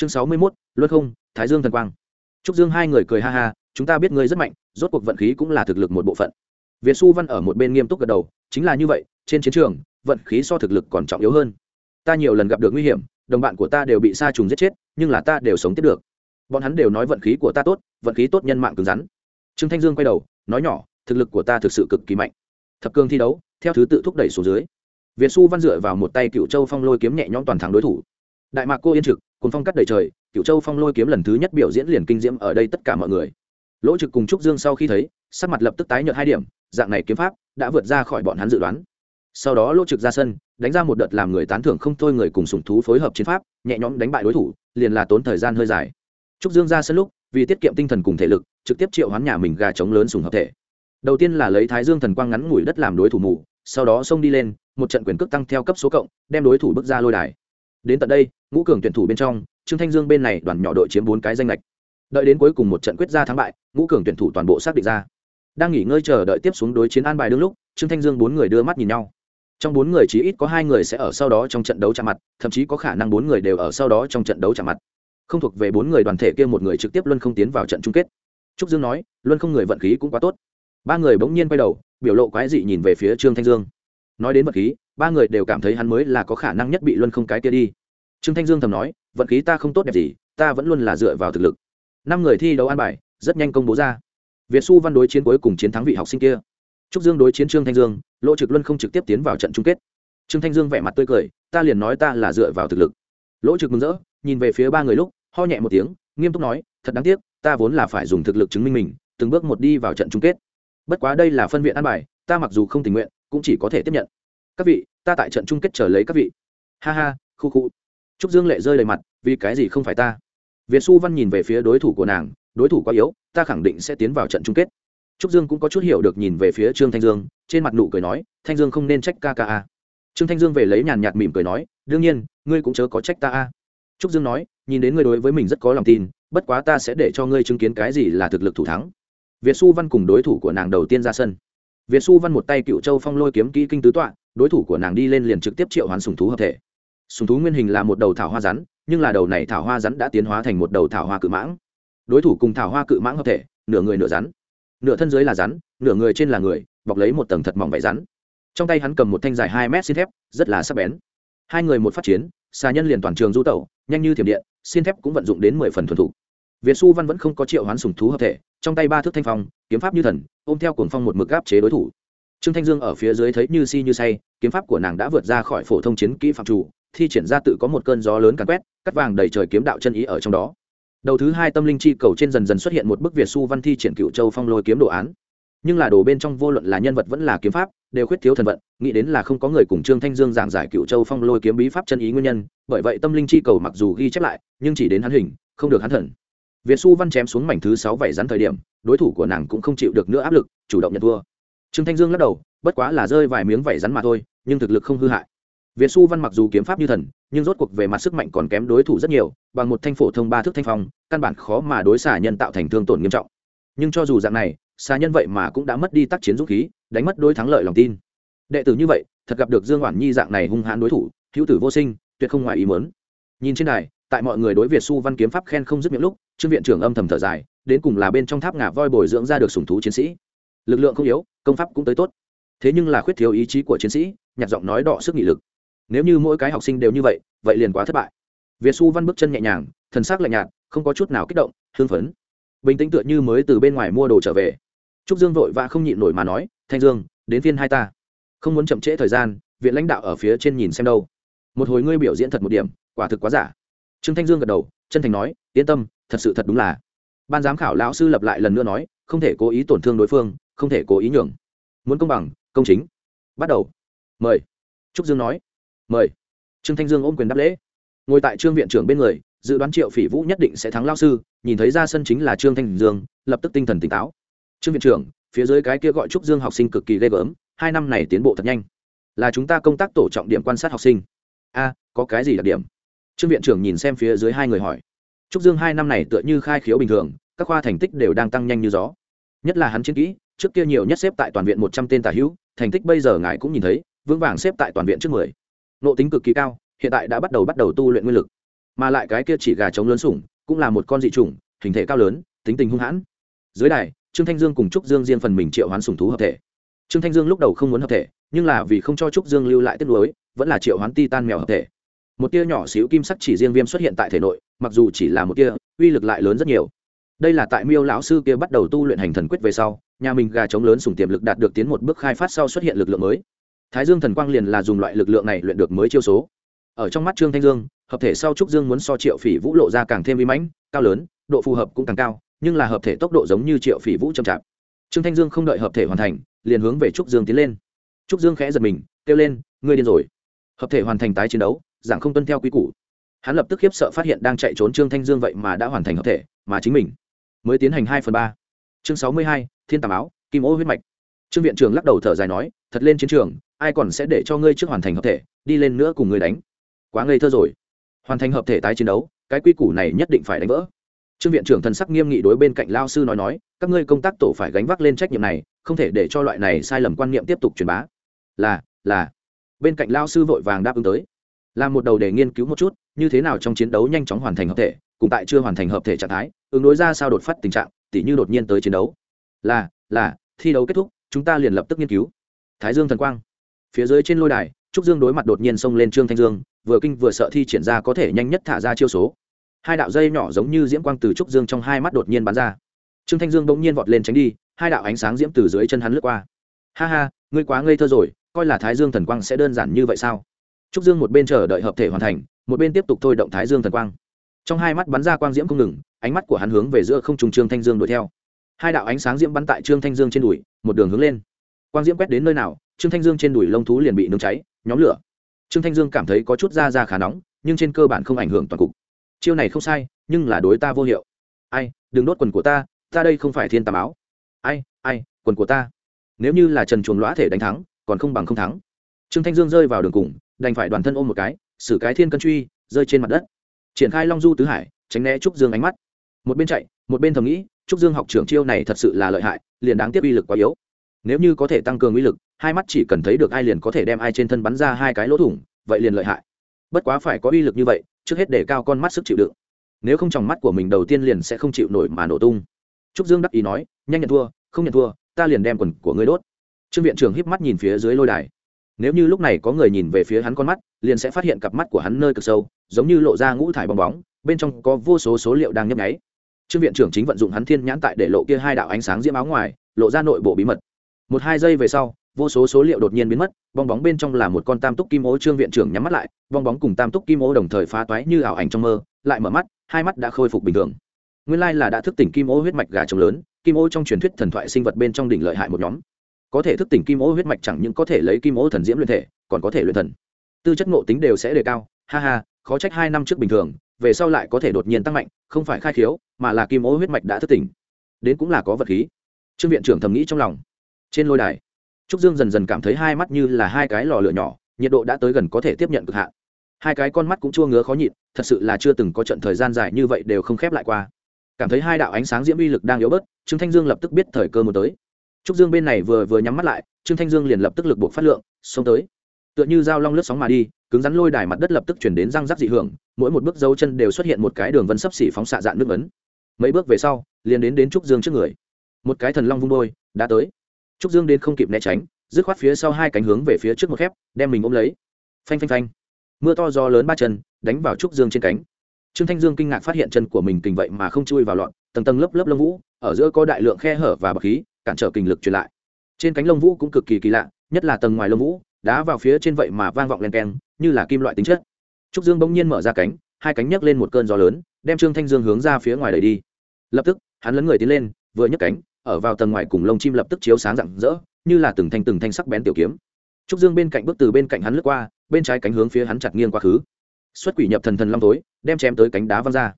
chương sáu mươi mốt, luân không, thái dương thần quang. Trúc dương hai người cười ha ha, chúng ta biết ngươi rất mạnh, rốt cuộc vận khí cũng là thực lực một bộ phận. Việt xu văn ở một bên nghiêm túc gật đầu, chính là như vậy, trên chiến trường, vận khí so thực lực còn trọng yếu hơn. Ta nhiều lần gặp được nguy hiểm, đồng bạn của ta đều bị sa trùng giết chết, nhưng là ta đều sống tiếp được. Bọn hắn đều nói vận khí của ta tốt, vận khí tốt nhân mạng cứng rắn. Trương thanh dương quay đầu, nói nhỏ, thực lực của ta thực sự cực kỳ mạnh. Thập cương thi đấu, theo thứ tự thúc đẩy xuống dưới. Việt xu văn dựa vào một tay cựu châu phong lôi kiếm nhẹ nhõm toàn thắng đối thủ. Đại mạc cô yên trực cùng phong cắt đầy trời cựu châu phong lôi kiếm lần thứ nhất biểu diễn liền kinh diễm ở đây tất cả mọi người. Lỗ trực cùng trúc dương sau khi thấy, sắc mặt lập tức tái nhợt hai điểm, dạng này kiếm pháp đã vượt ra khỏi bọn hắn dự đoán. Sau đó lỗ trực ra sân, đánh ra một đợt làm người tán thưởng không thôi người cùng sùng thú phối hợp chiến pháp, nhẹ nhõm đánh bại đối thủ, liền là tốn thời gian hơi dài. Trúc dương ra sân lúc, vì tiết kiệm tinh thần cùng thể lực, trực tiếp triệu hoán nhà mình gà trống lớn sùng hợp thể. Đầu tiên là lấy thái dương thần quang ngắn ngủi đất làm đối thủ mù, sau đó xông đi lên, một trận quyền cước tăng theo cấp số cộng, đem đối thủ bước ra lôi đài đến tận đây, ngũ cường tuyển thủ bên trong, trương thanh dương bên này đoàn nhỏ đội chiếm bốn cái danh lệch. Đợi đến cuối cùng một trận quyết ra thắng bại, ngũ cường tuyển thủ toàn bộ xác định ra. Đang nghỉ ngơi chờ đợi tiếp xuống đối chiến an bài đương lúc, trương thanh dương bốn người đưa mắt nhìn nhau. Trong bốn người chỉ ít có hai người sẽ ở sau đó trong trận đấu chạm mặt, thậm chí có khả năng bốn người đều ở sau đó trong trận đấu chạm mặt. Không thuộc về bốn người đoàn thể kia một người trực tiếp luân không tiến vào trận chung kết. Trúc dương nói, luân không người vận khí cũng quá tốt. Ba người bỗng nhiên quay đầu, biểu lộ quái dị nhìn về phía trương thanh dương. Nói đến vận khí ba người đều cảm thấy hắn mới là có khả năng nhất bị luân không cái kia đi. Trương thanh dương thầm nói, vận khí ta không tốt đẹp gì, ta vẫn luôn là dựa vào thực lực. Năm người thi đấu an bài, rất nhanh công bố ra. Việt xu văn đối chiến cuối cùng chiến thắng vị học sinh kia. Trúc dương đối chiến trương thanh dương, lỗ trực luân không trực tiếp tiến vào trận chung kết. Trương thanh dương vẻ mặt tươi cười, ta liền nói ta là dựa vào thực lực. Lỗ trực mừng rỡ, nhìn về phía ba người lúc, ho nhẹ một tiếng, nghiêm túc nói, thật đáng tiếc, ta vốn là phải dùng thực lực chứng minh mình, từng bước một đi vào trận chung kết. Bất quá đây là phân viện an bài, ta mặc dù không tình nguyện, cũng chỉ có thể tiếp nhận các vị, ta tại trận chung kết chờ lấy các vị. Ha ha, khu khu. Trúc dương lệ rơi đầy mặt, vì cái gì không phải ta? Việt xu văn nhìn về phía đối thủ của nàng, đối thủ quá yếu, ta khẳng định sẽ tiến vào trận chung kết. Trúc dương cũng có chút hiểu được nhìn về phía trương thanh dương, trên mặt nụ cười nói, thanh dương không nên trách ca ca a. Trương thanh dương về lấy nhàn nhạt mỉm cười nói, đương nhiên, ngươi cũng chớ có trách ta a. Trúc dương nói, nhìn đến ngươi đối với mình rất có lòng tin, bất quá ta sẽ để cho ngươi chứng kiến cái gì là thực lực thủ thắng. Việt xu văn cùng đối thủ của nàng đầu tiên ra sân. Việt xu văn một tay cựu châu phong lôi kiếm kỹ kinh tứ tọa đối thủ của nàng đi lên liền trực tiếp triệu hoán sùng thú hợp thể. Sùng thú nguyên hình là một đầu thảo hoa rắn, nhưng là đầu này thảo hoa rắn đã tiến hóa thành một đầu thảo hoa cự mãng. Đối thủ cùng thảo hoa cự mãng hợp thể, nửa người nửa rắn. Nửa thân dưới là rắn, nửa người trên là người, bọc lấy một tầng thật mỏng vải rắn. Trong tay hắn cầm một thanh dài hai mét xin thép, rất là sắc bén. Hai người một phát chiến, xà nhân liền toàn trường du tẩu, nhanh như thiểm điện xin thép cũng vận dụng đến mười phần thuần thủ việt Su văn vẫn không có triệu hoán sùng thú hợp thể, trong tay ba thước thanh phong, kiếm pháp như thần, ôm theo cuồng phong một mực gáp chế đối thủ trương thanh dương ở phía dưới thấy như si như say, kiếm pháp của nàng đã vượt ra khỏi phổ thông chiến kỹ phạm chủ, thi triển ra tự có một cơn gió lớn càn quét, cắt vàng đầy trời kiếm đạo chân ý ở trong đó. Đầu thứ hai tâm linh chi cầu trên dần dần xuất hiện một bức việt su văn thi triển cựu châu phong lôi kiếm đồ án. Nhưng là đồ bên trong vô luận là nhân vật vẫn là kiếm pháp, đều khuyết thiếu thần vận, nghĩ đến là không có người cùng trương thanh dương giảng giải cựu châu phong lôi kiếm bí pháp chân ý nguyên nhân, bởi vậy tâm linh chi cầu mặc dù ghi chép lại, nhưng chỉ đến hắn hình, không được hắn thần. Việt su văn chém xuống mảnh thứ sáu vảy rắn thời điểm, đối thủ của nàng cũng không chịu được nữa áp lực, chủ động nhận thua trương thanh dương lắc đầu, bất quá là rơi vài miếng vảy rắn mà thôi, nhưng thực lực không hư hại. Việt xu văn mặc dù kiếm pháp như thần, nhưng rốt cuộc về mặt sức mạnh còn kém đối thủ rất nhiều, bằng một thanh phổ thông ba thước thanh phong, căn bản khó mà đối xả nhân tạo thành thương tổn nghiêm trọng. Nhưng cho dù dạng này xà nhân vậy mà cũng đã mất đi tác chiến dũng khí, đánh mất đối thắng lợi lòng tin. Đệ tử như vậy, thật gặp được dương oản nhi dạng này hung hãn đối thủ, hữu tử vô sinh, tuyệt không ngoài ý muốn. nhìn trên này tại mọi người đối việt xu văn kiếm pháp khen không dứt miệng lúc, trương viện trưởng âm thầm thở dài, đến cùng là bên trong tháp ngà voi bồi dưỡng ra được sùng thú chiến sĩ. Lực lượng không yếu công pháp cũng tới tốt. Thế nhưng là khuyết thiếu ý chí của chiến sĩ nhặt giọng nói đọ sức nghị lực. Nếu như mỗi cái học sinh đều như vậy vậy liền quá thất bại. Việt xu văn bước chân nhẹ nhàng, thần s ắ c lạnh nhạt, không có chút nào kích động hương phấn. Bình tĩnh tựa như mới từ bên ngoài mua đồ trở về. Trúc dương vội và không nhịn nổi mà nói, thanh dương, đến phiên hai ta. Không muốn chậm trễ thời gian, viện lãnh đạo ở phía trên nhìn xem đâu. Một hồi ngươi biểu diễn thật một điểm, quả thực quá giả. Trương thanh dương gật đầu, chân thành nói, yên tâm, thật sự thật đúng là. Ban giám khảo lão sư lập lại lần nữa nói, không thể cố ý tổn thương đối phương không thể cố ý nhường. Muốn công bằng, công chính. Bắt đầu. Mời. Trúc dương nói. Mời. Trương thanh dương ôm quyền đáp lễ. Ngồi tại trương viện trưởng bên người, dự đoán triệu phỉ vũ nhất định sẽ thắng lao sư, nhìn thấy ra sân chính là trương thanh dương, lập tức tinh thần tỉnh táo. Trương viện trưởng, phía dưới cái kia gọi trúc dương học sinh cực kỳ ghê gớm, hai năm này tiến bộ thật nhanh. Là chúng ta công tác tổ trọng điểm quan sát học sinh. A, có cái gì đặc điểm? Trương viện trưởng nhìn xem phía dưới hai người hỏi. Trúc dương hai năm này tựa như khai khiếu bình thường, các khoa thành tích đều đang tăng nhanh như gió. Nhất là hắn chiến kỹ trước kia nhiều nhất xếp tại toàn viện một trăm tên tả hữu, thành tích bây giờ ngài cũng nhìn thấy, vững vàng xếp tại toàn viện trước mười. Nộ tính cực kỳ cao, hiện tại đã bắt đầu bắt đầu tu luyện nguyên lực. Mà lại cái kia chỉ gà trống lớn sủng, cũng là một con dị chủng hình thể cao lớn, tính tình hung hãn. Dưới đài, trương thanh dương cùng trúc dương riêng phần mình triệu hoán sủng thú hợp thể. Trương thanh dương lúc đầu không muốn hợp thể, nhưng là vì không cho trúc dương lưu lại tiếp nối vẫn là triệu hoán ti tan mèo hợp thể. Một tia nhỏ xíu kim sắc chỉ riêng viêm xuất hiện tại thể nội, mặc dù chỉ là một tia, uy lực lại lớn rất nhiều. Đây là tại miêu lão sư kia bắt đầu tu luyện hành thần quyết về sau nhà mình gà trống lớn sùng tiềm lực đạt được tiến một bước khai phát sau xuất hiện lực lượng mới. Thái dương thần quang liền là dùng loại lực lượng này luyện được mới chiêu số. Ở trong mắt trương thanh dương, hợp thể sau trúc dương muốn so triệu phỉ vũ lộ ra càng thêm vi mãnh, cao lớn, độ phù hợp cũng càng cao, nhưng là hợp thể tốc độ giống như triệu phỉ vũ chậm chạp. Trương thanh dương không đợi hợp thể hoàn thành, liền hướng về trúc dương tiến lên. Trúc dương khẽ giật mình, kêu lên, ngươi điên rồi. Hợp thể hoàn thành tái chiến đấu, giảng không tuân theo quy củ. Hắn lập tức khiếp sợ phát hiện đang chạy trốn trương thanh dương vậy mà đã hoàn thành hợp thể, mà chính mình mới tiến hành hai phần ba chương sáu mươi hai, thiên tàm áo kim ô huyết mạch. Trương viện trưởng lắc đầu thở dài nói, thật lên chiến trường, ai còn sẽ để cho ngươi trước hoàn thành hợp thể, đi lên nữa cùng ngươi đánh. Quá ngây thơ rồi. Hoàn thành hợp thể tái chiến đấu, cái quy củ này nhất định phải đánh vỡ. Trương viện trưởng thần sắc nghiêm nghị đối bên cạnh lao sư nói nói, các ngươi công tác tổ phải gánh vác lên trách nhiệm này, không thể để cho loại này sai lầm quan niệm tiếp tục truyền bá. Là là. Bên cạnh lao sư vội vàng đáp ứng tới. Làm một đầu để nghiên cứu một chút, như thế nào trong chiến đấu nhanh chóng hoàn thành hợp thể, cùng tại chưa hoàn thành hợp thể trạng thái, ứng đối ra sao đột phát tình trạng tỉ như đột nhiên tới chiến đấu. Là là, thi đấu kết thúc, chúng ta liền lập tức nghiên cứu. Thái dương thần quang. Phía dưới trên lôi đài, trúc dương đối mặt đột nhiên xông lên trương thanh dương, vừa kinh vừa sợ thi triển ra có thể nhanh nhất thả ra chiêu số. Hai đạo dây nhỏ giống như diễm quang từ trúc dương trong hai mắt đột nhiên bắn ra. Trương thanh dương bỗng nhiên vọt lên tránh đi, hai đạo ánh sáng diễm từ dưới chân hắn lướt qua. Ha ha, ngươi quá ngây thơ rồi, coi là thái dương thần quang sẽ đơn giản như vậy sao? Trúc dương một bên chờ đợi hợp thể hoàn thành, một bên tiếp tục thôi động thái dương thần quang. Trong hai mắt bắn ra quang diễm không ngừng ánh mắt của hắn hướng về giữa không trùng trương thanh dương đuổi theo. Hai đạo ánh sáng diễm bắn tại trương thanh dương trên đùi, một đường hướng lên. Quang diễm quét đến nơi nào, trương thanh dương trên đùi lông thú liền bị nướng cháy, nhóm lửa. Trương thanh dương cảm thấy có chút da da khá nóng, nhưng trên cơ bản không ảnh hưởng toàn cục. Chiêu này không sai, nhưng là đối ta vô hiệu. Ai, đừng đốt quần của ta ta đây không phải thiên tà áo ai ai, quần của ta. Nếu như là trần chuồn lõa thể đánh thắng, còn không bằng không thắng. Trương thanh dương rơi vào đường cùng, đành phải đoàn thân ôm một cái xử cái thiên cân truy, rơi trên mặt đất. Triển khai long du tứ hải, tránh né trúc dương ánh mắt một bên chạy, một bên thầm nghĩ, trúc dương học trưởng chiêu này thật sự là lợi hại, liền đáng tiếc uy lực quá yếu. Nếu như có thể tăng cường uy lực, hai mắt chỉ cần thấy được ai liền có thể đem ai trên thân bắn ra hai cái lỗ thủng, vậy liền lợi hại. Bất quá phải có uy lực như vậy, trước hết để cao con mắt sức chịu đựng. Nếu không trong mắt của mình đầu tiên liền sẽ không chịu nổi mà nổ tung. Trúc dương đắc ý nói, nhanh nhận thua, không nhận thua, ta liền đem quần của ngươi đốt. Trương viện trưởng híp mắt nhìn phía dưới lôi đài. Nếu như lúc này có người nhìn về phía hắn con mắt, liền sẽ phát hiện cặp mắt của hắn nơi cực sâu, giống như lộ ra ngũ thải bong bóng, bên trong có vô số số liệu đang nhấp nháy trương viện trưởng chính vận dụng hắn thiên nhãn tại để lộ kia hai đạo ánh sáng diễm áo ngoài, lộ ra nội bộ bí mật. Một hai giây về sau, vô số số liệu đột nhiên biến mất, bong bóng bên trong là một con tam túc kim ô, trương viện trưởng nhắm mắt lại, bong bóng cùng tam túc kim ô đồng thời phá toái như ảo ảnh trong mơ, lại mở mắt, hai mắt đã khôi phục bình thường. Nguyên lai là đã thức tỉnh kim ô huyết mạch gà trống lớn, kim ô trong truyền thuyết thần thoại sinh vật bên trong đỉnh lợi hại một nhóm. Có thể thức tỉnh kim ô huyết mạch chẳng những có thể lấy kim ô thần diễm luyện thể, còn có thể luyện thần. Tư chất ngộ tính đều sẽ đề cao, ha ha, khó trách hai năm trước bình thường về sau lại có thể đột nhiên tăng mạnh, không phải khai khiếu, mà là kim ô huyết mạch đã thức tỉnh. Đến cũng là có vật khí. Trương viện trưởng thầm nghĩ trong lòng. Trên lôi đài, trúc dương dần dần cảm thấy hai mắt như là hai cái lò lửa nhỏ, nhiệt độ đã tới gần có thể tiếp nhận cực hạn. Hai cái con mắt cũng chua ngứa khó nhịn, thật sự là chưa từng có trận thời gian dài như vậy đều không khép lại qua. Cảm thấy hai đạo ánh sáng diễm uy lực đang yếu bớt, trương thanh dương lập tức biết thời cơ một tới. Trúc dương bên này vừa vừa nhắm mắt lại, trương thanh dương liền lập tức lực buộc phát lượng, xông tới. Tựa như dao long lướt sóng mà đi cứng rắn lôi đài mặt đất lập tức chuyển đến răng rắc dị hưởng, mỗi một bước dấu chân đều xuất hiện một cái đường vân sấp xỉ phóng xạ dạn nước ấn. Mấy bước về sau, liền đến đến trúc dương trước người. Một cái thần long vung đôi, đã tới. Trúc dương đến không kịp né tránh, dứt khoát phía sau hai cánh hướng về phía trước một khép, đem mình ôm lấy. Phanh phanh phanh. Mưa to gió lớn ba chân, đánh vào trúc dương trên cánh. Trương thanh dương kinh ngạc phát hiện chân của mình kình vậy mà không chui vào lọn, tầng tầng lớp lớp lông vũ, ở giữa có đại lượng khe hở và bậc khí, cản trở kình lực truyền lại. Trên cánh lông vũ cũng cực kỳ kỳ lạ, nhất là tầng ngoài lông vũ, đá vào phía trên vậy mà vang vọng len keng như là kim loại tính chất. Trúc dương bỗng nhiên mở ra cánh, hai cánh nhấc lên một cơn gió lớn, đem trương thanh dương hướng ra phía ngoài đẩy đi. Lập tức, hắn lấn người tiến lên, vừa nhấc cánh, ở vào tầng ngoài cùng lông chim lập tức chiếu sáng rạng rỡ, như là từng thanh từng thanh sắc bén tiểu kiếm. Trúc dương bên cạnh bước từ bên cạnh hắn lướt qua, bên trái cánh hướng phía hắn chặt nghiêng quá khứ. Xuất quỷ nhập thần thần long tối đem chém tới cánh đá văng ra.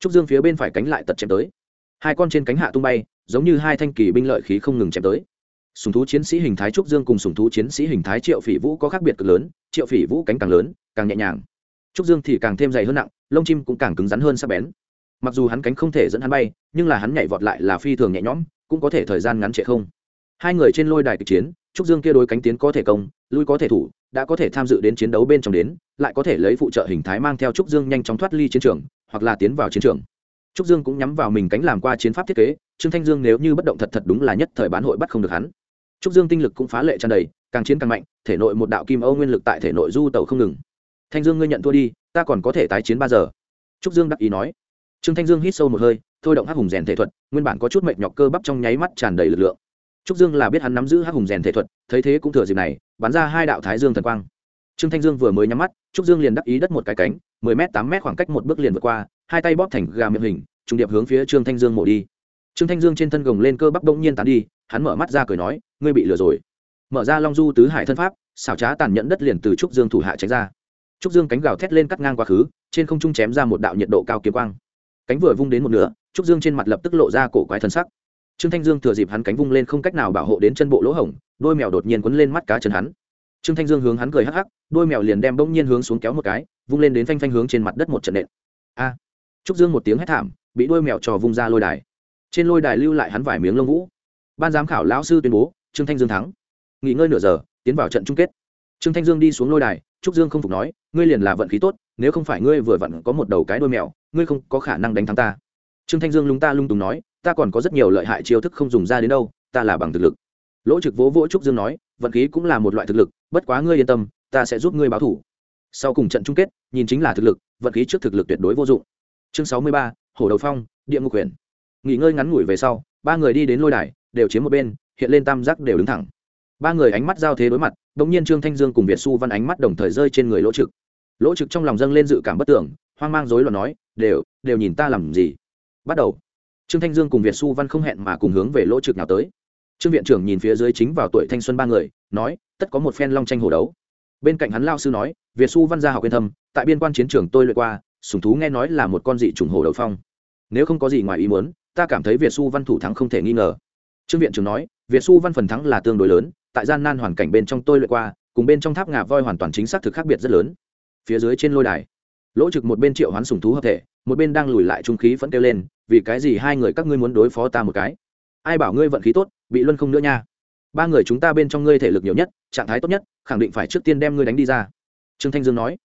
Trúc dương phía bên phải cánh lại tật chém tới. Hai con trên cánh hạ tung bay, giống như hai thanh kỳ binh lợi khí không ngừng chém tới sùng thú chiến sĩ hình thái trúc dương cùng sùng thú chiến sĩ hình thái triệu phỉ vũ có khác biệt cực lớn, triệu phỉ vũ cánh càng lớn, càng nhẹ nhàng. Trúc dương thì càng thêm dày hơn nặng, lông chim cũng càng cứng rắn hơn sắc bén. Mặc dù hắn cánh không thể dẫn hắn bay, nhưng là hắn nhảy vọt lại là phi thường nhẹ nhõm, cũng có thể thời gian ngắn trệ không. Hai người trên lôi đài kịch chiến, trúc dương kia đối cánh tiến có thể công, lui có thể thủ, đã có thể tham dự đến chiến đấu bên trong đến, lại có thể lấy phụ trợ hình thái mang theo trúc dương nhanh chóng thoát ly chiến trường, hoặc là tiến vào chiến trường. Trúc dương cũng nhắm vào mình cánh làm qua chiến pháp thiết kế, trương thanh dương nếu như bất động thật thật đúng là nhất thời bán hội bắt không được hắn trúc dương tinh lực cũng phá lệ tràn đầy, càng chiến càng mạnh, thể nội một đạo kim âu nguyên lực tại thể nội du tàu không ngừng. Thanh dương ngươi nhận thua đi, ta còn có thể tái chiến ba giờ. Trúc dương đắc ý nói. Trương thanh dương hít sâu một hơi, thôi động hắc hùng rèn thể thuật, nguyên bản có chút mệnh nhọc cơ bắp trong nháy mắt tràn đầy lực lượng. Trúc dương là biết hắn nắm giữ hắc hùng rèn thể thuật, thấy thế cũng thừa dịp này, bắn ra hai đạo thái dương thần quang. Trương thanh dương vừa mới nhắm mắt, trúc dương liền đắc ý đất một cái cánh, mười m tám m khoảng cách một bước liền vượt qua, hai tay bóp thành gà miệng hình, trùng điệp hướng phía trương thanh dương mổ đi. Trương thanh dương trên thân gồng lên cơ bắp bỗng nhiên tán đi hắn mở mắt ra cười nói, ngươi bị lừa rồi. Mở ra long du tứ hải thân pháp, xảo trá tàn nhẫn đất liền từ trúc dương thủ hạ tránh ra. Trúc dương cánh gào thét lên cắt ngang quá khứ, trên không trung chém ra một đạo nhiệt độ cao kiếm quang. Cánh vừa vung đến một nửa, trúc dương trên mặt lập tức lộ ra cổ quái thân sắc. Trương thanh dương thừa dịp hắn cánh vung lên không cách nào bảo hộ đến chân bộ lỗ hổng, đôi mèo đột nhiên quấn lên mắt cá chân hắn. Trương thanh dương hướng hắn cười hắc hắc, đôi mèo liền đem bỗng nhiên hướng xuống kéo một cái, vung lên đến phanh phanh hướng trên mặt đất một trận nện. A! Trúc dương một tiếng hét thảm, bị đôi mèo trò vung ra lôi đài. Trên lôi đài lưu lại hắn vài miếng lông vũ ban giám khảo lão sư tuyên bố, trương thanh dương thắng. Nghỉ ngơi nửa giờ, tiến vào trận chung kết. Trương thanh dương đi xuống lôi đài, trúc dương không phục nói, ngươi liền là vận khí tốt, nếu không phải ngươi vừa vặn có một đầu cái đôi mèo, ngươi không có khả năng đánh thắng ta. Trương thanh dương lung ta lung tùng nói, ta còn có rất nhiều lợi hại chiêu thức không dùng ra đến đâu, ta là bằng thực lực. Lỗ trực vỗ vỗ trúc dương nói, vận khí cũng là một loại thực lực, bất quá ngươi yên tâm, ta sẽ giúp ngươi báo thủ. Sau cùng trận chung kết, nhìn chính là thực lực, vận khí trước thực lực tuyệt đối vô dụng. Chương sáu mươi ba hồ đầu phong, địa ngục quyền. Nghỉ ngơi ngắn ngủi về sau, ba người đi đến lôi đài đều chiếm một bên, hiện lên tam giác đều đứng thẳng. Ba người ánh mắt giao thế đối mặt đ ỗ n g nhiên trương thanh dương cùng việt xu văn ánh mắt đồng thời rơi trên người lỗ trực. Lỗ trực trong lòng dâng lên dự cảm bất tưởng, hoang mang rối loạn nói, đều đều nhìn ta làm gì? Bắt đầu, trương thanh dương cùng việt xu văn không hẹn mà cùng hướng về lỗ trực nào tới. Trương viện trưởng nhìn phía dưới chính vào tuổi thanh xuân ba người, nói, tất có một phen long tranh hồ đấu. Bên cạnh hắn lao sư nói, việt xu văn gia học yên thâm, tại biên quan chiến trường tôi lượt qua sùng thú nghe nói là một con dị trùng hồ đầu phong. Nếu không có gì ngoài ý muốn, ta cảm thấy việt xu văn thủ thắng không thể nghi ngờ trương viện trưởng nói, việt xu văn phần thắng là tương đối lớn, tại gian nan hoàn cảnh bên trong tôi lượt qua, cùng bên trong tháp ngà voi hoàn toàn chính xác thực khác biệt rất lớn. Phía dưới trên lôi đài, lỗ trực một bên triệu hoán sùng thú hợp thể, một bên đang lùi lại trung khí vẫn kêu lên, vì cái gì hai người các ngươi muốn đối phó ta một cái? Ai bảo ngươi vận khí tốt, bị luân không nữa nha. Ba người chúng ta bên trong ngươi thể lực nhiều nhất, trạng thái tốt nhất, khẳng định phải trước tiên đem ngươi đánh đi ra. Trương thanh dương nói.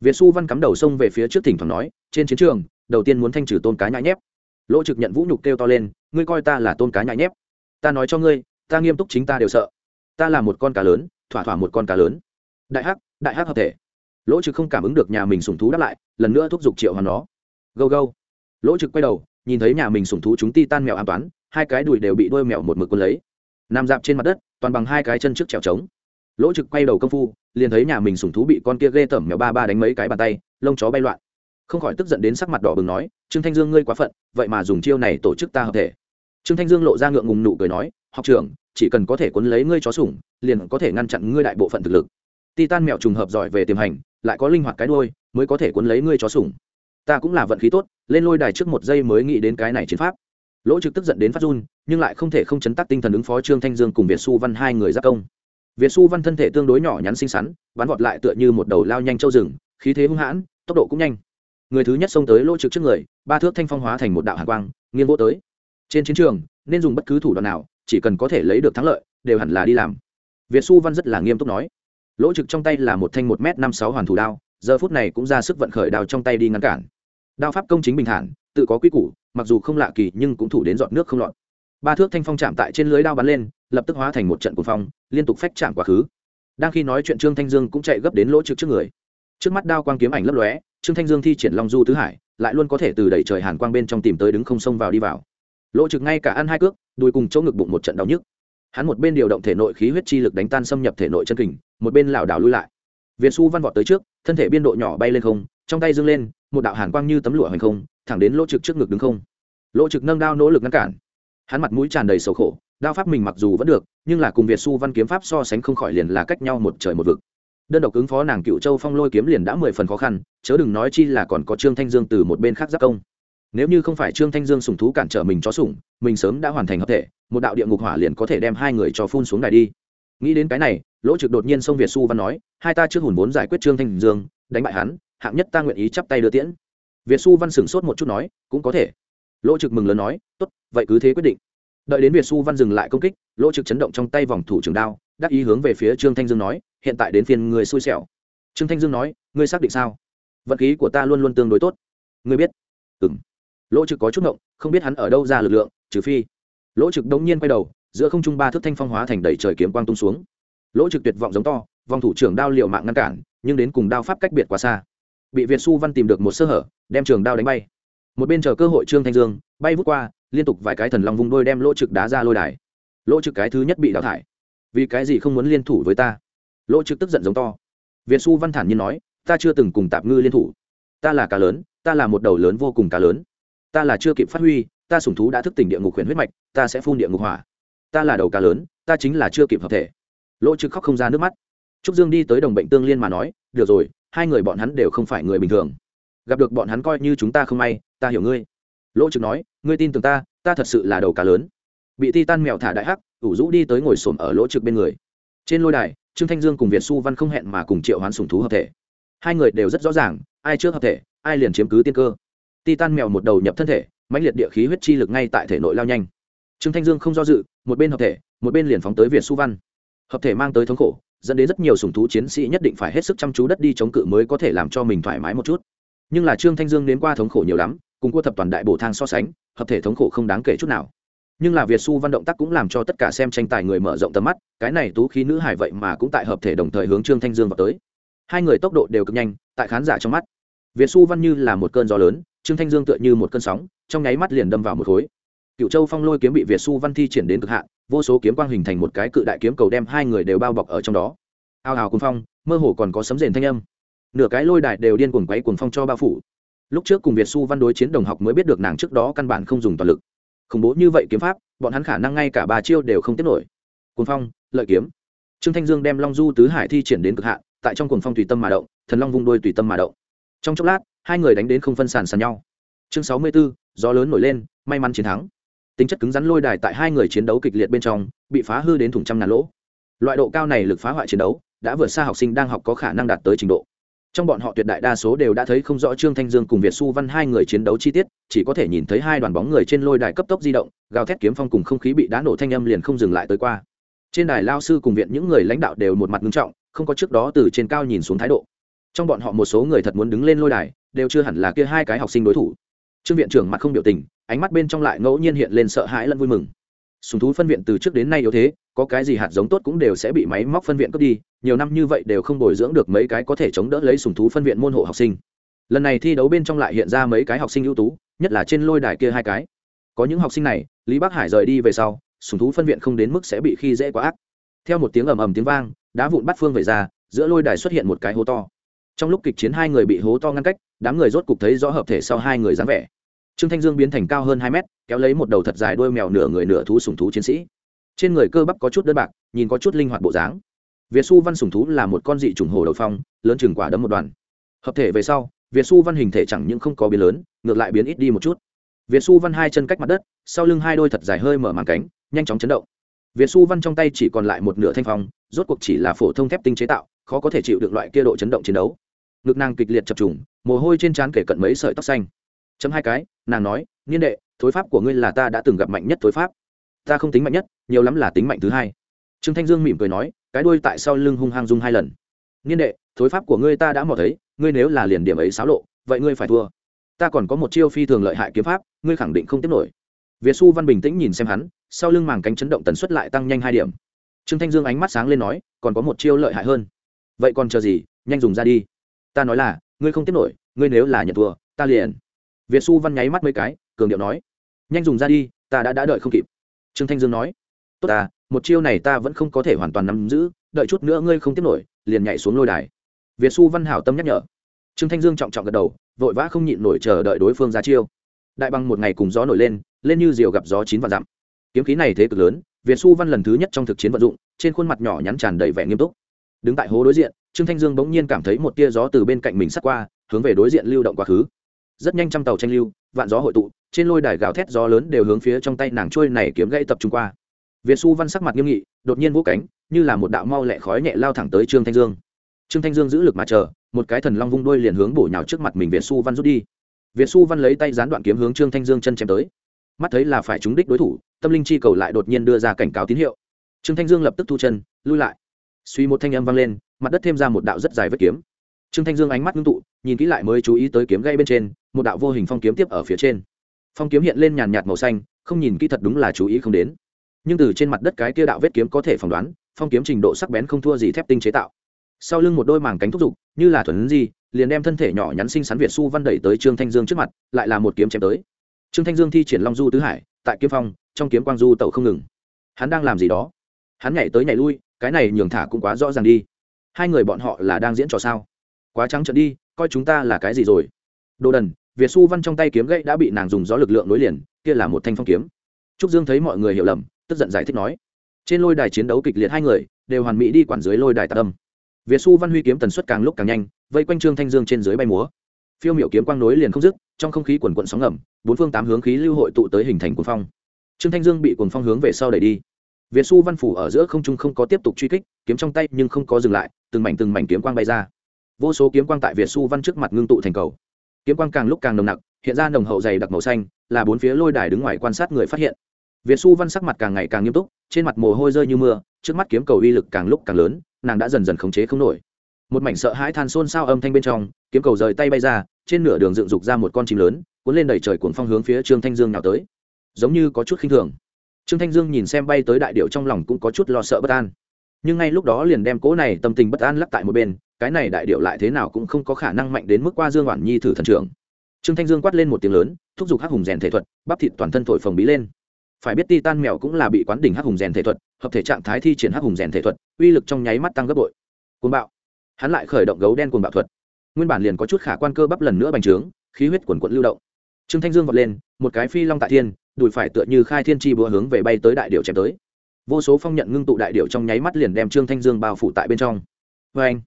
Việt xu văn cắm đầu sông về phía trước thỉnh thoảng nói, trên chiến trường, đầu tiên muốn thanh trừ tôn cá nhãi nhép. Lỗ trực nhận vũ nhục kêu to lên, ngươi coi ta là tôn cá nhãi nhép ta nói cho ngươi, ta nghiêm túc chính ta đều sợ. Ta là một con cá lớn, thỏa thỏa một con cá lớn. Đại hắc đại hắc hợp thể. Lỗ trực không cảm ứng được nhà mình sùng thú đáp lại, lần nữa thúc giục triệu hoàn nó. Gâu gâu. Lỗ trực quay đầu, nhìn thấy nhà mình sùng thú chúng ti tan mèo an toàn, hai cái đùi đều bị đôi mèo một mực quân lấy. Nằm dạp trên mặt đất, toàn bằng hai cái chân trước trèo trống. Lỗ trực quay đầu công phu, liền thấy nhà mình sùng thú bị con kia ghê tởm mèo ba ba đánh mấy cái bàn tay, lông chó bay loạn. Không khỏi tức giận đến sắc mặt đỏ bừng nói, trương thanh dương ngươi quá phận, vậy mà dùng chiêu này tổ chức ta hợp thể trương thanh dương lộ ra ngượng ngùng nụ cười nói, học trưởng, chỉ cần có thể cuốn lấy ngươi chó sủng, liền có thể ngăn chặn ngươi đại bộ phận thực lực. Titan mèo trùng hợp giỏi về tiềm hành, lại có linh hoạt cái đuôi, mới có thể cuốn lấy ngươi chó sủng. Ta cũng là vận khí tốt, lên lôi đài trước một giây mới nghĩ đến cái này chiến pháp. Lỗ trực tức giận đến phát run, nhưng lại không thể không chấn tác tinh thần ứng phó trương thanh dương cùng việt xu văn hai người giác công. Việt xu văn thân thể tương đối nhỏ nhắn xinh xắn, bắn vọt lại tựa như một đầu lao nhanh châu rừng, khí thế hung hãn, tốc độ cũng nhanh. Người thứ nhất xông tới lỗ trực trước người, ba thước thanh phong hóa thành một đạo hạ quang, nghiêng vô tới trên chiến trường, nên dùng bất cứ thủ đoạn nào, chỉ cần có thể lấy được thắng lợi, đều hẳn là đi làm. Việt xu văn rất là nghiêm túc nói. Lỗ trực trong tay là một thanh một m năm sáu hoàn thủ đao, giờ phút này cũng ra sức vận khởi đao trong tay đi ngăn cản. Đao pháp công chính bình thản, tự có quy củ, mặc dù không lạ kỳ nhưng cũng thủ đến dọn nước không lọt. Ba thước thanh phong chạm tại trên lưới đao bắn lên, lập tức hóa thành một trận cuồng phong, liên tục phách chạm quá khứ. Đang khi nói chuyện trương thanh dương cũng chạy gấp đến lỗ trực trước người. Trước mắt đao quang kiếm ảnh lấp lóe, trương thanh dương thi triển long du tứ hải, lại luôn có thể từ đẩy trời hàn quang bên trong tìm tới đứng không xông vào đi vào lỗ trực ngay cả ăn hai cước, đùi cùng chỗ ngực bụng một trận đau nhức. Hắn một bên điều động thể nội khí huyết chi lực đánh tan xâm nhập thể nội chân kình, một bên lảo đảo lui lại. Việt xu văn vọt tới trước, thân thể biên độ nhỏ bay lên không, trong tay dâng lên, một đạo hàn quang như tấm lụa hành không, thẳng đến lỗ trực trước ngực đứng không. Lỗ trực nâng đao nỗ lực ngăn cản. Hắn mặt mũi tràn đầy sầu khổ, đao pháp mình mặc dù vẫn được, nhưng là cùng việt xu văn kiếm pháp so sánh không khỏi liền là cách nhau một trời một vực. Đơn độc ứng phó nàng cựu châu phong lôi kiếm liền đã mười phần khó khăn, chớ đừng nói chi là còn có trương thanh dương từ một bên khác giáp công nếu như không phải trương thanh dương sùng thú cản trở mình cho sủng, mình sớm đã hoàn thành hợp thể, một đạo địa ngục hỏa liền có thể đem hai người cho phun xuống đài đi. Nghĩ đến cái này, lỗ trực đột nhiên xông việt su văn nói, hai ta trước hùn vốn giải quyết trương thanh dương, đánh bại hắn, hạng nhất ta nguyện ý chắp tay đưa tiễn. Việt su văn sửng sốt một chút nói, cũng có thể. Lỗ trực mừng lớn nói, tốt, vậy cứ thế quyết định. Đợi đến việt su văn dừng lại công kích, lỗ trực chấn động trong tay vòng thủ trường đao, đắc ý hướng về phía trương thanh dương nói, hiện tại đến phiên người xui xẻo. Trương thanh dương nói, ngươi xác định sao? Vận khí của ta luôn luôn tương đối tốt. Ngươi biết. Ừ lỗ trực có chút ngộng, không biết hắn ở đâu ra lực lượng, trừ phi. Lỗ trực đống nhiên quay đầu, giữa không trung ba thước thanh phong hóa thành đầy trời kiếm quang tung xuống. Lỗ trực tuyệt vọng giống to vòng thủ trưởng đao liệu mạng ngăn cản, nhưng đến cùng đao pháp cách biệt quá xa. Bị việt su văn tìm được một sơ hở, đem trường đao đánh bay. Một bên chờ cơ hội trương thanh dương, bay vút qua, liên tục vài cái thần long vùng đôi đem lỗ trực đá ra lôi đài. Lỗ trực cái thứ nhất bị đào thải. Vì cái gì không muốn liên thủ với ta? Lỗ trực tức giận giống to. Việt su văn thản nhiên nói, ta chưa từng cùng tạp ngư liên thủ. Ta là cá lớn, ta là một đầu lớn vô cùng cá lớn ta là chưa kịp phát huy, ta sủng thú đã thức tỉnh địa ngục huyền huyết mạch, ta sẽ phun địa ngục hỏa. Ta là đầu cá lớn, ta chính là chưa kịp hợp thể. Lỗ trực khóc không ra nước mắt. Trúc dương đi tới đồng bệnh tương liên mà nói, được rồi, hai người bọn hắn đều không phải người bình thường. Gặp được bọn hắn coi như chúng ta không may, ta hiểu ngươi. Lỗ trực nói, ngươi tin tưởng ta ta thật sự là đầu cá lớn. Bị ti tan mèo thả đại hắc, ủ rũ đi tới ngồi xổm ở lỗ trực bên người. Trên lôi đài, trương thanh dương cùng việt su văn không hẹn mà cùng triệu hoán sùng thú hợp thể. Hai người đều rất rõ ràng, ai trước hợp thể, ai liền chiếm cứ tiên cơ. Titan mèo một đầu nhập thân thể, mãnh liệt địa khí huyết chi lực ngay tại thể nội lao nhanh. Trương thanh dương không do dự, một bên hợp thể, một bên liền phóng tới việt su văn. Hợp thể mang tới thống khổ, dẫn đến rất nhiều sùng thú chiến sĩ nhất định phải hết sức chăm chú đất đi chống cự mới có thể làm cho mình thoải mái một chút. Nhưng là trương thanh dương đến qua thống khổ nhiều lắm, cùng cua thập toàn đại bổ thang so sánh, hợp thể thống khổ không đáng kể chút nào. Nhưng là việt su văn động tác cũng làm cho tất cả xem tranh tài người mở rộng tầm mắt, cái này tú khí nữ hải vậy mà cũng tại hợp thể đồng thời hướng trương thanh dương vào tới. Hai người tốc độ đều cực nhanh, tại khán giả trong mắt, việt su văn như là một cơn gió lớn trương thanh dương tựa như một cơn sóng, trong nháy mắt liền đâm vào một khối. Cựu châu phong lôi kiếm bị việt su văn thi triển đến cực hạn, vô số kiếm quang hình thành một cái cự đại kiếm cầu đem hai người đều bao bọc ở trong đó. Ao ào cùng phong, mơ hồ còn có sấm rền thanh âm. Nửa cái lôi đài đều điên cuồng quấy cuồng phong cho bao phủ. Lúc trước cùng việt su văn đối chiến đồng học mới biết được nàng trước đó căn bản không dùng toàn lực. Khủng bố như vậy kiếm pháp, bọn hắn khả năng ngay cả ba chiêu đều không tiếp nổi. Cuồng phong, lợi kiếm. Trương thanh dương đem long du tứ hải thi triển đến cực hạn, tại trong cuồng phong tùy tâm mà động, thần long vung đôi tùy tâm mà động. Trong chốc lát hai người đánh đến không phân sàn sàn nhau. Chương sáu mươi 64, gió lớn nổi lên may mắn chiến thắng. Tính chất cứng rắn lôi đài tại hai người chiến đấu kịch liệt bên trong bị phá hư đến thủng trăm ngàn lỗ. Loại độ cao này lực phá hoại chiến đấu đã vượt xa học sinh đang học có khả năng đạt tới trình độ. Trong bọn họ tuyệt đại đa số đều đã thấy không rõ trương thanh dương cùng việt xu văn hai người chiến đấu chi tiết chỉ có thể nhìn thấy hai đoàn bóng người trên lôi đài cấp tốc di động gào thét kiếm phong cùng không khí bị đá nổ thanh âm liền không dừng lại tới qua. Trên đài lao sư cùng viện những người lãnh đạo đều một mặt nghiêm trọng không có trước đó từ trên cao nhìn xuống thái độ. Trong bọn họ một số người thật muốn đứng lên lôi đài đều chưa hẳn là kia hai cái học sinh đối thủ. Trương viện trưởng mặt không biểu tình, ánh mắt bên trong lại ngẫu nhiên hiện lên sợ hãi lẫn vui mừng. Sùng thú phân viện từ trước đến nay yếu thế, có cái gì hạt giống tốt cũng đều sẽ bị máy móc phân viện cướp đi, nhiều năm như vậy đều không bồi dưỡng được mấy cái có thể chống đỡ lấy sùng thú phân viện môn hộ học sinh. Lần này thi đấu bên trong lại hiện ra mấy cái học sinh ưu tú, nhất là trên lôi đài kia hai cái. Có những học sinh này, lý bắc hải rời đi về sau, sùng thú phân viện không đến mức sẽ bị khi dễ quá ác. Theo một tiếng ầm ầm tiếng vang, đá vụn bắt phương về ra, giữa lôi đài xuất hiện một cái hố to trong lúc kịch chiến hai người bị hố to ngăn cách, đám người rốt cục thấy rõ hợp thể sau hai người dáng vẻ. Trương thanh dương biến thành cao hơn hai mét, kéo lấy một đầu thật dài đuôi mèo nửa người nửa thú sùng thú chiến sĩ. Trên người cơ bắp có chút đơn bạc, nhìn có chút linh hoạt bộ dáng. Việt su văn sùng thú là một con dị trùng hồ đầu phong, lớn chừng quả đấm một đoàn. Hợp thể về sau, việt su văn hình thể chẳng những không có biến lớn, ngược lại biến ít đi một chút. Việt su văn hai chân cách mặt đất, sau lưng hai đôi thật dài hơi mở màn cánh, nhanh chóng chấn động. Việt su văn trong tay chỉ còn lại một nửa thanh phong, rốt cuộc chỉ là phổ thông thép tinh chế tạo, khó có thể chịu được loại kia độ chấn động chiến đấu ngực nàng kịch liệt chập trùng, mồ hôi trên trán kể cận mấy sợi tóc xanh. Chấm hai cái, nàng nói, niên đệ, thối pháp của ngươi là ta đã từng gặp mạnh nhất thối pháp. Ta không tính mạnh nhất, nhiều lắm là tính mạnh thứ hai. Trương thanh dương mỉm cười nói, cái đuôi tại sau lưng hung hăng dung hai lần. Niên đệ, thối pháp của ngươi ta đã mò thấy, ngươi nếu là liền điểm ấy xáo lộ, vậy ngươi phải thua. Ta còn có một chiêu phi thường lợi hại kiếm pháp, ngươi khẳng định không tiếp nổi. Việt xu văn bình tĩnh nhìn xem hắn, sau lưng màng cánh chấn động tần suất lại tăng nhanh hai điểm. Trương thanh dương ánh mắt sáng lên nói, còn có một chiêu lợi hại hơn. Vậy còn chờ gì, nhanh dùng ra đi ta nói là, ngươi không tiếp nổi, ngươi nếu là nhận thua, ta liền. Việt xu văn nháy mắt mấy cái, cường điệu nói. Nhanh dùng ra đi, ta đã đã đợi không kịp. Trương thanh dương nói. Tốt ta một chiêu này ta vẫn không có thể hoàn toàn nắm giữ, đợi chút nữa ngươi không tiếp nổi, liền nhảy xuống lôi đài. Việt xu văn hảo tâm nhắc nhở. Trương thanh dương trọng trọng gật đầu, vội vã không nhịn nổi chờ đợi đối phương ra chiêu. Đại bằng một ngày cùng gió nổi lên lên như diều gặp gió chín và dặm. Kiếm khí này thế cực lớn, việt xu văn lần thứ nhất trong thực chiến vận dụng, trên khuôn mặt nhỏ nhắn tràn đầy vẻ nghiêm túc. Đứng tại hố đối diện trương thanh dương bỗng nhiên cảm thấy một tia gió từ bên cạnh mình sắt qua, hướng về đối diện lưu động quá khứ. Rất nhanh trăm tàu tranh lưu, vạn gió hội tụ, trên lôi đài gào thét gió lớn đều hướng phía trong tay nàng trôi này kiếm gãy tập trung qua. Việt xu văn sắc mặt nghiêm nghị, đột nhiên vỗ cánh, như là một đạo mau lẹ khói nhẹ lao thẳng tới trương thanh dương. Trương thanh dương giữ lực mà chờ, một cái thần long vung đôi liền hướng bổ nhào trước mặt mình việt xu văn rút đi. Việt xu văn lấy tay gián đoạn kiếm hướng trương thanh dương chân chém tới. Mắt thấy là phải trúng đích đối thủ, tâm linh chi cầu lại đột nhiên đưa ra cảnh cáo tín hiệu. Trương thanh dương lập tức thu chân, lui lại. Suy một thanh âm vang lên mặt đất thêm ra một đạo rất dài vết kiếm. Trương thanh dương ánh mắt ngưng tụ, nhìn kỹ lại mới chú ý tới kiếm gây bên trên, một đạo vô hình phong kiếm tiếp ở phía trên. Phong kiếm hiện lên nhàn nhạt màu xanh, không nhìn kỹ thật đúng là chú ý không đến. Nhưng từ trên mặt đất cái kia đạo vết kiếm có thể phỏng đoán, phong kiếm trình độ sắc bén không thua gì thép tinh chế tạo. Sau lưng một đôi màng cánh thúc giục, như là thuần gì liền đem thân thể nhỏ nhắn xinh xắn việt su văn đẩy tới trương thanh dương trước mặt, lại là một kiếm chém tới. Trương thanh dương thi triển long du tứ hải, tại kiếm phong, trong kiếm quang du tẩu không ngừng. Hắn đang làm gì đó? Hắn nhảy tới nhảy lui, cái này nhường thả cũng quá rõ ràng đi hai người bọn họ là đang diễn trò sao? Quá trắng trợn đi, coi chúng ta là cái gì rồi? Đồ đần, việt su văn trong tay kiếm gậy đã bị nàng dùng gió lực lượng nối liền, kia là một thanh phong kiếm. Trúc dương thấy mọi người hiểu lầm, tức giận giải thích nói, trên lôi đài chiến đấu kịch liệt hai người, đều hoàn mỹ đi quản dưới lôi đài tạc âm. Việt su văn huy kiếm tần suất càng lúc càng nhanh, vây quanh trương thanh dương trên dưới bay múa. Phiêu miểu kiếm quang nối liền không dứt, trong không khí quần quận sóng ngầm, bốn phương tám hướng khí lưu hội tụ tới hình thành cuồng phong. Trương thanh dương bị cuồng phong hướng về sau đẩy đi. Việt su văn phủ ở giữa không trung không có tiếp tục truy kích, kiếm trong tay nhưng không có dừng lại từng mảnh từng mảnh kiếm quang bay ra. Vô số kiếm quang tại việt su văn trước mặt ngưng tụ thành cầu. Kiếm quang càng lúc càng nồng nặc, hiện ra nồng hậu dày đặc màu xanh, là bốn phía lôi đài đứng ngoài quan sát người phát hiện. Việt su văn sắc mặt càng ngày càng nghiêm túc, trên mặt mồ hôi rơi như mưa, trước mắt kiếm cầu uy lực càng lúc càng lớn, nàng đã dần dần khống chế không nổi. Một mảnh sợ hãi than xôn xao âm thanh bên trong, kiếm cầu rời tay bay ra, trên nửa đường dựng dục ra một con chim lớn, cuốn lên đầy trời cuốn phong hướng phía trương thanh dương nào tới. Giống như có chút khinh thường. Trương thanh dương nhìn xem bay tới đại điệu trong lòng cũng có chút lo sợ bất an nhưng ngay lúc đó liền đem cỗ này tâm tình bất an lắc tại một bên, cái này đại điệu lại thế nào cũng không có khả năng mạnh đến mức qua dương oản nhi thử thần trưởng. Trương thanh dương quát lên một tiếng lớn, thúc giục hắc hùng rèn thể thuật, bắp thịt toàn thân thổi phồng bí lên. Phải biết titan mèo cũng là bị quán đỉnh hắc hùng rèn thể thuật, hợp thể trạng thái thi triển hắc hùng rèn thể thuật, uy lực trong nháy mắt tăng gấp bội. Côn bạo. Hắn lại khởi động gấu đen cuồng bạo thuật. Nguyên bản liền có chút khả quan cơ bắp lần nữa bành trướng, khí huyết quần quận lưu động. Trương thanh dương vọt lên, một cái phi long tại thiên, đùi phải tựa như khai thiên chi búa hướng về bay tới đại điệu chém tới vô số phong nhận ngưng tụ đại điệu trong nháy mắt liền đem trương thanh dương bao phủ tại bên trong. Vê anh,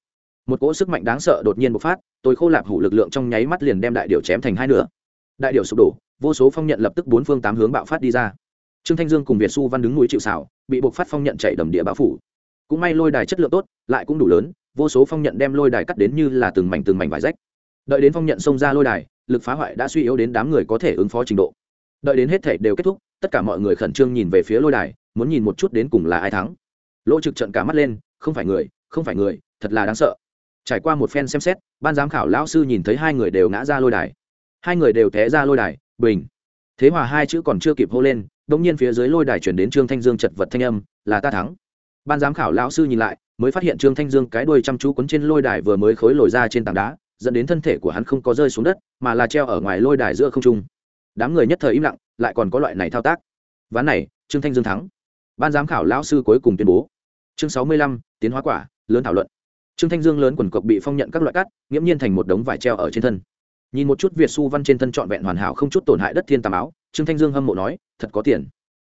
một cỗ sức mạnh đáng sợ đột nhiên bộc phát, tôi khô lạp hủ lực lượng trong nháy mắt liền đem đại điệu chém thành hai nửa. Đại điệu sụp đổ, vô số phong nhận lập tức bốn phương tám hướng bạo phát đi ra. Trương thanh dương cùng việt su văn đứng núi chịu xảo bị buộc phát phong nhận chạy đầm địa bao phủ. Cũng may lôi đài chất lượng tốt, lại cũng đủ lớn, vô số phong nhận đem lôi đài cắt đến như là từng mảnh từng mảnh vải rách. Đợi đến phong nhận xông ra lôi đài, lực phá hoại đã suy yếu đến đám người có thể ứng phó trình độ đợi đến hết thể đều kết thúc, tất cả mọi người khẩn trương nhìn về phía lôi đài, muốn nhìn một chút đến cùng là ai thắng. Lỗ trực trận cả mắt lên, không phải người, không phải người, thật là đáng sợ. Trải qua một phen xem xét, ban giám khảo lão sư nhìn thấy hai người đều ngã ra lôi đài. Hai người đều té ra lôi đài, bình. Thế hòa hai chữ còn chưa kịp hô lên đông nhiên phía dưới lôi đài chuyển đến trương thanh dương chật vật thanh âm, là ta thắng. Ban giám khảo lão sư nhìn lại, mới phát hiện trương thanh dương cái đuôi chăm chú quấn trên lôi đài vừa mới khối lồi ra trên tảng đá, dẫn đến thân thể của hắn không có rơi xuống đất, mà là treo ở ngoài lôi đài giữa không trung đám người nhất thời im lặng lại còn có loại này thao tác. Ván này trương thanh dương thắng. Ban giám khảo lão sư cuối cùng tuyên bố. Chương sáu mươi lăm tiến hóa quả lớn thảo luận. Trương thanh dương lớn quần cộc bị phong nhận các loại cát, nghiễm nhiên thành một đống vải treo ở trên thân. Nhìn một chút việt su văn trên thân trọn vẹn hoàn hảo không chút tổn hại đất thiên tàm áo trương thanh dương hâm mộ nói thật có tiền.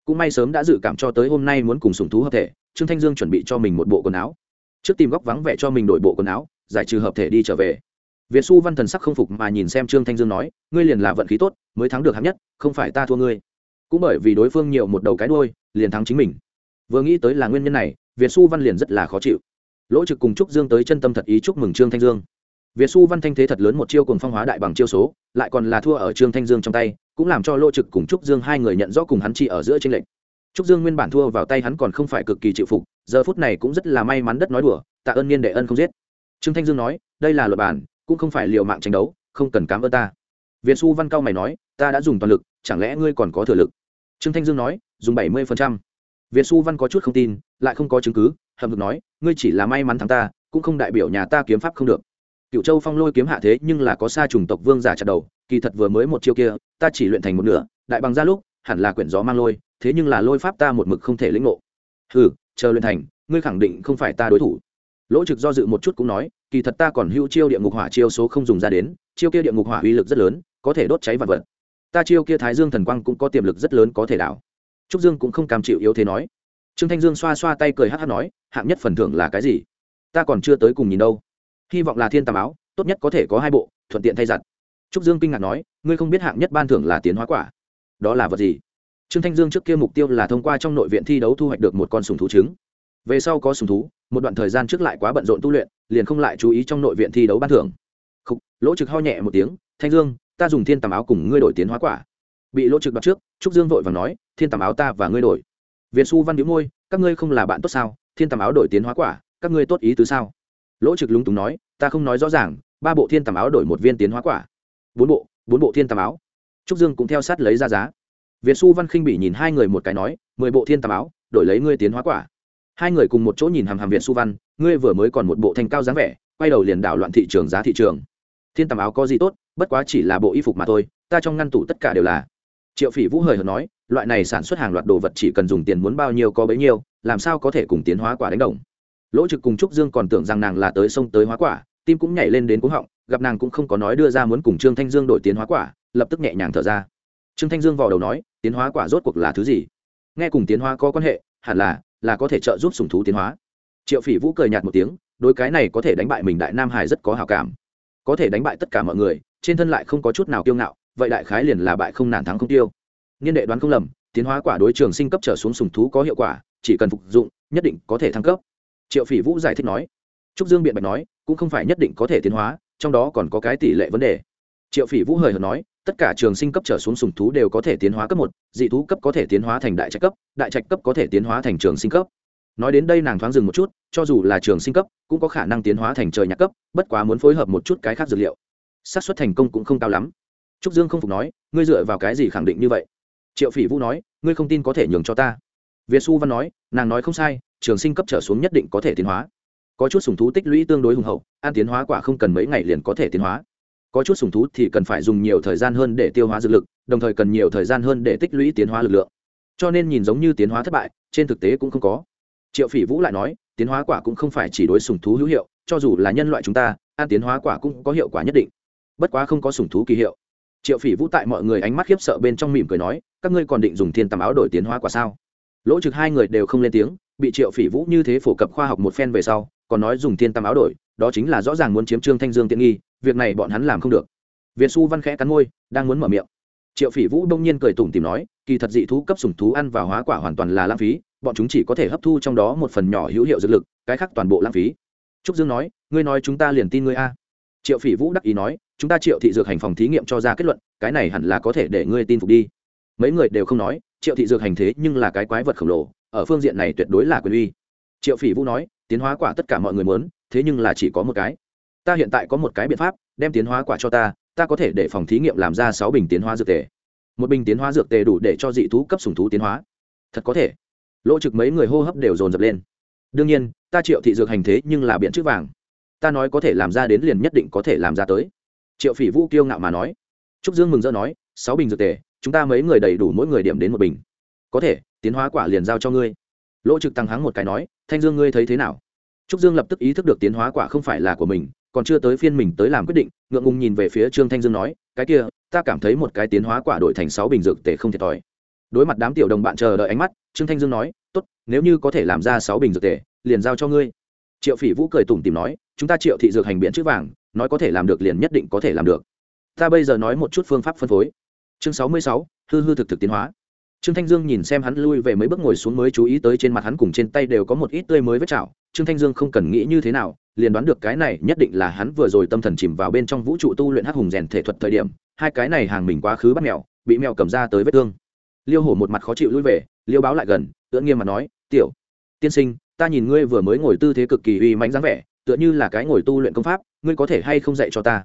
Cũng may sớm đã dự cảm cho tới hôm nay muốn cùng sùng thú hợp thể trương thanh dương chuẩn bị cho mình một bộ quần áo. Trước tìm góc vắng vẻ cho mình đổi bộ quần áo giải trừ hợp thể đi trở về việt xu văn thần sắc không phục mà nhìn xem trương thanh dương nói, ngươi liền là vận khí tốt, mới thắng được hạng nhất, không phải ta thua ngươi. Cũng bởi vì đối phương nhiều một đầu cái đôi liền thắng chính mình. Vừa nghĩ tới là nguyên nhân này, việt xu văn liền rất là khó chịu. Lỗ trực cùng trúc dương tới chân tâm thật ý chúc mừng trương thanh dương. Việt xu văn thanh thế thật lớn một chiêu cùng phong hóa đại bằng chiêu số, lại còn là thua ở trương thanh dương trong tay, cũng làm cho lỗ trực cùng trúc dương hai người nhận rõ cùng hắn chi ở giữa tranh lệch. Trúc dương nguyên bản thua vào tay hắn còn không phải cực kỳ chịu phục, giờ phút này cũng rất là may mắn đất nói đùa, tạ ơn niên đệ ân không giết. Trương thanh dương nói, đây là luật bản cũng không phải liều mạng tranh đấu, không cần cám ơn ta. Việt xu văn cao mày nói, ta đã dùng toàn lực, chẳng lẽ ngươi còn có thừa lực? Trương thanh dương nói, dùng bảy mươi phần trăm. Việt xu văn có chút không tin, lại không có chứng cứ hầm hực nói, ngươi chỉ là may mắn thắng ta, cũng không đại biểu nhà ta kiếm pháp không được. Cựu châu phong lôi kiếm hạ thế nhưng là có xa trùng tộc vương giả chặt đầu, kỳ thật vừa mới một chiêu kia, ta chỉ luyện thành một nửa, đại bằng ra lúc, hẳn là quyển gió mang lôi, thế nhưng là lôi pháp ta một mực không thể lĩnh ngộ. Ừ chờ luyện thành, ngươi khẳng định không phải ta đối thủ lỗ trực do dự một chút cũng nói, kỳ thật ta còn hữu chiêu địa ngục hỏa chiêu số không dùng ra đến, chiêu kia địa ngục hỏa uy lực rất lớn, có thể đốt cháy vật vật. Ta chiêu kia thái dương thần quang cũng có tiềm lực rất lớn có thể đảo. Trúc dương cũng không cam chịu yếu thế nói. Trương thanh dương xoa xoa tay cười hát hát nói, hạng nhất phần thưởng là cái gì? Ta còn chưa tới cùng nhìn đâu. Hy vọng là thiên tàm áo, tốt nhất có thể có hai bộ, thuận tiện thay giặt. Trúc dương kinh ngạc nói, ngươi không biết hạng nhất ban thưởng là tiến hóa quả. Đó là vật gì? Trương thanh dương trước kia mục tiêu là thông qua trong nội viện thi đấu thu hoạch được một con sùng thú trứng. Về sau có sùng thú một đoạn thời gian trước lại quá bận rộn tu luyện liền không lại chú ý trong nội viện thi đấu ban thưởng. Khúc, lỗ trực ho nhẹ một tiếng thanh dương ta dùng thiên Tầm áo cùng ngươi đổi tiến hóa quả. Bị lỗ trực đoạt trước trúc dương vội và nói thiên Tầm áo ta và ngươi đổi. Việt xu văn biếu môi các ngươi không là bạn tốt sao? Thiên tầm áo đổi tiến hóa quả các ngươi tốt ý tứ sao? Lỗ trực lúng túng nói ta không nói rõ ràng ba bộ thiên tầm áo đổi một viên tiến hóa quả. Bốn bộ bốn bộ thiên tầm áo. Trúc dương cũng theo sát lấy ra giá. Việt xu văn khinh bị nhìn hai người một cái nói mười bộ thiên tầm áo đổi lấy ngươi tiến hóa quả hai người cùng một chỗ nhìn hàm hàm viện Su văn, ngươi vừa mới còn một bộ thanh cao dáng vẻ, quay đầu liền đảo loạn thị trường giá thị trường. Thiên tầm áo có gì tốt, bất quá chỉ là bộ y phục mà thôi, ta trong ngăn tủ tất cả đều là. Triệu phỉ vũ hời hợt nói, loại này sản xuất hàng loạt đồ vật chỉ cần dùng tiền muốn bao nhiêu có bấy nhiêu, làm sao có thể cùng tiến hóa quả đánh đồng. Lỗ trực cùng trúc dương còn tưởng rằng nàng là tới sông tới hóa quả, tim cũng nhảy lên đến cúng họng, gặp nàng cũng không có nói đưa ra muốn cùng trương thanh dương đổi tiến hóa quả, lập tức nhẹ nhàng thở ra. Trương thanh dương vào đầu nói, tiến hóa quả rốt cuộc là thứ gì? Nghe cùng tiến hóa có quan hệ, hẳn là là có thể trợ giúp sùng thú tiến hóa. Triệu phỉ vũ cười nhạt một tiếng đôi cái này có thể đánh bại mình đại nam hải rất có hào cảm. Có thể đánh bại tất cả mọi người, trên thân lại không có chút nào kiêu ngạo, vậy đại khái liền là bại không nản thắng không tiêu. Niên đệ đoán không lầm, tiến hóa quả đối trường sinh cấp trở xuống sùng thú có hiệu quả, chỉ cần phục dụng, nhất định có thể thăng cấp. Triệu phỉ vũ giải thích nói. Trúc dương biện bạch nói, cũng không phải nhất định có thể tiến hóa, trong đó còn có cái tỷ lệ vấn đề triệu phỉ vũ hời hợt nói, tất cả trường sinh cấp trở xuống sùng thú đều có thể tiến hóa cấp một, dị thú cấp có thể tiến hóa thành đại trạch cấp, đại trạch cấp có thể tiến hóa thành trường sinh cấp. Nói đến đây nàng thoáng dừng một chút, cho dù là trường sinh cấp, cũng có khả năng tiến hóa thành trời nhạc cấp, bất quá muốn phối hợp một chút cái khác dược liệu. Xác suất thành công cũng không cao lắm. Trúc dương không phục nói, ngươi dựa vào cái gì khẳng định như vậy? Triệu phỉ vũ nói, ngươi không tin có thể nhường cho ta. Việt xu văn nói, nàng nói không sai, trường sinh cấp trở xuống nhất định có thể tiến hóa. Có chút sùng thú tích lũy tương đối hùng hậu an tiến hóa quả không cần mấy ngày liền có thể tiến hóa có chút sùng thú thì cần phải dùng nhiều thời gian hơn để tiêu hóa dược lực, đồng thời cần nhiều thời gian hơn để tích lũy tiến hóa lực lượng. Cho nên nhìn giống như tiến hóa thất bại, trên thực tế cũng không có. Triệu phỉ vũ lại nói, tiến hóa quả cũng không phải chỉ đối sùng thú hữu hiệu, cho dù là nhân loại chúng ta, ăn tiến hóa quả cũng có hiệu quả nhất định. Bất quá không có sùng thú kỳ hiệu. Triệu phỉ vũ tại mọi người ánh mắt khiếp sợ bên trong mỉm cười nói, các ngươi còn định dùng thiên tầm áo đổi tiến hóa quả sao? Lỗ trực hai người đều không lên tiếng, bị triệu phỉ vũ như thế phổ cập khoa học một phen về sau, còn nói dùng thiên tầm áo đổi, đó chính là rõ ràng muốn chiếm trương thanh dương tiện nghi việc này bọn hắn làm không được. Việt xu văn khẽ cắn môi, đang muốn mở miệng. Triệu phỉ vũ đông nhiên cười tủm tìm nói, kỳ thật dị thú cấp sùng thú ăn và hóa quả hoàn toàn là lãng phí, bọn chúng chỉ có thể hấp thu trong đó một phần nhỏ hữu hiệu dược lực, cái khác toàn bộ lãng phí. Trúc dương nói, ngươi nói chúng ta liền tin ngươi a. Triệu phỉ vũ đắc ý nói, chúng ta triệu thị dược hành phòng thí nghiệm cho ra kết luận, cái này hẳn là có thể để ngươi tin phục đi. Mấy người đều không nói, triệu thị dược hành thế nhưng là cái quái vật khổng lồ, ở phương diện này tuyệt đối là quyền uy. Triệu phỉ vũ nói, tiến hóa quả tất cả mọi người muốn, thế nhưng là chỉ có một cái ta hiện tại có một cái biện pháp, đem tiến hóa quả cho ta ta có thể để phòng thí nghiệm làm ra sáu bình tiến hóa dược tề. Một bình tiến hóa dược tề đủ để cho dị thú cấp sùng thú tiến hóa. Thật có thể. Lỗ trực mấy người hô hấp đều dồn dập lên. Đương nhiên, ta triệu thị dược hành thế nhưng là biện chữ vàng. Ta nói có thể làm ra đến liền nhất định có thể làm ra tới. Triệu phỉ vũ kiêu ngạo mà nói. Trúc dương mừng rỡ nói, sáu bình dược tề, chúng ta mấy người đầy đủ mỗi người điểm đến một bình. Có thể, tiến hóa quả liền giao cho ngươi. Lỗ trực tăng hắng một cái nói, thanh dương ngươi thấy thế nào? Trúc dương lập tức ý thức được tiến hóa quả không phải là của mình còn chưa tới phiên mình tới làm quyết định, ngượng ngùng nhìn về phía trương thanh dương nói, cái kia, ta cảm thấy một cái tiến hóa quả đổi thành sáu bình dược tề không thiệt thòi đối mặt đám tiểu đồng bạn chờ đợi ánh mắt, trương thanh dương nói, tốt, nếu như có thể làm ra sáu bình dược tề, liền giao cho ngươi. Triệu phỉ vũ cười tủm tìm nói, chúng ta triệu thị dược hành biện chữ vàng, nói có thể làm được liền nhất định có thể làm được. Ta bây giờ nói một chút phương pháp phân phối. Chương sáu mươi sáu, hư hư thực thực tiến hóa trương thanh dương nhìn xem hắn lui về mấy bước ngồi xuống mới chú ý tới trên mặt hắn cùng trên tay đều có một ít tươi mới vết chảo. Trương thanh dương không cần nghĩ như thế nào, liền đoán được cái này nhất định là hắn vừa rồi tâm thần chìm vào bên trong vũ trụ tu luyện hắc hùng rèn thể thuật thời điểm, hai cái này hàng mình quá khứ bắt mèo, bị mèo cầm ra tới vết thương. Liêu hổ một mặt khó chịu lui về, liêu báo lại gần ưỡn nghiêm mặt nói, tiểu tiên sinh, ta nhìn ngươi vừa mới ngồi tư thế cực kỳ uy mãnh dáng vẻ, tựa như là cái ngồi tu luyện công pháp, ngươi có thể hay không dạy cho ta?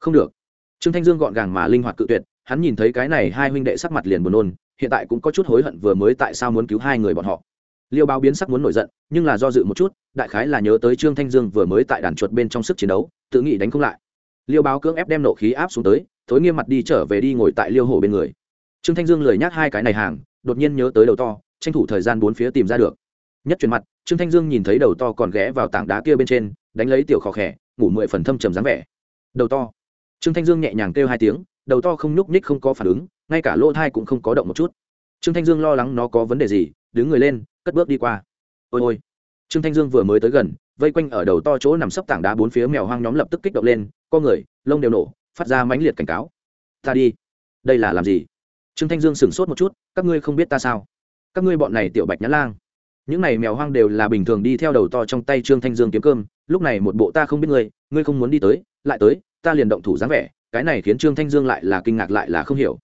Không được. Trương thanh dương gọn gàng mà linh hoạt cự tuyệt, hắn nhìn thấy cái này hai huynh đệ sắc mặt liền buồn nôn hiện tại cũng có chút hối hận vừa mới tại sao muốn cứu hai người bọn họ. Liêu báo biến sắc muốn nổi giận, nhưng là do dự một chút, đại khái là nhớ tới trương thanh dương vừa mới tại đàn chuột bên trong sức chiến đấu, tự nghĩ đánh không lại. Liêu báo cưỡng ép đem nộ khí áp xuống tới, thối nghiêm mặt đi trở về đi ngồi tại liêu hổ bên người. Trương thanh dương lười nhắc hai cái này hàng, đột nhiên nhớ tới đầu to, tranh thủ thời gian bốn phía tìm ra được. Nhất chuyển mặt, trương thanh dương nhìn thấy đầu to còn ghé vào tảng đá kia bên trên, đánh lấy tiểu khó khẽ ngủ mười phần thâm trầm dáng vẻ. Đầu to. Trương thanh dương nhẹ nhàng kêu hai tiếng, đầu to không nhúc nhích không có phản ứng ngay cả lỗ thai cũng không có động một chút. Trương thanh dương lo lắng nó có vấn đề gì, đứng người lên, cất bước đi qua. Ôi ôi. Trương thanh dương vừa mới tới gần, vây quanh ở đầu to chỗ nằm sấp tảng đá bốn phía mèo hoang nhóm lập tức kích động lên co người, lông đều nổ, phát ra mãnh liệt cảnh cáo. Ta đi. Đây là làm gì? Trương thanh dương sửng sốt một chút, các ngươi không biết ta sao? Các ngươi bọn này tiểu bạch nhã lang. Những này mèo hoang đều là bình thường đi theo đầu to trong tay trương thanh dương kiếm cơm, lúc này một bộ ta không biết ngươi ngươi không muốn đi tới, lại tới, ta liền động thủ dáng vẻ, cái này khiến trương thanh dương lại là kinh ngạc lại là không hiểu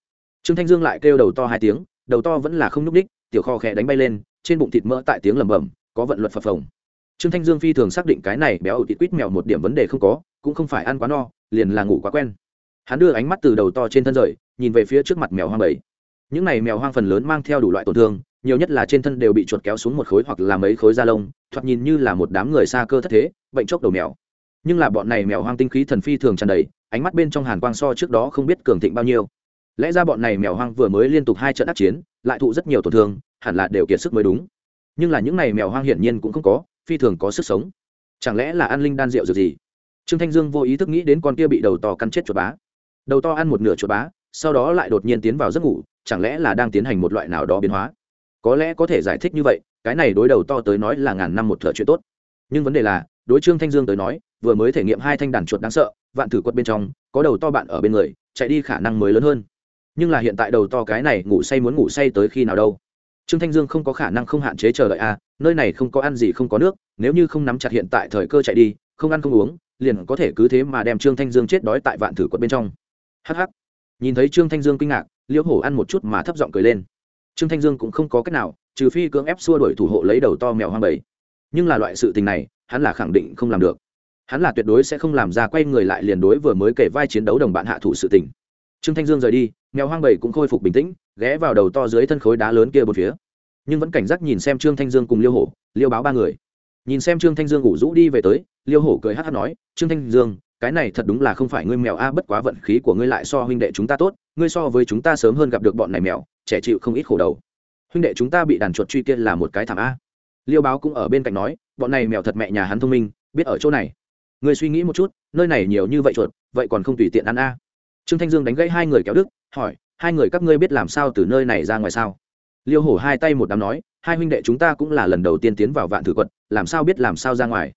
trương thanh dương lại kêu đầu to hai tiếng, đầu to vẫn là không nhúc đích tiểu kho khẽ đánh bay lên, trên bụng thịt mỡ tại tiếng lẩm bẩm, có vận luật phập phồng. Trương thanh dương phi thường xác định cái này béo thịt quýt mèo một điểm vấn đề không có, cũng không phải ăn quá no, liền là ngủ quá quen. Hắn đưa ánh mắt từ đầu to trên thân rời, nhìn về phía trước mặt mèo hoang bảy. Những này mèo hoang phần lớn mang theo đủ loại tổn thương, nhiều nhất là trên thân đều bị chuột kéo xuống một khối hoặc là mấy khối da lông, thoạt nhìn như là một đám người xa cơ thất thế, bệnh chốc đầu mèo. Nhưng là bọn này mèo hoang tinh khí thần phi thường tràn đầy, ánh mắt bên trong hàn quang so trước đó không biết cường thịnh bao nhiêu lẽ ra bọn này mèo hoang vừa mới liên tục hai trận ác chiến, lại thụ rất nhiều tổn thương, hẳn là đều kiệt sức mới đúng. Nhưng là những này mèo hoang hiển nhiên cũng không có, phi thường có sức sống. Chẳng lẽ là ăn linh đan rượu dược gì? Trương thanh dương vô ý thức nghĩ đến con kia bị đầu to căn chết chuột bá. Đầu to ăn một nửa chuột bá, sau đó lại đột nhiên tiến vào giấc ngủ, chẳng lẽ là đang tiến hành một loại nào đó biến hóa? Có lẽ có thể giải thích như vậy, cái này đối đầu to tới nói là ngàn năm một thợ chuyện tốt. Nhưng vấn đề là, đối trương thanh dương tới nói, vừa mới thể nghiệm hai thanh đàn chuột đáng sợ, vạn thử quật bên trong, có đầu to bạn ở bên người, chạy đi khả năng mới lớn hơn nhưng là hiện tại đầu to cái này ngủ say muốn ngủ say tới khi nào đâu. Trương thanh dương không có khả năng không hạn chế chờ đợi a à, nơi này không có ăn gì không có nước nếu như không nắm chặt hiện tại thời cơ chạy đi không ăn không uống liền có thể cứ thế mà đem trương thanh dương chết đói tại vạn thử quật bên trong. Hh nhìn thấy trương thanh dương kinh ngạc liễu hổ ăn một chút mà thấp giọng cười lên. Trương thanh dương cũng không có cách nào trừ phi cưỡng ép xua đuổi thủ hộ lấy đầu to mèo hoang bầy. Nhưng là loại sự tình này hắn là khẳng định không làm được. Hắn là tuyệt đối sẽ không làm ra quay người lại liền đối vừa mới kể vai chiến đấu đồng bạn hạ thủ sự tình trương thanh dương rời đi, mèo hoang bầy cũng khôi phục bình tĩnh, ghé vào đầu to dưới thân khối đá lớn kia một phía. Nhưng vẫn cảnh giác nhìn xem trương thanh dương cùng liêu hổ, liêu báo ba người. Nhìn xem trương thanh dương ngủ rũ đi về tới, liêu hổ cười hát hát nói, trương thanh dương, cái này thật đúng là không phải ngươi mèo a, bất quá vận khí của ngươi lại so huynh đệ chúng ta tốt, ngươi so với chúng ta sớm hơn gặp được bọn này mèo, trẻ chịu không ít khổ đầu. Huynh đệ chúng ta bị đàn chuột truy kia là một cái thảm a. Liêu báo cũng ở bên cạnh nói, bọn này mèo thật mẹ nhà hắn thông minh, biết ở chỗ này. Ngươi suy nghĩ một chút, nơi này nhiều như vậy chuột, vậy còn không tùy tiện ăn a trương thanh dương đánh gãy hai người kéo đức, hỏi, hai người các ngươi biết làm sao từ nơi này ra ngoài sao? Liêu hổ hai tay một đám nói, hai huynh đệ chúng ta cũng là lần đầu tiên tiến vào vạn thử quật, làm sao biết làm sao ra ngoài?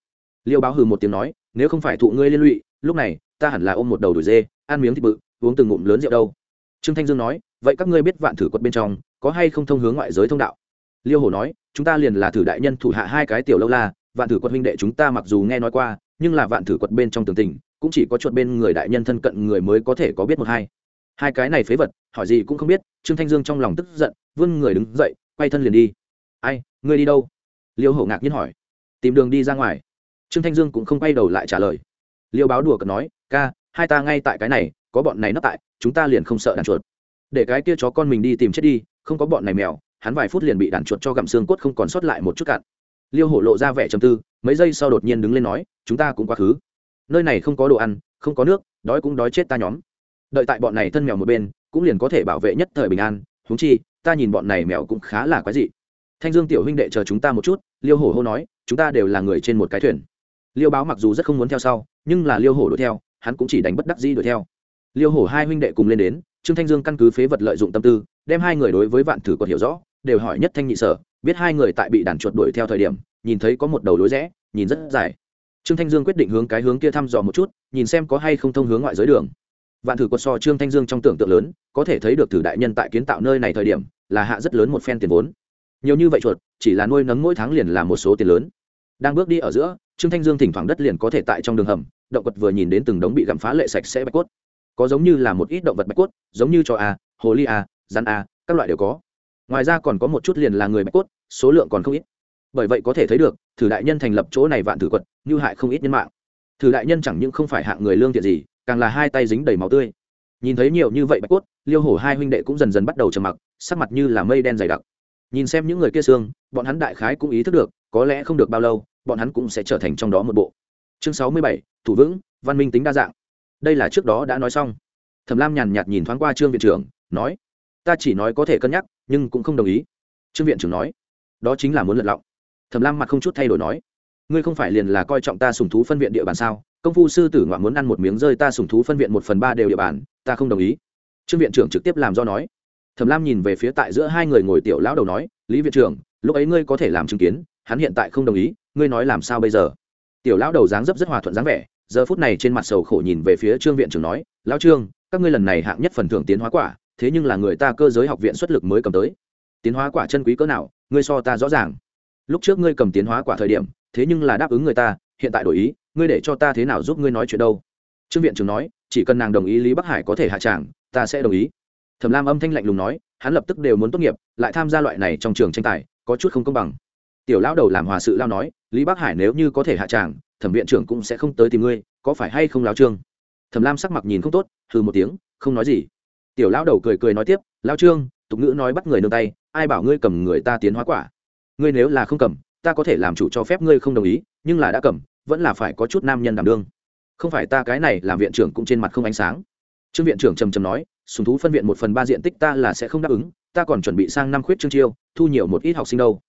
Liêu báo hừ một tiếng nói, nếu không phải thụ ngươi liên lụy, lúc này, ta hẳn là ôm một đầu đùi dê, ăn miếng thịt bự, uống từng ngụm lớn rượu đâu. Trương thanh dương nói, vậy các ngươi biết vạn thử quật bên trong, có hay không thông hướng ngoại giới thông đạo? Liêu hổ nói, chúng ta liền là thử đại nhân thủ hạ hai cái tiểu lâu la, vạn thử quật huynh đệ chúng ta mặc dù nghe nói qua, nhưng là vạn thử quật bên trong tường tình cũng chỉ có chuột bên người đại nhân thân cận người mới có thể có biết một hai. Hai cái này phế vật, hỏi gì cũng không biết, trương thanh dương trong lòng tức giận, vươn người đứng dậy, quay thân liền đi. Ai, ngươi đi đâu? Liêu hổ ngạc nhiên hỏi. Tìm đường đi ra ngoài. Trương thanh dương cũng không quay đầu lại trả lời. Liêu báo đùa cợt nói, ca, hai ta ngay tại cái này, có bọn này nấp tại, chúng ta liền không sợ đàn chuột. Để cái kia chó con mình đi tìm chết đi, không có bọn này mèo, hắn vài phút liền bị đàn chuột cho gặm xương cốt không còn sót lại một chút cạn. Liêu hổ lộ ra vẻ trầm tư, mấy giây sau đột nhiên đứng lên nói, chúng ta cũng quá khứ nơi này không có đồ ăn, không có nước, đói cũng đói chết ta nhóm. Đợi tại bọn này thân mèo một bên, cũng liền có thể bảo vệ nhất thời bình an. Húng chi, ta nhìn bọn này mèo cũng khá là quái dị. Thanh dương tiểu huynh đệ chờ chúng ta một chút, liêu hổ hô nói, chúng ta đều là người trên một cái thuyền. Liêu báo mặc dù rất không muốn theo sau, nhưng là liêu hổ đuổi theo, hắn cũng chỉ đánh bất đắc dĩ đuổi theo. Liêu hổ hai huynh đệ cùng lên đến, trương thanh dương căn cứ phế vật lợi dụng tâm tư, đem hai người đối với vạn thử còn hiểu rõ, đều hỏi nhất thanh nhị sở, biết hai người tại bị đàn chuột đuổi theo thời điểm, nhìn thấy có một đầu lối rẽ, nhìn rất dài trương thanh dương quyết định hướng cái hướng kia thăm dò một chút, nhìn xem có hay không thông hướng ngoại giới đường. Vạn thử quật so trương thanh dương trong tưởng tượng lớn, có thể thấy được thử đại nhân tại kiến tạo nơi này thời điểm, là hạ rất lớn một phen tiền vốn. Nhiều như vậy chuột, chỉ là nuôi nấng mỗi tháng liền là một số tiền lớn. Đang bước đi ở giữa, trương thanh dương thỉnh thoảng đất liền có thể tại trong đường hầm, động vật vừa nhìn đến từng đống bị gặm phá lệ sạch sẽ bạch cốt. Có giống như là một ít động vật bạch cốt, giống như cho a à, hồ ly a rắn a các loại đều có. Ngoài ra còn có một chút liền là người bạch cốt, số lượng còn không ít. Bởi vậy có thể thấy được thử đại nhân thành lập chỗ này vạn thử quật, như hại không ít nhân mạng. Thử đại nhân chẳng những không phải hạng người lương thiện gì, càng là hai tay dính đầy máu tươi. Nhìn thấy nhiều như vậy bạch cốt, liêu hổ hai huynh đệ cũng dần dần bắt đầu trầm mặc, sắc mặt như là mây đen dày đặc. Nhìn xem những người kia xương, bọn hắn đại khái cũng ý thức được, có lẽ không được bao lâu, bọn hắn cũng sẽ trở thành trong đó một bộ. Chương sáu mươi bảy, thủ vững, văn minh tính đa dạng. Đây là trước đó đã nói xong. Thẩm lam nhàn nhạt nhìn thoáng qua trương viện trưởng, nói, ta chỉ nói có thể cân nhắc, nhưng cũng không đồng ý. Trương viện trưởng nói, đó chính là muốn lật lọng thẩm lam mặt không chút thay đổi nói, ngươi không phải liền là coi trọng ta sùng thú phân viện địa bàn sao? Công phu sư tử ngoạn muốn ăn một miếng rơi ta sùng thú phân viện một phần ba đều địa bàn, ta không đồng ý. Trương viện trưởng trực tiếp làm do nói. Thẩm lam nhìn về phía tại giữa hai người ngồi tiểu lão đầu nói, lý viện trưởng, lúc ấy ngươi có thể làm chứng kiến, hắn hiện tại không đồng ý, ngươi nói làm sao bây giờ? Tiểu lão đầu dáng dấp rất hòa thuận dáng vẻ, giờ phút này trên mặt sầu khổ nhìn về phía trương viện trưởng nói, lão trương, các ngươi lần này hạng nhất phần thưởng tiến hóa quả, thế nhưng là người ta cơ giới học viện xuất lực mới cầm tới. Tiến hóa quả chân quý cỡ nào, ngươi so ta rõ ràng lúc trước ngươi cầm tiến hóa quả thời điểm, thế nhưng là đáp ứng người ta, hiện tại đổi ý, ngươi để cho ta thế nào giúp ngươi nói chuyện đâu? Trương viện trưởng nói, chỉ cần nàng đồng ý lý bắc hải có thể hạ tràng, ta sẽ đồng ý. Thẩm lam âm thanh lạnh lùng nói, hắn lập tức đều muốn tốt nghiệp, lại tham gia loại này trong trường tranh tài, có chút không công bằng. Tiểu lão đầu làm hòa sự lao nói, lý bắc hải nếu như có thể hạ tràng, thẩm viện trưởng cũng sẽ không tới tìm ngươi, có phải hay không lao trương? Thẩm lam sắc mặt nhìn không tốt, hừ một tiếng, không nói gì. Tiểu lão đầu cười cười nói tiếp lao trương, tục ngữ nói bắt người nương tay, ai bảo ngươi cầm người ta tiến hóa quả? Ngươi nếu là không cầm, ta có thể làm chủ cho phép ngươi không đồng ý, nhưng là đã cầm, vẫn là phải có chút nam nhân đảm đương. Không phải ta cái này, làm viện trưởng cũng trên mặt không ánh sáng. Trương viện trưởng trầm trầm nói, sùng thú phân viện một phần ba diện tích ta là sẽ không đáp ứng, ta còn chuẩn bị sang năm khuyết trương chiêu, thu nhiều một ít học sinh đâu.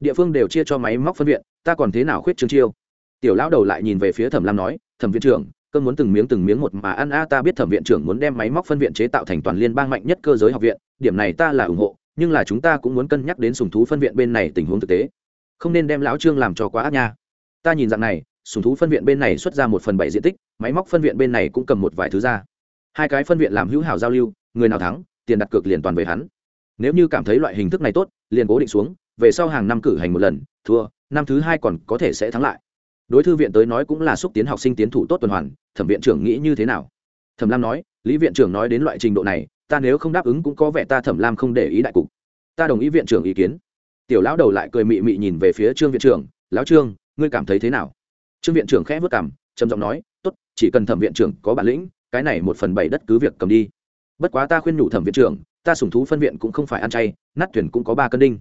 Địa phương đều chia cho máy móc phân viện, ta còn thế nào khuyết trương chiêu? Tiểu lão đầu lại nhìn về phía thẩm lam nói, thẩm viện trưởng cơn muốn từng miếng từng miếng một mà ăn a, ta biết thẩm viện trưởng muốn đem máy móc phân viện chế tạo thành toàn liên bang mạnh nhất cơ giới học viện, điểm này ta là ủng hộ nhưng là chúng ta cũng muốn cân nhắc đến sùng thú phân viện bên này tình huống thực tế. Không nên đem lão trương làm cho quá ác nha. Ta nhìn dạng này, sùng thú phân viện bên này xuất ra một phần bảy diện tích, máy móc phân viện bên này cũng cầm một vài thứ ra. Hai cái phân viện làm hữu hảo giao lưu, người nào thắng, tiền đặt cược liền toàn về hắn. Nếu như cảm thấy loại hình thức này tốt, liền cố định xuống, về sau hàng năm cử hành một lần, thua, năm thứ hai còn có thể sẽ thắng lại. Đối thư viện tới nói cũng là xúc tiến học sinh tiến thủ tốt tuần hoàn, thẩm viện trưởng nghĩ như thế nào? Thẩm lam nói, lý viện trưởng nói đến loại trình độ này ta nếu không đáp ứng cũng có vẻ ta thẩm lam không để ý đại cục. Ta đồng ý viện trưởng ý kiến. Tiểu lão đầu lại cười mị mị nhìn về phía trương viện trưởng, lão trương, ngươi cảm thấy thế nào? Trương viện trưởng khẽ vất cảm trầm giọng nói, tốt, chỉ cần thẩm viện trưởng có bản lĩnh, cái này một phần bảy đất cứ việc cầm đi. Bất quá ta khuyên nhủ thẩm viện trưởng, ta sủng thú phân viện cũng không phải ăn chay, nát thuyền cũng có ba cân đinh.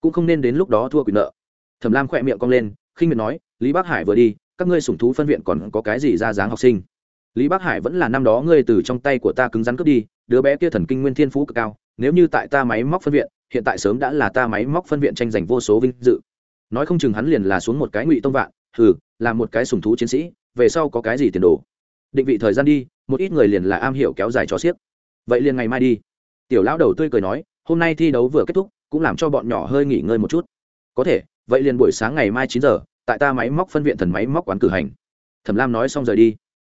Cũng không nên đến lúc đó thua quyền nợ. Thẩm lam khỏe miệng cong lên, khinh miệt nói, lý bắc hải vừa đi, các ngươi sủng thú phân viện còn có cái gì ra dáng học sinh? Lý bắc hải vẫn là năm đó ngươi từ trong tay của ta cứng rắn cướp đi đứa bé kia thần kinh nguyên thiên phú cực cao, nếu như tại ta máy móc phân viện, hiện tại sớm đã là ta máy móc phân viện tranh giành vô số vinh dự. Nói không chừng hắn liền là xuống một cái ngụy tông vạn, hừ, là một cái sùng thú chiến sĩ, về sau có cái gì tiền đồ? Định vị thời gian đi, một ít người liền là am hiểu kéo dài cho xiếc. Vậy liền ngày mai đi. Tiểu lão đầu tươi cười nói, hôm nay thi đấu vừa kết thúc, cũng làm cho bọn nhỏ hơi nghỉ ngơi một chút. Có thể, vậy liền buổi sáng ngày mai chín giờ, tại ta máy móc phân viện thần máy móc quán cử hành. Thẩm lam nói xong rời đi.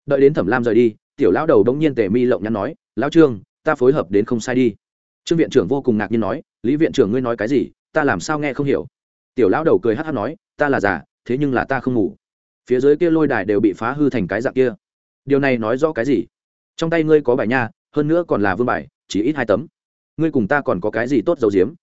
Đợi đến thẩm lam rời đi, tiểu lão đầu đống nhiên tề mi lộng nhắn nói lão trương, ta phối hợp đến không sai đi. Trương viện trưởng vô cùng ngạc nhiên nói, lý viện trưởng ngươi nói cái gì? Ta làm sao nghe không hiểu? Tiểu lão đầu cười hát hát nói, ta là già, thế nhưng là ta không ngủ. Phía dưới kia lôi đài đều bị phá hư thành cái dạng kia. Điều này nói rõ cái gì? Trong tay ngươi có bài nha, hơn nữa còn là vương bài, chỉ ít hai tấm. Ngươi cùng ta còn có cái gì tốt dầu diếm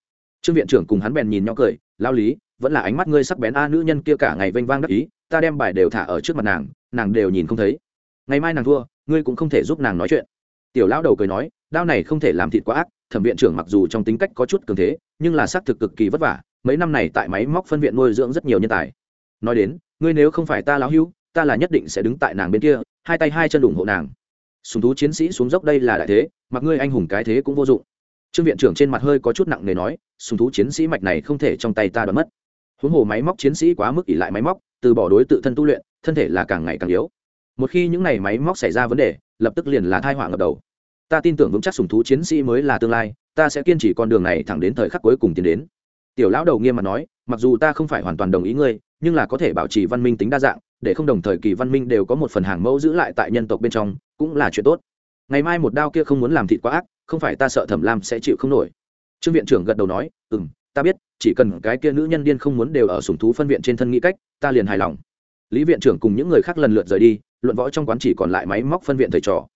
trương viện trưởng cùng hắn bèn nhìn nhau cười lao lý, vẫn là ánh mắt ngươi sắc bén a nữ nhân kia cả ngày vênh vang đắc ý, ta đem bài đều thả ở trước mặt nàng nàng đều nhìn không thấy. Ngày mai nàng thua, ngươi cũng không thể giúp nàng nói chuyện tiểu lão đầu cười nói, đao này không thể làm thịt quá ác, thẩm viện trưởng mặc dù trong tính cách có chút cường thế, nhưng là xác thực cực kỳ vất vả, mấy năm này tại máy móc phân viện nuôi dưỡng rất nhiều nhân tài. Nói đến, ngươi nếu không phải ta lão hữu, ta là nhất định sẽ đứng tại nàng bên kia, hai tay hai chân ủng hộ nàng. Sùng thú chiến sĩ xuống dốc đây là đại thế, mặc ngươi anh hùng cái thế cũng vô dụng. Trương viện trưởng trên mặt hơi có chút nặng nề nói, sùng thú chiến sĩ mạch này không thể trong tay ta đoán mất. Huống hồ máy móc chiến sĩ quá mức ỉ lại máy móc, từ bỏ đối tự thân tu luyện, thân thể là càng ngày càng yếu. Một khi những n à y máy móc xảy ra vấn đề, lập tức liền là thai họa ngập đầu ta tin tưởng vững chắc sùng thú chiến sĩ mới là tương lai, ta sẽ kiên trì con đường này thẳng đến thời khắc cuối cùng tiến đến. Tiểu lão đầu nghiêm mặt nói, mặc dù ta không phải hoàn toàn đồng ý ngươi, nhưng là có thể bảo trì văn minh tính đa dạng, để không đồng thời kỳ văn minh đều có một phần hàng mẫu giữ lại tại nhân tộc bên trong, cũng là chuyện tốt. Ngày mai một đao kia không muốn làm thịt quá ác, không phải ta sợ thẩm lam sẽ chịu không nổi. Trương viện trưởng gật đầu nói ừ m ta biết, chỉ cần cái kia nữ nhân điên không muốn đều ở sùng thú phân viện trên thân nghĩ cách, ta liền hài lòng. Lý viện trưởng cùng những người khác lần lượt rời đi, luận võ trong quán chỉ còn lại máy móc phân viện thầy trò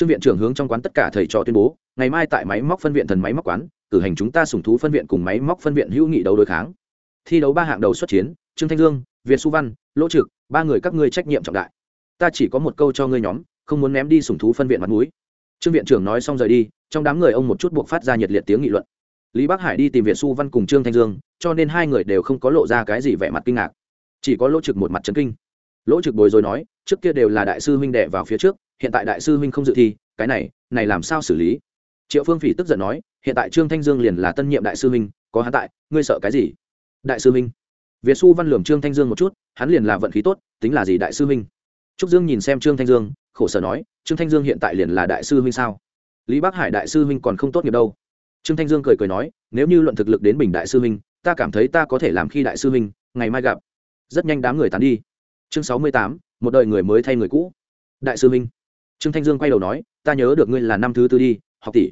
trương viện trưởng hướng trong quán tất cả thầy trò tuyên bố, ngày mai tại máy móc phân viện thần máy móc quán, cử hành chúng ta sùng thú phân viện cùng máy móc phân viện hữu nghị đấu đối kháng. Thi đấu ba hạng đầu xuất chiến, trương thanh dương, việt su văn, lỗ trực, ba người các ngươi trách nhiệm trọng đại. Ta chỉ có một câu cho ngươi nhóm, không muốn ném đi sùng thú phân viện mặt mũi. Trương viện trưởng nói xong rời đi, trong đám người ông một chút buộc phát ra nhiệt liệt tiếng nghị luận. Lý bắc hải đi tìm việt su văn cùng trương thanh dương, cho nên hai người đều không có lộ ra cái gì vẻ mặt kinh ngạc. Chỉ có lỗ trực một mặt trấn kinh. Lỗ trực bồi rồi nói, trước kia đều là đại sư huynh đệ vào phía trước hiện tại đại sư huynh không dự thi, cái này này làm sao xử lý? Triệu phương phỉ tức giận nói, hiện tại trương thanh dương liền là tân nhiệm đại sư huynh, có hắn tại, ngươi sợ cái gì? Đại sư huynh. Việt xu văn lường trương thanh dương một chút, hắn liền là vận khí tốt, tính là gì đại sư huynh? Trúc dương nhìn xem trương thanh dương, khổ sở nói, trương thanh dương hiện tại liền là đại sư huynh sao? Lý bắc hải đại sư huynh còn không tốt nghiệp đâu. Trương thanh dương cười cười nói, nếu như luận thực lực đến bình đại sư huynh, ta cảm thấy ta có thể làm khi đại sư huynh, ngày mai gặp. Rất nhanh đám người tán đi. Chương sáu mươi tám, một đời người mới thay người cũ. Đại sư huynh trương thanh dương quay đầu nói, ta nhớ được ngươi là năm thứ tư đi, học tỷ.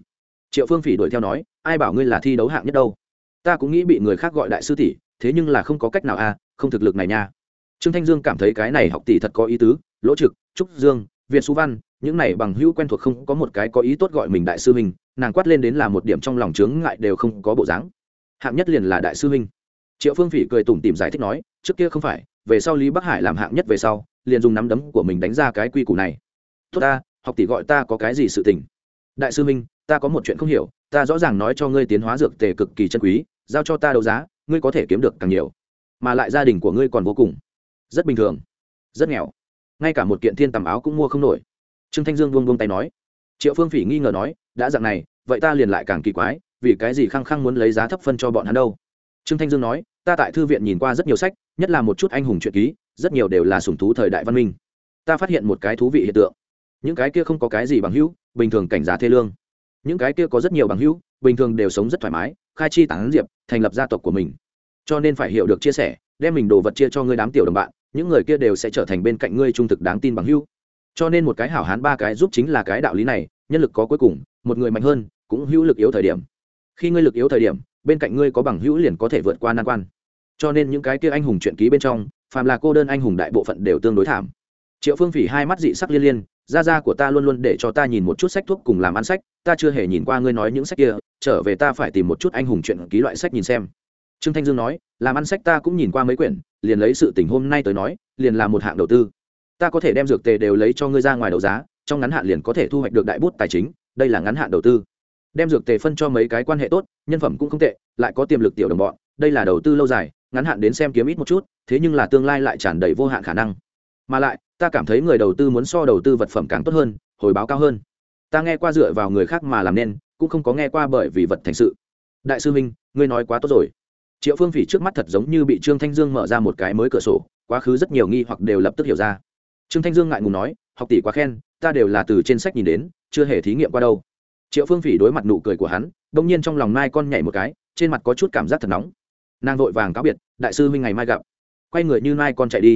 Triệu phương phỉ đuổi theo nói, ai bảo ngươi là thi đấu hạng nhất đâu? Ta cũng nghĩ bị người khác gọi đại sư tỷ, thế nhưng là không có cách nào à không thực lực này nha. Trương thanh dương cảm thấy cái này học tỷ thật có ý tứ, lỗ trực, trúc dương viện su văn, những này bằng hữu quen thuộc không có một cái có ý tốt gọi mình đại sư huynh, nàng quát lên đến là một điểm trong lòng chướng ngại đều không có bộ dáng. Hạng nhất liền là đại sư huynh. Triệu phương phỉ cười tủm tìm giải thích nói, trước kia không phải, về sau lý bắc hải làm hạng nhất về sau, liền dùng nắm đấm của mình đánh ra cái quy củ này tốt ta, học tỷ gọi ta có cái gì sự tình. Đại sư minh, ta có một chuyện không hiểu, ta rõ ràng nói cho ngươi tiến hóa dược tề cực kỳ chân quý, giao cho ta đấu giá, ngươi có thể kiếm được càng nhiều. Mà lại gia đình của ngươi còn vô cùng. Rất bình thường. Rất nghèo. Ngay cả một kiện thiên tầm áo cũng mua không nổi. Trương thanh dương buông buông tay nói. Triệu phương phỉ nghi ngờ nói, đã dạng này, vậy ta liền lại càng kỳ quái, vì cái gì khăng khăng muốn lấy giá thấp phân cho bọn hắn đâu? Trương thanh dương nói, ta tại thư viện nhìn qua rất nhiều sách, nhất là một chút anh hùng truyện ký, rất nhiều đều là sùng thú thời đại văn minh. Ta phát hiện một cái thú vị hiện tượng những cái kia không có cái gì bằng hữu, bình thường cảnh giá thê lương. Những cái kia có rất nhiều bằng hữu, bình thường đều sống rất thoải mái, khai chi tán diệp, thành lập gia tộc của mình. Cho nên phải hiểu được chia sẻ, đem mình đồ vật chia cho ngươi đám tiểu đồng bạn, những người kia đều sẽ trở thành bên cạnh ngươi trung thực đáng tin bằng hữu. Cho nên một cái hảo hán ba cái giúp chính là cái đạo lý này, nhân lực có cuối cùng, một người mạnh hơn, cũng hữu lực yếu thời điểm. Khi ngươi lực yếu thời điểm, bên cạnh ngươi có bằng hữu liền có thể vượt qua nan quan. Cho nên những cái kia anh hùng truyện ký bên trong, phàm là cô đơn anh hùng đại bộ phận đều tương đối thảm. Triệu phương phỉ hai mắt dị sắc liên liên gia gia của ta luôn luôn để cho ta nhìn một chút sách thuốc cùng làm ăn sách, ta chưa hề nhìn qua ngươi nói những sách kia, trở về ta phải tìm một chút anh hùng truyện ký loại sách nhìn xem. Trương thanh dương nói, làm ăn sách ta cũng nhìn qua mấy quyển, liền lấy sự tình hôm nay tới nói, liền là một hạng đầu tư. Ta có thể đem dược tề đều lấy cho ngươi ra ngoài đấu giá, trong ngắn hạn liền có thể thu hoạch được đại bút tài chính, đây là ngắn hạn đầu tư. Đem dược tề phân cho mấy cái quan hệ tốt, nhân phẩm cũng không tệ, lại có tiềm lực tiểu đồng bọn, đây là đầu tư lâu dài, ngắn hạn đến xem kiếm ít một chút, thế nhưng là tương lai lại tràn đầy vô hạn khả năng. Mà lại ta cảm thấy người đầu tư muốn so đầu tư vật phẩm càng tốt hơn, hồi báo cao hơn. Ta nghe qua dựa vào người khác mà làm nên, cũng không có nghe qua bởi vì vật thành sự. Đại sư minh, ngươi nói quá tốt rồi. Triệu phương phỉ trước mắt thật giống như bị trương thanh dương mở ra một cái mới cửa sổ, quá khứ rất nhiều nghi hoặc đều lập tức hiểu ra. Trương thanh dương ngại ngùng nói, học tỷ quá khen, ta đều là từ trên sách nhìn đến, chưa hề thí nghiệm qua đâu. Triệu phương phỉ đối mặt nụ cười của hắn đ ỗ n g nhiên trong lòng mai con nhảy một cái, trên mặt có chút cảm giác thật nóng. Nàng vội vàng cáo biệt, đại sư huynh ngày mai gặp. Quay người như mai con chạy đi.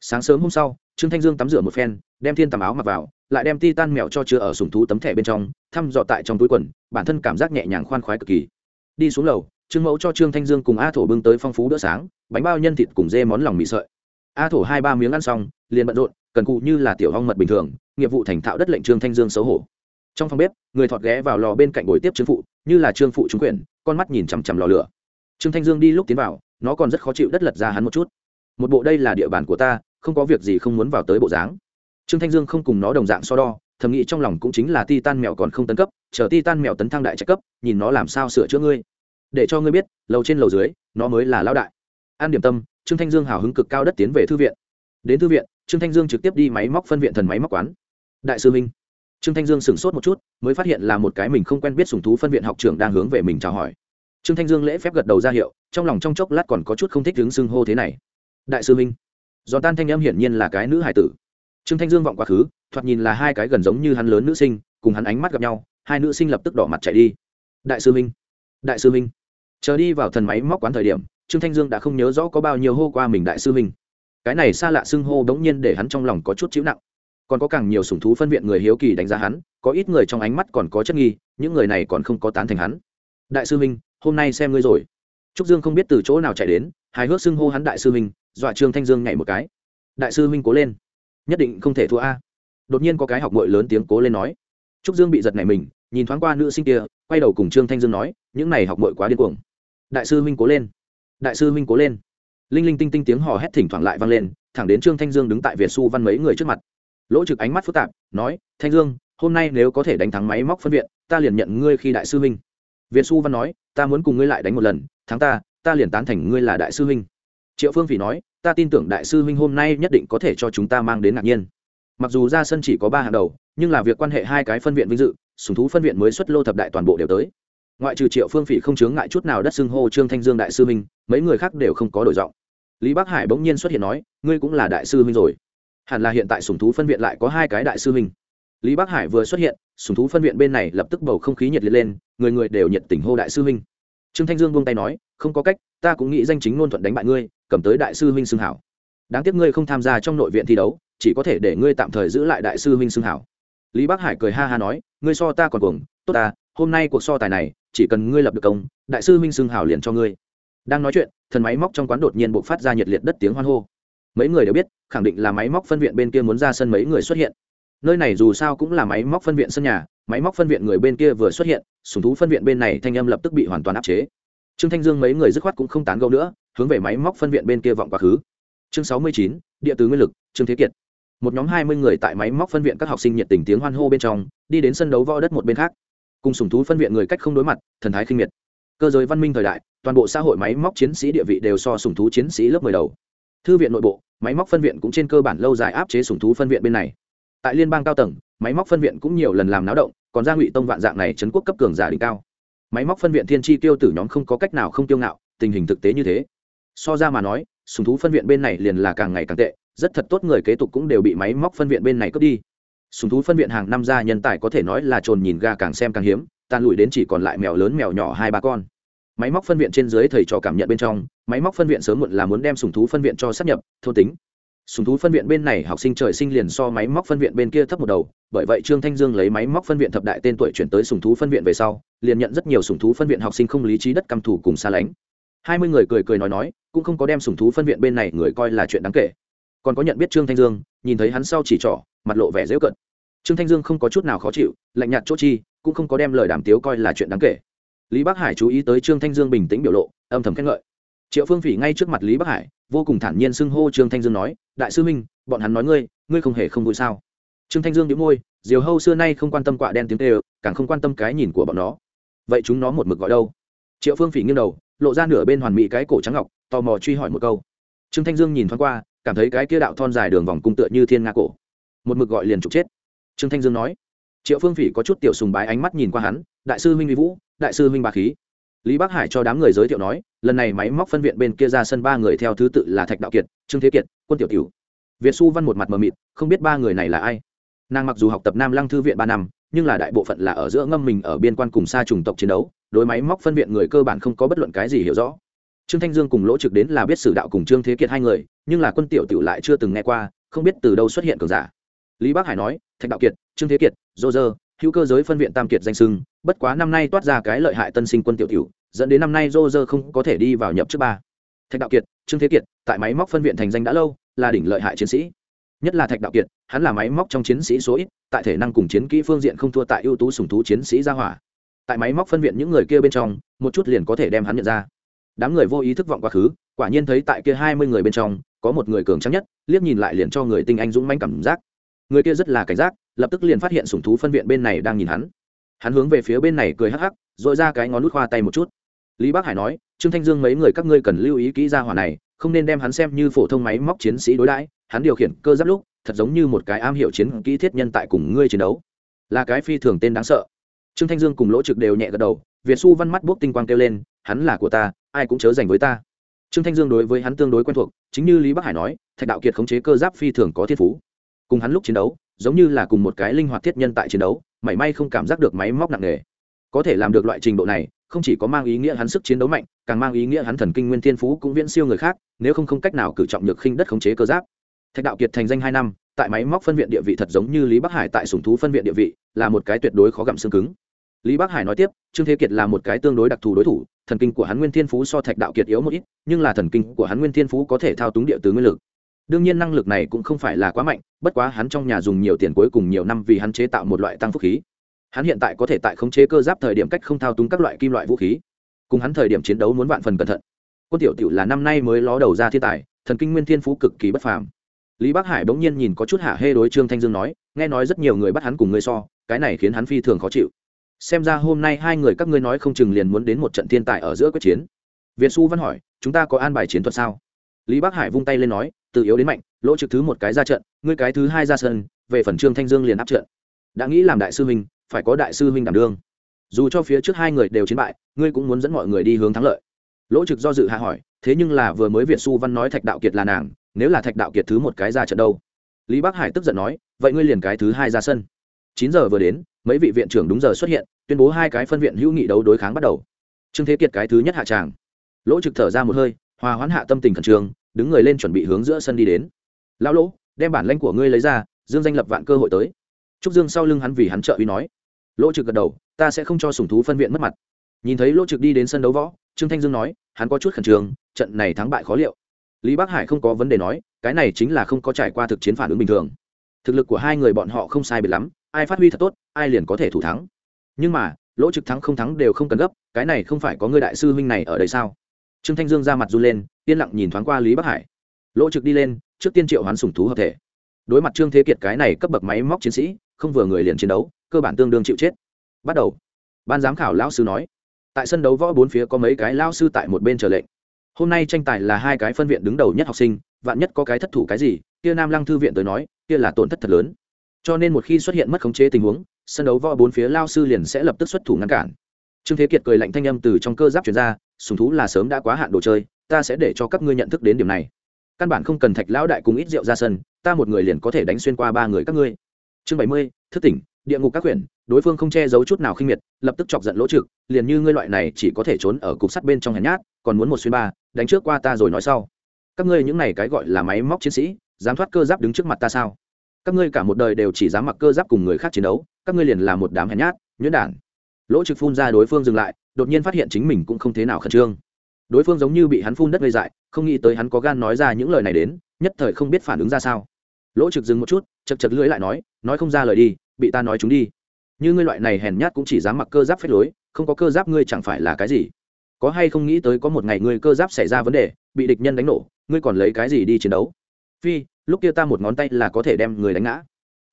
Sáng sớm hôm sau trương thanh dương tắm rửa một phen, đem thiên tầm áo mặc vào, lại đem ti tan mèo cho chứa ở sùng thú tấm thẻ bên trong, thăm dọ tại trong túi quần, bản thân cảm giác nhẹ nhàng khoan khoái cực kỳ. Đi xuống lầu, trương mẫu cho trương thanh dương cùng a thổ bưng tới phong phú bữa sáng, bánh bao nhân thịt cùng dê món lòng mì sợi. A thổ hai ba miếng ăn xong, liền bận rộn, cần cụ như là tiểu hong mật bình thường, nghiệp vụ thành thạo đất lệnh trương thanh dương xấu hổ. Trong phòng bếp, người thọt ghé vào lò bên cạnh buổi tiếp trương phụ, như là trương phụ trúng quyền con mắt nhìn chằm chằm lò lửa. Trương thanh dương đi lúc tiến vào, nó còn rất khó chịu đất lật ra hắn một chút. Một bộ đây là địa bàn của ta không có việc gì không muốn vào tới bộ dáng. Trương thanh dương không cùng nó đồng dạng so đo, thầm nghĩ trong lòng cũng chính là ti tan mèo còn không tấn cấp, chờ ti tan mèo tấn thăng đại trạch cấp, nhìn nó làm sao sửa chữa ngươi. Để cho ngươi biết, lầu trên lầu dưới, nó mới là lao đại. An điểm tâm, trương thanh dương hào hứng cực cao đất tiến về thư viện. Đến thư viện, trương thanh dương trực tiếp đi máy móc phân viện thần máy móc quán. Đại sư minh. Trương thanh dương sửng sốt một chút, mới phát hiện là một cái mình không quen biết sùng thú phân viện học trưởng đang hướng về mình chào hỏi. Trương thanh dương lễ phép gật đầu ra hiệu, trong lòng trong chốc lát còn có chút không thích đứng xưng hô thế này. Đại sư minh giòn tan thanh âm hiển nhiên là cái nữ hải tử. Trương thanh dương vọng quá khứ, thoạt nhìn là hai cái gần giống như hắn lớn nữ sinh, cùng hắn ánh mắt gặp nhau, hai nữ sinh lập tức đỏ mặt chạy đi. Đại sư minh! Đại sư minh! Chờ đi vào thần máy móc quán thời điểm, trương thanh dương đã không nhớ rõ có bao nhiêu hô qua mình đại sư minh. Cái này xa lạ xưng hô đống nhiên để hắn trong lòng có chút chịu nặng. Còn có càng nhiều sủng thú phân viện người hiếu kỳ đánh giá hắn, có ít người trong ánh mắt còn có chất nghi, những người này còn không có tán thành hắn. Đại sư minh, hôm nay xem ngươi rồi. Trúc dương không biết từ chỗ nào chạy đến, hài hước xưng hô hắn đại sư minh dọa trương thanh dương nhảy một cái. Đại sư minh cố lên. Nhất định không thể thua a. Đột nhiên có cái học mội lớn tiếng cố lên nói. Trúc dương bị giật nảy mình, nhìn thoáng qua nữ sinh kia, quay đầu cùng trương thanh dương nói, những này học mội quá điên cuồng. Đại sư minh cố lên. Đại sư minh cố lên. Linh linh tinh tinh tiếng hò hét thỉnh thoảng lại vang lên, thẳng đến trương thanh dương đứng tại việt su văn mấy người trước mặt. Lỗ trực ánh mắt phức tạp, nói, thanh dương, hôm nay nếu có thể đánh thắng máy móc phân viện, ta liền nhận ngươi khi đại sư huynh. Việt su văn nói, ta muốn cùng ngươi lại đánh một lần, thắng ta ta liền tán thành ngươi là đại sư huynh triệu phương phỉ nói, ta tin tưởng đại sư huynh hôm nay nhất định có thể cho chúng ta mang đến ngạc nhiên. Mặc dù ra sân chỉ có ba hàng đầu, nhưng là việc quan hệ hai cái phân viện vinh dự, sùng thú phân viện mới xuất lô thập đại toàn bộ đều tới. Ngoại trừ triệu phương phỉ không chướng ngại chút nào đất xưng hô trương thanh dương đại sư huynh, mấy người khác đều không có đổi giọng. Lý bắc hải bỗng nhiên xuất hiện nói, ngươi cũng là đại sư huynh rồi. Hẳn là hiện tại sùng thú phân viện lại có hai cái đại sư huynh. Lý bắc hải vừa xuất hiện, sùng thú phân viện bên này lập tức bầu không khí nhiệt liệt lên, người người đều nhiệt tình hô đại sư huynh. Trương thanh dương buông tay nói, không có cách, ta cũng nghĩ danh chính ngôn thuận đánh bại ngươi cầm tới đại sư huynh xưng hảo. Đáng tiếc ngươi không tham gia trong nội viện thi đấu, chỉ có thể để ngươi tạm thời giữ lại đại sư huynh xưng hảo. Lý bắc hải cười ha ha nói, ngươi so ta còn cuồng, tốt ta, hôm nay cuộc so tài này, chỉ cần ngươi lập được công, đại sư huynh xưng hảo liền cho ngươi. Đang nói chuyện, thần máy móc trong quán đột nhiên b ộ c phát ra nhiệt liệt đất tiếng hoan hô. Mấy người đều biết, khẳng định là máy móc phân viện bên kia muốn ra sân mấy người xuất hiện. Nơi này dù sao cũng là máy móc phân viện sân nhà, máy móc phân viện người bên kia vừa xuất hiện, sùng thú phân viện bên này thanh âm lập tức bị hoàn toàn áp chế. Trương thanh dương mấy người dứt khoát cũng không tán gẫu nữa hướng về máy móc phân viện bên kia vọng quá khứ. Chương sáu mươi chín, địa tứ nguyên lực, trương thế kiệt. Một nhóm hai mươi người tại máy móc phân viện các học sinh nhiệt tình tiếng hoan hô bên trong, đi đến sân đấu võ đất một bên khác. Cùng sùng thú phân viện người cách không đối mặt, thần thái khinh miệt. Cơ giới văn minh thời đại, toàn bộ xã hội máy móc chiến sĩ địa vị đều so sùng thú chiến sĩ lớp mười đầu. Thư viện nội bộ, máy móc phân viện cũng trên cơ bản lâu dài áp chế sùng thú phân viện bên này. Tại liên bang cao tầng, máy móc phân viện cũng nhiều lần làm náo động, còn ra ngụy tông vạn dạng này chấn quốc cấp cường giả đỉnh cao. Máy móc phân viện thiên tri tiêu tử nhóm không có cách nào không tiêu ngạo, tình hình thực tế như thế so ra mà nói sùng thú phân viện bên này liền là càng ngày càng tệ rất thật tốt người kế tục cũng đều bị máy móc phân viện bên này cướp đi sùng thú phân viện hàng năm ra nhân tài có thể nói là trồn nhìn ga càng xem càng hiếm tan lùi đến chỉ còn lại mèo lớn mèo nhỏ hai ba con máy móc phân viện trên dưới thầy trò cảm nhận bên trong máy móc phân viện sớm muộn là muốn đem sùng thú phân viện cho sắp nhập thôn tính sùng thú phân viện bên này học sinh trời sinh liền so máy móc phân viện bên kia thấp một đầu bởi vậy trương thanh dương lấy máy móc phân viện thập đại tên tuổi chuyển tới sùng thú phân viện về sau liền nhận rất nhiều sùng thú phân viện học sinh không lý trí đất căm thủ cùng xa lánh hai mươi người cười cười nói nói cũng không có đem sủng thú phân viện bên này người coi là chuyện đáng kể. Còn có nhận biết trương thanh dương, nhìn thấy hắn sau chỉ trỏ, mặt lộ vẻ dễu cận. Trương thanh dương không có chút nào khó chịu, lạnh nhạt chỗ chi, cũng không có đem lời đàm tiếu coi là chuyện đáng kể. Lý bắc hải chú ý tới trương thanh dương bình tĩnh biểu lộ, âm thầm khen ngợi. Triệu phương phỉ ngay trước mặt lý bắc hải, vô cùng thản nhiên xưng hô trương thanh dương nói, đại sư minh bọn hắn nói ngươi ngươi không hề không vui sao? Trương thanh dương đĩu môi, diều hâu xưa nay không quan tâm quạ đen tiếng tê càng không quan tâm cái nhìn của bọn nó. Vậy chúng nó một mực gọi đâu? Triệu phương phỉ nghiêng đầu, lộ ra nửa bên hoàn mỹ cái cổ trắng ngọc tò mò truy hỏi một câu. Trương thanh dương nhìn thoáng qua, cảm thấy cái kia đạo thon dài đường vòng cung tựa như thiên nga cổ. Một mực gọi liền trục chết. Trương thanh dương nói. Triệu phương phỉ có chút tiểu sùng bái ánh mắt nhìn qua hắn, đại sư huynh vi vũ, đại sư huynh bà khí. Lý bắc hải cho đám người giới thiệu nói, lần này máy móc phân viện bên kia ra sân ba người theo thứ tự là thạch đạo kiệt, trương thế kiệt, quân tiểu tiểu việt xu văn một mặt mờ mịt, không biết ba người này là ai. Nàng mặc dù học tập nam lăng thư viện ba năm, nhưng là đại bộ phận là ở giữa ngâm mình ở biên quan cùng xa chủng tộc chiến đấu, đối máy móc phân viện người cơ bản không có bất luận cái gì hiểu rõ trương thanh dương cùng lỗ trực đến là biết sử đạo cùng trương thế kiệt hai người, nhưng là quân tiểu tiểu lại chưa từng nghe qua, không biết từ đâu xuất hiện cường giả. Lý bắc hải nói, thạch đạo kiệt, trương thế kiệt, dô dơ, hữu cơ giới phân viện tam kiệt danh sưng bất quá năm nay toát ra cái lợi hại tân sinh quân tiểu tiểu, dẫn đến năm nay dô dơ không có thể đi vào nhập trước ba. Thạch đạo kiệt, trương thế kiệt, tại máy móc phân viện thành danh đã lâu, là đỉnh lợi hại chiến sĩ. Nhất là thạch đạo kiệt, hắn là máy móc trong chiến sĩ số ít, tại thể năng cùng chiến kỹ phương diện không thua tại ưu tú sùng thú chiến sĩ gia hỏa. Tại máy móc phân viện những người kia bên trong, một chút liền có thể đem hắn nhận ra đám người vô ý thức vọng quá khứ, quả nhiên thấy tại kia hai mươi người bên trong, có một người cường trắng nhất, liếc nhìn lại liền cho người tinh anh dũng manh cảm giác. Người kia rất là cảnh giác, lập tức liền phát hiện sùng thú phân viện bên này đang nhìn hắn. Hắn hướng về phía bên này cười hắc hắc dội ra cái ngón nút khoa tay một chút. Lý Bác hải nói, trương thanh dương mấy người các ngươi cần lưu ý kỹ ra hỏa này, không nên đem hắn xem như phổ thông máy móc chiến sĩ đối đãi, hắn điều khiển cơ giáp lúc, thật giống như một cái am hiểu chiến kỹ thiết nhân tại cùng ngươi chiến đấu. Là cái phi thường tên đáng sợ. Trương thanh dương cùng lỗ trực đều nhẹ gật đầu, việt xu văn mắt bốc tinh quang kêu lên hắn là của ta, ai cũng chớ dành với ta. Trương thanh dương đối với hắn tương đối quen thuộc, chính như lý bắc hải nói, thạch đạo kiệt khống chế cơ giáp phi thường có thiên phú. Cùng hắn lúc chiến đấu, giống như là cùng một cái linh hoạt thiết nhân tại chiến đấu, mảy may không cảm giác được máy móc nặng nề. Có thể làm được loại trình độ này, không chỉ có mang ý nghĩa hắn sức chiến đấu mạnh, càng mang ý nghĩa hắn thần kinh nguyên thiên phú cũng viễn siêu người khác, nếu không không cách nào cử trọng nhược khinh đất khống chế cơ giáp. Thạch đạo kiệt thành danh hai năm, tại máy móc phân viện địa vị thật giống như lý bắc hải tại sùng thú phân viện địa vị, là một cái tuyệt đối khó gặm xương cứng. Lý bắc hải nói tiếp, trương thế kiệt là một cái tương đối đặc thù đối thủ thần kinh của hắn nguyên thiên phú so thạch đạo kiệt yếu một ít, nhưng là thần kinh của hắn nguyên thiên phú có thể thao túng địa từ nguyên lực. Đương nhiên năng lực này cũng không phải là quá mạnh, bất quá hắn trong nhà dùng nhiều tiền cuối cùng nhiều năm vì hắn chế tạo một loại tăng phúc khí. Hắn hiện tại có thể tại khống chế cơ giáp thời điểm cách không thao túng các loại kim loại vũ khí. Cùng hắn thời điểm chiến đấu muốn vạn phần cẩn thận. Quân tiểu tiểu là năm nay mới ló đầu ra thiên tài, thần kinh nguyên thiên phú cực kỳ bất phàm. Lý bắc hải bỗng nhiên nhìn có chút hạ hê đối trương thanh dương nói, nghe nói rất nhiều người bắt hắn cùng ngươi so, cái này khiến hắn phi thường khó chịu xem ra hôm nay hai người các ngươi nói không chừng liền muốn đến một trận thiên tài ở giữa quyết chiến. Việt xu văn hỏi, chúng ta có an bài chiến thuật sao? Lý bắc hải vung tay lên nói, từ yếu đến mạnh, lỗ trực thứ một cái ra trận, ngươi cái thứ hai ra sân, về phần trương thanh dương liền áp trận. Đã nghĩ làm đại sư huynh, phải có đại sư huynh đảm đương. Dù cho phía trước hai người đều chiến bại, ngươi cũng muốn dẫn mọi người đi hướng thắng lợi. Lỗ trực do dự hạ hỏi, thế nhưng là vừa mới việt xu văn nói thạch đạo kiệt là nàng, nếu là thạch đạo kiệt thứ một cái ra trận đâu? Lý bắc hải tức giận nói, vậy ngươi liền cái thứ hai ra sân chín giờ vừa đến, mấy vị viện trưởng đúng giờ xuất hiện, tuyên bố hai cái phân viện hữu nghị đấu đối kháng bắt đầu. Trương thế kiệt cái thứ nhất hạ tràng. Lỗ trực thở ra một hơi, hòa hoãn hạ tâm tình khẩn trương, đứng người lên chuẩn bị hướng giữa sân đi đến. Lão lỗ, đem bản lãnh của ngươi lấy ra, dương danh lập vạn cơ hội tới. Trúc dương sau lưng hắn vì hắn trợ uy nói. Lỗ trực gật đầu, ta sẽ không cho sùng thú phân viện mất mặt. Nhìn thấy lỗ trực đi đến sân đấu võ, trương thanh dương nói, hắn có chút khẩn trương, trận này thắng bại khó liệu. Lý bắc hải không có vấn đề nói, cái này chính là không có trải qua thực chiến phản ứng bình thường. Thực lực của hai người bọn họ không sai biệt lắm ai phát huy thật tốt, ai liền có thể thủ thắng. Nhưng mà, lỗ trực thắng không thắng đều không cần gấp, cái này không phải có người đại sư huynh này ở đây sao? Trương thanh dương ra mặt run lên, yên lặng nhìn thoáng qua lý bắc hải. Lỗ trực đi lên, trước tiên triệu hoán sùng thú hợp thể. Đối mặt trương thế kiệt cái này cấp bậc máy móc chiến sĩ, không vừa người liền chiến đấu, cơ bản tương đương chịu chết. Bắt đầu. Ban giám khảo lão sư nói, tại sân đấu võ bốn phía có mấy cái lão sư tại một bên chờ lệnh. Hôm nay tranh tài là hai cái phân viện đứng đầu nhất học sinh, vạn nhất có cái thất thủ cái gì, kia nam lăng thư viện tới nói, kia là tổn thất thật lớn cho nên một khi xuất hiện mất khống chế tình huống, sân đấu võ bốn phía lao sư liền sẽ lập tức xuất thủ ngăn cản. Trương thế kiệt cười lạnh thanh âm từ trong cơ giáp chuyển ra, sùng thú là sớm đã quá hạn đồ chơi, ta sẽ để cho các ngươi nhận thức đến điểm này. Căn bản không cần thạch lão đại cùng ít rượu ra sân, ta một người liền có thể đánh xuyên qua ba người các ngươi. Chương bảy mươi, thức tỉnh, địa ngục các quyển, đối phương không che giấu chút nào khinh miệt, lập tức chọc giận lỗ trực, liền như ngươi loại này chỉ có thể trốn ở cục sắt bên trong hèn nhát, còn muốn một xuyên ba, đánh trước qua ta rồi nói sau. Các ngươi những này cái gọi là máy móc chiến sĩ, dám thoát cơ giáp đứng trước mặt ta sao? Các ngươi cả một đời đều chỉ dám mặc cơ giáp cùng người khác chiến đấu, các ngươi liền là một đám hèn nhát, nhuyễn đản. Lỗ trực phun ra đối phương dừng lại, đột nhiên phát hiện chính mình cũng không thế nào khẩn trương. Đối phương giống như bị hắn phun đất gây dại, không nghĩ tới hắn có gan nói ra những lời này đến, nhất thời không biết phản ứng ra sao. Lỗ trực dừng một chút chật chật lưỡi lại nói nói không ra lời đi, bị ta nói chúng đi. Như ngươi loại này hèn nhát cũng chỉ dám mặc cơ giáp phép lối, không có cơ giáp ngươi chẳng phải là cái gì? Có hay không nghĩ tới có một ngày ngươi cơ giáp xảy ra vấn đề, bị địch nhân đánh nổ, ngươi còn lấy cái gì đi chiến đấu? Phi lúc kia ta một ngón tay là có thể đem người đánh ngã.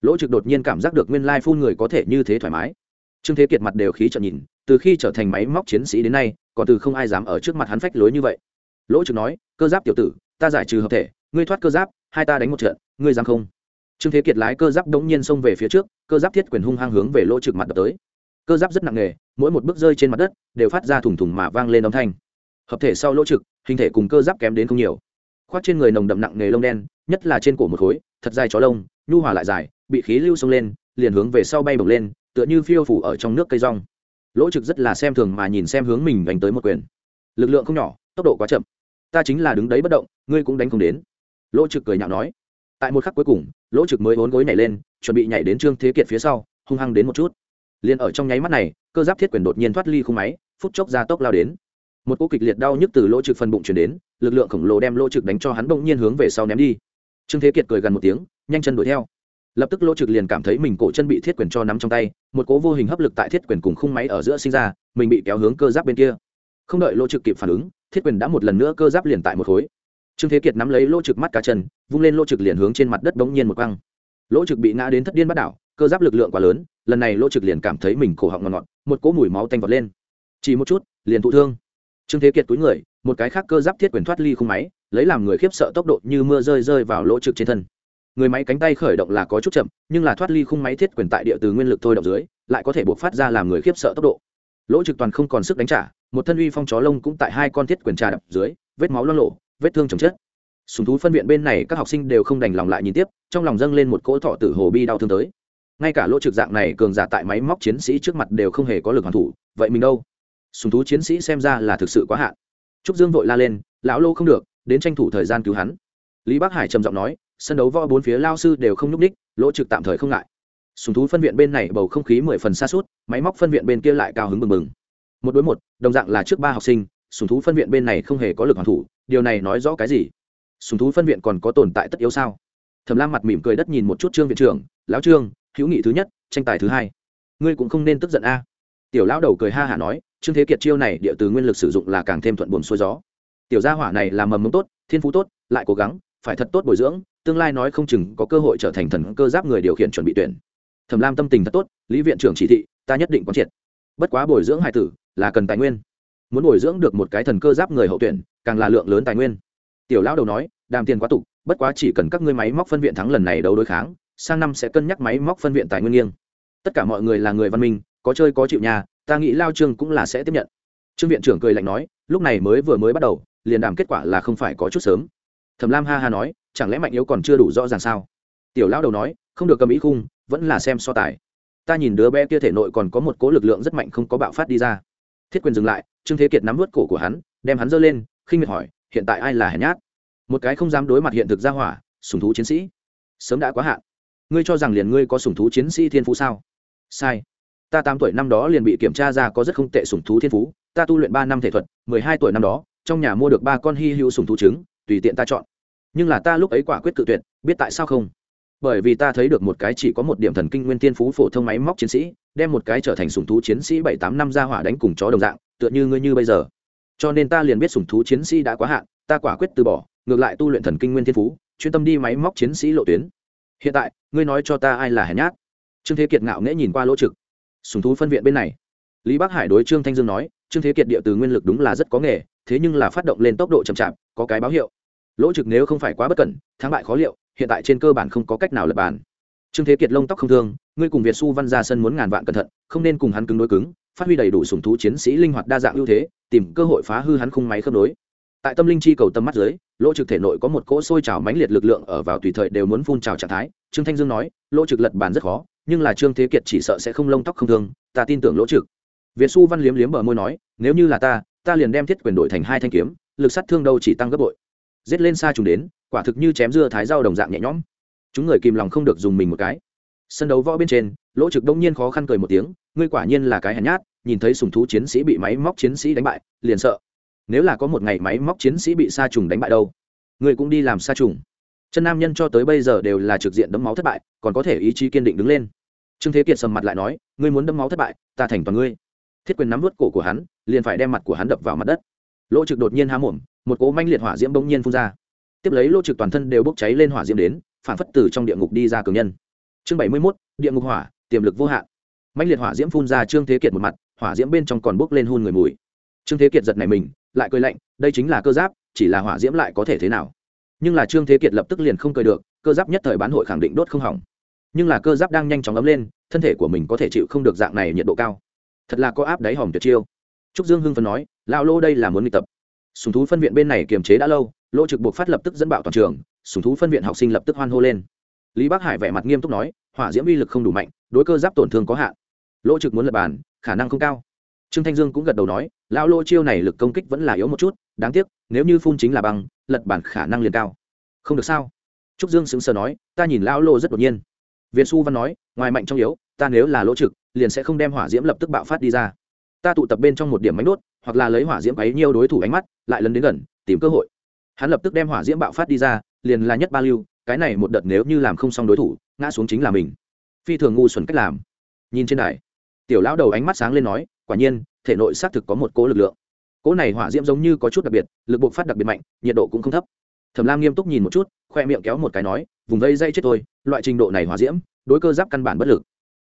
Lỗ trực đột nhiên cảm giác được nguyên lai phun người có thể như thế thoải mái. Trương thế kiệt mặt đều khí trợn nhìn, từ khi trở thành máy móc chiến sĩ đến nay, còn từ không ai dám ở trước mặt hắn phách lối như vậy. Lỗ trực nói, cơ giáp tiểu tử, ta giải trừ hợp thể, ngươi thoát cơ giáp, hai ta đánh một trận, ngươi dám không? Trương thế kiệt lái cơ giáp đống nhiên xông về phía trước, cơ giáp thiết quyền hung hăng hướng về lỗ trực mặt đập tới. Cơ giáp rất nặng nề, mỗi một bước rơi trên mặt đất đều phát ra thủng thủng mà vang lên âm thanh. Hợp thể sau lỗ trực, hình thể cùng cơ giáp kém đến không nhiều. Khoác trên người nồng đậm nặng nề lông đen nhất là trên cổ một khối, thật dài chó lông, nhu hòa lại dài, bị khí lưu xông lên, liền hướng về sau bay bổng lên, tựa như phiêu phủ ở trong nước cây rong. Lỗ trực rất là xem thường mà nhìn xem hướng mình đánh tới một quyền. Lực lượng không nhỏ, tốc độ quá chậm. Ta chính là đứng đấy bất động, ngươi cũng đánh không đến. Lỗ trực cười nhạo nói. Tại một khắc cuối cùng, lỗ trực mới vốn gối nhảy lên, chuẩn bị nhảy đến trương thế kiệt phía sau, hung hăng đến một chút. Liền ở trong nháy mắt này, cơ giáp thiết quyền đột nhiên thoát ly khung máy, phút chốc ra tốc lao đến. Một cú kịch liệt đau nhức từ lỗ trực phần bụng chuyển đến, lực lượng khổng lồ đem lỗ trực đánh cho hắn bỗng nhiên hướng về sau ném đi trương thế kiệt cười gần một tiếng, nhanh chân đuổi theo. Lập tức lỗ trực liền cảm thấy mình cổ chân bị thiết quyền cho nắm trong tay, một cố vô hình hấp lực tại thiết quyền cùng khung máy ở giữa sinh ra, mình bị kéo hướng cơ giáp bên kia. Không đợi lỗ trực kịp phản ứng, thiết quyền đã một lần nữa cơ giáp liền tại một khối. Trương thế kiệt nắm lấy lỗ trực mắt cá chân, vung lên lỗ trực liền hướng trên mặt đất bỗng nhiên một quăng. Lỗ trực bị ngã đến thất điên bắt đảo, cơ giáp lực lượng quá lớn, lần này lỗ trực liền cảm thấy mình cổ họng ngọt ngọt một cỗ mùi máu tanh vọt lên. Chỉ một chút, liền thụ thương. Trương thế kiệt túi người, một cái khác cơ giáp thiết quyền thoát ly khung máy lấy làm người khiếp sợ tốc độ như mưa rơi rơi vào lỗ trực trên thân. Người máy cánh tay khởi động là có chút chậm, nhưng là thoát ly khung máy thiết quyền tại địa từ nguyên lực thôi động dưới, lại có thể buộc phát ra làm người khiếp sợ tốc độ. Lỗ trực toàn không còn sức đánh trả, một thân uy phong chó lông cũng tại hai con thiết quyền trà đập dưới, vết máu lo lộ vết thương chồng chết. Sùng thú phân viện bên này các học sinh đều không đành lòng lại nhìn tiếp, trong lòng dâng lên một cỗ thọ tử hồ bi đau thương tới. Ngay cả lỗ trực dạng này cường giả tại máy móc chiến sĩ trước mặt đều không hề có lực hoàn thủ, vậy mình đâu? Sùng thú chiến sĩ xem ra là thực sự quá hạn. Trúc dương vội la lên, lão lô không được đến tranh thủ thời gian cứu hắn. Lý bắc hải trầm giọng nói, sân đấu võ bốn phía lao sư đều không nhúc ních lỗ trực tạm thời không ngại. Sùng thú phân viện bên này bầu không khí mười phần xa suốt máy móc phân viện bên kia lại cao hứng bừng bừng. Một đối một, đồng dạng là trước ba học sinh, sùng thú phân viện bên này không hề có lực hoàn thủ, điều này nói rõ cái gì? Sùng thú phân viện còn có tồn tại tất yếu sao? Thẩm lam mặt mỉm cười đất nhìn một chút trương viện trưởng, lão trương, hữu nghị thứ nhất, tranh tài thứ hai. Ngươi cũng không nên tức giận a. Tiểu lão đầu cười ha hả nói, trương thế kiệt chiêu này địa từ nguyên lực sử dụng là càng thêm thuận buồm xuôi gió tiểu gia hỏa này là mầm mống tốt, thiên phú tốt, lại cố gắng, phải thật tốt bồi dưỡng, tương lai nói không chừng có cơ hội trở thành thần cơ giáp người điều khiển chuẩn bị tuyển. Thẩm lam tâm tình thật tốt, lý viện trưởng chỉ thị, ta nhất định quán triệt. Bất quá bồi dưỡng hải tử là cần tài nguyên. Muốn bồi dưỡng được một cái thần cơ giáp người hậu tuyển, càng là lượng lớn tài nguyên. Tiểu lão đầu nói, đàm tiền quá tục, bất quá chỉ cần các ngươi máy móc phân viện thắng lần này đấu đối kháng, sang năm sẽ cân nhắc máy móc phân viện tài nguyên nghiêng. Tất cả mọi người là người văn minh, có chơi có chịu nhà, ta nghĩ lao trương cũng là sẽ tiếp nhận. Trương viện trưởng cười lạnh nói, lúc này mới vừa mới bắt đầu liền đàm kết quả là không phải có chút sớm. Thẩm lam ha ha nói, chẳng lẽ mạnh yếu còn chưa đủ rõ ràng sao? Tiểu lão đầu nói, không được cầm ý khung, vẫn là xem so tài. Ta nhìn đứa bé kia thể nội còn có một cố lực lượng rất mạnh không có bạo phát đi ra. Thiết quyền dừng lại, trương thế kiệt nắm vớt cổ của hắn, đem hắn giơ lên, khinh miệt hỏi, hiện tại ai là hèn nhát? Một cái không dám đối mặt hiện thực ra hỏa sùng thú chiến sĩ. Sớm đã quá hạn. Ngươi cho rằng liền ngươi có sùng thú chiến sĩ thiên phú sao? Sai. Ta tám tuổi năm đó liền bị kiểm tra ra có rất không tệ sùng thú thiên phú. Ta tu luyện ba năm thể thuật, mười hai tuổi năm đó trong nhà mua được ba con hy hữu sùng thú trứng, tùy tiện ta chọn. Nhưng là ta lúc ấy quả quyết cự tuyệt, biết tại sao không? Bởi vì ta thấy được một cái chỉ có một điểm thần kinh nguyên tiên phú phổ thông máy móc chiến sĩ, đem một cái trở thành sùng thú chiến sĩ bảy tám năm ra hỏa đánh cùng chó đồng dạng, tựa như ngươi như bây giờ. Cho nên ta liền biết sùng thú chiến sĩ đã quá hạn, ta quả quyết từ bỏ, ngược lại tu luyện thần kinh nguyên thiên phú, chuyên tâm đi máy móc chiến sĩ lộ tuyến. Hiện tại, ngươi nói cho ta ai là hèn nhát? Trương thế kiệt ngạo nghễ nhìn qua lỗ trực. Sùng thú phân viện bên này. Lý bắc hải đối trương thanh dương nói, trương thế kiệt địa từ nguyên lực đúng là rất có nghề thế nhưng là phát động lên tốc độ chậm chạp, có cái báo hiệu. Lỗ trực nếu không phải quá bất cẩn, thắng bại khó liệu, hiện tại trên cơ bản không có cách nào lập bàn. Trương thế kiệt lông tóc không thương, ngươi cùng việt su văn ra sân muốn ngàn vạn cẩn thận, không nên cùng hắn cứng đối cứng, phát huy đầy đủ sùng thú chiến sĩ linh hoạt đa dạng ưu thế, tìm cơ hội phá hư hắn khung máy khớp nối. Tại tâm linh chi cầu tâm mắt dưới, lỗ trực thể nội có một cỗ sôi trào mãnh liệt lực lượng ở vào tùy thời đều muốn phun trào trạng thái. Trương thanh dương nói, lỗ trực lật bàn rất khó, nhưng là trương thế kiệt chỉ sợ sẽ không lông tóc không thương, ta tin tưởng lỗ trực. Việt su văn liếm liếm bờ môi nói, nếu như là ta ta liền đem thiết quyền đổi thành hai thanh kiếm, lực sát thương đâu chỉ tăng gấp bội. Giết lên xa trùng đến, quả thực như chém dưa thái dao đồng dạng nhẹ nhõm. Chúng người kìm lòng không được dùng mình một cái. Sân đấu võ bên trên, lỗ trực đông nhiên khó khăn cười một tiếng, ngươi quả nhiên là cái hèn nhát, nhìn thấy sùng thú chiến sĩ bị máy móc chiến sĩ đánh bại, liền sợ. Nếu là có một ngày máy móc chiến sĩ bị sa trùng đánh bại đâu, ngươi cũng đi làm sa trùng. Chân nam nhân cho tới bây giờ đều là trực diện đấm máu thất bại, còn có thể ý chí kiên định đứng lên. Trương thế kiệt sầm mặt lại nói, ngươi muốn đấm máu thất bại, ta thành toàn ngươi. Thiết quyền nắm vớt cổ của hắn liền phải đem mặt của hắn đập vào mặt đất. Lỗ trực đột nhiên há mồm, một cỗ manh liệt hỏa diễm bỗng nhiên phun ra. Tiếp lấy lỗ trực toàn thân đều bốc cháy lên hỏa diễm đến, phản phất từ trong địa ngục đi ra cường nhân. Chương bảy mươi mốt, địa ngục hỏa, tiềm lực vô hạn. Manh liệt hỏa diễm phun ra trương thế kiệt một mặt, hỏa diễm bên trong còn bốc lên hun người mùi. Trương thế kiệt giật này mình, lại cười lạnh, đây chính là cơ giáp, chỉ là hỏa diễm lại có thể thế nào? Nhưng là trương thế kiệt lập tức liền không cười được, cơ giáp nhất thời bán hội khẳng định đốt không hỏng. Nhưng là cơ giáp đang nhanh chóng ấm lên, thân thể của mình có thể chịu không được dạng này nhiệt độ cao. Thật là có áp đáy hòm tuyệt chiêu trúc dương hưng phấn nói, lão lô đây là muốn nghịch tập. Sùng thú phân viện bên này kiềm chế đã lâu lỗ trực buộc phát lập tức dẫn bạo toàn trường, sùng thú phân viện học sinh lập tức hoan hô lên. Lý bắc hải vẻ mặt nghiêm túc nói, hỏa diễm uy lực không đủ mạnh, đối cơ giáp tổn thương có hạn. Lỗ trực muốn lập bàn, khả năng không cao. Trương thanh dương cũng gật đầu nói, lão lô chiêu này lực công kích vẫn là yếu một chút, đáng tiếc, nếu như phun chính là băng, lật bản khả năng liền cao. Không được sao? Trúc dương sững sờ nói, ta nhìn lão lô rất đột nhiên. Việt xu văn nói, ngoài mạnh trong yếu, ta nếu là lỗ trực, liền sẽ không đem hỏa diễm lập tức bạo phát đi ra ta tụ tập bên trong một điểm mánh đốt, hoặc là lấy hỏa diễm ấy nhiều đối thủ ánh mắt, lại lần đến gần, tìm cơ hội. Hắn lập tức đem hỏa diễm bạo phát đi ra, liền là nhất ba lưu, cái này một đợt nếu như làm không xong đối thủ, ngã xuống chính là mình. Phi thường ngu xuẩn cách làm. Nhìn trên đài, tiểu lão đầu ánh mắt sáng lên nói, quả nhiên, thể nội xác thực có một cố lực lượng. Cố này hỏa diễm giống như có chút đặc biệt, lực buộc phát đặc biệt mạnh, nhiệt độ cũng không thấp. Thẩm lam nghiêm túc nhìn một chút, khoe miệng kéo một cái nói, vùng vây dây chết tôi, loại trình độ này hỏa diễm, đối cơ giáp căn bản bất lực.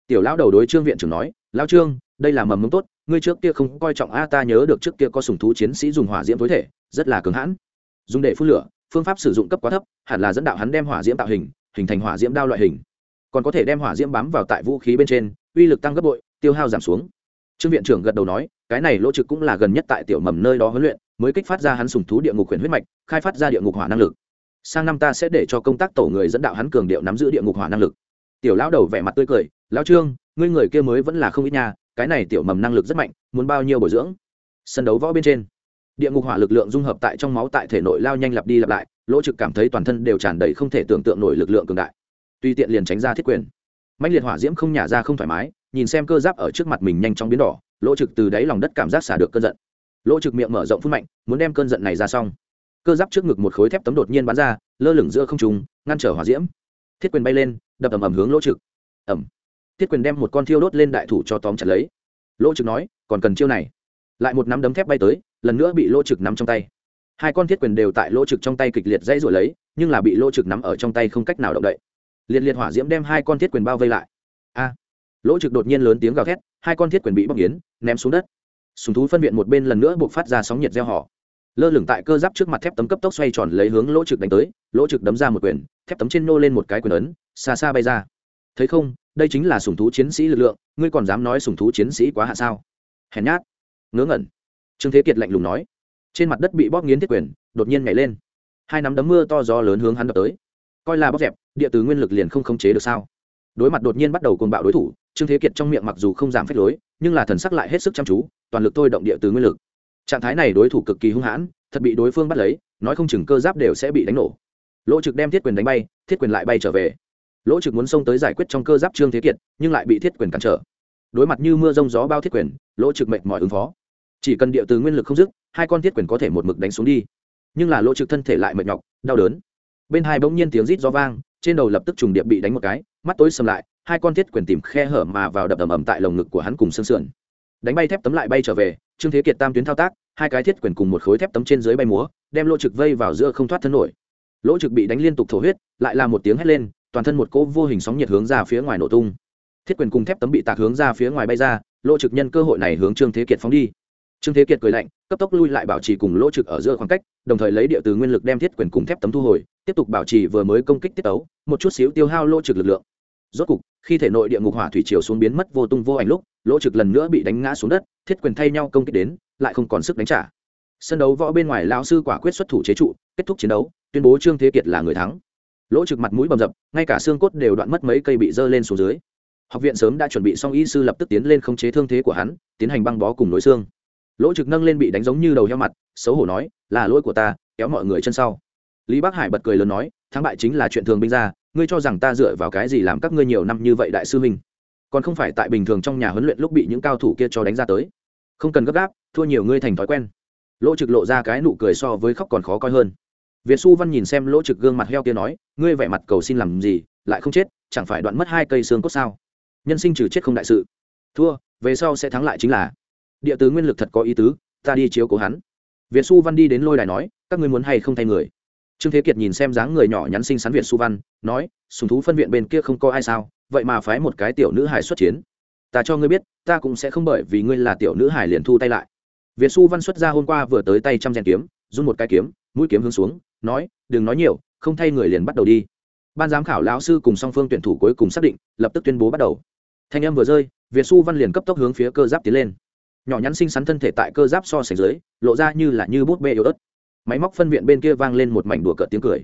Tiểu lão đầu đối trương viện trưởng nói, lão trương, đây là mầm mống tốt ngươi trước kia không coi trọng a, ta nhớ được trước kia có sùng thú chiến sĩ dùng hỏa diễm tối thể, rất là cứng hãn. Dùng để phun lửa, phương pháp sử dụng cấp quá thấp, hẳn là dẫn đạo hắn đem hỏa diễm tạo hình hình thành hỏa diễm đao loại hình. Còn có thể đem hỏa diễm bám vào tại vũ khí bên trên, uy lực tăng gấp bội, tiêu hao giảm xuống. Trương viện trưởng gật đầu nói, cái này lỗ trực cũng là gần nhất tại tiểu mầm nơi đó huấn luyện, mới kích phát ra hắn sùng thú địa ngục huyền huyết mạch, khai phát ra địa ngục hỏa năng lực. Sang năm ta sẽ để cho công tác tổ người dẫn đạo hắn cường điệu nắm giữ địa ngục hỏa năng lực. Tiểu lão đầu vẻ mặt tươi cười, lão trương, ngươi người kia mới vẫn là không ít nha cái này tiểu mầm năng lực rất mạnh, muốn bao nhiêu bồi dưỡng? Sân đấu võ bên trên, địa ngục hỏa lực lượng dung hợp tại trong máu tại thể nội lao nhanh lặp đi lặp lại, lỗ trực cảm thấy toàn thân đều tràn đầy không thể tưởng tượng nổi lực lượng cường đại. Tùy tiện liền tránh ra thiết quyền. Mạnh liệt hỏa diễm không nhả ra không thoải mái, nhìn xem cơ giáp ở trước mặt mình nhanh chóng biến đỏ, lỗ trực từ đáy lòng đất cảm giác xả được cơn giận. Lỗ trực miệng mở rộng phun mạnh, muốn đem cơn giận này ra xong. Cơ giáp trước ngực một khối thép tấm đột nhiên bắn ra, lơ lửng giữa không trùng ngăn trở hỏa diễm. Thiết quyền bay lên, đập ầm ầm hướng lỗ trực. Ẩm thiết quyền đem một con thiêu đốt lên đại thủ cho tóm chặt lấy. Lỗ trực nói, còn cần chiêu này. Lại một nắm đấm thép bay tới, lần nữa bị lỗ trực nắm trong tay. Hai con thiết quyền đều tại lỗ trực trong tay kịch liệt dãy rồi lấy, nhưng là bị lỗ trực nắm ở trong tay không cách nào động đậy. Liệt liệt hỏa diễm đem hai con thiết quyền bao vây lại. A! Lỗ trực đột nhiên lớn tiếng gào thét, hai con thiết quyền bị bóc yến ném xuống đất. Sùng thú phân viện một bên lần nữa buộc phát ra sóng nhiệt gieo họ. Lơ lửng tại cơ giáp trước mặt thép tấm cấp tốc xoay tròn lấy hướng lỗ trực đánh tới, lỗ trực đấm ra một quyền, thép tấm trên nô lên một cái quyền ấn, xa xa bay ra. Thấy không đây chính là sùng thú chiến sĩ lực lượng, ngươi còn dám nói sùng thú chiến sĩ quá hạ sao? Hèn nhát. Ngớ ngẩn. Trương thế kiệt lạnh lùng nói. Trên mặt đất bị bóp nghiến thiết quyền, đột nhiên nhảy lên. Hai nắm đấm mưa to gió lớn hướng hắn đập tới. Coi là bóp dẹp, địa từ nguyên lực liền không khống chế được sao? Đối mặt đột nhiên bắt đầu cuồng bạo đối thủ, trương thế kiệt trong miệng mặc dù không giảm phép lối, nhưng là thần sắc lại hết sức chăm chú, toàn lực thôi động địa từ nguyên lực. Trạng thái này đối thủ cực kỳ hung hãn, thật bị đối phương bắt lấy, nói không chừng cơ giáp đều sẽ bị đánh nổ. Lỗ trực đem thiết quyền đánh bay, thiết quyền lại bay trở về lỗ trực muốn xông tới giải quyết trong cơ giáp trương thế kiệt, nhưng lại bị thiết quyền cản trở. Đối mặt như mưa rông gió bao thiết quyền, lỗ trực mệt mỏi ứng phó. Chỉ cần địa từ nguyên lực không dứt, hai con thiết quyền có thể một mực đánh xuống đi. Nhưng là lỗ trực thân thể lại mệt nhọc, đau đớn. Bên hai bỗng nhiên tiếng rít gió vang, trên đầu lập tức trùng điệp bị đánh một cái, mắt tối sầm lại, hai con thiết quyền tìm khe hở mà vào đập ầm ầm tại lồng ngực của hắn cùng xương sườn. Đánh bay thép tấm lại bay trở về, trương thế kiệt tam tuyến thao tác, hai cái thiết quyền cùng một khối thép tấm trên dưới bay múa, đem lỗ trực vây vào giữa không thoát thân nổi. Lỗ trực bị đánh liên tục thổ huyết, lại là một tiếng hét lên toàn thân một cỗ vô hình sóng nhiệt hướng ra phía ngoài nổ tung. Thiết quyền cùng thép tấm bị tạc hướng ra phía ngoài bay ra, lỗ trực nhân cơ hội này hướng trương thế kiệt phóng đi. Trương thế kiệt cười lạnh, cấp tốc lui lại bảo trì cùng lỗ trực ở giữa khoảng cách, đồng thời lấy địa từ nguyên lực đem thiết quyền cùng thép tấm thu hồi, tiếp tục bảo trì vừa mới công kích tiết tấu một chút xíu tiêu hao lỗ trực lực lượng. Rốt cục, khi thể nội địa ngục hỏa thủy triều xuống biến mất vô tung vô ảnh lúc, lỗ trực lần nữa bị đánh ngã xuống đất, thiết quyền thay nhau công kích đến, lại không còn sức đánh trả. Sân đấu võ bên ngoài lao sư quả quyết xuất thủ chế trụ, kết thúc chiến đấu, tuyên bố trương thế kiệt là người thắng lỗ trực mặt mũi bầm dập, ngay cả xương cốt đều đoạn mất mấy cây bị dơ lên xuống dưới. Học viện sớm đã chuẩn bị xong y sư lập tức tiến lên khống chế thương thế của hắn, tiến hành băng bó cùng nối xương. Lỗ trực nâng lên bị đánh giống như đầu heo mặt, xấu hổ nói, là lỗi của ta, kéo mọi người chân sau. Lý bắc hải bật cười lớn nói, thắng bại chính là chuyện thường binh ra, ngươi cho rằng ta dựa vào cái gì làm các ngươi nhiều năm như vậy đại sư mình? còn không phải tại bình thường trong nhà huấn luyện lúc bị những cao thủ kia cho đánh ra tới. Không cần gấp gáp, thua nhiều ngươi thành thói quen. Lỗ trực lộ ra cái nụ cười so với khóc còn khó coi hơn việt xu văn nhìn xem lỗ trực gương mặt heo kia nói, ngươi vẻ mặt cầu xin làm gì, lại không chết, chẳng phải đoạn mất hai cây xương cốt sao? Nhân sinh trừ chết không đại sự. Thua, về sau sẽ thắng lại chính là. Địa tứ nguyên lực thật có ý tứ, ta đi chiếu cố hắn. Việt xu văn đi đến lôi đài nói, các ngươi muốn hay không thay người? Trương thế kiệt nhìn xem dáng người nhỏ nhắn xinh xắn việt xu văn, nói, sùng thú phân viện bên kia không có ai sao, vậy mà phái một cái tiểu nữ hải xuất chiến. Ta cho ngươi biết, ta cũng sẽ không bởi vì ngươi là tiểu nữ hải liền thu tay lại. Việt xu văn xuất ra hôm qua vừa tới tay trăm rèn kiếm, run một cái kiếm, mũi kiếm hướng xuống nói, đừng nói nhiều, không thay người liền bắt đầu đi. Ban giám khảo lão sư cùng song phương tuyển thủ cuối cùng xác định, lập tức tuyên bố bắt đầu. Thanh em vừa rơi, việt xu văn liền cấp tốc hướng phía cơ giáp tiến lên. Nhỏ nhắn xinh xắn thân thể tại cơ giáp so sánh dưới, lộ ra như là như bút bê yếu ớt. Máy móc phân viện bên kia vang lên một mảnh đùa cợt tiếng cười.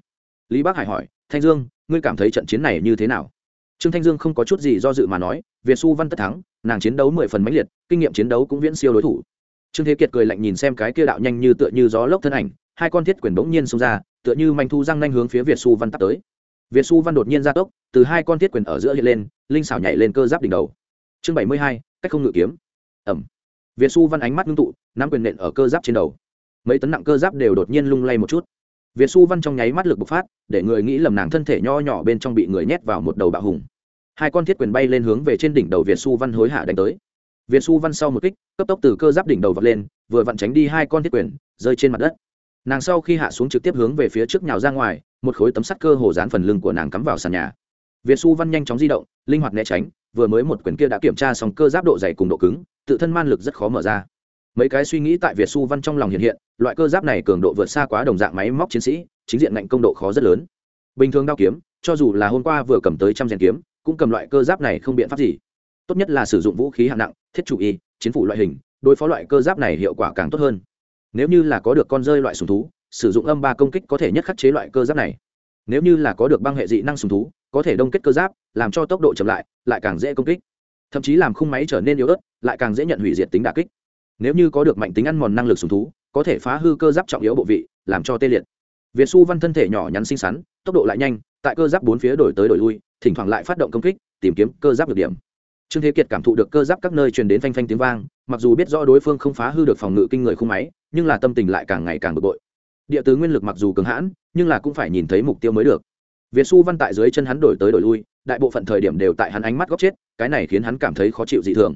Lý bác hải hỏi, thanh dương, ngươi cảm thấy trận chiến này như thế nào? Trương thanh dương không có chút gì do dự mà nói, việt xu văn tất thắng, nàng chiến đấu mười phần mãnh liệt, kinh nghiệm chiến đấu cũng viễn siêu đối thủ. Trương thế kiệt cười lạnh nhìn xem cái kia đạo nhanh như tựa như gió lốc thân ảnh hai con thiết quyền bỗng nhiên xông ra, tựa như manh thu răng nhanh hướng phía việt su văn tắt tới. Việt su văn đột nhiên ra tốc, từ hai con thiết quyền ở giữa hiện lên, linh xảo nhảy lên cơ giáp đỉnh đầu. Chương bảy mươi hai, cách không ngự kiếm. Ẩm. Việt su văn ánh mắt ngưng tụ, nắm quyền nện ở cơ giáp trên đầu. Mấy tấn nặng cơ giáp đều đột nhiên lung lay một chút. Việt su văn trong nháy mắt lực bộc phát, để người nghĩ lầm nàng thân thể nho nhỏ bên trong bị người nhét vào một đầu bạo hùng. Hai con thiết quyền bay lên hướng về trên đỉnh đầu việt su văn hối hạ đánh tới. Việt su văn sau một kích, cấp tốc từ cơ giáp đỉnh đầu vọt lên, vừa vặn tránh đi hai con thiết quyền, rơi trên mặt đất nàng sau khi hạ xuống trực tiếp hướng về phía trước nhào ra ngoài, một khối tấm sắt cơ hồ dán phần lưng của nàng cắm vào sàn nhà. Việt xu văn nhanh chóng di động, linh hoạt né tránh, vừa mới một quyền kia đã kiểm tra xong cơ giáp độ dày cùng độ cứng, tự thân man lực rất khó mở ra. Mấy cái suy nghĩ tại việt xu văn trong lòng hiện hiện, loại cơ giáp này cường độ vượt xa quá đồng dạng máy móc chiến sĩ, chính diện ngạnh công độ khó rất lớn. Bình thường đao kiếm, cho dù là hôm qua vừa cầm tới trăm rèn kiếm, cũng cầm loại cơ giáp này không biện pháp gì. Tốt nhất là sử dụng vũ khí hạng nặng, thiết chủ y, chiến phủ loại hình, đối phó loại cơ giáp này hiệu quả càng tốt hơn nếu như là có được con rơi loại sùng thú, sử dụng âm ba công kích có thể nhất khắc chế loại cơ giáp này. Nếu như là có được băng hệ dị năng sùng thú, có thể đông kết cơ giáp, làm cho tốc độ chậm lại lại càng dễ công kích. Thậm chí làm khung máy trở nên yếu ớt, lại càng dễ nhận hủy diệt tính đà kích. Nếu như có được mạnh tính ăn mòn năng lực sùng thú, có thể phá hư cơ giáp trọng yếu bộ vị, làm cho tê liệt. Việt Su văn thân thể nhỏ nhắn xinh xắn, tốc độ lại nhanh, tại cơ giáp bốn phía đổi tới đổi lui, thỉnh thoảng lại phát động công kích, tìm kiếm cơ giáp được điểm trương thế kiệt cảm thụ được cơ giáp các nơi truyền đến phanh phanh tiếng vang, mặc dù biết rõ đối phương không phá hư được phòng ngự kinh người khung máy, nhưng là tâm tình lại càng ngày càng bực bội. Địa tứ nguyên lực mặc dù cường hãn, nhưng là cũng phải nhìn thấy mục tiêu mới được. Việt xu văn tại dưới chân hắn đổi tới đổi lui, đại bộ phận thời điểm đều tại hắn ánh mắt góc chết, cái này khiến hắn cảm thấy khó chịu dị thường.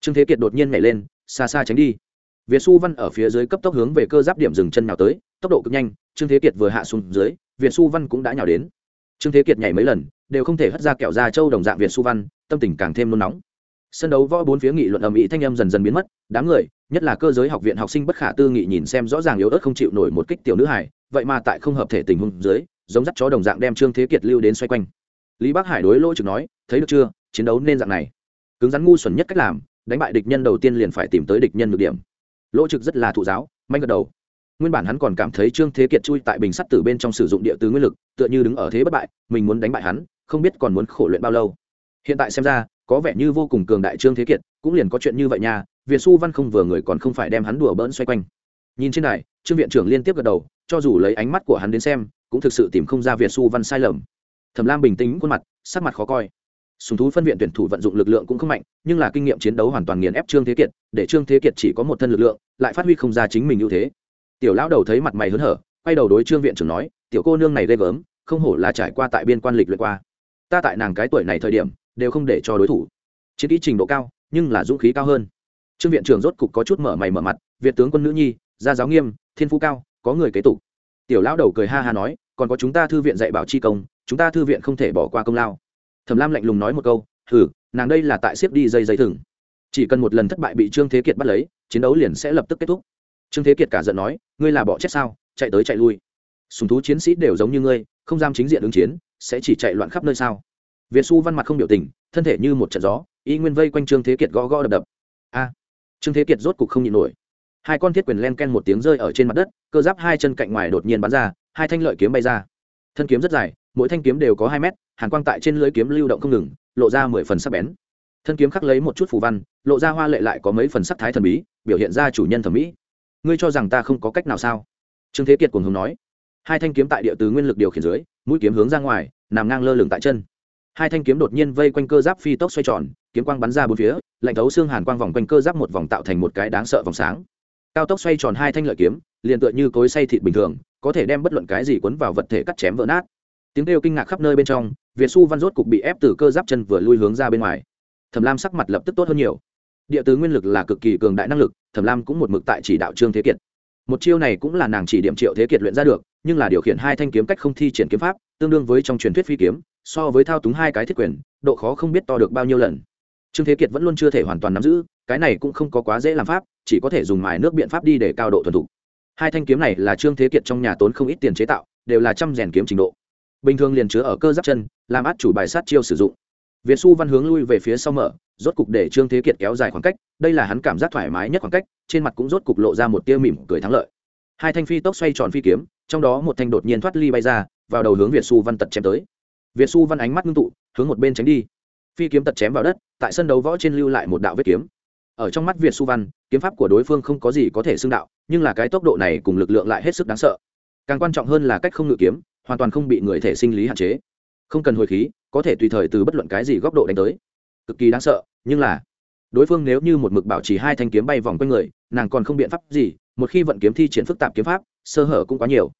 Trương thế kiệt đột nhiên nhảy lên, xa xa tránh đi. Việt xu văn ở phía dưới cấp tốc hướng về cơ giáp điểm dừng chân nào tới, tốc độ cực nhanh, trương thế kiệt vừa hạ xuống dưới, việt xu văn cũng đã nhào đến trương thế kiệt nhảy mấy lần, đều không thể hất ra kẹo ra châu đồng dạng việt Su văn, tâm tình càng thêm nôn nóng. Sân đấu võ bốn phía nghị luận ầm ĩ thanh âm dần dần biến mất, đám người, nhất là cơ giới học viện học sinh bất khả tư nghị nhìn xem rõ ràng yếu ớt không chịu nổi một kích tiểu nữ hải vậy mà tại không hợp thể tình huống dưới, giống dắt chó đồng dạng đem trương thế kiệt lưu đến xoay quanh. Lý bắc hải đối lỗ trực nói, thấy được chưa, chiến đấu nên dạng này. Cứng rắn ngu xuẩn nhất cách làm, đánh bại địch nhân đầu tiên liền phải tìm tới địch nhân được điểm. Lỗ trực rất là thụ giáo manh gật đầu nguyên bản hắn còn cảm thấy trương thế kiệt chui tại bình sắt từ bên trong sử dụng địa tứ nguyên lực, tựa như đứng ở thế bất bại, mình muốn đánh bại hắn, không biết còn muốn khổ luyện bao lâu. Hiện tại xem ra, có vẻ như vô cùng cường đại trương thế kiệt, cũng liền có chuyện như vậy nha, việt xu văn không vừa người còn không phải đem hắn đùa bỡn xoay quanh. Nhìn trên này trương viện trưởng liên tiếp gật đầu, cho dù lấy ánh mắt của hắn đến xem, cũng thực sự tìm không ra việt xu văn sai lầm. Thẩm lam bình tĩnh khuôn mặt, sắc mặt khó coi. Sùng thú phân viện tuyển thủ vận dụng lực lượng cũng không mạnh, nhưng là kinh nghiệm chiến đấu hoàn toàn nghiền ép trương thế kiệt, để trương thế kiệt chỉ có một thân lực lượng, lại phát huy không ra chính mình ưu thế tiểu lão đầu thấy mặt mày hớn hở quay đầu đối trương viện trưởng nói tiểu cô nương này ghê gớm không hổ là trải qua tại biên quan lịch luyện qua. Ta tại nàng cái tuổi này thời điểm đều không để cho đối thủ. Chiến kỹ trình độ cao nhưng là dũng khí cao hơn. Trương viện trưởng rốt cục có chút mở mày mở mặt việt tướng quân nữ nhi gia giáo nghiêm thiên phú cao có người kế tục. Tiểu lão đầu cười ha ha nói còn có chúng ta thư viện dạy bảo chi công chúng ta thư viện không thể bỏ qua công lao. Thẩm lam lạnh lùng nói một câu thử, nàng đây là tại siết đi dây dây thừng. Chỉ cần một lần thất bại bị trương thế kiệt bắt lấy chiến đấu liền sẽ lập tức kết thúc trương thế kiệt cả giận nói, ngươi là bỏ chết sao? Chạy tới chạy lui. Sùng thú chiến sĩ đều giống như ngươi, không dám chính diện ứng chiến, sẽ chỉ chạy loạn khắp nơi sao? Việt xu văn mặt không biểu tình, thân thể như một trận gió, y nguyên vây quanh trương thế kiệt gõ gõ đập đập. A! Trương thế kiệt rốt cục không nhịn nổi. Hai con thiết quyền len ken một tiếng rơi ở trên mặt đất, cơ giáp hai chân cạnh ngoài đột nhiên bắn ra, hai thanh lợi kiếm bay ra. Thân kiếm rất dài, mỗi thanh kiếm đều có hai mét, hàn quang tại trên lưới kiếm lưu động không ngừng, lộ ra mười phần sắc bén. Thân kiếm khắc lấy một chút phù văn, lộ ra hoa lệ lại có mấy phần sắc thái thần bí, biểu hiện ra chủ nhân thẩm mỹ ngươi cho rằng ta không có cách nào sao? Trương thế kiệt cùng hướng nói. Hai thanh kiếm tại địa tứ nguyên lực điều khiển dưới, mũi kiếm hướng ra ngoài, nằm ngang lơ lửng tại chân. Hai thanh kiếm đột nhiên vây quanh cơ giáp phi tốc xoay tròn, kiếm quang bắn ra bốn phía, lạnh thấu xương hàn quang vòng quanh cơ giáp một vòng tạo thành một cái đáng sợ vòng sáng. Cao tốc xoay tròn hai thanh lợi kiếm, liền tựa như cối say thịt bình thường, có thể đem bất luận cái gì cuốn vào vật thể cắt chém vỡ nát. Tiếng kêu kinh ngạc khắp nơi bên trong, việt Su văn rốt cục bị ép từ cơ giáp chân vừa lui hướng ra bên ngoài. Thẩm lam sắc mặt lập tức tốt hơn nhiều địa tứ nguyên lực là cực kỳ cường đại năng lực, thẩm lam cũng một mực tại chỉ đạo trương thế kiệt. Một chiêu này cũng là nàng chỉ điểm triệu thế kiệt luyện ra được, nhưng là điều khiển hai thanh kiếm cách không thi triển kiếm pháp, tương đương với trong truyền thuyết phi kiếm, so với thao túng hai cái thiết quyền, độ khó không biết to được bao nhiêu lần. Trương thế kiệt vẫn luôn chưa thể hoàn toàn nắm giữ, cái này cũng không có quá dễ làm pháp, chỉ có thể dùng mài nước biện pháp đi để cao độ thuần thục. Hai thanh kiếm này là trương thế kiệt trong nhà tốn không ít tiền chế tạo, đều là trăm rèn kiếm trình độ. Bình thường liền chứa ở cơ giáp chân, làm át chủ bài sát chiêu sử dụng việt xu văn hướng lui về phía sau mở, rốt cục để trương thế kiệt kéo dài khoảng cách, đây là hắn cảm giác thoải mái nhất khoảng cách, trên mặt cũng rốt cục lộ ra một tia mỉm cười thắng lợi. Hai thanh phi tốc xoay tròn phi kiếm, trong đó một thanh đột nhiên thoát ly bay ra, vào đầu hướng việt xu văn tật chém tới. Việt xu văn ánh mắt ngưng tụ, hướng một bên tránh đi. Phi kiếm tật chém vào đất, tại sân đấu võ trên lưu lại một đạo vết kiếm. Ở trong mắt việt xu văn, kiếm pháp của đối phương không có gì có thể xưng đạo, nhưng là cái tốc độ này cùng lực lượng lại hết sức đáng sợ. Càng quan trọng hơn là cách không ngự kiếm, hoàn toàn không bị người thể sinh lý hạn chế không cần hồi khí, có thể tùy thời từ bất luận cái gì góc độ đánh tới. Cực kỳ đáng sợ, nhưng là, đối phương nếu như một mực bảo trì hai thanh kiếm bay vòng quanh người, nàng còn không biện pháp gì, một khi vận kiếm thi triển phức tạp kiếm pháp, sơ hở cũng quá nhiều.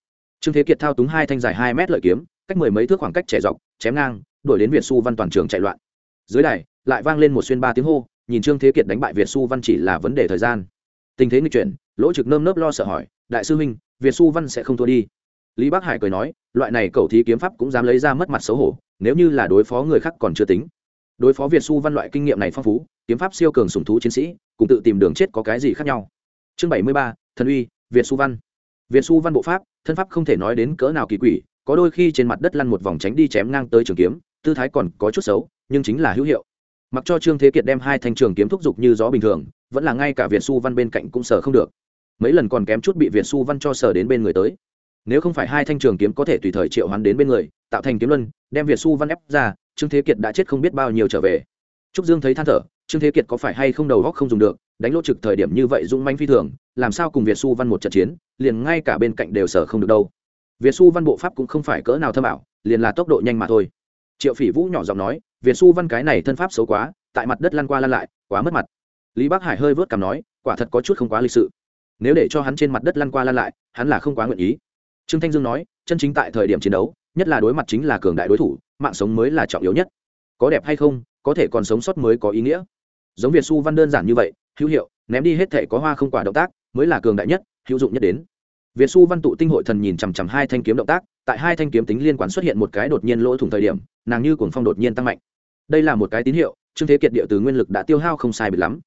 Trương thế kiệt thao túng hai thanh dài hai mét lợi kiếm, cách mười mấy thước khoảng cách trẻ dọc, chém ngang, đuổi đến việt xu văn toàn trường chạy loạn. Dưới đài, lại vang lên một xuyên ba tiếng hô, nhìn trương thế kiệt đánh bại việt xu văn chỉ là vấn đề thời gian. Tình thế nghịch chuyển, lỗ trực nơm nớp lo sợ hỏi, đại sư huynh, việt xu văn sẽ không thua đi lý bắc hải cười nói, loại này cầu thí kiếm pháp cũng dám lấy ra mất mặt xấu hổ, nếu như là đối phó người khác còn chưa tính. Đối phó việt Su văn loại kinh nghiệm này phong phú, kiếm pháp siêu cường sùng thú chiến sĩ, cùng tự tìm đường chết có cái gì khác nhau? Chương bảy mươi ba, thần uy, việt Su văn. Việt Su văn bộ pháp, thân pháp không thể nói đến cỡ nào kỳ quỷ, có đôi khi trên mặt đất lăn một vòng tránh đi chém ngang tới trường kiếm, tư thái còn có chút xấu, nhưng chính là hữu hiệu. Mặc cho trương thế kiệt đem hai thanh trường kiếm thúc giục như gió bình thường, vẫn là ngay cả việt Su văn bên cạnh cũng sờ không được. Mấy lần còn kém chút bị việt Su văn cho sờ đến bên người tới nếu không phải hai thanh trường kiếm có thể tùy thời triệu hoán đến bên người, tạo thành kiếm luân, đem việt Su văn ép ra, trương thế kiệt đã chết không biết bao nhiêu trở về. Trúc dương thấy than thở, trương thế kiệt có phải hay không đầu góc không dùng được, đánh lỗ trực thời điểm như vậy dũng manh phi thường, làm sao cùng việt Su văn một trận chiến, liền ngay cả bên cạnh đều sở không được đâu. Việt Su văn bộ pháp cũng không phải cỡ nào thâm ảo, liền là tốc độ nhanh mà thôi. Triệu phỉ vũ nhỏ giọng nói, việt Su văn cái này thân pháp xấu quá, tại mặt đất lăn qua lăn lại, quá mất mặt. Lý bắc hải hơi vớt cảm nói, quả thật có chút không quá lịch sự. Nếu để cho hắn trên mặt đất lăn qua lăn lại, hắn là không quá nguyện ý trương thanh dương nói, chân chính tại thời điểm chiến đấu, nhất là đối mặt chính là cường đại đối thủ, mạng sống mới là trọng yếu nhất. Có đẹp hay không, có thể còn sống sót mới có ý nghĩa. Giống việt Su văn đơn giản như vậy, hữu hiệu, ném đi hết thể có hoa không quả động tác, mới là cường đại nhất, hữu dụng nhất đến. Việt Su văn tụ tinh hội thần nhìn chằm chằm hai thanh kiếm động tác, tại hai thanh kiếm tính liên quan xuất hiện một cái đột nhiên lỗ thủng thời điểm, nàng như cuồng phong đột nhiên tăng mạnh. Đây là một cái tín hiệu, trương thế kiệt địa từ nguyên lực đã tiêu hao không sai bị lắm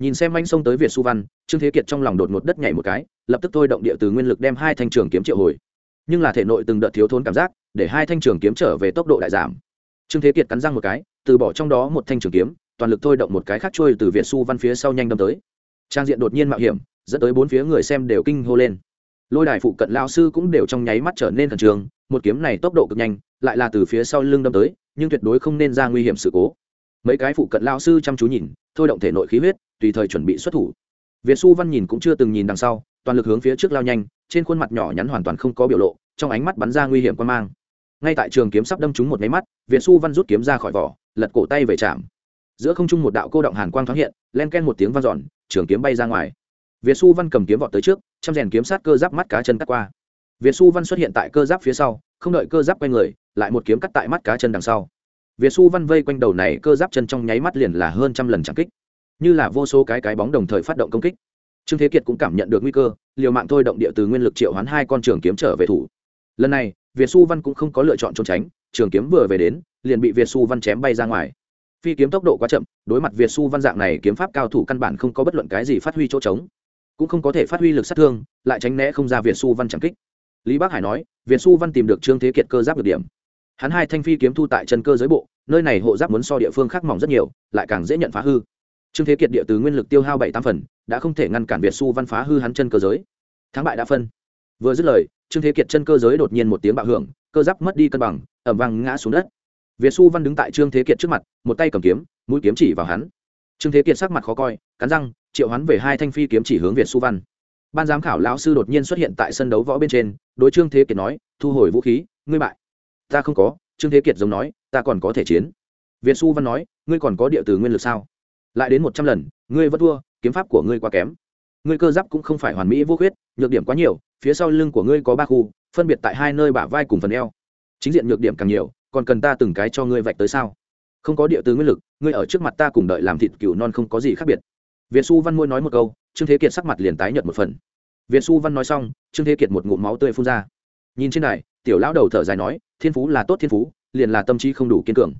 nhìn xem anh xông tới việt Su văn, trương thế kiệt trong lòng đột ngột đất nhảy một cái, lập tức thôi động địa từ nguyên lực đem hai thanh trường kiếm triệu hồi. Nhưng là thể nội từng đợt thiếu thốn cảm giác, để hai thanh trường kiếm trở về tốc độ đại giảm. Trương thế kiệt cắn răng một cái, từ bỏ trong đó một thanh trường kiếm, toàn lực thôi động một cái khác trôi từ việt Su văn phía sau nhanh đâm tới. Trang diện đột nhiên mạo hiểm, dẫn tới bốn phía người xem đều kinh hô lên. Lôi đài phụ cận lao sư cũng đều trong nháy mắt trở nên khẩn trường. một kiếm này tốc độ cực nhanh, lại là từ phía sau lưng đâm tới, nhưng tuyệt đối không nên ra nguy hiểm sự cố. Mấy cái phụ cận lao sư chăm chú nhìn thôi động thể nội khí huyết, tùy thời chuẩn bị xuất thủ. Việt xu văn nhìn cũng chưa từng nhìn đằng sau, toàn lực hướng phía trước lao nhanh, trên khuôn mặt nhỏ nhắn hoàn toàn không có biểu lộ, trong ánh mắt bắn ra nguy hiểm quan mang. Ngay tại trường kiếm sắp đâm trúng một máy mắt, việt xu văn rút kiếm ra khỏi vỏ, lật cổ tay về chạm. Giữa không trung một đạo cô động hàn quang thoáng hiện, len ken một tiếng vang dọn, trường kiếm bay ra ngoài. Việt xu văn cầm kiếm vọt tới trước chăm rèn kiếm sát cơ giáp mắt cá chân cắt qua. Việt xu văn xuất hiện tại cơ giáp phía sau, không đợi cơ giáp quay người, lại một kiếm cắt tại mắt cá chân đằng sau việt Su văn vây quanh đầu này cơ giáp chân trong nháy mắt liền là hơn trăm lần chẳng kích. Như là vô số cái cái bóng đồng thời phát động công kích. Trương thế kiệt cũng cảm nhận được nguy cơ, liều mạng thôi động địa từ nguyên lực triệu hoán hai con trường kiếm trở về thủ. Lần này, việt Su văn cũng không có lựa chọn trốn tránh, trường kiếm vừa về đến, liền bị việt Su văn chém bay ra ngoài. Phi kiếm tốc độ quá chậm, đối mặt việt Su văn dạng này kiếm pháp cao thủ căn bản không có bất luận cái gì phát huy chỗ trống. Cũng không có thể phát huy lực sát thương, lại tránh né không ra việt Su văn chẳng kích. Lý bắc hải nói, việt Su văn tìm được trương thế kiệt cơ giáp được điểm hắn hai thanh phi kiếm thu tại chân cơ giới bộ, nơi này hộ giáp muốn so địa phương khác mỏng rất nhiều, lại càng dễ nhận phá hư. Trương thế kiệt địa từ nguyên lực tiêu hao bảy tam phần, đã không thể ngăn cản việt xu văn phá hư hắn chân cơ giới. Thắng bại đã phân. Vừa dứt lời, trương thế kiệt chân cơ giới đột nhiên một tiếng bạo hưởng, cơ giáp mất đi cân bằng ẩm vang ngã xuống đất. Việt xu văn đứng tại trương thế kiệt trước mặt, một tay cầm kiếm, mũi kiếm chỉ vào hắn. Trương thế kiệt sắc mặt khó coi, cắn răng, triệu hắn về hai thanh phi kiếm chỉ hướng việt xu văn. Ban giám khảo lão sư đột nhiên xuất hiện tại sân đấu võ bên trên, đối trương thế kiệt nói, thu hồi vũ khí, ngươi bại ta không có, trương thế kiệt giống nói, ta còn có thể chiến. Việt su văn nói, ngươi còn có địa từ nguyên lực sao? Lại đến một trăm lần, ngươi vẫn thua, kiếm pháp của ngươi quá kém. Ngươi cơ giáp cũng không phải hoàn mỹ vô khuyết, nhược điểm quá nhiều, phía sau lưng của ngươi có ba khu, phân biệt tại hai nơi bả vai cùng phần eo. Chính diện nhược điểm càng nhiều, còn cần ta từng cái cho ngươi vạch tới sao? Không có địa từ nguyên lực, ngươi ở trước mặt ta cùng đợi làm thịt cừu non không có gì khác biệt. Việt su văn môi nói một câu, trương thế kiệt sắc mặt liền tái nhợt một phần. Việt su văn nói xong, trương thế kiệt một ngụm máu tươi phun ra. Nhìn trên này tiểu lão đầu thở dài nói, thiên phú là tốt thiên phú, liền là tâm trí không đủ kiên cường.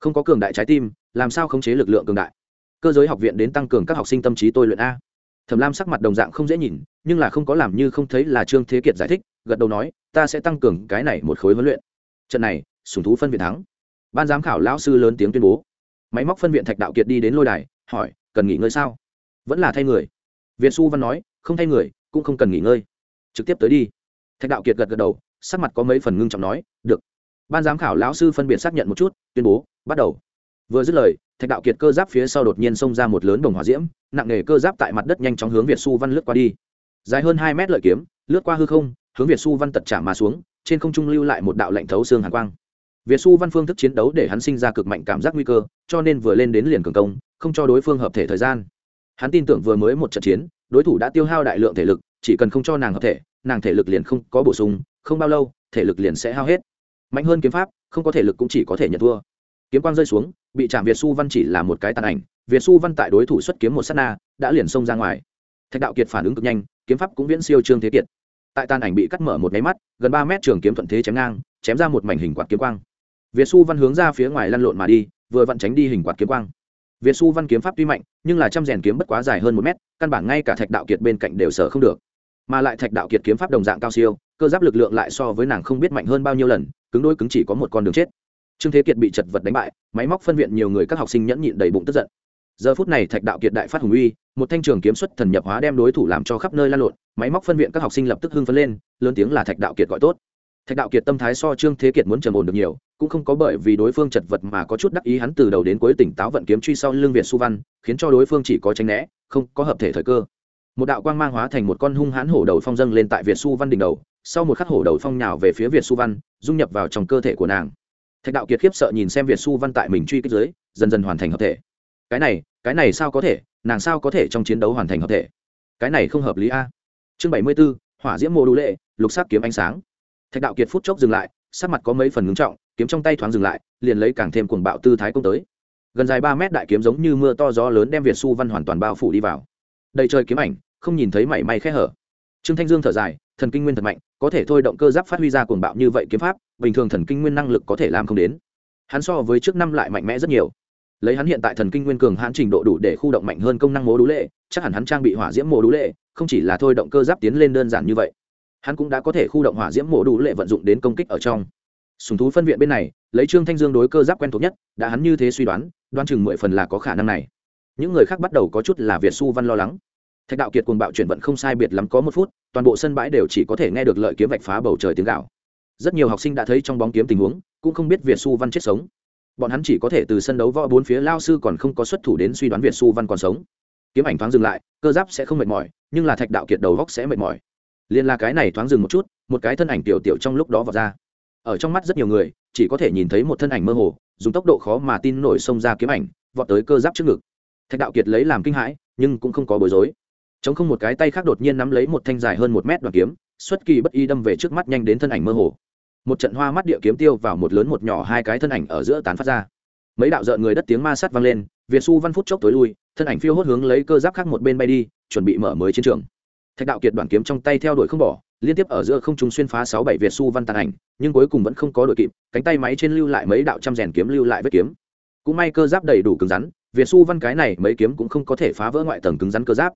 Không có cường đại trái tim, làm sao khống chế lực lượng cường đại? Cơ giới học viện đến tăng cường các học sinh tâm trí tôi luyện a. Thẩm lam sắc mặt đồng dạng không dễ nhìn, nhưng là không có làm như không thấy là trương thế kiệt giải thích, gật đầu nói, ta sẽ tăng cường cái này một khối huấn luyện. Trận này sùng thú phân viện thắng. Ban giám khảo lão sư lớn tiếng tuyên bố. Máy móc phân viện thạch đạo kiệt đi đến lôi đài, hỏi, cần nghỉ ngơi sao? Vẫn là thay người. Việt xu văn nói, không thay người, cũng không cần nghỉ ngơi. Trực tiếp tới đi. Thạch đạo kiệt gật gật đầu sắc mặt có mấy phần ngưng trọng nói, được. Ban giám khảo lão sư phân biệt xác nhận một chút, tuyên bố, bắt đầu. Vừa dứt lời, thạch đạo kiệt cơ giáp phía sau đột nhiên xông ra một lớn đồng hỏa diễm, nặng nề cơ giáp tại mặt đất nhanh chóng hướng việt su văn lướt qua đi. Dài hơn hai mét lợi kiếm, lướt qua hư không, hướng việt su văn tật trả mà xuống, trên không trung lưu lại một đạo lạnh thấu xương hàn quang. Việt su văn phương thức chiến đấu để hắn sinh ra cực mạnh cảm giác nguy cơ, cho nên vừa lên đến liền cường công, không cho đối phương hợp thể thời gian. Hắn tin tưởng vừa mới một trận chiến, đối thủ đã tiêu hao đại lượng thể lực, chỉ cần không cho nàng hợp thể, nàng thể lực liền không có bổ sung không bao lâu, thể lực liền sẽ hao hết. Mạnh hơn kiếm pháp, không có thể lực cũng chỉ có thể nhận thua. Kiếm quang rơi xuống, bị chạm việt su văn chỉ là một cái tàn ảnh, việt su văn tại đối thủ xuất kiếm một s á t na, đã liền xông ra ngoài. Thạch đạo kiệt phản ứng cực nhanh, kiếm pháp cũng viễn siêu trương thế kiệt. Tại tàn ảnh bị cắt mở một máy mắt, gần ba mét trường kiếm thuận thế chém ngang, chém ra một mảnh hình quạt kiếm quang. Việt su văn hướng ra phía ngoài lăn lộn mà đi, vừa vặn tránh đi hình quạt kiếm quang. Việt su văn kiếm pháp tuy mạnh, nhưng là trăm rèn kiếm bất quá dài hơn một mét, căn bản ngay cả thạch đạo kiệt bên cạnh đều sở không được. Mà lại thạch đạo kiệt kiếm pháp đồng dạng cao siêu cơ giáp lực lượng lại so với nàng không biết mạnh hơn bao nhiêu lần, cứng đôi cứng chỉ có một con đường chết. Trương thế kiệt bị chật vật đánh bại, máy móc phân viện nhiều người các học sinh nhẫn nhịn đầy bụng tức giận. Giờ phút này thạch đạo kiệt đại phát hùng uy, một thanh trường kiếm xuất thần nhập hóa đem đối thủ làm cho khắp nơi lan lộn, máy móc phân viện các học sinh lập tức hưng phấn lên, lớn tiếng là thạch đạo kiệt gọi tốt. Thạch đạo kiệt tâm thái so trương thế kiệt muốn trầm ổn được nhiều, cũng không có bởi vì đối phương chật vật mà có chút đắc ý hắn từ đầu đến cuối tỉnh táo vận kiếm truy sau lương việt su văn, khiến cho đối phương chỉ có tránh né, không có hợp thể thời cơ. Một đạo quang mang hóa thành một con hung hãn hổ đầu phong dâng lên tại việt su văn đỉnh đầu sau một khắc hổ đầu phong nhào về phía việt su văn, dung nhập vào trong cơ thể của nàng. Thạch đạo kiệt khiếp sợ nhìn xem việt su văn tại mình truy kích dưới, dần dần hoàn thành hợp thể. Cái này cái này sao có thể, nàng sao có thể trong chiến đấu hoàn thành hợp thể? Cái này không hợp lý a. Chương bảy mươi b ố hỏa diễm mô đũ lệ, lục sắc kiếm ánh sáng. Thạch đạo kiệt phút chốc dừng lại, sắc mặt có mấy phần ngưng trọng, kiếm trong tay thoáng dừng lại, liền lấy càng thêm cuồng bạo tư thái công tới. Gần dài ba mét đại kiếm giống như mưa to gió lớn đem việt su văn hoàn toàn bao phủ đi vào. Đầy trời kiếm ảnh, không nhìn thấy mảy may khe hở trương thanh dương thở dài, thần kinh nguyên thật mạnh, có thể thôi động cơ giáp phát huy ra cuồng bạo như vậy kiếm pháp, bình thường thần kinh nguyên năng lực có thể làm không đến. Hắn so với trước năm lại mạnh mẽ rất nhiều. Lấy hắn hiện tại thần kinh nguyên cường hãn trình độ đủ để khu động mạnh hơn công năng mố đũ lệ, chắc hẳn hắn trang bị hỏa diễm mô đũ lệ, không chỉ là thôi động cơ giáp tiến lên đơn giản như vậy, hắn cũng đã có thể khu động hỏa diễm mô đũ lệ vận dụng đến công kích ở trong. Sùng thú phân viện bên này, lấy trương thanh dương đối cơ giáp quen thuộc nhất, đã hắn như thế suy đoán đoan chừng mười phần là có khả năng này. Những người khác bắt đầu có chút là việt su văn lo lắng thạch đạo kiệt cuồng bạo chuyển vận không sai biệt lắm có một phút, toàn bộ sân bãi đều chỉ có thể nghe được lợi kiếm vạch phá bầu trời tiếng gạo rất nhiều học sinh đã thấy trong bóng kiếm tình huống, cũng không biết việt su văn chết sống. Bọn hắn chỉ có thể từ sân đấu võ bốn phía lao sư còn không có xuất thủ đến suy đoán việt su văn còn sống. Kiếm ảnh thoáng dừng lại, cơ giáp sẽ không mệt mỏi, nhưng là thạch đạo kiệt đầu góc sẽ mệt mỏi. Liên là cái này thoáng dừng một chút, một cái thân ảnh tiểu tiểu trong lúc đó vào ra. Ở trong mắt rất nhiều người, chỉ có thể nhìn thấy một thân ảnh mơ hồ, dùng tốc độ khó mà tin nổi xông ra kiếm ảnh, vọt tới cơ giáp trước ngực. Thạch đạo kiệt lấy làm kinh hãi, nhưng cũng không có bối rối chống không một cái tay khác đột nhiên nắm lấy một thanh dài hơn một mét đoàn kiếm, xuất kỳ bất y đâm về trước mắt nhanh đến thân ảnh mơ hồ. Một trận hoa mắt địa kiếm tiêu vào một lớn một nhỏ hai cái thân ảnh ở giữa tán phát ra. Mấy đạo rợn người đất tiếng ma sát vang lên, việt su văn phút chốc tối lui, thân ảnh phiêu hốt hướng lấy cơ giáp khác một bên bay đi, chuẩn bị mở mới chiến trường. Thạch đạo kiệt đoàn kiếm trong tay theo đuổi không bỏ, liên tiếp ở giữa không trung xuyên phá sáu bảy việt su văn tàn ảnh, nhưng cuối cùng vẫn không có đội kịp, cánh tay máy trên lưu lại mấy đạo trăm rèn kiếm lưu lại vết kiếm. Cũng may cơ giáp đầy đủ cứng rắn, việt su văn cái này mấy kiếm cũng không có thể phá vỡ ngoại tầng cứng rắn cơ giáp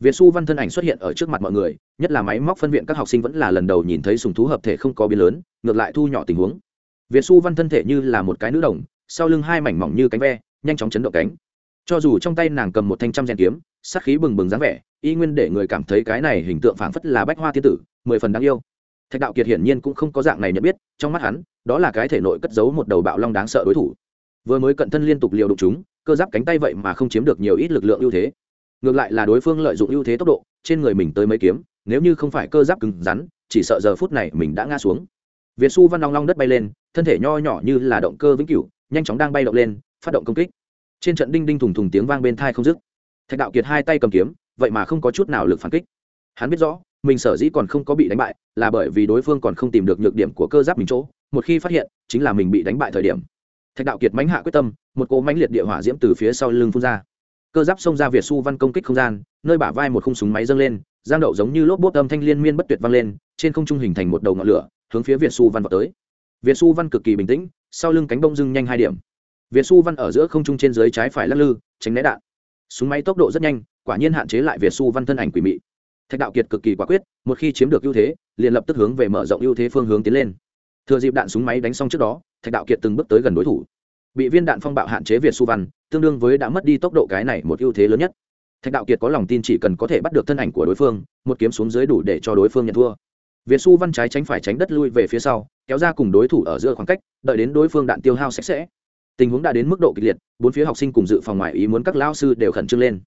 việt su văn thân ảnh xuất hiện ở trước mặt mọi người, nhất là máy móc phân viện các học sinh vẫn là lần đầu nhìn thấy sùng thú hợp thể không có biến lớn, ngược lại thu nhỏ tình huống. Việt su văn thân thể như là một cái nữ đồng, sau lưng hai mảnh mỏng như cánh ve, nhanh chóng chấn động cánh. Cho dù trong tay nàng cầm một thanh trăm rèn kiếm, sát khí bừng bừng dáng vẻ, y nguyên để người cảm thấy cái này hình tượng phảng phất là bách hoa thiên tử, mười phần đáng yêu. Thạch đạo kiệt hiển nhiên cũng không có dạng này nhận biết, trong mắt hắn, đó là cái thể nội cất giấu một đầu bạo long đáng sợ đối thủ. Vừa mới cận thân liên tục liều đụng chúng, cơ giáp cánh tay vậy mà không chiếm được nhiều ít lực lượng ưu thế ngược lại là đối phương lợi dụng ưu thế tốc độ, trên người mình tới mấy kiếm, nếu như không phải cơ giáp cứng rắn, chỉ sợ giờ phút này mình đã ngã xuống. Việt su văn long long đất bay lên, thân thể nho nhỏ như là động cơ vĩnh cửu, nhanh chóng đang bay động lên, phát động công kích. Trên trận đinh đinh thùng thùng tiếng vang bên thai không dứt. Thạch đạo kiệt hai tay cầm kiếm, vậy mà không có chút nào lực phản kích. Hắn biết rõ, mình sở dĩ còn không có bị đánh bại, là bởi vì đối phương còn không tìm được nhược điểm của cơ giáp mình chỗ, một khi phát hiện, chính là mình bị đánh bại thời điểm. Thạch đạo kiệt mánh hạ quyết tâm, một cỗ mánh liệt địa hỏa diễm từ phía sau lưng phun ra cơ giáp xông ra việt su văn công kích không gian, nơi bả vai một khung súng máy dâng lên, giang đậu giống như lốp bốt âm thanh liên miên bất tuyệt vang lên, trên không trung hình thành một đầu ngọn lửa, hướng phía việt su văn vào tới. Việt su văn cực kỳ bình tĩnh, sau lưng cánh bông dưng nhanh hai điểm. Việt su văn ở giữa không trung trên dưới trái phải lắc lư, tránh né đạn. Súng máy tốc độ rất nhanh, quả nhiên hạn chế lại việt su văn thân ảnh quỷ mị. Thạch đạo kiệt cực kỳ quả quyết, một khi chiếm được ưu thế, liền lập tức hướng về mở rộng ưu thế phương hướng tiến lên. Thừa dịp đạn súng máy đánh xong trước đó, thạch đạo kiệt từng bước tới gần đối thủ bị viên đạn phong bạo hạn chế việt su văn, tương đương với đã mất đi tốc độ cái này một ưu thế lớn nhất. Thạch đạo kiệt có lòng tin chỉ cần có thể bắt được thân ảnh của đối phương, một kiếm xuống dưới đủ để cho đối phương nhận thua. Việt su văn trái tránh phải tránh đất lui về phía sau, kéo ra cùng đối thủ ở giữa khoảng cách, đợi đến đối phương đạn tiêu hao sạch sẽ. Tình huống đã đến mức độ kịch liệt, bốn phía học sinh cùng dự phòng ngoài ý muốn các lao sư đều khẩn trương lên.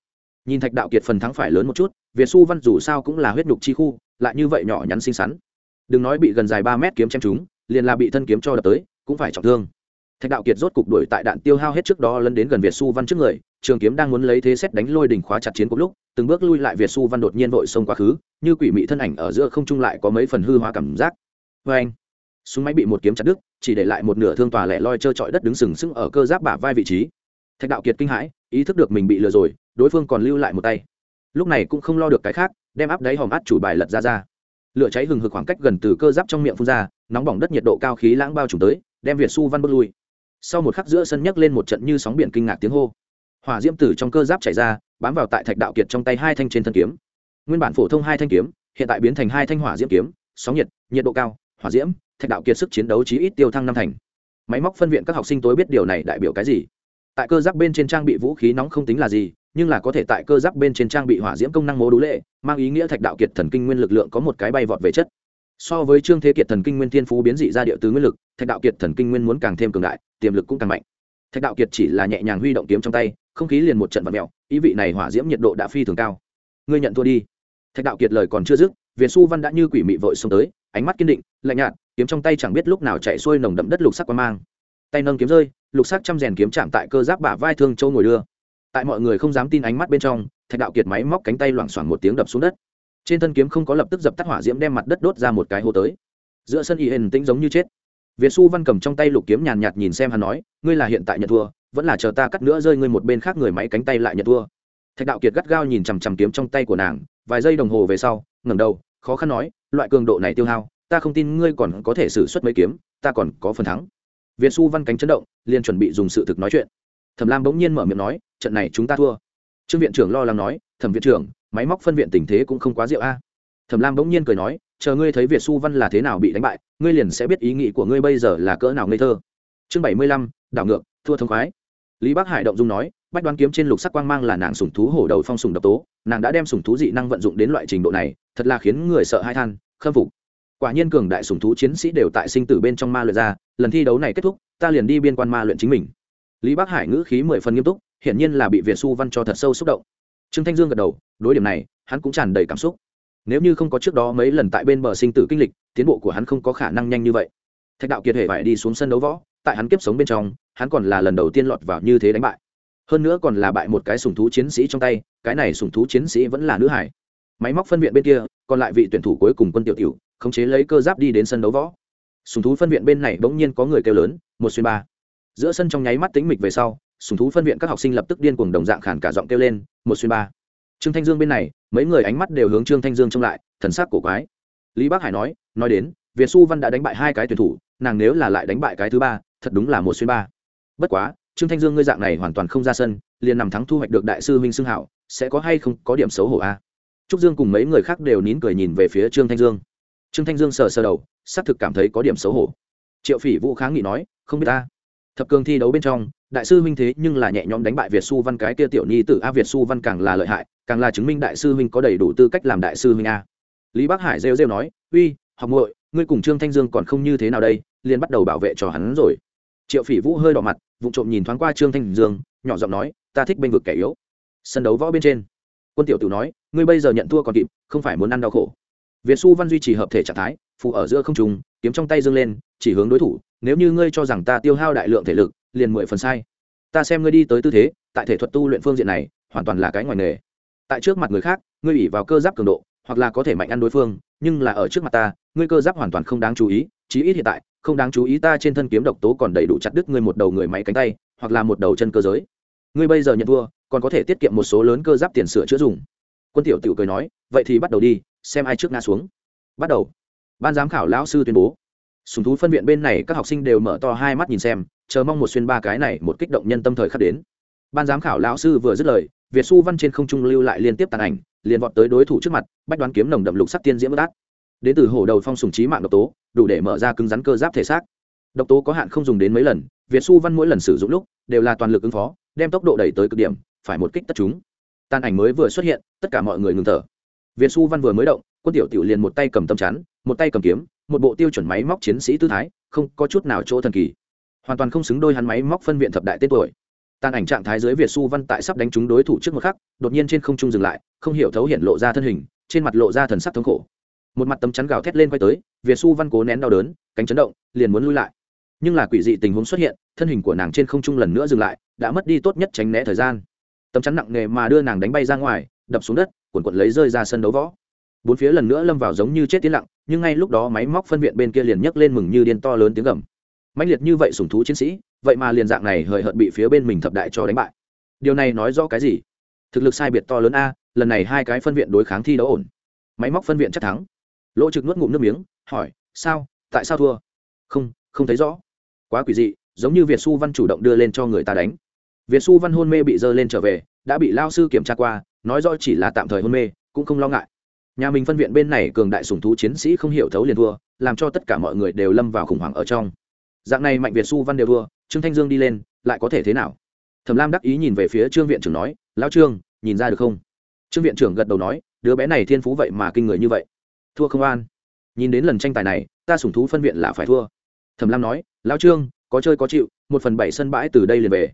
Nhìn thạch đạo kiệt phần thắng phải lớn một chút, việt su văn dù sao cũng là huyết nhục chi khu, lại như vậy nhỏ nhắn xinh xắn. Đừng nói bị gần dài ba mét kiếm chém chúng liền là bị thân kiếm cho đập tới, cũng phải trọng thương thạch đạo kiệt rốt cục đuổi tại đạn tiêu hao hết trước đó lấn đến gần việt su văn trước người, trường kiếm đang muốn lấy thế xét đánh lôi đỉnh khóa chặt chiến cùng lúc, từng bước lui lại việt su văn đột nhiên vội xông quá khứ, như quỷ mị thân ảnh ở giữa không trung lại có mấy phần hư hóa cảm giác. Vê anh, súng máy bị một kiếm chặt đứt, chỉ để lại một nửa thương tòa lẻ loi trơ trọi đất đứng sừng sững ở cơ giáp bả vai vị trí. Thạch đạo kiệt kinh hãi, ý thức được mình bị lừa rồi, đối phương còn lưu lại một tay. Lúc này cũng không lo được cái khác, đem áp đáy hòm át chủ bài lật ra ra. Lửa cháy hừng hực khoảng cách gần từ cơ giáp trong miệng phun ra, nóng bỏng đất nhiệt độ cao khí lãng bao trùm tới, đem việt su văn bước lui sau một khắc giữa sân nhấc lên một trận như sóng biển kinh ngạc tiếng hô. Hỏa diễm tử trong cơ giáp chảy ra, bám vào tại thạch đạo kiệt trong tay hai thanh trên thân kiếm. Nguyên bản phổ thông hai thanh kiếm, hiện tại biến thành hai thanh hỏa diễm kiếm, sóng nhiệt nhiệt độ cao, hỏa diễm, thạch đạo kiệt sức chiến đấu chí ít tiêu thăng năm thành. Máy móc phân viện các học sinh tối biết điều này đại biểu cái gì? Tại cơ giáp bên trên trang bị vũ khí nóng không tính là gì, nhưng là có thể tại cơ giáp bên trên trang bị hỏa diễm công năng mô đũ lệ, mang ý nghĩa thạch đạo kiệt thần kinh nguyên lực lượng có một cái bay vọt về chất so với trương thế kiệt thần kinh nguyên thiên phú biến dị ra địa tứ nguyên lực, thạch đạo kiệt thần kinh nguyên muốn càng thêm cường đại, tiềm lực cũng càng mạnh. Thạch đạo kiệt chỉ là nhẹ nhàng huy động kiếm trong tay, không khí liền một trận vật mèo, ý vị này hỏa diễm nhiệt độ đã phi thường cao. Ngươi nhận thua đi. Thạch đạo kiệt lời còn chưa dứt việt su văn đã như quỷ mị vội xông tới, ánh mắt kiên định, lạnh nhạt, kiếm trong tay chẳng biết lúc nào chạy xuôi nồng đậm đất lục sắc qua mang. Tay nâng kiếm rơi, lục sắc chăm rèn kiếm chạm tại cơ giáp bả vai thương châu ngồi đưa. Tại mọi người không dám tin ánh mắt bên trong, thạch đạo kiệt máy móc cánh tay loảng xoảng một tiếng đập xuống đất trên thân kiếm không có lập tức dập tắt hỏa diễm đem mặt đất đốt ra một cái hô tới. Giữa sân y hên tĩnh giống như chết. Việt xu văn cầm trong tay lục kiếm nhàn nhạt nhìn xem hắn nói, ngươi là hiện tại nhận thua, vẫn là chờ ta cắt nữa rơi ngươi một bên khác người máy cánh tay lại nhận thua. Thạch đạo kiệt gắt gao nhìn chằm chằm kiếm trong tay của nàng, vài giây đồng hồ về sau, ngẩng đầu, khó khăn nói, loại cường độ này tiêu hao, ta không tin ngươi còn có thể xử suất mấy kiếm, ta còn có phần thắng. Việt xu văn cánh chấn động, liền chuẩn bị dùng sự thực nói chuyện. Thẩm lam bỗng nhiên mở miệng nói, trận này chúng ta thua. Trương viện trưởng lo lắng nói, thẩm viện trưởng máy móc phân viện tình thế cũng không quá rượu a. Thẩm lam bỗng nhiên cười nói, chờ ngươi thấy việt Su văn là thế nào bị đánh bại, ngươi liền sẽ biết ý nghĩ của ngươi bây giờ là cỡ nào ngây thơ. Chương bảy mươi lăm, đảo ngược, thua thông khoái. Lý bắc hải động dung nói, bách đoán kiếm trên lục sắc quang mang là nàng sùng thú hổ đầu phong sùng độc tố, nàng đã đem sùng thú dị năng vận dụng đến loại trình độ này, thật là khiến người sợ hai than, khâm phục. Quả nhiên cường đại sùng thú chiến sĩ đều tại sinh tử bên trong ma luyện ra, lần thi đấu này kết thúc, ta liền đi biên quan ma luyện chính mình. Lý bắc hải ngữ khí mười phần nghiêm túc, hiển nhiên là bị việt Su văn cho thật sâu xúc động trương thanh dương gật đầu, đối điểm này, hắn cũng tràn đầy cảm xúc. Nếu như không có trước đó mấy lần tại bên bờ sinh tử kinh lịch, tiến bộ của hắn không có khả năng nhanh như vậy. Thạch đạo kiệt hề phải đi xuống sân đấu võ, tại hắn kiếp sống bên trong, hắn còn là lần đầu tiên lọt vào như thế đánh bại. Hơn nữa còn là bại một cái sùng thú chiến sĩ trong tay, cái này sùng thú chiến sĩ vẫn là nữ hải. Máy móc phân viện bên kia, còn lại vị tuyển thủ cuối cùng quân tiểu tiểu, khống chế lấy cơ giáp đi đến sân đấu võ. Sùng thú phân viện bên này bỗng nhiên có người kêu lớn, một xuyên ba. Giữa sân trong nháy mắt tính mịch về sau sùng thú phân viện các học sinh lập tức điên cuồng đồng dạng khản cả giọng kêu lên, một xuyên ba. Trương thanh dương bên này, mấy người ánh mắt đều hướng trương thanh dương trông lại, thần sắc cổ quái. Lý bắc hải nói nói đến, việt xu văn đã đánh bại hai cái tuyển thủ, nàng nếu là lại đánh bại cái thứ ba, thật đúng là một xuyên ba. Bất quá, trương thanh dương ngươi dạng này hoàn toàn không ra sân, liền nằm thắng thu hoạch được đại sư minh xưng hảo, sẽ có hay không có điểm xấu hổ a? Trúc dương cùng mấy người khác đều nín cười nhìn về phía trương thanh dương. Trương thanh dương sờ sờ đầu, xác thực cảm thấy có điểm xấu hổ. Triệu phỉ vũ kháng nghị nói, không biết ta. Thập cường thi đấu bên trong đại sư huynh thế nhưng là nhẹ nhõm đánh bại việt su văn, cái kia tiểu nhi tử a, việt su văn càng là lợi hại, càng là chứng minh đại sư huynh có đầy đủ tư cách làm đại sư huynh a. Lý bắc hải rêu rêu nói, uy, học ngội ngươi cùng trương thanh dương còn không như thế nào đây, liền bắt đầu bảo vệ cho hắn rồi. Triệu phỉ vũ hơi đỏ mặt vụ trộm nhìn thoáng qua trương thanh dương, nhỏ giọng nói, ta thích bênh vực kẻ yếu. Sân đấu võ bên trên, quân tiểu tử nói, ngươi bây giờ nhận thua còn kịp, không phải muốn ăn đau khổ. Việt Su văn duy trì hợp thể trạng thái phụ ở giữa không trùng kiếm trong tay dâng lên, chỉ hướng đối thủ, nếu như ngươi cho rằng ta tiêu hao đại lượng thể lực liền mười phần sai. Ta xem ngươi đi tới tư thế, tại thể thuật tu luyện phương diện này, hoàn toàn là cái ngoài nghề. Tại trước mặt người khác, ngươi ủy vào cơ giáp cường độ, hoặc là có thể mạnh ăn đối phương, nhưng là ở trước mặt ta, ngươi cơ giáp hoàn toàn không đáng chú ý, chí ít hiện tại, không đáng chú ý ta trên thân kiếm độc tố còn đầy đủ chặt đứt ngươi một đầu người máy cánh tay, hoặc là một đầu chân cơ giới. Ngươi bây giờ nhận thua, còn có thể tiết kiệm một số lớn cơ giáp tiền sửa chữa dùng. Quân tiểu tiểu cười nói, vậy thì bắt đầu đi, xem ai trước ngã xuống. Bắt đầu. Ban giám khảo lão sư tuyên bố. Sùng thú phân viện bên này các học sinh đều mở to hai mắt nhìn xem chờ mong một xuyên ba cái này một kích động nhân tâm thời khắc đến. Ban giám khảo lão sư vừa dứt lời, việt su văn trên không trung lưu lại liên tiếp tàn ảnh, liền vọt tới đối thủ trước mặt, bách đoán kiếm nồng đậm lục sắc tiên diễm bất át. Đến từ hổ đầu phong sùng trí mạng độc tố, đủ để mở ra cứng rắn cơ giáp thể xác. Độc tố có hạn không dùng đến mấy lần, việt su văn mỗi lần sử dụng lúc, đều là toàn lực ứng phó, đem tốc độ đẩy tới cực điểm, phải một kích tất chúng. Tàn ảnh mới vừa xuất hiện, tất cả mọi người ngừng thở. Việt su văn vừa mới động, quân tiểu tiểu liền một tay cầm tâm chắn, một tay cầm kiếm, một bộ tiêu chuẩn máy móc chiến sĩ tư thái, không có chút nào chỗ thần kỳ hoàn toàn không xứng đôi hắn máy móc phân viện thập đại tên tuổi. Tàn ảnh trạng thái dưới việt su văn tại sắp đánh trúng đối thủ trước một khắc, đột nhiên trên không trung dừng lại, không hiểu thấu hiện lộ ra thân hình, trên mặt lộ ra thần sắc thống khổ. Một mặt tấm chắn gào thét lên quay tới, việt su văn cố nén đau đớn, cánh chấn động, liền muốn lui lại. Nhưng là quỷ dị tình huống xuất hiện, thân hình của nàng trên không trung lần nữa dừng lại, đã mất đi tốt nhất tránh né thời gian. Tấm chắn nặng nề mà đưa nàng đánh bay ra ngoài, đập xuống đất, cuộn cuộn lấy rơi ra sân đấu võ. Bốn phía lần nữa lâm vào giống như chết tiến lặng, nhưng ngay lúc đó máy móc phân viện bên kia liền nhấc lên mừng như điên to lớn tiếng gầm mãnh liệt như vậy sùng thú chiến sĩ, vậy mà liền dạng này hời hợt bị phía bên mình thập đại cho đánh bại. Điều này nói rõ cái gì? Thực lực sai biệt to lớn a, lần này hai cái phân viện đối kháng thi đấu ổn. Máy móc phân viện chắc thắng. Lỗ trực nuốt ngụm nước miếng, hỏi, sao? Tại sao thua? Không không thấy rõ. Quá quỷ dị, giống như việt Su văn chủ động đưa lên cho người ta đánh. Việt Su văn hôn mê bị dơ lên trở về, đã bị lao sư kiểm tra qua, nói rõ chỉ là tạm thời hôn mê, cũng không lo ngại. Nhà mình phân viện bên này cường đại sùng thú chiến sĩ không hiểu thấu liền thua, làm cho tất cả mọi người đều lâm vào khủng hoảng ở trong dạng này mạnh việt su văn đều thua, trương thanh dương đi lên, lại có thể thế nào? Thẩm lam đắc ý nhìn về phía trương viện trưởng nói, lão trương, nhìn ra được không? Trương viện trưởng gật đầu nói, đứa bé này thiên phú vậy mà kinh người như vậy. Thua không an. Nhìn đến lần tranh tài này, ta sủng thú phân viện là phải thua. Thẩm lam nói, lão trương, có chơi có chịu, một phần bảy sân bãi từ đây liền về.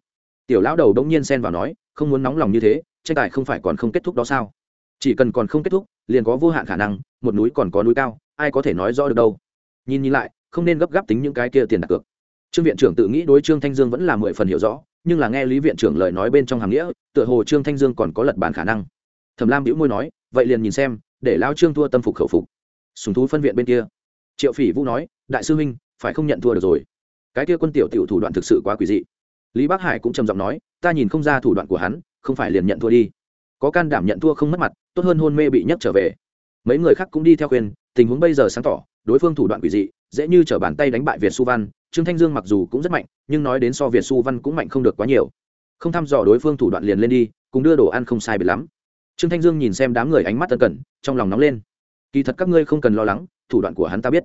Tiểu lão đầu đông nhiên xen vào nói, không muốn nóng lòng như thế, tranh tài không phải còn không kết thúc đó sao? Chỉ cần còn không kết thúc, liền có vô hạn khả năng, một núi còn có núi cao, ai có thể nói rõ được đâu? Nhìn nhìn lại không nên gấp gáp tính những cái kia tiền đặt cược. Trương viện trưởng tự nghĩ đối trương thanh dương vẫn là mười phần hiểu rõ, nhưng là nghe lý viện trưởng lời nói bên trong hàm nghĩa, tựa hồ trương thanh dương còn có lật bàn khả năng. Thẩm lam bĩu môi nói, vậy liền nhìn xem, để lao trương thua tâm phục khẩu phục. Sùng thú phân viện bên kia. Triệu phỉ vũ nói, đại sư huynh, phải không nhận thua được rồi? Cái kia quân tiểu tiểu thủ đoạn thực sự quá quỷ dị. Lý bắc hải cũng trầm giọng nói, ta nhìn không ra thủ đoạn của hắn, không phải liền nhận thua đi. Có can đảm nhận thua không mất mặt, tốt hơn hôn mê bị nhấc trở về. Mấy người khác cũng đi theo khuyên, tình huống bây giờ sáng tỏ, đối phương thủ đoạn quỷ dị dễ như t r ở bàn tay đánh bại việt su văn, trương thanh dương mặc dù cũng rất mạnh, nhưng nói đến so việt su văn cũng mạnh không được quá nhiều. Không thăm dò đối phương thủ đoạn liền lên đi, cùng đưa đồ ăn không sai biệt lắm. Trương thanh dương nhìn xem đám người ánh mắt tân cẩn trong lòng nóng lên. Kỳ thật các ngươi không cần lo lắng, thủ đoạn của hắn ta biết.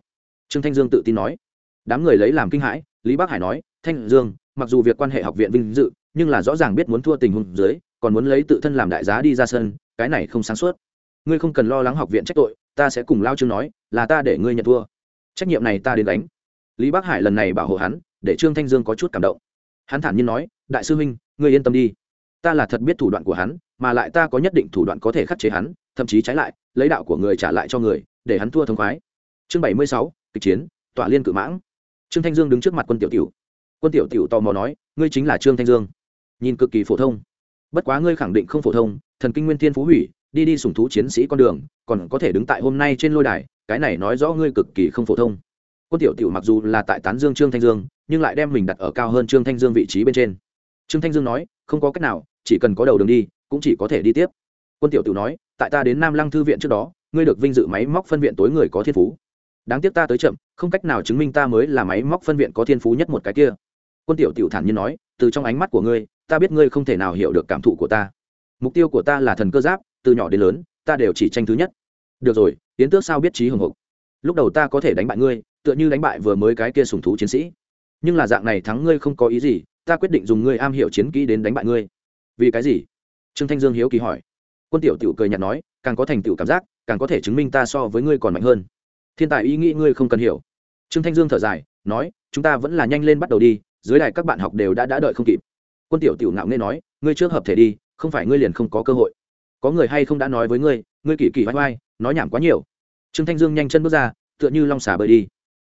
Trương thanh dương tự tin nói. Đám người lấy làm kinh hãi, lý bắc hải nói, thanh dương, mặc dù việc quan hệ học viện vinh dự, nhưng là rõ ràng biết muốn thua tình huống dưới, còn muốn lấy tự thân làm đại giá đi ra sân, cái này không sáng suốt. Ngươi không cần lo lắng học viện trách tội, ta sẽ cùng lao trương nói, là ta để ngươi nhận thua trách nhiệm này ta đến đánh lý bắc hải lần này bảo hộ hắn, để trương thanh dương có chút cảm động. Hắn thản nhiên nói, đại sư huynh, ngươi yên tâm đi. Ta là thật biết thủ đoạn của hắn, mà lại ta có nhất định thủ đoạn có thể khắc chế hắn, thậm chí trái lại, lấy đạo của người trả lại cho người, để hắn thua thông khoái. Chương bảy mươi sáu, kịch chiến tỏa liên cự mãng. Trương thanh dương đứng trước mặt quân tiểu tiểu. Quân tiểu tiểu tò mò nói, ngươi chính là trương thanh dương. Nhìn cực kỳ phổ thông. Bất quá ngươi khẳng định không phổ thông, thần kinh nguyên thiên phú hủy đi đi sùng thú chiến sĩ con đường, còn có thể đứng tại hôm nay trên lôi đài, cái này nói rõ ngươi cực kỳ không phổ thông. Quân tiểu tiểu mặc dù là tại tán dương trương thanh dương, nhưng lại đem mình đặt ở cao hơn trương thanh dương vị trí bên trên. Trương thanh dương nói, không có cách nào, chỉ cần có đầu đường đi, cũng chỉ có thể đi tiếp. Quân tiểu tiểu nói, tại ta đến nam lăng thư viện trước đó, ngươi được vinh dự máy móc phân viện tối người có thiên phú. Đáng tiếc ta tới chậm, không cách nào chứng minh ta mới là máy móc phân viện có thiên phú nhất một cái kia. Quân tiểu tiểu thản nhiên nói, từ trong ánh mắt của ngươi, ta biết ngươi không thể nào hiểu được cảm thụ của ta. Mục tiêu của ta là thần cơ giáp từ nhỏ đến lớn, ta đều chỉ tranh thứ nhất. Được rồi tiến tước sao biết trí hồng hộc lúc đầu ta có thể đánh bại ngươi, tựa như đánh bại vừa mới cái kia sùng thú chiến sĩ. Nhưng là dạng này thắng ngươi không có ý gì, ta quyết định dùng ngươi am hiểu chiến kỹ đến đánh bại ngươi. Vì cái gì? Trương thanh dương hiếu kỳ hỏi. Quân tiểu tiểu cười nhạt nói, càng có thành tựu cảm giác, càng có thể chứng minh ta so với ngươi còn mạnh hơn. Thiên tài ý nghĩ ngươi không cần hiểu. Trương thanh dương thở dài, nói, chúng ta vẫn là nhanh lên bắt đầu đi, dưới đài các bạn học đều đã đã đợi không kịp. Quân tiểu tiểu ngạo nghe nói, ngươi trước hợp thể đi, không phải ngươi liền không có cơ hội có người hay không đã nói với ngươi ngươi kỳ kỳ vai vai, nói nhảm quá nhiều. Trương thanh dương nhanh chân bước ra, tựa như long xà bơi đi.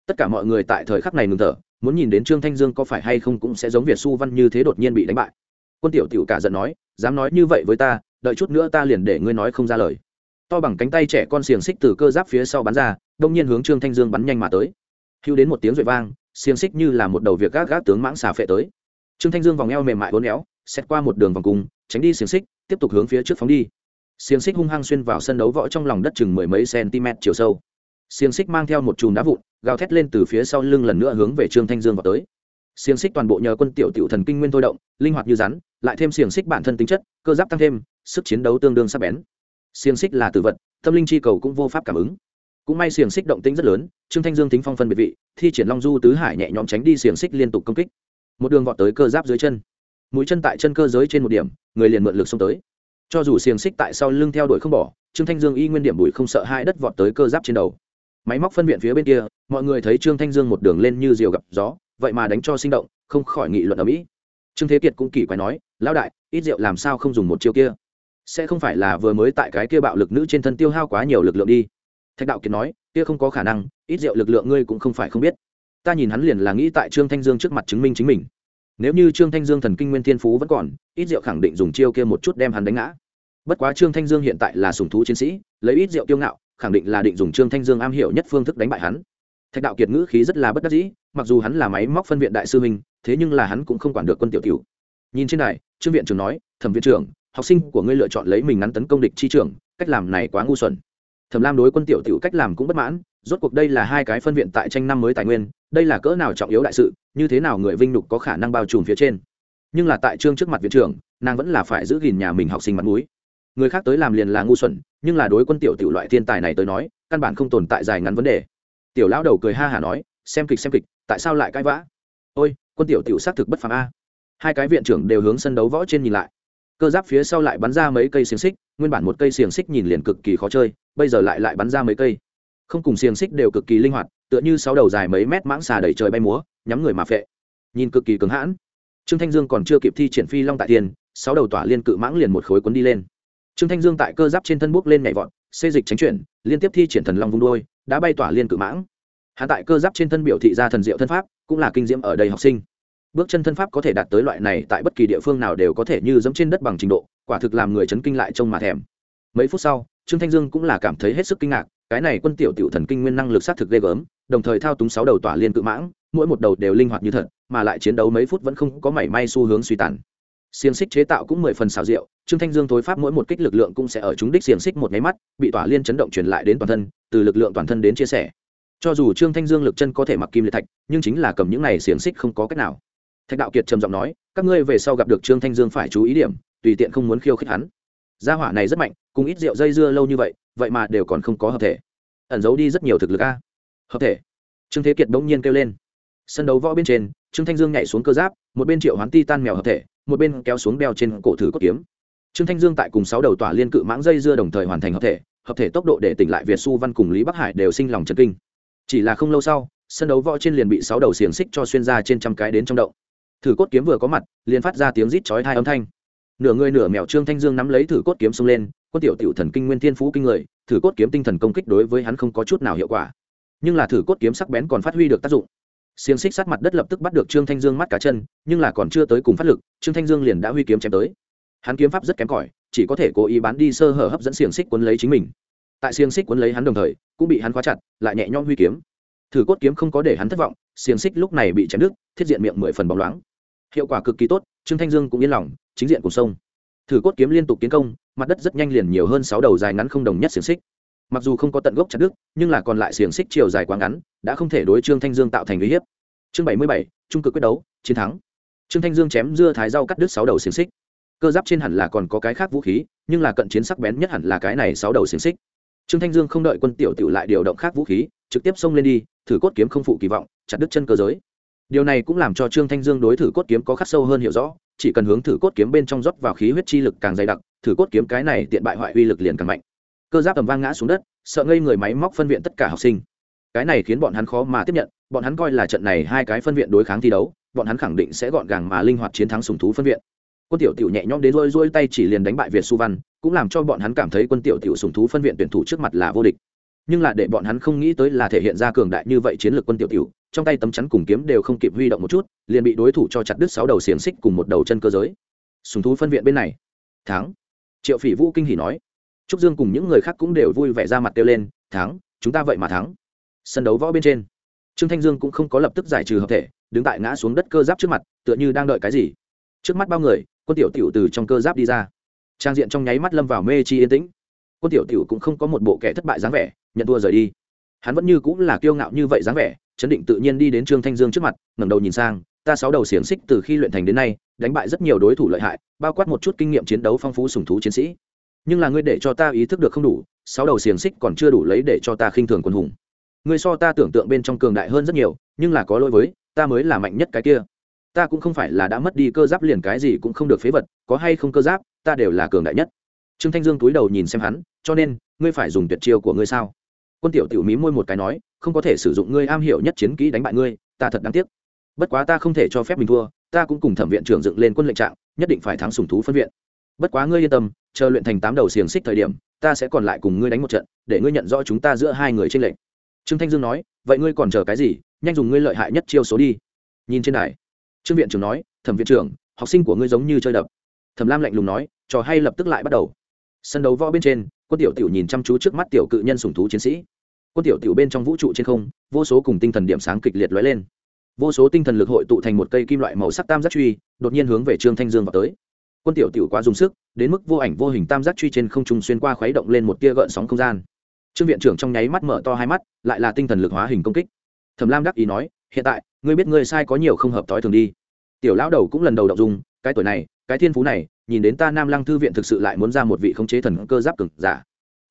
Tất cả mọi người tại thời khắc này ngừng thở, muốn nhìn đến trương thanh dương có phải hay không cũng sẽ giống việt su văn như thế đột nhiên bị đánh bại. Quân tiểu tiểu cả giận nói, dám nói như vậy với ta, đợi chút nữa ta liền để ngươi nói không ra lời. To bằng cánh tay trẻ con xiềng xích từ cơ giáp phía sau bắn ra, đông nhiên hướng trương thanh dương bắn nhanh mà tới. Hưu đến một tiếng rội vang, xiềng xích như là một đầu việc gác gác tướng mãng xà phệ tới. Trương thanh dương vòng eo mềm mại uốn éo xét qua một đường vòng cung tránh đi xiềng xích, tiếp tục hướng phía trước phóng đi xiềng xích hung hăng xuyên vào sân đấu võ trong lòng đất chừng mười mấy cm chiều sâu. Xiềng xích mang theo một chùm đá vụn, gào thét lên từ phía sau lưng lần nữa hướng về trương thanh dương vào tới. Xiềng xích toàn bộ nhờ quân tiểu tiểu thần kinh nguyên thôi động, linh hoạt như rắn, lại thêm xiềng xích bản thân tính chất, cơ giáp tăng thêm, sức chiến đấu tương đương sắc bén. Xiềng xích là tử vật, tâm linh chi cầu cũng vô pháp cảm ứng. Cũng may xiềng xích động tĩnh rất lớn, trương thanh dương tính phong phân biệt vị, thi triển long du tứ hải nhẹ nhõm tránh đi xiềng xích liên tục công kích. Một đường vọt tới cơ giáp dưới chân. Mũi chân tại chân cơ giới trên một điểm, người liền mượn lực xông tới cho dù xiềng xích tại sau lưng theo đuổi không bỏ, trương thanh dương y nguyên điểm bụi không sợ hai đất vọt tới cơ giáp trên đầu. Máy móc phân viện phía bên kia, mọi người thấy trương thanh dương một đường lên như diều gặp gió, vậy mà đánh cho sinh động, không khỏi nghị luận ở mỹ trương thế kiệt cũng kỳ quái nói, lão đại, ít rượu làm sao không dùng một chiêu kia? Sẽ không phải là vừa mới tại cái kia bạo lực nữ trên thân tiêu hao quá nhiều lực lượng đi? Thạch đạo kiệt nói, kia không có khả năng, ít rượu lực lượng ngươi cũng không phải không biết. Ta nhìn hắn liền là nghĩ tại trương thanh dương trước mặt chứng minh chính mình. Nếu như trương thanh dương thần kinh nguyên thiên phú vẫn còn, ít rượu khẳng định dùng chiêu kia một chút đem hắn đánh ngã bất quá trương thanh dương hiện tại là sùng thú chiến sĩ, lấy ít rượu kiêu ngạo, khẳng định là định dùng trương thanh dương am hiểu nhất phương thức đánh bại hắn. Thạch đạo kiệt ngữ khí rất là bất đắc dĩ, mặc dù hắn là máy móc phân viện đại sư minh thế nhưng là hắn cũng không quản được quân tiểu tiểu. Nhìn trên này trương viện trưởng nói, thẩm viện trưởng, học sinh của ngươi lựa chọn lấy mình ngắn tấn công địch chi trưởng, cách làm này quá ngu xuẩn. Thẩm lam đối quân tiểu tiểu cách làm cũng bất mãn, rốt cuộc đây là hai cái phân viện tại tranh năm mới tài nguyên, đây là cỡ nào trọng yếu đại sự, như thế nào người vinh nhục có khả năng bao trùm phía trên. Nhưng là tại trương trước mặt viện trưởng, nàng vẫn là phải giữ gìn nhà mình học sinh mặt mũi người khác tới làm liền là ngu xuẩn, nhưng là đối quân tiểu tiểu loại thiên tài này tới nói, căn bản không tồn tại dài ngắn vấn đề. Tiểu lão đầu cười ha hả nói, xem kịch xem kịch, tại sao lại cãi vã? Ôi, quân tiểu tiểu xác thực bất phàm a. Hai cái viện trưởng đều hướng sân đấu võ trên nhìn lại. Cơ giáp phía sau lại bắn ra mấy cây xiềng xích, nguyên bản một cây xiềng xích nhìn liền cực kỳ khó chơi, bây giờ lại lại bắn ra mấy cây. Không cùng xiềng xích đều cực kỳ linh hoạt, tựa như sáu đầu dài mấy mét mãng xà đẩy trời bay múa, nhắm người mà phệ. Nhìn cực kỳ cứng hãn. Trương thanh dương còn chưa kịp thi triển phi long tại tiền, sáu đầu tỏa liên cự mãng liền một khối cuốn đi lên trương thanh dương tại cơ giáp trên thân bốc lên nhảy vọt, xê dịch tránh chuyển, liên tiếp thi triển thần long vung đôi đã bay tỏa liên cự mãng. Hạ tại cơ giáp trên thân biểu thị ra thần diệu thân pháp, cũng là kinh diễm ở đây học sinh. Bước chân thân pháp có thể đạt tới loại này tại bất kỳ địa phương nào đều có thể như dẫm trên đất bằng trình độ, quả thực làm người chấn kinh lại trông mà thèm. Mấy phút sau, trương thanh dương cũng là cảm thấy hết sức kinh ngạc, cái này quân tiểu tiểu thần kinh nguyên năng lực sát thực ghê gớm, đồng thời thao túng sáu đầu tỏa liên cự mãng, mỗi một đầu đều linh hoạt như thật, mà lại chiến đấu mấy phút vẫn không có mảy may xu hướng suy tàn xiềng xích chế tạo cũng mười phần xào rượu trương thanh dương thối pháp mỗi một kích lực lượng cũng sẽ ở chúng đích xiềng xích một nháy mắt, bị tỏa liên chấn động truyền lại đến toàn thân, từ lực lượng toàn thân đến chia sẻ. Cho dù trương thanh dương lực chân có thể mặc kim liệt thạch, nhưng chính là cầm những này xiềng xích không có cách nào. Thạch đạo kiệt trầm giọng nói, các ngươi về sau gặp được trương thanh dương phải chú ý điểm, tùy tiện không muốn khiêu khích hắn. Gia hỏa này rất mạnh, cùng ít rượu dây dưa lâu như vậy vậy mà đều còn không có hợp thể. Ẩn giấu đi rất nhiều thực lực a. Hợp thể? Trương thế kiệt bỗng nhiên kêu lên sân đấu võ bên trên, trương thanh dương nhảy xuống cơ giáp, một bên triệu hoán ti tan mèo hợp thể, một bên kéo xuống đeo trên cổ thử cốt kiếm. Trương thanh dương tại cùng sáu đầu tỏa liên cự mãng dây dưa đồng thời hoàn thành hợp thể hợp thể tốc độ để tỉnh lại việt su văn cùng lý bắc hải đều sinh lòng trần kinh. Chỉ là không lâu sau, sân đấu võ trên liền bị sáu đầu xiềng xích cho xuyên ra trên trăm cái đến trong động. Thử cốt kiếm vừa có mặt, liền phát ra tiếng rít chói thai âm thanh. Nửa người nửa mèo trương thanh dương nắm lấy thử cốt kiếm xông lên, quân tiểu tiểu thần kinh nguyên thiên phú kinh người, thử cốt kiếm tinh thần công kích đối với hắn không có chút nào hiệu quả. Nhưng là thử cốt kiếm sắc bén còn phát huy được tác dụng xiềng xích sát mặt đất lập tức bắt được trương thanh dương mắt cá chân, nhưng là còn chưa tới cùng phát lực, trương thanh dương liền đã huy kiếm chém tới. Hắn kiếm pháp rất kém cỏi, chỉ có thể cố ý bán đi sơ hở hấp dẫn xiềng xích quấn lấy chính mình. Tại xiềng xích quấn lấy hắn đồng thời, cũng bị hắn khóa chặt, lại nhẹ nhõm huy kiếm. Thử cốt kiếm không có để hắn thất vọng, xiềng xích lúc này bị chém đứt, thiết diện miệng mười phần bóng loáng. Hiệu quả cực kỳ tốt, trương thanh dương cũng yên lòng, chính diện cùng sông. Thử cốt kiếm liên tục tiến công, mặt đất rất nhanh liền nhiều hơn sáu đầu dài ngắn không đồng nhất xiềng xích mặc dù không có tận gốc chặt đứt, nhưng là còn lại xiềng xích chiều dài quá ngắn, đã không thể đối trương thanh dương tạo thành uy hiếp. Chương bảy mươi bảy, trung cực quyết đấu, chiến thắng. Trương thanh dương chém dưa thái rau cắt đứt sáu đầu xiềng xích. Cơ giáp trên hẳn là còn có cái khác vũ khí, nhưng là cận chiến sắc bén nhất hẳn là cái này sáu đầu xiềng xích. Trương thanh dương không đợi quân tiểu tiểu lại điều động khác vũ khí, trực tiếp xông lên đi, thử cốt kiếm không phụ kỳ vọng, chặt đứt chân cơ giới. Điều này cũng làm cho trương thanh dương đối thử cốt kiếm có khắc sâu hơn hiểu rõ, chỉ cần hướng thử cốt kiếm bên trong rót vào khí huyết chi lực càng dày đặc, thử cốt kiếm cái này tiện bại hoại uy lực liền càng mạnh cơ giáp tầm vang ngã xuống đất, sợ ngây người máy móc phân viện tất cả học sinh. Cái này khiến bọn hắn khó mà tiếp nhận, bọn hắn coi là trận này hai cái phân viện đối kháng thi đấu, bọn hắn khẳng định sẽ gọn gàng mà linh hoạt chiến thắng sùng thú phân viện. Quân tiểu tiểu nhẹ nhõm đến rôi rôi tay chỉ liền đánh bại việt su văn, cũng làm cho bọn hắn cảm thấy quân tiểu tiểu sùng thú phân viện tuyển thủ trước mặt là vô địch. Nhưng là để bọn hắn không nghĩ tới là thể hiện ra cường đại như vậy chiến lược quân tiểu tiểu, trong tay tấm chắn cùng kiếm đều không kịp huy động một chút, liền bị đối thủ cho chặt đứt sáu đầu xiềng xích cùng một đầu chân cơ giới. Sùng thú phân viện bên này, thắng. Triệu phỉ vũ kinh hỉ nói trúc dương cùng những người khác cũng đều vui vẻ ra mặt kêu lên, thắng, chúng ta vậy mà thắng. Sân đấu võ bên trên, trương thanh dương cũng không có lập tức giải trừ hợp thể, đứng tại ngã xuống đất cơ giáp trước mặt, tựa như đang đợi cái gì. Trước mắt bao người, quân tiểu tiểu từ trong cơ giáp đi ra. Trang diện trong nháy mắt lâm vào mê chi yên tĩnh. Quân tiểu tiểu cũng không có một bộ kẻ thất bại dáng vẻ, nhận thua rời đi. Hắn vẫn như cũng là kiêu ngạo như vậy dáng vẻ, chấn định tự nhiên đi đến trương thanh dương trước mặt, ngẩng đầu nhìn sang, ta sáu đầu xiềng xích từ khi luyện thành đến nay, đánh bại rất nhiều đối thủ lợi hại, bao quát một chút kinh nghiệm chiến đấu phong phú sùng thú chiến sĩ nhưng là ngươi để cho ta ý thức được không đủ, sáu đầu xiềng xích còn chưa đủ lấy để cho ta khinh thường quân hùng. Ngươi so ta tưởng tượng bên trong cường đại hơn rất nhiều, nhưng là có lỗi với, ta mới là mạnh nhất cái kia. Ta cũng không phải là đã mất đi cơ giáp liền cái gì cũng không được phế vật, có hay không cơ giáp, ta đều là cường đại nhất. Trương thanh dương túi đầu nhìn xem hắn, cho nên, ngươi phải dùng tuyệt chiêu của ngươi sao? Quân tiểu tiểu mí môi một cái nói, không có thể sử dụng ngươi am hiểu nhất chiến kỹ đánh bại ngươi, ta thật đáng tiếc. Bất quá ta không thể cho phép mình thua, ta cũng cùng thẩm viện trưởng dựng lên quân lệnh trạng, nhất định phải thắng sùng thú phân viện bất quá ngươi yên tâm, chờ luyện thành tám đầu xiềng xích thời điểm, ta sẽ còn lại cùng ngươi đánh một trận, để ngươi nhận rõ chúng ta giữa hai người trên lệnh trương thanh dương nói, vậy ngươi còn chờ cái gì? Nhanh dùng ngươi lợi hại nhất chiêu số đi. Nhìn trên đài, trương viện trưởng nói, thẩm viện trưởng, học sinh của ngươi giống như chơi đập. Thẩm lam lạnh lùng nói, trò hay lập tức lại bắt đầu. Sân đấu võ bên trên, quân tiểu tiểu nhìn chăm chú trước mắt tiểu cự nhân sùng thú chiến sĩ. Quân tiểu tiểu bên trong vũ trụ trên không, vô số cùng tinh thần điểm sáng kịch liệt lóe lên. Vô số tinh thần lực hội tụ thành một cây kim loại màu sắc tam giác truy, đột nhiên hướng về trương thanh dương vào tới quân tiểu tiểu quá dùng sức, đến mức vô ảnh vô hình tam giác truy trên không trung xuyên qua khuấy động lên một tia gợn sóng không gian. Trương viện trưởng trong nháy mắt mở to hai mắt, lại là tinh thần lực hóa hình công kích. Thẩm lam đắc ý nói, hiện tại, ngươi biết ngươi sai có nhiều không hợp thói thường đi. Tiểu lão đầu cũng lần đầu đọc dùng cái tuổi này, cái thiên phú này, nhìn đến ta nam lăng thư viện thực sự lại muốn ra một vị khống chế thần cơ giáp cực giả.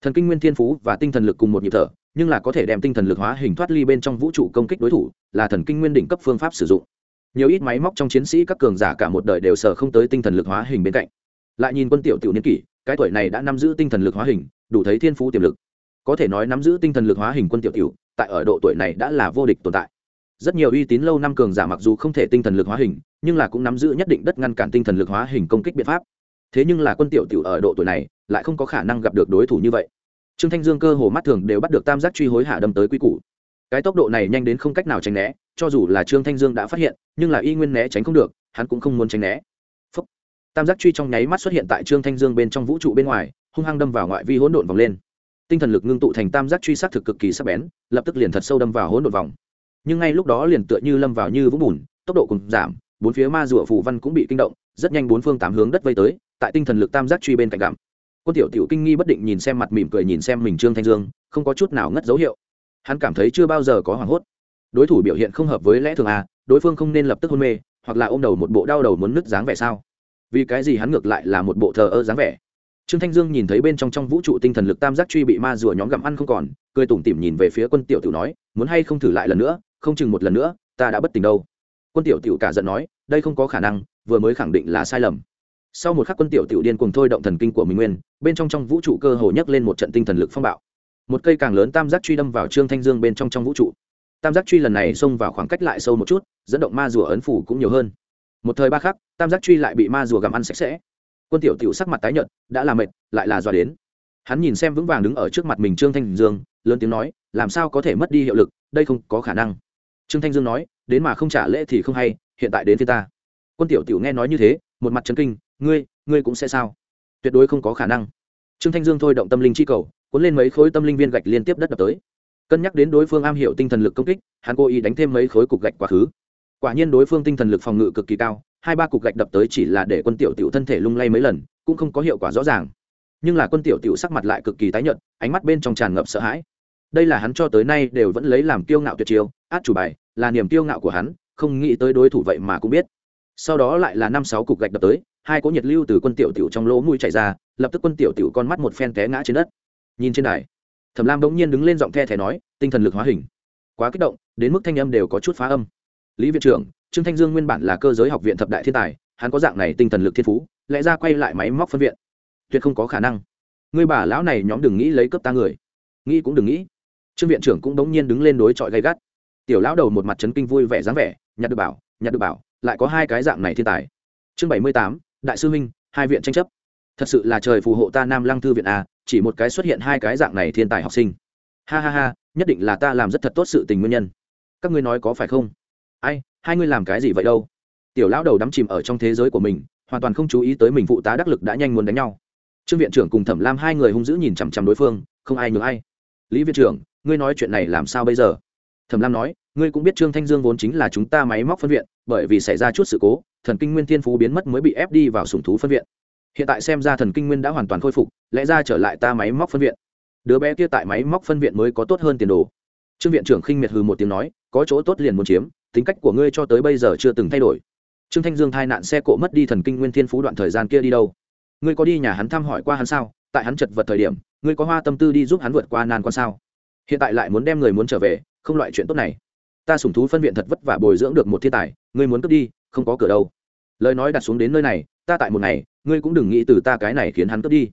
Thần kinh nguyên thiên phú và tinh thần lực cùng một nhịp thở, nhưng là có thể đem tinh thần lực hóa hình thoát ly bên trong vũ trụ công kích đối thủ, là thần kinh nguyên đỉnh cấp phương pháp sử dụng nhiều ít máy móc trong chiến sĩ các cường giả cả một đời đều sở không tới tinh thần lực hóa hình bên cạnh. Lại nhìn quân tiểu tiểu niên kỷ, cái tuổi này đã nắm giữ tinh thần lực hóa hình, đủ thấy thiên phú tiềm lực. Có thể nói nắm giữ tinh thần lực hóa hình quân tiểu tiểu, tại ở độ tuổi này đã là vô địch tồn tại. Rất nhiều uy tín lâu năm cường giả mặc dù không thể tinh thần lực hóa hình, nhưng là cũng nắm giữ nhất định đất ngăn cản tinh thần lực hóa hình công kích biện pháp. Thế nhưng là quân tiểu tiểu ở độ tuổi này, lại không có khả năng gặp được đối thủ như vậy. Trương thanh dương cơ hồ mắt thường đều bắt được tam giác truy hối hạ đâm tới quy củ. Cái tốc độ này nhanh đến không cách nào tránh né cho dù là trương thanh dương đã phát hiện, nhưng là y nguyên né tránh không được, hắn cũng không muốn tránh né. Phúc. tam giác truy trong nháy mắt xuất hiện tại trương thanh dương bên trong vũ trụ bên ngoài, hung hăng đâm vào ngoại vi hỗn độn vòng lên. Tinh thần lực ngưng tụ thành tam giác truy sát thực cực kỳ sắc bén, lập tức liền thật sâu đâm vào hỗn độn vòng. Nhưng ngay lúc đó liền tựa như lâm vào như vũng bùn, tốc độ cùng giảm, bốn phía ma rùa phù văn cũng bị kinh động, rất nhanh bốn phương tám hướng đất vây tới, tại tinh thần lực tam giác truy bên cạnh gặm. Quân tiểu tiểu kinh nghi bất định nhìn xem mặt mỉm cười nhìn xem mình trương thanh dương, không có chút nào ngất dấu hiệu. Hắn cảm thấy chưa bao giờ có hoảng hốt đối thủ biểu hiện không hợp với lẽ thường à đối phương không nên lập tức hôn mê, hoặc là ôm đầu một bộ đau đầu muốn nứt dáng vẻ sao? Vì cái gì hắn ngược lại là một bộ thờ ơ dáng vẻ? Trương thanh dương nhìn thấy bên trong trong vũ trụ tinh thần lực tam giác truy bị ma rùa nhóm gặm ăn không còn, cười tủm tỉm nhìn về phía quân tiểu tiểu nói, muốn hay không thử lại lần nữa, không chừng một lần nữa, ta đã bất tỉnh đâu. Quân tiểu tiểu cả giận nói, đây không có khả năng, vừa mới khẳng định là sai lầm. Sau một khắc quân tiểu tiểu điên cùng thôi động thần kinh của mình nguyên, bên trong trong vũ trụ cơ hồ nhấc lên một trận tinh thần lực phong bạo. Một cây càng lớn tam giác truy đâm vào trương thanh dương bên trong trong vũ trụ tam giác truy lần này xông vào khoảng cách lại sâu một chút, dẫn động ma rùa ấn phủ cũng nhiều hơn. Một thời ba khắc, tam giác truy lại bị ma rùa gặm ăn sạch sẽ. Quân tiểu tiểu sắc mặt tái nhợt, đã là mệt, lại là dọa đến. Hắn nhìn xem vững vàng đứng ở trước mặt mình trương thanh dương, lớn tiếng nói, làm sao có thể mất đi hiệu lực, đây không có khả năng. Trương thanh dương nói, đến mà không trả lễ thì không hay, hiện tại đến phía ta. Quân tiểu tiểu nghe nói như thế, một mặt trấn kinh, ngươi ngươi cũng sẽ sao? Tuyệt đối không có khả năng. Trương thanh dương thôi động tâm linh chi cầu, cuốn lên mấy khối tâm linh viên gạch liên tiếp đất đập tới cân nhắc đến đối phương am hiểu tinh thần lực công kích, hắn cố ý đánh thêm mấy khối cục gạch quá khứ. Quả nhiên đối phương tinh thần lực phòng ngự cực kỳ cao, hai ba cục gạch đập tới chỉ là để quân tiểu tiểu thân thể lung lay mấy lần, cũng không có hiệu quả rõ ràng. Nhưng là quân tiểu tiểu sắc mặt lại cực kỳ tái nhợt, ánh mắt bên trong tràn ngập sợ hãi. Đây là hắn cho tới nay đều vẫn lấy làm kiêu ngạo tuyệt chiêu, át chủ bài, là niềm kiêu ngạo của hắn, không nghĩ tới đối thủ vậy mà cũng biết. Sau đó lại là năm sáu cục gạch đập tới, hai cỗ nhiệt lưu từ quân tiểu tiểu trong lỗ mũi chảy ra, lập tức quân tiểu tiểu con mắt một phen té ngã trên đất. Nhìn trên đài thẩm lam bỗng nhiên đứng lên giọng the thé nói, tinh thần lực hóa hình. Quá kích động, đến mức thanh âm đều có chút phá âm. Lý viện trưởng, trương thanh dương nguyên bản là cơ giới học viện thập đại thiên tài, hắn có dạng này tinh thần lực thiên phú, lẽ ra quay lại máy móc phân viện. Tuyệt không có khả năng. Ngươi bà lão này nhóm đừng nghĩ lấy cướp ta người. Nghĩ cũng đừng nghĩ. Trương viện trưởng cũng đống nhiên đứng lên đối chọi gay gắt. Tiểu lão đầu một mặt trấn kinh vui vẻ dáng vẻ, nhặt được bảo, nhặt được bảo, lại có hai cái dạng này thiên tài. Chương bảy mươi tám, đại sư huynh hai viện tranh chấp thật sự là trời phù hộ ta nam lăng thư viện a chỉ một cái xuất hiện hai cái dạng này thiên tài học sinh. Ha ha ha, nhất định là ta làm rất thật tốt sự tình nguyên nhân. Các ngươi nói có phải không? Ai, hai ngươi làm cái gì vậy đâu? Tiểu lão đầu đắm chìm ở trong thế giới của mình, hoàn toàn không chú ý tới mình phụ tá đắc lực đã nhanh muốn đánh nhau. Trương viện trưởng cùng thẩm lam hai người hung dữ nhìn chằm chằm đối phương, không ai nhường ai. Lý viện trưởng, ngươi nói chuyện này làm sao bây giờ? Thẩm lam nói, ngươi cũng biết trương thanh dương vốn chính là chúng ta máy móc phân viện, bởi vì xảy ra chút sự cố, thần kinh nguyên thiên phú biến mất mới bị ép đi vào sùng thú phân viện hiện tại xem ra thần kinh nguyên đã hoàn toàn khôi phục, lẽ ra trở lại ta máy móc phân viện. Đứa bé kia tại máy móc phân viện mới có tốt hơn tiền đồ. Trương viện trưởng khinh miệt hừ một tiếng nói, có chỗ tốt liền muốn chiếm, tính cách của ngươi cho tới bây giờ chưa từng thay đổi. Trương thanh dương thai nạn xe cộ mất đi thần kinh nguyên thiên phú đoạn thời gian kia đi đâu? Ngươi có đi nhà hắn thăm hỏi qua hắn sao? Tại hắn chật vật thời điểm, ngươi có hoa tâm tư đi giúp hắn vượt qua nan quan sao? Hiện tại lại muốn đem người muốn trở về, không loại chuyện tốt này. Ta sủng thú phân viện thật vất vả bồi dưỡng được một thiên tài, ngươi muốn cướp đi, không có cửa đâu. Lời nói đặt xuống đến nơi này, ta tại một ngày ngươi cũng đừng nghĩ từ ta cái này khiến hắn cướp đi.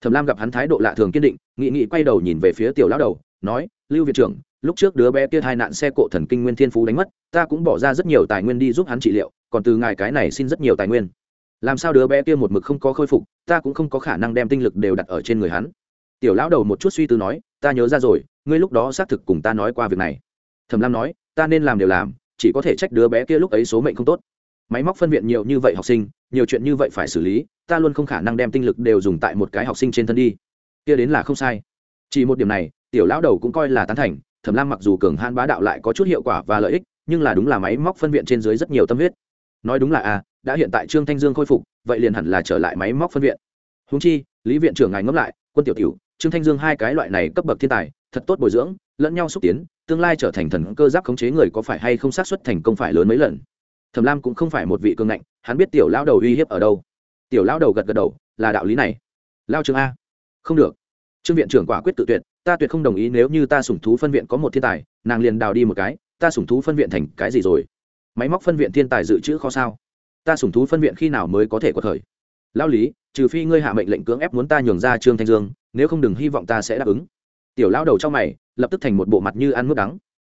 Thẩm lam gặp hắn thái độ lạ thường kiên định, nghị nghị quay đầu nhìn về phía tiểu lão đầu, nói, lưu viện trưởng, lúc trước đứa bé kia hai nạn xe cộ thần kinh nguyên thiên phú đánh mất, ta cũng bỏ ra rất nhiều tài nguyên đi giúp hắn trị liệu, còn từ ngài cái này xin rất nhiều tài nguyên. Làm sao đứa bé kia một mực không có khôi phục, ta cũng không có khả năng đem tinh lực đều đặt ở trên người hắn. Tiểu lão đầu một chút suy tư nói, ta nhớ ra rồi, ngươi lúc đó xác thực cùng ta nói qua việc này. Thẩm lam nói, ta nên làm đều làm, chỉ có thể trách đứa bé kia lúc ấy số mệnh không tốt. Máy móc phân viện nhiều như vậy học sinh, nhiều chuyện như vậy phải xử lý ta luôn không khả năng đem tinh lực đều dùng tại một cái học sinh trên thân đi. Kia đến là không sai. Chỉ một điểm này tiểu lão đầu cũng coi là tán thành thẩm lam mặc dù cường hãn bá đạo lại có chút hiệu quả và lợi ích nhưng là đúng là máy móc phân viện trên dưới rất nhiều tâm huyết. Nói đúng là a à, đã hiện tại trương thanh dương khôi phục vậy liền hẳn là trở lại máy móc phân viện. Húng chi lý viện trưởng ngài ngẫm lại quân tiểu tiểu trương thanh dương hai cái loại này cấp bậc thiên tài thật tốt bồi dưỡng lẫn nhau xúc tiến tương lai trở thành thần cơ giáp khống chế người có phải hay không xác suất thành công phải lớn mấy lần. Thẩm lam cũng không phải một vị cường ngạnh hắn biết tiểu lão đầu uy hiếp ở đâu tiểu lão đầu gật gật đầu, là đạo lý này. Lao trường a. Không được. Trương viện trưởng quả quyết tự tuyệt, ta tuyệt không đồng ý nếu như ta sủng thú phân viện có một thiên tài, nàng liền đào đi một cái, ta sủng thú phân viện thành cái gì rồi? Máy móc phân viện thiên tài dự trữ kho sao? Ta sủng thú phân viện khi nào mới có thể có thời lao lý, trừ phi ngươi hạ mệnh lệnh cưỡng ép muốn ta nhường ra trương thanh dương, nếu không đừng hy vọng ta sẽ đáp ứng. Tiểu lao đầu trong mày, lập tức thành một bộ mặt như ăn mướp đắng.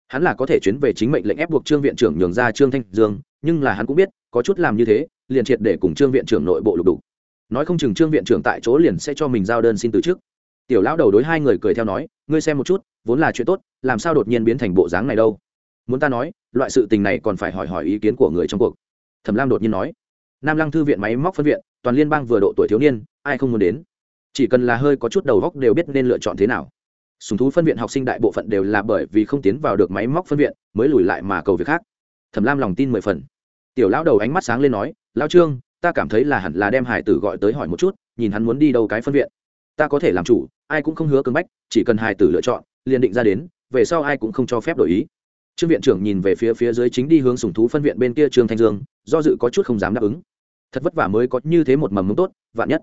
Hắn là có thể chuyến về chính mệnh lệnh ép buộc trương viện trưởng nhường ra trương thanh dương, nhưng là hắn cũng biết, có chút làm như thế liền triệt để cùng trương viện trưởng nội bộ lục đủ nói không chừng trương viện trưởng tại chỗ liền sẽ cho mình giao đơn xin từ chức tiểu lão đầu đối hai người cười theo nói, ngươi xem một chút, vốn là chuyện tốt, làm sao đột nhiên biến thành bộ dáng này đâu? Muốn ta nói, loại sự tình này còn phải hỏi hỏi ý kiến của người trong cuộc. Thẩm lam đột nhiên nói, nam lăng thư viện máy móc phân viện, toàn liên bang vừa độ tuổi thiếu niên, ai không muốn đến? Chỉ cần là hơi có chút đầu góc đều biết nên lựa chọn thế nào. Sùng thú phân viện học sinh đại bộ phận đều là bởi vì không tiến vào được máy móc phân viện mới lùi lại mà cầu việc khác. Thẩm lam lòng tin mười phần. Tiểu lão đầu ánh mắt sáng lên nói lão trương, ta cảm thấy là hẳn là đem hải tử gọi tới hỏi một chút, nhìn hắn muốn đi đâu cái phân viện. Ta có thể làm chủ, ai cũng không hứa cứng bách, chỉ cần hải tử lựa chọn, liền định ra đến, về sau ai cũng không cho phép đổi ý. Trương viện trưởng nhìn về phía phía dưới chính đi hướng sùng thú phân viện bên kia trương thanh dương, do dự có chút không dám đáp ứng. Thật vất vả mới có như thế một mầm mống tốt, vạn nhất.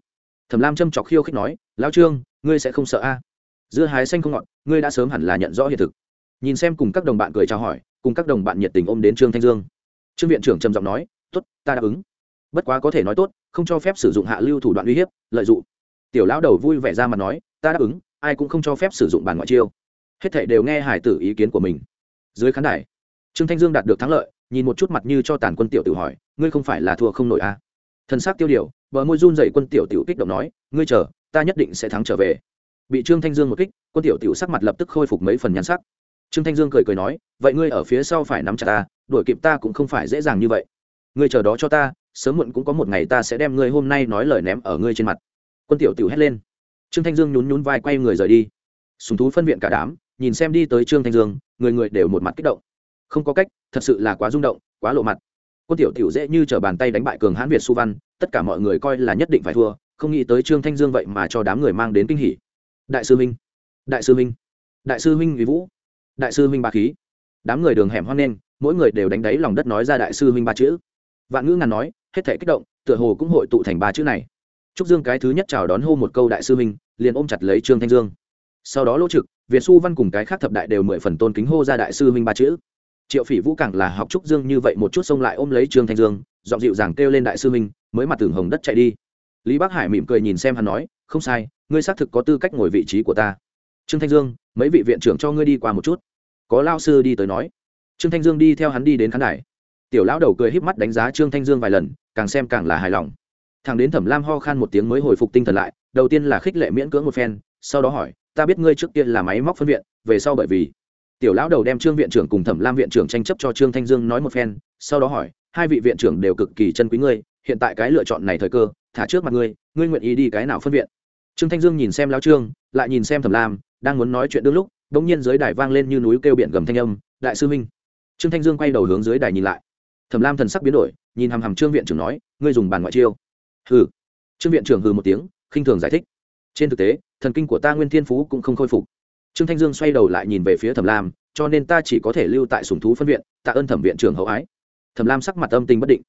Thẩm lam châm chọc khiêu khích nói, lão trương, ngươi sẽ không sợ a? À? dưa hái xanh không ngọt, ngươi đã sớm hẳn là nhận rõ hiện thực. Nhìn xem cùng các đồng bạn cười chào hỏi, cùng các đồng bạn nhiệt tình ôm đến trương thanh dương. Trương viện trưởng trầm giọng nói, tốt, ta đáp ứng bất quá có thể nói tốt, không cho phép sử dụng hạ lưu thủ đoạn uy hiếp, lợi dụng. Tiểu lão đầu vui vẻ ra mà nói, ta đáp ứng, ai cũng không cho phép sử dụng bàn ngoại chiêu. Hết thảy đều nghe hải tử ý kiến của mình. Dưới khán đài, trương thanh dương đạt được thắng lợi, nhìn một chút mặt như cho tàn quân tiểu tự hỏi, ngươi không phải là thua không nổi à? thân xác tiêu điều, bờ môi run dậy quân tiểu tiểu kích động nói, ngươi chờ, ta nhất định sẽ thắng trở về. Bị trương thanh dương một kích, quân tiểu tiểu sắc mặt lập tức khôi phục mấy phần nhắn sắc. Trương thanh dương cười cười nói, vậy ngươi ở phía sau phải nắm chặt ta, đuổi kịp ta cũng không phải dễ dàng như vậy ngươi chờ đó cho ta, sớm muộn cũng có một ngày ta sẽ đem ngươi hôm nay nói lời ném ở ngươi trên mặt. Quân tiểu tiểu hét lên. Trương thanh dương nhún nhún vai quay người rời đi. Sùng thú phân viện cả đám, nhìn xem đi tới trương thanh dương, người người đều một mặt kích động. Không có cách, thật sự là quá rung động, quá lộ mặt. Quân tiểu tiểu dễ như t r ở bàn tay đánh bại cường hãn việt su văn, tất cả mọi người coi là nhất định phải thua, không nghĩ tới trương thanh dương vậy mà cho đám người mang đến kinh hỉ. Đại sư minh đại sư minh đại sư minh vì vũ, đại sư minh ba khí. Đám người đường hẻm hoang lên mỗi người đều đánh đáy lòng đất nói ra đại sư minh ba chữ vạn ngữ ngàn nói, hết thể kích động, tựa hồ cũng hội tụ thành ba chữ này. Trúc dương cái thứ nhất chào đón hô một câu đại sư minh liền ôm chặt lấy trương thanh dương. Sau đó lỗ trực, việt xu văn cùng cái khác thập đại đều mười phần tôn kính hô ra đại sư minh ba chữ. Triệu phỉ vũ càng là học trúc dương như vậy một chút xông lại ôm lấy trương thanh dương dọn dịu dàng kêu lên đại sư minh mới mặt tường hồng đất chạy đi. Lý bắc hải mỉm cười nhìn xem hắn nói, không sai, ngươi xác thực có tư cách ngồi vị trí của ta. Trương thanh dương, mấy vị viện trưởng cho ngươi đi qua một chút. Có lao sư đi tới nói. Trương thanh dương đi theo hắn đi đến khán đài tiểu lão đầu cười híp mắt đánh giá trương thanh dương vài lần, càng xem càng là hài lòng. Thằng đến thẩm lam ho khan một tiếng mới hồi phục tinh thần lại, đầu tiên là khích lệ miễn cưỡng một phen, sau đó hỏi, ta biết ngươi trước tiên là máy móc phân viện, về sau bởi vì? Tiểu lão đầu đem trương viện trưởng cùng thẩm lam viện trưởng tranh chấp cho trương thanh dương nói một phen, sau đó hỏi, hai vị viện trưởng đều cực kỳ chân quý ngươi, hiện tại cái lựa chọn này thời cơ, thả trước mặt ngươi ngươi nguyện ý đi cái nào phân viện? Trương thanh dương nhìn xem lão trương, lại nhìn xem thẩm lam, đang muốn nói chuyện đương lúc đ ỗ n g nhiên dưới đài vang lên như núi kêu biển gầm thanh âm, đại sư minh. Trương thanh dương quay đầu hướng dưới đài nhìn lại thẩm lam thần sắc biến đổi, nhìn hằm hằm trương viện trưởng nói, ngươi dùng bàn ngoại chiêu. Hừ. Trương viện trưởng hừ một tiếng, khinh thường giải thích. Trên thực tế, thần kinh của ta nguyên thiên phú cũng không khôi phục. Trương thanh dương xoay đầu lại nhìn về phía thẩm lam, cho nên ta chỉ có thể lưu tại sùng thú phân viện, tạ ơn thẩm viện trưởng hậu ái. Thẩm lam sắc mặt âm tình bất định.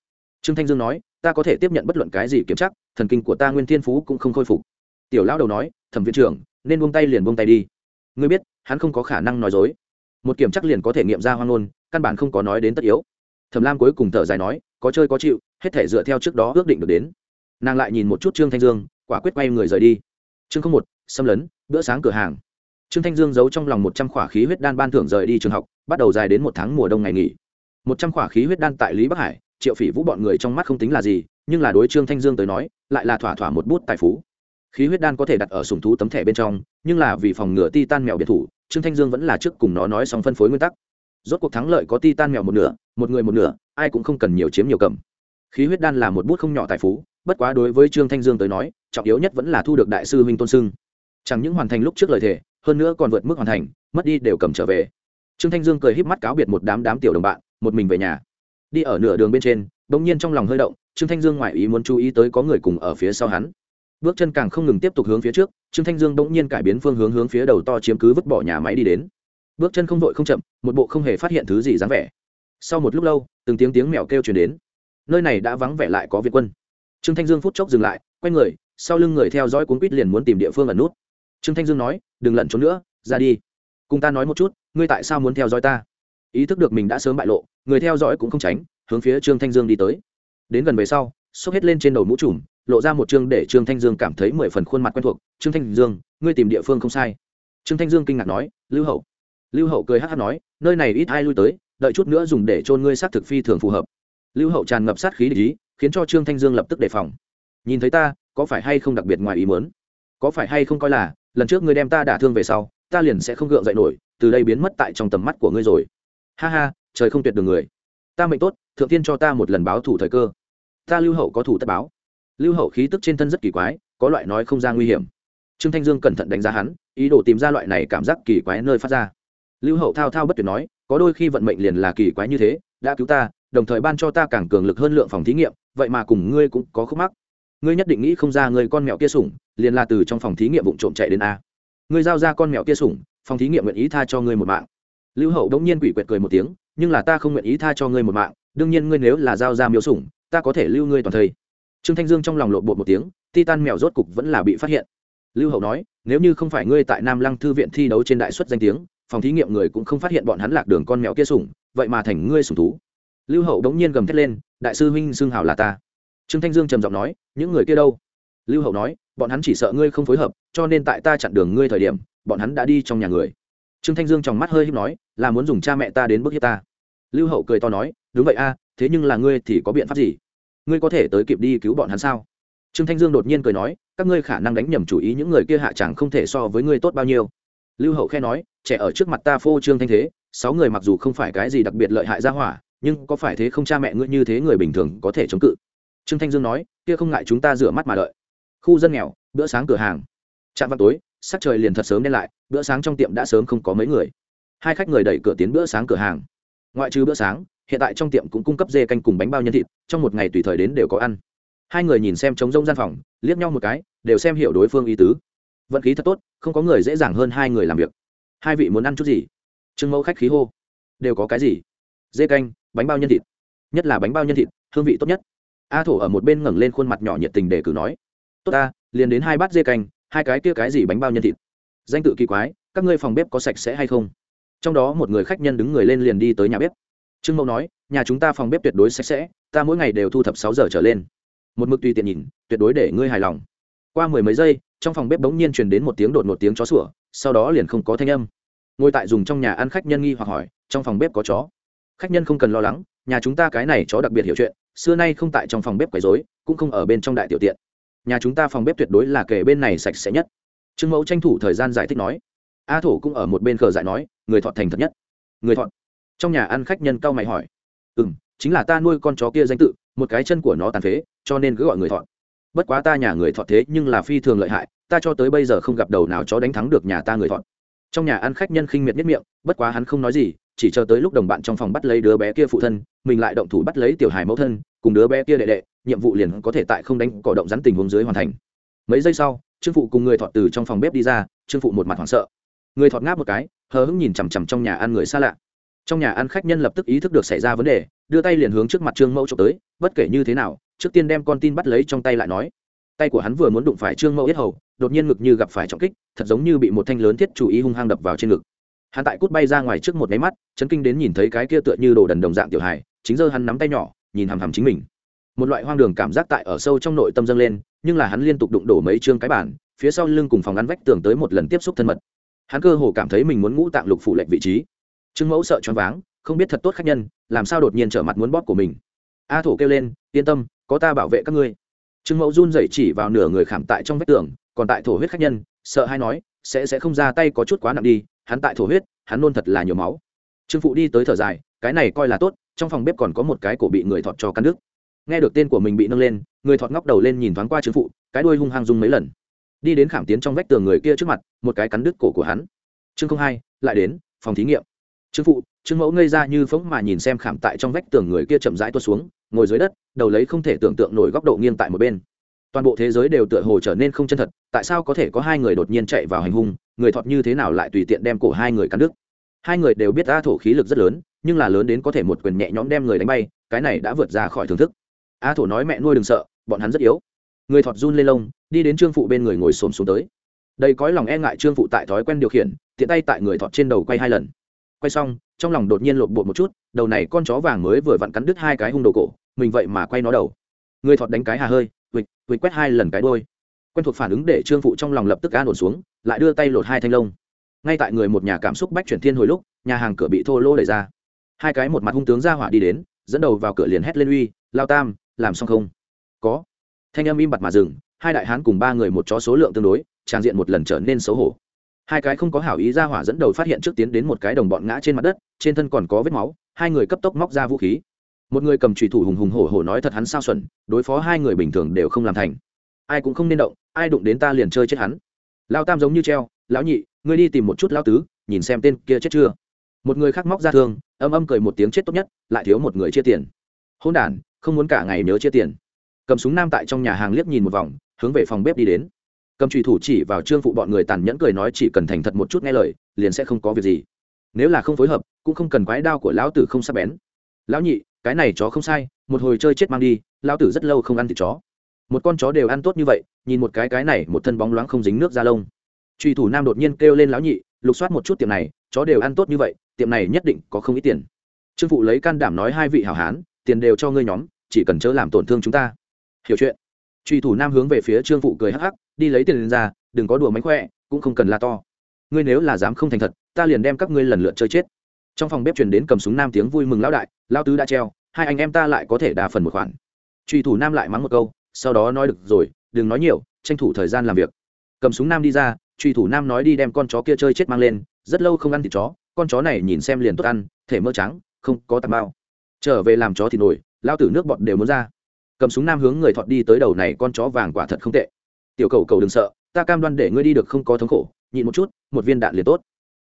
Trương thanh dương nói, ta có thể tiếp nhận bất luận cái gì kiểm chắc thần kinh của ta nguyên thiên phú cũng không khôi phục. Tiểu lão đầu nói, thẩm viện trưởng, nên buông tay liền buông tay đi. Ngươi biết, hắn không có khả năng nói dối. Một kiểm chắc liền có thể nghiệm ra hoang ngôn, căn bản không có nói đến tất yếu thẩm lam cuối cùng thở dài nói, có chơi có chịu, hết thể dựa theo trước đó ước định được đến. Nàng lại nhìn một chút trương thanh dương, quả quyết quay người rời đi. Chương không một, xâm lấn, bữa sáng cửa hàng. Trương thanh dương giấu trong lòng một trăm khỏa khí huyết đan ban thưởng rời đi trường học, bắt đầu dài đến một tháng mùa đông ngày nghỉ. Một trăm khỏa khí huyết đan tại lý bắc hải, triệu phỉ vũ bọn người trong mắt không tính là gì, nhưng là đối trương thanh dương tới nói, lại là thỏa thỏa một bút tài phú. Khí huyết đan có thể đặt ở sùng thú tấm thẻ bên trong, nhưng là vì phòng ngừa ti tan mèo biệt thủ, trương thanh dương vẫn là trước cùng nó nói xong phân phối nguyên tắc rốt cuộc thắng lợi có ti tan mèo một nửa, một người một nửa, ai cũng không cần nhiều chiếm nhiều cầm. Khí huyết đan là một bút không nhỏ tài phú, bất quá đối với trương thanh dương tới nói, trọng yếu nhất vẫn là thu được đại sư huynh tôn sưng. Chẳng những hoàn thành lúc trước lời thề, hơn nữa còn vượt mức hoàn thành, mất đi đều cầm trở về. Trương thanh dương cười híp mắt cáo biệt một đám đám tiểu đồng bạn, một mình về nhà. Đi ở nửa đường bên trên, bỗng nhiên trong lòng hơi động, trương thanh dương ngoại ý muốn chú ý tới có người cùng ở phía sau hắn. Bước chân càng không ngừng tiếp tục hướng phía trước, trương thanh dương bỗng nhiên cải biến phương hướng hướng phía đầu to chiếm cứ vứt bỏ nhà máy đi đến bước chân không vội không chậm, một bộ không hề phát hiện thứ gì dáng vẻ. Sau một lúc lâu, từng tiếng tiếng mèo kêu chuyển đến. Nơi này đã vắng vẻ lại có việt quân. Trương thanh dương phút chốc dừng lại, quay người, sau lưng người theo dõi cuốn quýt liền muốn tìm địa phương ẩn nút. Trương thanh dương nói, đừng lẩn trốn nữa, ra đi. Cùng ta nói một chút, ngươi tại sao muốn theo dõi ta? Ý thức được mình đã sớm bại lộ, người theo dõi cũng không tránh, hướng phía trương thanh dương đi tới. Đến gần về sau, xốc hết lên trên đầu mũ trùm, lộ ra một chương để trương thanh dương cảm thấy mười phần khuôn mặt quen thuộc. Trương thanh dương, ngươi tìm địa phương không sai. Trương thanh dương kinh ngạc nói, lưu hậu lưu hậu cười hát hát nói, nơi này ít ai lui tới, đợi chút nữa dùng để trôn ngươi sát thực phi thường phù hợp. Lưu hậu tràn ngập sát khí ý, khiến cho trương thanh dương lập tức đề phòng. Nhìn thấy ta, có phải hay không đặc biệt ngoài ý mớn có phải hay không coi là, lần trước ngươi đem ta đả thương về sau, ta liền sẽ không gượng dậy nổi, từ đây biến mất tại trong tầm mắt của ngươi rồi. Ha ha, trời không tuyệt đường người. Ta mệnh tốt, thượng tiên cho ta một lần báo thủ thời cơ. Ta lưu hậu có thủ tất báo. Lưu hậu khí tức trên thân rất kỳ quái, có loại nói không ra nguy hiểm. Trương thanh dương cẩn thận đánh giá hắn, ý đồ tìm ra loại này cảm giác kỳ quái nơi phát ra lưu hậu thao thao bất tuyệt nói, có đôi khi vận mệnh liền là kỳ quái như thế, đã cứu ta, đồng thời ban cho ta càng cường lực hơn lượng phòng thí nghiệm, vậy mà cùng ngươi cũng có khúc mắc. Ngươi nhất định nghĩ không ra người con mèo kia sủng, liền là từ trong phòng thí nghiệm vụ trộm chạy đến a. Ngươi giao ra con mèo kia sủng, phòng thí nghiệm nguyện ý tha cho ngươi một mạng. Lưu hậu đống nhiên quỷ quyệt cười một tiếng, nhưng là ta không nguyện ý tha cho ngươi một mạng, đương nhiên ngươi nếu là giao ra miêu sủng, ta có thể lưu ngươi toàn thây. Trương thanh dương trong lòng lộn bột một tiếng, titan mèo rốt cục vẫn là bị phát hiện. Lưu hậu nói, nếu như không phải ngươi tại nam lăng thư viện thi đấu trên đại xuất danh tiếng phòng thí nghiệm người cũng không phát hiện bọn hắn lạc đường con mèo kia sủng, vậy mà thành ngươi sủng thú. Lưu hậu đống nhiên gầm thét lên, đại sư huynh xưng hào là ta. Trương thanh dương trầm giọng nói, những người kia đâu? Lưu hậu nói, bọn hắn chỉ sợ ngươi không phối hợp, cho nên tại ta chặn đường ngươi thời điểm, bọn hắn đã đi trong nhà người. Trương thanh dương trong mắt hơi híp nói, là muốn dùng cha mẹ ta đến bức hiếp ta. Lưu hậu cười to nói, đúng vậy a, thế nhưng là ngươi thì có biện pháp gì? Ngươi có thể tới kịp đi cứu bọn hắn sao? Trương thanh dương đột nhiên cười nói, các ngươi khả năng đánh nhầm chủ ý những người kia hạ chẳng không thể so với ngươi tốt bao nhiêu. Lưu hậu khe nói trẻ ở trước mặt ta phô trương thanh thế, sáu người mặc dù không phải cái gì đặc biệt lợi hại ra hỏa, nhưng có phải thế không cha mẹ ngươi như thế người bình thường có thể chống cự? Trương thanh dương nói, kia không ngại chúng ta rửa mắt mà đợi. Khu dân nghèo, bữa sáng cửa hàng. Chạm vào tối, sắc trời liền thật sớm đen lại, bữa sáng trong tiệm đã sớm không có mấy người. Hai khách người đẩy cửa tiến bữa sáng cửa hàng. Ngoại trừ bữa sáng, hiện tại trong tiệm cũng cung cấp dê canh cùng bánh bao nhân thịt, trong một ngày tùy thời đến đều có ăn. Hai người nhìn xem trống rông gian phòng, liếc nhau một cái, đều xem hiểu đối phương ý tứ. Vận khí thật tốt, không có người dễ dàng hơn hai người làm việc hai vị muốn ăn chút gì? Trương mẫu khách khí hô. Đều có cái gì? Dê canh, bánh bao nhân thịt. Nhất là bánh bao nhân thịt, hương vị tốt nhất. A thổ ở một bên ngẩng lên khuôn mặt nhỏ nhiệt tình để cử nói. Tốt ta, liền đến hai bát dê canh, hai cái kia cái gì bánh bao nhân thịt. Danh tự kỳ quái, các ngươi phòng bếp có sạch sẽ hay không? Trong đó một người khách nhân đứng người lên liền đi tới nhà bếp. Trương mẫu nói, nhà chúng ta phòng bếp tuyệt đối sạch sẽ, ta mỗi ngày đều thu thập sáu giờ trở lên. Một mực tùy tiện nhìn, tuyệt đối để ngươi hài lòng. Qua mười mấy giây trong phòng bếp bỗng nhiên truyền đến một tiếng đột một tiếng chó sủa, sau đó liền không có thanh âm. Ngồi tại dùng trong nhà ăn khách nhân nghi hoặc hỏi, trong phòng bếp có chó? Khách nhân không cần lo lắng, nhà chúng ta cái này chó đặc biệt hiểu chuyện, xưa nay không tại trong phòng bếp quấy rối, cũng không ở bên trong đại tiểu tiện. Nhà chúng ta phòng bếp tuyệt đối là kể bên này sạch sẽ nhất. Trương mẫu tranh thủ thời gian giải thích nói. A thổ cũng ở một bên cờ giải nói, người thọ thành thật nhất. Người thọ trong nhà ăn khách nhân cao mày hỏi. Ừ m chính là ta nuôi con chó kia danh tự, một cái chân của nó tàn phế, cho nên cứ gọi người thọ bất quá ta nhà người thọ thế nhưng là phi thường lợi hại, ta cho tới bây giờ không gặp đầu nào chó đánh thắng được nhà ta người thọ. Trong nhà ăn khách nhân khinh miệt nhất miệng, bất quá hắn không nói gì, chỉ chờ tới lúc đồng bạn trong phòng bắt lấy đứa bé kia phụ thân, mình lại động thủ bắt lấy tiểu hài mẫu thân, cùng đứa bé kia đệ đệ, nhiệm vụ liền có thể tại không đánh cỏ động rắn tình huống dưới hoàn thành. Mấy giây sau, trương phụ cùng người thọ từ trong phòng bếp đi ra, trương phụ một mặt hoảng sợ. Người thọt ngáp một cái, hờ hững nhìn chằm chằm trong nhà ăn người xa lạ trong nhà ăn khách nhân lập tức ý thức được xảy ra vấn đề, đưa tay liền hướng trước mặt trương mẫu trộm tới, bất kể như thế nào, trước tiên đem con tin bắt lấy trong tay lại nói. Tay của hắn vừa muốn đụng phải trương mẫu yết hầu, đột nhiên ngực như gặp phải trọng kích, thật giống như bị một thanh lớn thiết chủ ý hung hăng đập vào trên ngực. Hắn tại cút bay ra ngoài trước một máy mắt, chấn kinh đến nhìn thấy cái kia tựa như đồ đần đồng dạng tiểu hài, chính giờ hắn nắm tay nhỏ, nhìn hằm hằm chính mình. Một loại hoang đường cảm giác tại ở sâu trong nội tâm dâng lên, nhưng là hắn liên tục đụng đổ mấy chương cái bản phía sau lưng cùng phòng ngăn vách tường tới một lần tiếp xúc thân mật. Hắn cơ hồ cảm thấy mình muốn ngũ tạng lục phủ lệnh vị trí trương mẫu sợ choáng váng, không biết thật tốt khách nhân, làm sao đột nhiên trở mặt muốn bóp của mình. A thổ kêu lên, yên tâm, có ta bảo vệ các ngươi. Trương mẫu run rẩy chỉ vào nửa người khảm tại trong vách tường, còn tại thổ huyết khách nhân, sợ hay nói, sẽ sẽ không ra tay có chút quá nặng đi, hắn tại thổ huyết, hắn nôn thật là nhiều máu. Trương phụ đi tới thở dài, cái này coi là tốt, trong phòng bếp còn có một cái cổ bị người thọt cho căn nước nghe được tên của mình bị nâng lên, người thọt ngóc đầu lên nhìn thoáng qua trương phụ, cái đuôi hung hăng rung mấy lần. Đi đến khảm tiến trong vách tường người kia trước mặt, một cái cắn đứt cổ của hắn. Chương không hai, lại đến, phòng thí nghiệm trương phụ, trương mẫu ngây ra như phóng mà nhìn xem khảm tại trong vách tường người kia chậm rãi tuột xuống, ngồi dưới đất, đầu lấy không thể tưởng tượng nổi góc độ nghiêng tại một bên. Toàn bộ thế giới đều tựa hồ trở nên không chân thật, tại sao có thể có hai người đột nhiên chạy vào hành hung, người thọt như thế nào lại tùy tiện đem cổ hai người cắn đứt. Hai người đều biết a thổ khí lực rất lớn, nhưng là lớn đến có thể một quyền nhẹ nhõm đem người đánh bay, cái này đã vượt ra khỏi thưởng thức. A thổ nói mẹ nuôi đừng sợ, bọn hắn rất yếu. Người thọt run lên lông, đi đến trương phụ bên người ngồi xổm xuống tới. Đây cõi lòng e ngại trương phụ tại thói quen điều khiển, tiện tay tại người thọt trên đầu quay hai lần quay xong, trong lòng đột nhiên lột bột một chút, đầu này con chó vàng mới vừa vặn cắn đứt hai cái hung đồ cổ, mình vậy mà quay nó đầu. Người thọt đánh cái hà hơi vịch vịch quét hai lần cái đôi quen thuộc phản ứng để trương phụ trong lòng lập tức an ổn xuống, lại đưa tay lột hai thanh lông. Ngay tại người một nhà cảm xúc bách chuyển thiên hồi lúc, nhà hàng cửa bị thô lỗ đẩy ra. Hai cái một mặt hung tướng ra hỏa đi đến, dẫn đầu vào cửa liền hét lên uy, lao tam, làm xong không? Có. Thanh âm im bặt mà dừng, hai đại hán cùng ba người một chó số lượng tương đối trang diện một lần trở nên xấu hổ hai cái không có hảo ý ra hỏa dẫn đầu phát hiện trước tiến đến một cái đồng bọn ngã trên mặt đất, trên thân còn có vết máu, hai người cấp tốc móc ra vũ khí. Một người cầm trùy thủ hùng hùng hổ hổ nói thật hắn sao xuẩn, đối phó hai người bình thường đều không làm thành. Ai cũng không nên động, ai đụng đến ta liền chơi chết hắn. Lao tam giống như treo, lão nhị, ngươi đi tìm một chút lao tứ, nhìn xem tên kia chết chưa. Một người khác móc ra thương, âm âm cười một tiếng chết tốt nhất, lại thiếu một người chia tiền. Hôn đản, không muốn cả ngày nhớ chia tiền. Cầm súng nam tại trong nhà hàng liếc nhìn một vòng, hướng về phòng bếp đi đến cầm trùy thủ chỉ vào trương phụ bọn người tàn nhẫn cười nói chỉ cần thành thật một chút nghe lời, liền sẽ không có việc gì. Nếu là không phối hợp, cũng không cần quái đao của lão tử không sắp bén. Lão nhị, cái này chó không sai, một hồi chơi chết mang đi, lão tử rất lâu không ăn thịt chó. Một con chó đều ăn tốt như vậy, nhìn một cái cái này, một thân bóng loáng không dính nước ra lông. Trùy thủ nam đột nhiên kêu lên lão nhị, lục soát một chút tiệm này, chó đều ăn tốt như vậy, tiệm này nhất định có không ít tiền. Trương phụ lấy can đảm nói hai vị hảo hán, tiền đều cho ngươi nhóm, chỉ cần chớ làm tổn thương chúng ta. Hiểu chuyện. Truy thủ nam hướng về phía trương phụ cười hắc hắc đi lấy tiền lên ra, đừng có đùa mánh khỏe, cũng không cần la to. Ngươi nếu là dám không thành thật, ta liền đem các ngươi lần lượt chơi chết. Trong phòng bếp truyền đến cầm súng nam tiếng vui mừng lão đại lao tứ đã treo, hai anh em ta lại có thể đà phần một khoản. Truy thủ nam lại mắng một câu, sau đó nói được rồi, đừng nói nhiều, tranh thủ thời gian làm việc. Cầm súng nam đi ra, truy thủ nam nói đi đem con chó kia chơi chết mang lên, rất lâu không ăn thịt chó, con chó này nhìn xem liền tốt ăn, thể mơ trắng, không có tạp bao trở về làm chó thì nổi lao tử nước bọt đều muốn ra. Cầm súng nam hướng người thọt đi tới đầu này, con chó vàng quả thật không tệ tiểu cầu cầu đừng sợ, ta cam đoan để ngươi đi được không có thống khổ, nhịn một chút, một viên đạn liền tốt.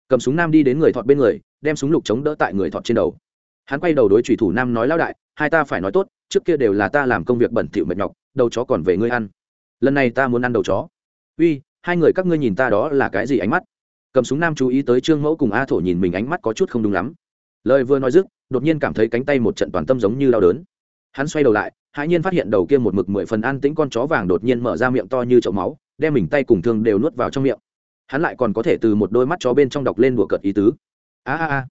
Cầm súng nam đi đến người thọt bên người, đem súng lục chống đỡ tại người thọt trên đầu. Hắn quay đầu đối trùy thủ nam nói, lão đại, hai ta phải nói tốt, trước kia đều là ta làm công việc bẩn thỉu mệt nhọc, đầu chó còn về ngươi ăn. Lần này ta muốn ăn đầu chó. Uy, hai người các ngươi nhìn ta đó là cái gì ánh mắt? Cầm súng nam chú ý tới trương mẫu cùng a thổ nhìn mình ánh mắt có chút không đúng lắm. Lời vừa nói dứt, đột nhiên cảm thấy cánh tay một trận toàn tâm giống như đau đớn. Hắn xoay đầu lại hãi nhiên phát hiện đầu kia một mực mười phần an tĩnh con chó vàng đột nhiên mở ra miệng to như chậu máu, đem mình tay cùng thương đều nuốt vào trong miệng. Hắn lại còn có thể từ một đôi mắt chó bên trong đọc lên đùa cợt ý tứ. A a a.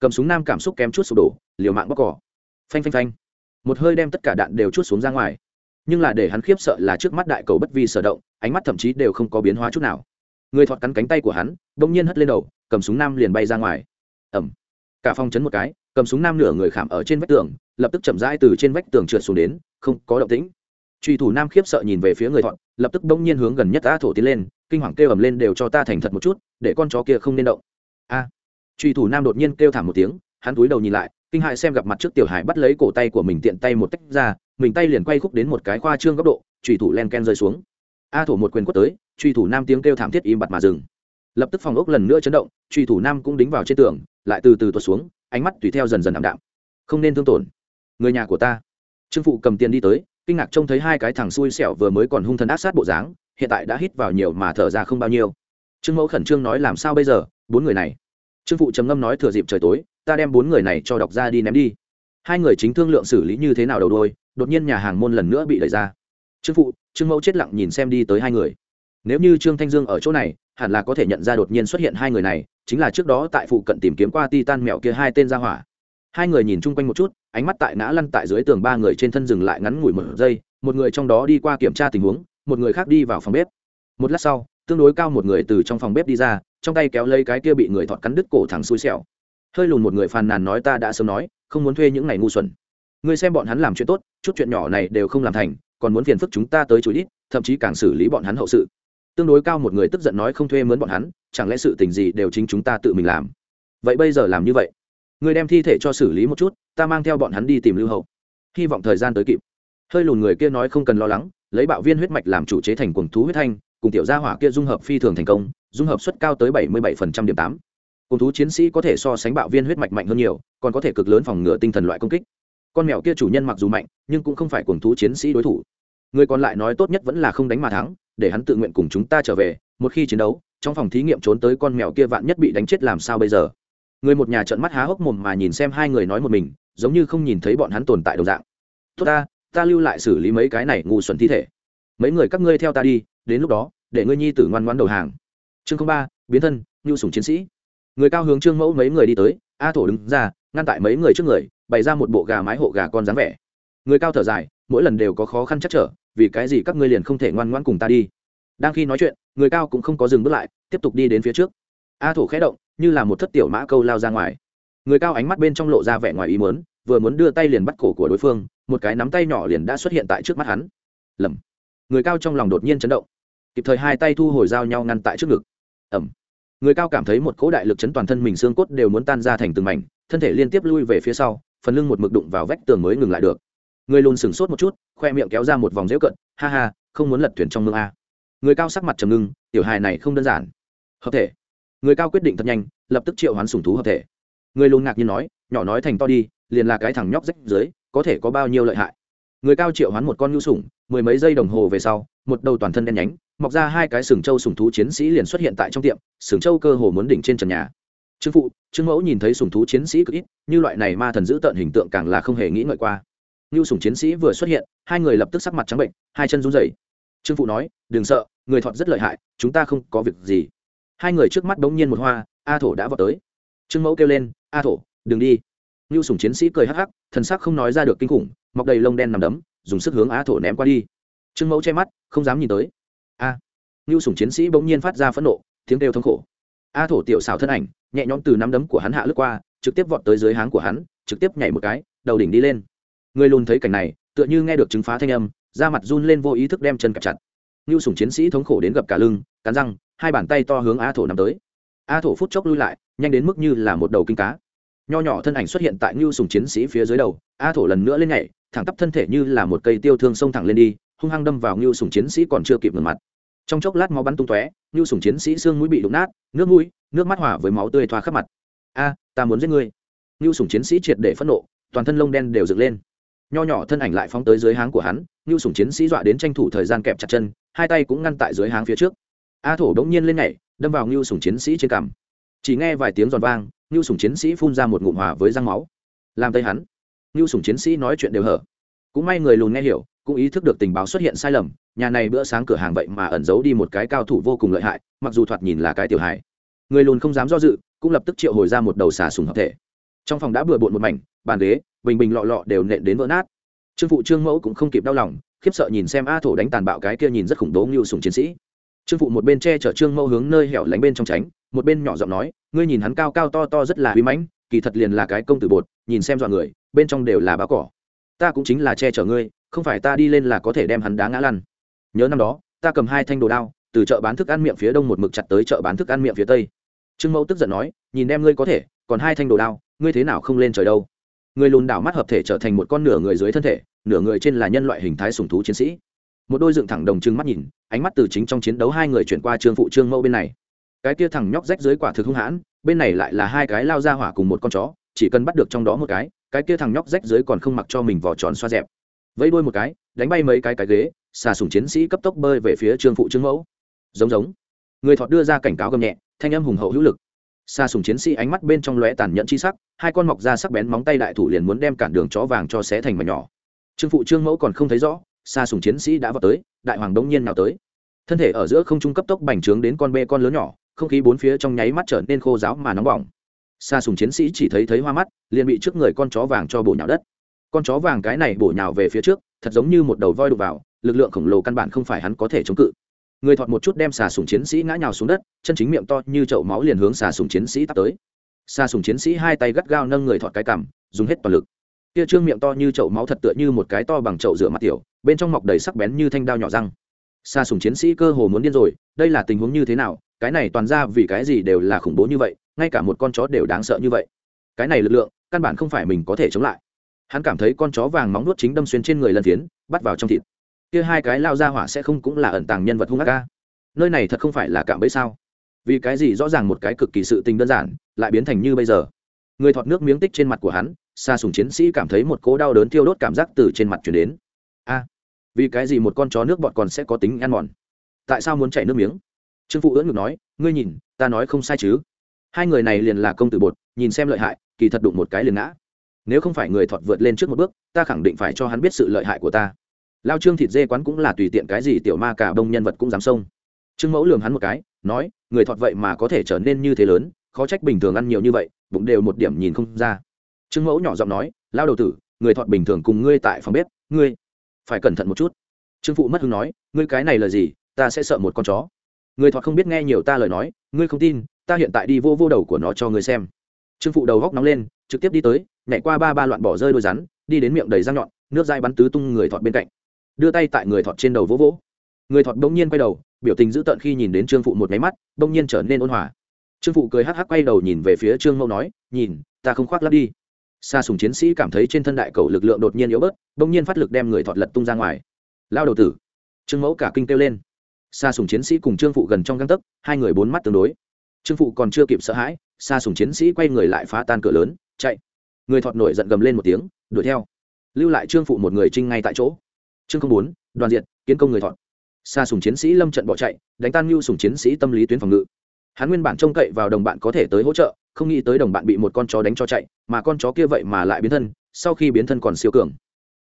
Cầm súng nam cảm xúc kém chút sụp đổ, liều mạng bóc cỏ. Phanh phanh phanh. Một hơi đem tất cả đạn đều chút xuống ra ngoài. Nhưng là để hắn khiếp sợ là trước mắt đại cầu bất vi sở động, ánh mắt thậm chí đều không có biến hóa chút nào. Người thọt cắn cánh tay của hắn, bỗng nhiên hất lên đầu, cầm súng nam liền bay ra ngoài. Ẩm cả phòng chấn một cái, cầm súng nam nửa người khảm ở trên vách tường, lập tức chậm rãi từ trên vách tường trượt xuống đến, không có động tĩnh. Truy thủ nam khiếp sợ nhìn về phía người thọn, lập tức bỗng nhiên hướng gần nhất a thổ tiến lên, kinh hoàng kêu ầm lên đều cho ta thành thật một chút, để con chó kia không nên động. A! Truy thủ nam đột nhiên kêu thảm một tiếng, hắn túi đầu nhìn lại, kinh hại xem gặp mặt trước tiểu hải bắt lấy cổ tay của mình tiện tay một tách ra, mình tay liền quay khúc đến một cái khoa trương góc độ, truy thủ len ken rơi xuống. A thổ một quyền quất tới, truy thủ nam tiếng kêu thảm thiết im bặt mà dừng. Lập tức phòng ốc lần nữa chấn động, truy thủ nam cũng đính vào trên tường lại từ từ tuột xuống, ánh mắt tùy theo dần dần ảm đạm. Không nên thương tổn. Người nhà của ta. Trương phụ cầm tiền đi tới, kinh ngạc trông thấy hai cái thằng xui xẻo vừa mới còn hung thần ác sát bộ dáng, hiện tại đã hít vào nhiều mà thở ra không bao nhiêu. Trương mẫu khẩn trương nói làm sao bây giờ, bốn người này. Trương phụ trầm ngâm nói thừa dịp trời tối, ta đem bốn người này cho đọc ra đi ném đi. Hai người chính thương lượng xử lý như thế nào đầu đôi đột nhiên nhà hàng môn lần nữa bị đẩy ra. Trương phụ, trương mẫu chết lặng nhìn xem đi tới hai người. Nếu như trương thanh dương ở chỗ này, hẳn là có thể nhận ra đột nhiên xuất hiện hai người này chính là trước đó tại phụ cận tìm kiếm qua titan mèo kia hai tên ra hỏa. Hai người nhìn chung quanh một chút, ánh mắt tại ngã lăn tại dưới tường ba người trên thân dừng lại ngắn ngủi một giây, một người trong đó đi qua kiểm tra tình huống, một người khác đi vào phòng bếp. Một lát sau, tương đối cao một người từ trong phòng bếp đi ra, trong tay kéo lấy cái kia bị người thọt cắn đứt cổ thẳng xui xẻo. Hơi lùn một người phàn nàn nói ta đã sớm nói, không muốn thuê những ngày ngu xuẩn. Ngươi xem bọn hắn làm chuyện tốt, chút chuyện nhỏ này đều không làm thành, còn muốn phiền phức chúng ta tới chối ít, thậm chí càng xử lý bọn hắn hậu sự tương đối cao một người tức giận nói không thuê mướn bọn hắn, chẳng lẽ sự tình gì đều chính chúng ta tự mình làm? Vậy bây giờ làm như vậy, người đem thi thể cho xử lý một chút, ta mang theo bọn hắn đi tìm lưu hậu. Hy vọng thời gian tới kịp. Hơi lùn người kia nói không cần lo lắng, lấy bạo viên huyết mạch làm chủ chế thành quần thú huyết thanh, cùng tiểu gia hỏa kia dung hợp phi thường thành công, dung hợp suất cao tới bảy mươi bảy điểm tám. Cùng thú chiến sĩ có thể so sánh bạo viên huyết mạch mạnh hơn nhiều, còn có thể cực lớn phòng ngừa tinh thần loại công kích. Con mèo kia chủ nhân mặc dù mạnh, nhưng cũng không phải cuồng thú chiến sĩ đối thủ người còn lại nói tốt nhất vẫn là không đánh mà thắng, để hắn tự nguyện cùng chúng ta trở về, một khi chiến đấu, trong phòng thí nghiệm trốn tới con mèo kia vạn nhất bị đánh chết làm sao bây giờ? Người một nhà trợn mắt há hốc mồm mà nhìn xem hai người nói một mình, giống như không nhìn thấy bọn hắn tồn tại đồng dạng. Tốt ta ta lưu lại xử lý mấy cái này ngu xuẩn thi thể. Mấy người các ngươi theo ta đi, đến lúc đó, để ngươi nhi tử ngoan ngoan đầu hàng. Chương ba, biến thân nhu sùng chiến sĩ. Người cao hướng trương mẫu mấy người đi tới, a thổ đứng ra, ngăn tại mấy người trước người, bày ra một bộ gà mái hộ gà con dáng vẻ. Người cao thở dài, mỗi lần đều có khó khăn chắc trở vì cái gì các ngươi liền không thể ngoan ngoãn cùng ta đi? Đang khi nói chuyện, người cao cũng không có dừng bước lại, tiếp tục đi đến phía trước. A thổ khẽ động, như là một thất tiểu mã câu lao ra ngoài. Người cao ánh mắt bên trong lộ ra vẻ ngoài ý muốn, vừa muốn đưa tay liền bắt cổ của đối phương, một cái nắm tay nhỏ liền đã xuất hiện tại trước mắt hắn. Lầm. Người cao trong lòng đột nhiên chấn động. Kịp thời hai tay thu hồi dao nhau ngăn tại trước ngực. Ẩm người cao cảm thấy một cỗ đại lực chấn toàn thân mình xương cốt đều muốn tan ra thành từng mảnh, thân thể liên tiếp lui về phía sau, phần lưng một mực đụng vào vách tường mới ngừng lại được. Người lùn sừng sốt một chút khoe miệng kéo ra một vòng dễu cận ha ha, không muốn lật thuyền trong mương a. Người cao sắc mặt trầm ngưng, tiểu hài này không đơn giản. Hợp thể. Người cao quyết định thật nhanh, lập tức triệu hoán sùng thú hợp thể. Người lùn ngạc nhiên nói, nhỏ nói thành to đi, liền là cái thằng nhóc rách dưới, có thể có bao nhiêu lợi hại? Người cao triệu hoán một con nhu sủng, mười mấy giây đồng hồ về sau, một đầu toàn thân đen nhánh, mọc ra hai cái sừng trâu sùng thú chiến sĩ liền xuất hiện tại trong tiệm, sừng trâu cơ hồ muốn đỉnh trên trần nhà. Trương phụ, trương mẫu nhìn thấy sùng thú chiến sĩ cực ít, như loại này ma thần giữ tợn hình tượng càng là không hề nghĩ ngợi qua như sùng chiến sĩ vừa xuất hiện, hai người lập tức sắc mặt trắng bệnh, hai chân run rẩy. Trương phụ nói, đừng sợ, người thọt rất lợi hại, chúng ta không có việc gì. Hai người trước mắt bỗng nhiên một hoa, a thổ đã vào tới. Trương mẫu kêu lên, a thổ, đừng đi. Như sùng chiến sĩ cười hắc hắc, thần sắc không nói ra được kinh khủng, mọc đầy lông đen nằm đấm, dùng sức hướng a thổ ném qua đi. Trương mẫu che mắt, không dám nhìn tới. A. À. như sùng chiến sĩ bỗng nhiên phát ra phẫn nộ, tiếng kêu thống khổ. A thổ tiểu xào thân ảnh, nhẹ nhõm từ nắm đấm của hắn hạ lướt qua, trực tiếp vọt tới dưới háng của hắn, trực tiếp nhảy một cái, đầu đỉnh đi lên người lùn thấy cảnh này, tựa như nghe được chứng phá thanh âm, da mặt run lên vô ý thức đem chân cặp chặt. Như sùng chiến sĩ thống khổ đến gập cả lưng, cắn răng, hai bàn tay to hướng a thổ nằm tới. A thổ phút chốc lui lại, nhanh đến mức như là một đầu kinh cá. Nho nhỏ thân ảnh xuất hiện tại như sùng chiến sĩ phía dưới đầu, a thổ lần nữa lên nhảy, thẳng tắp thân thể như là một cây tiêu thương xông thẳng lên đi, hung hăng đâm vào như sùng chiến sĩ còn chưa kịp ngừng mặt. Trong chốc lát máu bắn tung tóe như sùng chiến sĩ xương mũi bị đụng nát, nước mũi, nước mắt hỏa với máu tươi thoa khắp mặt. A, ta muốn giết ngươi. Như sùng chiến sĩ triệt để phẫn nộ, toàn thân lông đen đều dựng lên nho nhỏ thân ảnh lại phóng tới dưới háng của hắn, như sùng chiến sĩ dọa đến tranh thủ thời gian kẹp chặt chân, hai tay cũng ngăn tại dưới háng phía trước. A thổ đống nhiên lên nhảy, đâm vào như sùng chiến sĩ trên cằm. Chỉ nghe vài tiếng giòn vang, như sùng chiến sĩ phun ra một ngụm hòa với răng máu. Làm tay hắn, như sùng chiến sĩ nói chuyện đều hở. Cũng may người lùn nghe hiểu, cũng ý thức được tình báo xuất hiện sai lầm, nhà này bữa sáng cửa hàng vậy mà ẩn giấu đi một cái cao thủ vô cùng lợi hại, mặc dù thoạt nhìn là cái tiểu hài. Người lùn không dám do dự, cũng lập tức triệu hồi ra một đầu xà sùng hợp thể. Trong phòng đã bừa bộn một mảnh, bàn ghế bình bình lọ lọ đều nện đến vỡ nát. Trương phụ trương mẫu cũng không kịp đau lòng, khiếp sợ nhìn xem a thổ đánh tàn bạo cái kia nhìn rất khủng bố như sùng chiến sĩ. Trương phụ một bên che chở trương mẫu hướng nơi hẻo lánh bên trong tránh, một bên nhỏ giọng nói, ngươi nhìn hắn cao cao to to rất là uy mãnh, kỳ thật liền là cái công tử bột, nhìn xem dọn người, bên trong đều là báo cỏ. Ta cũng chính là che chở ngươi, không phải ta đi lên là có thể đem hắn đá ngã lăn. Nhớ năm đó, ta cầm hai thanh đồ đao, từ chợ bán thức ăn miệng phía đông một mực chặt tới chợ bán thức ăn miệng phía tây. Trương mẫu tức giận nói, nhìn em ngươi có thể, còn hai thanh đồ đao, ngươi thế nào không lên trời đâu? Người lùn đảo mắt hợp thể trở thành một con nửa người dưới thân thể, nửa người trên là nhân loại hình thái sùng thú chiến sĩ. Một đôi dựng thẳng đồng trưng mắt nhìn, ánh mắt từ chính trong chiến đấu hai người chuyển qua trương phụ trương mẫu bên này. Cái kia thẳng nhóc rách dưới quả thực hung hãn, bên này lại là hai cái lao ra hỏa cùng một con chó, chỉ cần bắt được trong đó một cái cái kia thằng nhóc rách dưới còn không mặc cho mình vỏ tròn xoa dẹp. Vẫy đuôi một cái, đánh bay mấy cái cái ghế, xà sùng chiến sĩ cấp tốc bơi về phía trương phụ trương mẫu. Giống giống. Người thọt đưa ra cảnh cáo gầm nhẹ, thanh âm hùng hậu hữu lực xa sùng chiến sĩ ánh mắt bên trong lóe tàn nhẫn chi sắc, hai con mọc ra sắc bén móng tay đại thủ liền muốn đem cản đường chó vàng cho xé thành mảnh nhỏ. Trương phụ trương mẫu còn không thấy rõ xa sùng chiến sĩ đã vào tới, đại hoàng đông nhiên nào tới. Thân thể ở giữa không trung cấp tốc bành trướng đến con bê con lớn nhỏ, không khí bốn phía trong nháy mắt trở nên khô giáo mà nóng bỏng. Xa sùng chiến sĩ chỉ thấy thấy hoa mắt, liền bị trước người con chó vàng cho bổ nhào đất. Con chó vàng cái này bổ nhào về phía trước, thật giống như một đầu voi đục vào, lực lượng khổng lồ căn bản không phải hắn có thể chống cự người thọt một chút đem xà sùng chiến sĩ ngã nhào xuống đất, chân chính miệng to như chậu máu liền hướng xà sùng chiến sĩ tắt tới. Xà sùng chiến sĩ hai tay gắt gao nâng người thọt cái cằm, dùng hết toàn lực. Kia trương miệng to như chậu máu thật tựa như một cái to bằng chậu rửa mặt tiểu, bên trong mọc đầy sắc bén như thanh đao nhỏ răng. Xà sùng chiến sĩ cơ hồ muốn điên rồi, đây là tình huống như thế nào? Cái này toàn ra vì cái gì đều là khủng bố như vậy, ngay cả một con chó đều đáng sợ như vậy. Cái này lực lượng, căn bản không phải mình có thể chống lại. Hắn cảm thấy con chó vàng móng nuốt chính đâm xuyên trên người lần phiến, bắt vào trong thịt kia hai cái lao ra hỏa sẽ không cũng là ẩn tàng nhân vật hung ác ca. Nơi này thật không phải là cạm bẫy sao? Vì cái gì rõ ràng một cái cực kỳ sự tình đơn giản, lại biến thành như bây giờ? Người thọt nước miếng tích trên mặt của hắn, xa sùng chiến sĩ cảm thấy một cỗ đau đớn thiêu đốt cảm giác từ trên mặt chuyển đến. A, vì cái gì một con chó nước bọt còn sẽ có tính ăn mòn? Tại sao muốn chảy nước miếng? Trương phụ ưỡn ngực nói, ngươi nhìn, ta nói không sai chứ. Hai người này liền là công tử bột, nhìn xem lợi hại, kỳ thật đụng một cái liền ngã. Nếu không phải người thọt vượt lên trước một bước, ta khẳng định phải cho hắn biết sự lợi hại của ta lao trương thịt dê quán cũng là tùy tiện cái gì tiểu ma cả đông nhân vật cũng dám xông. Trương mẫu lường hắn một cái, nói, người thọt vậy mà có thể trở nên như thế lớn, khó trách bình thường ăn nhiều như vậy, bụng đều một điểm nhìn không ra. Trương mẫu nhỏ giọng nói, lao đầu tử, người thọt bình thường cùng ngươi tại phòng bếp, ngươi phải cẩn thận một chút. Trương phụ mất hứng nói, ngươi cái này là gì, ta sẽ sợ một con chó. Người thọt không biết nghe nhiều ta lời nói, ngươi không tin, ta hiện tại đi vô vô đầu của nó cho ngươi xem. Trương phụ đầu góc nóng lên, trực tiếp đi tới, nhảy qua ba ba loạn bỏ rơi đôi rắn, đi đến miệng đầy răng nhọn, nước dai bắn tứ tung người thọt bên cạnh đưa tay tại người thọt trên đầu vỗ vỗ. Người thọt bỗng nhiên quay đầu, biểu tình dữ tợn khi nhìn đến trương phụ một máy mắt, bỗng nhiên trở nên ôn hòa. Trương phụ cười hắc hắc quay đầu nhìn về phía trương mẫu nói, nhìn, ta không khoác lắp đi. Xa sùng chiến sĩ cảm thấy trên thân đại cầu lực lượng đột nhiên yếu bớt, bỗng nhiên phát lực đem người thọt lật tung ra ngoài. Lao đầu tử. Trương mẫu cả kinh kêu lên. Xa sùng chiến sĩ cùng trương phụ gần trong găng tấc, hai người bốn mắt tương đối. Trương phụ còn chưa kịp sợ hãi xa sùng chiến sĩ quay người lại phá tan cửa lớn, chạy. Người thọt nổi giận gầm lên một tiếng, đuổi theo. Lưu lại trương phụ một người trinh ngay tại chỗ chương không bốn đoàn diện kiến công người thọn, xa sùng chiến sĩ lâm trận bỏ chạy đánh tan mưu sùng chiến sĩ tâm lý tuyến phòng ngự. Hắn nguyên bản trông cậy vào đồng bạn có thể tới hỗ trợ không nghĩ tới đồng bạn bị một con chó đánh cho chạy mà con chó kia vậy mà lại biến thân sau khi biến thân còn siêu cường.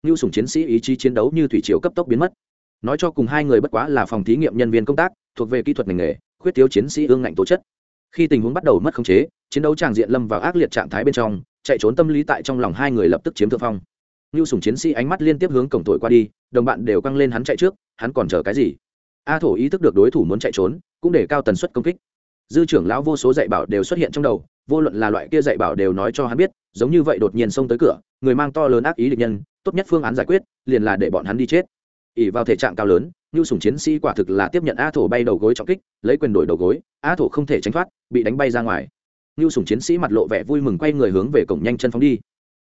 Mưu sùng chiến sĩ ý chí chiến đấu như thủy chiều cấp tốc biến mất. Nói cho cùng hai người bất quá là phòng thí nghiệm nhân viên công tác thuộc về kỹ thuật ngành nghề khuyết thiếu chiến sĩ ương ngạnh tố chất. Khi tình huống bắt đầu mất khống chế chiến đấu tràng diện lâm vào ác liệt trạng thái bên trong chạy trốn tâm lý tại trong lòng hai người lập tức chiếm thượng phong. Nưu Sủng chiến sĩ ánh mắt liên tiếp hướng cổng thổi qua đi, đồng bạn đều căng lên hắn chạy trước, hắn còn chờ cái gì? A Thổ ý thức được đối thủ muốn chạy trốn, cũng để cao tần suất công kích. Dư trưởng lão vô số dạy bảo đều xuất hiện trong đầu, vô luận là loại kia dạy bảo đều nói cho hắn biết, giống như vậy đột nhiên xông tới cửa, người mang to lớn ác ý địch nhân, tốt nhất phương án giải quyết, liền là để bọn hắn đi chết. ỉ vào thể trạng cao lớn, Nưu Sủng chiến sĩ quả thực là tiếp nhận A Thổ bay đầu gối trọng kích, lấy quyền đổi đầu gối, A Thổ không thể tránh thoát, bị đánh bay ra ngoài. Nưu Sủng chiến sĩ mặt lộ vẻ vui mừng quay người hướng về cổng nhanh chân phóng đi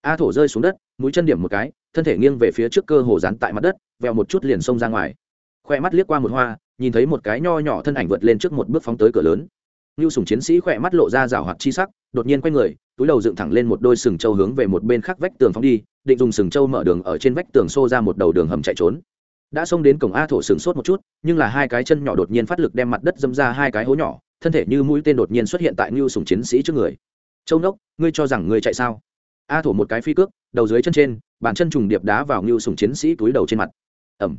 a thổ rơi xuống đất, mũi chân điểm một cái, thân thể nghiêng về phía trước cơ hồ dán tại mặt đất, vèo một chút liền xông ra ngoài. Khoe mắt liếc qua một hoa, nhìn thấy một cái nho nhỏ thân ảnh vượt lên trước một bước phóng tới cửa lớn. Ngưu sùng chiến sĩ khoe mắt lộ ra rào hoạt chi sắc, đột nhiên quay người, túi đầu dựng thẳng lên một đôi sừng trâu hướng về một bên khác vách tường phóng đi, định dùng sừng trâu mở đường ở trên vách tường xô ra một đầu đường hầm chạy trốn. Đã xông đến cổng a thổ sừng sốt một chút, nhưng là hai cái chân nhỏ đột nhiên phát lực đem mặt đất dâm ra hai cái hố nhỏ, thân thể như mũi tên đột nhiên xuất hiện tại ngưu sùng chiến sĩ trước người. Châu nốc ngươi cho rằng ngươi chạy sao? A thổ một cái phi cước, đầu dưới chân trên, bàn chân trùng điệp đá vào ngưu sùng chiến sĩ túi đầu trên mặt. Ẩm.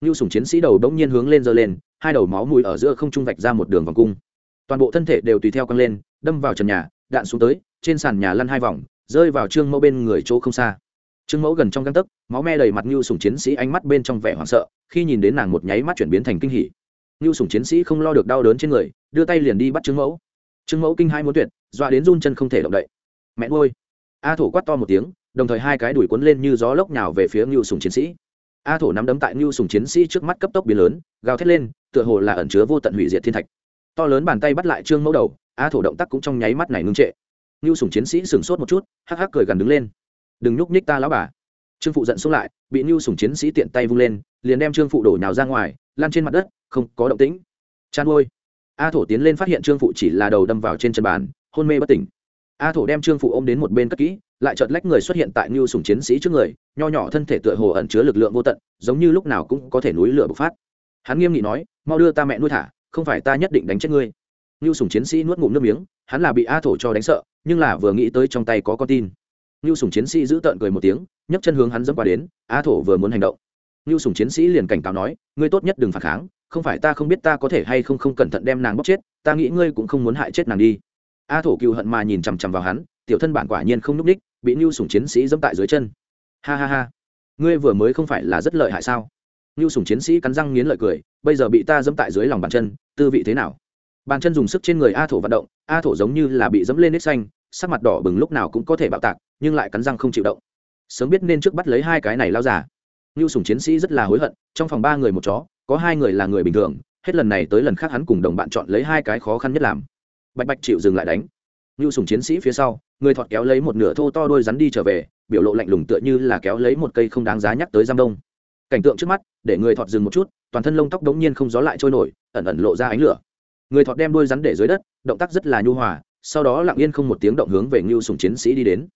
Ngưu sùng chiến sĩ đầu đống nhiên hướng lên giơ lên, hai đầu máu mùi ở giữa không trung vạch ra một đường vòng cung. Toàn bộ thân thể đều tùy theo căng lên, đâm vào trần nhà, đạn xuống tới, trên sàn nhà lăn hai vòng, rơi vào trương mẫu bên người chỗ không xa. Trương mẫu gần trong găng tấc, máu me đầy mặt ngưu sùng chiến sĩ ánh mắt bên trong vẻ hoảng sợ, khi nhìn đến nàng một nháy mắt chuyển biến thành kinh hỉ. Ngưu sùng chiến sĩ không lo được đau đớn trên người, đưa tay liền đi bắt trương mẫu. Trương mẫu kinh hai muốn tuyệt, dọa đến run chân không thể động đậy. Mẹ ngôi a thổ quát to một tiếng, đồng thời hai cái đuổi cuốn lên như gió lốc nhào về phía ngưu sùng chiến sĩ. A thổ nắm đấm tại ngưu sùng chiến sĩ trước mắt cấp tốc biến lớn, gào thét lên, tựa hồ là ẩn chứa vô tận hủy diệt thiên thạch. To lớn bàn tay bắt lại trương mẫu đầu, a thổ động tác cũng trong nháy mắt này ngưng trệ. Ngưu sùng chiến sĩ sửng sốt một chút, hắc hắc cười gần đứng lên. Đừng nhúc nhích ta lão bà. Trương phụ giận xuống lại, bị ngưu sùng chiến sĩ tiện tay vung lên, liền đem trương phụ đổ nhào ra ngoài lan trên mặt đất, không có động tĩnh. Chan ôi. A thổ tiến lên phát hiện trương phụ chỉ là đầu đâm vào trên chân bàn, hôn mê bất tỉnh a thổ đem trương phụ ôm đến một bên cất kỹ, lại chợt lách người xuất hiện tại ngưu sùng chiến sĩ trước người, nho nhỏ thân thể tựa hồ ẩn chứa lực lượng vô tận, giống như lúc nào cũng có thể núi lửa bộc phát. Hắn nghiêm nghị nói, mau đưa ta mẹ nuôi thả, không phải ta nhất định đánh chết ngươi. Ngưu sùng chiến sĩ nuốt ngụm nước miếng, hắn là bị a thổ cho đánh sợ, nhưng là vừa nghĩ tới trong tay có con tin. Ngưu sùng chiến sĩ giữ tợn cười một tiếng, nhấc chân hướng hắn dẫm qua đến, a thổ vừa muốn hành động. Ngưu sùng chiến sĩ liền cảnh cáo nói, ngươi tốt nhất đừng phản kháng, không phải ta không biết ta có thể hay không không cẩn thận đem nàng bóc chết, ta nghĩ ngươi cũng không muốn hại chết nàng đi a thổ cựu hận mà nhìn chằm chằm vào hắn, tiểu thân bản quả nhiên không núp ních bị ngưu sùng chiến sĩ dẫm tại dưới chân. Ha ha ha. Ngươi vừa mới không phải là rất lợi hại sao? Ngưu sùng chiến sĩ cắn răng nghiến lợi cười, bây giờ bị ta dẫm tại dưới lòng bàn chân, tư vị thế nào? Bàn chân dùng sức trên người a thổ vận động, a thổ giống như là bị dẫm lên nít xanh, sắc mặt đỏ bừng lúc nào cũng có thể bạo tạc, nhưng lại cắn răng không chịu động. Sớm biết nên trước bắt lấy hai cái này lao giả ngưu sùng chiến sĩ rất là hối hận, trong phòng ba người một chó, có hai người là người bình thường, hết lần này tới lần khác hắn cùng đồng bạn chọn lấy hai cái khó khăn nhất làm bạch bạch chịu dừng lại đánh. Như sùng chiến sĩ phía sau, người thọt kéo lấy một nửa thô to đôi rắn đi trở về, biểu lộ lạnh lùng tựa như là kéo lấy một cây không đáng giá nhắc tới giam đông. Cảnh tượng trước mắt, để người thọt dừng một chút, toàn thân lông tóc đống nhiên không gió lại trôi nổi, ẩn ẩn lộ ra ánh lửa. Người thọt đem đôi rắn để dưới đất, động tác rất là nhu hòa, sau đó lặng yên không một tiếng động hướng về ngưu sùng chiến sĩ đi đến.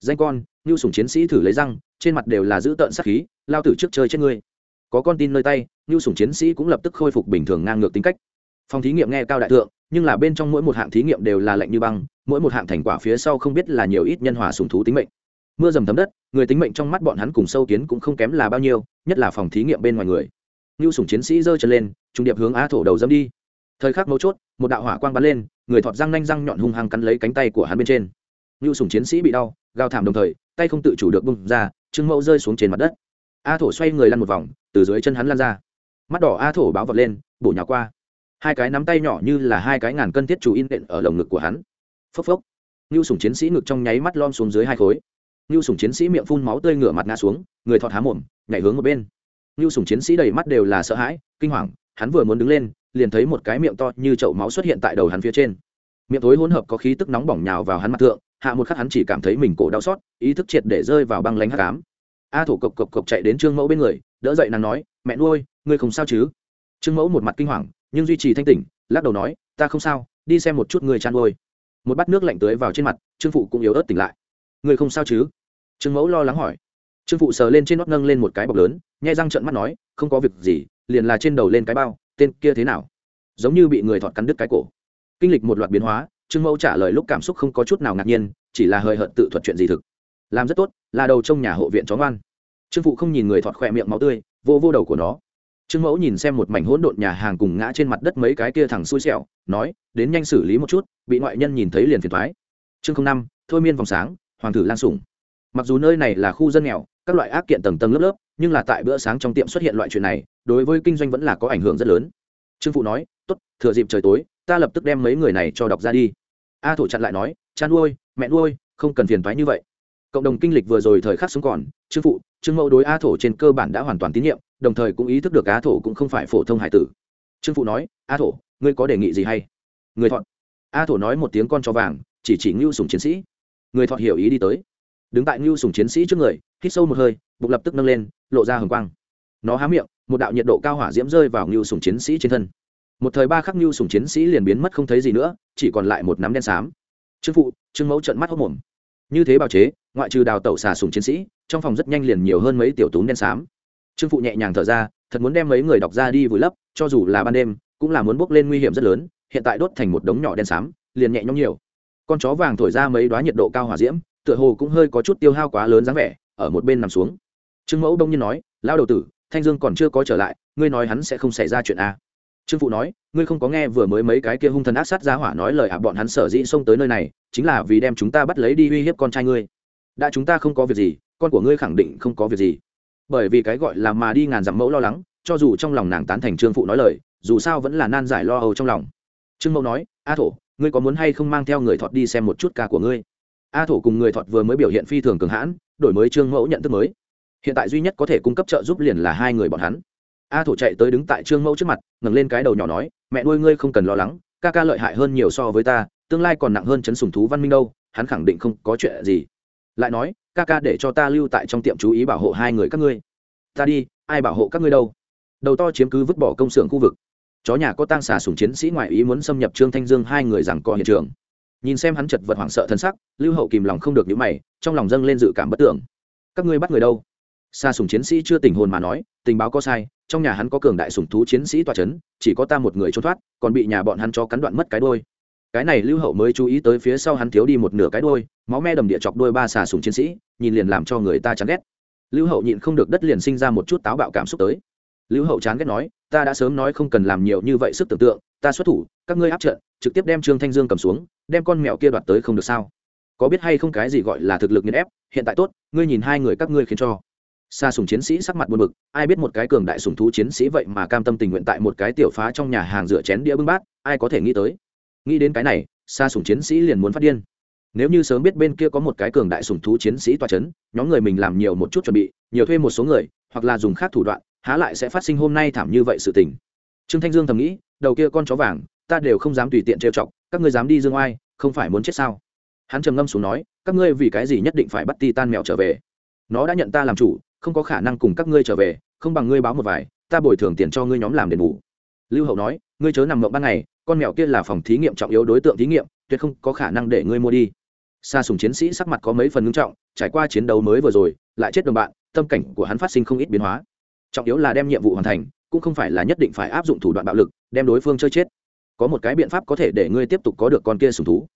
Danh con ngưu sùng chiến sĩ thử lấy răng, trên mặt đều là giữ tợn sắc khí, lao tử trước chơi chết ngươi. Có con tin nơi tay ngưu sùng chiến sĩ cũng lập tức khôi phục bình thường ngang ngược tính cách. Phòng thí nghiệm nghe cao đại thượng nhưng là bên trong mỗi một hạng thí nghiệm đều là lạnh như băng, mỗi một hạng thành quả phía sau không biết là nhiều ít nhân hòa sùng thú tính mệnh. Mưa dầm thấm đất, người tính mệnh trong mắt bọn hắn cùng sâu kiến cũng không kém là bao nhiêu, nhất là phòng thí nghiệm bên ngoài người. Ngưu sùng chiến sĩ giơ chân lên, trung điệp hướng á thổ đầu dâm đi. Thời khắc mấu chốt, một đạo hỏa quang bắn lên, người thọt răng nanh răng nhọn hung hăng cắn lấy cánh tay của hắn bên trên. Ngưu sùng chiến sĩ bị đau, gào thảm đồng thời, tay không tự chủ được bung ra trưng mẫu rơi xuống trên mặt đất. A thổ xoay người lăn một vòng, từ dưới chân hắn lăn ra. Mắt đỏ a thổ báo vật lên, bổ nhỏ qua hai cái nắm tay nhỏ như là hai cái ngàn cân thiết chủ in đệm ở lồng ngực của hắn. Phốc phốc. Như sùng chiến sĩ ngực trong nháy mắt lom xuống dưới hai khối. Như sùng chiến sĩ miệng phun máu tươi ngửa mặt ngã xuống, người thọt há mồm, nhảy hướng một bên. Như sùng chiến sĩ đầy mắt đều là sợ hãi, kinh hoàng, hắn vừa muốn đứng lên, liền thấy một cái miệng to như chậu máu xuất hiện tại đầu hắn phía trên. Miệng tối hỗn hợp có khí tức nóng bỏng nhào vào hắn mặt thượng, hạ một khắc hắn chỉ cảm thấy mình cổ đau xót, ý thức triệt để rơi vào băng lánh hắc ám. A thổ cộc cộc cộc chạy đến trương mẫu bên người, đỡ dậy nàng nói, mẹ nuôi, ngươi không sao chứ? Trương mẫu một mặt kinh hoàng nhưng duy trì thanh tỉnh, lắc đầu nói, ta không sao, đi xem một chút người chăn nuôi. Một bát nước lạnh tưới vào trên mặt, trương phụ cũng yếu ớt tỉnh lại. Người không sao chứ? Trương mẫu lo lắng hỏi. Trương phụ sờ lên trên nót nâng lên một cái bọc lớn, nhai răng trận mắt nói, không có việc gì, liền là trên đầu lên cái bao, tên kia thế nào? Giống như bị người thọt cắn đứt cái cổ. Kinh lịch một loạt biến hóa, trương mẫu trả lời lúc cảm xúc không có chút nào ngạc nhiên, chỉ là hơi hợt tự thuật chuyện gì thực. Làm rất tốt, là đầu trong nhà hộ viện chó ngoan. Trương phụ không nhìn người thọt khỏe miệng máu tươi, vô vô đầu của nó trương mẫu nhìn xem một mảnh hỗn độn nhà hàng cùng ngã trên mặt đất mấy cái kia thẳng xui xẻo, nói, đến nhanh xử lý một chút. Bị ngoại nhân nhìn thấy liền phiền thoái chương năm, thôi miên vòng sáng, hoàng tử lan sủng. Mặc dù nơi này là khu dân nghèo, các loại ác kiện tầng tầng lớp lớp, nhưng là tại bữa sáng trong tiệm xuất hiện loại chuyện này, đối với kinh doanh vẫn là có ảnh hưởng rất lớn. Trương phụ nói, tốt, thừa dịp trời tối, ta lập tức đem mấy người này cho đọc ra đi. A thổ chặn lại nói cha nuôi mẹ nuôi, không cần phiền thoái như vậy. Cộng đồng kinh lịch vừa rồi thời khắc sống còn, trương phụ trương mẫu đối a thổ trên cơ bản đã hoàn toàn tín nhiệm, đồng thời cũng ý thức được a thổ cũng không phải phổ thông hải tử. Trương phụ nói a thổ, ngươi có đề nghị gì hay? Người thọn a thổ nói một tiếng con cho vàng, chỉ chỉ ngưu sùng chiến sĩ. Người thọn hiểu ý đi tới. Đứng tại ngưu sùng chiến sĩ trước người, hít sâu một hơi, bụng lập tức nâng lên, lộ ra hồng quang. Nó há miệng, một đạo nhiệt độ cao hỏa diễm rơi vào ngưu sùng chiến sĩ trên thân. Một thời ba khắc Ngưu sùng chiến sĩ liền biến mất không thấy gì nữa, chỉ còn lại một nắm đen xám. Trương phụ, trương mẫu trận mắt hốc mồm. Như thế bào chế, ngoại trừ đào tẩu xà sùng chiến sĩ trong phòng rất nhanh liền nhiều hơn mấy tiểu tún đen xám. Trương phụ nhẹ nhàng thở ra, thật muốn đem mấy người đọc ra đi vùi lấp, cho dù là ban đêm, cũng là muốn bốc lên nguy hiểm rất lớn, hiện tại đốt thành một đống nhỏ đen xám, liền nhẹ nhõm nhiều. Con chó vàng thổi ra mấy đoá nhiệt độ cao hỏa diễm, tựa hồ cũng hơi có chút tiêu hao quá lớn dáng vẻ, ở một bên nằm xuống. Trương mẫu đông nhiên nói lao đầu tử, thanh dương còn chưa có trở lại, ngươi nói hắn sẽ không xảy ra chuyện a trương phụ nói, ngươi không có nghe vừa mới mấy cái kia hung thần ác sát giá hỏa nói lời ạ bọn hắn sở dĩ xông tới nơi này, chính là vì đem chúng ta bắt lấy đi uy hiếp con trai ngươi. Đã chúng ta không có việc gì con của ngươi khẳng định không có việc gì. Bởi vì cái gọi là mà đi ngàn dặm mẫu lo lắng, cho dù trong lòng nàng tán thành trương phụ nói lời, dù sao vẫn là nan giải lo âu trong lòng. Trương mẫu nói, a thổ, ngươi có muốn hay không mang theo người thọt đi xem một chút ca của ngươi? A thổ cùng người thọt vừa mới biểu hiện phi thường cường hãn, đổi mới trương mẫu nhận thức mới. Hiện tại duy nhất có thể cung cấp trợ giúp liền là hai người bọn hắn. A thổ chạy tới đứng tại trương mẫu trước mặt, ngẩng lên cái đầu nhỏ nói, mẹ nuôi ngươi không cần lo lắng, ca ca lợi hại hơn nhiều so với ta, tương lai còn nặng hơn chấn sùng thú văn minh đâu, hắn khẳng định không có chuyện gì. Lại nói ca ca để cho ta lưu tại trong tiệm chú ý bảo hộ hai người các ngươi. Ta đi, ai bảo hộ các ngươi đâu? Đầu to chiếm cứ vứt bỏ công xưởng khu vực. Chó nhà có tang xà sùng chiến sĩ ngoại ý muốn xâm nhập trương thanh dương hai người rằng co hiện trường. Nhìn xem hắn chật vật hoảng sợ thân sắc, lưu hậu kìm lòng không được những mày, trong lòng dâng lên dự cảm bất tưởng. Các ngươi bắt người đâu? Xa sùng chiến sĩ chưa tình hồn mà nói, tình báo có sai, trong nhà hắn có cường đại sùng thú chiến sĩ tòa c h ấ n chỉ có ta một người trốn thoát, còn bị nhà bọn hắn cho cắn đoạn mất cái đôi cái này lưu hậu mới chú ý tới phía sau hắn thiếu đi một nửa cái đôi máu me đầm địa chọc đôi ba xà sùng chiến sĩ, nhìn liền làm cho người ta chán ghét. Lưu hậu nhịn không được đất liền sinh ra một chút táo bạo cảm xúc tới. Lưu hậu chán ghét nói, ta đã sớm nói không cần làm nhiều như vậy sức tưởng tượng, ta xuất thủ, các ngươi áp trận, trực tiếp đem trương thanh dương cầm xuống, đem con mèo kia đoạt tới không được sao? Có biết hay không cái gì gọi là thực lực nghiền ép, hiện tại tốt, ngươi nhìn hai người các ngươi khiến cho. Xa sùng chiến sĩ sắc mặt buồn bực, ai biết một cái cường đại sùng thú chiến sĩ vậy mà cam tâm tình nguyện tại một cái tiểu phá trong nhà hàng rửa chén đĩa bưng bát, ai có thể nghĩ tới? Nghĩ đến cái này xa sùng chiến sĩ liền muốn phát điên. Nếu như sớm biết bên kia có một cái cường đại sùng thú chiến sĩ toa c h ấ n nhóm người mình làm nhiều một chút chuẩn bị, nhiều thuê một số người, hoặc là dùng khác thủ đoạn, há lại sẽ phát sinh hôm nay thảm như vậy sự tình. Trương thanh dương thầm nghĩ, đầu kia con chó vàng, ta đều không dám tùy tiện trêu chọc, các ngươi dám đi dương oai, không phải muốn chết sao? Hắn trầm ngâm xuống nói, các ngươi vì cái gì nhất định phải bắt ti tan mèo trở về? Nó đã nhận ta làm chủ, không có khả năng cùng các ngươi trở về, không bằng ngươi báo một vài, ta bồi thường tiền cho ngươi nhóm làm đền bù. Lưu hậu nói ngươi chớ nằm mộng ban ngày, con mèo kia là phòng thí nghiệm trọng yếu đối tượng thí nghiệm, tuyệt không có khả năng để ngươi mua đi. Xa sùng chiến sĩ sắc mặt có mấy phần ngưng trọng, trải qua chiến đấu mới vừa rồi, lại chết đồng bạn, tâm cảnh của hắn phát sinh không ít biến hóa. Trọng yếu là đem nhiệm vụ hoàn thành, cũng không phải là nhất định phải áp dụng thủ đoạn bạo lực, đem đối phương chơi chết. Có một cái biện pháp có thể để ngươi tiếp tục có được con kia sùng thú.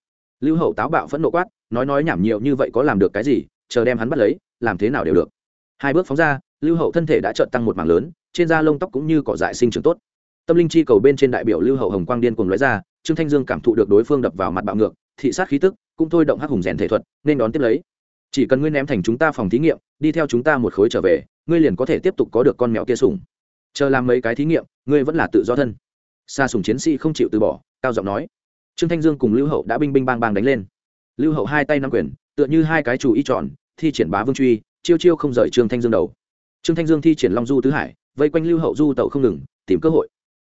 Lưu hậu táo bạo phẫn nộ quát, nói nói nhảm nhiều như vậy có làm được cái gì, chờ đem hắn bắt lấy, làm thế nào đều được. Hai bước phóng ra, lưu hậu thân thể đã trợn tăng một mảng lớn, trên da lông tóc cũng như cỏ dại sinh trưởng tốt tâm linh chi cầu bên trên đại biểu lưu hậu hồng quang điên cùng lóe ra, trương thanh dương cảm thụ được đối phương đập vào mặt bạo ngược, thị sát khí tức, cũng thôi động hắc hùng rèn thể thuật, nên đón tiếp lấy. Chỉ cần ngươi ném thành chúng ta phòng thí nghiệm, đi theo chúng ta một khối trở về, ngươi liền có thể tiếp tục có được con mèo kia sủng. Chờ làm mấy cái thí nghiệm, ngươi vẫn là tự do thân. Xa sùng chiến sĩ không chịu từ bỏ, cao giọng nói. Trương thanh dương cùng lưu hậu đã binh binh bang bang đánh lên. Lưu hậu hai tay nắm quyền, tựa như hai cái chủ y tròn, thi triển bá vương truy, chiêu chiêu không rời trương thanh dương đầu. Trương thanh dương thi triển long du tứ hải, vây quanh lưu hậu du tẩu không ngừng, tìm cơ hội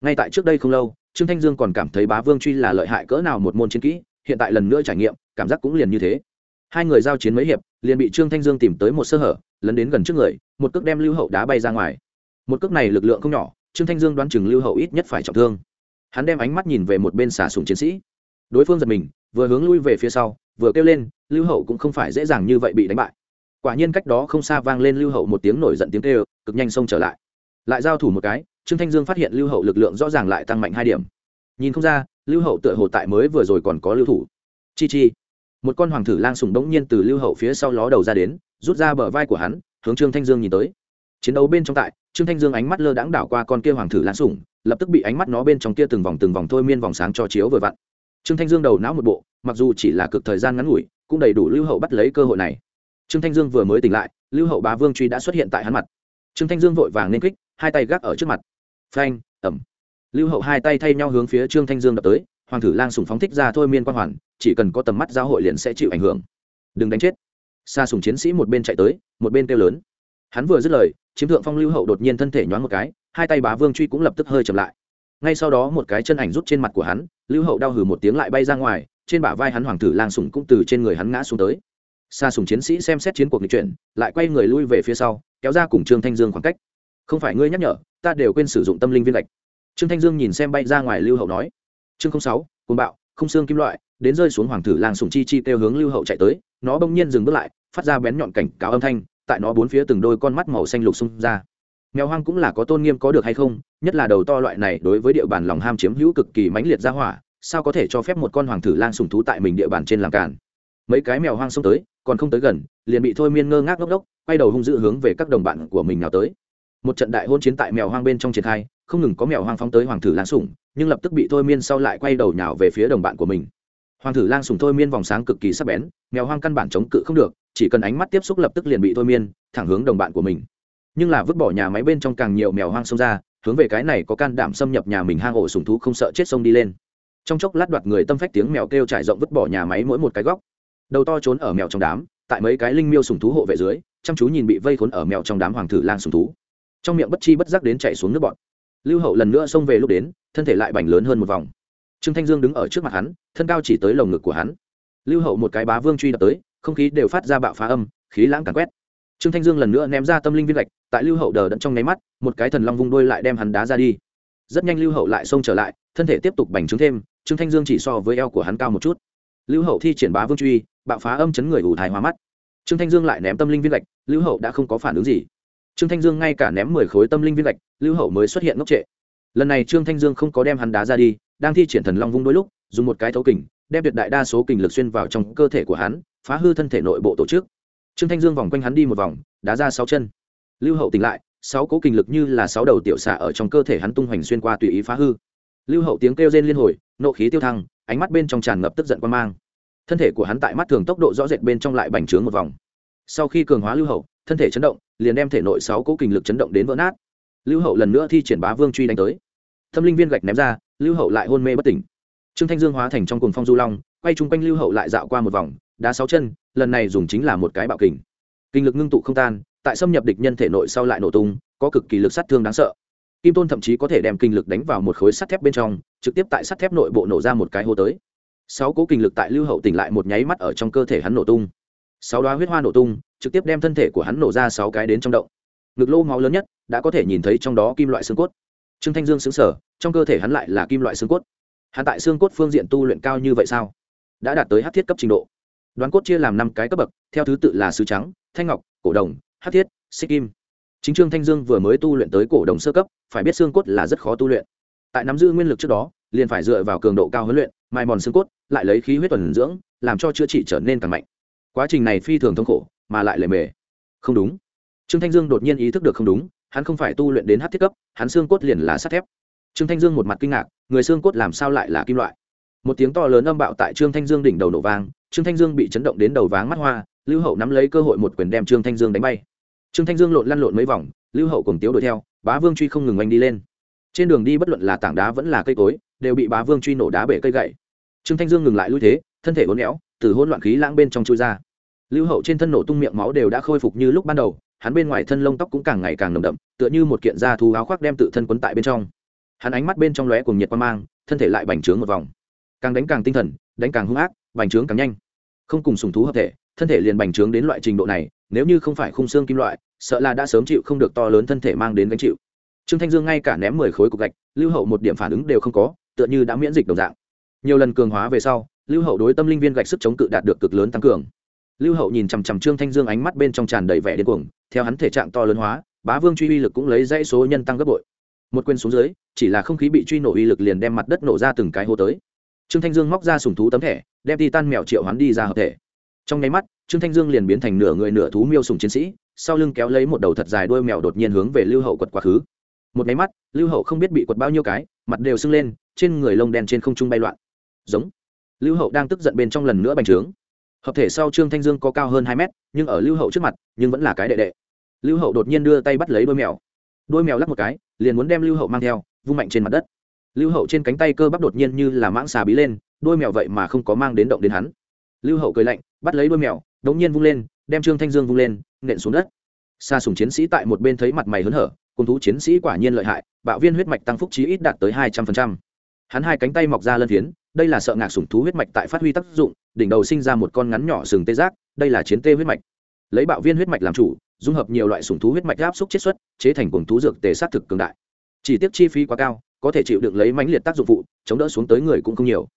ngay tại trước đây không lâu, trương thanh dương còn cảm thấy bá vương truy là lợi hại cỡ nào một môn chiến kỹ, hiện tại lần nữa trải nghiệm, cảm giác cũng liền như thế. Hai người giao chiến mấy hiệp, liền bị trương thanh dương tìm tới một sơ hở, lấn đến gần trước người, một cước đem lưu hậu đá bay ra ngoài. Một cước này lực lượng không nhỏ, trương thanh dương đoán chừng lưu hậu ít nhất phải trọng thương. Hắn đem ánh mắt nhìn về một bên xả sùng chiến sĩ. Đối phương giật mình, vừa hướng lui về phía sau, vừa kêu lên, lưu hậu cũng không phải dễ dàng như vậy bị đánh bại. Quả nhiên cách đó không xa vang lên lưu hậu một tiếng nổi giận tiếng kêu, cực nhanh xông trở lại. Lại giao thủ một cái trương thanh dương phát hiện lưu hậu lực lượng rõ ràng lại tăng mạnh hai điểm. Nhìn không ra, lưu hậu tựa hồ tại mới vừa rồi còn có lưu thủ. Chi chi. Một con hoàng thử lang sùng đống nhiên từ lưu hậu phía sau ló đầu ra đến, rút ra bờ vai của hắn, hướng trương thanh dương nhìn tới. Chiến đấu bên trong tại, trương thanh dương ánh mắt lơ đãng đảo qua con kia hoàng thử lang sùng, lập tức bị ánh mắt nó bên trong kia từng vòng từng vòng thôi miên vòng sáng cho chiếu vừa vặn. Trương thanh dương đầu não một bộ, mặc dù chỉ là cực thời gian ngắn ngủi, cũng đầy đủ lưu hậu bắt lấy cơ hội này. Trương thanh dương vừa mới tỉnh lại, lưu hậu bá vương truy đã xuất hiện tại hắn mặt. Trương thanh dương vội vàng nên kích, hai tay gác ở trước mặt phanh, ẩm. Lưu hậu hai tay thay nhau hướng phía trương thanh dương đập tới, hoàng thử lang sùng phóng thích ra thôi miên quan hoàn, chỉ cần có tầm mắt giáo hội liền sẽ chịu ảnh hưởng. Đừng đánh chết. Xa sùng chiến sĩ một bên chạy tới, một bên kêu lớn. Hắn vừa dứt lời, chiếm thượng phong lưu hậu đột nhiên thân thể nhoáng một cái, hai tay bá vương truy cũng lập tức hơi chậm lại. Ngay sau đó một cái chân ảnh rút trên mặt của hắn, lưu hậu đau hừ một tiếng lại bay ra ngoài, trên bả vai hắn hoàng thử lang sùng cũng từ trên người hắn ngã xuống tới. Xa sùng chiến sĩ xem xét chiến cuộc nghị chuyển, lại quay người lui về phía sau, kéo ra cùng trương thanh dương khoảng cách không phải ngươi nhắc nhở, ta đều quên sử dụng tâm linh viên gạch. Trương thanh dương nhìn xem bay ra ngoài lưu hậu nói. Chương sáu côn bạo, không xương kim loại, đến rơi xuống hoàng thử lang sùng chi chi kêu hướng lưu hậu chạy tới, nó bỗng nhiên dừng bước lại, phát ra bén nhọn cảnh cáo âm thanh, tại nó bốn phía từng đôi con mắt màu xanh lục xung ra. Mèo hoang cũng là có tôn nghiêm có được hay không, nhất là đầu to loại này đối với địa bàn lòng ham chiếm hữu cực kỳ mãnh liệt ra hỏa, sao có thể cho phép một con hoàng thử lang sùng thú tại mình địa bàn trên làm cản mấy cái mèo hoang xông tới, còn không tới gần, liền bị thôi miên ngơ ngác ngốc ngốc, quay đầu hung dữ hướng về các đồng bạn của mình nào tới một trận đại hôn chiến tại mèo hoang bên trong triển khai không ngừng có mèo hoang phóng tới hoàng thử lang sủng, nhưng lập tức bị thôi miên sau lại quay đầu nhào về phía đồng bạn của mình. Hoàng thử lang sủng thôi miên vòng sáng cực kỳ sắc bén mèo hoang căn bản chống cự không được chỉ cần ánh mắt tiếp xúc lập tức liền bị thôi miên thẳng hướng đồng bạn của mình. Nhưng là vứt bỏ nhà máy bên trong càng nhiều mèo hoang xông ra hướng về cái này có can đảm xâm nhập nhà mình hang ổ sùng thú không sợ chết sông đi lên. Trong chốc lát đoạt người tâm phách tiếng mèo kêu trải rộng vứt bỏ nhà máy mỗi một cái góc. Đầu to trốn ở mèo trong đám tại mấy cái linh miêu sùng thú hộ vệ dưới chăm chú nhìn bị vây khốn ở mèo trong đám hoàng thử lang sùng thú trong miệng bất chi bất giác đến chạy xuống nước bọn lưu hậu lần nữa xông về lúc đến, thân thể lại bành lớn hơn một vòng. Trương thanh dương đứng ở trước mặt hắn, thân cao chỉ tới lồng ngực của hắn. Lưu hậu một cái bá vương truy đập tới, không khí đều phát ra bạo phá âm, khí lãng càn quét. Trương thanh dương lần nữa ném ra tâm linh viên gạch, tại lưu hậu đờ đẫn trong nháy mắt, một cái thần long vung đôi lại đem hắn đá ra đi. Rất nhanh lưu hậu lại xông trở lại, thân thể tiếp tục bành trướng thêm, trương thanh dương chỉ so với eo của hắn cao một chút. Lưu hậu thi triển bá vương truy, bạo phá âm chấn người ủ thái hóa mắt. Trương thanh dương lại ném tâm linh viên gạch, lưu hậu đã không có phản ứng gì trương thanh dương ngay cả ném mười khối tâm linh viên gạch, lưu hậu mới xuất hiện ngốc trệ. Lần này trương thanh dương không có đem hắn đá ra đi, đang thi triển thần long vung đôi lúc, dùng một cái thấu kình, đem tuyệt đại đa số kình lực xuyên vào trong cơ thể của hắn, phá hư thân thể nội bộ tổ chức. Trương thanh dương vòng quanh hắn đi một vòng, đá ra sáu chân. Lưu hậu tỉnh lại, sáu cố kình lực như là sáu đầu tiểu xạ ở trong cơ thể hắn tung hoành xuyên qua tùy ý phá hư. Lưu hậu tiếng kêu rên liên hồi, nộ khí tiêu thăng, ánh mắt bên trong tràn ngập tức giận quan mang. Thân thể của hắn tại mắt thường tốc độ rõ rệt bên trong lại bành trướng một vòng sau khi cường hóa lưu hậu, thân thể chấn động, liền đem thể nội sáu cố kình lực chấn động đến vỡ nát. Lưu hậu lần nữa thi triển bá vương truy đánh tới. Thâm linh viên gạch ném ra, lưu hậu lại hôn mê bất tỉnh. Trương thanh dương hóa thành trong cùng phong du long, quay chung quanh lưu hậu lại dạo qua một vòng, đá sáu chân, lần này dùng chính là một cái bạo kình. Kinh lực ngưng tụ không tan, tại xâm nhập địch nhân thể nội sau lại nổ tung, có cực kỳ lực sát thương đáng sợ. Kim tôn thậm chí có thể đem kinh lực đánh vào một khối sắt thép bên trong, trực tiếp tại sắt thép nội bộ nổ ra một cái hô tới. Sáu cố kinh lực tại lưu hậu tỉnh lại một nháy mắt ở trong cơ thể hắn nổ tung sáu đoá huyết hoa nổ tung, trực tiếp đem thân thể của hắn nổ ra sáu cái đến trong động. Ngực lô máu lớn nhất đã có thể nhìn thấy trong đó kim loại xương cốt. Trương thanh dương xứng sở trong cơ thể hắn lại là kim loại xương cốt. Hắn tại xương cốt phương diện tu luyện cao như vậy sao? Đã đạt tới hát thiết cấp trình độ. Đoán cốt chia làm năm cái cấp bậc, theo thứ tự là sứ trắng, thanh ngọc, cổ đồng, hát thiết, xích kim. Chính trương thanh dương vừa mới tu luyện tới cổ đồng sơ cấp, phải biết xương cốt là rất khó tu luyện. Tại nắm giữ nguyên lực trước đó, liền phải dựa vào cường độ cao huấn luyện, mai mòn xương cốt, lại lấy khí huyết tuần dưỡng, làm cho chữa trị trở nên càng mạnh quá trình này phi thường thống khổ, mà lại lề mề. Không đúng. Trương thanh dương đột nhiên ý thức được không đúng, hắn không phải tu luyện đến hát thiết cấp, hắn xương cốt liền là sắt thép. Trương thanh dương một mặt kinh ngạc, người xương cốt làm sao lại là kim loại? Một tiếng to lớn âm bạo tại trương thanh dương đỉnh đầu nổ vang, trương thanh dương bị chấn động đến đầu váng mắt hoa, lưu hậu nắm lấy cơ hội một quyền đem trương thanh dương đánh bay. Trương thanh dương lộn lăn lộn mấy vòng, lưu hậu cùng tiếu đuổi theo, bá vương truy không ngừng oanh đi lên. Trên đường đi bất luận là tảng đá vẫn là cây cối, đều bị bá vương truy nổ đá bể cây gậy. Trương thanh dương ngừng lại lui thế, thân thể uốn éo, từ hỗn loạn khí lãng bên trong chui ra lưu hậu trên thân nổ tung miệng máu đều đã khôi phục như lúc ban đầu, hắn bên ngoài thân lông tóc cũng càng ngày càng nồng đậm, tựa như một kiện da thú áo khoác đem tự thân quấn tại bên trong. Hắn ánh mắt bên trong lóe cùng nhiệt qua mang, thân thể lại bành trướng một vòng. Càng đánh càng tinh thần, đánh càng hung ác, bành trướng càng nhanh. Không cùng sùng thú hợp thể, thân thể liền bành trướng đến loại trình độ này, nếu như không phải khung xương kim loại, sợ là đã sớm chịu không được to lớn thân thể mang đến gánh chịu. Trương thanh dương ngay cả ném mười khối cục gạch, lưu hậu một điểm phản ứng đều không có, tựa như đã miễn dịch đồng dạng. Nhiều lần cường hóa về sau, lưu hậu đối tâm linh viên gạch sức chống cự đạt được cực lớn tăng cường lưu hậu nhìn chằm chằm trương thanh dương ánh mắt bên trong tràn đầy vẻ điên cuồng, theo hắn thể trạng to lớn hóa, bá vương truy uy lực cũng lấy dãy số nhân tăng gấp bội. Một quyền xuống dưới, chỉ là không khí bị truy nổ uy lực liền đem mặt đất nổ ra từng cái hô tới. Trương thanh dương móc ra sùng thú tấm thẻ, đem đi tan mèo triệu hắn đi ra hợp thể. Trong nháy mắt, trương thanh dương liền biến thành nửa người nửa thú miêu sùng chiến sĩ, sau lưng kéo lấy một đầu thật dài đuôi mèo đột nhiên hướng về lưu hậu quật quá khứ. Một nháy mắt, lưu hậu không biết bị quật bao nhiêu cái, mặt đều sưng lên, trên người lông đen trên không trung bay loạn. Giống. Lưu hậu đang tức giận bên trong lần nữa bành trướng hợp thể sau trương thanh dương có cao hơn hai mét, nhưng ở lưu hậu trước mặt, nhưng vẫn là cái đệ đệ. Lưu hậu đột nhiên đưa tay bắt lấy đôi mèo. Đôi mèo lắc một cái, liền muốn đem lưu hậu mang theo, vung mạnh trên mặt đất. Lưu hậu trên cánh tay cơ bắp đột nhiên như là mãng xà bí lên, đôi mèo vậy mà không có mang đến động đến hắn. Lưu hậu cười lạnh, bắt lấy đôi mèo, đống nhiên vung lên, đem trương thanh dương vung lên, nện xuống đất. Xa sùng chiến sĩ tại một bên thấy mặt mày hớn hở, cùng thú chiến sĩ quả nhiên lợi hại, bạo viên huyết mạch tăng phúc trí ít đạt tới hai trăm phần trăm. Hắn hai cánh tay mọc ra lân phiến, đây là sợ ngạc sùng thú huyết mạch tại phát huy tác dụng đỉnh đầu sinh ra một con ngắn nhỏ sừng tê giác, đây là chiến tê huyết mạch. Lấy bạo viên huyết mạch làm chủ, dung hợp nhiều loại sủng thú huyết mạch áp xúc chiết xuất, chế thành cuồng thú dược tề sát thực cường đại. Chỉ tiếc chi phí quá cao, có thể chịu đựng lấy mãnh liệt tác dụng phụ, chống đỡ xuống tới người cũng không nhiều.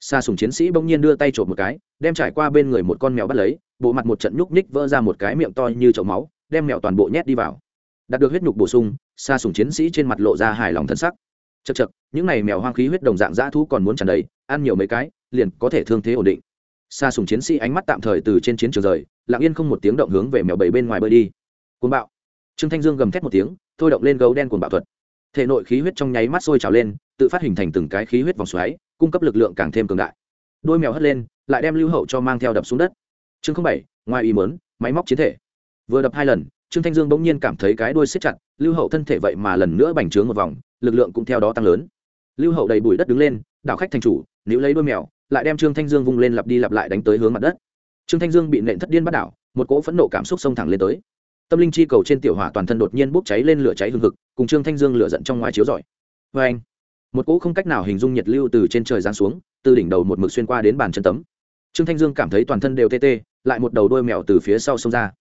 Xa sùng chiến sĩ bỗng nhiên đưa tay trộm một cái, đem trải qua bên người một con mèo bắt lấy, bộ mặt một trận nhúc nhích vỡ ra một cái miệng to như chậu máu, đem mèo toàn bộ nhét đi vào. Đạt được huyết nhục bổ sung xa sùng chiến sĩ trên mặt lộ ra hài lòng thân sắc. Chật chật những n à y mèo hoang khí huyết đồng dạng dã thú còn muốn tràn đầy, ăn nhiều mấy cái, liền có thể thương thế ổn định xa sùng chiến sĩ ánh mắt tạm thời từ trên chiến trường rời, lặng yên không một tiếng động hướng về mèo bầy bên ngoài bơi đi. Cuồng bạo. Trương thanh dương gầm thét một tiếng, thôi động lên gấu đen cuồng bạo thuật. Thể nội khí huyết trong nháy mắt sôi trào lên, tự phát hình thành từng cái khí huyết vòng xoáy, cung cấp lực lượng càng thêm cường đại. Đôi mèo hất lên, lại đem lưu hậu cho mang theo đập xuống đất. Chương không bảy, ngoài ý mớn máy móc chiến thể. Vừa đập hai lần, trương thanh dương bỗng nhiên cảm thấy cái đuôi xếp chặt, lưu hậu thân thể vậy mà lần nữa bành trướng một vòng, lực lượng cũng theo đó tăng lớn. Lưu hậu đầy bụi đất đứng lên, đảo khách thành chủ nếu lấy đôi mèo lại đem trương thanh dương vung lên lặp đi lặp lại đánh tới hướng mặt đất. Trương thanh dương bị nện thất điên bắt đảo, một cỗ phẫn nộ cảm xúc xông thẳng lên tới. Tâm linh chi cầu trên tiểu hỏa toàn thân đột nhiên bốc cháy lên lửa cháy hừng hực, cùng trương thanh dương lửa giận trong ngoài chiếu rọi. Vê anh một cỗ không cách nào hình dung nhiệt lưu từ trên trời giáng xuống, từ đỉnh đầu một mực xuyên qua đến bàn chân tấm. Trương thanh dương cảm thấy toàn thân đều tê tê, lại một đầu đôi mèo từ phía sau xông ra.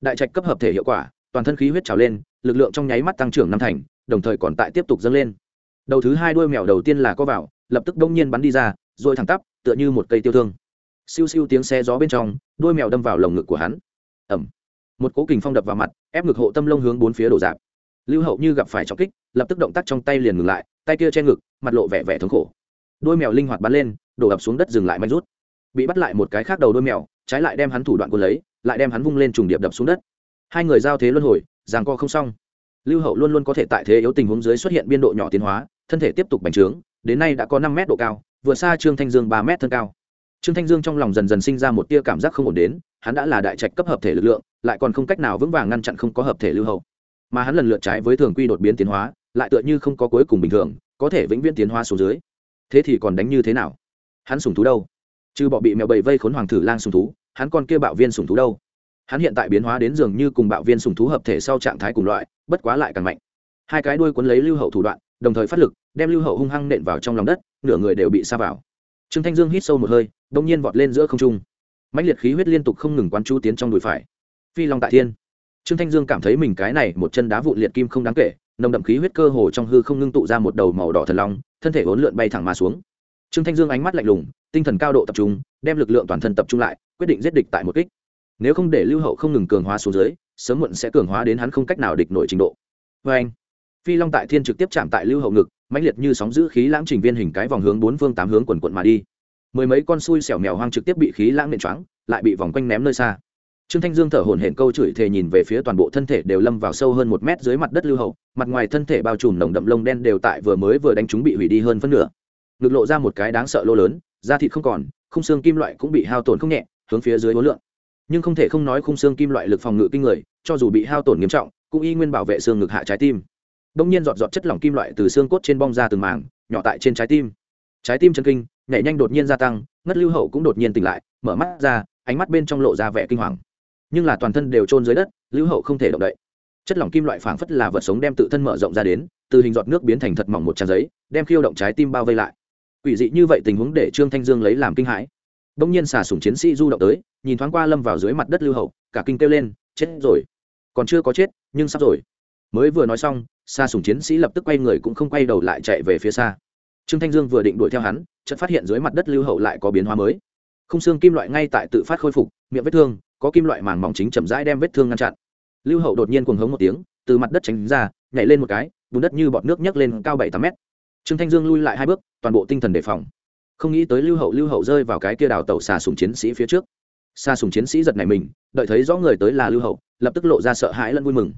Đại trạch cấp hợp thể hiệu quả, toàn thân khí huyết trào lên, lực lượng trong nháy mắt tăng trưởng năm thành, đồng thời còn tại tiếp tục dâng lên. Đầu thứ hai đôi mèo đầu tiên là có vào, lập tức đông nhiên bắn đi ra rồi thẳng tắp, tựa như một cây tiêu thương. Siêu siêu tiếng xe gió bên trong, đôi mèo đâm vào lồng ngực của hắn. Ẩm một cố kình phong đập vào mặt, ép ngực hộ tâm lông hướng bốn phía đổ dạp. Lưu hậu như gặp phải trọng kích, lập tức động tác trong tay liền ngừng lại, tay kia che ngực, mặt lộ vẻ vẻ thống khổ. Đôi mèo linh hoạt bắn lên, đổ ập xuống đất dừng lại manh rút. Bị bắt lại một cái khác đầu đôi mèo, trái lại đem hắn thủ đoạn quân lấy, lại đem hắn vung lên trùng điệp đập xuống đất. Hai người giao thế luân hồi, ràng co không xong. Lưu hậu luôn luôn có thể tại thế yếu tình huống dưới xuất hiện biên độ nhỏ tiến hóa, thân thể tiếp tục bành trướng, đến nay đã có năm mét độ cao vượt xa trương thanh dương ba mét thân cao. Trương thanh dương trong lòng dần dần sinh ra một tia cảm giác không ổn đến, hắn đã là đại trạch cấp hợp thể lực lượng, lại còn không cách nào vững vàng ngăn chặn không có hợp thể lưu hậu. Mà hắn lần lượt trái với thường quy đột biến tiến hóa, lại tựa như không có cuối cùng bình thường, có thể vĩnh viễn tiến hóa xuống dưới. Thế thì còn đánh như thế nào? Hắn sùng thú đâu? Chứ bọ bị mèo bầy vây khốn hoàng thử lang sùng thú, hắn còn kia bạo viên sùng thú đâu? Hắn hiện tại biến hóa đến dường như cùng bạo viên sùng thú hợp thể sau trạng thái cùng loại, bất quá lại càng mạnh hai cái đuôi cuốn lấy lưu hậu thủ đoạn, đồng thời phát lực, đem lưu hậu hung hăng nện vào trong lòng đất, nửa người đều bị sa vào. Trương thanh dương hít sâu một hơi đông nhiên vọt lên giữa không trung. Mãnh liệt khí huyết liên tục không ngừng quán chú tiến trong đùi phải. Phi long tại thiên. Trương thanh dương cảm thấy mình cái này một chân đá vụn liệt kim không đáng kể, nồng đậm khí huyết cơ hồ trong hư không ngưng tụ ra một đầu màu đỏ thần long, thân thể hỗn lượn bay thẳng mà xuống. Trương thanh dương ánh mắt lạnh lùng, tinh thần cao độ tập trung, đem lực lượng toàn thân tập trung lại, quyết định giết địch tại một kích. Nếu không để lưu hậu không ngừng cường hóa xuống dưới, sớm muộn sẽ cường hóa đến hắn không cách nào địch nổi trình độ. Vê anh phi long tại thiên trực tiếp chạm tại lưu hậu ngực, mãnh liệt như sóng giữ khí lãng trình viên hình cái vòng hướng bốn phương tám hướng quần quận mà đi. Mười mấy con xui xẻo mèo hoang trực tiếp bị khí lãng nện choáng, lại bị vòng quanh ném nơi xa. Trương thanh dương thở hổn hển câu chửi thề nhìn về phía toàn bộ thân thể đều lâm vào sâu hơn một mét dưới mặt đất lưu hậu, mặt ngoài thân thể bao trùm nồng đậm lông đen đều tại vừa mới vừa đánh chúng bị hủy đi hơn phân nửa. Ngực lộ ra một cái đáng sợ lô lớn, da thịt không còn, khung xương kim loại cũng bị hao tổn không nhẹ, hướng phía dưới hối lượng. Nhưng không thể không nói khung xương kim loại lực phòng ngự kinh người, cho dù bị hao tổn nghiêm trọng, cũng y nguyên bảo vệ xương ngực hạ trái tim đông nhiên giọt giọt chất lỏng kim loại từ xương cốt trên bong ra từng mảng, nhỏ tại trên trái tim. Trái tim chân kinh, nhảy nhanh đột nhiên gia tăng, ngất lưu hậu cũng đột nhiên tỉnh lại, mở mắt ra, ánh mắt bên trong lộ ra vẻ kinh hoàng. Nhưng là toàn thân đều trôn dưới đất, lưu hậu không thể động đậy. Chất lỏng kim loại phảng phất là vật sống đem tự thân mở rộng ra đến, từ hình giọt nước biến thành thật mỏng một trang giấy, đem khiêu động trái tim bao vây lại. Quỷ dị như vậy tình huống để trương thanh dương lấy làm kinh hãi. Đông nhiên xà sùng chiến sĩ du động tới, nhìn thoáng qua lâm vào dưới mặt đất lưu hậu, cả kinh kêu lên, chết rồi. Còn chưa có chết, nhưng sắp rồi. Mới vừa nói xong xa sùng chiến sĩ lập tức quay người cũng không quay đầu lại chạy về phía xa. Trương thanh dương vừa định đuổi theo hắn, chợt phát hiện dưới mặt đất lưu hậu lại có biến hóa mới. Không xương kim loại ngay tại tự phát khôi phục, miệng vết thương, có kim loại màng mỏng chính chậm rãi đem vết thương ngăn chặn. Lưu hậu đột nhiên cuồng hống một tiếng, từ mặt đất tránh ra, nhảy lên một cái, bùn đất như bọt nước nhấc lên cao bảy tám mét. Trương thanh dương lui lại hai bước, toàn bộ tinh thần đề phòng. Không nghĩ tới lưu hậu lưu hậu rơi vào cái kia đào tẩu xà sùng chiến sĩ phía trước. Xa sùng chiến sĩ giật này mình, đợi thấy rõ người tới là lưu hậu, lập tức lộ ra sợ hãi lẫn vui mừng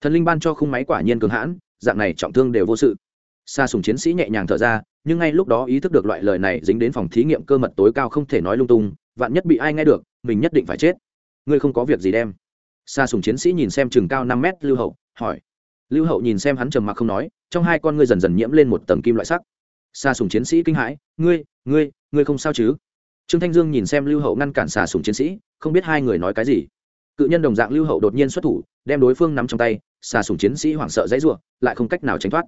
thần linh ban cho khung máy quả nhiên cường hãn, dạng này trọng thương đều vô sự. Xa sùng chiến sĩ nhẹ nhàng thở ra, nhưng ngay lúc đó ý thức được loại lời này dính đến phòng thí nghiệm cơ mật tối cao không thể nói lung tung, vạn nhất bị ai nghe được, mình nhất định phải chết. Ngươi không có việc gì đem. Xa sùng chiến sĩ nhìn xem chừng cao năm mét lưu hậu, hỏi. Lưu hậu nhìn xem hắn trầm mặc không nói, trong hai con ngươi dần dần nhiễm lên một tầng kim loại sắc. Xa sùng chiến sĩ kinh hãi, ngươi ngươi ngươi không sao chứ? Trương thanh dương nhìn xem lưu hậu ngăn cản xà sùng chiến sĩ, không biết hai người nói cái gì. Cự nhân đồng dạng lưu hậu đột nhiên xuất thủ, đem đối phương nắm trong tay xà sùng chiến sĩ hoảng sợ dãy ruộng lại không cách nào tránh thoát.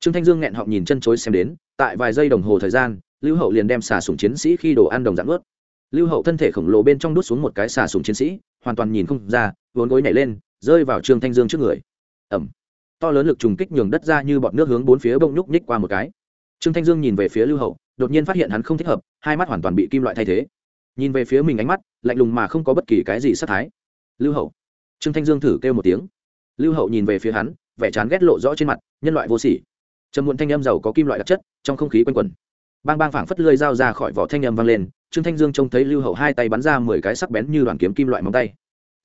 Trương thanh dương nghẹn họng nhìn chân chối xem đến, tại vài giây đồng hồ thời gian, lưu hậu liền đem xà sùng chiến sĩ khi đồ ăn đồng dạng ướt. Lưu hậu thân thể khổng lồ bên trong đút xuống một cái xà sùng chiến sĩ, hoàn toàn nhìn không ra, vốn gối nhảy lên, rơi vào trương thanh dương trước người. Ẩm. To lớn lực trùng kích nhường đất ra như bọn nước hướng bốn phía bông nhúc nhích qua một cái. Trương thanh dương nhìn về phía lưu hậu, đột nhiên phát hiện hắn không thích hợp, hai mắt hoàn toàn bị kim loại thay thế. Nhìn về phía mình ánh mắt, lạnh lùng mà không có bất kỳ cái gì sát thái. Lưu hậu. Trương thanh dương thử kêu một tiếng lưu hậu nhìn về phía hắn, vẻ chán ghét lộ rõ trên mặt, nhân loại vô sỉ. Trầm muộn thanh âm giàu có kim loại đặc chất, trong không khí quanh quẩn. Bang bang phảng phất lơi dao ra khỏi vỏ thanh âm vang lên, trương thanh dương trông thấy lưu hậu hai tay bắn ra mười cái sắc bén như đoàn kiếm kim loại móng tay.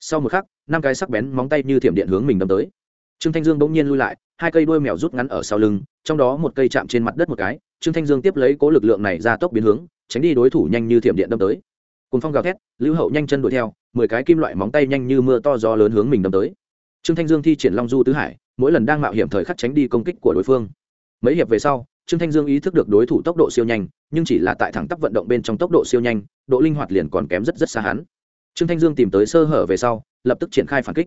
Sau một khắc, năm cái sắc bén móng tay như thiểm điện hướng mình đâm tới. Trương thanh dương bỗng nhiên lui lại, hai cây đuôi mèo rút ngắn ở sau lưng, trong đó một cây chạm trên mặt đất một cái, trương thanh dương tiếp lấy cố lực lượng này ra tốc biến hướng, tránh đi đối thủ nhanh như thiểm điện đâm tới. Cùng phong gào thét, lưu hậu nhanh chân đuổi theo, mười cái kim loại móng tay nhanh như mưa to gió lớn hướng mình đâm tới trương thanh dương thi triển long du tứ hải, mỗi lần đang mạo hiểm thời khắc tránh đi công kích của đối phương. Mấy hiệp về sau, trương thanh dương ý thức được đối thủ tốc độ siêu nhanh, nhưng chỉ là tại thẳng tắp vận động bên trong tốc độ siêu nhanh, độ linh hoạt liền còn kém rất rất xa hắn. Trương thanh dương tìm tới sơ hở về sau, lập tức triển khai phản kích.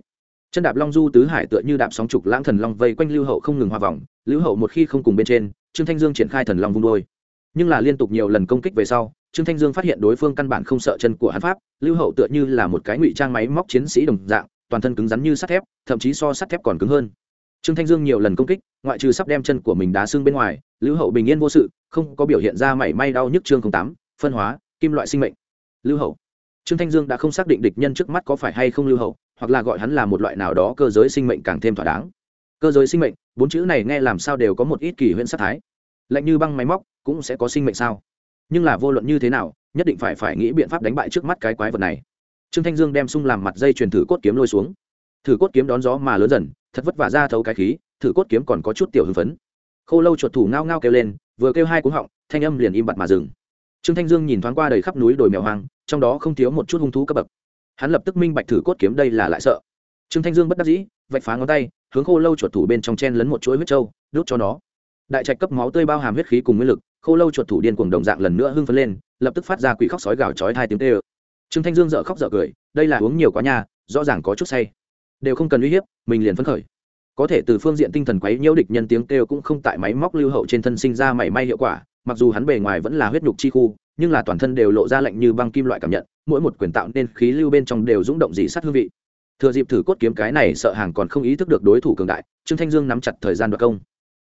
Chân đạp long du tứ hải tựa như đạp sóng trục lãng thần long vây quanh lưu hậu không ngừng hoa vòng, lưu hậu một khi không cùng bên trên, trương thanh dương triển khai thần long vung đôi. Nhưng là liên tục nhiều lần công kích về sau, trương thanh dương phát hiện đối phương căn bản không sợ chân của hắn pháp, lưu hậu tựa như là một cái ngụy trang máy móc chiến sĩ đồng dạng toàn thân cứng rắn như sắt thép, thậm chí so sắt thép còn cứng hơn. Trương thanh dương nhiều lần công kích, ngoại trừ sắp đem chân của mình đá xương bên ngoài, lưu hậu bình yên vô sự, không có biểu hiện ra mảy may đau nhức chương tám, phân hóa, kim loại sinh mệnh. Lưu hậu. Trương thanh dương đã không xác định địch nhân trước mắt có phải hay không lưu hậu, hoặc là gọi hắn là một loại nào đó cơ giới sinh mệnh càng thêm thỏa đáng. Cơ giới sinh mệnh, bốn chữ này nghe làm sao đều có một ít kỳ huyễn sát thái. Lạnh như băng máy móc, cũng sẽ có sinh mệnh sao? Nhưng là vô luận như thế nào, nhất định phải phải nghĩ biện pháp đánh bại trước mắt cái quái vật này trương thanh dương đem sung làm mặt dây truyền thử cốt kiếm lôi xuống. Thử cốt kiếm đón gió mà lớn dần, thật vất vả ra thấu cái khí, thử cốt kiếm còn có chút tiểu hưng phấn. Khô lâu chuột thủ ngao ngao kêu lên, vừa kêu hai cú họng, thanh âm liền im bặt mà dừng. Trương thanh dương nhìn thoáng qua đầy khắp núi đồi mèo hoang, trong đó không thiếu một chút hung thú cấp bậc. Hắn lập tức minh bạch thử cốt kiếm đây là lại sợ. Trương thanh dương bất đắc dĩ, vạch phá ngón tay, hướng khô lâu chuột thủ bên trong chen lấn một chuỗi huyết trâu đốt cho nó. Đại trạch cấp máu tươi bao hàm huyết khí cùng nguyên lực, khô lâu chuột thủ điên cuồng đồng dạng lần nữa hưng phấn lên, lập tức phát ra quỷ khóc sói gào chói hai tiếng tê ơ trương thanh dương dợ khóc dợ cười, đây là uống nhiều quá nha, rõ ràng có chút say. Đều không cần uy hiếp, mình liền phấn khởi. Có thể từ phương diện tinh thần quấy nhiễu địch nhân tiếng kêu cũng không tại máy móc lưu hậu trên thân sinh ra mảy may hiệu quả, mặc dù hắn bề ngoài vẫn là huyết nhục chi khu, nhưng là toàn thân đều lộ ra lạnh như băng kim loại cảm nhận, mỗi một quyền tạo nên khí lưu bên trong đều rung động dị sát hương vị. Thừa dịp thử cốt kiếm cái này sợ hàng còn không ý thức được đối thủ cường đại, trương thanh dương nắm chặt thời gian đoạt công.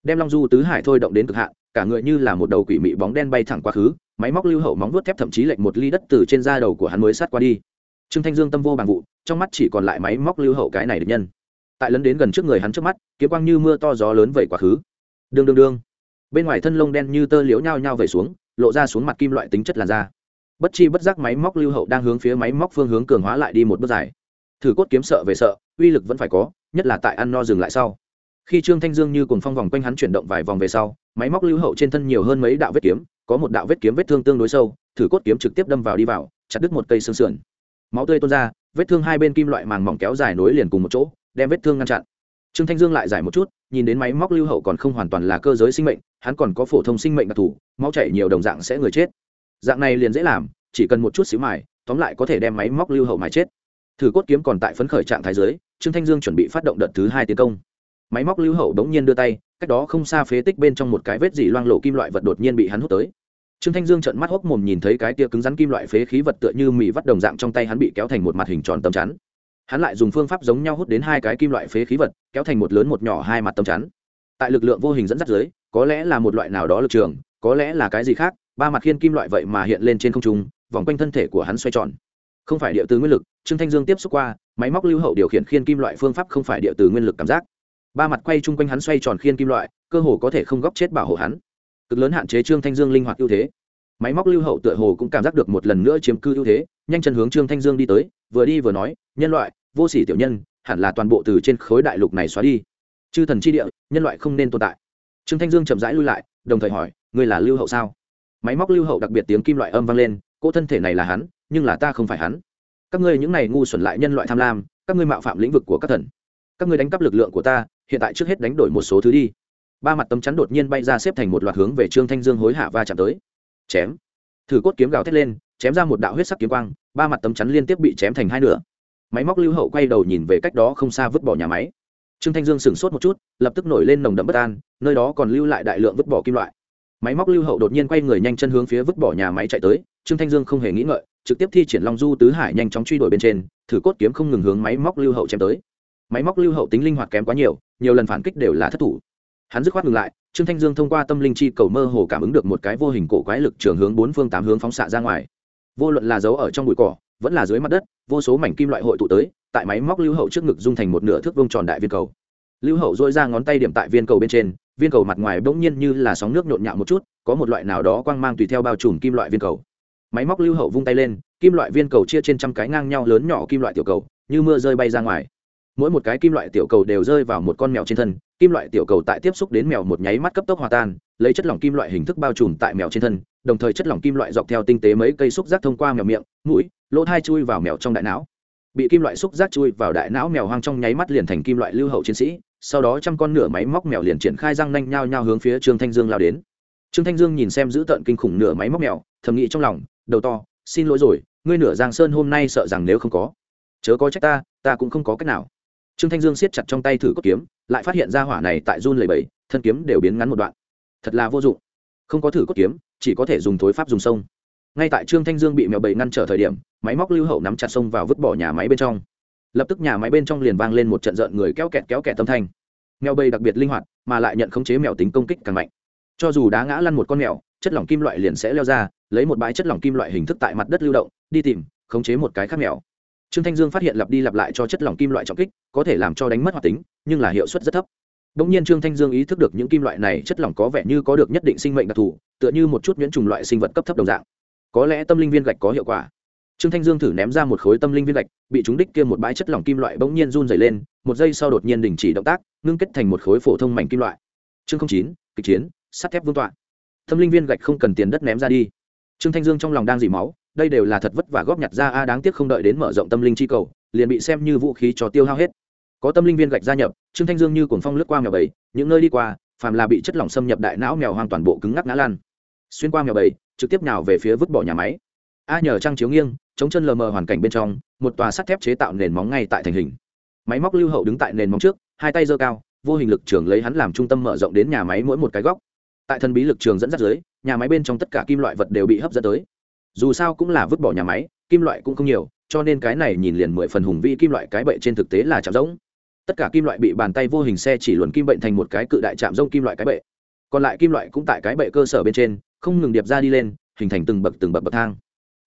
Đem long du tứ hải thôi động đến cực hạn cả người như là một đầu quỷ mị bóng đen bay thẳng quá khứ, máy móc lưu hậu móng vuốt thép thậm chí lệnh một ly đất từ trên da đầu của hắn mới sát qua đi. Trương thanh dương tâm vô bằng vụ, trong mắt chỉ còn lại máy móc lưu hậu cái này được nhân. Tại lấn đến gần trước người hắn trước mắt, kiếm quang như mưa to gió lớn vẩy quá khứ. Đương đương đương. Bên ngoài thân lông đen như tơ liễu nhao nhao vẩy xuống, lộ ra xuống mặt kim loại tính chất làn da. Bất chi bất giác máy móc lưu hậu đang hướng phía máy móc phương hướng cường hóa lại đi một bước dài. Thử cốt kiếm sợ về sợ, uy lực vẫn phải có, nhất là tại ăn no dừng lại sau khi trương thanh dương như cùng phong vòng quanh hắn chuyển động vài vòng về sau, máy móc lưu hậu trên thân nhiều hơn mấy đạo vết kiếm, có một đạo vết kiếm vết thương tương đối sâu, thử cốt kiếm trực tiếp đâm vào đi vào, chặt đứt một cây xương sườn. Máu tươi tuôn ra, vết thương hai bên kim loại màng mỏng kéo dài nối liền cùng một chỗ, đem vết thương ngăn chặn. Trương thanh dương lại giải một chút, nhìn đến máy móc lưu hậu còn không hoàn toàn là cơ giới sinh mệnh, hắn còn có phổ thông sinh mệnh đặc thù, máu chảy nhiều đồng dạng sẽ người chết. Dạng này liền dễ làm, chỉ cần một chút xíu mài, tóm lại có thể đem máy móc lưu hậu mài chết. Thử cốt kiếm còn tại phấn khởi trạng thái giới trương thanh dương chuẩn bị phát động đợt thứ hai tiến công máy móc lưu hậu bỗng nhiên đưa tay, cách đó không xa phế tích bên trong một cái vết dỉ loang lộ kim loại vật đột nhiên bị hắn hút tới. Trương thanh dương trợn mắt hốc mồm nhìn thấy cái tia cứng rắn kim loại phế khí vật tựa như mì vắt đồng dạng trong tay hắn bị kéo thành một mặt hình tròn tầm chắn. Hắn lại dùng phương pháp giống nhau hút đến hai cái kim loại phế khí vật, kéo thành một lớn một nhỏ hai mặt tầm chắn. Tại lực lượng vô hình dẫn dắt dưới, có lẽ là một loại nào đó lực trường, có lẽ là cái gì khác, ba mặt khiên kim loại vậy mà hiện lên trên không trung, vòng quanh thân thể của hắn xoay tròn. Không phải địa từ nguyên lực, trương thanh dương tiếp xúc qua, máy móc lưu hậu điều khiển khiên kim loại phương pháp không phải địa từ nguyên lực cảm giác ba mặt quay chung quanh hắn xoay tròn khiên kim loại, cơ hồ có thể không góp chết bảo hộ hắn. Cực lớn hạn chế trương thanh dương linh hoạt ưu thế. Máy móc lưu hậu tựa hồ cũng cảm giác được một lần nữa chiếm cư ưu thế, nhanh chân hướng trương thanh dương đi tới, vừa đi vừa nói, nhân loại, vô sỉ tiểu nhân, hẳn là toàn bộ từ trên khối đại lục này xóa đi. Chư thần chi địa, nhân loại không nên tồn tại. Trương thanh dương chậm rãi lui lại, đồng thời hỏi, ngươi là lưu hậu sao? Máy móc lưu hậu đặc biệt tiếng kim loại âm vang lên cỗ thân thể này là hắn, nhưng là ta không phải hắn. Các ngươi những này ngu xuẩn lại nhân loại tham lam, các ngươi mạo phạm lĩnh vực của các thần các ngươi đánh cắp lực lượng của ta, hiện tại trước hết đánh đổi một số thứ đi. Ba mặt tấm chắn đột nhiên bay ra xếp thành một loạt hướng về trương thanh dương hối hạ va chạm tới. Chém. Thử cốt kiếm gào thét lên, chém ra một đạo huyết sắc kiếm quang, ba mặt tấm chắn liên tiếp bị chém thành hai nửa. Máy móc lưu hậu quay đầu nhìn về cách đó không xa vứt bỏ nhà máy. Trương thanh dương sửng sốt một chút, lập tức nổi lên nồng đậm bất an, nơi đó còn lưu lại đại lượng vứt bỏ kim loại. Máy móc lưu hậu đột nhiên quay người nhanh chân hướng phía vứt bỏ nhà máy chạy tới, trương thanh dương không hề nghĩ ngợi, trực tiếp thi triển long du tứ hải nhanh chóng truy đuổi bên trên, thử cốt kiếm không ngừng hướng máy móc lưu hậu chém tới máy móc lưu hậu tính linh hoạt kém quá nhiều nhiều lần phản kích đều là thất thủ. Hắn dứt khoát ngừng lại, trương thanh dương thông qua tâm linh chi cầu mơ hồ cảm ứng được một cái vô hình cổ quái lực trường hướng bốn phương tám hướng phóng xạ ra ngoài. Vô luận là dấu ở trong bụi cỏ, vẫn là dưới mặt đất, vô số mảnh kim loại hội tụ tới, tại máy móc lưu hậu trước ngực dung thành một nửa thước vông tròn đại viên cầu. Lưu hậu dội ra ngón tay điểm tại viên cầu bên trên, viên cầu mặt ngoài bỗng nhiên như là sóng nước nhộn nhạo một chút, có một loại nào đó quang mang tùy theo bao trùm kim loại viên cầu. Máy móc lưu hậu vung tay lên, kim loại viên cầu chia trên trăm cái ngang nhau lớn nhỏ kim loại tiểu cầu, như mưa rơi bay ra ngoài mỗi một cái kim loại tiểu cầu đều rơi vào một con mèo trên thân, kim loại tiểu cầu tại tiếp xúc đến mèo một nháy mắt cấp tốc hòa tan, lấy chất lỏng kim loại hình thức bao trùm tại mèo trên thân, đồng thời chất lỏng kim loại dọc theo tinh tế mấy cây xúc giác thông qua mèo miệng, mũi, lỗ thai chui vào mèo trong đại não. Bị kim loại xúc giác chui vào đại não mèo hoang trong nháy mắt liền thành kim loại lưu hậu chiến sĩ, sau đó trăm con nửa máy móc mèo liền triển khai răng nanh nhao nhao hướng phía trương thanh dương lao đến. Trương thanh dương nhìn xem giữ tận kinh khủng nửa máy móc mèo, thầm nghĩ trong lòng, đầu to, xin lỗi rồi, ngươi nửa giang sơn hôm nay sợ rằng nếu không có, chớ có trách ta ta cũng không có cách nào trương thanh dương siết chặt trong tay thử cốt kiếm, lại phát hiện ra hỏa này tại run lầy bẫy thân kiếm đều biến ngắn một đoạn. Thật là vô dụng. Không có thử cốt kiếm, chỉ có thể dùng thối pháp dùng sông. Ngay tại trương thanh dương bị mèo bầy ngăn trở thời điểm, máy móc lưu hậu nắm chặt sông vào vứt bỏ nhà máy bên trong. Lập tức nhà máy bên trong liền vang lên một trận rợn người kéo kẹt kéo kẹt tâm thanh. Mèo bầy đặc biệt linh hoạt, mà lại nhận khống chế mèo tính công kích càng mạnh. Cho dù đá ngã lăn một con mèo, chất lỏng kim loại liền sẽ leo ra, lấy một bãi chất lỏng kim loại hình thức tại mặt đất lưu động, đi tìm, khống chế một cái khác mèo trương thanh dương phát hiện lặp đi lặp lại cho chất lỏng kim loại trọng kích có thể làm cho đánh mất hoạt tính nhưng là hiệu suất rất thấp Đống nhiên Trương Thanh Dương ý thức được những kim loại này chất lỏng có vẻ như có được nhất định sinh mệnh đặc thù, tựa như một chút nhuyễn trùng loại sinh vật cấp thấp đồng dạng. Có lẽ tâm linh viên gạch có hiệu quả. Trương Thanh Dương thử ném ra một khối tâm linh viên gạch, bị chúng đích kia một bãi chất lỏng kim loại bỗng nhiên run rẩy lên, một giây sau đột nhiên đình chỉ động tác, ngưng kết thành một khối phổ thông mảnh kim loại. Chương 09, kịch chiến, sắt thép vương tọa. Tâm linh viên gạch không cần tiền đất ném ra đi. Trương Thanh Dương trong lòng đang dỉ máu, đây đều là thật vất vả góp nhặt ra a đáng tiếc không đợi đến mở rộng tâm linh chi cầu, liền bị xem như vũ khí cho tiêu hao hết. Có tâm linh viên gạch gia nhập trương thanh dương như cuồng phong lướt qua mèo bầy những nơi đi qua phàm là bị chất lỏng xâm nhập đại não mèo hoàn toàn bộ cứng ngắc ngã lan xuyên qua mèo bầy trực tiếp nào về phía vứt bỏ nhà máy. A nhờ trang chiếu nghiêng chống chân lờ mờ hoàn cảnh bên trong một tòa sắt thép chế tạo nền móng ngay tại thành hình. Máy móc lưu hậu đứng tại nền móng trước hai tay giơ cao vô hình lực trường lấy hắn làm trung tâm mở rộng đến nhà máy mỗi một cái góc. Tại thân bí lực trường dẫn dắt dưới nhà máy bên trong tất cả kim loại vật đều bị hấp dẫn tới dù sao cũng là vứt bỏ nhà máy, kim loại cũng không nhiều, cho nên cái này nhìn liền mười phần hùng vĩ kim loại cái bệ trên thực tế là chạm rỗng. Tất cả kim loại bị bàn tay vô hình xe chỉ luồn kim bệnh thành một cái cự đại chạm rông kim loại cái bệ. Còn lại kim loại cũng tại cái bệ cơ sở bên trên, không ngừng điệp ra đi lên, hình thành từng bậc từng bậc bậc thang.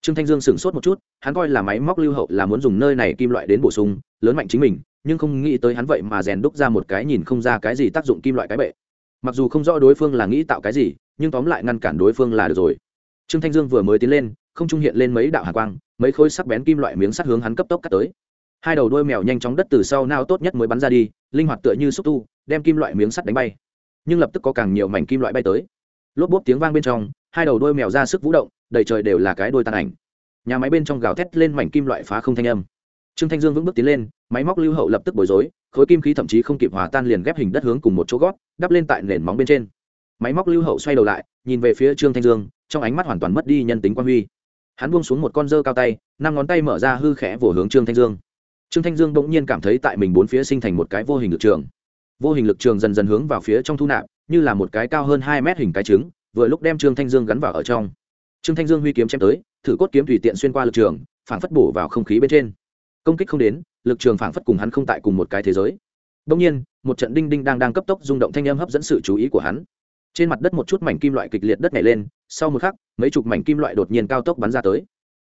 Trương thanh dương sửng sốt một chút, hắn coi là máy móc lưu hậu là muốn dùng nơi này kim loại đến bổ sung, lớn mạnh chính mình, nhưng không nghĩ tới hắn vậy mà rèn đúc ra một cái nhìn không ra cái gì tác dụng kim loại cái bệ. Mặc dù không rõ đối phương là nghĩ tạo cái gì, nhưng tóm lại ngăn cản đối phương là được rồi trương thanh dương vừa mới tiến lên, không trung hiện lên mấy đạo hạ quang, mấy khối sắc bén kim loại miếng sắt hướng hắn cấp tốc cắt tới. Hai đầu đuôi mèo nhanh chóng đất từ sau nao tốt nhất mới bắn ra đi, linh hoạt tựa như xúc tu, đem kim loại miếng sắt đánh bay. Nhưng lập tức có càng nhiều mảnh kim loại bay tới. Lốp bốp tiếng vang bên trong, hai đầu đuôi mèo ra sức vũ động, đầy trời đều là cái đôi tàn ảnh. Nhà máy bên trong gào thét lên mảnh kim loại phá không thanh âm. Trương thanh dương vững bước tiến lên, máy móc lưu hậu lập tức bối rối, khối kim khí thậm chí không kịp hòa tan liền ghép hình đất hướng cùng một chỗ gót, đắp lên tại nền móng bên trên. Máy móc lưu hậu xoay đầu lại, nhìn về phía trương thanh dương trong ánh mắt hoàn toàn mất đi nhân tính quan huy. Hắn buông xuống một con dơ cao tay, năm ngón tay mở ra hư khẽ vỗ hướng trương thanh dương. Trương thanh dương bỗng nhiên cảm thấy tại mình bốn phía sinh thành một cái vô hình lực trường. Vô hình lực trường dần dần hướng vào phía trong thu nạp, như là một cái cao hơn hai mét hình cái trứng, vừa lúc đem trương thanh dương gắn vào ở trong. Trương thanh dương huy kiếm chém tới, thử cốt kiếm tùy tiện xuyên qua lực trường phản phất bổ vào không khí bên trên. Công kích không đến, lực trường phản phất cùng hắn không tại cùng một cái thế giới. Đông nhiên, một trận đinh đinh đang đang cấp tốc rung động thanh âm hấp dẫn sự chú ý của hắn trên mặt đất một chút mảnh kim loại kịch liệt đất nhảy lên, sau một khắc, mấy chục mảnh kim loại đột nhiên cao tốc bắn ra tới.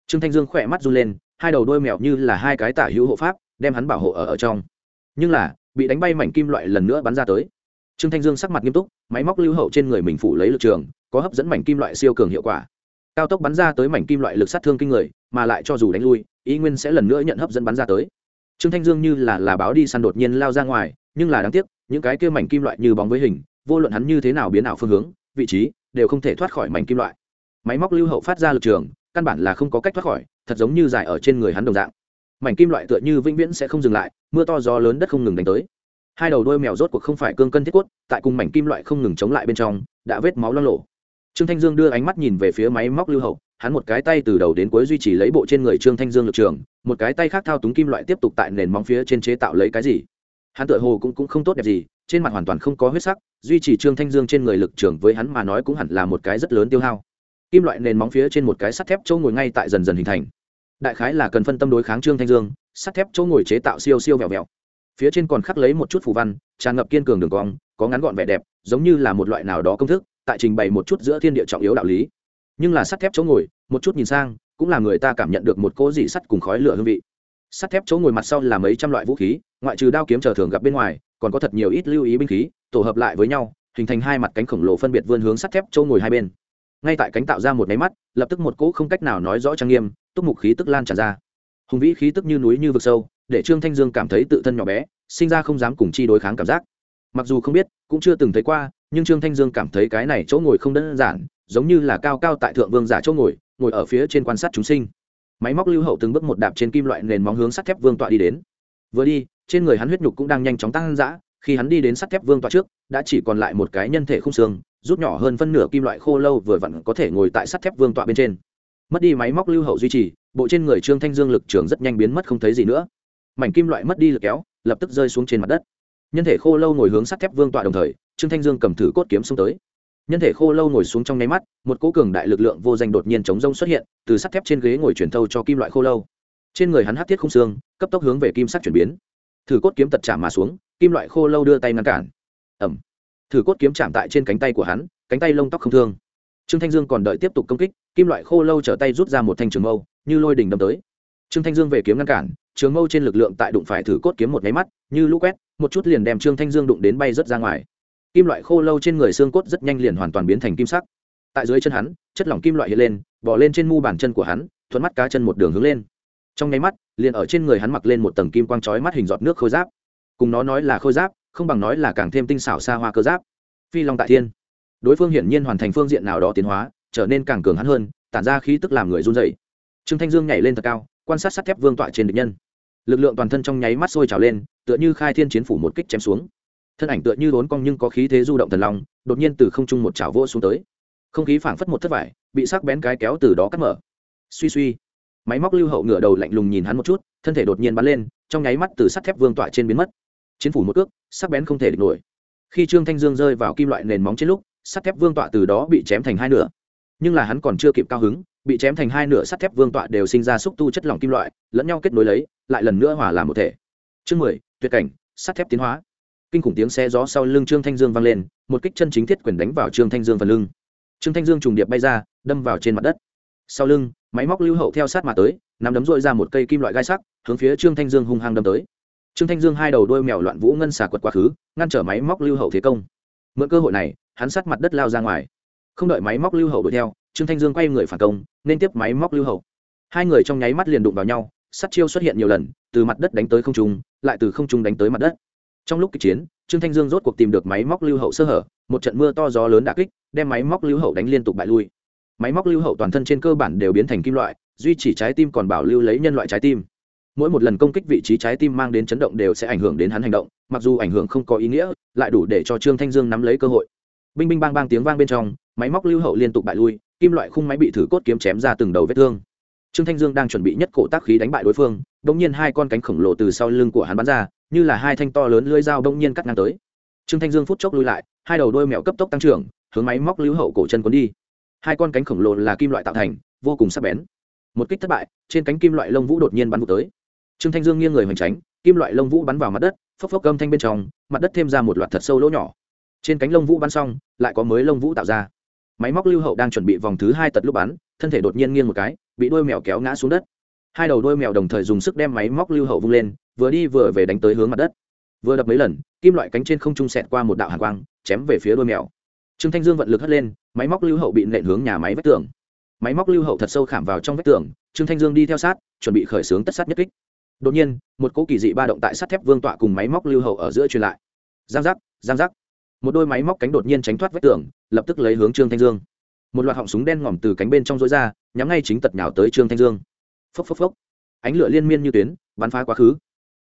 Trương thanh dương khỏe mắt run lên, hai đầu đôi mèo như là hai cái tả hữu hộ pháp, đem hắn bảo hộ ở ở trong. Nhưng là, bị đánh bay mảnh kim loại lần nữa bắn ra tới. Trương thanh dương sắc mặt nghiêm túc, máy móc lưu hậu trên người mình phủ lấy lực trường, có hấp dẫn mảnh kim loại siêu cường hiệu quả. Cao tốc bắn ra tới mảnh kim loại lực sát thương kinh người, mà lại cho dù đánh lui, ý nguyên sẽ lần nữa nhận hấp dẫn bắn ra tới. Trương thanh dương như là là báo đi săn đột nhiên lao ra ngoài, nhưng là đáng tiếc, những cái kia mảnh kim loại như bóng với hình vô luận hắn như thế nào biến ảo phương hướng vị trí đều không thể thoát khỏi mảnh kim loại. Máy móc lưu hậu phát ra lực trường căn bản là không có cách thoát khỏi thật giống như dài ở trên người hắn đồng dạng. Mảnh kim loại tựa như vĩnh viễn sẽ không dừng lại mưa to gió lớn đất không ngừng đánh tới. Hai đầu đôi mèo rốt cuộc không phải cương cân thiết quất tại cùng mảnh kim loại không ngừng chống lại bên trong đã vết máu lo lộ trương thanh dương đưa ánh mắt nhìn về phía máy móc lưu hậu hắn một cái tay từ đầu đến cuối duy trì lấy bộ trên người trương thanh dương lực trường một cái tay khác thao túng kim loại tiếp tục tại nền móng phía trên chế tạo lấy cái gì? Hắn tựa hồ cũng, cũng không tốt đẹp gì trên mặt hoàn toàn không có huyết sắc, duy trì trương thanh dương trên người lực trưởng với hắn mà nói cũng hẳn là một cái rất lớn tiêu hao. Kim loại nền móng phía trên một cái sắt thép chỗ ngồi ngay tại dần dần hình thành. Đại khái là cần phân tâm đối kháng trương thanh dương, sắt thép chỗ ngồi chế tạo siêu siêu vẹo vẹo. Phía trên còn khắc lấy một chút phù văn, tràn ngập kiên cường đường cong, có ngắn gọn vẻ đẹp, giống như là một loại nào đó công thức, tại trình bày một chút giữa thiên địa trọng yếu đạo lý. Nhưng là sắt thép chỗ ngồi, một chút nhìn sang, cũng là người ta cảm nhận được một cỗ dị sắt cùng khói lửa hương vị sắt thép chỗ ngồi mặt sau là mấy trăm loại vũ khí, ngoại trừ đao kiếm chờ thường gặp bên ngoài, còn có thật nhiều ít lưu ý binh khí, tổ hợp lại với nhau, hình thành hai mặt cánh khổng lồ phân biệt vươn hướng sắt thép chỗ ngồi hai bên. Ngay tại cánh tạo ra một máy mắt, lập tức một cỗ không cách nào nói rõ trang nghiêm, túc mục khí tức lan tràn ra. Hùng vĩ khí tức như núi như vực sâu, để trương thanh dương cảm thấy tự thân nhỏ bé, sinh ra không dám cùng chi đối kháng cảm giác. Mặc dù không biết, cũng chưa từng thấy qua, nhưng trương thanh dương cảm thấy cái này chỗ ngồi không đơn giản, giống như là cao cao tại thượng vương giả chỗ ngồi ngồi ở phía trên quan sát chúng sinh máy móc lưu hậu từng bước một đạp trên kim loại nền móng hướng sắt thép vương tọa đi đến. Vừa đi, trên người hắn huyết nhục cũng đang nhanh chóng tăng dã, khi hắn đi đến sắt thép vương tọa trước, đã chỉ còn lại một cái nhân thể không xương, rút nhỏ hơn phân nửa kim loại khô lâu vừa vặn có thể ngồi tại sắt thép vương tọa bên trên. Mất đi máy móc lưu hậu duy trì, bộ trên người trương thanh dương lực trường rất nhanh biến mất không thấy gì nữa. Mảnh kim loại mất đi lực kéo, lập tức rơi xuống trên mặt đất. Nhân thể khô lâu ngồi hướng sắt thép vương tọa đồng thời, trương thanh dương cầm thử cốt kiếm xông tới nhân thể khô lâu ngồi xuống trong nháy mắt, một cỗ cường đại lực lượng vô danh đột nhiên chống rông xuất hiện, từ sắt thép trên ghế ngồi chuyển thâu cho kim loại khô lâu. Trên người hắn hát thiết không xương, cấp tốc hướng về kim sắc chuyển biến. Thử cốt kiếm tật chạm mà xuống, kim loại khô lâu đưa tay ngăn cản. Ẩm thử cốt kiếm chạm tại trên cánh tay của hắn, cánh tay lông tóc không thương. Trương thanh dương còn đợi tiếp tục công kích, kim loại khô lâu trở tay rút ra một thanh trường mâu, như lôi đỉnh đâm tới. Trương thanh dương về kiếm ngăn cản, trường mâu trên lực lượng tại đụng phải thử cốt kiếm một máy mắt, như lũ quét, một chút liền đem trương thanh dương đụng đến bay rớt ra ngoài kim loại khô lâu trên người xương cốt rất nhanh liền hoàn toàn biến thành kim sắc. Tại dưới chân hắn, chất lỏng kim loại hiện lên bỏ lên trên mu bàn chân của hắn, thuận mắt cá chân một đường hướng lên. Trong nháy mắt, liền ở trên người hắn mặc lên một tầng kim quang trói mắt hình giọt nước khôi giáp. Cùng nó nói là khôi giáp, không bằng nói là càng thêm tinh xảo xa hoa cơ giáp. Phi long tại thiên. Đối phương hiển nhiên hoàn thành phương diện nào đó tiến hóa, trở nên càng cường hắn hơn, tản ra khí tức làm người run dậy trương thanh dương nhảy lên thật cao, quan sát sắt thép vương tọa trên địch nhân. Lực lượng toàn thân trong nháy mắt sôi trào lên, tựa như khai thiên chiến phủ một kích chém xuống thân ảnh tựa như đốn cong nhưng có khí thế du động thần long, đột nhiên từ không trung một chảo vô xuống tới. Không khí phảng phất một thất vải, bị sắc bén cái kéo từ đó cắt mở. Suy suy, máy móc lưu hậu ngửa đầu lạnh lùng nhìn hắn một chút, thân thể đột nhiên bắn lên, trong nháy mắt từ sắt thép vương tỏa trên biến mất. Chiến phủ một ước sắc bén không thể địch nổi. Khi trương thanh dương rơi vào kim loại nền móng trên lúc, sắt thép vương tọa từ đó bị chém thành hai nửa. Nhưng là hắn còn chưa kịp cao hứng, bị chém thành hai nửa sắt thép vương tọa đều sinh ra xúc tu chất lỏng kim loại, lẫn nhau kết nối lấy, lại lần nữa hòa làm một thể. Chương mười, tuyệt cảnh, sắt thép tiến hóa kinh khủng tiếng xe gió sau lưng trương thanh dương vang lên, một kích chân chính thiết quyền đánh vào trương thanh dương phần lưng. Trương thanh dương trùng điệp bay ra, đâm vào trên mặt đất. Sau lưng, máy móc lưu hậu theo sát mà tới, nắm đấm dội ra một cây kim loại gai sắc, hướng phía trương thanh dương hung hăng đâm tới. Trương thanh dương hai đầu đôi mèo loạn vũ ngân xà quật quá khứ, ngăn trở máy móc lưu hậu thế công. Mượn cơ hội này, hắn sát mặt đất lao ra ngoài. Không đợi máy móc lưu hậu đuổi theo, trương thanh dương quay người phản công, nên tiếp máy móc lưu hậu. Hai người trong nháy mắt liền đụng vào nhau sắt chiêu xuất hiện nhiều lần, từ mặt đất đánh tới không trung, lại từ không trung đánh tới mặt đất trong lúc kịch chiến, trương thanh dương rốt cuộc tìm được máy móc lưu hậu sơ hở, một trận mưa to gió lớn đã kích, đem máy móc lưu hậu đánh liên tục bại lui. Máy móc lưu hậu toàn thân trên cơ bản đều biến thành kim loại, duy chỉ trái tim còn bảo lưu lấy nhân loại trái tim. Mỗi một lần công kích vị trí trái tim mang đến chấn động đều sẽ ảnh hưởng đến hắn hành động, mặc dù ảnh hưởng không có ý nghĩa, lại đủ để cho trương thanh dương nắm lấy cơ hội. Binh binh bang bang tiếng vang bên trong, máy móc lưu hậu liên tục bại lui, kim loại khung máy bị thử cốt kiếm chém ra từng đầu vết thương. Trương thanh dương đang chuẩn bị nhất cổ tác khí đánh bại đối phương đ ỗ n g nhiên hai con cánh khổng lồ từ sau lưng của hắn bắn ra như là hai thanh to lớn lưỡi dao đông nhiên cắt ngang tới. Trương thanh dương phút chốc lui lại, hai đầu đôi mèo cấp tốc tăng trưởng, hướng máy móc lưu hậu cổ chân cuốn đi. Hai con cánh khổng lồ là kim loại tạo thành, vô cùng sắc bén. Một kích thất bại, trên cánh kim loại lông vũ đột nhiên bắn vụ tới. Trương thanh dương nghiêng người hoành tránh, kim loại lông vũ bắn vào mặt đất, phốc phốc âm thanh bên trong, mặt đất thêm ra một loạt thật sâu lỗ nhỏ. Trên cánh lông vũ bắn xong, lại có mới lông vũ tạo ra. Máy móc lưu hậu đang chuẩn bị vòng thứ hai tật lúc bắn, thân thể đột nhiên nghiêng một cái, bị đôi mèo kéo ngã xuống đất. Hai đầu đôi mèo đồng thời dùng sức đem máy móc lưu hậu vung lên vừa đi vừa về đánh tới hướng mặt đất. Vừa đập mấy lần, kim loại cánh trên không trung sẹt qua một đạo hàn quang, chém về phía đôi mèo. Trương thanh dương vận lực hất lên, máy móc lưu hậu bị nện hướng nhà máy vách tường. Máy móc lưu hậu thật sâu khảm vào trong vách tường, trương thanh dương đi theo sát, chuẩn bị khởi xướng tất sát nhất kích. Đột nhiên, một cỗ kỳ dị ba động tại sắt thép vương tọa cùng máy móc lưu hậu ở giữa truyền lại. Giang giác giang giác. Một đôi máy móc cánh đột nhiên tránh thoát vách tường, lập tức lấy hướng trương thanh dương. Một loạt họng súng đen ngòm từ cánh bên trong rối ra, nhắm ngay chính tật nhào tới trương thanh dương. Phốc phốc phốc. Ánh lửa liên miên như tuyến, bắn phá quá khứ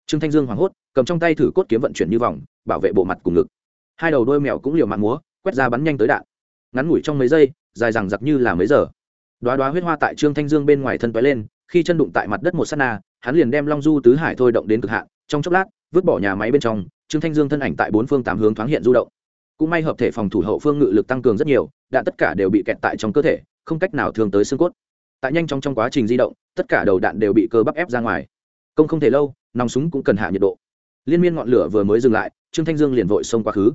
trương thanh dương hoảng hốt, cầm trong tay thử cốt kiếm vận chuyển như vòng, bảo vệ bộ mặt cùng ngực. Hai đầu đôi mèo cũng liều mạng múa, quét ra bắn nhanh tới đạn. Ngắn ngủi trong mấy giây, dài rằng giặc như là mấy giờ. Đoá đoá huyết hoa tại trương thanh dương bên ngoài thân toái lên, khi chân đụng tại mặt đất một s á t na, hắn liền đem long du tứ hải thôi động đến cực hạn, trong chốc lát, vứt bỏ nhà máy bên trong, trương thanh dương thân ảnh tại bốn phương tám hướng thoáng hiện du động. Cũng may hợp thể phòng thủ hậu phương ngự lực tăng cường rất nhiều, đạn tất cả đều bị kẹt tại trong cơ thể, không cách nào thường tới xương cốt. Tại nhanh chóng trong quá trình di động, tất cả đầu đạn đều bị cơ bắp ép ra ngoài. Công không thể lâu nòng súng cũng cần hạ nhiệt độ. Liên miên ngọn lửa vừa mới dừng lại, trương thanh dương liền vội xông quá khứ.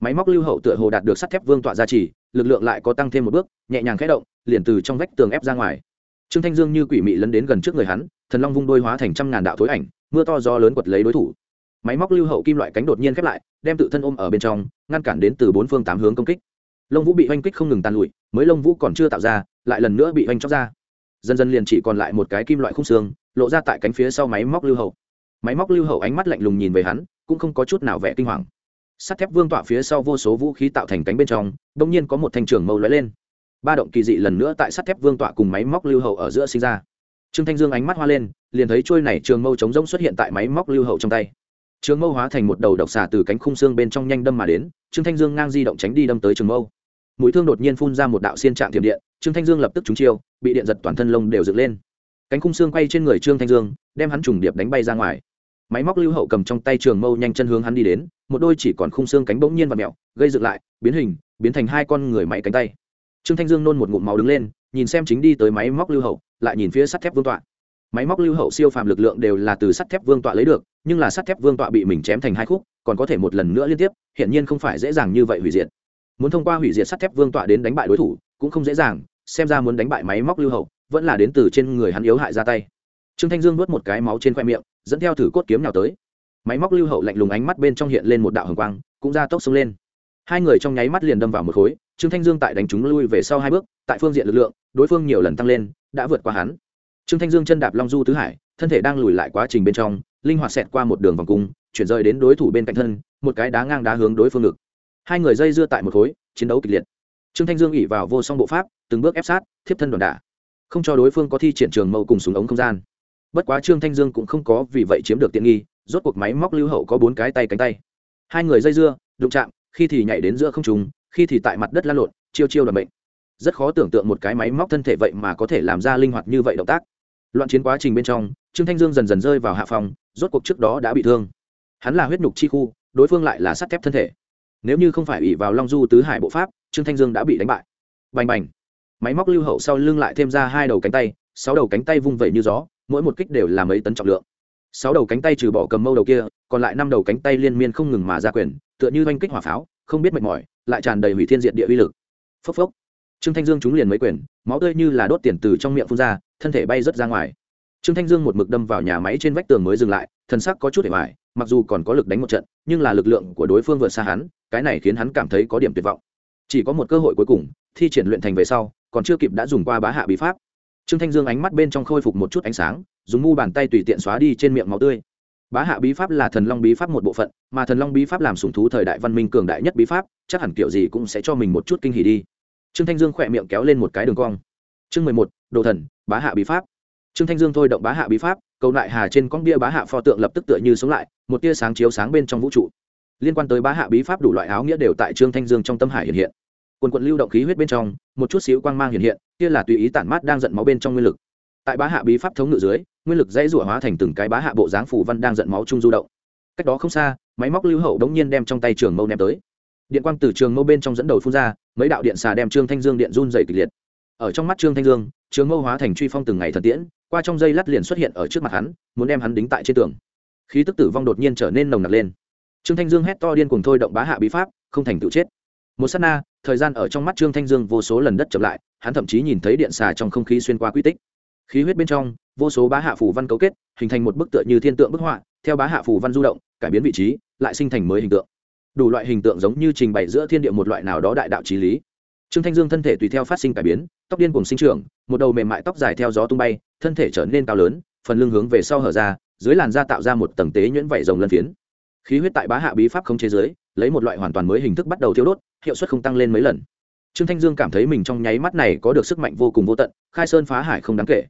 Máy móc lưu hậu tựa hồ đạt được sắt thép vương tọa gia trì, lực lượng lại có tăng thêm một bước, nhẹ nhàng khẽ động, liền từ trong vách tường ép ra ngoài. Trương thanh dương như quỷ mị lấn đến gần trước người hắn, thần long vung đôi hóa thành trăm ngàn đạo thối ảnh, mưa to gió lớn quật lấy đối thủ. Máy móc lưu hậu kim loại cánh đột nhiên khép lại, đem tự thân ôm ở bên trong, ngăn cản đến từ bốn phương tám hướng công kích. Lông vũ bị oanh kích không ngừng tàn lụi, mới lông vũ còn chưa tạo ra, lại lần nữa bị oanh chóc ra. Dần dần liền chỉ còn lại một cái kim loại khung xương, lộ ra tại cánh phía sau máy móc lưu hậu máy móc lưu hậu ánh mắt lạnh lùng nhìn về hắn, cũng không có chút nào vẻ kinh hoàng. Sắt thép vương tọa phía sau vô số vũ khí tạo thành cánh bên trong đông nhiên có một thanh trường mâu lóe lên. Ba động kỳ dị lần nữa tại sắt thép vương tọa cùng máy móc lưu hậu ở giữa sinh ra. Trương thanh dương ánh mắt hoa lên, liền thấy trôi này trường mâu chống rỗng xuất hiện tại máy móc lưu hậu trong tay. Trường mâu hóa thành một đầu độc xà từ cánh khung xương bên trong nhanh đâm mà đến, trương thanh dương ngang di động tránh đi đâm tới trường mâu. Mũi thương đột nhiên phun ra một đạo xiên trạng tiềm điện, trương thanh dương lập tức trúng chiêu, bị điện giật toàn thân lông đều dựng lên. Cánh khung xương quay trên người trương thanh dương, đem hắn trùng điệp đánh bay ra ngoài máy móc lưu hậu cầm trong tay trường mâu nhanh chân hướng hắn đi đến, một đôi chỉ còn khung xương cánh bỗng nhiên và mẹo, gây dựng lại, biến hình, biến thành hai con người máy cánh tay. Trương thanh dương nôn một ngụm máu đứng lên, nhìn xem chính đi tới máy móc lưu hậu, lại nhìn phía sắt thép vương tọa. Máy móc lưu hậu siêu phàm lực lượng đều là từ sắt thép vương tọa lấy được, nhưng là sắt thép vương tọa bị mình chém thành hai khúc, còn có thể một lần nữa liên tiếp hiện nhiên không phải dễ dàng như vậy hủy diệt. Muốn thông qua hủy diệt sắt thép vương tọa đến đánh bại đối thủ, cũng không dễ dàng, xem ra muốn đánh bại máy móc lưu hậu, vẫn là đến từ trên người hắn yếu hại ra tay. Trương thanh dương nuốt một cái máu trên khoe miệng dẫn theo thử cốt kiếm nào tới. Máy móc lưu hậu lạnh lùng ánh mắt bên trong hiện lên một đạo hồng quang, cũng ra tốc xông lên. Hai người trong nháy mắt liền đâm vào một khối, trương thanh dương tại đánh chúng lui về sau hai bước, tại phương diện lực lượng, đối phương nhiều lần tăng lên, đã vượt qua hắn. Trương thanh dương chân đạp long du tứ hải, thân thể đang lùi lại quá trình bên trong, linh hoạt xẹt qua một đường vòng cung, chuyển rời đến đối thủ bên cạnh thân, một cái đá ngang đá hướng đối phương ngực. Hai người dây dưa tại một khối, chiến đấu kịch liệt. Trương thanh dương ỉ vào vô song bộ pháp, từng bước ép sát, thiếp thân đoàn đả. Không cho đối phương có thi triển trường mâu cùng súng ống không gian bất quá trương thanh dương cũng không có vì vậy chiếm được tiện nghi, rốt cuộc máy móc lưu hậu có bốn cái tay cánh tay. Hai người dây dưa, đụng chạm, khi thì nhảy đến giữa không trùng khi thì tại mặt đất lăn lộn, chiêu chiêu đoàn bệnh rất khó tưởng tượng một cái máy móc thân thể vậy mà có thể làm ra linh hoạt như vậy động tác. Loạn chiến quá trình bên trong, trương thanh dương dần dần rơi vào hạ phòng, rốt cuộc trước đó đã bị thương. Hắn là huyết nhục chi khu, đối phương lại là sắt thép thân thể. Nếu như không phải ủy vào long du tứ hải bộ pháp, trương thanh dương đã bị đánh bại. Bành bành. Máy móc lưu hậu sau lưng lại thêm ra hai đầu cánh tay, sáu đầu cánh tay vung vẩy như gió mỗi một kích đều là mấy tấn trọng lượng. Sáu đầu cánh tay trừ bỏ cầm mâu đầu kia, còn lại năm đầu cánh tay liên miên không ngừng mà ra quyền, tựa như oanh kích hỏa pháo, không biết mệt mỏi, lại tràn đầy hủy thiên diện địa uy lực. Phốc phốc. Trương thanh dương trúng liền mấy quyền, máu tươi như là đốt tiền từ trong miệng phun ra, thân thể bay rớt ra ngoài. Trương thanh dương một mực đâm vào nhà máy trên vách tường mới dừng lại thân sắc có chút để hoài mặc dù còn có lực đánh một trận, nhưng là lực lượng của đối phương vượt xa hắn, cái này khiến hắn cảm thấy có điểm tuyệt vọng. Chỉ có một cơ hội cuối cùng, thi triển luyện thành về sau, còn chưa kịp đã dùng qua bá hạ bí pháp trương thanh dương ánh mắt bên trong khôi phục một chút ánh sáng, dùng ngu bàn tay tùy tiện xóa đi trên miệng máu tươi. Bá hạ bí pháp là thần long bí pháp một bộ phận, mà thần long bí pháp làm sùng thú thời đại văn minh cường đại nhất bí pháp, chắc hẳn kiểu gì cũng sẽ cho mình một chút kinh hỉ đi. Trương thanh dương khỏe miệng kéo lên một cái đường cong. Chương mười một, đồ thần, bá hạ bí pháp. Trương thanh dương thôi động bá hạ bí pháp, cầu lại hà trên con bia bá hạ pho tượng lập tức tựa như sống lại, một tia sáng chiếu sáng bên trong vũ trụ. Liên quan tới bá hạ bí pháp đủ loại áo nghĩa đều tại trương thanh dương trong tâm hải hiện hiện quần quần lưu động khí huyết bên trong, một chút xíu quang mang hiện hiện, kia là tùy ý tản mát đang giận máu bên trong nguyên lực. Tại bá hạ bí pháp thống ngự dưới, nguyên lực dãy rủa hóa thành từng cái bá hạ bộ dáng phủ văn đang giận máu chung du động. Cách đó không xa, máy móc lưu hậu đống nhiên đem trong tay trường mâu ném tới. Điện quang từ trường mâu bên trong dẫn đầu phun ra, mấy đạo điện xà đem trương thanh dương điện run dày kịch liệt. Ở trong mắt trương thanh dương, trường mâu hóa thành truy phong từng ngày thần tiễn, qua trong dây lát liền xuất hiện ở trước mặt hắn, muốn đem hắn đính tại trên tường. Khí tức tử vong đột nhiên trở nên nồng nặc lên. Trương thanh dương hét to điên cùng thôi động bá hạ bí pháp, không thành tự chết một s á t na, thời gian ở trong mắt trương thanh dương vô số lần đất chậm lại, hắn thậm chí nhìn thấy điện xà trong không khí xuyên qua quy tích. Khí huyết bên trong, vô số bá hạ phủ văn cấu kết, hình thành một bức tượng như thiên tượng bức họa, theo bá hạ phủ văn du động, cải biến vị trí, lại sinh thành mới hình tượng. Đủ loại hình tượng giống như trình bày giữa thiên địa một loại nào đó đại đạo trí lý. Trương thanh dương thân thể tùy theo phát sinh cải biến, tóc điên cùng sinh trưởng, một đầu mềm mại tóc dài theo gió tung bay, thân thể trở nên cao lớn, phần lưng hướng về sau hở ra, dưới làn da tạo ra một tầng tế nhuyễn vảy rồng lân phiến. Khí huyết tại bá hạ bí pháp không chế giới lấy một loại hoàn toàn mới hình thức bắt đầu thiêu đốt, hiệu suất không tăng lên mấy lần. Trương thanh dương cảm thấy mình trong nháy mắt này có được sức mạnh vô cùng vô tận, khai sơn phá hải không đáng kể.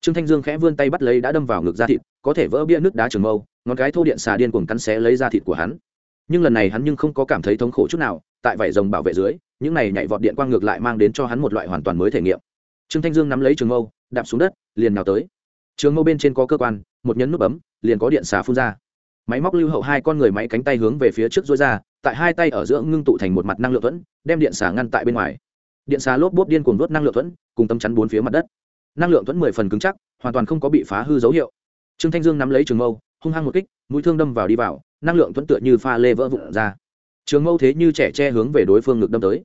Trương thanh dương khẽ vươn tay bắt lấy đã đâm vào ngực da thịt, có thể vỡ bia nước đá trường mâu, ngón cái thô điện xà điên cuồng cắn xé lấy da thịt của hắn. Nhưng lần này hắn nhưng không có cảm thấy thống khổ chút nào, tại vảy rồng bảo vệ dưới, những này nhảy vọt điện quang ngược lại mang đến cho hắn một loại hoàn toàn mới thể nghiệm. Trương thanh dương nắm lấy trường mâu, đạp xuống đất, liền nào tới. Trường mâu bên trên có cơ quan, một nhấn nút bấm, liền có điện xà phun ra máy móc lưu hậu hai con người máy cánh tay hướng về phía trước dối ra, tại hai tay ở giữa ngưng tụ thành một mặt năng lượng thuẫn, đem điện xả ngăn tại bên ngoài. Điện xả lốp bốp điên cuồng đốt năng lượng thuẫn, cùng tấm chắn bốn phía mặt đất. Năng lượng thuẫn mười phần cứng chắc, hoàn toàn không có bị phá hư dấu hiệu. Trương thanh dương nắm lấy trường mâu, hung hăng một kích, mũi thương đâm vào đi vào, năng lượng thuẫn tựa như pha lê vỡ vụn ra. Trường mâu thế như trẻ che hướng về đối phương ngực đâm tới.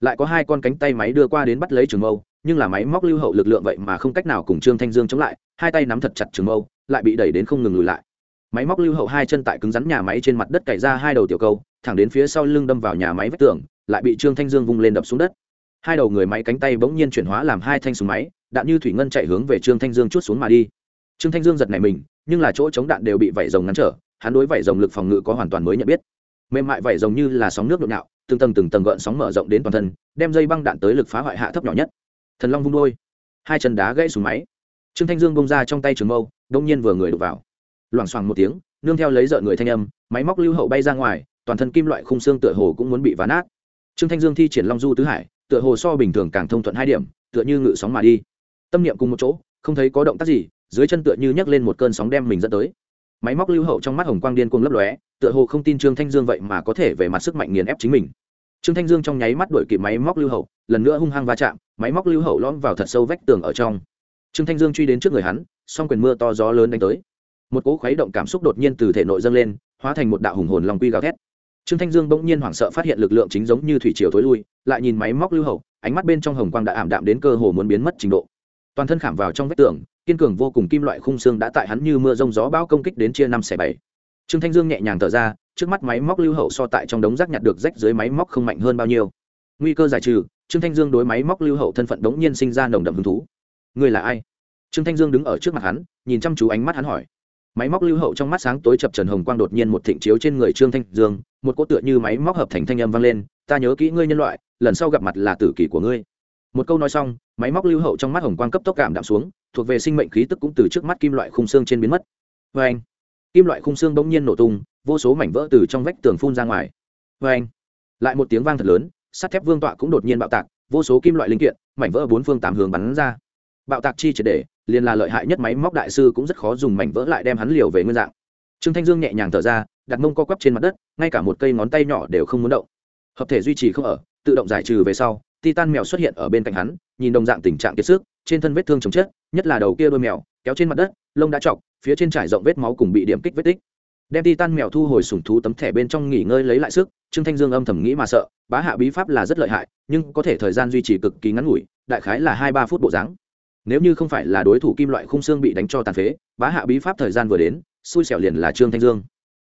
Lại có hai con cánh tay máy đưa qua đến bắt lấy trường mâu, nhưng là máy móc lưu hậu lực lượng vậy mà không cách nào cùng trương thanh dương chống lại, hai tay nắm thật chặt trường mâu, lại bị đẩy đến không ngừng lùi lại máy móc lưu hậu hai chân tại cứng rắn nhà máy trên mặt đất cày ra hai đầu tiểu câu, thẳng đến phía sau lưng đâm vào nhà máy vách tường, lại bị trương thanh dương vung lên đập xuống đất. Hai đầu người máy cánh tay bỗng nhiên chuyển hóa làm hai thanh súng máy, đạn như thủy ngân chạy hướng về trương thanh dương chút xuống mà đi. Trương thanh dương giật này mình, nhưng là chỗ chống đạn đều bị vẩy rồng ngăn trở, hắn đối vẩy rồng lực phòng ngự có hoàn toàn mới nhận biết. Mềm mại vẩy rồng như là sóng nước nhộn nhạo từng tầng từng tầng gợn sóng mở rộng đến toàn thân, đem dây băng đạn tới lực phá hoại hạ thấp nhỏ nhất. Thần long vung đôi, hai chân đá gãy xuống máy. Trương thanh dương bông ra trong tay trường mâu, đông nhiên vừa người đục vào loảng xoảng một tiếng, nương theo lấy rợn người thanh âm, máy móc lưu hậu bay ra ngoài, toàn thân kim loại khung xương tựa hồ cũng muốn bị ván nát. Trương thanh dương thi triển long du tứ hải, tựa hồ so bình thường càng thông thuận hai điểm, tựa như ngự sóng mà đi. Tâm niệm cùng một chỗ, không thấy có động tác gì, dưới chân tựa như nhấc lên một cơn sóng đem mình dẫn tới. Máy móc lưu hậu trong mắt hồng quang điên cuồng lấp lóe, tựa hồ không tin trương thanh dương vậy mà có thể về mặt sức mạnh nghiền ép chính mình. Trương thanh dương trong nháy mắt đuổi kịp máy móc lưu hậu, lần nữa hung hăng va chạm, máy móc lưu hậu lõm vào thật sâu vách tường ở trong. Trương thanh dương truy đến trước người hắn, song quyền mưa to gió lớn đánh tới một cỗ khuấy động cảm xúc đột nhiên từ thể nội dâng lên, hóa thành một đạo hùng hồn lòng quy gào thét. Trương thanh dương bỗng nhiên hoảng sợ phát hiện lực lượng chính giống như thủy triều thối lui, lại nhìn máy móc lưu hậu, ánh mắt bên trong hồng quang đã ảm đạm đến cơ hồ muốn biến mất trình độ. Toàn thân khảm vào trong vách tường, kiên cường vô cùng kim loại khung xương đã tại hắn như mưa rông gió bão công kích đến chia năm xẻ bảy. Trương thanh dương nhẹ nhàng thở ra, trước mắt máy móc lưu hậu so tại trong đống rác nhặt được rách dưới máy móc không mạnh hơn bao nhiêu. Nguy cơ giải trừ, trương thanh dương đối máy móc lưu hậu thân phận đống nhiên sinh ra nồng đậm hứng thú. Người là ai? Trương thanh dương đứng ở trước mặt hắn, nhìn chăm chú ánh mắt hắn hỏi máy móc lưu hậu trong mắt sáng tối chập trần hồng quang đột nhiên một thịnh chiếu trên người trương thanh dương, một cỗ tựa như máy móc hợp thành thanh âm vang lên, ta nhớ kỹ ngươi nhân loại, lần sau gặp mặt là tử kỷ của ngươi. Một câu nói xong, máy móc lưu hậu trong mắt hồng quang cấp tốc cảm đạm xuống, thuộc về sinh mệnh khí tức cũng từ trước mắt kim loại khung xương trên biến mất. Vê anh kim loại khung xương bỗng nhiên nổ tung, vô số mảnh vỡ từ trong vách tường phun ra ngoài. Vê anh lại một tiếng vang thật lớn, sắt thép vương tọa cũng đột nhiên bạo tạc, vô số kim loại linh kiện, mảnh vỡ bốn phương tám hướng bắn ra bạo tạc chi triệt để, liền là lợi hại nhất máy móc đại sư cũng rất khó dùng mảnh vỡ lại đem hắn liều về nguyên dạng. Trương thanh dương nhẹ nhàng thở ra, đặt mông co quắp trên mặt đất, ngay cả một cây ngón tay nhỏ đều không muốn động. Hợp thể duy trì không ở, tự động giải trừ về sau, titan mèo xuất hiện ở bên cạnh hắn, nhìn đồng dạng tình trạng kiệt sức, trên thân vết thương chồng chết nhất là đầu kia đôi mèo, kéo trên mặt đất, lông đã chọc, phía trên trải rộng vết máu cùng bị điểm kích vết tích. Đem titan mèo thu hồi sủng thú tấm thẻ bên trong nghỉ ngơi lấy lại sức, trương thanh dương âm thầm nghĩ mà sợ, bá hạ bí pháp là rất lợi hại, nhưng có thể thời gian duy trì cực kỳ ngắn ngủi, đại khái là hai ba phút bộ dáng nếu như không phải là đối thủ kim loại khung xương bị đánh cho tàn phế, bá hạ bí pháp thời gian vừa đến, xui xẻo liền là trương thanh dương.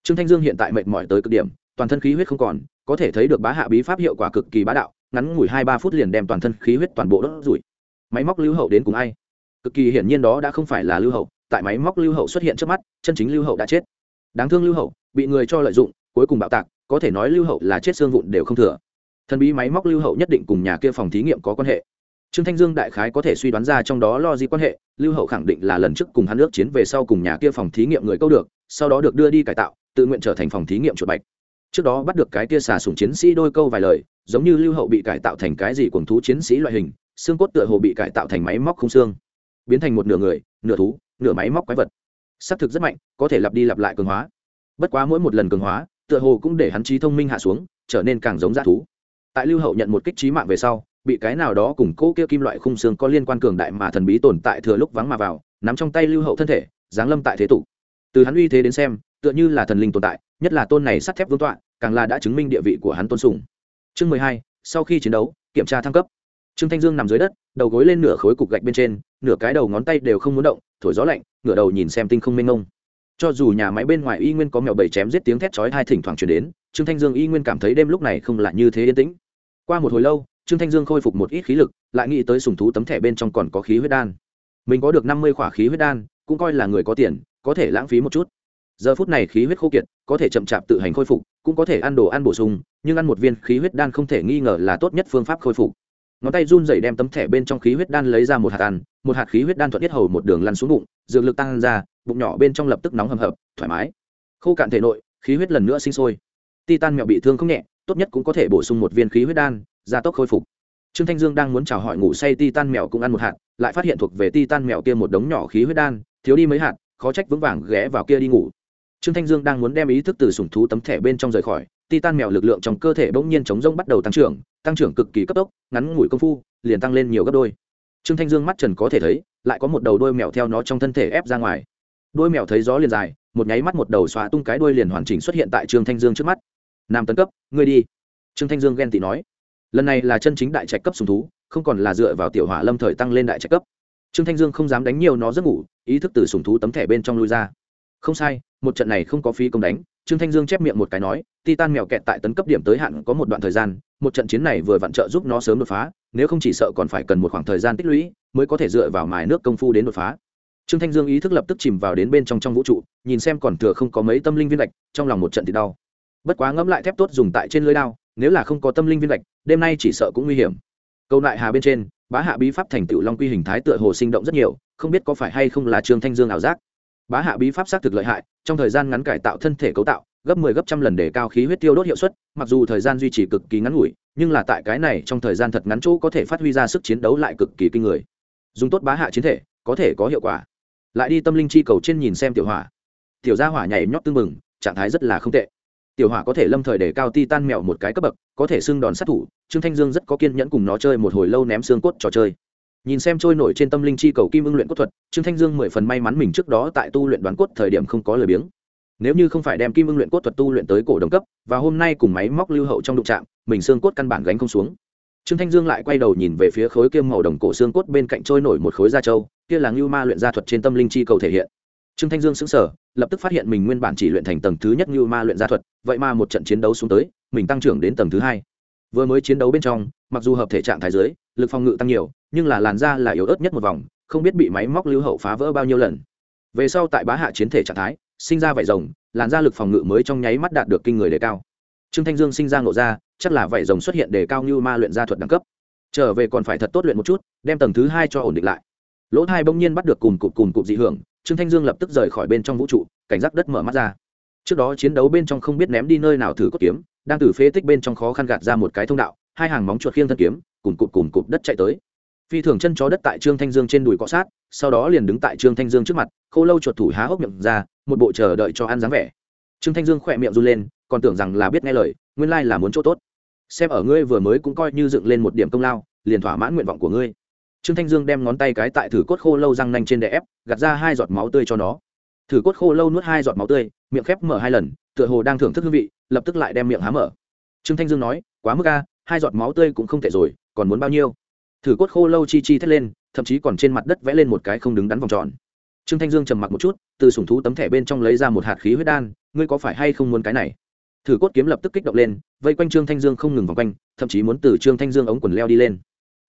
Trương thanh dương hiện tại mệt mỏi tới cực điểm, toàn thân khí huyết không còn, có thể thấy được bá hạ bí pháp hiệu quả cực kỳ bá đạo, ngắn ngủi hai ba phút liền đem toàn thân khí huyết toàn bộ đốt rủi máy móc lưu hậu đến cùng ai? Cực kỳ hiển nhiên đó đã không phải là lưu hậu, tại máy móc lưu hậu xuất hiện trước mắt, chân chính lưu hậu đã chết. Đáng thương lưu hậu, bị người cho lợi dụng, cuối cùng bạo tạc, có thể nói lưu hậu là chết xương vụn đều không thừa. Thần bí máy móc lưu hậu nhất định cùng nhà kia phòng thí nghiệm có quan hệ trương thanh dương đại khái có thể suy đoán ra trong đó lo gì quan hệ, lưu hậu khẳng định là lần trước cùng hắn nước chiến về sau cùng nhà kia phòng thí nghiệm người câu được, sau đó được đưa đi cải tạo, tự nguyện trở thành phòng thí nghiệm chuột bạch. Trước đó bắt được cái kia xà sùng chiến sĩ đôi câu vài lời, giống như lưu hậu bị cải tạo thành cái gì cuồng thú chiến sĩ loại hình, xương cốt tựa hồ bị cải tạo thành máy móc không xương, biến thành một nửa người, nửa thú, nửa máy móc quái vật. Xác thực rất mạnh, có thể lặp đi lặp lại cường hóa. Bất quá mỗi một lần cường hóa, tựa hồ cũng để hắn trí thông minh hạ xuống, trở nên càng giống g thú. Tại lưu hậu nhận một kích trí mạng về sau bị cái nào đó cùng cỗ kia kim loại khung xương có liên quan cường đại mà thần bí tồn tại thừa lúc vắng mà vào, nắm trong tay lưu hậu thân thể, giáng lâm tại thế tục. Từ hắn uy thế đến xem, tựa như là thần linh tồn tại, nhất là tôn này sắt thép vương tọa, càng là đã chứng minh địa vị của hắn tôn sùng. Chương mười hai, sau khi chiến đấu, kiểm tra thăng cấp. Trương thanh dương nằm dưới đất, đầu gối lên nửa khối cục gạch bên trên, nửa cái đầu ngón tay đều không muốn động, thổi gió lạnh, ngửa đầu nhìn xem tinh không mênh mông. Cho dù nhà máy bên ngoài y nguyên có mèo bầy chém giết tiếng thét chói hai thỉnh thoảng chuyển đến, trương thanh dương y nguyên cảm thấy đêm lúc này không là như thế yên tĩnh. Qua một hồi lâu trương thanh dương khôi phục một ít khí lực, lại nghĩ tới sùng thú tấm thẻ bên trong còn có khí huyết đan. Mình có được năm mươi khỏa khí huyết đan, cũng coi là người có tiền, có thể lãng phí một chút. Giờ phút này khí huyết khô kiệt, có thể chậm chạp tự hành khôi phục, cũng có thể ăn đồ ăn bổ sung, nhưng ăn một viên khí huyết đan không thể nghi ngờ là tốt nhất phương pháp khôi phục. Ngón tay run dày đem tấm thẻ bên trong khí huyết đan lấy ra một hạt ăn, một hạt khí huyết đan thuận nhất hầu một đường lăn xuống bụng, dược lực tăng ra, bụng nhỏ bên trong lập tức nóng hầm hập, thoải mái. Khô cạn thể nội, khí huyết lần nữa sinh sôi. Titan mẹo bị thương không nhẹ, tốt nhất cũng có thể bổ sung một viên khí huyết đan gia tốc khôi phục. Trương thanh dương đang muốn chào hỏi ngủ say titan mèo cũng ăn một hạt, lại phát hiện thuộc về titan mèo kia một đống nhỏ khí huyết đan, thiếu đi mấy hạt, khó trách vững vàng ghé vào kia đi ngủ. Trương thanh dương đang muốn đem ý thức từ sủng thú tấm thẻ bên trong rời khỏi, titan mèo lực lượng trong cơ thể bỗng nhiên chống rông bắt đầu tăng trưởng tăng trưởng cực kỳ cấp tốc, ngắn ngủi công phu, liền tăng lên nhiều gấp đôi. Trương thanh dương mắt trần có thể thấy, lại có một đầu đôi mèo theo nó trong thân thể ép ra ngoài. Đôi mèo thấy gió liền dài, một nháy mắt một đầu xóa tung cái đuôi liền hoàn chỉnh xuất hiện tại trương thanh dương trước mắt. Nam tấn cấp, ngươi đi. Trương thanh dương ghen tị nói lần này là chân chính đại trạch cấp sùng thú, không còn là dựa vào tiểu hỏa lâm thời tăng lên đại trạch cấp. Trương thanh dương không dám đánh nhiều nó giấc ngủ, ý thức từ sùng thú tấm thẻ bên trong lui ra. Không sai, một trận này không có phí công đánh, trương thanh dương chép miệng một cái nói, titan mèo kẹt tại tấn cấp điểm tới hạn có một đoạn thời gian, một trận chiến này vừa vặn trợ giúp nó sớm đột phá, nếu không chỉ sợ còn phải cần một khoảng thời gian tích lũy mới có thể dựa vào mài nước công phu đến đột phá. Trương thanh dương ý thức lập tức chìm vào đến bên trong trong vũ trụ, nhìn xem còn thừa không có mấy tâm linh viên lạch trong lòng một trận thì đau. Bất quá ngẫm lại thép tốt dùng tại trên lưới đao nếu là không có tâm linh viên gạch đêm nay chỉ sợ cũng nguy hiểm. Câu lại hà bên trên, bá hạ bí pháp thành tựu long quy hình thái tựa hồ sinh động rất nhiều, không biết có phải hay không là trương thanh dương ảo giác. Bá hạ bí pháp xác thực lợi hại, trong thời gian ngắn cải tạo thân thể cấu tạo, gấp 10 gấp trăm lần để cao khí huyết tiêu đốt hiệu suất, mặc dù thời gian duy trì cực kỳ ngắn ngủi, nhưng là tại cái này trong thời gian thật ngắn chỗ có thể phát huy ra sức chiến đấu lại cực kỳ kinh người. Dùng tốt bá hạ chiến thể, có thể có hiệu quả. Lại đi tâm linh chi cầu trên nhìn xem tiểu hỏa. Tiểu gia hỏa nhảy nhót tương mừng trạng thái rất là không tệ tiểu hỏa có thể lâm thời để cao ti tan mèo một cái cấp bậc, có thể xưng đòn sát thủ, trương thanh dương rất có kiên nhẫn cùng nó chơi một hồi lâu ném xương cốt trò chơi. Nhìn xem trôi nổi trên tâm linh chi cầu kim ưng luyện cốt thuật, trương thanh dương mười phần may mắn mình trước đó tại tu luyện đoán cốt thời điểm không có lời biếng. Nếu như không phải đem kim ưng luyện cốt thuật tu luyện tới cổ đồng cấp, và hôm nay cùng máy móc lưu hậu trong đụng trạm mình xương cốt căn bản gánh không xuống. Trương thanh dương lại quay đầu nhìn về phía khối kim màu đồng cổ xương cốt bên cạnh trôi nổi một khối da trâu, kia là ngưu ma luyện gia thuật trên tâm linh chi cầu thể hiện. Trương thanh dương sững sờ lập tức phát hiện mình nguyên bản chỉ luyện thành tầng thứ nhất như ma luyện gia thuật, vậy mà một trận chiến đấu xuống tới, mình tăng trưởng đến tầng thứ hai. Vừa mới chiến đấu bên trong, mặc dù hợp thể trạng thái dưới, lực phòng ngự tăng nhiều, nhưng là làn da là yếu ớt nhất một vòng, không biết bị máy móc lưu hậu phá vỡ bao nhiêu lần. Về sau tại bá hạ chiến thể trạng thái, sinh ra vảy rồng, làn da lực phòng ngự mới trong nháy mắt đạt được kinh người đề cao. Trương thanh dương sinh ra ngộ ra, chắc là vảy rồng xuất hiện đề cao như ma luyện gia thuật đẳng cấp. Trở về còn phải thật tốt luyện một chút, đem tầng thứ hai cho ổn định lại. Lỗ thai bỗng nhiên bắt được cùng cụm cùng cụm dị hưởng trương thanh dương lập tức rời khỏi bên trong vũ trụ, cảnh giác đất mở mắt ra. Trước đó chiến đấu bên trong không biết ném đi nơi nào thử cốt kiếm, đang từ phế tích bên trong khó khăn gạt ra một cái thông đạo, hai hàng móng chuột khiêng thân kiếm, cùng cụt cùng cụt đất chạy tới. Phi thường chân chó đất tại trương thanh dương trên đùi cọ sát, sau đó liền đứng tại trương thanh dương trước mặt, khô lâu chuột thủ há hốc miệng ra, một bộ chờ đợi cho ăn dáng vẻ. Trương thanh dương khỏe miệng run lên, còn tưởng rằng là biết nghe lời, nguyên lai là muốn chỗ tốt. Xem ở ngươi vừa mới cũng coi như dựng lên một điểm công lao, liền thỏa mãn nguyện vọng của ngươi trương thanh dương đem ngón tay cái tại thử cốt khô lâu răng nanh trên đè ép, gạt ra hai giọt máu tươi cho nó. Thử cốt khô lâu nuốt hai giọt máu tươi, miệng khép mở hai lần, tựa hồ đang thưởng thức hương vị, lập tức lại đem miệng há mở. Trương thanh dương nói, quá mức a, hai giọt máu tươi cũng không thể rồi, còn muốn bao nhiêu? Thử cốt khô lâu chi chi thét lên, thậm chí còn trên mặt đất vẽ lên một cái không đứng đắn vòng tròn. Trương thanh dương trầm mặc một chút, từ sủng thú tấm thẻ bên trong lấy ra một hạt khí huyết đan, ngươi có phải hay không muốn cái này? Thử cốt kiếm lập tức kích động lên, vây quanh trương thanh dương không ngừng vòng quanh, thậm chí muốn từ trương thanh dương ống quần leo đi lên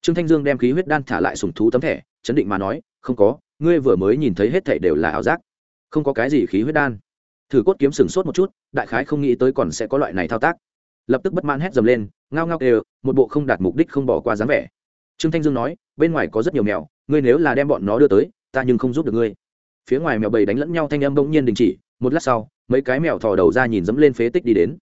trương thanh dương đem khí huyết đan thả lại sủng thú tấm thẻ, chấn định mà nói, không có, ngươi vừa mới nhìn thấy hết thảy đều là ảo giác. Không có cái gì khí huyết đan. Thử cốt kiếm sừng sốt một chút, đại khái không nghĩ tới còn sẽ có loại này thao tác. Lập tức bất mãn hét dầm lên, ngao ngao kêu, một bộ không đạt mục đích không bỏ qua dáng vẻ. Trương thanh dương nói, bên ngoài có rất nhiều mèo, ngươi nếu là đem bọn nó đưa tới, ta nhưng không giúp được ngươi. Phía ngoài mèo bầy đánh lẫn nhau thanh âm bỗng nhiên đình chỉ, một lát sau, mấy cái mèo thò đầu ra nhìn dẫm lên phế tích đi đến.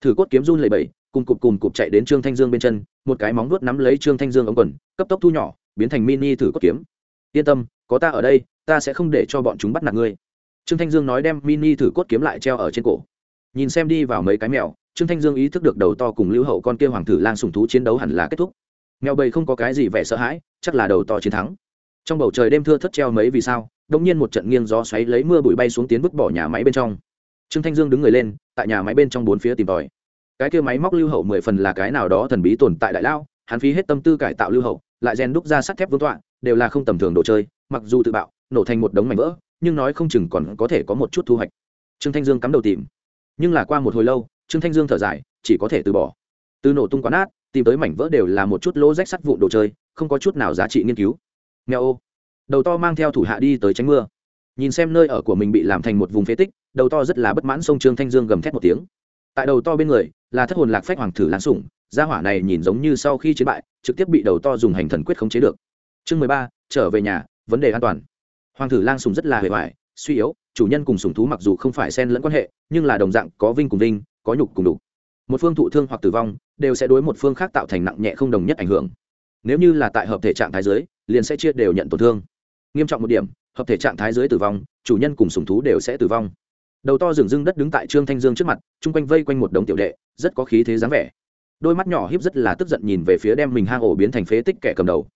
Thử cốt kiếm run lầy bầy cùng cụp cùng cụp chạy đến trương thanh dương bên chân, một cái móng vuốt nắm lấy trương thanh dương ống quần, cấp tốc thu nhỏ, biến thành mini thử cốt kiếm. Yên tâm, có ta ở đây, ta sẽ không để cho bọn chúng bắt nạt ngươi. Trương thanh dương nói đem mini thử cốt kiếm lại treo ở trên cổ. Nhìn xem đi vào mấy cái mèo, trương thanh dương ý thức được đầu to cùng lưu hậu con kia hoàng thử lang sùng thú chiến đấu hẳn là kết thúc. Mèo bầy không có cái gì vẻ sợ hãi, chắc là đầu to chiến thắng. Trong bầu trời đêm thưa thất treo mấy vì sao đông nhiên một trận nghiêng gió xoáy lấy mưa bụi bay xuống tiến vứt bỏ nhà máy bên trong. Trương thanh dương đứng người lên, tại nhà máy bên trong bốn phía tìm tòi cái kia máy móc lưu hậu mười phần là cái nào đó thần bí tồn tại đại lao hắn phí hết tâm tư cải tạo lưu hậu, lại rèn đúc ra sắt thép vương tọa, đều là không tầm thường đồ chơi, mặc dù tự bạo, nổ thành một đống mảnh vỡ, nhưng nói không chừng còn có thể có một chút thu hoạch. Trương thanh dương cắm đầu tìm, nhưng là qua một hồi lâu, trương thanh dương thở dài, chỉ có thể từ bỏ. Từ nổ tung quán át tìm tới mảnh vỡ đều là một chút lỗ rách sắt vụn đồ chơi, không có chút nào giá trị nghiên cứu. Nghèo ô, đầu to mang theo thủ hạ đi tới tránh mưa. Nhìn xem nơi ở của mình bị làm thành một vùng phế tích, đầu to rất là bất mãn sông trương thanh dương gầm thét một tiếng tại đầu to bên người, là thất hồn lạc phách hoàng thử lãng sủng, gia hỏa này nhìn giống như sau khi chiến bại, trực tiếp bị đầu to dùng hành thần quyết khống chế được. Chương mười ba, trở về nhà, vấn đề an toàn. Hoàng thử lang sùng rất là hề hoài, suy yếu, chủ nhân cùng sùng thú mặc dù không phải xen lẫn quan hệ, nhưng là đồng dạng có vinh cùng vinh, có nhục cùng đục một phương thụ thương hoặc tử vong, đều sẽ đối một phương khác tạo thành nặng nhẹ không đồng nhất ảnh hưởng. Nếu như là tại hợp thể trạng thái giới liền sẽ chia đều nhận tổn thương. Nghiêm trọng một điểm, hợp thể trạng thái giới tử vong, chủ nhân cùng sùng thú đều sẽ tử vong đầu to rừng rưng đất đứng tại trương thanh dương trước mặt, chung quanh vây quanh một đống tiểu đệ, rất có khí thế dáng vẻ. Đôi mắt nhỏ hiếp rất là tức giận nhìn về phía đem mình hang ổ biến thành phế tích kẻ cầm đầu.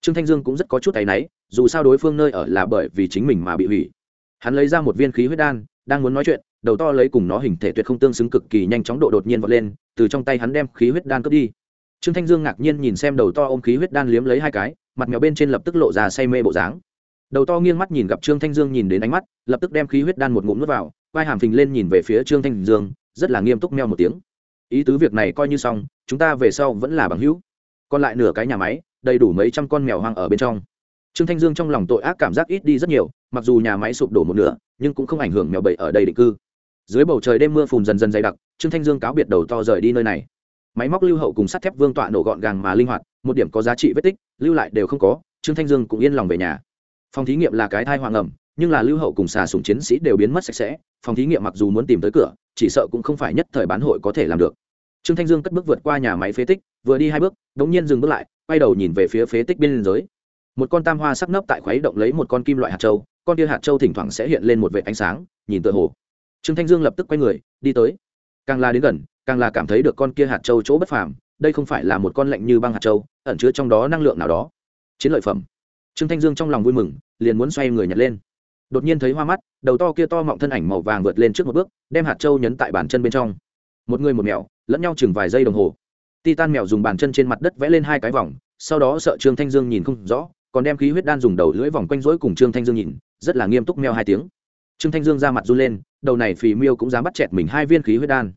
Trương thanh dương cũng rất có chút tay náy, dù sao đối phương nơi ở là bởi vì chính mình mà bị hủy. Hắn lấy ra một viên khí huyết đan, đang muốn nói chuyện, đầu to lấy cùng nó hình thể tuyệt không tương xứng cực kỳ nhanh chóng độ đột nhiên vọt lên, từ trong tay hắn đem khí huyết đan cướp đi. Trương thanh dương ngạc nhiên nhìn xem đầu to ôm khí huyết đan liếm lấy hai cái, mặt mèo bên trên lập tức lộ ra say mê bộ dáng. Đầu to nghiêng mắt nhìn gặp trương thanh dương nhìn đến ánh mắt, lập tức đem khí huyết đan một ngụm nuốt vào vai hàm phình lên nhìn về phía trương thanh dương, rất là nghiêm túc meo một tiếng. Ý tứ việc này coi như xong, chúng ta về sau vẫn là bằng hữu. Còn lại nửa cái nhà máy, đầy đủ mấy trăm con mèo hoang ở bên trong. Trương thanh dương trong lòng tội ác cảm giác ít đi rất nhiều, mặc dù nhà máy sụp đổ một nửa, nhưng cũng không ảnh hưởng mèo bậy ở đây định cư. Dưới bầu trời đêm mưa phùn dần dần dày đặc, trương thanh dương cáo biệt đầu to rời đi nơi này. Máy móc lưu hậu cùng sắt thép vương tọa nổ gọn gàng mà linh hoạt, một điểm có giá trị vết tích, lưu lại đều không có, trương thanh dương cũng yên lòng về nhà. Phòng thí nghiệm là cái thai hoàng ẩm nhưng là lưu hậu cùng xà sùng chiến sĩ đều biến mất sạch sẽ, phòng thí nghiệm mặc dù muốn tìm tới cửa, chỉ sợ cũng không phải nhất thời bán hội có thể làm được. Trương thanh dương cất bước vượt qua nhà máy phế tích, vừa đi hai bước đ ỗ n g nhiên dừng bước lại, quay đầu nhìn về phía phế tích bên liên giới. Một con tam hoa sắc nấp tại khuấy động lấy một con kim loại hạt trâu con kia hạt trâu thỉnh thoảng sẽ hiện lên một vệ ánh sáng, nhìn tựa hồ. Trương thanh dương lập tức quay người, đi tới. Càng là đến gần, càng là cảm thấy được con kia hạt trâu chỗ bất phàm, đây không phải là một con lạnh như băng hạt trâu ẩn chứa trong đó năng lượng nào đó. Chiến lợi phẩm. Trương thanh dương trong lòng vui mừng, liền muốn xoay người nhặt lên đột nhiên thấy hoa mắt, đầu to kia to mọng thân ảnh màu vàng vượt lên trước một bước, đem hạt trâu nhấn tại bàn chân bên trong. Một người một mèo, lẫn nhau chừng vài giây đồng hồ. Titan mèo dùng bàn chân trên mặt đất vẽ lên hai cái vòng, sau đó sợ trương thanh dương nhìn không rõ, còn đem khí huyết đan dùng đầu lưỡi vòng quanh rỗi cùng trương thanh dương nhìn, rất là nghiêm túc mèo hai tiếng. Trương thanh dương ra mặt run lên, đầu này phì miêu cũng dám bắt chẹt mình hai viên khí huyết đan.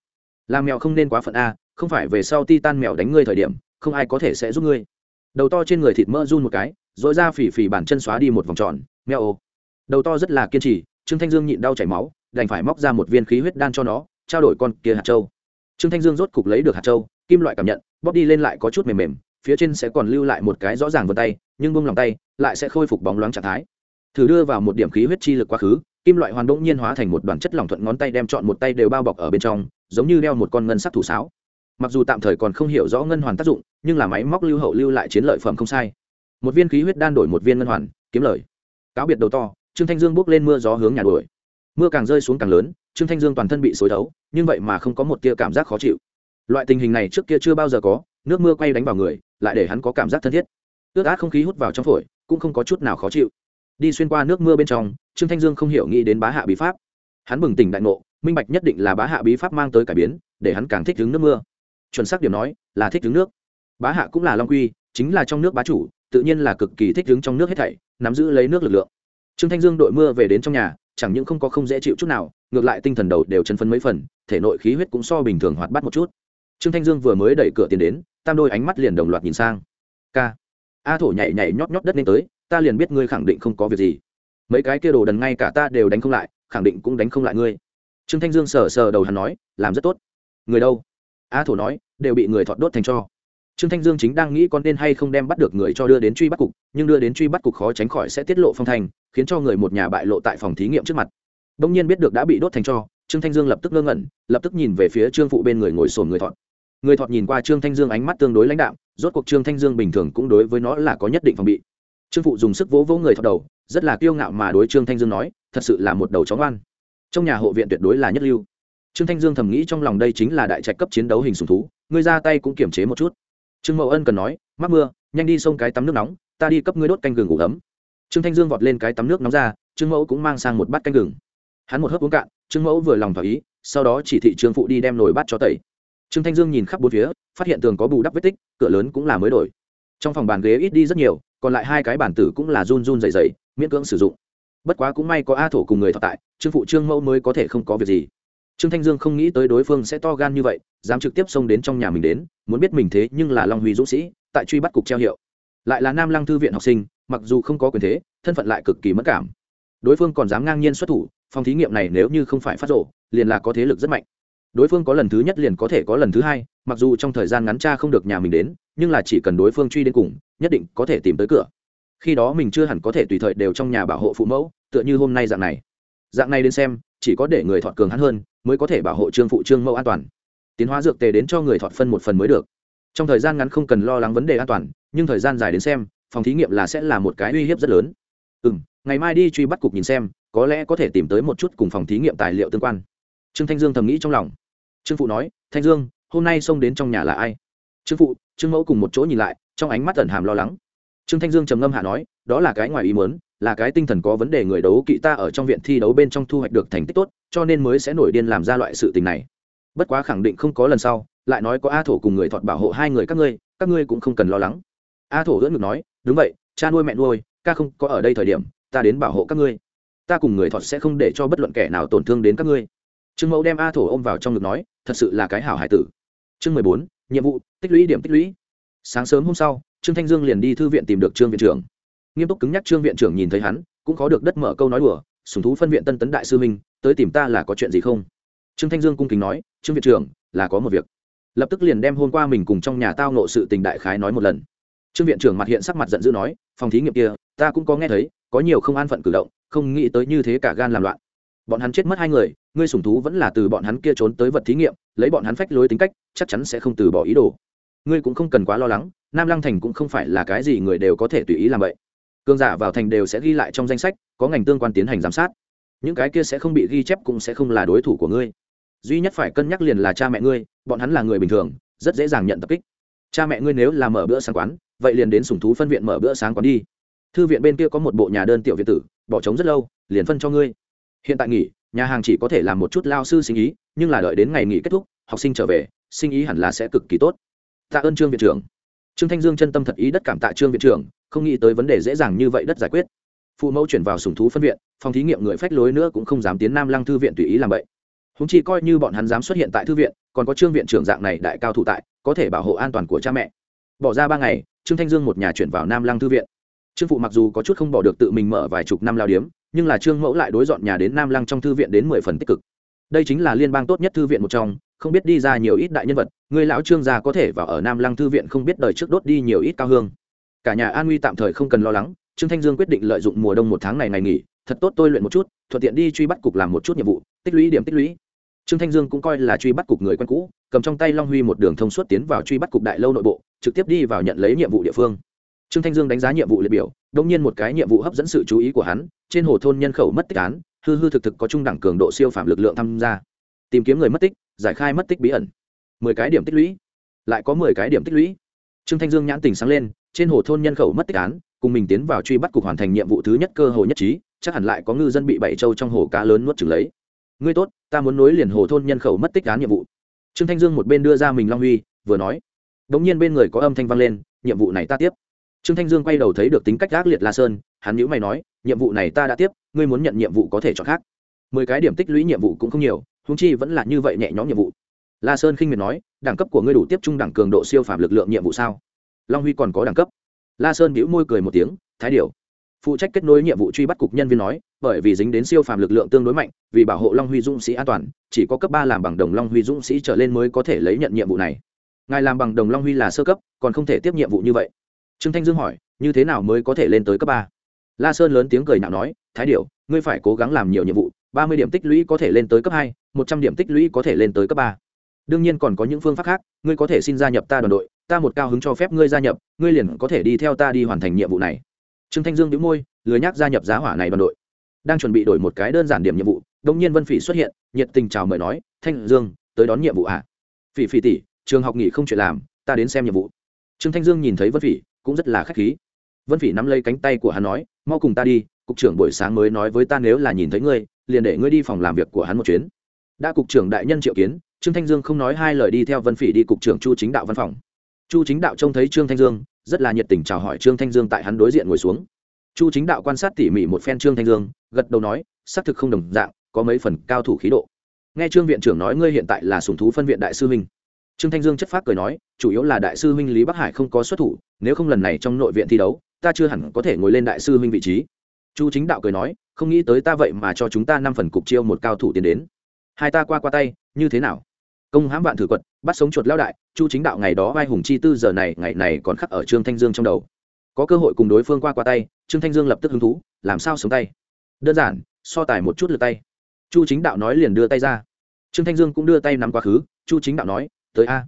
Làm mèo không nên quá phận a, không phải về sau titan mèo đánh ngươi thời điểm, không ai có thể sẽ giúp ngươi. Đầu to trên người thịt mỡ run một cái dội ra phì phì bàn chân xóa đi một vòng tròn mèo ô đầu to rất là kiên trì, trương thanh dương nhịn đau chảy máu, đành phải móc ra một viên khí huyết đan cho nó, trao đổi con kia hạt châu. Trương thanh dương rốt cục lấy được hạt châu, kim loại cảm nhận, bóp đi lên lại có chút mềm mềm, phía trên sẽ còn lưu lại một cái rõ ràng vân tay, nhưng bông lòng tay, lại sẽ khôi phục bóng loáng trạng thái. Thử đưa vào một điểm khí huyết chi lực quá khứ, kim loại hoàn đ nhiên hóa thành một đoàn chất lỏng thuận ngón tay đem chọn một tay đều bao bọc ở bên trong, giống như đeo một con ngân sắc thủ sáo. Mặc dù tạm thời còn không hiểu rõ ngân hoàn tác dụng, nhưng là máy móc lưu hậu lưu lại chiến lợi phẩm không sai. Một viên khí huyết đan đổi một viên ngân hoàn, kiếm lời. Cáo biệt đầu to trương thanh dương bước lên mưa gió hướng nhà đuổi. Mưa càng rơi xuống càng lớn, trương thanh dương toàn thân bị xối thấu, nhưng vậy mà không có một tia cảm giác khó chịu. Loại tình hình này trước kia chưa bao giờ có, nước mưa quay đánh vào người, lại để hắn có cảm giác thân thiết. Ướt át không khí hút vào trong phổi, cũng không có chút nào khó chịu. Đi xuyên qua nước mưa bên trong, trương thanh dương không hiểu nghĩ đến bá hạ bí pháp. Hắn bừng tỉnh đại ngộ, minh bạch nhất định là bá hạ bí pháp mang tới cải biến, để hắn càng thích đứng nước mưa. Chuẩn xác điểm nói, là thích đứng nước. Bá hạ cũng là long quy, chính là trong nước bá chủ, tự nhiên là cực kỳ thích đứng trong nước hết thảy, nắm giữ lấy nước lực lượng trương thanh dương đội mưa về đến trong nhà, chẳng những không có không dễ chịu chút nào, ngược lại tinh thần đầu đều chân phấn mấy phần, thể nội khí huyết cũng so bình thường hoạt bát một chút. Trương thanh dương vừa mới đẩy cửa tiền đến, tam đôi ánh mắt liền đồng loạt nhìn sang. K a thổ nhảy nhảy nhót nhót đất lên tới, ta liền biết ngươi khẳng định không có việc gì. Mấy cái kia đồ đần ngay cả ta đều đánh không lại, khẳng định cũng đánh không lại ngươi. Trương thanh dương sờ sờ đầu hắn nói, làm rất tốt. Người đâu? A thổ nói, đều bị người thọt đốt thành cho trương thanh dương chính đang nghĩ con nên hay không đem bắt được người cho đưa đến truy bắt cục, nhưng đưa đến truy bắt cục khó tránh khỏi sẽ tiết lộ phong thành khiến cho người một nhà bại lộ tại phòng thí nghiệm trước mặt. Đông nhiên biết được đã bị đốt thành cho, trương thanh dương lập tức ngơ ngẩn, lập tức nhìn về phía trương phụ bên người ngồi sồn người thọt. Người thọt nhìn qua trương thanh dương ánh mắt tương đối lãnh đạm, rốt cuộc trương thanh dương bình thường cũng đối với nó là có nhất định phòng bị. Trương phụ dùng sức vỗ vỗ người thọt đầu, rất là kiêu ngạo mà đối trương thanh dương nói, thật sự là một đầu chó ngoan. Trong nhà hộ viện tuyệt đối là nhất lưu. Trương thanh dương thầm nghĩ trong lòng đây chính là đại trạch cấp chiến đấu hình sùng thú ngươi ra tay cũng kiềm chế một chút trương mậu ân cần nói, mắc mưa, nhanh đi xông cái tắm nước nóng, ta đi cấp ngươi đốt canh gừng ngủ ấm. Trương thanh dương vọt lên cái tắm nước nóng ra, trương mẫu cũng mang sang một bát canh gừng. Hắn một hớp uống cạn, trương mẫu vừa lòng thỏa ý, sau đó chỉ thị trương phụ đi đem nồi bát cho tẩy. Trương thanh dương nhìn khắp bốn phía, phát hiện tường có bù đắp vết tích, cửa lớn cũng là mới đổi. Trong phòng bàn ghế ít đi rất nhiều, còn lại hai cái bản tử cũng là run run dày dày miễn cưỡng sử dụng. Bất quá cũng may có a thổ cùng người thọ tại, trương phụ trương mẫu mới có thể không có việc gì trương thanh dương không nghĩ tới đối phương sẽ to gan như vậy, dám trực tiếp xông đến trong nhà mình đến, muốn biết mình thế nhưng là long huy dũng sĩ, tại truy bắt cục treo hiệu. Lại là nam lăng thư viện học sinh, mặc dù không có quyền thế, thân phận lại cực kỳ mất cảm. Đối phương còn dám ngang nhiên xuất thủ, phòng thí nghiệm này nếu như không phải phát rộ, liền là có thế lực rất mạnh. Đối phương có lần thứ nhất liền có thể có lần thứ hai, mặc dù trong thời gian ngắn cha không được nhà mình đến, nhưng là chỉ cần đối phương truy đến cùng, nhất định có thể tìm tới cửa. Khi đó mình chưa hẳn có thể tùy thời đều trong nhà bảo hộ phụ mẫu, tựa như hôm nay dạng này. Dạng này đến xem chỉ có để người thọt cường hắn hơn, mới có thể bảo hộ trương phụ trương mẫu an toàn. Tiến hóa dược tề đến cho người thọt phân một phần mới được. Trong thời gian ngắn không cần lo lắng vấn đề an toàn, nhưng thời gian dài đến xem, phòng thí nghiệm là sẽ là một cái uy hiếp rất lớn. Ừ m ngày mai đi truy bắt cục nhìn xem, có lẽ có thể tìm tới một chút cùng phòng thí nghiệm tài liệu tương quan. Trương thanh dương thầm nghĩ trong lòng. Trương phụ nói, thanh dương, hôm nay xông đến trong nhà là ai? Trương phụ, trương mẫu cùng một chỗ nhìn lại, trong ánh mắt ẩn hàm lo lắng. Trương thanh dương trầm ngâm hạ nói đó là cái ngoài ý muốn, là cái tinh thần có vấn đề người đấu kỵ ta ở trong viện thi đấu bên trong thu hoạch được thành tích tốt, cho nên mới sẽ nổi điên làm ra loại sự tình này. Bất quá khẳng định không có lần sau, lại nói có a thổ cùng người thọt bảo hộ hai người các ngươi các ngươi cũng không cần lo lắng. A thổ ưỡn ngực nói, đúng vậy, cha nuôi mẹ nuôi, ca không có ở đây thời điểm, ta đến bảo hộ các ngươi. Ta cùng người thọt sẽ không để cho bất luận kẻ nào tổn thương đến các ngươi. Trương mẫu đem a thổ ôm vào trong ngực nói, thật sự là cái hảo hải tử. Chương mười bốn, nhiệm vụ, tích lũy điểm tích lũy. Sáng sớm hôm sau, trương thanh dương liền đi thư viện tìm được trương viện trưởng nghiêm túc cứng nhắc trương viện trưởng nhìn thấy hắn, cũng có được đất mở câu nói đùa, sùng thú phân viện tân tấn đại sư minh tới tìm ta là có chuyện gì không? Trương thanh dương cung kính nói, trương viện trưởng, là có một việc. Lập tức liền đem hôm qua mình cùng trong nhà tao nộ sự tình đại khái nói một lần. Trương viện trưởng mặt hiện sắc mặt giận dữ nói, phòng thí nghiệm kia, ta cũng có nghe thấy, có nhiều không an phận cử động, không nghĩ tới như thế cả gan làm loạn. Bọn hắn chết mất hai người, ngươi sủng thú vẫn là từ bọn hắn kia trốn tới vật thí nghiệm, lấy bọn hắn phách lối tính cách, chắc chắn sẽ không từ bỏ ý đồ. Ngươi cũng không cần quá lo lắng, nam lăng thành cũng không phải là cái gì người đều có thể tùy ý làm vậy cương giả vào thành đều sẽ ghi lại trong danh sách, có ngành tương quan tiến hành giám sát. Những cái kia sẽ không bị ghi chép cũng sẽ không là đối thủ của ngươi. Duy nhất phải cân nhắc liền là cha mẹ ngươi, bọn hắn là người bình thường, rất dễ dàng nhận tập kích. Cha mẹ ngươi nếu là mở bữa sáng quán, vậy liền đến sủng thú phân viện mở bữa sáng quán đi. Thư viện bên kia có một bộ nhà đơn tiểu viện tử, bỏ trống rất lâu, liền phân cho ngươi. Hiện tại nghỉ, nhà hàng chỉ có thể làm một chút lao sư sinh ý, nhưng là đợi đến ngày nghỉ kết thúc, học sinh trở về, sinh ý hẳn là sẽ cực kỳ tốt. Tạ ơn trương viện trưởng trương thanh dương chân tâm thật ý đất cảm tạ trương viện trưởng, không nghĩ tới vấn đề dễ dàng như vậy đất giải quyết. Phụ mẫu chuyển vào sùng thú phân viện, phòng thí nghiệm người phách lối nữa cũng không dám tiến nam lăng thư viện tùy ý làm vậy húng chi coi như bọn hắn dám xuất hiện tại thư viện, còn có trương viện trưởng dạng này đại cao thủ tại, có thể bảo hộ an toàn của cha mẹ. Bỏ ra ba ngày, trương thanh dương một nhà chuyển vào nam lăng thư viện. Trương phụ mặc dù có chút không bỏ được tự mình mở vài chục năm lao điếm, nhưng là trương mẫu lại đối dọn nhà đến nam lăng trong thư viện đến mười phần tích cực. Đây chính là liên bang tốt nhất thư viện một trong không biết đi ra nhiều ít đại nhân vật người lão trương gia có thể vào ở nam lăng thư viện không biết đời trước đốt đi nhiều ít cao hương. Cả nhà an nguy tạm thời không cần lo lắng, trương thanh dương quyết định lợi dụng mùa đông một tháng này ngày nghỉ, thật tốt tôi luyện một chút, thuận tiện đi truy bắt cục làm một chút nhiệm vụ, tích lũy điểm tích lũy. Trương thanh dương cũng coi là truy bắt cục người quen cũ, cầm trong tay long huy một đường thông suốt tiến vào truy bắt cục đại lâu nội bộ, trực tiếp đi vào nhận lấy nhiệm vụ địa phương. Trương thanh dương đánh giá nhiệm vụ liệt biểu đông nhiên một cái nhiệm vụ hấp dẫn sự chú ý của hắn, trên hồ thôn nhân khẩu mất tích án, hư hư thực thực có trung đẳng cường độ siêu phạm lực lượng tham gia. Tìm kiếm người mất tích giải khai mất tích bí ẩn. Mười cái điểm tích lũy. Lại có mười cái điểm tích lũy. Trương thanh dương nhãn tình sáng lên, trên hồ thôn nhân khẩu mất tích án, cùng mình tiến vào truy bắt cục hoàn thành nhiệm vụ thứ nhất cơ hồ nhất trí, chắc hẳn lại có ngư dân bị bảy trâu trong hồ cá lớn nuốt chửng lấy. Ngươi tốt, ta muốn nối liền hồ thôn nhân khẩu mất tích án nhiệm vụ. Trương thanh dương một bên đưa ra mình long huy, vừa nói. Đ ỗ n g nhiên bên người có âm thanh vang lên, nhiệm vụ này ta tiếp. Trương thanh dương quay đầu thấy được tính cách gác liệt la sơn, hắn nhữ mày nói, nhiệm vụ này ta đã tiếp, ngươi muốn nhận nhiệm vụ có thể chọn khác. Mười cái điểm tích lũy nhiệm vụ cũng không nhiều húng chi vẫn là như vậy nhẹ nhõm nhiệm vụ. La sơn khinh miệt nói, đẳng cấp của ngươi đủ tiếp trung đẳng cường độ siêu phạm lực lượng nhiệm vụ sao? Long huy còn có đẳng cấp. La sơn bĩu môi cười một tiếng, thái điều. Phụ trách kết nối nhiệm vụ truy bắt cục nhân viên nói, bởi vì dính đến siêu phàm lực lượng tương đối mạnh, vì bảo hộ long huy dũng sĩ an toàn, chỉ có cấp ba làm bằng đồng long huy dũng sĩ trở lên mới có thể lấy nhận nhiệm vụ này. Ngài làm bằng đồng long huy là sơ cấp, còn không thể tiếp nhiệm vụ như vậy. Trương thanh dương hỏi, như thế nào mới có thể lên tới cấp ba? La sơn lớn tiếng cười nhạo nói, thái điệu ngươi phải cố gắng làm nhiều nhiệm vụ ba mươi điểm tích lũy có thể lên tới cấp hai, một trăm điểm tích lũy có thể lên tới cấp ba. Đương nhiên còn có những phương pháp khác, ngươi có thể xin gia nhập ta đoàn đội, ta một cao hứng cho phép ngươi gia nhập, ngươi liền có thể đi theo ta đi hoàn thành nhiệm vụ này. Trương thanh dương đĩu môi, lười nhác gia nhập giá hỏa này đoàn đội. Đang chuẩn bị đổi một cái đơn giản điểm nhiệm vụ đông nhiên vân phỉ xuất hiện, nhiệt tình chào mời nói, thanh dương, tới đón nhiệm vụ ạ à? phỉ phỉ tỷ, trường học nghỉ không chuyện làm, ta đến xem nhiệm vụ. Trương thanh dương nhìn thấy vân phỉ, cũng rất là k h á c h khí. Vân phỉ nắm lấy cánh tay của hắn nói, mau cùng ta đi, cục trưởng buổi sáng mới nói với ta nếu là nhìn thấy ngươi liền để ngươi đi phòng làm việc của hắn một chuyến. Đã cục trưởng đại nhân triệu kiến, trương thanh dương không nói hai lời đi theo vân phỉ đi cục trưởng chu chính đạo văn phòng. Chu chính đạo trông thấy trương thanh dương, rất là nhiệt tình chào hỏi trương thanh dương tại hắn đối diện ngồi xuống. Chu chính đạo quan sát tỉ mỉ một phen trương thanh dương, gật đầu nói, xác thực không đồng dạng, có mấy phần cao thủ khí độ. Nghe trương viện trưởng nói ngươi hiện tại là sùng thú phân viện đại sư huynh. Trương thanh dương chất phác cười nói, chủ yếu là đại sư huynh lý bắc hải không có xuất thủ, nếu không lần này trong nội viện thi đấu, ta chưa hẳn có thể ngồi lên đại sư huynh vị trí chu chính đạo cười nói, không nghĩ tới ta vậy mà cho chúng ta năm phần cục chiêu một cao thủ tiến đến. Hai ta qua qua tay, như thế nào? Công hãm vạn thử quật, bắt sống chuột lao đại, chu chính đạo ngày đó vai hùng chi tư giờ này, ngày này còn khắc ở trương thanh dương trong đầu. Có cơ hội cùng đối phương qua qua tay, trương thanh dương lập tức hứng thú, làm sao sống tay? Đơn giản, so tài một chút lượt tay. Chu chính đạo nói liền đưa tay ra. Trương thanh dương cũng đưa tay nắm quá khứ, chu chính đạo nói, tới a.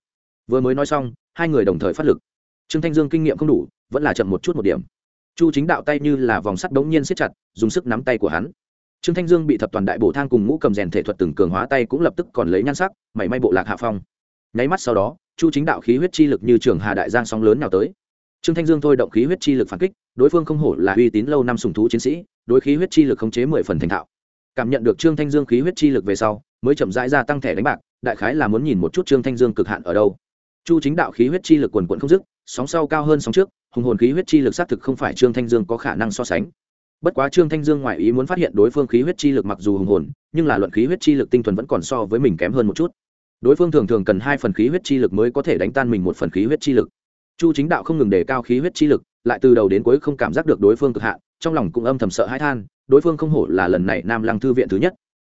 Vừa mới nói xong, hai người đồng thời phát lực. Trương thanh dương kinh nghiệm không đủ, vẫn là chậm một chút một điểm chu chính đạo tay như là vòng sắt đống nhiên siết chặt, dùng sức nắm tay của hắn. Trương thanh dương bị thập toàn đại bổ thang cùng ngũ cầm rèn thể thuật từng cường hóa tay cũng lập tức còn lấy nhan sắc, mảy may bộ lạc hạ phong. Nháy mắt sau đó, chu chính đạo khí huyết chi lực như trường hà đại giang sóng lớn nào tới. Trương thanh dương thôi động khí huyết chi lực phản kích, đối phương không hổ là uy tín lâu năm sùng thú chiến sĩ, đối khí huyết chi lực khống chế mười phần thành thạo. Cảm nhận được trương thanh dương khí huyết chi lực về sau, mới chậm rãi ra tăng thẻ đánh bạc, đại khái là muốn nhìn một chút trương thanh dương cực hạn ở đâu. Chu chính đạo khí huyết chi lực quần quận không dứt, sóng sau cao hơn sóng trước hùng hồn khí huyết chi lực xác thực không phải trương thanh dương có khả năng so sánh. Bất quá trương thanh dương ngoại ý muốn phát hiện đối phương khí huyết chi lực mặc dù hùng hồn, nhưng là luận khí huyết chi lực tinh thuần vẫn còn so với mình kém hơn một chút. Đối phương thường thường cần hai phần khí huyết chi lực mới có thể đánh tan mình một phần khí huyết chi lực. Chu chính đạo không ngừng đề cao khí huyết chi lực, lại từ đầu đến cuối không cảm giác được đối phương cực hạn, trong lòng cũng âm thầm sợ hãi than, đối phương không hổ là lần này nam lăng thư viện thứ nhất.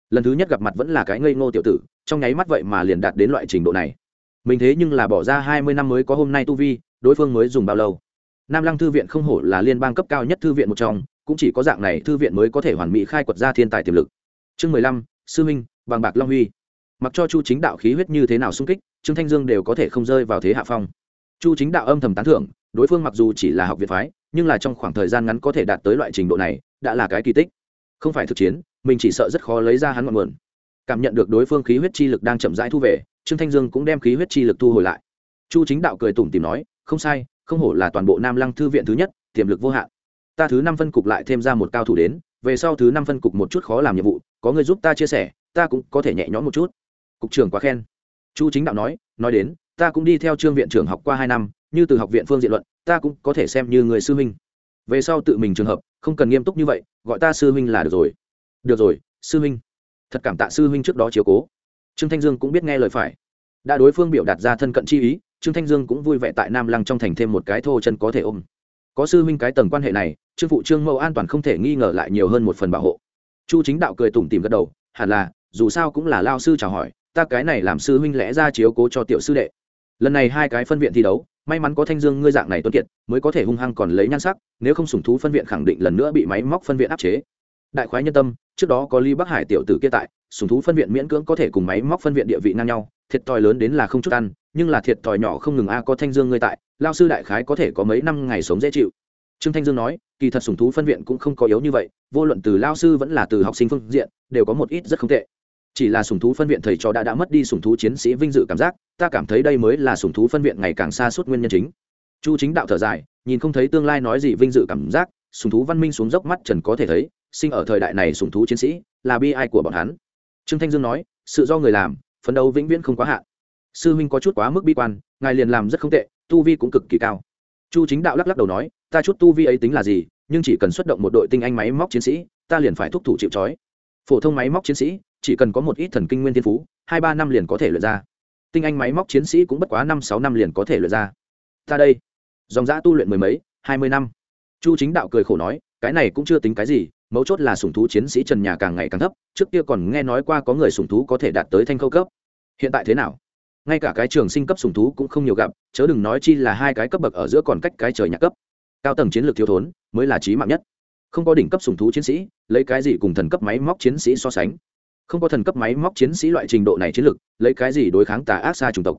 Lần thứ nhất gặp mặt vẫn là cái ngây ngô tiểu tử, trong nháy mắt vậy mà liền đạt đến loại trình độ này. Mình thế nhưng là bỏ ra hai mươi năm mới có hôm nay tu vi, đối phương mới dùng bao lâu? Nam lăng thư viện không hổ là liên bang cấp cao nhất thư viện một trong, cũng chỉ có dạng này thư viện mới có thể hoàn mỹ khai quật ra thiên tài tiềm lực. Chương mười lăm, sư minh, bằng bạc long huy. Mặc cho chu chính đạo khí huyết như thế nào sung kích, trương thanh dương đều có thể không rơi vào thế hạ phong. Chu chính đạo âm thầm tán thưởng, đối phương mặc dù chỉ là học viện phái, nhưng là trong khoảng thời gian ngắn có thể đạt tới loại trình độ này, đã là cái kỳ tích. Không phải thực chiến, mình chỉ sợ rất khó lấy ra hắn ngọn nguồn. Cảm nhận được đối phương khí huyết chi lực đang chậm rãi thu về, trương thanh dương cũng đem khí huyết chi lực thu hồi lại. Chu chính đạo cười tủm tìm nói, không sai không hổ là toàn bộ nam lăng thư viện thứ nhất, tiềm lực vô hạn. Ta thứ năm phân cục lại thêm ra một cao thủ đến, về sau thứ năm phân cục một chút khó làm nhiệm vụ, có người giúp ta chia sẻ, ta cũng có thể nhẹ nhõm một chút. Cục trưởng quá khen. Chu chính đạo nói nói đến, ta cũng đi theo trương viện trưởng học qua hai năm, như từ học viện phương diện luận, ta cũng có thể xem như người sư huynh. Về sau tự mình trường hợp, không cần nghiêm túc như vậy, gọi ta sư huynh là được rồi. Được rồi, sư huynh. Thật cảm tạ sư huynh trước đó chiếu cố. Trương thanh dương cũng biết nghe lời phải. Đã đối phương biểu đạt ra thân cận chi ý trương thanh dương cũng vui vẻ tại nam lăng trong thành thêm một cái thô chân có thể ôm. Có sư huynh cái tầng quan hệ này, trương phụ trương mẫu an toàn không thể nghi ngờ lại nhiều hơn một phần bảo hộ. Chu chính đạo cười tủm tìm gật đầu, hẳn là, dù sao cũng là lao sư chào hỏi, ta cái này làm sư huynh lẽ ra chiếu cố cho tiểu sư đệ. Lần này hai cái phân viện thi đấu, may mắn có thanh dương ngươi dạng này tuân kiệt, mới có thể hung hăng còn lấy nhan sắc, nếu không sủng thú phân viện khẳng định lần nữa bị máy móc phân viện áp chế. Đại khoái nhân tâm, trước đó có ly bắc hải tiểu tử kia tại, sủng thú phân viện miễn cưỡng có thể cùng máy móc phân viện địa vị ngang nhau, thiệt thòi lớn đến là không chút ăn nhưng là thiệt thòi nhỏ không ngừng a, có thanh dương ngươi tại lao sư đại khái có thể có mấy năm ngày sống dễ chịu. Trương thanh dương nói, kỳ thật sủng thú phân viện cũng không có yếu như vậy, vô luận từ lao sư vẫn là từ học sinh phương diện, đều có một ít rất không tệ. Chỉ là sủng thú phân viện thầy trò đã đã mất đi sủng thú chiến sĩ vinh dự cảm giác, ta cảm thấy đây mới là sủng thú phân viện ngày càng xa suốt nguyên nhân chính. Chu chính đạo thở dài, nhìn không thấy tương lai nói gì vinh dự cảm giác, sủng thú văn minh xuống dốc mắt trần có thể thấy, sinh ở thời đại này sủng thú chiến sĩ là bi ai của bọn hắn. Trương thanh dương nói, sự do người làm, phấn đấu vĩnh viễn không quá hạn sư huynh có chút quá mức bi quan, ngài liền làm rất không tệ, tu vi cũng cực kỳ cao. Chu chính đạo lắc lắc đầu nói, ta chút tu vi ấy tính là gì, nhưng chỉ cần xuất động một đội tinh anh máy móc chiến sĩ, ta liền phải thúc thủ chịu trói. Phổ thông máy móc chiến sĩ, chỉ cần có một ít thần kinh nguyên thiên phú, hai ba năm liền có thể luyện ra. Tinh anh máy móc chiến sĩ cũng bất quá năm sáu năm liền có thể luyện ra. Ta đây, dòng giã tu luyện mười mấy, hai mươi năm. Chu chính đạo cười khổ nói, cái này cũng chưa tính cái gì, mấu chốt là sủng thú chiến sĩ trần nhà càng ngày càng thấp, trước kia còn nghe nói qua có người sủng thú có thể đạt tới thanh khâu cấp. Hiện tại thế nào? Ngay cả cái trường sinh cấp sùng thú cũng không nhiều gặp, chớ đừng nói chi là hai cái cấp bậc ở giữa còn cách cái trời nhạc cấp. Cao tầng chiến lược thiếu thốn mới là trí mạng nhất. Không có đỉnh cấp sùng thú chiến sĩ, lấy cái gì cùng thần cấp máy móc chiến sĩ so sánh? Không có thần cấp máy móc chiến sĩ loại trình độ này chiến lược, lấy cái gì đối kháng tà ác xa chủng tộc?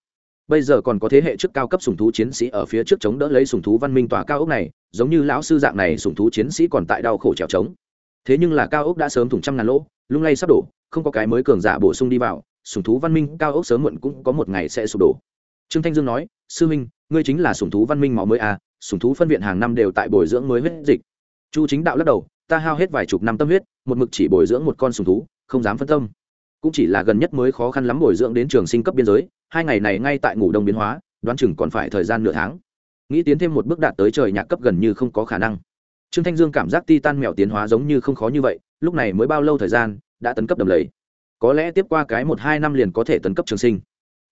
Bây giờ còn có thế hệ trước cao cấp sùng thú chiến sĩ ở phía trước chống đỡ lấy sùng thú văn minh tòa cao ốc này, giống như lão sư dạng này sùng thú chiến sĩ còn tại đau khổ trèo trống. Thế nhưng là cao ốc đã sớm thủng trăm ngàn lỗ, lung lay sắp đổ, không có cái mới cường giả bổ sung đi vào sùng thú văn minh cao ốc sớm muộn cũng có một ngày sẽ sụp đổ. Trương thanh dương nói, sư minh, ngươi chính là sùng thú văn minh máu mới à sùng thú phân viện hàng năm đều tại bồi dưỡng mới huyết dịch. Chu chính đạo lắc đầu, ta hao hết vài chục năm tâm huyết, một mực chỉ bồi dưỡng một con sùng thú, không dám phân tâm. Cũng chỉ là gần nhất mới khó khăn lắm bồi dưỡng đến trường sinh cấp biên giới, hai ngày này ngay tại ngủ đông biến hóa, đoán chừng còn phải thời gian nửa tháng. Nghĩ tiến thêm một bước đạt tới trời nhạc cấp gần như không có khả năng. Trương thanh dương cảm giác ti tan mèo tiến hóa giống như không khó như vậy, lúc này mới bao lâu thời gian, đã tấn cấp đầm lầy có lẽ tiếp qua cái một hai năm liền có thể tấn cấp trường sinh.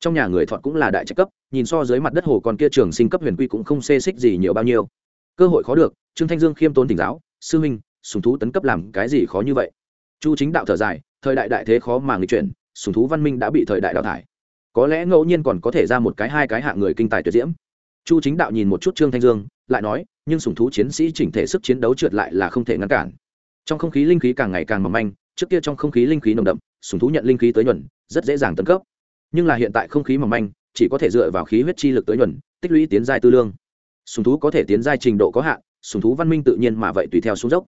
Trong nhà người thọt cũng là đại trạch cấp, nhìn so dưới mặt đất hồ còn kia trường sinh cấp huyền quy cũng không xê xích gì nhiều bao nhiêu. Cơ hội khó được, trương thanh dương khiêm tốn tỉnh giáo, sư minh sùng thú tấn cấp làm cái gì khó như vậy? Chu chính đạo thở dài, thời đại đại thế khó mà người chuyển, sùng thú văn minh đã bị thời đại đào thải. Có lẽ ngẫu nhiên còn có thể ra một cái hai cái hạng người kinh tài tuyệt diễm. Chu chính đạo nhìn một chút trương thanh dương, lại nói, nhưng sùng thú chiến sĩ chỉnh thể sức chiến đấu trượt lại là không thể ngăn cản. Trong không khí linh khí càng ngày càng mỏng manh trước kia trong không khí linh khí nồng đậm, sùng thú nhận linh khí tới nhuần, rất dễ dàng tấn cấp. Nhưng là hiện tại không khí mỏng manh, chỉ có thể dựa vào khí huyết chi lực tới nhuần, tích lũy tiến giai tư lương. Sùng thú có thể tiến giai trình độ có hạn, sùng thú văn minh tự nhiên mà vậy tùy theo xuống dốc.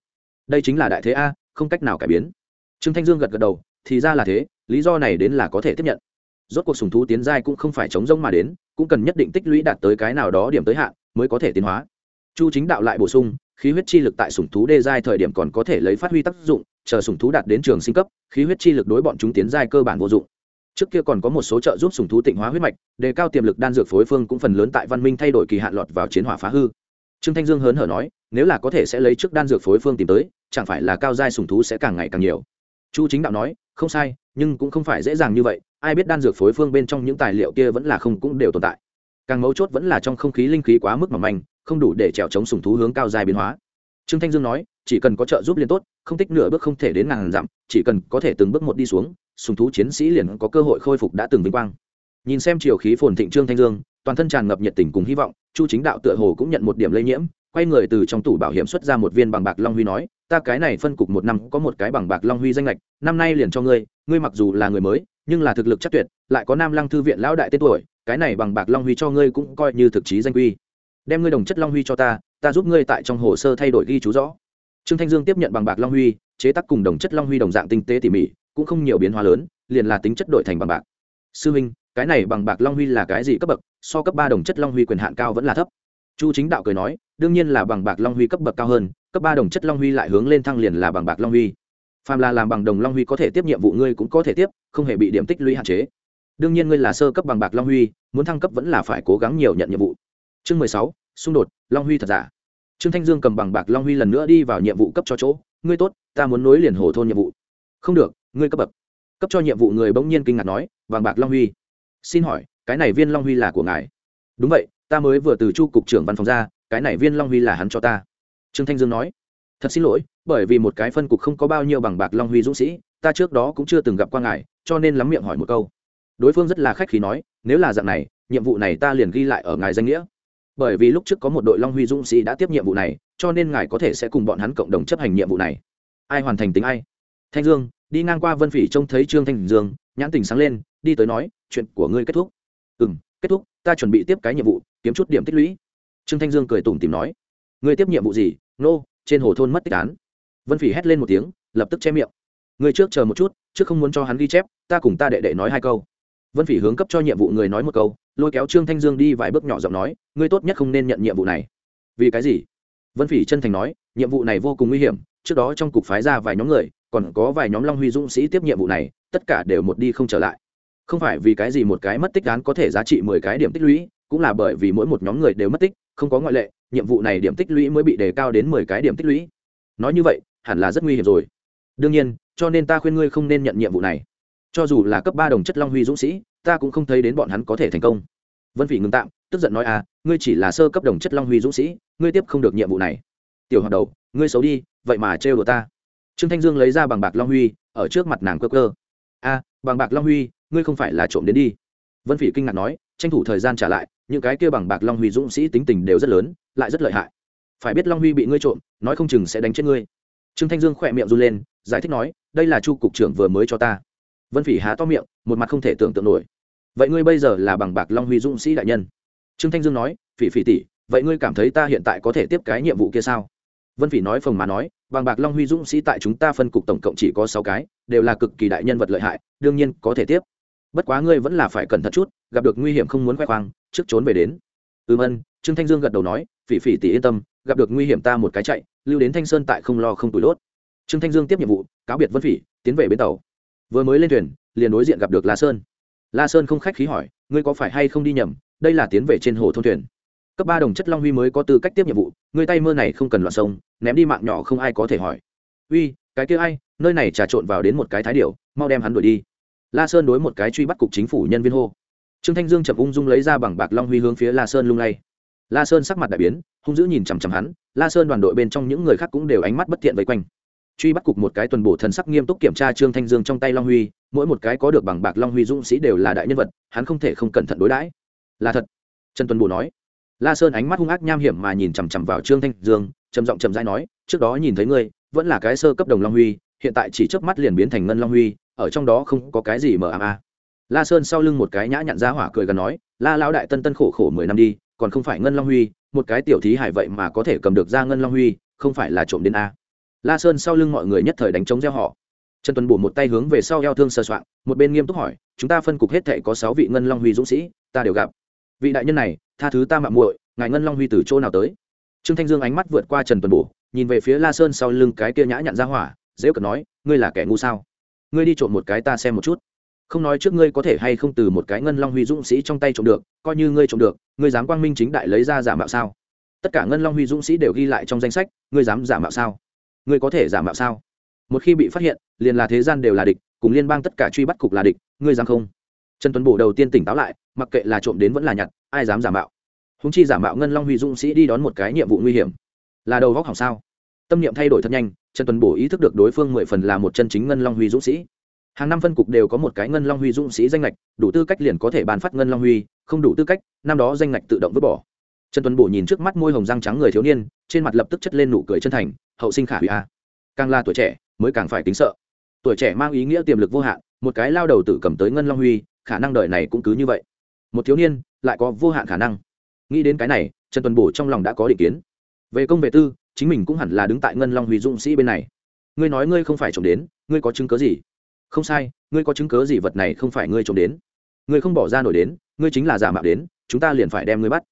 Đây chính là đại thế a, không cách nào cải biến. Trương thanh dương gật gật đầu, thì ra là thế, lý do này đến là có thể tiếp nhận. Rốt cuộc sùng thú tiến giai cũng không phải chống rông mà đến, cũng cần nhất định tích lũy đạt tới cái nào đó điểm tới hạn, mới có thể tiến hóa. Chu chính đạo lại bổ sung khí huyết chi lực tại sủng thú đê giai thời điểm còn có thể lấy phát huy tác dụng, chờ sủng thú đạt đến trường sinh cấp, khí huyết chi lực đối bọn chúng tiến giai cơ bản vô dụng. Trước kia còn có một số trợ giúp sủng thú tịnh hóa huyết mạch, đề cao tiềm lực đan dược phối phương cũng phần lớn tại văn minh thay đổi kỳ hạn lọt vào chiến hỏa phá hư. Trương thanh dương hớn hở nói, nếu là có thể sẽ lấy trước đan dược phối phương tìm tới, chẳng phải là cao giai sủng thú sẽ càng ngày càng nhiều. Chu chính đạo nói, không sai, nhưng cũng không phải dễ dàng như vậy, ai biết đan dược phối phương bên trong những tài liệu kia vẫn là không cũng đều tồn tại. Càng mấu chốt vẫn là trong không khí linh khí quá mức mỏng manh không đủ để trèo chống sùng thú hướng cao dài biến hóa. Trương thanh dương nói, chỉ cần có trợ giúp liên tốt, không tích nửa bước không thể đến ngàn dặm, chỉ cần có thể từng bước một đi xuống, sùng thú chiến sĩ liền có cơ hội khôi phục đã từng vinh quang. Nhìn xem chiều khí phồn thịnh trương thanh dương, toàn thân tràn ngập nhiệt tình cùng hy vọng, chu chính đạo tựa hồ cũng nhận một điểm lây nhiễm, quay người từ trong tủ bảo hiểm xuất ra một viên bằng bạc long huy nói, ta cái này phân cục một năm có một cái bằng bạc long huy danh lệch, năm nay liền cho ngươi ngươi mặc dù là người mới, nhưng là thực lực chắc tuyệt, lại có nam lăng thư viện lão đại tên tuổi, cái này bằng bạc long huy cho ngươi cũng coi như thực chí danh quy đem ngươi đồng chất long huy cho ta ta giúp ngươi tại trong hồ sơ thay đổi ghi chú rõ. Trương thanh dương tiếp nhận bằng bạc long huy, chế tác cùng đồng chất long huy đồng dạng tinh tế tỉ mỉ, cũng không nhiều biến hóa lớn, liền là tính chất đổi thành bằng bạc. Sư huynh cái này bằng bạc long huy là cái gì cấp bậc, so cấp ba đồng chất long huy quyền hạn cao vẫn là thấp. Chu chính đạo cười nói, đương nhiên là bằng bạc long huy cấp bậc cao hơn, cấp ba đồng chất long huy lại hướng lên thăng liền là bằng bạc long huy. Phàm là làm bằng đồng long huy có thể tiếp nhiệm vụ ngươi cũng có thể tiếp, không hề bị điểm tích lũy hạn chế. Đương nhiên ngươi là sơ cấp bằng bạc long huy, muốn thăng cấp vẫn là phải cố gắng nhiều nhận nhiệm vụ chương mười sáu, xung đột, long huy thật giả. Trương thanh dương cầm bằng bạc long huy lần nữa đi vào nhiệm vụ cấp cho chỗ. Ngươi tốt, ta muốn nối liền hồ thôn nhiệm vụ. Không được, ngươi cấp bậc. Cấp cho nhiệm vụ người bỗng nhiên kinh ngạc nói vàng bạc long huy. Xin hỏi, cái này viên long huy là của ngài? Đúng vậy, ta mới vừa từ chu cục trưởng văn phòng ra, cái này viên long huy là hắn cho ta. Trương thanh dương nói, thật xin lỗi, bởi vì một cái phân cục không có bao nhiêu bằng bạc long huy dũng sĩ, ta trước đó cũng chưa từng gặp qua ngài, cho nên lắm miệng hỏi một câu. Đối phương rất là khách khí nói, nếu là dạng này, nhiệm vụ này ta liền ghi lại ở ngài danh nghĩa bởi vì lúc trước có một đội long huy dũng sĩ đã tiếp nhiệm vụ này cho nên ngài có thể sẽ cùng bọn hắn cộng đồng chấp hành nhiệm vụ này. Ai hoàn thành tính ai? Thanh dương đi ngang qua vân phỉ trông thấy trương thanh dương nhãn tình sáng lên đi tới nói chuyện của ngươi kết thúc. Ừ m kết thúc ta chuẩn bị tiếp cái nhiệm vụ kiếm chút điểm tích lũy. Trương thanh dương cười tủm tìm nói ngươi tiếp nhiệm vụ gì? Nô、no, trên hồ thôn mất tích án. Vân phỉ hét lên một tiếng lập tức che miệng. Người trước chờ một chút trước không muốn cho hắn ghi chép ta cùng ta đệ đệ nói hai câu. Vân phỉ hướng cấp cho nhiệm vụ người nói một câu lôi kéo trương thanh dương đi vài bước nhỏ giọng nói, ngươi tốt nhất không nên nhận nhiệm vụ này. Vì cái gì? Vân phỉ chân thành nói, nhiệm vụ này vô cùng nguy hiểm, trước đó trong cục phái ra vài nhóm người, còn có vài nhóm long huy dũng sĩ tiếp nhiệm vụ này, tất cả đều một đi không trở lại. Không phải vì cái gì một cái mất tích án có thể giá trị mười cái điểm tích lũy, cũng là bởi vì mỗi một nhóm người đều mất tích, không có ngoại lệ, nhiệm vụ này điểm tích lũy mới bị đề cao đến mười cái điểm tích lũy. Nói như vậy, hẳn là rất nguy hiểm rồi. Đương nhiên, cho nên ta khuyên ngươi không nên nhận nhiệm vụ này. Cho dù là cấp ba đồng chất long huy dũng sĩ ta cũng không thấy đến bọn hắn có thể thành công. Vân phỉ ngừng tạm, tức giận nói à ngươi chỉ là sơ cấp đồng chất long huy dũng sĩ, ngươi tiếp không được nhiệm vụ này. Tiểu hoạt đầu, ngươi xấu đi, vậy mà trêu đùa ta. Trương thanh dương lấy ra bằng bạc long huy, ở trước mặt nàng cơ cơ a, bằng bạc long huy, ngươi không phải là trộm đến đi. Vân phỉ kinh ngạc nói, tranh thủ thời gian trả lại, những cái kia bằng bạc long huy dũng sĩ tính tình đều rất lớn, lại rất lợi hại. Phải biết long huy bị ngươi trộm, nói không chừng sẽ đánh chết ngươi. Trương thanh dương khỏe miệng run lên, giải thích nói, đây là chu cục trưởng vừa mới cho ta. Vân phỉ há to miệng, một mặt không thể tưởng tượng nổi vậy ngươi bây giờ là bằng bạc long huy dũng sĩ đại nhân. Trương thanh dương nói, phỉ phỉ tỷ, vậy ngươi cảm thấy ta hiện tại có thể tiếp cái nhiệm vụ kia sao? Vân phỉ nói phồng mà nói, bằng bạc long huy dũng sĩ tại chúng ta phân cục tổng cộng chỉ có sáu cái, đều là cực kỳ đại nhân vật lợi hại, đương nhiên có thể tiếp. Bất quá ngươi vẫn là phải cẩn thận chút, gặp được nguy hiểm không muốn khoe khoang, trước trốn về đến. Ừm ân, trương thanh dương gật đầu nói, phỉ phỉ tỷ yên tâm, gặp được nguy hiểm ta một cái chạy, lưu đến thanh sơn tại không lo không tủi đốt trương thanh dương tiếp nhiệm vụ, cáo biệt vân phỉ, tiến về bến tàu. Vừa mới lên thuyền, liền đối diện gặp được la sơn la sơn không khách khí hỏi, ngươi có phải hay không đi nhầm? Đây là tiến về trên hồ thôn thuyền. Cấp ba đồng chất long huy mới có tư cách tiếp nhiệm vụ ngươi tay mơ này không cần loạn sông, ném đi mạng nhỏ không ai có thể hỏi. Uy, cái kia ai? Nơi này trà trộn vào đến một cái thái điệu mau đem hắn đuổi đi. La sơn đối một cái truy bắt cục chính phủ nhân viên hô. Trương thanh dương chậm ung dung lấy ra bằng bạc long huy hướng phía la sơn lung lay. La sơn sắc mặt đại biến, hung dữ nhìn chằm chằm hắn, la sơn đoàn đội bên trong những người khác cũng đều ánh mắt bất thiện vây quanh truy bắt cục một cái tuần bổ thần sắc nghiêm túc kiểm tra trương thanh dương trong tay long huy, mỗi một cái có được bằng bạc long huy dũng sĩ đều là đại nhân vật, hắn không thể không cẩn thận đối đãi. Là thật, trần tuần bổ nói. La sơn ánh mắt hung ác nham hiểm mà nhìn chằm chằm vào trương thanh dương, trầm giọng trầm dai nói, trước đó nhìn thấy ngươi, vẫn là cái sơ cấp đồng long huy, hiện tại chỉ trước mắt liền biến thành ngân long huy, ở trong đó không có cái gì mờ ảm a. La sơn sau lưng một cái nhã nhặn ra hỏa cười gần nói, la lão đại tân tân khổ khổ mười năm đi, còn không phải ngân long huy, một cái tiểu thí hải vậy mà có thể cầm được ra ngân long huy, không phải là trộm đến a la sơn sau lưng mọi người nhất thời đánh trống gieo họ. Trần tuấn bổ một tay hướng về sau eo thương sơ soạn một bên nghiêm túc hỏi, chúng ta phân cục hết thệ có sáu vị ngân long huy dũng sĩ, ta đều gặp. Vị đại nhân này, tha thứ ta mạng muội, ngài ngân long huy từ chỗ nào tới? Trương thanh dương ánh mắt vượt qua trần Tuấn bổ, nhìn về phía la sơn sau lưng cái kia nhã nhặn ra hỏa, dễ cợt nói, ngươi là kẻ ngu sao? Ngươi đi trộm một cái ta xem một chút. Không nói trước ngươi có thể hay không từ một cái ngân long huy dũng sĩ trong tay trộm được, coi như ngươi trộm được, ngươi dám quang minh chính đại lấy ra giả mạo sao? Tất cả ngân long huy dũng sĩ đều ghi lại trong danh sách, ngươi dám giả mạo sao? Ngươi có thể giả mạo sao? Một khi bị phát hiện, liền là thế gian đều là địch, cùng liên bang tất cả truy bắt cục là địch, ngươi dám không? Trần tuấn bổ đầu tiên tỉnh táo lại, mặc kệ là trộm đến vẫn là nhặt, ai dám giả mạo? Húng chi giả mạo ngân long huy dũng sĩ đi đón một cái nhiệm vụ nguy hiểm. Là đầu góc hỏng sao? Tâm niệm thay đổi thật nhanh, trần tuấn bổ ý thức được đối phương mười phần là một chân chính ngân long huy dũng sĩ. Hàng năm phân cục đều có một cái ngân long huy dũng sĩ danh lệch đủ tư cách liền có thể bàn phát ngân long huy, không đủ tư cách, năm đó danh lệch tự động vứt bỏ. Trần tuấn bổ nhìn trước mắt môi hồng răng trắng người thiếu niên, trên mặt lập tức chất lên nụ cười chân thành hậu sinh khả hủy a. Càng là tuổi trẻ, mới càng phải tính sợ. Tuổi trẻ mang ý nghĩa tiềm lực vô hạn, một cái lao đầu tử cầm tới ngân long huy, khả năng đời này cũng cứ như vậy. Một thiếu niên, lại có vô hạn khả năng. Nghĩ đến cái này, trần Tuần bổ trong lòng đã có định kiến. Về công về tư, chính mình cũng hẳn là đứng tại ngân long huy dũng sĩ bên này. Ngươi nói ngươi không phải trộm đến, ngươi có chứng cớ gì? Không sai, ngươi có chứng cớ gì vật này không phải ngươi trộm đến. Ngươi không bỏ ra nổi đến, ngươi chính là giả mạo đến, chúng ta liền phải đem ngươi bắt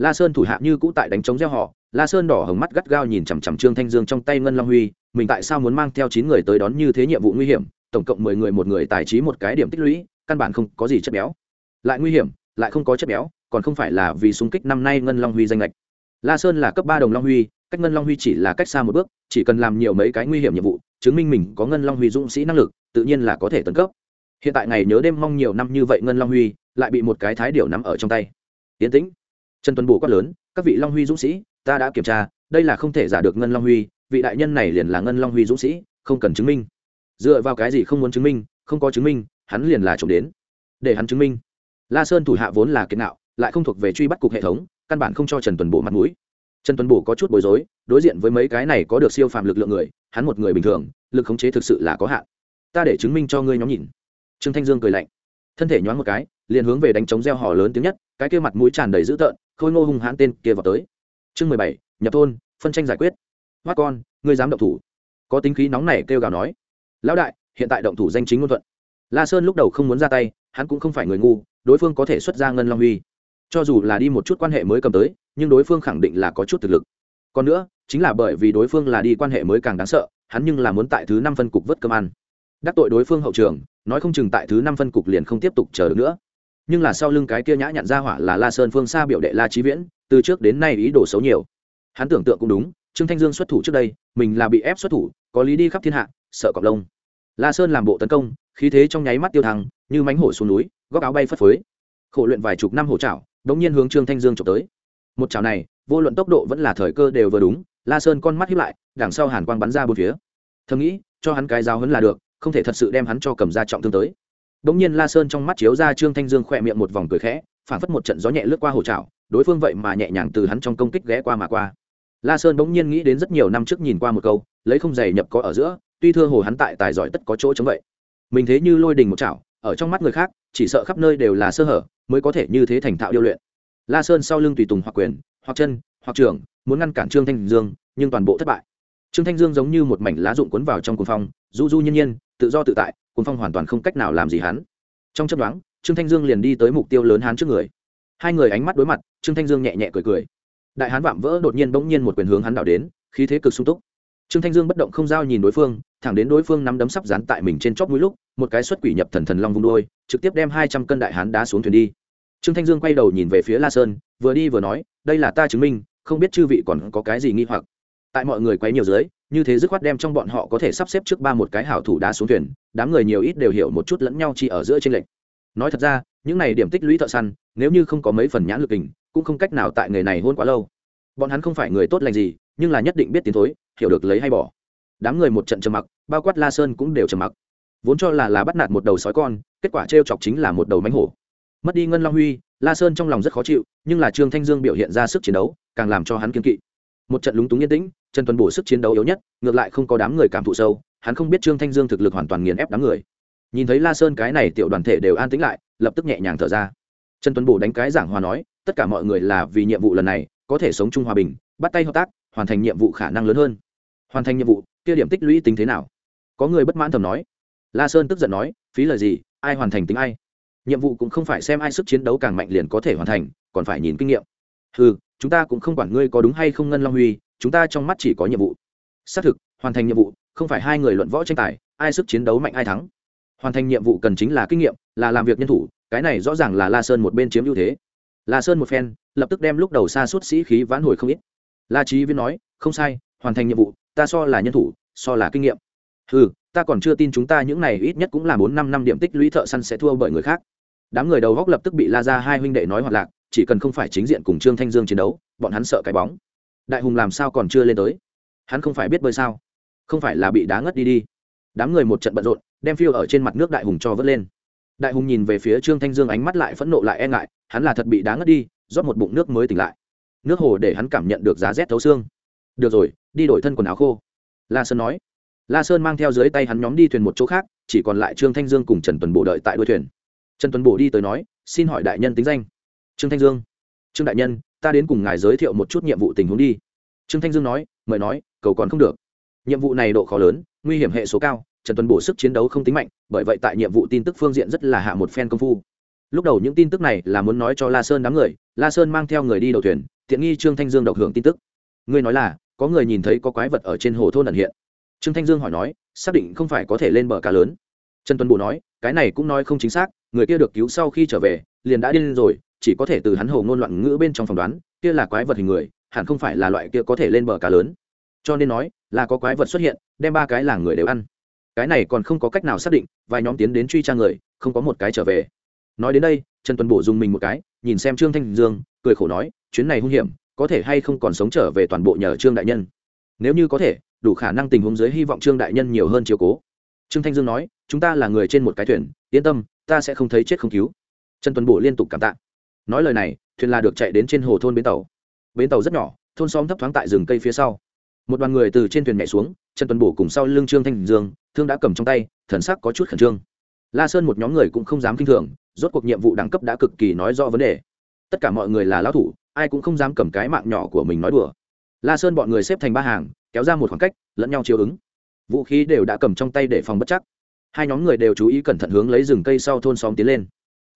la sơn thủ hạ như cũ tại đánh chống gieo họ, la sơn đỏ hồng mắt gắt gao nhìn chằm chằm trương thanh dương trong tay ngân long huy, mình tại sao muốn mang theo chín người tới đón như thế nhiệm vụ nguy hiểm, tổng cộng mười người một người tài trí một cái điểm tích lũy, căn bản không có gì chất béo. Lại nguy hiểm, lại không có chất béo, còn không phải là vì xung kích năm nay ngân long huy danh lệch. La sơn là cấp ba đồng long huy, cách ngân long huy chỉ là cách xa một bước, chỉ cần làm nhiều mấy cái nguy hiểm nhiệm vụ, chứng minh mình có ngân long huy dũng sĩ năng lực, tự nhiên là có thể tấn cấp. Hiện tại ngày nhớ đêm mong nhiều năm như vậy ngân long huy lại bị một cái thái điểu nắm ở trong tay. Yến tĩnh trần tuấn bổ quát lớn, các vị long huy dũng sĩ, ta đã kiểm tra, đây là không thể giả được ngân long huy, vị đại nhân này liền là ngân long huy dũng sĩ, không cần chứng minh. Dựa vào cái gì không muốn chứng minh, không có chứng minh, hắn liền là trộm đến. Để hắn chứng minh. La sơn thủ hạ vốn là kiến nạo lại không thuộc về truy bắt cục hệ thống, căn bản không cho trần tuấn bổ mặt mũi. Trần tuấn bổ có chút bối rối, đối diện với mấy cái này có được siêu phàm lực lượng người, hắn một người bình thường, lực khống chế thực sự là có hạn. Ta để chứng minh cho ngươi nhóm nhìn. Trương thanh dương cười lạnh. Thân thể nhoáng một cái, liền hướng về đánh trống reo hò lớn tiếng nhất, cái kia mặt mũi tràn đầy dữ tợn khôi ngô hung hãn tên kia vào tới. Chương mười bảy, nhập thôn, phân tranh giải quyết. Hoa con, ngươi dám động thủ. Có tính khí nóng này kêu gào nói. Lão đại, hiện tại động thủ danh chính ngôn thuận. La sơn lúc đầu không muốn ra tay, hắn cũng không phải người ngu, đối phương có thể xuất ra ngân long huy. Cho dù là đi một chút quan hệ mới cầm tới, nhưng đối phương khẳng định là có chút thực lực. Còn nữa, chính là bởi vì đối phương là đi quan hệ mới càng đáng sợ, hắn nhưng là muốn tại thứ năm phân cục vớt cơm ăn. Đắc tội đối phương hậu trường, nói không chừng tại thứ năm phân cục liền không tiếp tục chờ được nữa nhưng là sau lưng cái kia nhã nhặn ra hỏa là la sơn phương xa biểu đệ la trí viễn, từ trước đến nay ý đồ xấu nhiều. Hắn tưởng tượng cũng đúng, trương thanh dương xuất thủ trước đây, mình là bị ép xuất thủ, có lý đi khắp thiên hạ, sợ cọc lông. La sơn làm bộ tấn công, khí thế trong nháy mắt tiêu thăng, như mánh hổ xuống núi, góc áo bay phất phới. Khổ luyện vài chục năm hổ trảo, đống nhiên hướng trương thanh dương trộm tới. Một chảo này, vô luận tốc độ vẫn là thời cơ đều vừa đúng, la sơn con mắt hiếp lại, đằng sau hàn quang bắn ra bốn phía. Thầm nghĩ, cho hắn cái giáo hấn là được, không thể thật sự đem hắn cho cầm ra trọng thương tới đống nhiên la sơn trong mắt chiếu ra trương thanh dương khẽ miệng một vòng cười khẽ phản phất một trận gió nhẹ lướt qua hồ trảo đối phương vậy mà nhẹ nhàng từ hắn trong công kích ghé qua mà qua. La sơn bỗng nhiên nghĩ đến rất nhiều năm trước nhìn qua một câu, lấy không giày nhập có ở giữa, tuy thưa hồ hắn tại tài giỏi tất có chỗ chống vậy. Mình thế như lôi đình một chảo, ở trong mắt người khác, chỉ sợ khắp nơi đều là sơ hở, mới có thể như thế thành thạo điêu luyện. La sơn sau lưng tùy tùng hoặc quyền, hoặc chân, hoặc trưởng, muốn ngăn cản trương thanh dương, nhưng toàn bộ thất bại. Trương thanh dương giống như một mảnh lá rụng cuốn vào trong cuồng phong, du du nhiên nhiên, tự do tự tại cuồng phong hoàn toàn không cách nào làm gì hắn. Trong chấp đoán trương thanh dương liền đi tới mục tiêu lớn hắn trước người. Hai người ánh mắt đối mặt, trương thanh dương nhẹ nhẹ cười cười. Đại hán vạm vỡ đột nhiên bỗng nhiên một quyền hướng hắn đảo đến, khí thế cực sung túc. Trương thanh dương bất động không giao nhìn đối phương, thẳng đến đối phương nắm đấm sắp dán tại mình trên chóp mũi lúc, một cái xuất quỷ nhập thần thần long vung đôi trực tiếp đem hai trăm cân đại hán đá xuống thuyền đi. Trương thanh dương quay đầu nhìn về phía la sơn, vừa đi vừa nói, đây là ta chứng minh, không biết chư vị còn có cái gì nghi hoặc. Tại mọi người quay nhiều dưới như thế dứt khoát đem trong bọn họ có thể sắp xếp trước ba một cái hảo thủ đá xuống thuyền, đám người nhiều ít đều hiểu một chút lẫn nhau chỉ ở giữa trên lệnh nói thật ra, những này điểm tích lũy thợ săn, nếu như không có mấy phần nhãn lực tình cũng không cách nào tại người này hôn quá lâu. Bọn hắn không phải người tốt lành gì, nhưng là nhất định biết tiến thối, hiểu được lấy hay bỏ. Đám người một trận trầm mặc, bao quát la sơn cũng đều trầm mặc. Vốn cho là là bắt nạt một đầu sói con, kết quả t chọc chính là một đầu mánh hổ. Mất đi ngân long huy, la sơn trong lòng rất khó chịu, nhưng là trương thanh dương biểu hiện ra sức chiến đấu, càng làm cho hắn kiên kỵ. Một trận lúng túng yên tĩnh trần tuần bổ sức chiến đấu yếu nhất, ngược lại không có đám người cảm thụ sâu, hắn không biết trương thanh dương thực lực hoàn toàn nghiền ép đám người. Nhìn thấy la sơn cái này tiểu đoàn thể đều an tĩnh lại, lập tức nhẹ nhàng thở ra. Trần tuấn bổ đánh cái giảng hòa nói, tất cả mọi người là vì nhiệm vụ lần này, có thể sống chung hòa bình, bắt tay hợp tác, hoàn thành nhiệm vụ khả năng lớn hơn. Hoàn thành nhiệm vụ, kia điểm tích lũy tính thế nào? Có người bất mãn thầm nói. La sơn tức giận nói, phí lời gì, ai hoàn thành tính ai. Nhiệm vụ cũng không phải xem ai sức chiến đấu càng mạnh liền có thể hoàn thành, còn phải nhìn kinh nghiệm. Ừ chúng ta cũng không quản ngươi có đúng hay không ngân long huy chúng ta trong mắt chỉ có nhiệm vụ. Xác thực, hoàn thành nhiệm vụ, không phải hai người luận võ tranh tài, ai sức chiến đấu mạnh ai thắng. Hoàn thành nhiệm vụ cần chính là kinh nghiệm, là làm việc nhân thủ, cái này rõ ràng là la sơn một bên chiếm ưu thế. La sơn một phen, lập tức đem lúc đầu xa suốt sĩ khí vãn hồi không ít. La trí viên nói, không sai, hoàn thành nhiệm vụ, ta so là nhân thủ, so là kinh nghiệm. Ừ ta còn chưa tin chúng ta những này ít nhất cũng là bốn năm năm điểm tích lũy thợ săn sẽ thua bởi người khác. Đám người đầu góc lập tức bị la ra hai huynh đệ nói hoạt lạc, chỉ cần không phải chính diện cùng trương thanh dương chiến đấu, bọn hắn sợ cái bóng đại hùng làm sao còn chưa lên tới? Hắn không phải biết bơi sao? Không phải là bị đá ngất đi đi. Đám người một trận bận rộn, đem phiêu ở trên mặt nước đại hùng cho vớt lên. Đại hùng nhìn về phía trương thanh dương ánh mắt lại phẫn nộ lại e ngại, hắn là thật bị đá ngất đi, rót một bụng nước mới tỉnh lại. Nước hồ để hắn cảm nhận được giá rét thấu xương. Được rồi, đi đổi thân quần áo khô. La sơn nói. La sơn mang theo dưới tay hắn nhóm đi thuyền một chỗ khác, chỉ còn lại trương thanh dương cùng trần tuần bổ đợi tại đuôi thuyền. Trần tuần bổ đi tới nói, xin hỏi đại nhân tính danh. Trương thanh dương. Trương đại nhân ta đến cùng ngài giới thiệu một chút nhiệm vụ tình huống đi. Trương thanh dương nói, mời nói, cầu còn không được. Nhiệm vụ này độ khó lớn, nguy hiểm hệ số cao, trần tuấn bổ sức chiến đấu không tính mạnh, bởi vậy tại nhiệm vụ tin tức phương diện rất là hạ một phen công phu. Lúc đầu những tin tức này là muốn nói cho la sơn đám người, la sơn mang theo người đi đầu thuyền, tiện nghi trương thanh dương độc hưởng tin tức. Ngươi nói là, có người nhìn thấy có quái vật ở trên hồ thôn ẩn hiện. Trương thanh dương hỏi nói, xác định không phải có thể lên bờ cá lớn. Trần tuấn bổ nói, cái này cũng nói không chính xác, người kia được cứu sau khi trở về, liền đã điên rồi chỉ có thể từ hắn hồ ngôn loạn ngữ bên trong phỏng đoán, kia là quái vật hình người, hẳn không phải là loại kia có thể lên bờ cá lớn. Cho nên nói, là có quái vật xuất hiện, đem ba cái làng người đều ăn. Cái này còn không có cách nào xác định, vài nhóm tiến đến truy tra người, không có một cái trở về. Nói đến đây, trần tuấn bổ dùng mình một cái, nhìn xem trương thanh dương, cười khổ nói, chuyến này hung hiểm, có thể hay không còn sống trở về toàn bộ nhờ trương đại nhân? Nếu như có thể, đủ khả năng tình huống dưới hy vọng trương đại nhân nhiều hơn chiều cố. Trương thanh dương nói, chúng ta là người trên một cái thuyền, yên tâm, ta sẽ không thấy chết không cứu. Trần tuấn bổ liên tục cảm tạ nói lời này, thuyền là được chạy đến trên hồ thôn bến tàu. Bến tàu rất nhỏ, thôn xóm thấp thoáng tại rừng cây phía sau. Một đoàn người từ trên thuyền nhảy xuống, trần tuần bổ cùng sau lưng trương thanh dương, thương đã cầm trong tay, thần sắc có chút khẩn trương. La sơn một nhóm người cũng không dám kinh thường, rốt cuộc nhiệm vụ đẳng cấp đã cực kỳ nói rõ vấn đề. Tất cả mọi người là lão thủ, ai cũng không dám cầm cái mạng nhỏ của mình nói đùa. La sơn bọn người xếp thành ba hàng, kéo ra một khoảng cách, lẫn nhau chiếu ứng. Vũ khí đều đã cầm trong tay để phòng bất chắc. Hai nhóm người đều chú ý cẩn thận hướng lấy rừng cây sau thôn xóm tiến lên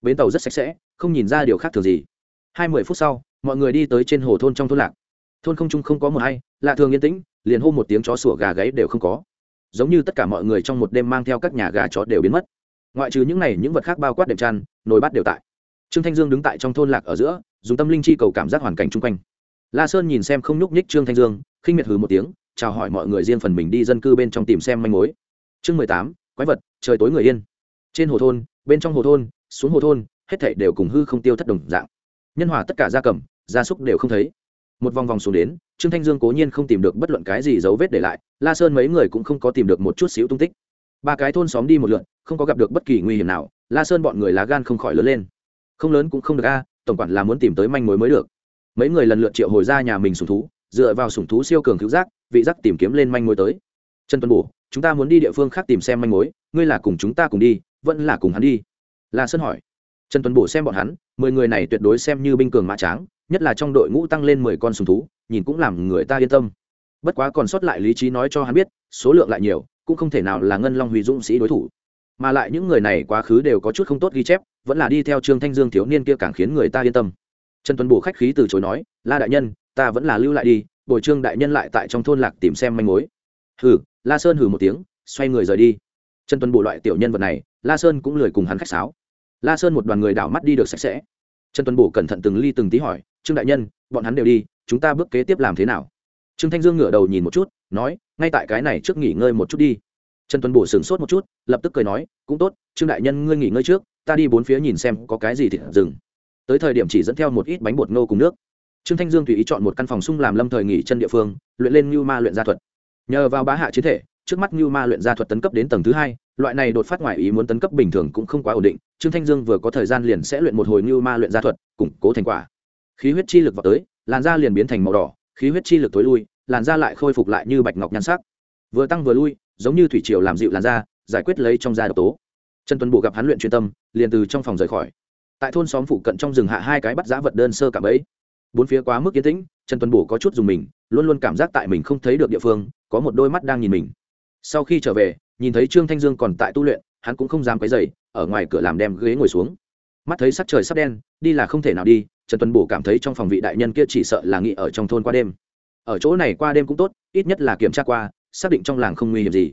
bến tàu rất sạch sẽ không nhìn ra điều khác thường gì. Hai mươi phút sau mọi người đi tới trên hồ thôn trong thôn lạc. Thôn không trung không có một hay lạ thường yên tĩnh liền hô một tiếng chó sủa gà gáy đều không có. Giống như tất cả mọi người trong một đêm mang theo các nhà gà chó đều biến mất. Ngoại trừ những này những vật khác bao quát đệm tràn, nồi bát đều tại. Trương thanh dương đứng tại trong thôn lạc ở giữa dùng tâm linh chi cầu cảm giác hoàn cảnh chung quanh. La sơn nhìn xem không nhúc nhích trương thanh dương khinh miệt hừ một tiếng chào hỏi mọi người riêng phần mình đi dân cư bên trong tìm xem manh mối. Chương mười tám quái vật trời tối người yên. Trên hồ thôn bên trong hồ thôn xuống hồ thôn, hết thảy đều cùng hư không tiêu thất đồng dạng. Nhân hòa tất cả gia cầm, gia súc đều không thấy. Một vòng vòng xuống đến, trương thanh dương cố nhiên không tìm được bất luận cái gì dấu vết để lại, la sơn mấy người cũng không có tìm được một chút xíu tung tích. Ba cái thôn xóm đi một lượn, không có gặp được bất kỳ nguy hiểm nào, la sơn bọn người lá gan không khỏi lớn lên. Không lớn cũng không được a, tổng quản là muốn tìm tới manh mối mới được. Mấy người lần lượt triệu hồi ra nhà mình sùng thú, dựa vào sùng thú siêu cường cứu giác, vị giác tìm kiếm lên manh mối tới. Trần tuân bổ, chúng ta muốn đi địa phương khác tìm xem manh mối, ngươi là cùng chúng ta cùng đi, vẫn là cùng hắn đi la sơn hỏi. Trần tuấn bổ xem bọn hắn, mười người này tuyệt đối xem như binh cường mã tráng, nhất là trong đội ngũ tăng lên mười con sùng thú, nhìn cũng làm người ta yên tâm. Bất quá còn sót lại lý trí nói cho hắn biết, số lượng lại nhiều, cũng không thể nào là ngân long huy dũng sĩ đối thủ. Mà lại những người này quá khứ đều có chút không tốt ghi chép, vẫn là đi theo trương thanh dương thiếu niên kia càng khiến người ta yên tâm. Trần tuấn bổ khách khí từ chối nói, la đại nhân, ta vẫn là lưu lại đi, bồi trương đại nhân lại tại trong thôn lạc tìm xem manh mối. Hừ, la sơn hừ một tiếng, xoay người rời đi. Trần tuấn bổ loại tiểu nhân vật này, la sơn cũng lười cùng hắn khách sáo la sơn một đoàn người đảo mắt đi được sạch sẽ. Trần tuấn bổ cẩn thận từng ly từng tí hỏi, trương đại nhân, bọn hắn đều đi, chúng ta bước kế tiếp làm thế nào? Trương thanh dương ngửa đầu nhìn một chút, nói, ngay tại cái này trước nghỉ ngơi một chút đi. Trần tuấn bổ sửng sốt một chút, lập tức cười nói, cũng tốt, trương đại nhân ngươi nghỉ ngơi trước, ta đi bốn phía nhìn xem có cái gì thì dừng. Tới thời điểm chỉ dẫn theo một ít bánh bột ngô cùng nước. Trương thanh dương tùy ý chọn một căn phòng sung làm lâm thời nghỉ chân địa phương, luyện lên như ma luyện gia thuật. Nhờ vào bá hạ chiến thể, trước mắt như ma luyện gia thuật tấn cấp đến tầng thứ hai, loại này đột phát ngoài ý muốn tấn cấp bình thường cũng không quá ổn định trương thanh dương vừa có thời gian liền sẽ luyện một hồi như ma luyện gia thuật, củng cố thành quả. Khí huyết chi lực vào tới, làn da liền biến thành màu đỏ, khí huyết chi lực tối lui, làn da lại khôi phục lại như bạch ngọc nhan sắc. Vừa tăng vừa lui, giống như thủy triều làm dịu làn da, giải quyết lấy trong da độc tố. Trần tuấn bộ gặp hắn luyện chuyên tâm, liền từ trong phòng rời khỏi. Tại thôn xóm phụ cận trong rừng hạ hai cái bắt giá vật đơn sơ cảm ấy bốn phía quá mức yên tĩnh, trần tuấn bổ có chút dùng mình, luôn luôn cảm giác tại mình không thấy được địa phương, có một đôi mắt đang nhìn mình. Sau khi trở về, nhìn thấy trương thanh dương còn tại tu luyện, hắn cũng không dám quấy dày ở ngoài cửa làm đem ghế ngồi xuống. Mắt thấy sắc trời sắp đen, đi là không thể nào đi, trần tuấn bổ cảm thấy trong phòng vị đại nhân kia chỉ sợ là nghị ở trong thôn qua đêm. Ở chỗ này qua đêm cũng tốt, ít nhất là kiểm tra qua, xác định trong làng không nguy hiểm gì.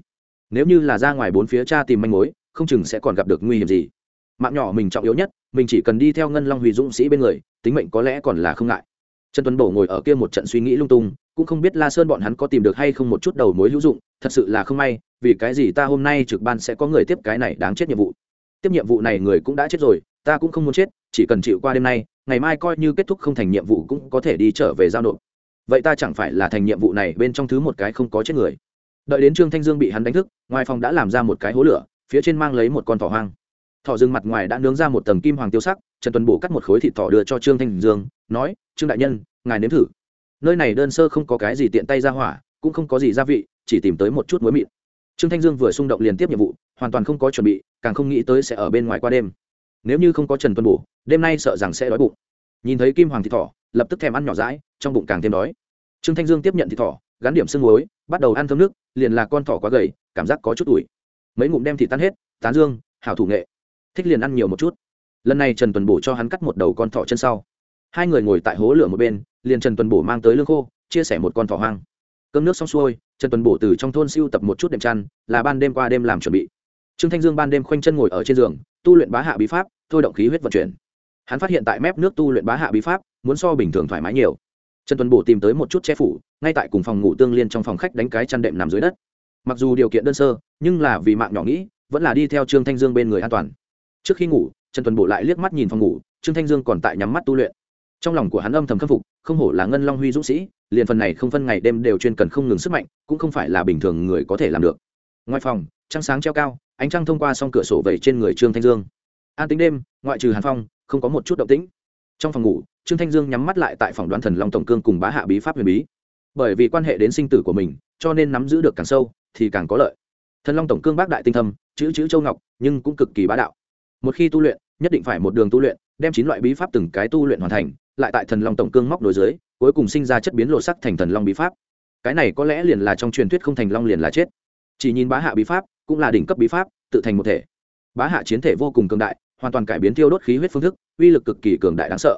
Nếu như là ra ngoài bốn phía cha tìm manh mối, không chừng sẽ còn gặp được nguy hiểm gì. Mạng nhỏ mình trọng yếu nhất, mình chỉ cần đi theo ngân long huy dũng sĩ bên người, tính mệnh có lẽ còn là không ngại. Trần tuấn bổ ngồi ở kia một trận suy nghĩ lung tung, cũng không biết la sơn bọn hắn có tìm được hay không một chút đầu mối hữu dụng, thật sự là không may, vì cái gì ta hôm nay trực ban sẽ có người tiếp cái này đáng chết nhiệm vụ tiếp nhiệm vụ này người cũng đã chết rồi, ta cũng không muốn chết, chỉ cần chịu qua đêm nay, ngày mai coi như kết thúc không thành nhiệm vụ cũng có thể đi trở về giao nộp. Vậy ta chẳng phải là thành nhiệm vụ này bên trong thứ một cái không có chết người. Đợi đến trương thanh dương bị hắn đánh thức, ngoài phòng đã làm ra một cái hố lửa, phía trên mang lấy một con thỏ hoang. Thỏ rừng mặt ngoài đã nướng ra một tầng kim hoàng tiêu sắc, trần tuấn bổ cắt một khối thịt thỏ đưa cho trương thanh dương, nói, trương đại nhân, ngài nếm thử. Nơi này đơn sơ không có cái gì tiện tay ra hỏa, cũng không có gì gia vị, chỉ tìm tới một chút muối mịn trương thanh dương vừa xung động liền tiếp nhiệm vụ, hoàn toàn không có chuẩn bị, càng không nghĩ tới sẽ ở bên ngoài qua đêm. Nếu như không có trần Tuân bổ, đêm nay sợ rằng sẽ đói bụng. Nhìn thấy kim hoàng thịt thỏ, lập tức thèm ăn nhỏ rãi trong bụng càng thêm đói. Trương thanh dương tiếp nhận thịt thỏ, gắn điểm sương muối, bắt đầu ăn thơm nước, liền là con thỏ quá gầy, cảm giác có chút ủi. mấy ngụm đem thịt tan hết, tán dương, hảo thủ nghệ. Thích liền ăn nhiều một chút. Lần này trần tuần bổ cho hắn cắt một đầu con thỏ chân sau. Hai người ngồi tại hố lửa một bên, liền trần tuần bổ mang tới lương khô, chia sẻ một con thỏ hoang. Cơm nước xong xuôi trần tuần bổ từ trong thôn siêu tập một chút đệm chăn, là ban đêm qua đêm làm chuẩn bị. Trương thanh dương ban đêm khoanh chân ngồi ở trên giường, tu luyện bá hạ bí pháp, thôi động khí huyết vận chuyển. Hắn phát hiện tại mép nước tu luyện bá hạ bí pháp, muốn so bình thường thoải mái nhiều. Trần tuần bổ tìm tới một chút che phủ, ngay tại cùng phòng ngủ tương liên trong phòng khách đánh cái chăn đệm nằm dưới đất. Mặc dù điều kiện đơn sơ, nhưng là vì mạng nhỏ nghĩ, vẫn là đi theo trương thanh dương bên người an toàn. Trước khi ngủ, trần tuần bổ lại liếc mắt nhìn phòng ngủ, trương thanh dương còn tại nhắm mắt tu luyện. Trong lòng của hắn âm thầm khâm phục không hổ là ngân long huy dũng sĩ, liền phần này không phân ngày đêm đều chuyên cần không ngừng sức mạnh, cũng không phải là bình thường người có thể làm được. Ngoài phòng, trăng sáng treo cao, ánh trăng thông qua s cửa sổ vẩy trên người trương thanh dương. An tính đêm, ngoại trừ hàn phong, không có một chút động tĩnh. Trong phòng ngủ, trương thanh dương nhắm mắt lại tại phòng đoán thần long tổng cương cùng bá hạ bí pháp huyền bí. Bởi vì quan hệ đến sinh tử của mình, cho nên nắm giữ được càng sâu, thì càng có lợi. Thần long tổng cương bác đại tinh thâm, chữ chữ châu ngọc, nhưng cũng cực kỳ bá đạo. Một khi tu luyện, nhất định phải một đường tu luyện, đem chín loại bí pháp từng cái tu luyện hoàn thành lại tại thần long tổng cương móc đối dưới, cuối cùng sinh ra chất biến lộ sắc thành thần long bí pháp. Cái này có lẽ liền là trong truyền thuyết không thành long liền là chết. Chỉ nhìn bá hạ bí pháp, cũng là đỉnh cấp bí pháp, tự thành một thể. Bá hạ chiến thể vô cùng cường đại, hoàn toàn cải biến tiêu đốt khí huyết phương thức, uy lực cực kỳ cường đại đáng sợ.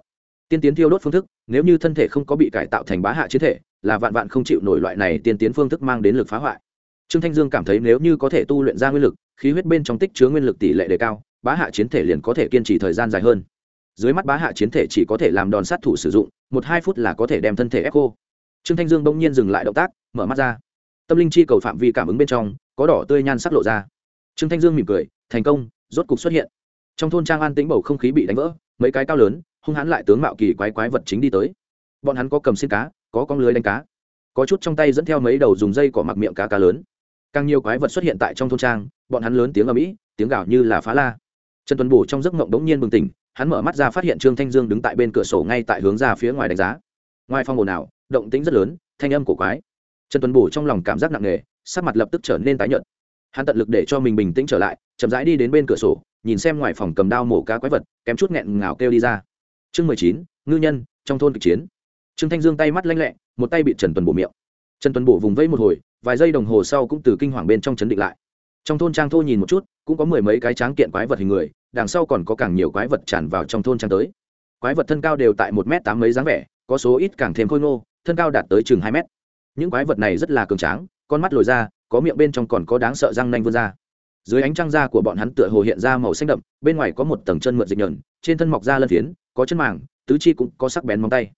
Tiên tiến tiêu đốt phương thức, nếu như thân thể không có bị cải tạo thành bá hạ chiến thể, là vạn vạn không chịu nổi loại này tiên tiến phương thức mang đến lực phá hoại. Trương thanh dương cảm thấy nếu như có thể tu luyện ra nguyên lực, khí huyết bên trong tích chứa nguyên lực tỷ lệ đề cao, bá hạ chiến thể liền có thể kiên trì thời gian dài hơn dưới mắt bá hạ chiến thể chỉ có thể làm đòn sát thủ sử dụng, một hai phút là có thể đem thân thể ép khô trương thanh dương bỗng nhiên dừng lại động tác, mở mắt ra. Tâm linh chi cầu phạm vi cảm ứng bên trong, có đỏ tươi nhan sắc lộ ra. Trương thanh dương mỉm cười, thành công, rốt cục xuất hiện. Trong thôn trang an tĩnh bầu không khí bị đánh vỡ, mấy cái cao lớn, hung hãn lại tướng mạo kỳ quái quái vật chính đi tới. Bọn hắn có cầm xin cá, có con lưới đánh cá. Có chút trong tay dẫn theo mấy đầu dùng dây cỏ mặc miệng cá cá lớn. Càng nhiều quái vật xuất hiện tại trong thôn trang, bọn hắn lớn tiếng ở mỹ tiếng gào như là phá la. Trần tuấn bổ trong giấc mộng đống nhiên bừng tỉnh hắn mở mắt ra phát hiện trương thanh dương đứng tại bên cửa sổ ngay tại hướng ra phía ngoài đánh giá. Ngoài phòng ồn ào, động tĩnh rất lớn, thanh âm của quái. Trần tuấn bổ trong lòng cảm giác nặng nề, sắc mặt lập tức trở nên tái nhợt. Hắn tận lực để cho mình bình tĩnh trở lại, chậm rãi đi đến bên cửa sổ, nhìn xem ngoài phòng cầm đao mổ cá quái vật, kém chút nghẹn ngào kêu đi ra. Chương mười chín, ngư nhân, trong thôn kịch chiến. Trương thanh dương tay mắt lanh lẹ, một tay bị trần tuấn bổ miệng. Trần tuấn bổ vùng vẫy một hồi, vài giây đồng hồ sau cũng từ kinh hoàng bên trong chấn định lại trong thôn trang thô nhìn một chút, cũng có mười mấy cái tráng kiện quái vật hình người, đằng sau còn có càng nhiều quái vật tràn vào trong thôn trang tới. Quái vật thân cao đều tại một m tám mấy dáng vẻ, có số ít càng thêm khôi ngô, thân cao đạt tới chừng hai mét. Những quái vật này rất là cường tráng, con mắt lồi ra, có miệng bên trong còn có đáng sợ răng nanh vươn ra. Dưới ánh trăng da của bọn hắn tựa hồ hiện ra màu xanh đậm, bên ngoài có một tầng chân mượn dịch nhờn, trên thân mọc da lân phiến, có chân màng, tứ chi cũng có sắc bén móng tay.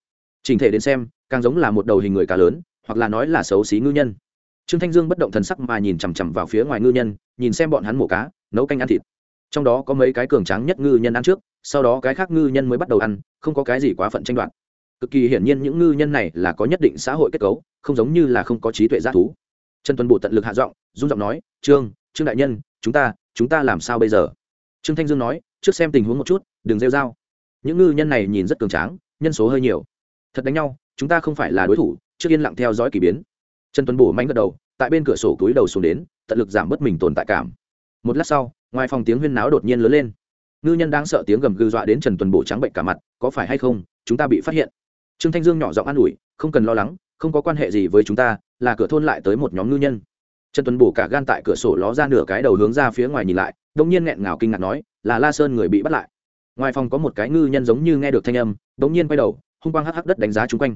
Trình thể đến xem, càng giống là một đầu hình người cá lớn, hoặc là nói là xấu xí ngư nhân trương thanh dương bất động thần sắc mà nhìn chằm chằm vào phía ngoài ngư nhân, nhìn xem bọn hắn mổ cá, nấu canh ăn thịt. Trong đó có mấy cái cường tráng nhất ngư nhân ăn trước, sau đó cái khác ngư nhân mới bắt đầu ăn, không có cái gì quá phận tranh đoạt. Cực kỳ hiển nhiên những ngư nhân này là có nhất định xã hội kết cấu, không giống như là không có trí tuệ g thú. Trần tuấn bộ tận lực hạ giọng dung giọng nói, trương trương đại nhân, chúng ta chúng ta làm sao bây giờ? Trương thanh dương nói, trước xem tình huống một chút, đừng rêu r a o những ngư nhân này nhìn rất cường tráng, nhân số hơi nhiều. Thật đánh nhau, chúng ta không phải là đối thủ, trước yên lặng theo dõi k ỳ biến trần tuấn bổ mánh gật đầu, tại bên cửa sổ túi đầu xuống đến, tận lực giảm bớt mình tồn tại cảm. Một lát sau, ngoài phòng tiếng huyên náo đột nhiên lớn lên. Ngư nhân đang sợ tiếng gầm gừ dọa đến trần tuấn bổ trắng bệnh cả mặt, có phải hay không, chúng ta bị phát hiện. Trương thanh dương nhỏ giọng an ủi, không cần lo lắng, không có quan hệ gì với chúng ta, là cửa thôn lại tới một nhóm ngư nhân. Trần tuấn bổ cả gan tại cửa sổ ló ra nửa cái đầu hướng ra phía ngoài nhìn lại đông nhiên nghẹn ngào kinh ngạc nói, là la sơn người bị bắt lại. Ngoài phòng có một cái ngư nhân giống như nghe được thanh âm bỗng nhiên quay đầu, hung quang hắc hắc đất đánh giá chung quanh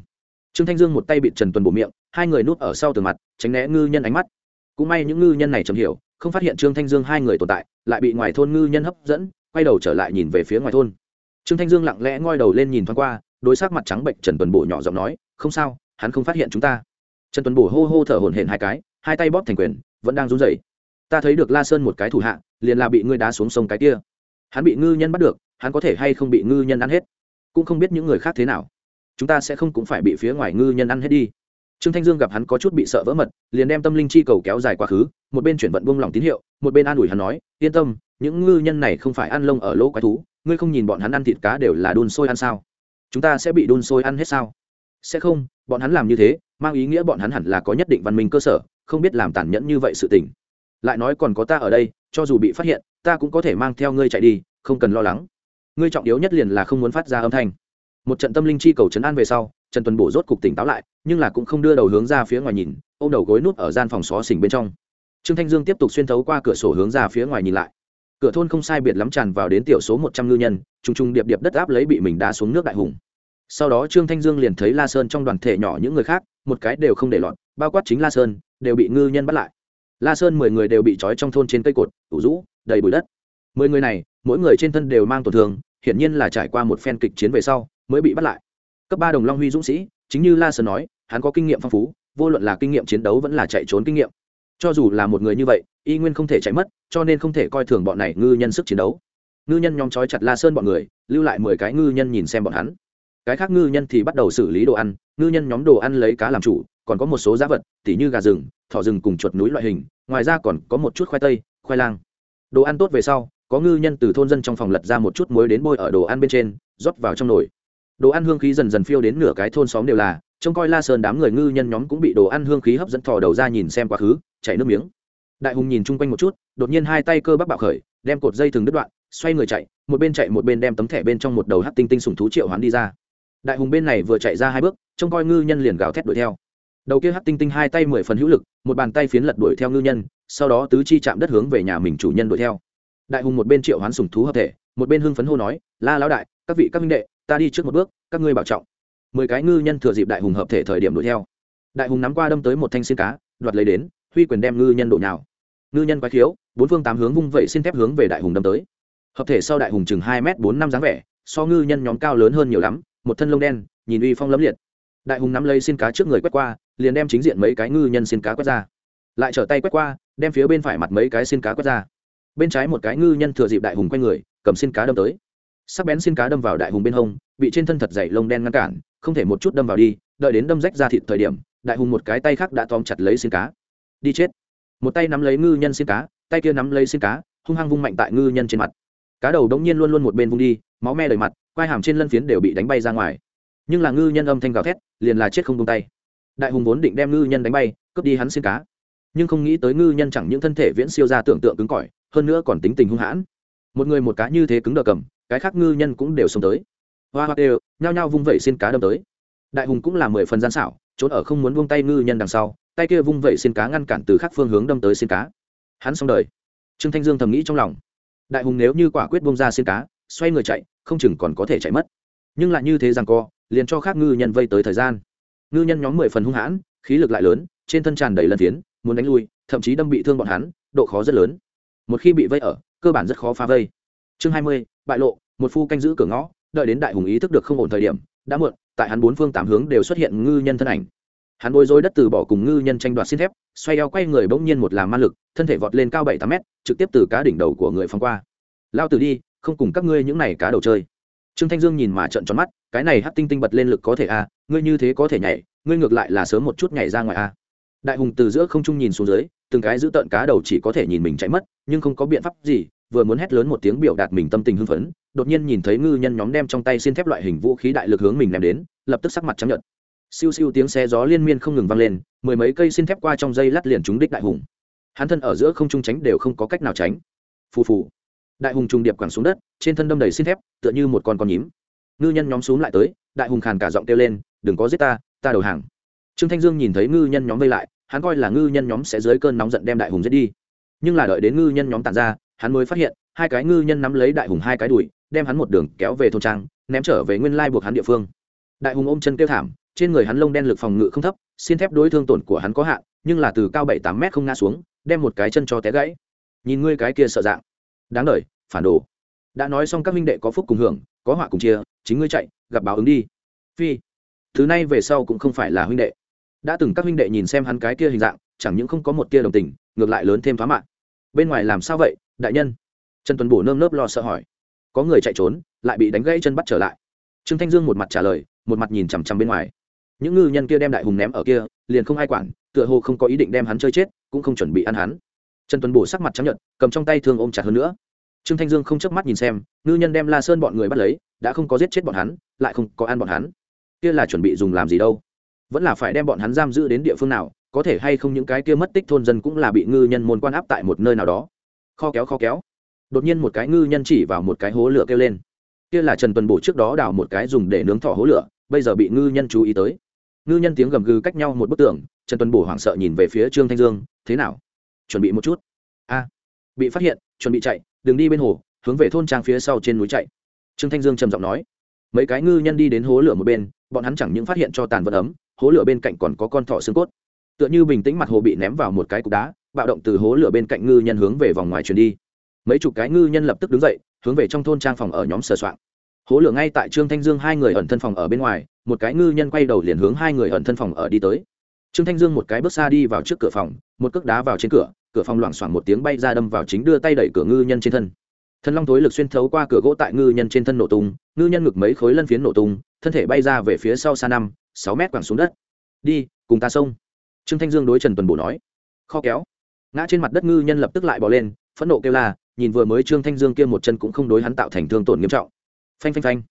trương thanh dương một tay bị trần tuần bổ miệng, hai người núp ở sau tường mặt, tránh né ngư nhân ánh mắt. Cũng may những ngư nhân này chầm hiểu, không phát hiện trương thanh dương hai người tồn tại, lại bị ngoài thôn ngư nhân hấp dẫn, quay đầu trở lại nhìn về phía ngoài thôn. Trương thanh dương lặng lẽ ngoi đầu lên nhìn thoáng qua, đối sắc mặt trắng bệnh trần tuần bổ nhỏ giọng nói, không sao, hắn không phát hiện chúng ta. Trần tuần bổ hô hô thở hổn hển hai cái, hai tay bóp thành quyền, vẫn đang run rẩy. Ta thấy được la sơn một cái thủ hạ, liền là bị ngươi đá xuống sông cái kia. Hắn bị ngư nhân bắt được, hắn có thể hay không bị ngư nhân ăn hết? Cũng không biết những người khác thế nào chúng ta sẽ không cũng phải bị phía ngoài ngư nhân ăn hết đi. Trương thanh dương gặp hắn có chút bị sợ vỡ mật, liền đem tâm linh chi cầu kéo dài quá khứ, một bên chuyển vận buông lỏng tín hiệu, một bên an ủi hắn nói, yên tâm, những ngư nhân này không phải ăn lông ở lỗ quái thú, ngươi không nhìn bọn hắn ăn thịt cá đều là đun sôi ăn sao? Chúng ta sẽ bị đun sôi ăn hết sao? Sẽ không, bọn hắn làm như thế, mang ý nghĩa bọn hắn hẳn là có nhất định văn minh cơ sở, không biết làm tàn nhẫn như vậy sự tình. Lại nói còn có ta ở đây, cho dù bị phát hiện, ta cũng có thể mang theo ngươi chạy đi, không cần lo lắng. Ngươi trọng yếu nhất liền là không muốn phát ra âm thanh một trận tâm linh chi cầu chấn an về sau, trần tuần bổ rốt cục tỉnh táo lại, nhưng là cũng không đưa đầu hướng ra phía ngoài nhìn ô m đầu gối nút ở gian phòng xó xỉnh bên trong. Trương thanh dương tiếp tục xuyên thấu qua cửa sổ hướng ra phía ngoài nhìn lại. Cửa thôn không sai biệt lắm tràn vào đến tiểu số một trăm ngư nhân t r u n g t r u n g điệp điệp đất áp lấy bị mình đá xuống nước đại hùng. Sau đó trương thanh dương liền thấy la sơn trong đoàn thể nhỏ những người khác, một cái đều không để lọt, bao quát chính la sơn, đều bị ngư nhân bắt lại. La sơn mười người đều bị trói trong thôn trên cây cột, ủ rũ, đầy bụi đất. Mười người này, mỗi người trên thân đều mang tổn thương, hiển nhiên là trải qua một phen kịch chiến về sau mới bị bắt lại. Cấp ba đồng long huy dũng sĩ, chính như la sơn nói, hắn có kinh nghiệm phong phú, vô luận là kinh nghiệm chiến đấu vẫn là chạy trốn kinh nghiệm. Cho dù là một người như vậy, y nguyên không thể chạy mất, cho nên không thể coi thường bọn này ngư nhân sức chiến đấu. Ngư nhân nhóm trói chặt la sơn bọn người, lưu lại mười cái ngư nhân nhìn xem bọn hắn. Cái khác ngư nhân thì bắt đầu xử lý đồ ăn, ngư nhân nhóm đồ ăn lấy cá làm chủ, còn có một số giá vật, tỉ như gà rừng, thỏ rừng cùng chuột núi loại hình, ngoài ra còn có một chút khoai tây, khoai lang. Đồ ăn tốt về sau, có ngư nhân từ thôn dân trong phòng lật ra một chút muối đến bôi ở đồ ăn bên trên, rót vào trong nồi đồ ăn hương khí dần dần phiêu đến nửa cái thôn xóm đều là, trông coi la sơn đám người ngư nhân nhóm cũng bị đồ ăn hương khí hấp dẫn thò đầu ra nhìn xem quá khứ, chảy nước miếng. Đại hùng nhìn chung quanh một chút, đột nhiên hai tay cơ bắp bạo khởi, đem cột dây thừng đứt đoạn, xoay người chạy, một bên chạy một bên đem tấm thẻ bên trong một đầu hát tinh tinh sùng thú triệu hoán đi ra. Đại hùng bên này vừa chạy ra hai bước, trông coi ngư nhân liền gào thét đuổi theo. Đầu kia hát tinh tinh hai tay mười phần hữu lực, một bàn tay phiến lật đuổi theo ngư nhân, sau đó tứ chi chạm đất hướng về nhà mình chủ nhân đuổi theo. Đại hùng một bên triệu hoán sùng thú hợp thể, một bên hưng phấn hô nói, la lão đại các vị các minh đệ, ta đi trước một bước, các ngươi bảo trọng. Mười cái ngư nhân thừa dịp đại hùng hợp thể thời điểm đuổi theo. Đại hùng nắm qua đâm tới một thanh xin cá, đoạt lấy đến, huy quyền đem ngư nhân đổ nhào. Ngư nhân quái khiếu, bốn phương tám hướng vung vẩy xin thép hướng về đại hùng đâm tới. Hợp thể sau đại hùng chừng hai m bốn năm dáng vẻ, so ngư nhân nhóm cao lớn hơn nhiều lắm, một thân lông đen, nhìn uy phong lấm liệt. Đại hùng nắm lấy xin cá trước người quét qua, liền đem chính diện mấy cái ngư nhân xin cá quét ra. Lại trở tay quét qua, đem phía bên phải mặt mấy cái xin cá quét ra. Bên trái một cái ngư nhân thừa dịp đại hùng quay người, cầm xin cá đâm tới sắc bén xin cá đâm vào đại hùng bên hông, bị trên thân thật dày lông đen ngăn cản, không thể một chút đâm vào đi, đợi đến đâm rách ra thịt thời điểm, đại hùng một cái tay khác đã tóm chặt lấy xin cá. Đi chết. Một tay nắm lấy ngư nhân xin cá, tay kia nắm lấy xin cá, hung hăng vung mạnh tại ngư nhân trên mặt. Cá đầu đống nhiên luôn luôn một bên vung đi, máu me đầy mặt, quai hàm trên lân phiến đều bị đánh bay ra ngoài. Nhưng là ngư nhân âm thanh gào thét, liền là chết không tung tay. Đại hùng vốn định đem ngư nhân đánh bay, cướp đi hắn xin cá. Nhưng không nghĩ tới ngư nhân chẳng những thân thể viễn siêu ra tưởng tượng cứng cỏi, hơn nữa còn tính tình hung hãn một người một cá như thế cứng đờ cầm, cái khác ngư nhân cũng đều xông tới. Hoa hoa đều nhao nhao vung vẩy xin cá đâm tới. Đại hùng cũng là mười phần gian xảo, trốn ở không muốn vung tay ngư nhân đằng sau, tay kia vung vẩy xin cá ngăn cản từ khác phương hướng đâm tới xin cá. Hắn xong đời. Trương thanh dương thầm nghĩ trong lòng. Đại hùng nếu như quả quyết bông ra xin cá, xoay người chạy, không chừng còn có thể chạy mất. Nhưng lại như thế rằng co, liền cho khác ngư nhân vây tới thời gian. Ngư nhân nhóm mười phần hung hãn, khí lực lại lớn, trên thân tràn đầy lân phiến, muốn đánh lui, thậm chí đâm bị thương bọn hắn, độ khó rất lớn. Một khi bị vây ở cơ bản rất khó phá vây. Chương hai mươi, bại lộ, một phu canh giữ cửa ngõ, đợi đến đại hùng ý thức được không ổn thời điểm, đã muộn, tại hắn bốn phương tám hướng đều xuất hiện ngư nhân thân ảnh. Hắn bối rối đất từ bỏ cùng ngư nhân tranh đoạt xin thép, xoay eo quay người bỗng nhiên một làm ma lực, thân thể vọt lên cao bảy tám mét, trực tiếp từ cá đỉnh đầu của người phóng qua. Lao từ đi, không cùng các ngươi những này cá đầu chơi. Trương thanh dương nhìn mà trận tròn mắt, cái này hắt tinh tinh bật lên lực có thể a ngươi như thế có thể nhảy, ngươi ngược lại là sớm một chút nhảy ra ngoài a đại hùng từ giữa không trung nhìn xuống dưới từng cái giữ tợn cá đầu chỉ có thể nhìn mình chạy mất, nhưng không có biện pháp gì, vừa muốn hét lớn một tiếng biểu đạt mình tâm tình hưng phấn, đột nhiên nhìn thấy ngư nhân nhóm đem trong tay xin thép loại hình vũ khí đại lực hướng mình ném đến, lập tức sắc mặt trắng nhợt. Siêu siêu tiếng xe gió liên miên không ngừng vang lên, mười mấy cây xin thép qua trong dây lát liền trúng đích đại hùng. Hắn thân ở giữa không trung tránh đều không có cách nào tránh. Phù phù. Đại hùng trùng điệp quẳng xuống đất, trên thân đâm đầy xin thép, tựa như một con con nhím. Ngư nhân nhóm xuống lại tới, đại hùng khàn cả giọng kêu lên, đừng có giết ta ta đầu hàng. Trương thanh dương nhìn thấy ngư nhân nhóm vây lại hắn coi là ngư nhân nhóm sẽ dưới cơn nóng giận đem đại hùng giết đi. Nhưng là đợi đến ngư nhân nhóm tàn ra, hắn mới phát hiện, hai cái ngư nhân nắm lấy đại hùng hai cái đùi, đem hắn một đường kéo về thôn trang, ném trở về nguyên lai buộc hắn địa phương. Đại hùng ôm chân kêu thảm, trên người hắn lông đen lực phòng ngự không thấp, xin thép đối thương tổn của hắn có hạn, nhưng là từ cao bảy tám mét không ngã xuống, đem một cái chân cho té gãy. Nhìn ngươi cái kia sợ dạng. Đáng đ phản đồ. Đã nói xong các minh đệ có phúc cùng hưởng, có họa cùng chia, chính ngươi chạy, gặp báo ứng đi. Phi. Thứ này về sau cũng không phải là huynh đệ đã từng các huynh đệ nhìn xem hắn cái kia hình dạng, chẳng những không có một tia đồng tình, ngược lại lớn thêm thoá mạng. Bên ngoài làm sao vậy, đại nhân? Trần tuấn bổ nơm nớp lo sợ hỏi. Có người chạy trốn, lại bị đánh gãy chân bắt trở lại. Trương thanh dương một mặt trả lời, một mặt nhìn chằm chằm bên ngoài. Những ngư nhân kia đem đại hùng ném ở kia, liền không ai quản, tựa hồ không có ý định đem hắn chơi chết, cũng không chuẩn bị ăn hắn. Trần tuấn bổ sắc mặt chấp nhận cầm trong tay thương ôm chặt hơn nữa. Trương thanh dương không chớp mắt nhìn xem, ngư nhân đem la sơn bọn người bắt lấy, đã không có giết chết bọn hắn, lại không có ăn bọn hắn. Kia là chuẩn bị dùng làm gì đâu? Vẫn là phải đem bọn hắn giam giữ đến địa phương nào, có thể hay không những cái kia mất tích thôn dân cũng là bị ngư nhân môn quan áp tại một nơi nào đó. Kho kéo kho kéo. Đột nhiên một cái ngư nhân chỉ vào một cái hố lửa kêu lên. Kia là trần tuần bổ trước đó đào một cái dùng để nướng thỏ hố lửa, bây giờ bị ngư nhân chú ý tới. Ngư nhân tiếng gầm gừ cách nhau một bức tường, trần tuần bổ hoảng sợ nhìn về phía trương thanh dương, thế nào? Chuẩn bị một chút. A. Bị phát hiện, chuẩn bị chạy, đừng đi bên hồ, hướng về thôn trang phía sau trên núi chạy. Trương thanh dương trầm giọng nói. Mấy cái ngư nhân đi đến hố lửa một bên, bọn hắn chẳng những phát hiện cho tàn vật ấm hố lửa bên cạnh còn có con thỏ xương cốt. Tựa như bình tĩnh mặt hồ bị ném vào một cái cục đá, bạo động từ hố lửa bên cạnh ngư nhân hướng về vòng ngoài truyền đi. Mấy chục cái ngư nhân lập tức đứng dậy, hướng về trong thôn trang phòng ở nhóm sờ soạn hố lửa ngay tại trương thanh dương hai người ẩn thân phòng ở bên ngoài, một cái ngư nhân quay đầu liền hướng hai người ẩn thân phòng ở đi tới. Trương thanh dương một cái bước xa đi vào trước cửa phòng, một cước đá vào trên cửa cửa phòng loảng xoảng một tiếng bay ra đâm vào chính đưa tay đẩy cửa ngư nhân trên thân thần long thối lực xuyên thấu qua cửa gỗ tại ngư nhân trên thân nổ tung, ngư nhân ngực mấy khối lân phiến nổ tung, thân thể bay ra về phía sau xa năm, sáu mét quẳng xuống đất. Đi, cùng ta xông. Trương thanh dương đối trần tuần bổ nói. Kho kéo. Ngã trên mặt đất ngư nhân lập tức lại bỏ lên, phẫn nộ kêu la, nhìn vừa mới trương thanh dương kia một chân cũng không đối hắn tạo thành thương tổn nghiêm trọng. Phanh phanh phanh.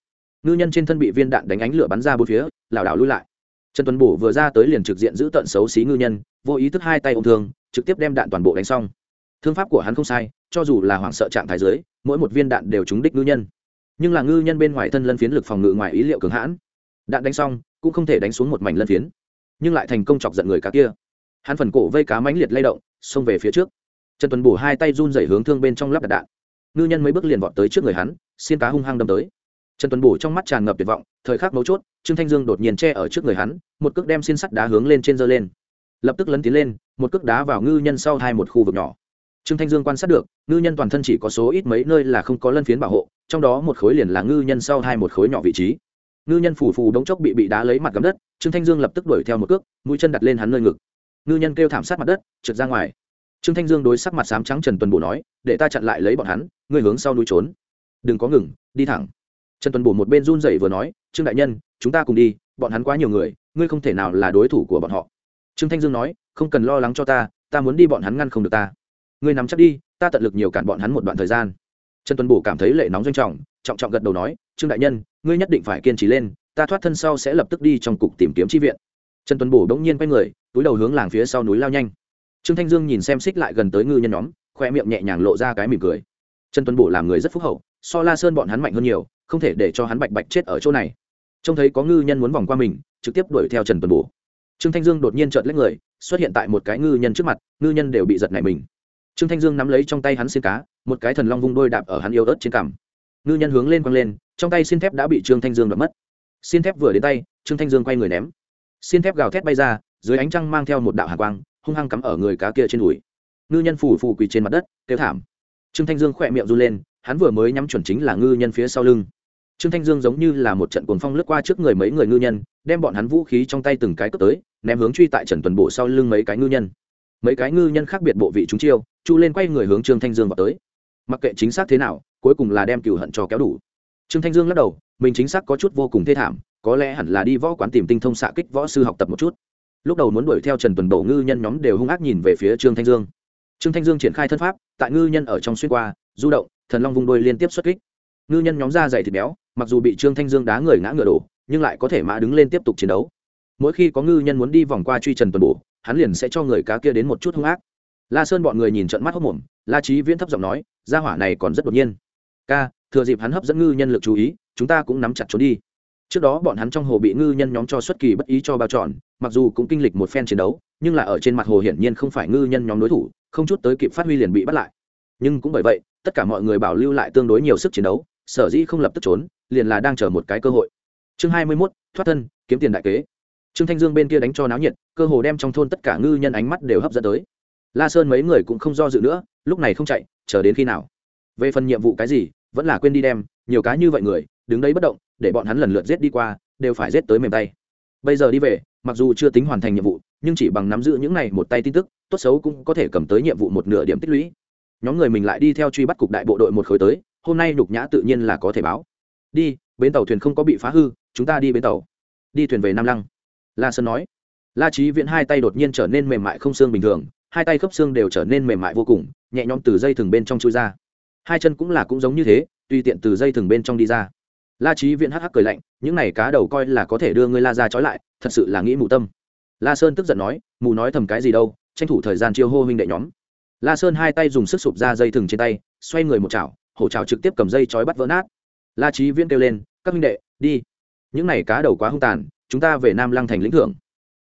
Ngư nhân trên thân bị viên đạn đánh ánh lửa bắn ra bốn phía, lảo đảo lui lại. Trần tuấn bổ vừa ra tới liền trực diện giữ tận xấu xí ngư nhân, vô ý thức hai tay ô m thương, trực tiếp đem đạn toàn bộ đánh xong thương pháp của hắn không sai, cho dù là hoảng sợ trạng thái giới mỗi một viên đạn đều trúng đích ngư nhân. Nhưng là ngư nhân bên ngoài thân lân phiến lực phòng ngự ngoài ý liệu cường hãn. Đạn đánh xong, cũng không thể đánh xuống một mảnh lân phiến. Nhưng lại thành công chọc giận người cá kia. Hắn phần cổ vây cá mãnh liệt lay động, xông về phía trước. Trần tuấn bổ hai tay run dày hướng thương bên trong lắp đặt đạn. Ngư nhân mấy bước liền vọt tới trước người hắn, xiên cá hung hăng đâm tới. Trần tuấn bổ trong mắt tràn ngập tuyệt vọng, thời khắc mấu chốt, trương thanh dương đột nhiên che ở trước người hắn, một cước đem xiên sắt đá hướng lên trên dơ lên. Lập tức lấn tiến lên, một cước đá vào ngư nhân sau hai một khu vực nhỏ trương thanh dương quan sát được, ngư nhân toàn thân chỉ có số ít mấy nơi là không có lân phiến bảo hộ, trong đó một khối liền là ngư nhân sau hai một khối nhỏ vị trí. Ngư nhân phù phù đống chốc bị bị đá lấy mặt gắm đất, trương thanh dương lập tức đuổi theo một cước, mũi chân đặt lên hắn nơi ngực. Ngư nhân kêu thảm sát mặt đất, trượt ra ngoài. Trương thanh dương đối sắc mặt sám trắng trần tuần bổ nói, để ta chặn lại lấy bọn hắn, ngươi hướng sau núi trốn. Đừng có ngừng, đi thẳng. Trần tuần bổ một bên run rẩy vừa nói, trương đại nhân, chúng ta cùng đi, bọn hắn quá nhiều người, ngươi không thể nào là đối thủ của bọn họ. Trương thanh dương nói, không cần lo lắng cho ta ta muốn đi bọn hắn ngăn không được ta ngươi nắm chắc đi, ta tận lực nhiều cản bọn hắn một đoạn thời gian. Trần Tuấn bổ cảm thấy lệ nóng doanh trọng trọng trọng gật đầu nói, trương đại nhân, ngươi nhất định phải kiên trì lên, ta thoát thân sau sẽ lập tức đi trong cục tìm kiếm tri viện. Trần Tuấn bổ đ ỗ n g nhiên quay người, túi đầu hướng làng phía sau núi lao nhanh. Trương thanh dương nhìn xem xích lại gần tới ngư nhân nhóm, khoe miệng nhẹ nhàng lộ ra cái mỉm cười. Trần tuấn bổ làm người rất phúc hậu, so la sơn bọn hắn mạnh hơn nhiều, không thể để cho hắn bạch bạch chết ở chỗ này. Trông thấy có ngư nhân muốn vòng qua mình, trực tiếp đuổi theo trần tuấn bổ. Trương thanh dương đột nhiên trợt lấy người, xuất hiện tại một cái ngư nhân trước mặt, ngư nhân đều bị giật nảy mình trương thanh dương nắm lấy trong tay hắn xin cá, một cái thần long vung đôi đạp ở hắn yêu ớt trên cằm. Ngư nhân hướng lên quăng lên, trong tay xin thép đã bị trương thanh dương đập mất. Xin thép vừa đến tay, trương thanh dương quay người ném. Xin thép gào thét bay ra, dưới ánh trăng mang theo một đạo hạ quang, hung hăng cắm ở người cá kia trên đùi. Ngư nhân phủ phủ quỳ trên mặt đất, kêu thảm. Trương thanh dương khỏe miệng run lên, hắn vừa mới nhắm chuẩn chính là ngư nhân phía sau lưng. Trương thanh dương giống như là một trận cuồng phong lướt qua trước người mấy người ngư nhân, đem bọn hắn vũ khí trong tay từng cái cướp tới, ném hướng truy tại trần tuần bộ sau lưng mấy cái ngư nhân mấy cái ngư nhân khác biệt bộ vị chúng chiêu, chu lên quay người hướng trương thanh dương vào tới. Mặc kệ chính xác thế nào, cuối cùng là đem cửu hận cho kéo đủ. Trương thanh dương lắc đầu, mình chính xác có chút vô cùng thê thảm, có lẽ hẳn là đi võ quán tìm tinh thông xạ kích võ sư học tập một chút. Lúc đầu muốn đuổi theo trần tuần bổ ngư nhân nhóm đều hung ác nhìn về phía trương thanh dương. Trương thanh dương triển khai thân pháp, tại ngư nhân ở trong xuyên qua, du động, thần long vung đôi liên tiếp xuất kích. Ngư nhân nhóm da dày thịt béo, mặc dù bị trương thanh dương đá người ngã ngựa đổ, nhưng lại có thể mã đứng lên tiếp tục chiến đấu. Mỗi khi có ngư nhân muốn đi vòng qua truy trần tuần bổ hắn liền sẽ cho người cá kia đến một chút hung ác. La sơn bọn người nhìn trận mắt hốc mồm, la trí viễn thấp giọng nói, gia hỏa này còn rất đột nhiên. Ca, thừa dịp hắn hấp dẫn ngư nhân lực chú ý, chúng ta cũng nắm chặt trốn đi. Trước đó bọn hắn trong hồ bị ngư nhân nhóm cho xuất kỳ bất ý cho bao tròn mặc dù cũng kinh lịch một phen chiến đấu, nhưng là ở trên mặt hồ hiển nhiên không phải ngư nhân nhóm đối thủ, không chút tới kịp phát huy liền bị bắt lại. Nhưng cũng bởi vậy, tất cả mọi người bảo lưu lại tương đối nhiều sức chiến đấu, sở dĩ không lập tức trốn, liền là đang chờ một cái cơ hội. Chương hai mươi mốt, thoát thân, kiếm tiền đại kế trương thanh dương bên kia đánh cho náo nhiệt, cơ hồ đem trong thôn tất cả ngư nhân ánh mắt đều hấp dẫn tới. La sơn mấy người cũng không do dự nữa, lúc này không chạy, chờ đến khi nào? Về phần nhiệm vụ cái gì, vẫn là quên đi đem, nhiều cái như vậy người, đứng đấy bất động, để bọn hắn lần lượt giết đi qua, đều phải giết tới mềm tay. Bây giờ đi về, mặc dù chưa tính hoàn thành nhiệm vụ, nhưng chỉ bằng nắm giữ những này một tay tin tức, tốt xấu cũng có thể cầm tới nhiệm vụ một nửa điểm tích lũy. Nhóm người mình lại đi theo truy bắt cục đại bộ đội một khối tới, hôm nay nhục nhã tự nhiên là có thể báo. Đi, bến tàu thuyền không có bị phá hư, chúng ta đi bến tàu. Đi thuyền về nam lăng la sơn nói. La trí viễn hai tay đột nhiên trở nên mềm mại không xương bình thường, hai tay khớp xương đều trở nên mềm mại vô cùng, nhẹ nhõm từ dây thừng bên trong chui ra. Hai chân cũng là cũng giống như thế, tùy tiện từ dây thừng bên trong đi ra. La trí viễn hắc hắc cười lạnh, những này cá đầu coi là có thể đưa ngươi la ra trói lại, thật sự là nghĩ mù tâm. La sơn tức giận nói, mù nói thầm cái gì đâu, tranh thủ thời gian chiêu hô huynh đệ nhóm. La sơn hai tay dùng sức sụp ra dây thừng trên tay, xoay người một chảo, hổ chảo trực tiếp cầm dây trói bắt vỡ nát. La trí viễn kêu lên, các huynh đệ, đi. Những này cá đầu quá hung tàn chúng ta về nam lăng thành lĩnh thưởng.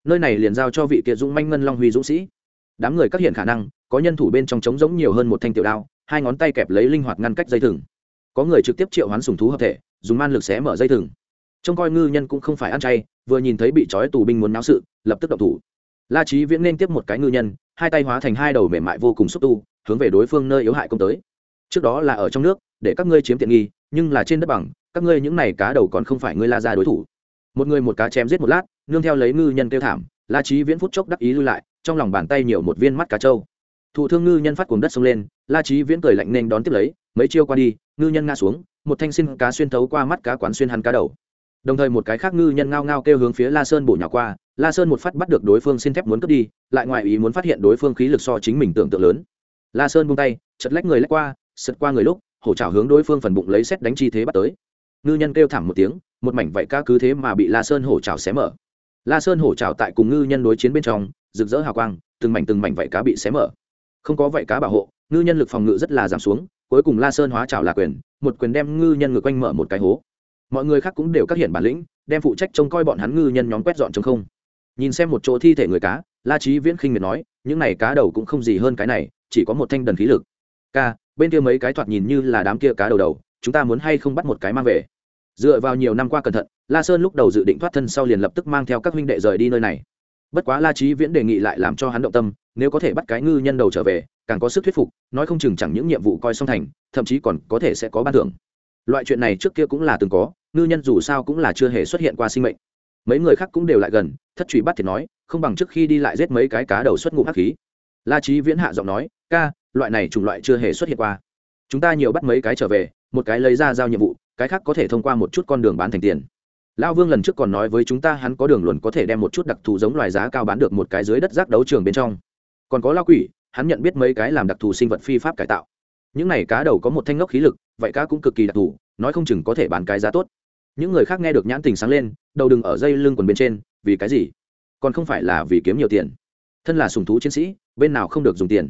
Nơi này liền giao cho vị kiệt dũng manh ngân long huy dũng sĩ. Đám người các hiện khả năng, có nhân thủ bên trong trống giống nhiều hơn một thanh tiểu đao, hai ngón tay kẹp lấy linh hoạt ngăn cách dây thừng. Có người trực tiếp triệu hoán sùng thú hợp thể, dùng man lực xé mở dây thừng. Trông coi ngư nhân cũng không phải ăn chay, vừa nhìn thấy bị trói tù binh muốn náo sự, lập tức động thủ. La trí viễn nên tiếp một cái ngư nhân, hai tay hóa thành hai đầu mềm mại vô cùng xúc tu, hướng về đối phương nơi yếu hại công tới. Trước đó là ở trong nước, để các ngươi chiếm tiện nghi, nhưng là trên đất bằng, các ngươi những này cá đầu còn không phải ngươi la ra đối thủ một người một cá chém giết một lát, nương theo lấy ngư nhân kêu thảm, la trí viễn phút chốc đắc ý lưu lại, trong lòng bàn tay nhiều một viên mắt cá trâu. Thụ thương ngư nhân phát cuồng đất xông lên, la trí viễn cười lạnh nên đón tiếp lấy, mấy chiêu qua đi, ngư nhân ngã xuống, một thanh xin cá xuyên thấu qua mắt cá quán xuyên hắn cá đầu. Đồng thời một cái khác ngư nhân ngao ngao kêu hướng phía la sơn bổ nhỏ qua, la sơn một phát bắt được đối phương xin thép muốn cướp đi, lại ngoài ý muốn phát hiện đối phương khí lực so chính mình tưởng tượng lớn. La sơn buông tay chật lách người lách qua, sượt qua người lúc, hổ trào hướng đối phương phần bụng lấy xét đánh chi thế bắt tới. Ngư nhân kêu thảm một tiếng một mảnh vậy cá cứ thế mà bị la sơn hổ trào xé mở. La sơn hổ trào tại cùng ngư nhân đối chiến bên trong, rực rỡ hào quang, từng mảnh từng mảnh vậy cá bị xé mở. Không có vậy cá bảo hộ, ngư nhân lực phòng ngự rất là giảm xuống, cuối cùng la sơn hóa trào là quyền, một quyền đem ngư nhân ngược quanh mở một cái hố. Mọi người khác cũng đều các hiện bản lĩnh, đem phụ trách trông coi bọn hắn ngư nhân nhóm quét dọn chống không. Nhìn xem một chỗ thi thể người cá, la trí viễn khinh miệt nói, những này cá đầu cũng không gì hơn cái này, chỉ có một thanh đần khí lực. Ca, bên kia mấy cái thoạt nhìn như là đám kia cá đầu đầu, chúng ta muốn hay không bắt một cái mang về? Dựa vào nhiều năm qua cẩn thận, la sơn lúc đầu dự định thoát thân sau liền lập tức mang theo các huynh đệ rời đi nơi này. Bất quá la trí viễn đề nghị lại làm cho hắn động tâm, nếu có thể bắt cái ngư nhân đầu trở về, càng có sức thuyết phục, nói không chừng chẳng những nhiệm vụ coi song thành, thậm chí còn có thể sẽ có ban thưởng. Loại chuyện này trước kia cũng là từng có, ngư nhân dù sao cũng là chưa hề xuất hiện qua sinh mệnh. Mấy người khác cũng đều lại gần, thất truy bắt thì nói, không bằng trước khi đi lại giết mấy cái cá đầu xuất ngụm hắc khí. La trí viễn hạ giọng nói, ca, loại này chủng loại chưa hề xuất hiện qua. Chúng ta nhiều bắt mấy cái trở về, một cái lấy ra giao nhiệm vụ cái khác có thể thông qua một chút con đường bán thành tiền. Lão vương lần trước còn nói với chúng ta hắn có đường luồn có thể đem một chút đặc thù giống loài giá cao bán được một cái dưới đất rác đấu trường bên trong. Còn có lao quỷ, hắn nhận biết mấy cái làm đặc thù sinh vật phi pháp cải tạo. Những này cá đầu có một thanh ngốc khí lực, vậy cá cũng cực kỳ đặc thù, nói không chừng có thể bán cái giá tốt. Những người khác nghe được nhãn tình sáng lên, đầu đừng ở dây lưng quần bên trên, vì cái gì? Còn không phải là vì kiếm nhiều tiền. Thân là sùng thú chiến sĩ, bên nào không được dùng tiền.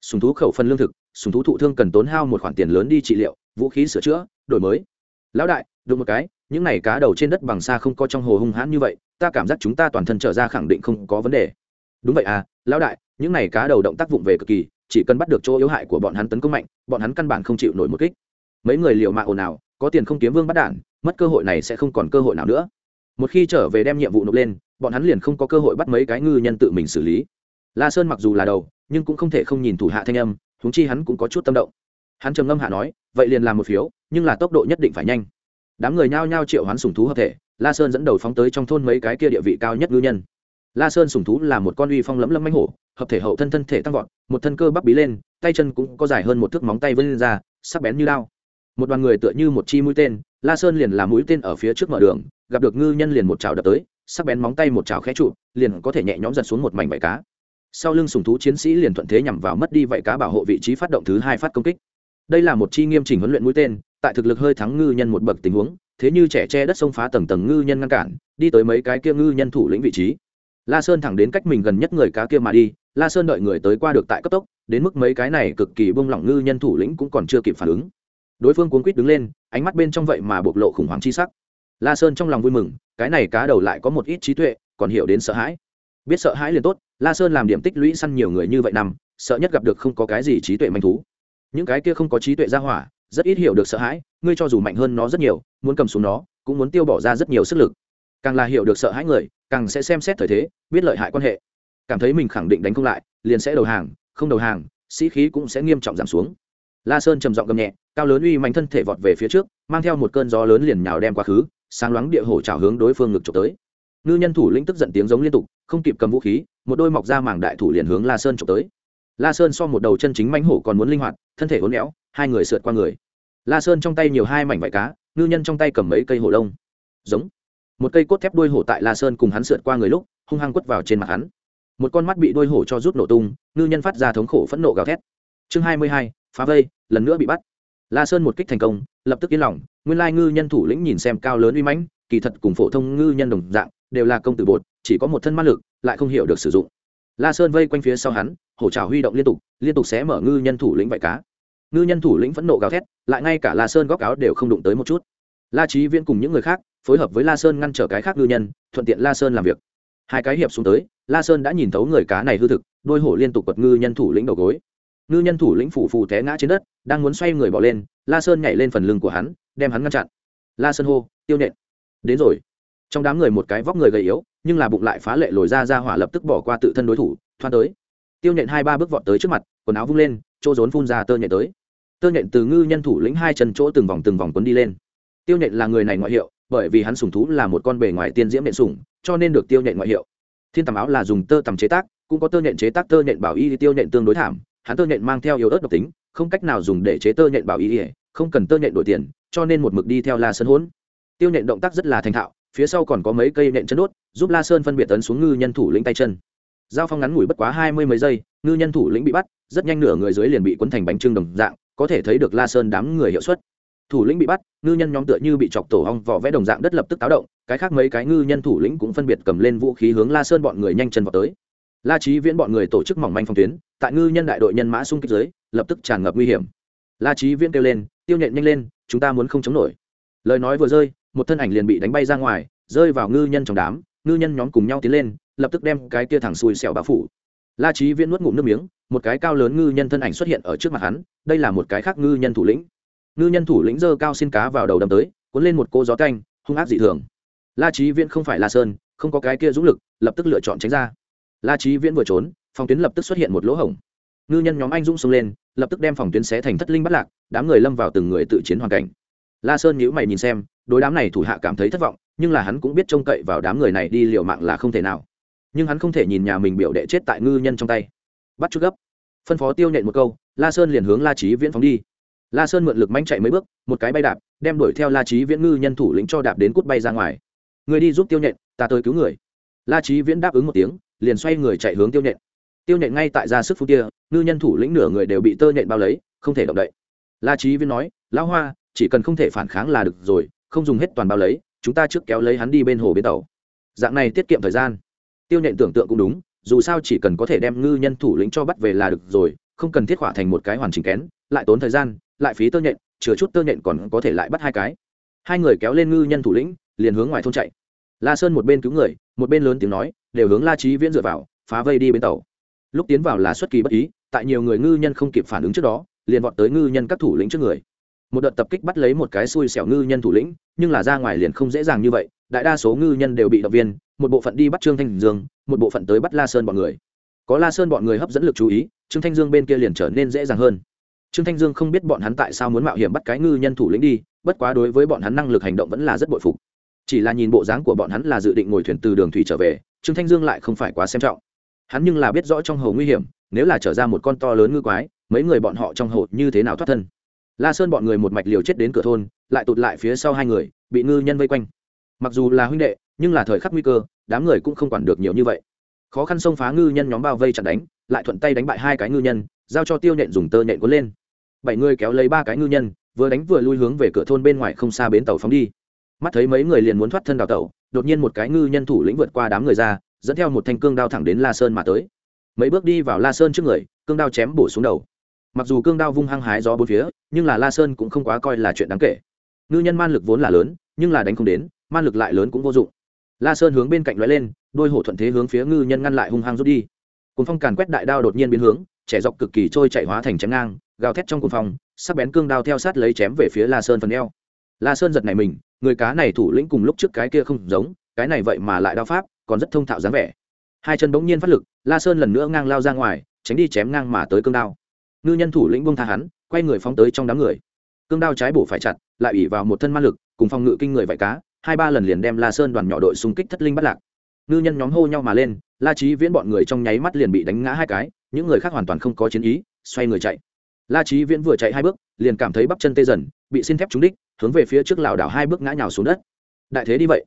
Sùng thú khẩu phân lương thực, sùng thú thụ thương cần tốn hao một khoản tiền lớn đi trị liệu, vũ khí sửa chữa, đổi mới lão đại, đụng một cái, những này cá đầu trên đất bằng xa không có trong hồ hung hãn như vậy, ta cảm giác chúng ta toàn thân trở ra khẳng định không có vấn đề. Đúng vậy à lão đại, những này cá đầu động tác vụng về cực kỳ, chỉ cần bắt được chỗ yếu hại của bọn hắn tấn công mạnh, bọn hắn căn bản không chịu nổi một kích. Mấy người liệu mạng ồn ào, có tiền không kiếm vương bắt đản mất cơ hội này sẽ không còn cơ hội nào nữa. Một khi trở về đem nhiệm vụ nộp lên, bọn hắn liền không có cơ hội bắt mấy cái ngư nhân tự mình xử lý. La sơn mặc dù là đầu, nhưng cũng không thể không nhìn thủ hạ thanh âm húng chi hắn cũng có chút tâm động. Hắn trầm ngâm hạ nói, vậy liền làm một phiếu nhưng là tốc độ nhất định phải nhanh. Đám người nhao nhao triệu hoán sùng thú hợp thể, la sơn dẫn đầu phóng tới trong thôn mấy cái kia địa vị cao nhất ngư nhân. La sơn sùng thú là một con uy phong lẫm lâm mánh hổ, hợp thể hậu thân thân thể tăng vọt, một thân cơ bắp bí lên, tay chân cũng có dài hơn một thước móng tay vươn ra, sắc bén như lao một đoàn người tựa như một chi mũi tên, la sơn liền làm mũi tên ở phía trước mở đường, gặp được ngư nhân liền một chảo đập tới, sắc bén móng tay một chảo khẽ trụ, liền có thể nhẹ nhõm giật xuống một mảnh vảy cá. Sau lưng sùng thú chiến sĩ liền thuận thế nhằm vào mất đi vảy cá bảo hộ vị trí phát động thứ hai phát công kích. Đây là một chi nghiêm chỉnh huấn luyện mũi tên tại thực lực hơi thắng ngư nhân một bậc tình huống, thế như trẻ che đất sông phá tầng tầng ngư nhân ngăn cản, đi tới mấy cái kia ngư nhân thủ lĩnh vị trí. La sơn thẳng đến cách mình gần nhất người cá kia mà đi, la sơn đợi người tới qua được tại cấp tốc, đến mức mấy cái này cực kỳ bông lỏng ngư nhân thủ lĩnh cũng còn chưa kịp phản ứng. Đối phương cuốn quýt đứng lên, ánh mắt bên trong vậy mà bộc lộ khủng hoảng chi sắc. La sơn trong lòng vui mừng, cái này cá đầu lại có một ít trí tuệ, còn hiểu đến sợ hãi. Biết sợ hãi liền tốt, la sơn làm điểm tích lũy săn nhiều người như vậy nằm, sợ nhất gặp được không có cái gì trí tuệ manh thú. Những cái kia không có trí tuệ ra hỏa rất ít hiểu được sợ hãi, ngươi cho dù mạnh hơn nó rất nhiều, muốn cầm xuống nó, cũng muốn tiêu bỏ ra rất nhiều sức lực. Càng là hiểu được sợ hãi người, càng sẽ xem xét thời thế, biết lợi hại quan hệ. Cảm thấy mình khẳng định đánh không lại, liền sẽ đầu hàng, không đầu hàng, sĩ khí cũng sẽ nghiêm trọng giảm xuống. La sơn trầm giọng gầm nhẹ, cao lớn uy mạnh thân thể vọt về phía trước, mang theo một cơn gió lớn liền nhào đem quá khứ, sáng loáng địa hổ trào hướng đối phương ngực trộm tới. Ngư nhân thủ lĩnh tức giận tiếng giống liên tục, không kịp cầm vũ khí, một đôi mọc ra mảng đại thủ liền hướng la sơn trộm tới. La sơn so một đầu chân chính mánh hổ còn muốn linh hoạt, thân thể hốn éo hai người sượt qua người. La sơn trong tay nhiều hai mảnh vải cá, ngư nhân trong tay cầm mấy cây hổ đông giống. Một cây cốt thép đuôi hổ tại la sơn cùng hắn sượt qua người lúc, hung hăng quất vào trên mặt hắn. Một con mắt bị đuôi hổ cho rút nổ tung, ngư nhân phát ra thống khổ phẫn nộ gào thét. Chương hai mươi hai, phá vây, lần nữa bị bắt. La sơn một kích thành công, lập tức yên lòng, nguyên lai ngư nhân thủ lĩnh nhìn xem cao lớn uy mãnh, kỳ thật cùng phổ thông ngư nhân đồng dạng, đều là công tử bột, chỉ có một thân ma lực, lại không hiểu được sử dụng. La sơn vây quanh phía sau hắn, hổ trào huy động liên tục liên tục xé mở ngư nhân thủ lĩnh vải cá ngư nhân thủ lĩnh phẫn nộ gào thét lại ngay cả la sơn góc áo đều không đụng tới một chút. La trí viễn cùng những người khác phối hợp với la sơn ngăn trở cái khác ngư nhân thuận tiện la sơn làm việc. Hai cái hiệp xuống tới la sơn đã nhìn thấu người cá này hư thực đôi hổ liên tục quật ngư nhân thủ lĩnh đầu gối. Ngư nhân thủ lĩnh phủ phù té ngã trên đất đang muốn xoay người bỏ lên la sơn nhảy lên phần lưng của hắn đem hắn ngăn chặn. La sơn hô tiêu Nện, đến rồi. Trong đám người một cái vóc người gầy yếu nhưng là bụng lại phá lệ lồi ra ra hỏa lập tức bỏ qua tự thân đối thủ thoát tới. Tiêu Nện hai ba bước vọt tới trước mặt quần áo vung lên chỗ rốn phun ra tơ nhện tới tơ nhện từ ngư nhân thủ lĩnh hai chân chỗ từng vòng từng vòng quấn đi lên. Tiêu nhện là người này ngoại hiệu, bởi vì hắn sùng thú là một con bề ngoài tiên diễm nhện sùng cho nên được tiêu nhện ngoại hiệu. Thiên tầm áo là dùng tơ tầm chế tác, cũng có tơ nhện chế tác tơ nhện bảo y, tiêu nhện tương đối thảm, hắn tơ nhện mang theo yếu ớt độc tính, không cách nào dùng để chế tơ nhện bảo y, không cần tơ nhện đổi tiền, cho nên một mực đi theo la sơn hốn tiêu nhện động tác rất là thành thạo, phía sau còn có mấy cây nhện chân đốt, giúp la sơn phân biệt tấn xuống ngư nhân thủ lĩnh tay chân. Giao phong ngắn ngủi bất quá hai mươi mấy giây, ngư nhân thủ lĩnh bị bắt, rất nhanh nửa người dưới liền bị quấn thành bánh trưng đồng dạng có thể thấy được la sơn đám người hiệu suất. Thủ lĩnh bị bắt, ngư nhân nhóm tựa như bị chọc tổ hong vỏ vẽ đồng dạng đất lập tức táo động, cái khác mấy cái ngư nhân thủ lĩnh cũng phân biệt cầm lên vũ khí hướng la sơn bọn người nhanh chân vào tới. La trí viễn bọn người tổ chức mỏng manh phòng tuyến, tại ngư nhân đại đội nhân mã xung kích dưới, lập tức tràn ngập nguy hiểm. La trí viễn kêu lên, tiêu nhện nhanh lên, chúng ta muốn không chống nổi. Lời nói vừa rơi, một thân ảnh liền bị đánh bay ra ngoài, rơi vào ngư nhân trong đám, ngư nhân nhóm cùng nhau tiến lên, lập tức đem cái kia thẳng xuôi xẻo bão phủ la trí viễn nuốt ngụm nước miếng, một cái cao lớn ngư nhân thân ảnh xuất hiện ở trước mặt hắn, đây là một cái khác ngư nhân thủ lĩnh. Ngư nhân thủ lĩnh dơ cao xin cá vào đầu đâm tới, cuốn lên một cô gió canh hung ác dị thường. La trí viễn không phải la sơn, không có cái kia dũng lực, lập tức lựa chọn tránh ra. La trí viễn vừa trốn, phòng tuyến lập tức xuất hiện một lỗ hổng. Ngư nhân nhóm anh dũng xông lên, lập tức đem phòng tuyến xé thành thất linh bắt lạc, đám người lâm vào từng người tự chiến hoàn cảnh. La sơn nhíu mày nhìn xem, đối đám này thủ hạ cảm thấy thất vọng, nhưng là hắn cũng biết trông cậy vào đám người này đi liều mạng là không thể nào nhưng hắn không thể nhìn nhà mình biểu đệ chết tại ngư nhân trong tay. Bắt chút gấp. Phân phó tiêu nhện một câu, la sơn liền hướng la trí viễn phóng đi. La sơn mượn lực manh chạy mấy bước, một cái bay đạp, đem đuổi theo la trí viễn ngư nhân thủ lĩnh cho đạp đến cút bay ra ngoài. Người đi giúp tiêu nhện, ta tới cứu người. La trí viễn đáp ứng một tiếng, liền xoay người chạy hướng tiêu nhện. Tiêu nhện ngay tại ra sức phú kia, ngư nhân thủ lĩnh nửa người đều bị tơ nhện bao lấy, không thể động đậy. La trí viễn nói, lão hoa, chỉ cần không thể phản kháng là được rồi, không dùng hết toàn bao lấy, chúng ta trước kéo lấy hắn đi bên hồ bến tàu. Dạng này tiết kiệm thời gian tiêu nhện tưởng tượng cũng đúng, dù sao chỉ cần có thể đem ngư nhân thủ lĩnh cho bắt về là được rồi, không cần thiết hỏa thành một cái hoàn chỉnh kén, lại tốn thời gian, lại phí tơ nhện chứa chút tơ nhện còn có thể lại bắt hai cái. Hai người kéo lên ngư nhân thủ lĩnh, liền hướng ngoài thôn chạy. La sơn một bên cứu người, một bên lớn tiếng nói, đều hướng la trí viễn dựa vào, phá vây đi bên tàu. Lúc tiến vào là xuất kỳ bất ý, tại nhiều người ngư nhân không kịp phản ứng trước đó, liền vọt tới ngư nhân các thủ lĩnh trước người. Một đợt tập kích bắt lấy một cái xui xẻo ngư nhân thủ lĩnh, nhưng là ra ngoài liền không dễ dàng như vậy đại đa số ngư nhân đều bị động viên, một bộ phận đi bắt trương thanh dương, một bộ phận tới bắt la sơn bọn người. Có la sơn bọn người hấp dẫn lực chú ý, trương thanh dương bên kia liền trở nên dễ dàng hơn. Trương thanh dương không biết bọn hắn tại sao muốn mạo hiểm bắt cái ngư nhân thủ lĩnh đi, bất quá đối với bọn hắn năng lực hành động vẫn là rất bội phục. Chỉ là nhìn bộ dáng của bọn hắn là dự định ngồi thuyền từ đường thủy trở về, trương thanh dương lại không phải quá xem trọng. Hắn nhưng là biết rõ trong hồ nguy hiểm, nếu là trở ra một con to lớn ngư quái, mấy người bọn họ trong hồ như thế nào thoát thân. La sơn bọn người một mạch liều chết đến cửa thôn, lại tụt lại phía sau hai người, bị ngư nhân vây quanh mặc dù là huynh đệ, nhưng là thời khắc nguy cơ, đám người cũng không quản được nhiều như vậy. Khó khăn xông phá ngư nhân nhóm bao vây chặn đánh, lại thuận tay đánh bại hai cái ngư nhân, giao cho tiêu nhện dùng tơ nhện cuốn lên. Bảy người kéo lấy ba cái ngư nhân, vừa đánh vừa lui hướng về cửa thôn bên ngoài không xa bến tàu phóng đi. Mắt thấy mấy người liền muốn thoát thân đào tàu đột nhiên một cái ngư nhân thủ lĩnh vượt qua đám người ra, dẫn theo một thanh cương đao thẳng đến la sơn mà tới. Mấy bước đi vào la sơn trước người, cương đao chém bổ xuống đầu. Mặc dù cương đao vung hăng hái gió bốn phía, nhưng là la sơn cũng không quá coi là chuyện đáng kể. Ngư nhân man lực vốn là lớn, nhưng là đánh không đến Ma lực lại lớn cũng vô dụng. La sơn hướng bên cạnh lóe lên, đôi hổ thuận thế hướng phía ngư nhân ngăn lại hung hăng rút đi. Cùng phong càn quét đại đao đột nhiên biến hướng, trẻ dọc cực kỳ trôi chạy hóa thành chém ngang, gào thét trong cùng phong, sắc bén cương đao theo sát lấy chém về phía la sơn phần eo. La sơn giật này mình, người cá này thủ lĩnh cùng lúc trước cái kia không giống, cái này vậy mà lại đao pháp, còn rất thông thạo dáng vẻ. Hai chân bỗng nhiên phát lực, la sơn lần nữa ngang lao ra ngoài, tránh đi chém ngang mà tới cương đao. Ngư nhân thủ lĩnh bông tha hắn, quay người phóng tới trong đám người. Cương đao trái bổ phải chặt, lại ủy vào một thân ma lực, cùng phòng ngự kinh người vải cá hai ba lần liền đem la sơn đoàn nhỏ đội xung kích thất linh bắt lạc. Ngư nhân nhóm hô nhau mà lên, la trí viễn bọn người trong nháy mắt liền bị đánh ngã hai cái, những người khác hoàn toàn không có chiến ý, xoay người chạy. La trí viễn vừa chạy hai bước, liền cảm thấy bắp chân tê dần, bị xin thép trúng đích, hướng về phía trước lảo đảo hai bước ngã nhào xuống đất. Đại thế đi vậy.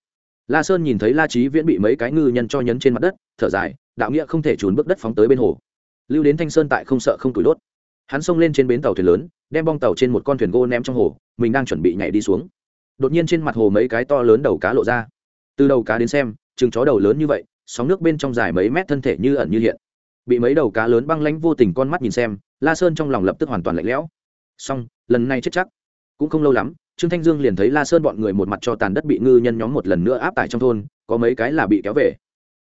La sơn nhìn thấy la trí viễn bị mấy cái ngư nhân cho nhấn trên mặt đất, thở dài, đạo nghĩa không thể trốn bước đất phóng tới bên hồ. Lưu đến thanh sơn tại không sợ không tủi đốt. Hắn xông lên trên bến tàu thuyền lớn, đem bong tàu trên một con thuyền gỗ ném trong hồ, mình đang chuẩn bị nhảy đi xuống đột nhiên trên mặt hồ mấy cái to lớn đầu cá lộ ra. Từ đầu cá đến xem chừng chó đầu lớn như vậy, sóng nước bên trong dài mấy mét thân thể như ẩn như hiện. Bị mấy đầu cá lớn băng lánh vô tình con mắt nhìn xem, la sơn trong lòng lập tức hoàn toàn lạnh lẽo. Xong, lần này chết chắc. Cũng không lâu lắm, trương thanh dương liền thấy la sơn bọn người một mặt cho tàn đất bị ngư nhân nhóm một lần nữa áp tải trong thôn, có mấy cái là bị kéo về.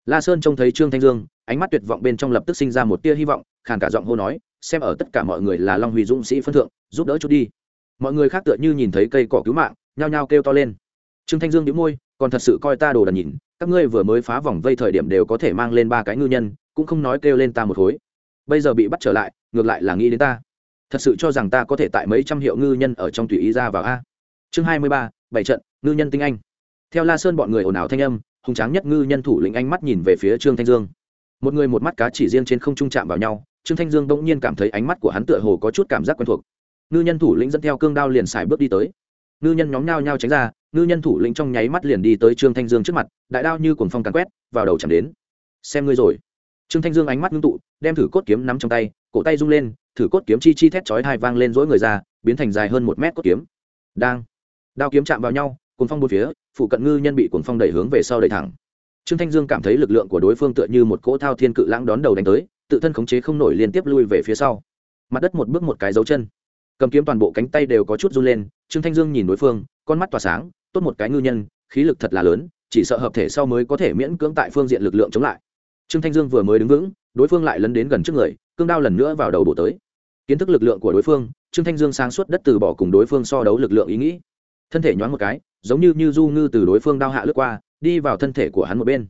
La sơn trông thấy trương thanh dương, ánh mắt tuyệt vọng bên trong lập tức sinh ra một tia hy vọng, khàn cả giọng hô nói, xem ở tất cả mọi người là long huy dũng sĩ phân thượng, giúp đỡ chút đi. Mọi người khác tựa như nhìn thấy cây cỏ cứu mạng nhao nhao kêu to lên. Trương thanh dương đĩu môi, còn thật sự coi ta đồ đần nhìn, các ngươi vừa mới phá vòng vây thời điểm đều có thể mang lên ba cái ngư nhân, cũng không nói kêu lên ta một khối bây giờ bị bắt trở lại, ngược lại là nghĩ đến ta. Thật sự cho rằng ta có thể tại mấy trăm hiệu ngư nhân ở trong tùy ý ra vào a. Chương hai mươi ba, bảy trận, ngư nhân tinh anh. Theo la sơn bọn người ồn ào thanh âm, hùng tráng nhất ngư nhân thủ lĩnh ánh mắt nhìn về phía trương thanh dương. Một người một mắt cá chỉ riêng trên không trung chạm vào nhau, trương thanh dương bỗng nhiên cảm thấy ánh mắt của hắn tựa hồ có chút cảm giác quen thuộc. Ngư nhân thủ lĩnh dẫn theo cương đao liền xài bước đi tới ngư nhân nhóm nhao nhao tránh ra, ngư nhân thủ lĩnh trong nháy mắt liền đi tới trương thanh dương trước mặt, đại đao như cuồng phong càn quét, vào đầu chạm đến. Xem ngươi rồi. Trương thanh dương ánh mắt ngưng tụ, đem thử cốt kiếm nắm trong tay, cổ tay rung lên, thử cốt kiếm chi chi thét chói hai vang lên rỗi người ra, biến thành dài hơn một mét cốt kiếm. Đang. Đao kiếm chạm vào nhau, cuồng phong bốn phía, phụ cận ngư nhân bị cuồng phong đẩy hướng về sau đẩy thẳng. Trương thanh dương cảm thấy lực lượng của đối phương tựa như một cỗ thao thiên cự lãng đón đầu đánh tới, tự thân khống chế không nổi liên tiếp lui về phía sau. Mặt đất một bước một cái dấu chân. Cầm kiếm toàn bộ cánh tay đều có chút run lên trương thanh dương nhìn đối phương, con mắt tỏa sáng, tốt một cái ngư nhân, khí lực thật là lớn, chỉ sợ hợp thể sau mới có thể miễn cưỡng tại phương diện lực lượng chống lại. Trương thanh dương vừa mới đứng vững, đối phương lại lấn đến gần trước người, cương đao lần nữa vào đầu bổ tới. Kiến thức lực lượng của đối phương, trương thanh dương sáng suốt đất từ bỏ cùng đối phương so đấu lực lượng ý nghĩ. Thân thể nhoáng một cái, giống như như du ngư từ đối phương đao hạ lướt qua, đi vào thân thể của hắn một bên.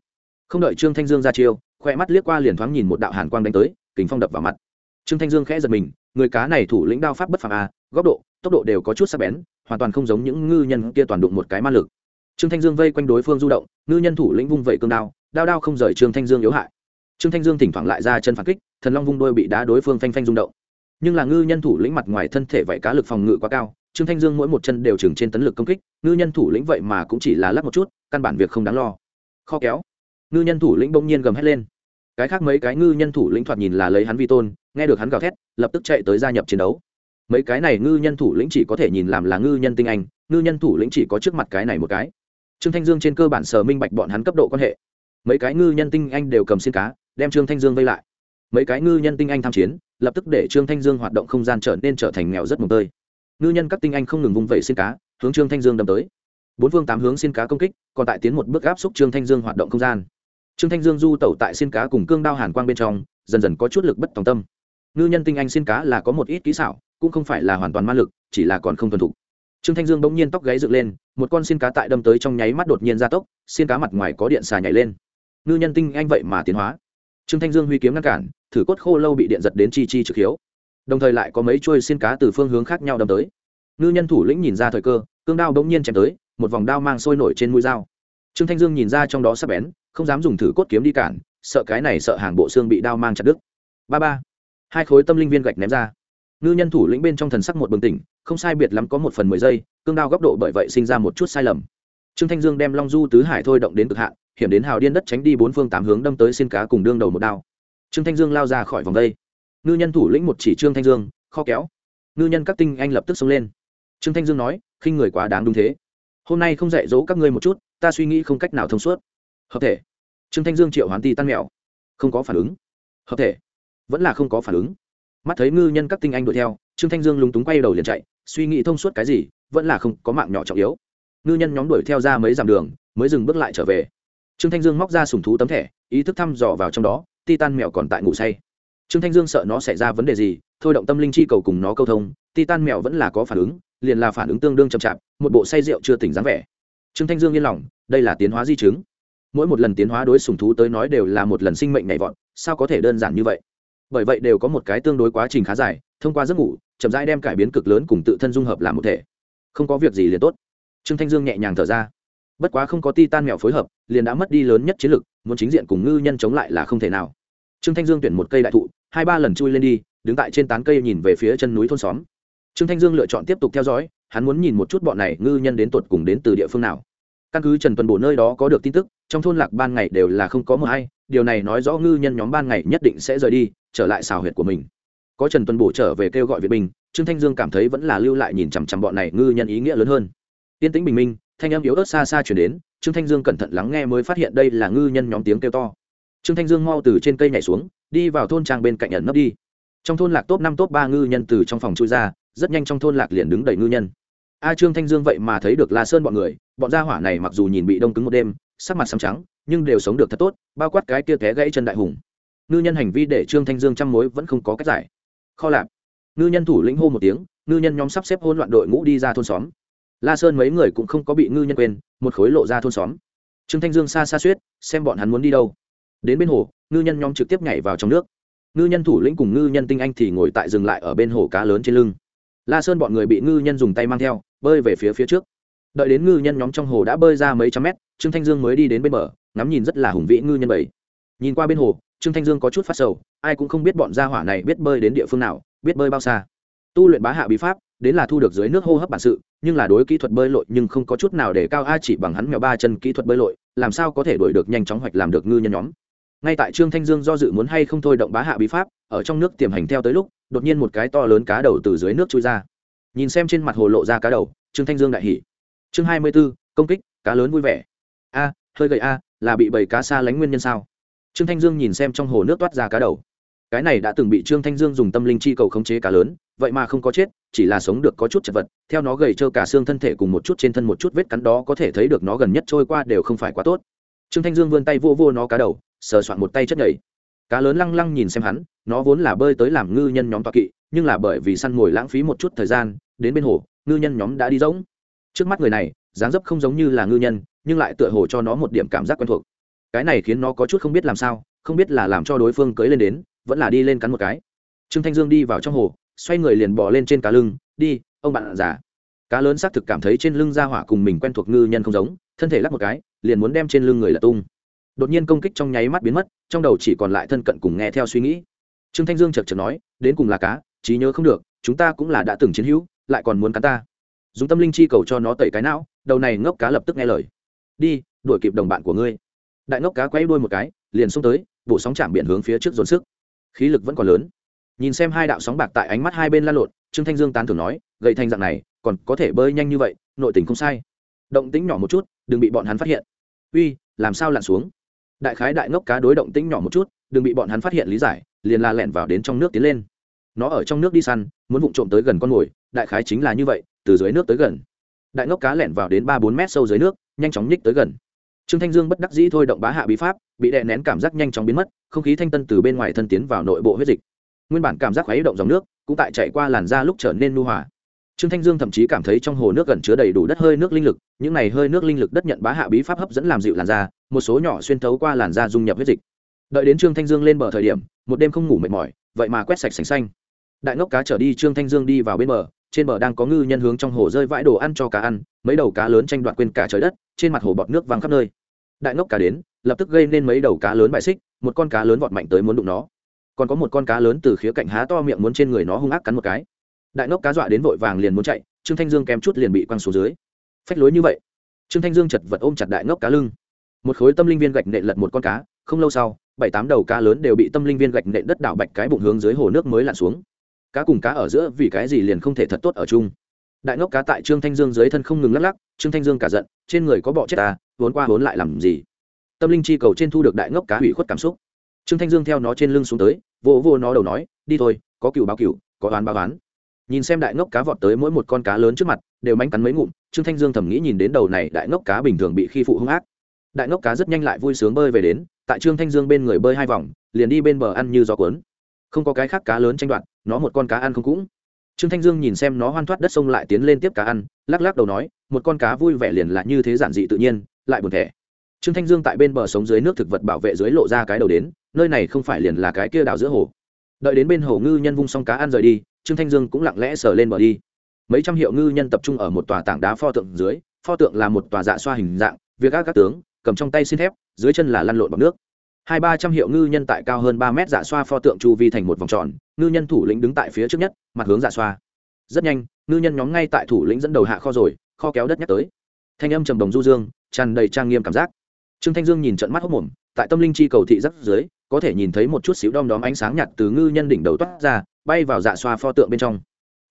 Không đợi trương thanh dương ra chiêu khoe mắt liếc qua liền thoáng nhìn một đạo hàn quang đánh tới, kính phong đập vào mặt. Trương thanh dương khẽ giật mình, người cá này thủ lĩnh đao pháp bất phàm a góc độ, tốc độ đều có chút sắc bén hoàn toàn không giống những ngư nhân kia toàn đụng một cái ma lực. Trương thanh dương vây quanh đối phương du động, ngư nhân thủ lĩnh vung vẩy cương đao đao đao không rời trương thanh dương yếu hại. Trương thanh dương thỉnh thoảng lại ra chân phản kích, thần long vung đôi bị đá đối phương phanh phanh rung động. Nhưng là ngư nhân thủ lĩnh mặt ngoài thân thể vậy cá lực phòng ngự quá cao, trương thanh dương mỗi một chân đều chừng trên tấn lực công kích, ngư nhân thủ lĩnh vậy mà cũng chỉ là lắc một chút, căn bản việc không đáng lo. Kho kéo. Ngư nhân thủ lĩnh bỗng nhiên gầm hét lên. Cái khác mấy cái ngư nhân thủ lĩnh thoạt nhìn là lấy hắn vi tôn, nghe được hắn gào thét, lập tức chạy tới gia nhập chiến đấu mấy cái này ngư nhân thủ lĩnh chỉ có thể nhìn làm là ngư nhân tinh anh, ngư nhân thủ lĩnh chỉ có trước mặt cái này một cái. Trương thanh dương trên cơ bản sờ minh bạch bọn hắn cấp độ quan hệ. Mấy cái ngư nhân tinh anh đều cầm xin cá, đem trương thanh dương vây lại. Mấy cái ngư nhân tinh anh tham chiến, lập tức để trương thanh dương hoạt động không gian trở nên trở thành nghèo rất mồm tơi. Ngư nhân các tinh anh không ngừng vung vẩy xin cá, hướng trương thanh dương đâm tới. Bốn phương tám hướng xin cá công kích, còn tại tiến một bước áp xúc trương thanh dương hoạt động không gian. Trương thanh dương du tẩu tại xin cá cùng cương đao hàn quang bên trong, dần dần có chút lực bất tòng tâm. Ngư nhân tinh anh xin cá là có một ít kỹ xảo cũng không phải là hoàn toàn ma lực, chỉ là còn không thuần thục. Trương thanh dương bỗng nhiên tóc gáy dựng lên, một con xin cá tại đâm tới trong nháy mắt đột nhiên ra tốc xin cá mặt ngoài có điện xà nhảy lên. Ngư nhân tinh anh vậy mà tiến hóa. Trương thanh dương huy kiếm ngăn cản, thử cốt khô lâu bị điện giật đến chi chi trực hiếu. Đồng thời lại có mấy chuôi xin cá từ phương hướng khác nhau đâm tới. Ngư nhân thủ lĩnh nhìn ra thời cơ, cương đao bỗng nhiên chém tới, một vòng đao mang sôi nổi trên mũi dao. Trương thanh dương nhìn ra trong đó sắp bén, không dám dùng thử cốt kiếm đi cản, sợ cái này sợ hàng bộ xương bị đao mang chặt đứt. Ba ba. Hai khối tâm linh viên gạch ném ra ngư nhân thủ lĩnh bên trong thần sắc một bừng tỉnh, không sai biệt lắm có một phần mười giây, cương đao góc độ bởi vậy sinh ra một chút sai lầm. Trương thanh dương đem long du tứ hải thôi động đến cực hạn, hiểm đến hào điên đất tránh đi bốn phương tám hướng đâm tới xin cá cùng đương đầu một đao. Trương thanh dương lao ra khỏi vòng đây. Ngư nhân thủ lĩnh một chỉ trương thanh dương, kho kéo. Ngư nhân các tinh anh lập tức xông lên. Trương thanh dương nói, khinh người quá đáng đúng thế. Hôm nay không dạy dỗ các ngươi một chút, ta suy nghĩ không cách nào thông suốt. Hợp thể. Trương thanh dương triệu hoán ti tan mèo. Không có phản ứng. Hợp thể. Vẫn là không có phản ứng mắt thấy ngư nhân các tinh anh đuổi theo, trương thanh dương lúng túng quay đầu liền chạy, suy nghĩ thông suốt cái gì, vẫn là không có mạng nhỏ trọng yếu. Ngư nhân nhóm đuổi theo ra mấy dặm đường, mới dừng bước lại trở về. Trương thanh dương móc ra sùng thú tấm thẻ, ý thức thăm dò vào trong đó ti tan mèo còn tại ngủ say. Trương thanh dương sợ nó xảy ra vấn đề gì, thôi động tâm linh chi cầu cùng nó câu thông, titan mèo vẫn là có phản ứng, liền là phản ứng tương đương chậm chạp, một bộ say rượu chưa tỉnh dáng vẻ. Trương thanh dương yên lòng, đây là tiến hóa di chứng. Mỗi một lần tiến hóa đối sùng thú tới nói đều là một lần sinh mệnh nhảy vọt, sao có thể đơn giản như vậy? Bởi vậy đều có một cái tương đối quá trình khá dài, thông qua giấc ngủ, chậm rãi đem cải biến cực lớn cùng tự thân dung hợp làm một thể. Không có việc gì liền tốt. Trương thanh dương nhẹ nhàng thở ra. Bất quá không có ti tan mèo phối hợp, liền đã mất đi lớn nhất chiến lực, muốn chính diện cùng ngư nhân chống lại là không thể nào. Trương thanh dương tuyển một cây đại thụ, hai ba lần chui lên đi, đứng tại trên tán cây nhìn về phía chân núi thôn xóm. Trương thanh dương lựa chọn tiếp tục theo dõi, hắn muốn nhìn một chút bọn này ngư nhân đến tột cùng đến từ địa phương nào. Căn cứ trần tuần bổ nơi đó có được tin tức, trong thôn lạc ban ngày đều là không có mờ hay điều này nói rõ ngư nhân nhóm ban ngày nhất định sẽ rời đi trở lại xào huyệt của mình. Có trần Tuân bổ trở về kêu gọi việt binh, trương thanh dương cảm thấy vẫn là lưu lại nhìn chằm chằm bọn này ngư nhân ý nghĩa lớn hơn. Tiên tĩnh bình minh, thanh âm yếu ớt xa xa chuyển đến, trương thanh dương cẩn thận lắng nghe mới phát hiện đây là ngư nhân nhóm tiếng kêu to. Trương thanh dương mau từ trên cây nhảy xuống, đi vào thôn trang bên cạnh ẩn nấp đi. Trong thôn lạc top năm top ba ngư nhân từ trong phòng chui ra, rất nhanh trong thôn lạc liền đứng đầy ngư nhân. A trương thanh dương vậy mà thấy được la sơn bọn người, bọn gia hỏa này mặc dù nhìn bị đông cứng một đêm, sắc mặt xám trắng, nhưng đều sống được thật tốt, bao quát cái kia té gãy chân đại hùng ngư nhân hành vi để trương thanh dương chăm mối vẫn không có cách giải. Kho lạp. Ngư nhân thủ lĩnh hô một tiếng, ngư nhân nhóm sắp xếp hôn loạn đội ngũ đi ra thôn xóm. La sơn mấy người cũng không có bị ngư nhân quên, một khối lộ ra thôn xóm. Trương thanh dương xa xa suýt, xem bọn hắn muốn đi đâu. Đến bên hồ, ngư nhân nhóm trực tiếp nhảy vào trong nước. Ngư nhân thủ lĩnh cùng ngư nhân tinh anh thì ngồi tại dừng lại ở bên hồ cá lớn trên lưng. La sơn bọn người bị ngư nhân dùng tay mang theo, bơi về phía phía trước. Đợi đến ngư nhân nhóm trong hồ đã bơi ra mấy trăm mét, trương thanh dương mới đi đến bên bờ, ngắm nhìn rất là hùng vĩ ngư nhân bảy. Nhìn qua bên hồ trương thanh dương có chút phát sầu, ai cũng không biết bọn gia hỏa này biết bơi đến địa phương nào, biết bơi bao xa. Tu luyện bá hạ bí pháp, đến là thu được dưới nước hô hấp bản sự, nhưng là đối kỹ thuật bơi lội nhưng không có chút nào để cao a chỉ bằng hắn mèo ba chân kỹ thuật bơi lội, làm sao có thể đuổi được nhanh chóng hoạch làm được ngư nhân nhóm. Ngay tại trương thanh dương do dự muốn hay không thôi động bá hạ bí pháp, ở trong nước tiềm hành theo tới lúc, đột nhiên một cái to lớn cá đầu từ dưới nước trôi ra. Nhìn xem trên mặt hồ lộ ra cá đầu, trương thanh dương đại hỉ. Chương hai mươi b ố công kích, cá lớn vui vẻ. A, hơi gầy a, là bị bầy cá xa lánh nguyên nhân sao? Trương thanh dương nhìn xem trong hồ nước toát ra cá đầu. Cái này đã từng bị trương thanh dương dùng tâm linh chi cầu khống chế cá lớn, vậy mà không có chết, chỉ là sống được có chút chật vật, theo nó gầy trơ cả xương thân thể cùng một chút trên thân một chút vết cắn đó có thể thấy được nó gần nhất trôi qua đều không phải quá tốt. Trương thanh dương vươn tay vô vô nó cá đầu, sờ soạn một tay chất nhảy cá lớn lăng lăng nhìn xem hắn, nó vốn là bơi tới làm ngư nhân nhóm toa kỵ, nhưng là bởi vì săn mồi lãng phí một chút thời gian, đến bên hồ, ngư nhân nhóm đã đi rỗng. Trước mắt người này, dáng dấp không giống như là ngư nhân, nhưng lại tựa hồ cho nó một điểm cảm giác quen thuộc cái này khiến nó có chút không biết làm sao, không biết là làm cho đối phương cưới lên đến, vẫn là đi lên cắn một cái. Trương thanh dương đi vào trong hồ, xoay người liền bỏ lên trên cá lưng, đi, ông bạn già. Cá lớn xác thực cảm thấy trên lưng ra hỏa cùng mình quen thuộc ngư nhân không giống, thân thể lắc một cái, liền muốn đem trên lưng người là tung. Đột nhiên công kích trong nháy mắt biến mất, trong đầu chỉ còn lại thân cận cùng nghe theo suy nghĩ. Trương thanh dương chật chật nói, đến cùng là cá, trí nhớ không được, chúng ta cũng là đã từng chiến hữu, lại còn muốn cắn ta. Dùng tâm linh chi cầu cho nó tẩy cái não, đầu này ngốc cá lập tức nghe lời. Đi, đuổi kịp đồng bạn của ngươi đại ngốc cá quay đuôi một cái, liền xông tới vụ sóng chạm biển hướng phía trước dồn sức. Khí lực vẫn còn lớn. Nhìn xem hai đạo sóng bạc tại ánh mắt hai bên lan lộn, trương thanh dương tán thưởng nói gậy thành dạng này, còn có thể bơi nhanh như vậy, nội tình không sai. Động tĩnh nhỏ một chút, đừng bị bọn hắn phát hiện. Uy, làm sao lặn xuống? Đại khái đại ngốc cá đối động tĩnh nhỏ một chút, đừng bị bọn hắn phát hiện lý giải, liền la lẹn vào đến trong nước tiến lên. Nó ở trong nước đi săn, muốn vụng trộm tới gần con mồi, đại khái chính là như vậy, từ dưới nước tới gần. Đại ngốc cá lẹn vào đến ba bốn mét sâu dưới nước, nhanh chóng nhích tới gần trương thanh dương bất đắc dĩ thôi động bá hạ bí pháp, bị đè nén cảm giác nhanh chóng biến mất, không khí thanh tân từ bên ngoài thân tiến vào nội bộ huyết dịch. Nguyên bản cảm giác khuấy động dòng nước, cũng tại chạy qua làn da lúc trở nên nu hòa. Trương thanh dương thậm chí cảm thấy trong hồ nước gần chứa đầy đủ đất hơi nước linh lực, những này hơi nước linh lực đất nhận bá hạ bí pháp hấp dẫn làm dịu làn da, một số nhỏ xuyên thấu qua làn da dung nhập huyết dịch. Đợi đến trương thanh dương lên bờ thời điểm, một đêm không ngủ mệt mỏi, vậy mà quét sạch sành xanh. Đại ngốc cá trở đi, trương thanh dương đi vào bên bờ trên bờ đang có ngư nhân hướng trong hồ rơi vãi đồ ăn cho cá ăn, mấy đầu cá lớn tranh đoạt quên cả trời đất, trên mặt hồ bọt nước văng khắp nơi. Đại ngốc cá đến, lập tức gây nên mấy đầu cá lớn bại xích, một con cá lớn vọt mạnh tới muốn đụng nó. Còn có một con cá lớn từ khía cạnh há to miệng muốn trên người nó hung ác cắn một cái. Đại ngốc cá dọa đến vội vàng liền muốn chạy, trương thanh dương kém chút liền bị quăng xuống dưới. Phách lối như vậy. Trương thanh dương chật vật ôm chặt đại ngốc cá lưng. Một khối tâm linh viên gạch nện lật một con cá, không lâu sau, bảy tám đầu cá lớn đều bị tâm linh viên gạch nện đất đảo bạch cái bụng hướng dưới hồ nước mới lặn xuống cá cùng cá ở giữa vì cái gì liền không thể thật tốt ở chung. Đại ngốc cá tại trương thanh dương dưới thân không ngừng lắc lắc, trương thanh dương cả giận, trên người có bọ chết ta, vốn qua vốn lại làm gì? Tâm linh chi cầu trên thu được đại ngốc cá hủy khuất cảm xúc. Trương thanh dương theo nó trên lưng xuống tới, vô vô nó đầu nói, đi thôi, có cựu báo cựu có oán báo oán. Nhìn xem đại ngốc cá vọt tới mỗi một con cá lớn trước mặt, đều mánh cắn mấy ngụm, trương thanh dương thầm nghĩ nhìn đến đầu này đại ngốc cá bình thường bị khi phụ hung ác. Đại ngốc cá rất nhanh lại vui sướng bơi về đến, tại trương thanh dương bên người bơi hai vòng, liền đi bên bờ ăn như gió cuốn. Không có cái khác cá lớn tranh đoạt nó một con cá ăn không cũng. Trương thanh dương nhìn xem nó hoan thoát đất sông lại tiến lên tiếp cá ăn, lắc lắc đầu nói, một con cá vui vẻ liền là như thế giản dị tự nhiên, lại buồn thẻ. Trương thanh dương tại bên bờ sống dưới nước thực vật bảo vệ dưới lộ ra cái đầu đến, nơi này không phải liền là cái kia đảo giữa hồ. Đợi đến bên hồ ngư nhân vung xong cá ăn rời đi, trương thanh dương cũng lặng lẽ sờ lên bờ đi. Mấy trăm hiệu ngư nhân tập trung ở một tòa tảng đá pho tượng dưới, pho tượng là một tòa dạ xoa hình dạng, việc các các tướng, cầm trong tay xin thép, dưới chân là lăn lộn bằng nước hai ba trăm hiệu ngư nhân tại cao hơn ba mét dạ xoa pho tượng chu vi thành một vòng tròn, ngư nhân thủ lĩnh đứng tại phía trước nhất, mặt hướng dạ xoa. Rất nhanh, ngư nhân nhóm ngay tại thủ lĩnh dẫn đầu hạ kho rồi, kho kéo đất nhắc tới. Thanh âm trầm đồng du dương, tràn đầy trang nghiêm cảm giác. Trương thanh dương nhìn trận mắt hốc mồm, tại tâm linh chi cầu thị rất dưới, có thể nhìn thấy một chút xíu đom đóm ánh sáng nhạt từ ngư nhân đỉnh đầu toát ra, bay vào dạ xoa pho tượng bên trong.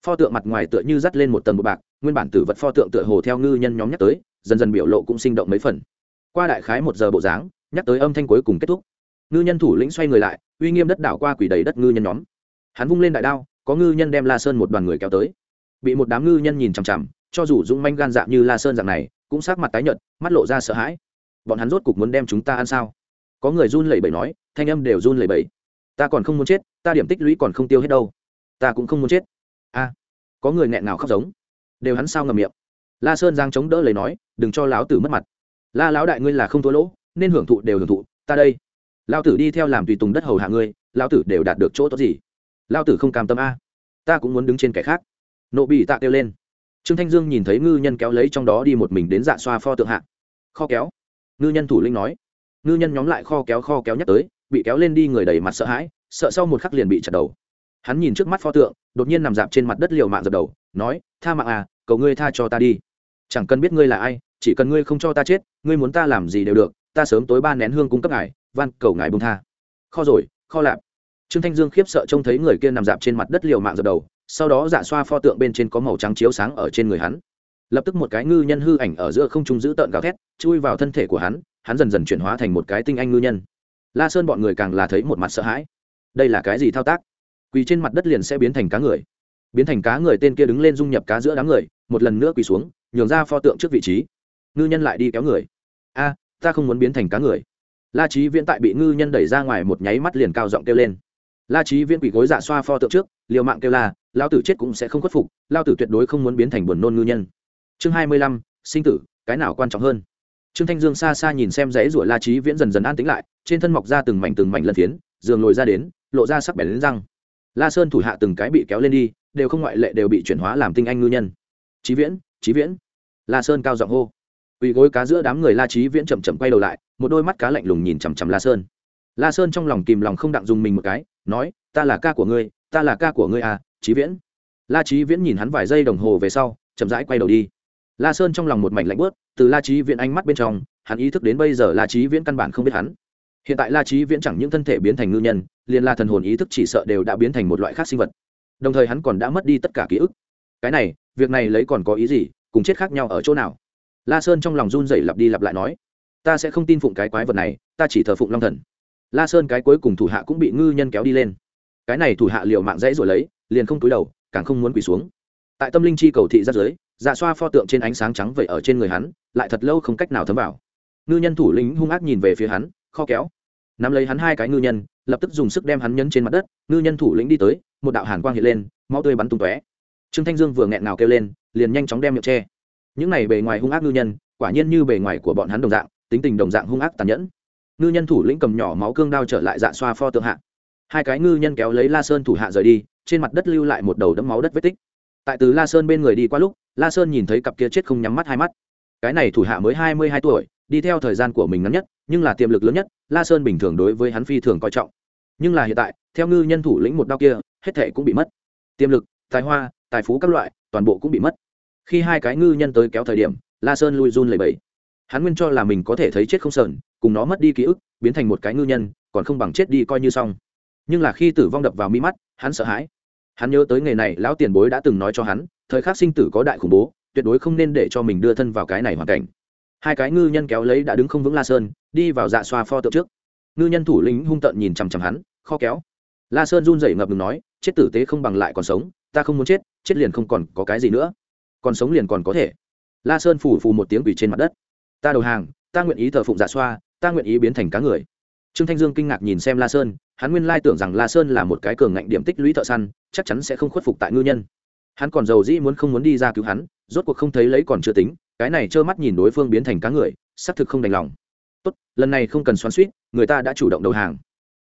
Pho tượng mặt ngoài tựa như dắt lên một tầng bột bạc, nguyên bản tử vật pho tượng tựa hồ theo ngư nhân nhóm nhắc tới, dần dần biểu lộ cũng sinh động mấy phần. Qua đại khái một giờ bộ dáng nhắc tới âm thanh cuối cùng kết thúc. Ngư nhân thủ lĩnh xoay người lại, uy nghiêm đất đảo qua quỷ đầy đất ngư nhân nhóm. Hắn vung lên đại đao, có ngư nhân đem la sơn một đoàn người kéo tới. Bị một đám ngư nhân nhìn chằm chằm, cho dù dũng manh gan dạng như la sơn dạng này, cũng sát mặt tái nhợt, mắt lộ ra sợ hãi. Bọn hắn rốt cục muốn đem chúng ta ăn sao? Có người run lẩy bẩy nói, thanh âm đều run lẩy bẩy. Ta còn không muốn chết, ta điểm tích lũy còn không tiêu hết đâu. Ta cũng không muốn chết. A, có người nghẹn nào khóc giống. Đều hắn sao ngầm miệng. La sơn giang chống đỡ lấy nói, đừng cho lão tử mất mặt. La lão đại ngươi là không thua lỗ nên hưởng thụ đều hưởng thụ, ta đây. Lao tử đi theo làm tùy tùng đất hầu hạ ngươi lao tử đều đạt được chỗ tốt gì? Lao tử không cam tâm a. Ta cũng muốn đứng trên kẻ khác. Nộ bị tạ kêu lên. Trương thanh dương nhìn thấy ngư nhân kéo lấy trong đó đi một mình đến dạ xoa pho tượng hạ. Kho kéo. Ngư nhân thủ linh nói. Ngư nhân nhóm lại kho kéo kho kéo nhắc tới, bị kéo lên đi người đầy mặt sợ hãi, sợ sau một khắc liền bị chặt đầu. Hắn nhìn trước mắt pho tượng, đột nhiên nằm dạp trên mặt đất liều mạng dập đầu, nói, tha mạng à cầu ngươi tha cho ta đi. Chẳng cần biết ngươi là ai, chỉ cần ngươi không cho ta chết, ngươi muốn ta làm gì đều được ta sớm tối ba nén hương cung cấp ngài, van cầu ngài bông tha. Kho rồi, kho lạp. Trương thanh dương khiếp sợ trông thấy người kia nằm dạp trên mặt đất liều mạng dập đầu, sau đó dạ xoa pho tượng bên trên có màu trắng chiếu sáng ở trên người hắn. Lập tức một cái ngư nhân hư ảnh ở giữa không trung giữ tợn gào thét, chui vào thân thể của hắn hắn dần dần chuyển hóa thành một cái tinh anh ngư nhân. La sơn bọn người càng là thấy một mặt sợ hãi. Đây là cái gì thao tác? Quỳ trên mặt đất liền sẽ biến thành cá người. Biến thành cá người tên kia đứng lên dung nhập cá giữa đám người, một lần nữa quỳ xuống, nhường ra pho tượng trước vị trí. Ngư nhân lại đi kéo người. A ta không muốn biến thành cá người. La trí viễn tại bị ngư nhân đẩy ra ngoài một nháy mắt liền cao giọng kêu lên. La trí viễn quỳ gối dạ xoa pho tượng trước, liều mạng kêu la lao tử chết cũng sẽ không khuất phục lao tử tuyệt đối không muốn biến thành buồn nôn ngư nhân. Chương hai mươi lăm, sinh tử, cái nào quan trọng hơn? Trương thanh dương xa xa nhìn xem dãy rủa la trí viễn dần dần an tĩnh lại, trên thân mọc ra từng mảnh từng mảnh lân phiến, giường lồi ra đến, lộ ra sắc bẻ lên răng. La sơn thủ hạ từng cái bị kéo lên đi, đều không ngoại lệ đều bị chuyển hóa làm tinh anh ngư nhân. Trí viễn trí viễn. La sơn cao giọng hô quỳ gối cá giữa đám người la trí viễn chậm chậm quay đầu lại, một đôi mắt cá lạnh lùng nhìn chằm chằm la sơn. La sơn trong lòng kìm lòng không đặng dùng mình một cái, nói, ta là ca của ngươi, ta là ca của ngươi à trí viễn. La trí viễn nhìn hắn vài giây đồng hồ về sau, chậm rãi quay đầu đi. La sơn trong lòng một mảnh lạnh bớt từ la trí viễn ánh mắt bên trong, hắn ý thức đến bây giờ la trí viễn căn bản không biết hắn. Hiện tại la trí viễn chẳng những thân thể biến thành ngư nhân, liền la thần hồn ý thức chỉ sợ đều đã biến thành một loại khác sinh vật. Đồng thời hắn còn đã mất đi tất cả ký ức. Cái này, việc này lấy còn có ý gì, cùng chết khác nhau ở chỗ nào? La sơn trong lòng run rẩy lặp đi lặp lại nói, ta sẽ không tin phụng cái quái vật này, ta chỉ thờ phụng long thần. La sơn cái cuối cùng thủ hạ cũng bị ngư nhân kéo đi lên. Cái này thủ hạ liệu mạng dãy rồi lấy, liền không túi đầu, càng không muốn quỳ xuống. Tại tâm linh chi cầu thị giáp giới dạ xoa pho tượng trên ánh sáng trắng vậy ở trên người hắn, lại thật lâu không cách nào thấm vào. Ngư nhân thủ lĩnh hung ác nhìn về phía hắn, kho kéo. Nắm lấy hắn hai cái ngư nhân, lập tức dùng sức đem hắn nhấn trên mặt đất, ngư nhân thủ lĩnh đi tới, một đạo hàn quang hiện lên, máu tươi bắn tung tóe. Trương thanh dương vừa nghẹn ngào kêu lên, liền nhanh chóng đem miệng che những này bề ngoài hung ác ngư nhân, quả nhiên như bề ngoài của bọn hắn đồng dạng, tính tình đồng dạng hung ác tàn nhẫn. Ngư nhân thủ lĩnh cầm nhỏ máu cương đao trở lại dạ xoa pho tượng hạ. Hai cái ngư nhân kéo lấy la sơn thủ hạ rời đi, trên mặt đất lưu lại một đầu đẫm máu đất vết tích. Tại từ la sơn bên người đi qua lúc, la sơn nhìn thấy cặp kia chết không nhắm mắt hai mắt. Cái này thủ hạ mới hai mươi hai tuổi, đi theo thời gian của mình ngắn nhất, nhưng là tiềm lực lớn nhất, la sơn bình thường đối với hắn phi thường coi trọng. Nhưng là hiện tại, theo ngư nhân thủ lĩnh một đao kia, hết thể cũng bị mất. Tiềm lực, tài hoa, tài phú các loại, toàn bộ cũng bị mất khi hai cái ngư nhân tới kéo thời điểm, la sơn lui run lầy bẫy hắn nguyên cho là mình có thể thấy chết không sờn, cùng nó mất đi ký ức, biến thành một cái ngư nhân, còn không bằng chết đi coi như xong. Nhưng là khi tử vong đập vào mi mắt, hắn sợ hãi. Hắn nhớ tới nghề này, lão tiền bối đã từng nói cho hắn, thời khắc sinh tử có đại khủng bố, tuyệt đối không nên để cho mình đưa thân vào cái này hoàn cảnh. Hai cái ngư nhân kéo lấy đã đứng không vững la sơn, đi vào dạ xoa pho tượng trước. Ngư nhân thủ lĩnh hung tợn nhìn chằm chằm hắn, kho kéo. La sơn run rẩy ngập ngừng nói, chết tử tế không bằng lại còn sống, ta không muốn chết chết liền không còn có cái gì nữa còn sống liền còn có thể. La sơn phủ phù một tiếng quỷ trên mặt đất. Ta đầu hàng, ta nguyện ý thờ phụng dạ xoa, ta nguyện ý biến thành cá người. Trương thanh dương kinh ngạc nhìn xem la sơn, hắn nguyên lai tưởng rằng la sơn là một cái cường ngạnh điểm tích lũy thợ săn, chắc chắn sẽ không khuất phục tại ngư nhân. Hắn còn giàu dĩ muốn không muốn đi ra cứu hắn, rốt cuộc không thấy lấy còn chưa tính, cái này trơ mắt nhìn đối phương biến thành cá người, xác thực không đành lòng. Tốt, lần này không cần xoắn suýt, người ta đã chủ động đầu hàng.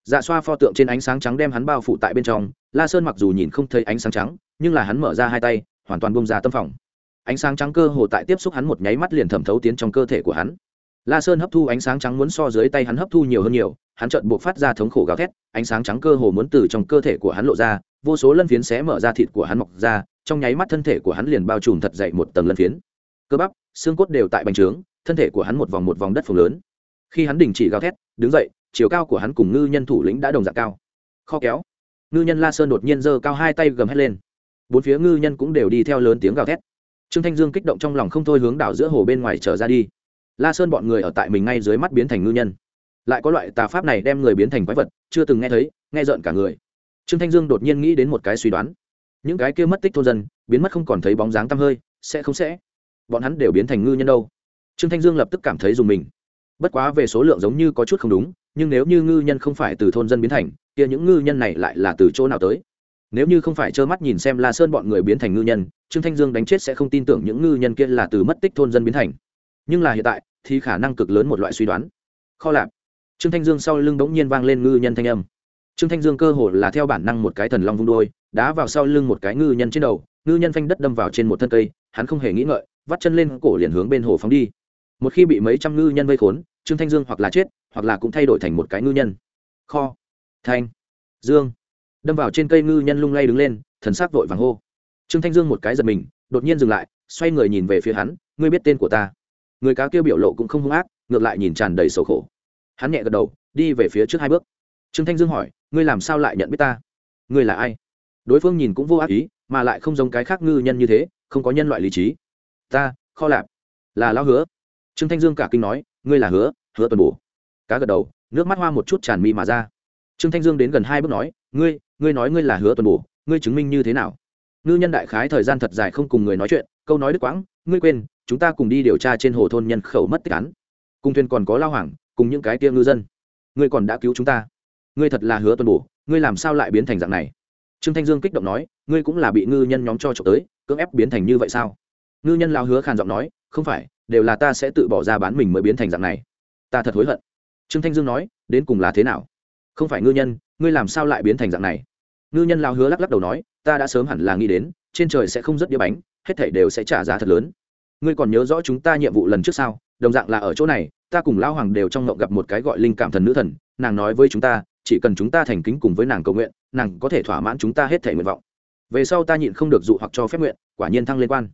Dạ xoa pho tượng trên ánh sáng trắng đem hắn bao phủ tại bên trong, la sơn mặc dù nhìn không thấy ánh sáng trắng, nhưng là hắn mở ra hai tay, hoàn toàn bông ra tâm phòng ánh sáng trắng cơ hồ tại tiếp xúc hắn một nháy mắt liền thẩm thấu tiến trong cơ thể của hắn. La sơn hấp thu ánh sáng trắng muốn so dưới tay hắn hấp thu nhiều hơn nhiều, hắn trợn buộc phát ra thống khổ gào thét, ánh sáng trắng cơ hồ muốn từ trong cơ thể của hắn lộ ra, vô số lân phiến xé mở ra thịt của hắn mọc ra, trong nháy mắt thân thể của hắn liền bao trùm thật dậy một tầng lân phiến. Cơ bắp, xương cốt đều tại bành trướng, thân thể của hắn một vòng một vòng đất phồng lớn. Khi hắn đình chỉ gào thét, đứng dậy, chiều cao của hắn cùng ngư nhân thủ lĩnh đã đồng dạng cao. Kho kéo. Ngư nhân la sơn đột nhiên giơ cao hai tay gầm hét lên. Bốn phía ngư nhân cũng đều đi theo lớn tiếng gào thét trương thanh dương kích động trong lòng không thôi hướng đảo giữa hồ bên ngoài trở ra đi. La sơn bọn người ở tại mình ngay dưới mắt biến thành ngư nhân. Lại có loại tà pháp này đem người biến thành quái vật, chưa từng nghe thấy, nghe rợn cả người. Trương thanh dương đột nhiên nghĩ đến một cái suy đoán. Những cái kia mất tích thôn dân, biến mất không còn thấy bóng dáng tăm hơi, sẽ không sẽ. Bọn hắn đều biến thành ngư nhân đâu. Trương thanh dương lập tức cảm thấy dùng mình. Bất quá về số lượng giống như có chút không đúng, nhưng nếu như ngư nhân không phải từ thôn dân biến thành, kia những ngư nhân này lại là từ chỗ nào tới? Nếu như không phải trơ mắt nhìn xem la sơn bọn người biến thành ngư nhân, trương thanh dương đánh chết sẽ không tin tưởng những ngư nhân kia là từ mất tích thôn dân biến thành. Nhưng là hiện tại, thì khả năng cực lớn một loại suy đoán. Kho lạp. Trương thanh dương sau lưng bỗng nhiên vang lên ngư nhân thanh âm. Trương thanh dương cơ hồ là theo bản năng một cái thần long vung đôi, đá vào sau lưng một cái ngư nhân trên đầu, ngư nhân phanh đất đâm vào trên một thân cây, hắn không hề nghĩ ngợi, vắt chân lên cổ liền hướng bên hồ phóng đi. Một khi bị mấy trăm ngư nhân vây khốn, trương thanh dương hoặc là chết, hoặc là cũng thay đổi thành một cái ngư nhân. Kho. Thanh. Dương đâm vào trên cây ngư nhân lung lay đứng lên, thần sắc vội vàng hô. Trương thanh dương một cái giật mình, đột nhiên dừng lại, xoay người nhìn về phía hắn, ngươi biết tên của ta? Người cá kêu biểu lộ cũng không hung ác, ngược lại nhìn tràn đầy sầu khổ. Hắn nhẹ gật đầu, đi về phía trước hai bước. Trương thanh dương hỏi, ngươi làm sao lại nhận biết ta? Ngươi là ai? Đối phương nhìn cũng vô ác ý, mà lại không giống cái khác ngư nhân như thế, không có nhân loại lý trí. Ta, kho lạp, là lao hứa. Trương thanh dương cả kinh nói, ngươi là hứa hứa tuần bù cá gật đầu, nước mắt hoa một chút tràn mi mà ra. Trương thanh dương đến gần hai bước nói, ngươi ngươi nói ngươi là hứa tuần bổ ngươi chứng minh như thế nào? Ngư nhân đại khái thời gian thật dài không cùng người nói chuyện, câu nói đứt quãng, ngươi quên, chúng ta cùng đi điều tra trên hồ thôn nhân khẩu mất tích án. Cùng thuyền còn có lao hoàng, cùng những cái tia ngư dân. Ngươi còn đã cứu chúng ta. Ngươi thật là hứa tuần bổ ngươi làm sao lại biến thành dạng này? Trương thanh dương kích động nói, ngươi cũng là bị ngư nhân nhóm cho trộm tới, cưỡng ép biến thành như vậy sao? Ngư nhân lao hứa khàn giọng nói, không phải, đều là ta sẽ tự bỏ ra bán mình mới biến thành dạng này. Ta thật hối hận. Trương thanh dương nói, đến cùng là thế nào? Không phải ngư nhân ngươi làm sao lại biến thành dạng này? Ngư nhân lao hứa lắc lắc đầu nói, ta đã sớm hẳn là nghĩ đến, trên trời sẽ không rất đĩa bánh, hết thảy đều sẽ trả giá thật lớn. Ngươi còn nhớ rõ chúng ta nhiệm vụ lần trước sao? Đồng dạng là ở chỗ này, ta cùng lao hoàng đều trong ngộng gặp một cái gọi linh cảm thần nữ thần, nàng nói với chúng ta, chỉ cần chúng ta thành kính cùng với nàng cầu nguyện, nàng có thể thỏa mãn chúng ta hết thể nguyện vọng. Về sau ta nhịn không được dụ hoặc cho phép nguyện, quả nhiên thăng liên quan.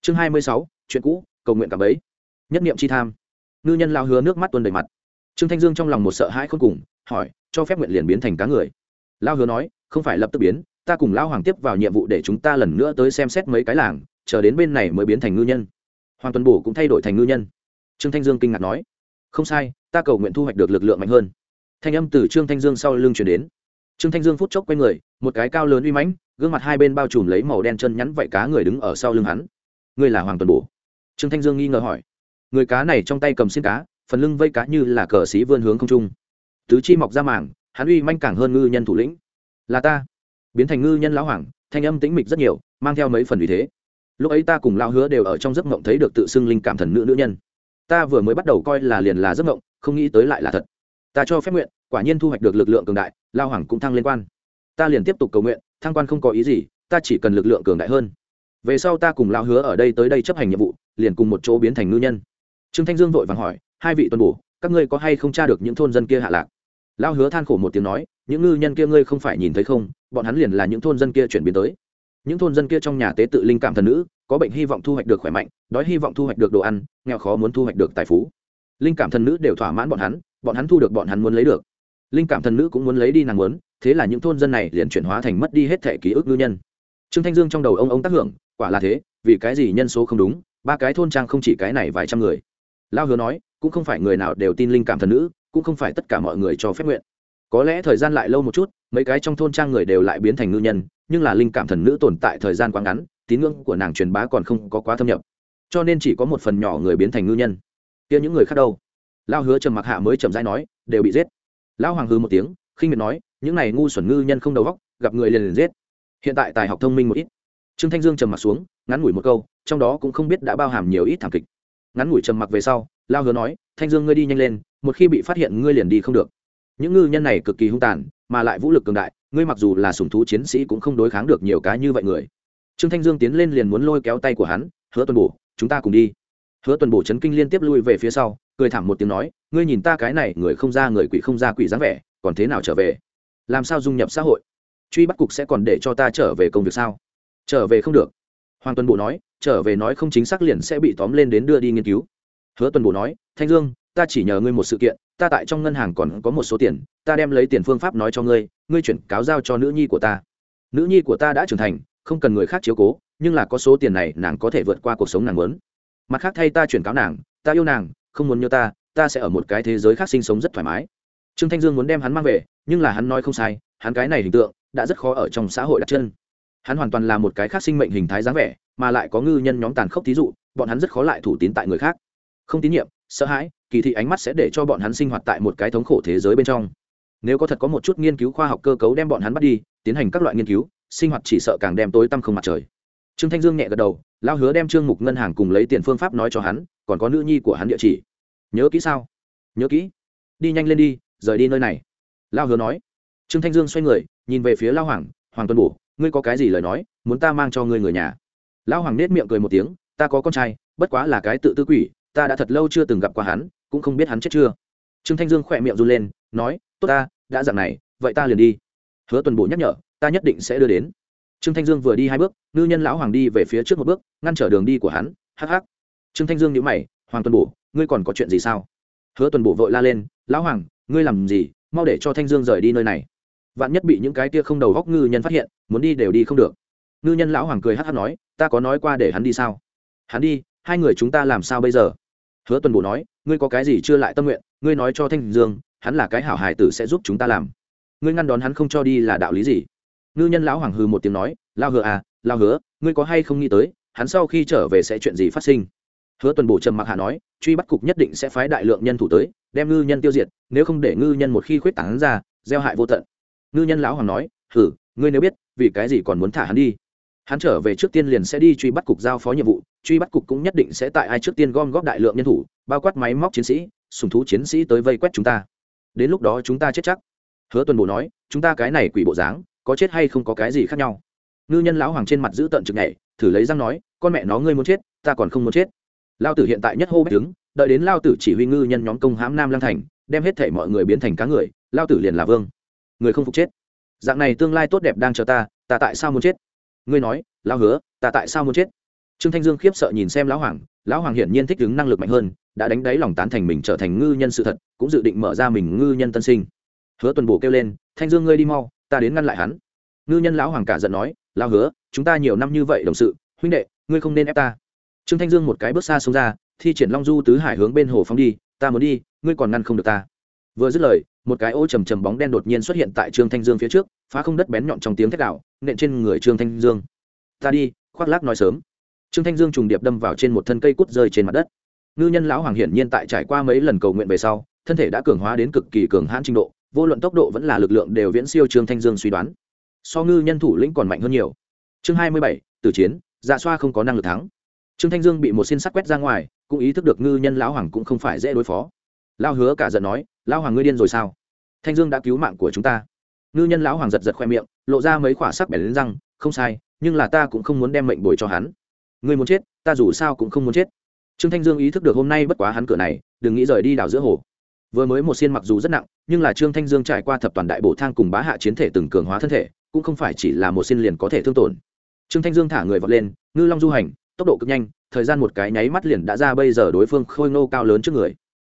Chương hai mươi sáu, chuyện cũ, cầu nguyện cảm ấy. Nhất niệm chi tham. Ngư nhân lao hứa nước mắt tuôn đầy mặt. Trương thanh dương trong lòng một sợ hãi khôn cùng, hỏi cho phép nguyện liền biến thành cá người. Lao hứa nói, không phải lập tức biến, ta cùng lao hoàng tiếp vào nhiệm vụ để chúng ta lần nữa tới xem xét mấy cái làng, chờ đến bên này mới biến thành ngư nhân. Hoàng tuần bổ cũng thay đổi thành ngư nhân. Trương thanh dương kinh ngạc nói, không sai, ta cầu nguyện thu hoạch được lực lượng mạnh hơn. Thanh âm từ trương thanh dương sau lưng chuyển đến. Trương thanh dương phút chốc q u a y người, một cái cao lớn uy mãnh, gương mặt hai bên bao trùm lấy màu đen chân nhắn vạy cá người đứng ở sau lưng hắn. Ngươi là hoàng tuần bổ? Trương thanh dương nghi ngờ hỏi. Người cá này trong tay cầm xin cá, phần lưng vây cá như là cờ xí vươn hướng không trung tứ chi mọc ra màng, hắn uy manh càng hơn ngư nhân thủ lĩnh. Là ta. Biến thành ngư nhân lão hoàng thanh âm tĩnh mịch rất nhiều mang theo mấy phần vì thế. Lúc ấy ta cùng lao hứa đều ở trong giấc mộng thấy được tự xưng linh cảm thần nữ nữ nhân. Ta vừa mới bắt đầu coi là liền là giấc mộng không nghĩ tới lại là thật. Ta cho phép nguyện quả nhiên thu hoạch được lực lượng cường đại lao hoàng cũng thăng lên quan. Ta liền tiếp tục cầu nguyện thăng quan không có ý gì ta chỉ cần lực lượng cường đại hơn. Về sau ta cùng lao hứa ở đây tới đây chấp hành nhiệm vụ liền cùng một chỗ biến thành ngư nhân. Trương thanh dương vội vàng hỏi hai vị tuần bổ các ngươi có hay không tra được những thôn dân kia hạ lạc? Lao hứa than khổ một tiếng nói, những ngư nhân kia ngươi không phải nhìn thấy không? Bọn hắn liền là những thôn dân kia chuyển biến tới. Những thôn dân kia trong nhà tế tự linh cảm thần nữ, có bệnh hy vọng thu hoạch được khỏe mạnh, đói hy vọng thu hoạch được đồ ăn, nghèo khó muốn thu hoạch được tài phú. Linh cảm thần nữ đều thỏa mãn bọn hắn bọn hắn thu được bọn hắn muốn lấy được. Linh cảm thần nữ cũng muốn lấy đi nàng muốn, thế là những thôn dân này liền chuyển hóa thành mất đi hết thẻ ký ức ngư nhân. Trương thanh dương trong đầu ông ông tác hưởng, quả là thế, vì cái gì nhân số không đúng, ba cái thôn trang không chỉ cái này vài trăm người? Lao hứa nói, cũng không phải người nào đều tin linh cảm thần nữ cũng không phải tất cả mọi người cho phép nguyện. Có lẽ thời gian lại lâu một chút, mấy cái trong thôn trang người đều lại biến thành ngư nhân, nhưng là linh cảm thần nữ tồn tại thời gian quá ngắn, tín ngưỡng của nàng truyền bá còn không có quá thâm nhập. Cho nên chỉ có một phần nhỏ người biến thành ngư nhân. Kia những người khác đâu? Lao hứa trầm mặc hạ mới chậm rãi nói, đều bị giết. Lão hoàng hư một tiếng, khinh miệt nói, những này ngu xuẩn ngư nhân không đầu góc gặp người liền liền giết. Hiện tại tài học thông minh một ít. Trương thanh dương trầm mặc xuống, ngắn ngủi một câu, trong đó cũng không biết đã bao hàm nhiều ít thảm kịch. Ngắn ngủi trầm mặc về sau lao hứa nói, thanh dương ngươi đi nhanh lên một khi bị phát hiện ngươi liền đi không được. Những ngư nhân này cực kỳ hung tàn, mà lại vũ lực cường đại, ngươi mặc dù là sùng thú chiến sĩ cũng không đối kháng được nhiều cái như vậy người. Trương thanh dương tiến lên liền muốn lôi kéo tay của hắn, hứa tuần bổ, chúng ta cùng đi. Hứa tuần bổ chấn kinh liên tiếp lui về phía sau, cười thảm một tiếng nói, ngươi nhìn ta cái này, người không ra người quỷ không ra quỷ dáng vẻ, còn thế nào trở về? Làm sao dung nhập xã hội? Truy bắt cục sẽ còn để cho ta trở về công việc sao? Trở về không được. Hoàng tuần bộ nói, trở về nói không chính xác liền sẽ bị tóm lên đến đưa đi nghiên cứu. Hứa tuần bộ nói, thanh dương ta chỉ nhờ ngươi một sự kiện, ta tại trong ngân hàng còn có một số tiền, ta đem lấy tiền phương pháp nói cho ngươi ngươi chuyển cáo giao cho nữ nhi của ta. Nữ nhi của ta đã trưởng thành, không cần người khác chiếu cố, nhưng là có số tiền này nàng có thể vượt qua cuộc sống nàng muốn. Mặt khác thay ta chuyển cáo nàng, ta yêu nàng, không muốn nhớ ta ta sẽ ở một cái thế giới khác sinh sống rất thoải mái. Trương thanh dương muốn đem hắn mang về, nhưng là hắn nói không sai, hắn cái này hình tượng đã rất khó ở trong xã hội đặt chân. Hắn hoàn toàn là một cái khác sinh mệnh hình thái dáng vẻ, mà lại có ngư nhân nhóm tàn khốc thí dụ, bọn hắn rất khó lại thủ tín tại người khác. Không tín nhiệm sợ hãi, kỳ thị ánh mắt sẽ để cho bọn hắn sinh hoạt tại một cái thống khổ thế giới bên trong. Nếu có thật có một chút nghiên cứu khoa học cơ cấu đem bọn hắn bắt đi, tiến hành các loại nghiên cứu, sinh hoạt chỉ sợ càng đem tối tăm không mặt trời. Trương thanh dương nhẹ gật đầu lao hứa đem trương mục ngân hàng cùng lấy tiền phương pháp nói cho hắn, còn có nữ nhi của hắn địa chỉ. Nhớ kỹ sao? Nhớ kỹ. Đi nhanh lên đi, rời đi nơi này. Lao hứa nói. Trương thanh dương xoay người, nhìn về phía lao hoàng hoàng tuân bổ ngươi có cái gì lời nói, muốn ta mang cho ngươi người nhà? Lao hoàng nết miệng cười một tiếng, ta có con trai, bất quá là cái tự tư quỷ ta đã thật lâu chưa từng gặp qua hắn, cũng không biết hắn chết chưa. Trương thanh dương khỏe miệng run lên, nói, tốt ta, đã dặn này, vậy ta liền đi. Hứa tuần bộ nhắc nhở, ta nhất định sẽ đưa đến. Trương thanh dương vừa đi hai bước, ngư nhân lão hoàng đi về phía trước một bước, ngăn trở đường đi của hắn, hắc hắc. Trương thanh dương nhíu mày, hoàng tuần bổ ngươi còn có chuyện gì sao? Hứa tuần bổ vội la lên, lão hoàng, ngươi làm gì? Mau để cho thanh dương rời đi nơi này. Vạn nhất bị những cái tia không đầu góc ngư nhân phát hiện, muốn đi đều đi không được. Ngư nhân lão hoàng cười hắc hắc nói, ta có nói qua để hắn đi sao? Hắn đi, hai người chúng ta làm sao bây giờ? Hứa tuần bộ nói, ngươi có cái gì chưa lại tâm nguyện? Ngươi nói cho thanh dương, hắn là cái hảo hài tử sẽ giúp chúng ta làm. Ngươi ngăn đón hắn không cho đi là đạo lý gì? Ngư nhân lão hoàng hư một tiếng nói lao hứa à lao hứa, ngươi có hay không nghĩ tới, hắn sau khi trở về sẽ chuyện gì phát sinh? Hứa tuần bổ trầm mặc hạ nói, truy bắt cục nhất định sẽ phái đại lượng nhân thủ tới, đem ngư nhân tiêu diệt, nếu không để ngư nhân một khi khuyết tảng ra, gieo hại vô tận. Ngư nhân lão hoàng nói, hử, ngươi nếu biết, vì cái gì còn muốn thả hắn đi? Hắn trở về trước tiên liền sẽ đi truy bắt cục giao phó nhiệm vụ, truy bắt cục cũng nhất định sẽ tại ai trước tiên gom góp đại lượng nhân thủ, bao quát máy móc chiến sĩ, sùng thú chiến sĩ tới vây quét chúng ta. Đến lúc đó chúng ta chết chắc. Hứa tuần bộ nói, chúng ta cái này quỷ bộ dáng, có chết hay không có cái gì khác nhau. Ngư nhân lão hoàng trên mặt giữ tận trực nhảy, thử lấy răng nói, con mẹ nó ngươi muốn chết, ta còn không muốn chết. Lao tử hiện tại nhất hô bách đứng, đợi đến lao tử chỉ huy ngư nhân nhóm công hãm nam lang thành, đem hết thể mọi người biến thành cá người, lao tử liền là vương. Người không phục chết. Dạng này tương lai tốt đẹp đang chờ ta ta tại sao muốn chết? Ngươi nói, lão hứa, ta tại sao muốn chết? Trương thanh dương khiếp sợ nhìn xem lão hoàng lão hoàng hiển nhiên thích ứng năng lực mạnh hơn, đã đánh đáy lòng tán thành mình trở thành ngư nhân sự thật, cũng dự định mở ra mình ngư nhân tân sinh. Hứa tuần bổ kêu lên, thanh dương ngươi đi mau, ta đến ngăn lại hắn. Ngư nhân lão hoàng cả giận nói, lão hứa, chúng ta nhiều năm như vậy đồng sự, huynh đệ, ngươi không nên ép ta. Trương thanh dương một cái bước xa xông ra, thi triển long du tứ hải hướng bên hồ phóng đi, ta muốn đi, ngươi còn ngăn không được ta vừa dứt lời, một cái ô trầm trầm bóng đen đột nhiên xuất hiện tại trương thanh dương phía trước, phá không đất bén nhọn trong tiếng thét đạo nện trên người trương thanh dương. Ta đi, khoác lác nói sớm. Trương thanh dương trùng điệp đâm vào trên một thân cây cút rơi trên mặt đất. Ngư nhân lão hoàng hiển nhiên tại trải qua mấy lần cầu nguyện về sau, thân thể đã cường hóa đến cực kỳ cường hãn trình độ, vô luận tốc độ vẫn là lực lượng đều viễn siêu trương thanh dương suy đoán. So ngư nhân thủ lĩnh còn mạnh hơn nhiều. Chương hai mươi bảy từ chiến dạ xoa không có năng lực thắng. Trương thanh dương bị một xin sắt quét ra ngoài, cũng ý thức được ngư nhân lão hoàng cũng không phải dễ đối phó. Lao hứa cả giận nói Lão hoàng ngươi điên rồi sao? Thanh dương đã cứu mạng của chúng ta. Ngư nhân lão hoàng giật giật khoe miệng, lộ ra mấy khoả sắc bẻ lên răng, không sai, nhưng là ta cũng không muốn đem mệnh bồi cho hắn. Ngươi muốn chết, ta dù sao cũng không muốn chết. Trương thanh dương ý thức được hôm nay bất quá hắn cửa này, đừng nghĩ rời đi đảo giữa hồ. Vừa mới một xiên mặc dù rất nặng, nhưng là trương thanh dương trải qua thập toàn đại bổ thang cùng bá hạ chiến thể từng cường hóa thân thể, cũng không phải chỉ là một xiên liền có thể thương tổn. Trương thanh dương thả người vọt lên, ngư long du hành, tốc độ cực nhanh, thời gian một cái nháy mắt liền đã ra bây giờ đối phương khôi ngô cao lớn trước người.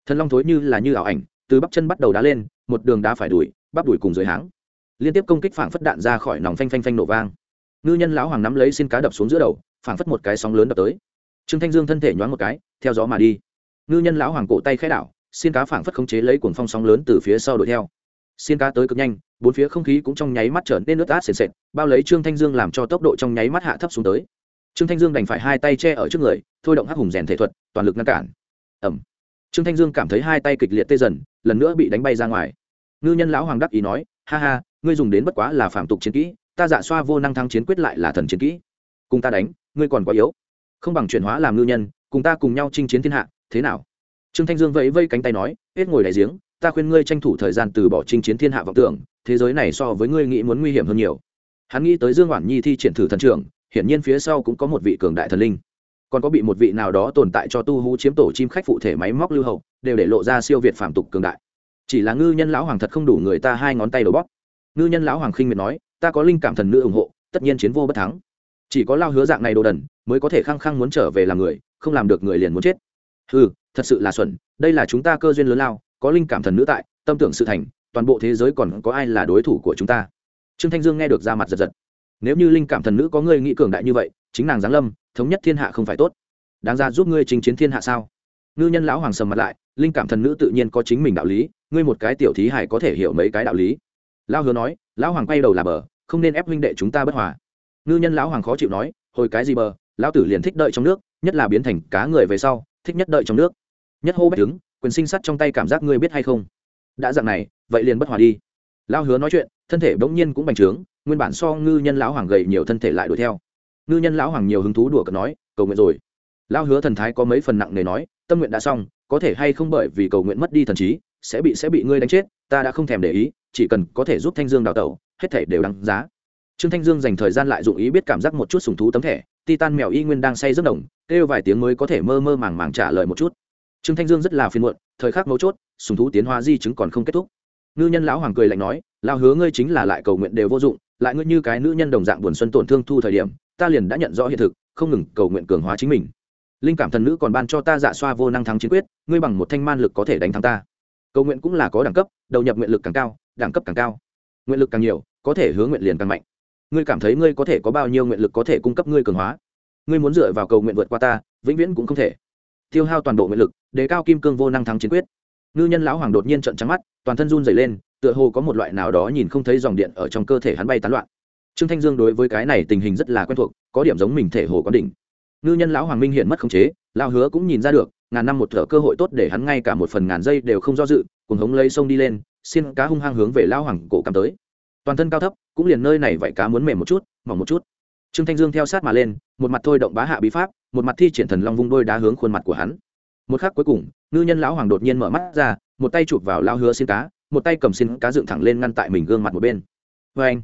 Thần long thối như là như ảo ảnh từ bắp chân bắt đầu đá lên, một đường đá phải đuổi bắp đuổi cùng dưới háng. Liên tiếp công kích phảng phất đạn ra khỏi nòng phanh phanh phanh nổ vang. Ngư nhân lão hoàng nắm lấy xin cá đập xuống giữa đầu, phảng phất một cái sóng lớn đập tới. Trương thanh dương thân thể nhoáng một cái, theo gió mà đi. Ngư nhân lão hoàng cổ tay khẽ đảo, xin cá phảng phất khống chế lấy cuồng phong sóng lớn từ phía sau đuổi theo. Xin cá tới cực nhanh, bốn phía không khí cũng trong nháy mắt trở nên nước át sền sệt, bao lấy trương thanh dương làm cho tốc độ trong nháy mắt hạ thấp xuống tới. Trương thanh dương đành phải hai tay che ở trước người, thôi động hắc hùng rèn thể thuật, toàn lực ngăn cản. Ẩm trương thanh dương cảm thấy hai tay kịch liệt tê dần lần nữa bị đánh bay ra ngoài. Ngư nhân lão hoàng đắc ý nói, ha ha, ngươi dùng đến bất quá là phạm tục chiến kỹ, ta dạ xoa vô năng thắng chiến quyết lại là thần chiến kỹ. Cùng ta đánh, ngươi còn quá yếu. Không bằng chuyển hóa làm ngư nhân, cùng ta cùng nhau chinh chiến thiên hạ, thế nào? Trương thanh dương vẫy vây cánh tay nói, hết ngồi đại giếng, ta khuyên ngươi tranh thủ thời gian từ bỏ chinh chiến thiên hạ vọng tưởng, thế giới này so với ngươi nghĩ muốn nguy hiểm hơn nhiều. Hắn nghĩ tới dương hoản nhi thi triển thử thần trưởng, hiển nhiên phía sau cũng có một vị cường đại thần linh còn có bị một vị nào đó tồn tại cho tu hú chiếm tổ chim khách phụ thể máy móc lưu hậu, đều để lộ ra siêu việt phạm tục cường đại. Chỉ là ngư nhân lão hoàng thật không đủ người ta hai ngón tay đầu bóp. Ngư nhân lão hoàng khinh miệt nói, ta có linh cảm thần nữ ủng hộ, tất nhiên chiến vô bất thắng. Chỉ có lao hứa dạng này đồ đần, mới có thể khăng khăng muốn trở về làm người, không làm được người liền muốn chết. Ừ thật sự là xuẩn, đây là chúng ta cơ duyên lớn lao, có linh cảm thần nữ tại, tâm tưởng sự thành, toàn bộ thế giới còn có ai là đối thủ của chúng ta? Trương thanh dương nghe được ra mặt giật giật. Nếu như linh cảm thần nữ có người nghĩ cường đại như vậy chính nàng giáng lâm, thống nhất thiên hạ không phải tốt. Đáng ra giúp ngươi chính chiến thiên hạ sao? Ngư nhân lão hoàng sầm mặt lại, linh cảm thần nữ tự nhiên có chính mình đạo lý, ngươi một cái tiểu thí hải có thể hiểu mấy cái đạo lý. Lao hứa nói, lão hoàng quay đầu là bờ, không nên ép huynh đệ chúng ta bất hòa. Ngư nhân lão hoàng khó chịu nói, hồi cái gì bờ, lão tử liền thích đợi trong nước, nhất là biến thành cá người về sau, thích nhất đợi trong nước. Nhất hô bách đứng quyền sinh sắt trong tay cảm giác ngươi biết hay không? Đã dạng này, vậy liền bất hòa đi. Lao hứa nói chuyện, thân thể bỗng nhiên cũng bành trướng, nguyên bản so ngư nhân lão hoàng gầy nhiều thân thể lại đuổi theo ngư nhân lão hoàng nhiều hứng thú đùa cợt nói, cầu nguyện rồi. Lão hứa thần thái có mấy phần nặng nề nói, tâm nguyện đã xong, có thể hay không bởi vì cầu nguyện mất đi thần trí, sẽ bị sẽ bị ngươi đánh chết, ta đã không thèm để ý, chỉ cần có thể giúp thanh dương đào tẩu, hết thể đều đáng giá. Trương thanh dương dành thời gian lại dụng ý biết cảm giác một chút sùng thú tấm thẻ, titan mèo y nguyên đang say rất đồng kêu vài tiếng mới có thể mơ mơ màng màng trả lời một chút. Trương thanh dương rất là phiền muộn, thời khắc mấu chốt, sùng thú tiến hóa di chứng còn không kết thúc. Ngư nhân lão hoàng cười lạnh nói lao hứa ngươi chính là lại cầu nguyện đều vô dụng, lại ngươi như cái nữ nhân đồng dạng buồn xuân tổn thương thu thời điểm ta liền đã nhận rõ hiện thực, không ngừng cầu nguyện cường hóa chính mình. Linh cảm thần nữ còn ban cho ta dạ xoa vô năng thắng chiến quyết, ngươi bằng một thanh man lực có thể đánh thắng ta. Cầu nguyện cũng là có đẳng cấp, đầu nhập nguyện lực càng cao, đẳng cấp càng cao. Nguyện lực càng nhiều, có thể hướng nguyện liền càng mạnh. Ngươi cảm thấy ngươi có thể có bao nhiêu nguyện lực có thể cung cấp ngươi cường hóa? Ngươi muốn dựa vào cầu nguyện vượt qua ta, vĩnh viễn cũng không thể. Tiêu hao toàn bộ nguyện lực, đề cao kim cương vô năng thắng chiến quyết. Ngư nhân lão hoàng đột nhiên trận trắng mắt, toàn thân run dày lên, tựa hồ có một loại nào đó nhìn không thấy dòng điện ở trong cơ thể hắn bay tán loạn trương thanh dương đối với cái này tình hình rất là quen thuộc, có điểm giống mình thể hồ có đỉnh. Ngư nhân lão hoàng minh hiện mất khống chế, Lão hứa cũng nhìn ra được, ngàn năm một thở cơ hội tốt để hắn ngay cả một phần ngàn giây đều không do dự cùng hống lấy sông đi lên, xin cá hung hăng hướng về Lão hoàng cổ cắm tới. Toàn thân cao thấp, cũng liền nơi này vậy cá muốn mềm một chút, mỏng một chút. Trương thanh dương theo sát mà lên, một mặt thôi động bá hạ bí pháp, một mặt thi triển thần long vung đôi đá hướng khuôn mặt của hắn. Một khắc cuối cùng, ngư nhân lão hoàng đột nhiên mở mắt ra, một tay chụp vào lao hứa xin cá, một tay cầm xin cá dựng thẳng lên ngăn tại mình gương mặt một bên. Vê anh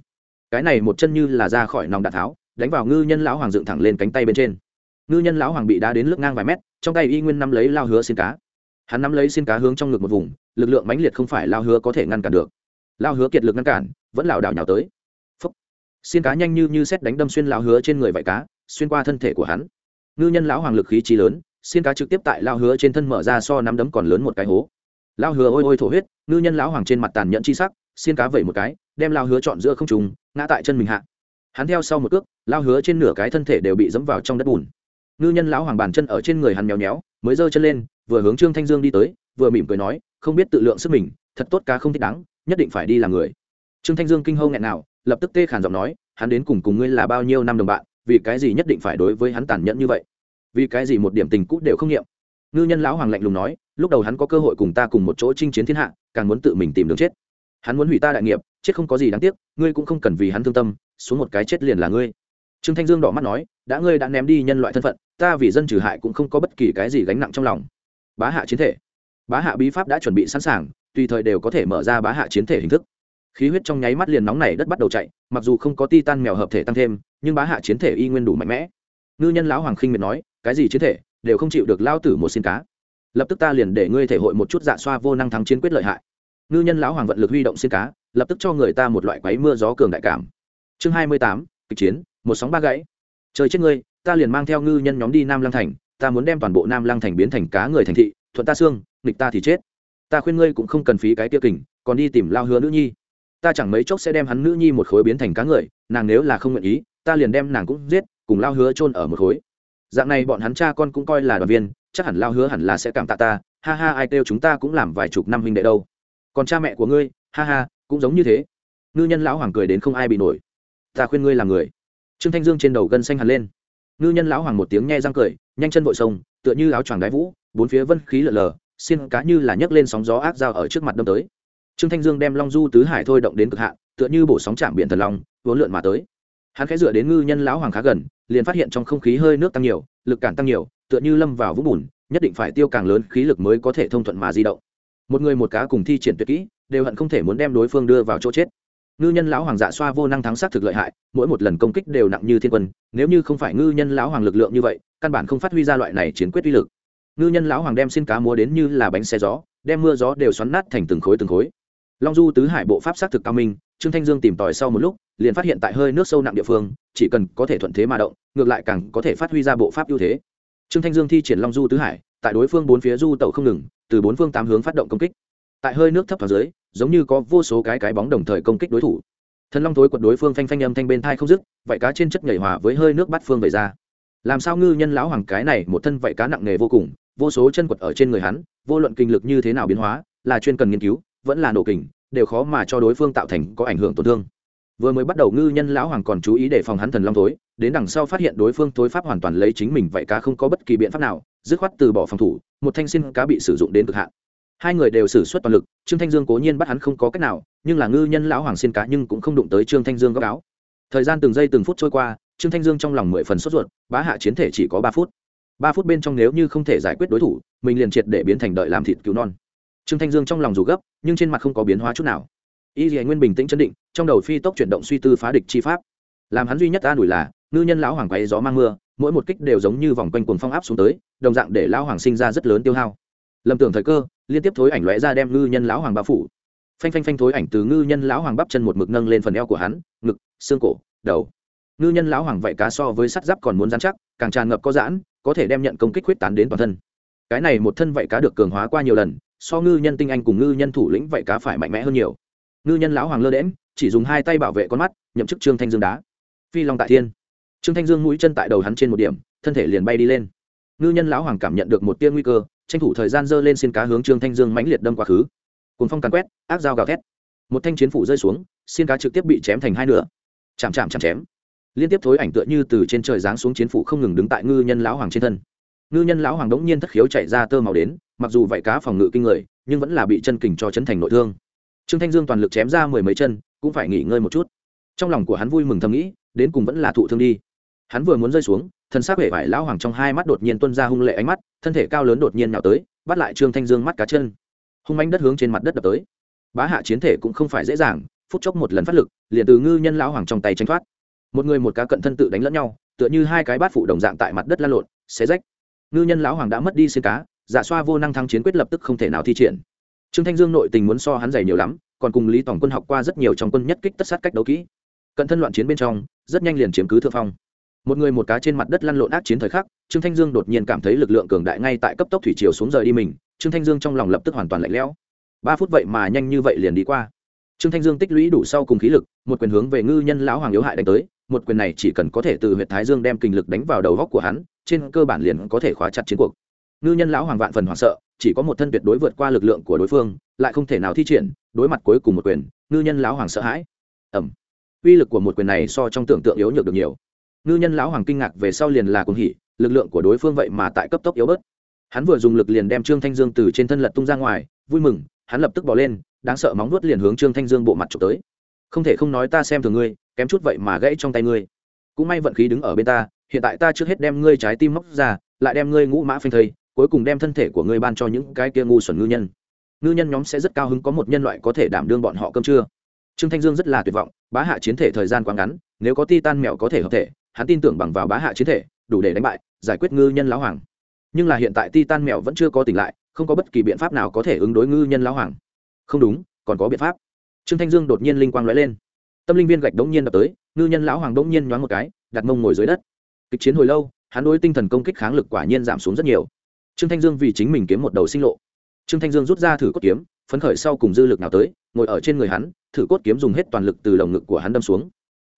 cái này một chân như là ra khỏi nòng đạn tháo, đánh vào ngư nhân lão hoàng dựng thẳng lên cánh tay bên trên. Ngư nhân lão hoàng bị đá đến lướt ngang vài mét, trong tay y nguyên nắm lấy lao hứa xin cá. Hắn nắm lấy xin cá hướng trong ngực một vùng, lực lượng mãnh liệt không phải lao hứa có thể ngăn cản được. Lao hứa kiệt lực ngăn cản, vẫn lảo đảo nhào tới. Phúc. xin cá nhanh như như xét đánh đâm xuyên lao hứa trên người vải cá, xuyên qua thân thể của hắn. Ngư nhân lão hoàng lực khí trí lớn, xin cá trực tiếp tại lao hứa trên thân mở ra so nắm đấm còn lớn một cái hố. Lao hứa ôi ôi thổ huyết, ngư nhân lão hoàng trên mặt tàn nhẫn chi sắc xin cá vẩy một cái, đem lao hứa chọn giữa không trùng ngã tại chân mình hạ. Hắn theo sau một cước, lao hứa trên nửa cái thân thể đều bị dẫm vào trong đất bùn. Ngư nhân lão hoàng bàn chân ở trên người hắn méo méo, mới giơ chân lên, vừa hướng trương thanh dương đi tới, vừa mỉm cười nói, không biết tự lượng sức mình, thật tốt cá không thích đáng, nhất định phải đi làm người. Trương thanh dương kinh hâu nghẹn nào, lập tức tê khản giọng nói, hắn đến cùng cùng ngươi là bao nhiêu năm đồng bạn, vì cái gì nhất định phải đối với hắn tàn nhẫn như vậy? Vì cái gì một điểm tình cũ đều không nghiệm? Ngư nhân lão hoàng lạnh lùng nói, lúc đầu hắn có cơ hội cùng ta cùng một chỗ chinh chiến thiên hạ, càng muốn tự mình tìm đường chết hắn muốn hủy ta đại nghiệp, chết không có gì đáng tiếc, ngươi cũng không cần vì hắn thương tâm, xuống một cái chết liền là ngươi. Trương thanh dương đỏ mắt nói, đã ngươi đã ném đi nhân loại thân phận, ta vì dân trừ hại cũng không có bất kỳ cái gì gánh nặng trong lòng. Bá hạ chiến thể. Bá hạ bí pháp đã chuẩn bị sẵn sàng, tùy thời đều có thể mở ra bá hạ chiến thể hình thức. Khí huyết trong nháy mắt liền nóng này đất bắt đầu chạy, mặc dù không có ti tan mèo hợp thể tăng thêm, nhưng bá hạ chiến thể y nguyên đủ mạnh mẽ. Ngư nhân lão hoàng khinh miệt nói, cái gì chiến thể? Đều không chịu được lao tử một xin cá. Lập tức ta liền để ngươi thể hội một chút dạ xoa vô năng thắng chiến quyết lợi hại ngư nhân lão hoàng vận lực huy động xin cá, lập tức cho người ta một loại quáy mưa gió cường đại cảm. Chương hai mươi tám, kịch chiến, một sóng ba gãy. Trời chết ngươi, ta liền mang theo ngư nhân nhóm đi nam lăng thành, ta muốn đem toàn bộ nam lăng thành biến thành cá người thành thị, thuận ta xương, nghịch ta thì chết. Ta khuyên ngươi cũng không cần phí cái tiêu kình, còn đi tìm lao hứa nữ nhi. Ta chẳng mấy chốc sẽ đem hắn nữ nhi một khối biến thành cá người, nàng nếu là không nguyện ý, ta liền đem nàng cũng giết, cùng lao hứa chôn ở một khối. Dạng này bọn hắn cha con cũng coi là đoàn viên, chắc hẳn lao hứa hẳn là sẽ cảm tạ ta, ha ha, ai kêu chúng ta cũng làm vài chục năm huynh đệ đâu còn cha mẹ của ngươi, ha ha, cũng giống như thế. Ngư nhân lão hoàng cười đến không ai bị nổi. Ta khuyên ngươi làm người. Trương thanh dương trên đầu gân xanh hẳn lên. Ngư nhân lão hoàng một tiếng nghe răng cười, nhanh chân vội sông, tựa như áo choàng đáy vũ, bốn phía vân khí lở lờ xin cá như là nhấc lên sóng gió ác dao ở trước mặt đâm tới. Trương thanh dương đem long du tứ hải thôi động đến cực hạn, tựa như bổ sóng chạm biển thần long, vốn lượn mà tới. Hắn khẽ dựa đến ngư nhân lão hoàng khá gần, liền phát hiện trong không khí hơi nước tăng nhiều, lực cản tăng nhiều, tựa như lâm vào vũng bùn, nhất định phải tiêu càng lớn khí lực mới có thể thông thuận mà di động một người một cá cùng thi triển tuyệt kỹ, đều hận không thể muốn đem đối phương đưa vào chỗ chết. Ngư nhân lão hoàng dạ xoa vô năng thắng sát thực lợi hại, mỗi một lần công kích đều nặng như thiên quân, nếu như không phải ngư nhân lão hoàng lực lượng như vậy, căn bản không phát huy ra loại này chiến quyết uy lực. Ngư nhân lão hoàng đem xin cá múa đến như là bánh xe gió, đem mưa gió đều xoắn nát thành từng khối từng khối. Long du tứ hải bộ pháp xác thực cao minh, trương thanh dương tìm tòi sau một lúc, liền phát hiện tại hơi nước sâu nặng địa phương, chỉ cần có thể thuận thế mà động, ngược lại càng có thể phát huy ra bộ pháp ưu thế. Trương thanh dương thi triển long du tứ hải tại đối phương bốn phía du tẩu không ngừng, từ bốn phương tám hướng phát động công kích. Tại hơi nước thấp thoáng dưới, giống như có vô số cái cái bóng đồng thời công kích đối thủ. Thần long thối quật đối phương phanh phanh âm thanh bên thai không dứt, vậy cá trên chất nhảy hòa với hơi nước bắt phương về ra. Làm sao ngư nhân lão hoàng cái này, một thân vậy cá nặng nề vô cùng, vô số chân quật ở trên người hắn, vô luận kinh lực như thế nào biến hóa, là chuyên cần nghiên cứu, vẫn là nổ kình, đều khó mà cho đối phương tạo thành có ảnh hưởng tổn thương vừa mới bắt đầu ngư nhân lão hoàng còn chú ý để phòng hắn thần long thối, đến đằng sau phát hiện đối phương thối pháp hoàn toàn lấy chính mình vậy cá không có bất kỳ biện pháp nào, dứt khoát từ bỏ phòng thủ, một thanh xin cá bị sử dụng đến cực hạn. Hai người đều xử suất toàn lực, trương thanh dương cố nhiên bắt hắn không có cách nào, nhưng là ngư nhân lão hoàng xin cá nhưng cũng không đụng tới trương thanh dương góc áo. Thời gian từng giây từng phút trôi qua, trương thanh dương trong lòng mười phần sốt ruột, bá hạ chiến thể chỉ có ba phút. Ba phút bên trong nếu như không thể giải quyết đối thủ, mình liền triệt để biến thành đợi làm thịt cứu non. Trương thanh dương trong lòng dù gấp, nhưng trên mặt không có biến hóa chút nào y dì nguyên bình tĩnh chấn định, trong đầu phi tốc chuyển động suy tư phá địch chi pháp. Làm hắn duy nhất an ủi là, ngư nhân lão hoàng quay gió mang mưa, mỗi một kích đều giống như vòng quanh cuồng phong áp xuống tới, đồng dạng để lão hoàng sinh ra rất lớn tiêu hao. Lầm tưởng thời cơ, liên tiếp thối ảnh lóe ra đem ngư nhân lão hoàng bao phủ. Phanh phanh phanh thối ảnh từ ngư nhân lão hoàng bắp chân một mực nâng lên phần eo của hắn, ngực, xương cổ, đầu. Ngư nhân lão hoàng vậy cá so với sắt giáp còn muốn dán chắc, càng tràn ngập có giãn, có thể đem nhận công kích huyết tán đến toàn thân. Cái này một thân vậy cá được cường hóa qua nhiều lần, so ngư nhân tinh anh cùng ngư nhân thủ lĩnh vậy cá phải mạnh mẽ hơn nhiều ngư nhân lão hoàng lơ đễm chỉ dùng hai tay bảo vệ con mắt, nhậm chức trương thanh dương đá. Phi long tại thiên. Trương thanh dương mũi chân tại đầu hắn trên một điểm, thân thể liền bay đi lên. Ngư nhân lão hoàng cảm nhận được một tia nguy cơ, tranh thủ thời gian dơ lên xin cá hướng trương thanh dương mãnh liệt đâm quá khứ. Cùng phong càn quét, ác dao gào thét. Một thanh chiến phủ rơi xuống xin cá trực tiếp bị chém thành hai nửa. Chạm chạm chạm chém. Liên tiếp thối ảnh tựa như từ trên trời giáng xuống chiến phủ không ngừng đứng tại ngư nhân lão hoàng trên thân. Ngư nhân lão hoàng đống nhiên thất khiếu chạy ra tơ màu đến, mặc dù vậy cá phòng ngự kinh người, nhưng vẫn là bị chân kình cho chấn thành nội thương trương thanh dương toàn lực chém ra mười mấy chân, cũng phải nghỉ ngơi một chút. Trong lòng của hắn vui mừng thầm nghĩ, đến cùng vẫn là thụ thương đi. Hắn vừa muốn rơi xuống, thân xác hể vải lão hoàng trong hai mắt đột nhiên tuân ra hung lệ ánh mắt, thân thể cao lớn đột nhiên nào tới, bắt lại trương thanh dương mắt cá chân. Hung manh đất hướng trên mặt đất đập tới. Bá hạ chiến thể cũng không phải dễ dàng, phút chốc một lần phát lực, liền từ ngư nhân lão hoàng trong tay tranh thoát. Một người một cá cận thân tự đánh lẫn nhau, tựa như hai cái bát phụ đồng dạng tại mặt đất la lộn, xé rách. Ngư nhân lão hoàng đã mất đi xin cá giả xoa vô năng thắng chiến quyết lập tức không thể nào thi triển trương thanh dương nội tình muốn so hắn dày nhiều lắm, còn cùng lý tổng quân học qua rất nhiều trong quân nhất kích tất sát cách đấu kỹ. Cận thân loạn chiến bên trong, rất nhanh liền chiếm cứ thượng phong. Một người một cá trên mặt đất lăn lộn ác chiến thời khắc, trương thanh dương đột nhiên cảm thấy lực lượng cường đại ngay tại cấp tốc thủy chiều xuống rời đi mình, trương thanh dương trong lòng lập tức hoàn toàn lạnh lẽo. Ba phút vậy mà nhanh như vậy liền đi qua. Trương thanh dương tích lũy đủ sau cùng khí lực, một quyền hướng về ngư nhân lão hoàng yếu hại đánh tới, một quyền này chỉ cần có thể từ huyện thái dương đem kinh lực đánh vào đầu góc của hắn, trên cơ bản liền có thể khóa chặt chiến cuộc ngư nhân lão hoàng vạn phần hoảng sợ, chỉ có một thân tuyệt đối vượt qua lực lượng của đối phương, lại không thể nào thi triển, đối mặt cuối cùng một quyền, ngư nhân lão hoàng sợ hãi. Ẩm uy lực của một quyền này so trong tưởng tượng yếu nhược được nhiều. Ngư nhân lão hoàng kinh ngạc về sau liền là cuồng hỉ, lực lượng của đối phương vậy mà tại cấp tốc yếu bớt. Hắn vừa dùng lực liền đem trương thanh dương từ trên thân lật tung ra ngoài, vui mừng, hắn lập tức bỏ lên, đáng sợ móng nuốt liền hướng trương thanh dương bộ mặt trộm tới. Không thể không nói ta xem thường ngươi, kém chút vậy mà gãy trong tay ngươi. Cũng may vận khí đứng ở bên ta, hiện tại ta trước hết đem ngươi trái tim móc ra, lại đem ngươi ngũ mã phanh thây cuối cùng đem thân thể của ngươi ban cho những cái kia ngu xuẩn ngư nhân. Ngư nhân nhóm sẽ rất cao hứng có một nhân loại có thể đảm đương bọn họ cơm trưa. Trương thanh dương rất là tuyệt vọng, bá hạ chiến thể thời gian quá ngắn, nếu có ti tan mèo có thể hợp thể, hắn tin tưởng bằng vào bá hạ chiến thể, đủ để đánh bại, giải quyết ngư nhân lão hoàng. Nhưng là hiện tại ti tan mèo vẫn chưa có tỉnh lại, không có bất kỳ biện pháp nào có thể ứng đối ngư nhân lão hoàng. Không đúng, còn có biện pháp. Trương thanh dương đột nhiên linh quang lóe lên. Tâm linh viên gạch đống nhiên đập tới, ngư nhân lão hoàng đống nhiên nhoáng một cái, đặt mông ngồi dưới đất. Kịch chiến hồi lâu, hắn đối tinh thần công kích kháng lực quả nhiên giảm xuống rất nhiều trương thanh dương vì chính mình kiếm một đầu sinh lộ. Trương thanh dương rút ra thử cốt kiếm, phấn khởi sau cùng dư lực nào tới, ngồi ở trên người hắn, thử cốt kiếm dùng hết toàn lực từ lồng ngực của hắn đâm xuống.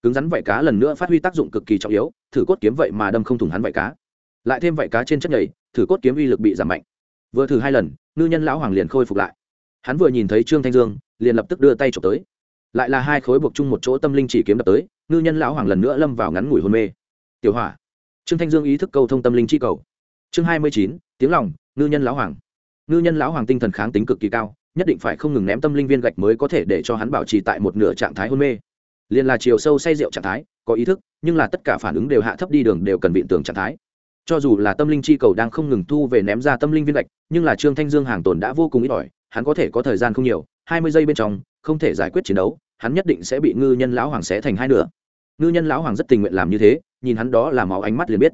Cứng rắn vảy cá lần nữa phát huy tác dụng cực kỳ trọng yếu, thử cốt kiếm vậy mà đâm không thủng hắn vảy cá. Lại thêm vảy cá trên chất nhảy thử cốt kiếm uy lực bị giảm mạnh. Vừa thử hai lần, ngư nhân lão hoàng liền khôi phục lại. Hắn vừa nhìn thấy trương thanh dương, liền lập tức đưa tay trộm tới. Lại là hai khối buộc chung một chỗ tâm linh chỉ kiếm đập tới, ngư nhân lão hoàng lần nữa lâm vào ngắn ngủi hôn mê. Tiểu hỏa. Trương thanh dương ý thức câu thông tâm linh chi cầu chương hai mươi chín, tiếng lòng, ngư nhân lão hoàng. Ngư nhân lão hoàng tinh thần kháng tính cực kỳ cao, nhất định phải không ngừng ném tâm linh viên gạch mới có thể để cho hắn bảo trì tại một nửa trạng thái hôn mê. Liền là chiều sâu say rượu trạng thái, có ý thức, nhưng là tất cả phản ứng đều hạ thấp đi đường đều cần vịn tường trạng thái. Cho dù là tâm linh chi cầu đang không ngừng thu về ném ra tâm linh viên gạch, nhưng là trương thanh dương hàng tồn đã vô cùng ít ỏi, hắn có thể có thời gian không nhiều, hai mươi giây bên trong, không thể giải quyết chiến đấu, hắn nhất định sẽ bị ngư nhân lão hoàng xé thành hai nửa. Ngư nhân lão hoàng rất tình nguyện làm như thế, nhìn hắn đó là máu ánh mắt liền biết.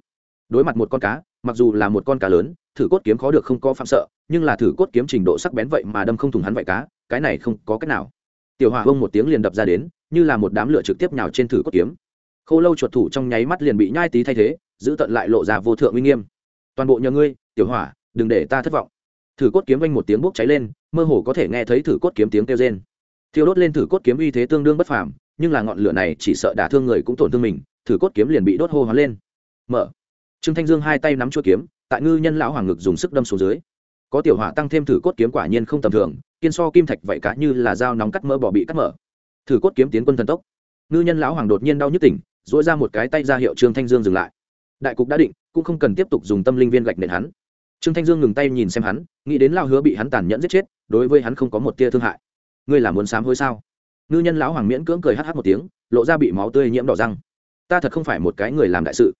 Đối mặt một con cá mặc dù là một con cá lớn, thử cốt kiếm khó được không có phạm sợ, nhưng là thử cốt kiếm trình độ sắc bén vậy mà đâm không thủng hắn vậy cá, cái này không có cách nào. Tiểu hỏa hông một tiếng liền đập ra đến, như là một đám lửa trực tiếp nhào trên thử cốt kiếm. Khô lâu chuột thủ trong nháy mắt liền bị nhai tí thay thế, giữ tận lại lộ ra vô thượng uy nghiêm. Toàn bộ nhờ ngươi, tiểu hỏa đừng để ta thất vọng. Thử cốt kiếm vanh một tiếng bốc cháy lên, mơ hồ có thể nghe thấy thử cốt kiếm tiếng kêu rên. Thiêu đốt lên thử cốt kiếm uy thế tương đương bất phàm, nhưng là ngọn lửa này chỉ sợ đả thương người cũng tổn thương mình, thử cốt kiếm liền bị đốt hô hoán lên. Mở trương thanh dương hai tay nắm chuôi kiếm, tại ngư nhân lão hoàng ngực dùng sức đâm xuống dưới. Có tiểu hỏa tăng thêm thử cốt kiếm quả nhiên không tầm thường, kiên so kim thạch vậy cá như là dao nóng cắt mỡ bỏ bị cắt mở. Thử cốt kiếm tiến quân thần tốc. Ngư nhân lão hoàng đột nhiên đau nhức tỉnh dỗi ra một cái tay ra hiệu trương thanh dương dừng lại. Đại cục đã định, cũng không cần tiếp tục dùng tâm linh viên gạch nện hắn. Trương thanh dương ngừng tay nhìn xem hắn, nghĩ đến lao hứa bị hắn tàn nhẫn giết chết, đối với hắn không có một tia thương hại. Ngươi là muốn sám hối sao? Ngư nhân lão hoàng miễn cưỡng cười hh một tiếng, lộ ra bị máu tươi nhiễm đỏ răng. Ta thật không phải một cái người làm đại sự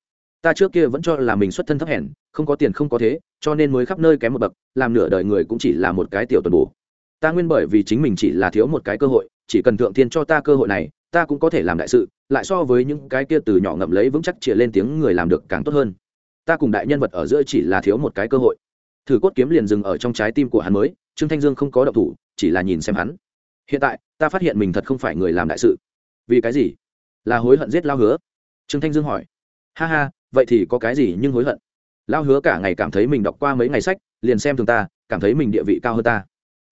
ta trước kia vẫn cho là mình xuất thân thấp hèn, không có tiền không có thế, cho nên mới khắp nơi kém một bậc, làm nửa đời người cũng chỉ là một cái tiểu tuần bù. Ta nguyên bởi vì chính mình chỉ là thiếu một cái cơ hội, chỉ cần thượng thiên cho ta cơ hội này, ta cũng có thể làm đại sự, lại so với những cái kia từ nhỏ ngậm lấy vững chắc chĩa lên tiếng người làm được càng tốt hơn. Ta cùng đại nhân vật ở giữa chỉ là thiếu một cái cơ hội. Thử cốt kiếm liền dừng ở trong trái tim của hắn mới, trương thanh dương không có động thủ, chỉ là nhìn xem hắn. Hiện tại, ta phát hiện mình thật không phải người làm đại sự. Vì cái gì? Là hối hận giết lao hứa? Trương thanh dương hỏi. Ha ha vậy thì có cái gì nhưng hối hận? Lao hứa cả ngày cảm thấy mình đọc qua mấy ngày sách, liền xem thường ta, cảm thấy mình địa vị cao hơn ta.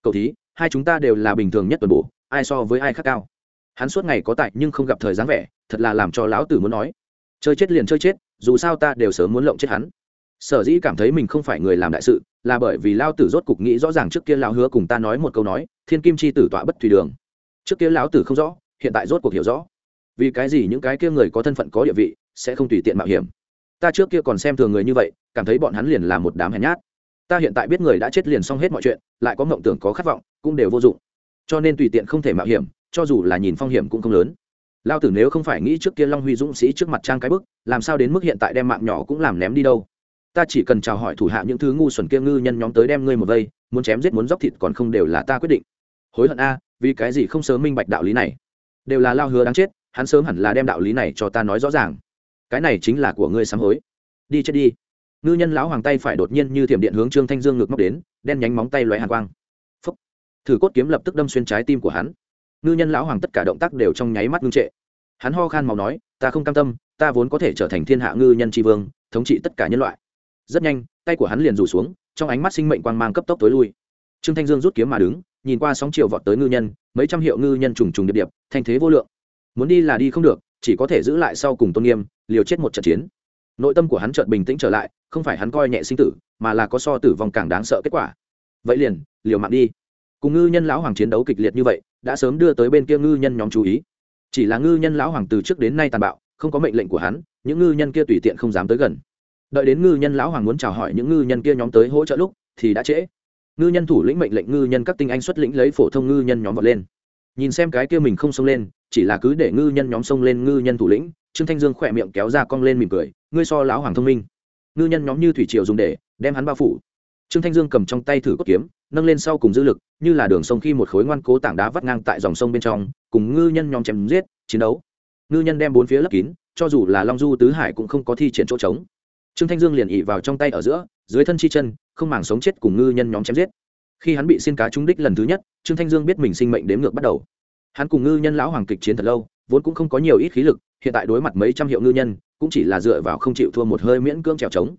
Cậu thí, hai chúng ta đều là bình thường nhất tuần bổ, ai so với ai khác cao? Hắn suốt ngày có tại nhưng không gặp thời dáng vẻ, thật là làm cho lão tử muốn nói. Chơi chết liền chơi chết, dù sao ta đều sớm muốn lộng chết hắn. Sở dĩ cảm thấy mình không phải người làm đại sự, là bởi vì lao tử rốt cục nghĩ rõ ràng trước kia lão hứa cùng ta nói một câu nói, thiên kim chi tử tọa bất thủy đường. Trước kia lão tử không rõ, hiện tại rốt cuộc hiểu rõ. Vì cái gì những cái kia người có thân phận có địa vị, sẽ không tùy tiện mạo hiểm? Ta trước kia còn xem thường người như vậy, cảm thấy bọn hắn liền là một đám hèn nhát. Ta hiện tại biết người đã chết liền xong hết mọi chuyện, lại có mộng tưởng, có khát vọng, cũng đều vô dụng. Cho nên tùy tiện không thể mạo hiểm, cho dù là nhìn phong hiểm cũng không lớn. Lao tử nếu không phải nghĩ trước kia long huy dũng sĩ trước mặt trang cái bức, làm sao đến mức hiện tại đem mạng nhỏ cũng làm ném đi đâu? Ta chỉ cần chào hỏi thủ hạ những thứ ngu xuẩn kia ngư nhân nhóm tới đem ngươi một vây, muốn chém giết muốn dóc thịt còn không đều là ta quyết định. Hối hận a, vì cái gì không sớm minh bạch đạo lý này? Đều là lao hứa đáng chết, hắn sớm hẳn là đem đạo lý này cho ta nói rõ ràng cái này chính là của ngươi sám hối. Đi chết đi. Ngư nhân lão hoàng tay phải đột nhiên như thiểm điện hướng trương thanh dương ngược móc đến, đen nhánh móng tay lóe hàn quang. Phấp thử cốt kiếm lập tức đâm xuyên trái tim của hắn. Ngư nhân lão hoàng tất cả động tác đều trong nháy mắt ngưng trệ. Hắn ho khan màu nói, ta không cam tâm, ta vốn có thể trở thành thiên hạ ngư nhân tri vương, thống trị tất cả nhân loại. Rất nhanh, tay của hắn liền rủ xuống, trong ánh mắt sinh mệnh quang mang cấp tốc tối lui. Trương thanh dương rút kiếm mà đứng, nhìn qua sóng chiều vọt tới ngư nhân, mấy trăm hiệu ngư nhân trùng trùng điệp điệp, thanh thế vô lượng. Muốn đi là đi không được chỉ có thể giữ lại sau cùng tôn nghiêm, liều chết một trận chiến. Nội tâm của hắn chợt bình tĩnh trở lại, không phải hắn coi nhẹ sinh tử, mà là có so tử vong càng đáng sợ kết quả. Vậy liền, liều mạng đi. Cùng ngư nhân lão hoàng chiến đấu kịch liệt như vậy, đã sớm đưa tới bên kia ngư nhân nhóm chú ý. Chỉ là ngư nhân lão hoàng từ trước đến nay tàn bạo, không có mệnh lệnh của hắn, những ngư nhân kia tùy tiện không dám tới gần. Đợi đến ngư nhân lão hoàng muốn chào hỏi những ngư nhân kia nhóm tới hỗ trợ lúc, thì đã trễ. Ngư nhân thủ lĩnh mệnh lệnh ngư nhân các tinh anh xuất lĩnh lấy phổ thông ngư nhân nhóm vọt lên. Nhìn xem cái kia mình không xông lên chỉ là cứ để ngư nhân nhóm sông lên ngư nhân thủ lĩnh, trương thanh dương khỏe miệng kéo ra cong lên mỉm cười, ngươi so lão hoàng thông minh. Ngư nhân nhóm như thủy triều dùng để đem hắn bao phủ. Trương thanh dương cầm trong tay thử cốt kiếm, nâng lên sau cùng dư lực, như là đường sông khi một khối ngoan cố tảng đá vắt ngang tại dòng sông bên trong, cùng ngư nhân nhóm chém giết, chiến đấu. Ngư nhân đem bốn phía lấp kín, cho dù là long du tứ hải cũng không có thi triển chỗ trống. Trương thanh dương liền ị vào trong tay ở giữa, dưới thân chi chân, không màng sống chết cùng ngư nhân nhóm chém giết. Khi hắn bị xin cá trúng đích lần thứ nhất, trương thanh dương biết mình sinh mệnh đếm ngược bắt đầu hắn cùng ngư nhân lão hoàng kịch chiến thật lâu, vốn cũng không có nhiều ít khí lực, hiện tại đối mặt mấy trăm hiệu ngư nhân, cũng chỉ là dựa vào không chịu thua một hơi miễn cưỡng trèo trống.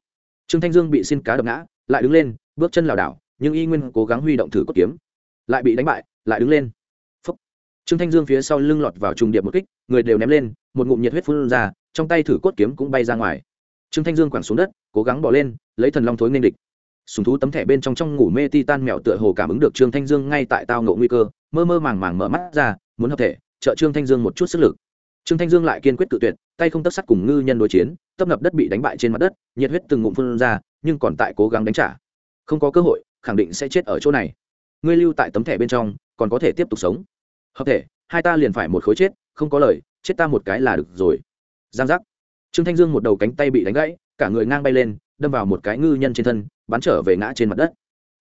Trương thanh dương bị xin cá đập ngã, lại đứng lên, bước chân lảo đảo, nhưng y nguyên cố gắng huy động thử cốt kiếm. Lại bị đánh bại, lại đứng lên. Phúc. trương thanh dương phía sau lưng lọt vào trùng điệp một kích, người đều ném lên, một ngụm nhiệt huyết phun ra, trong tay thử cốt kiếm cũng bay ra ngoài. Trương thanh dương quẳng xuống đất, cố gắng bỏ lên, lấy thần long thối nên địch. Sùng thú tấm thẻ bên trong trong ngủ mê ti tan mèo tựa hồ cảm ứng được trương thanh dương ngay tại tao ngộ nguy cơ, mơ mơ màng màng mở mắt ra muốn hợp thể, trợ trương thanh dương một chút sức lực. Trương thanh dương lại kiên quyết tự tuyệt, tay không tất sắt cùng ngư nhân đối chiến, tấp nập đất bị đánh bại trên mặt đất, nhiệt huyết từng ngụm phun ra, nhưng còn tại cố gắng đánh trả. Không có cơ hội, khẳng định sẽ chết ở chỗ này. Ngươi lưu tại tấm thẻ bên trong, còn có thể tiếp tục sống. Hợp thể, hai ta liền phải một khối chết, không có lời, chết ta một cái là được rồi. Giang giác. Trương thanh dương một đầu cánh tay bị đánh gãy, cả người ngang bay lên, đâm vào một cái ngư nhân trên thân, bắn trở về ngã trên mặt đất.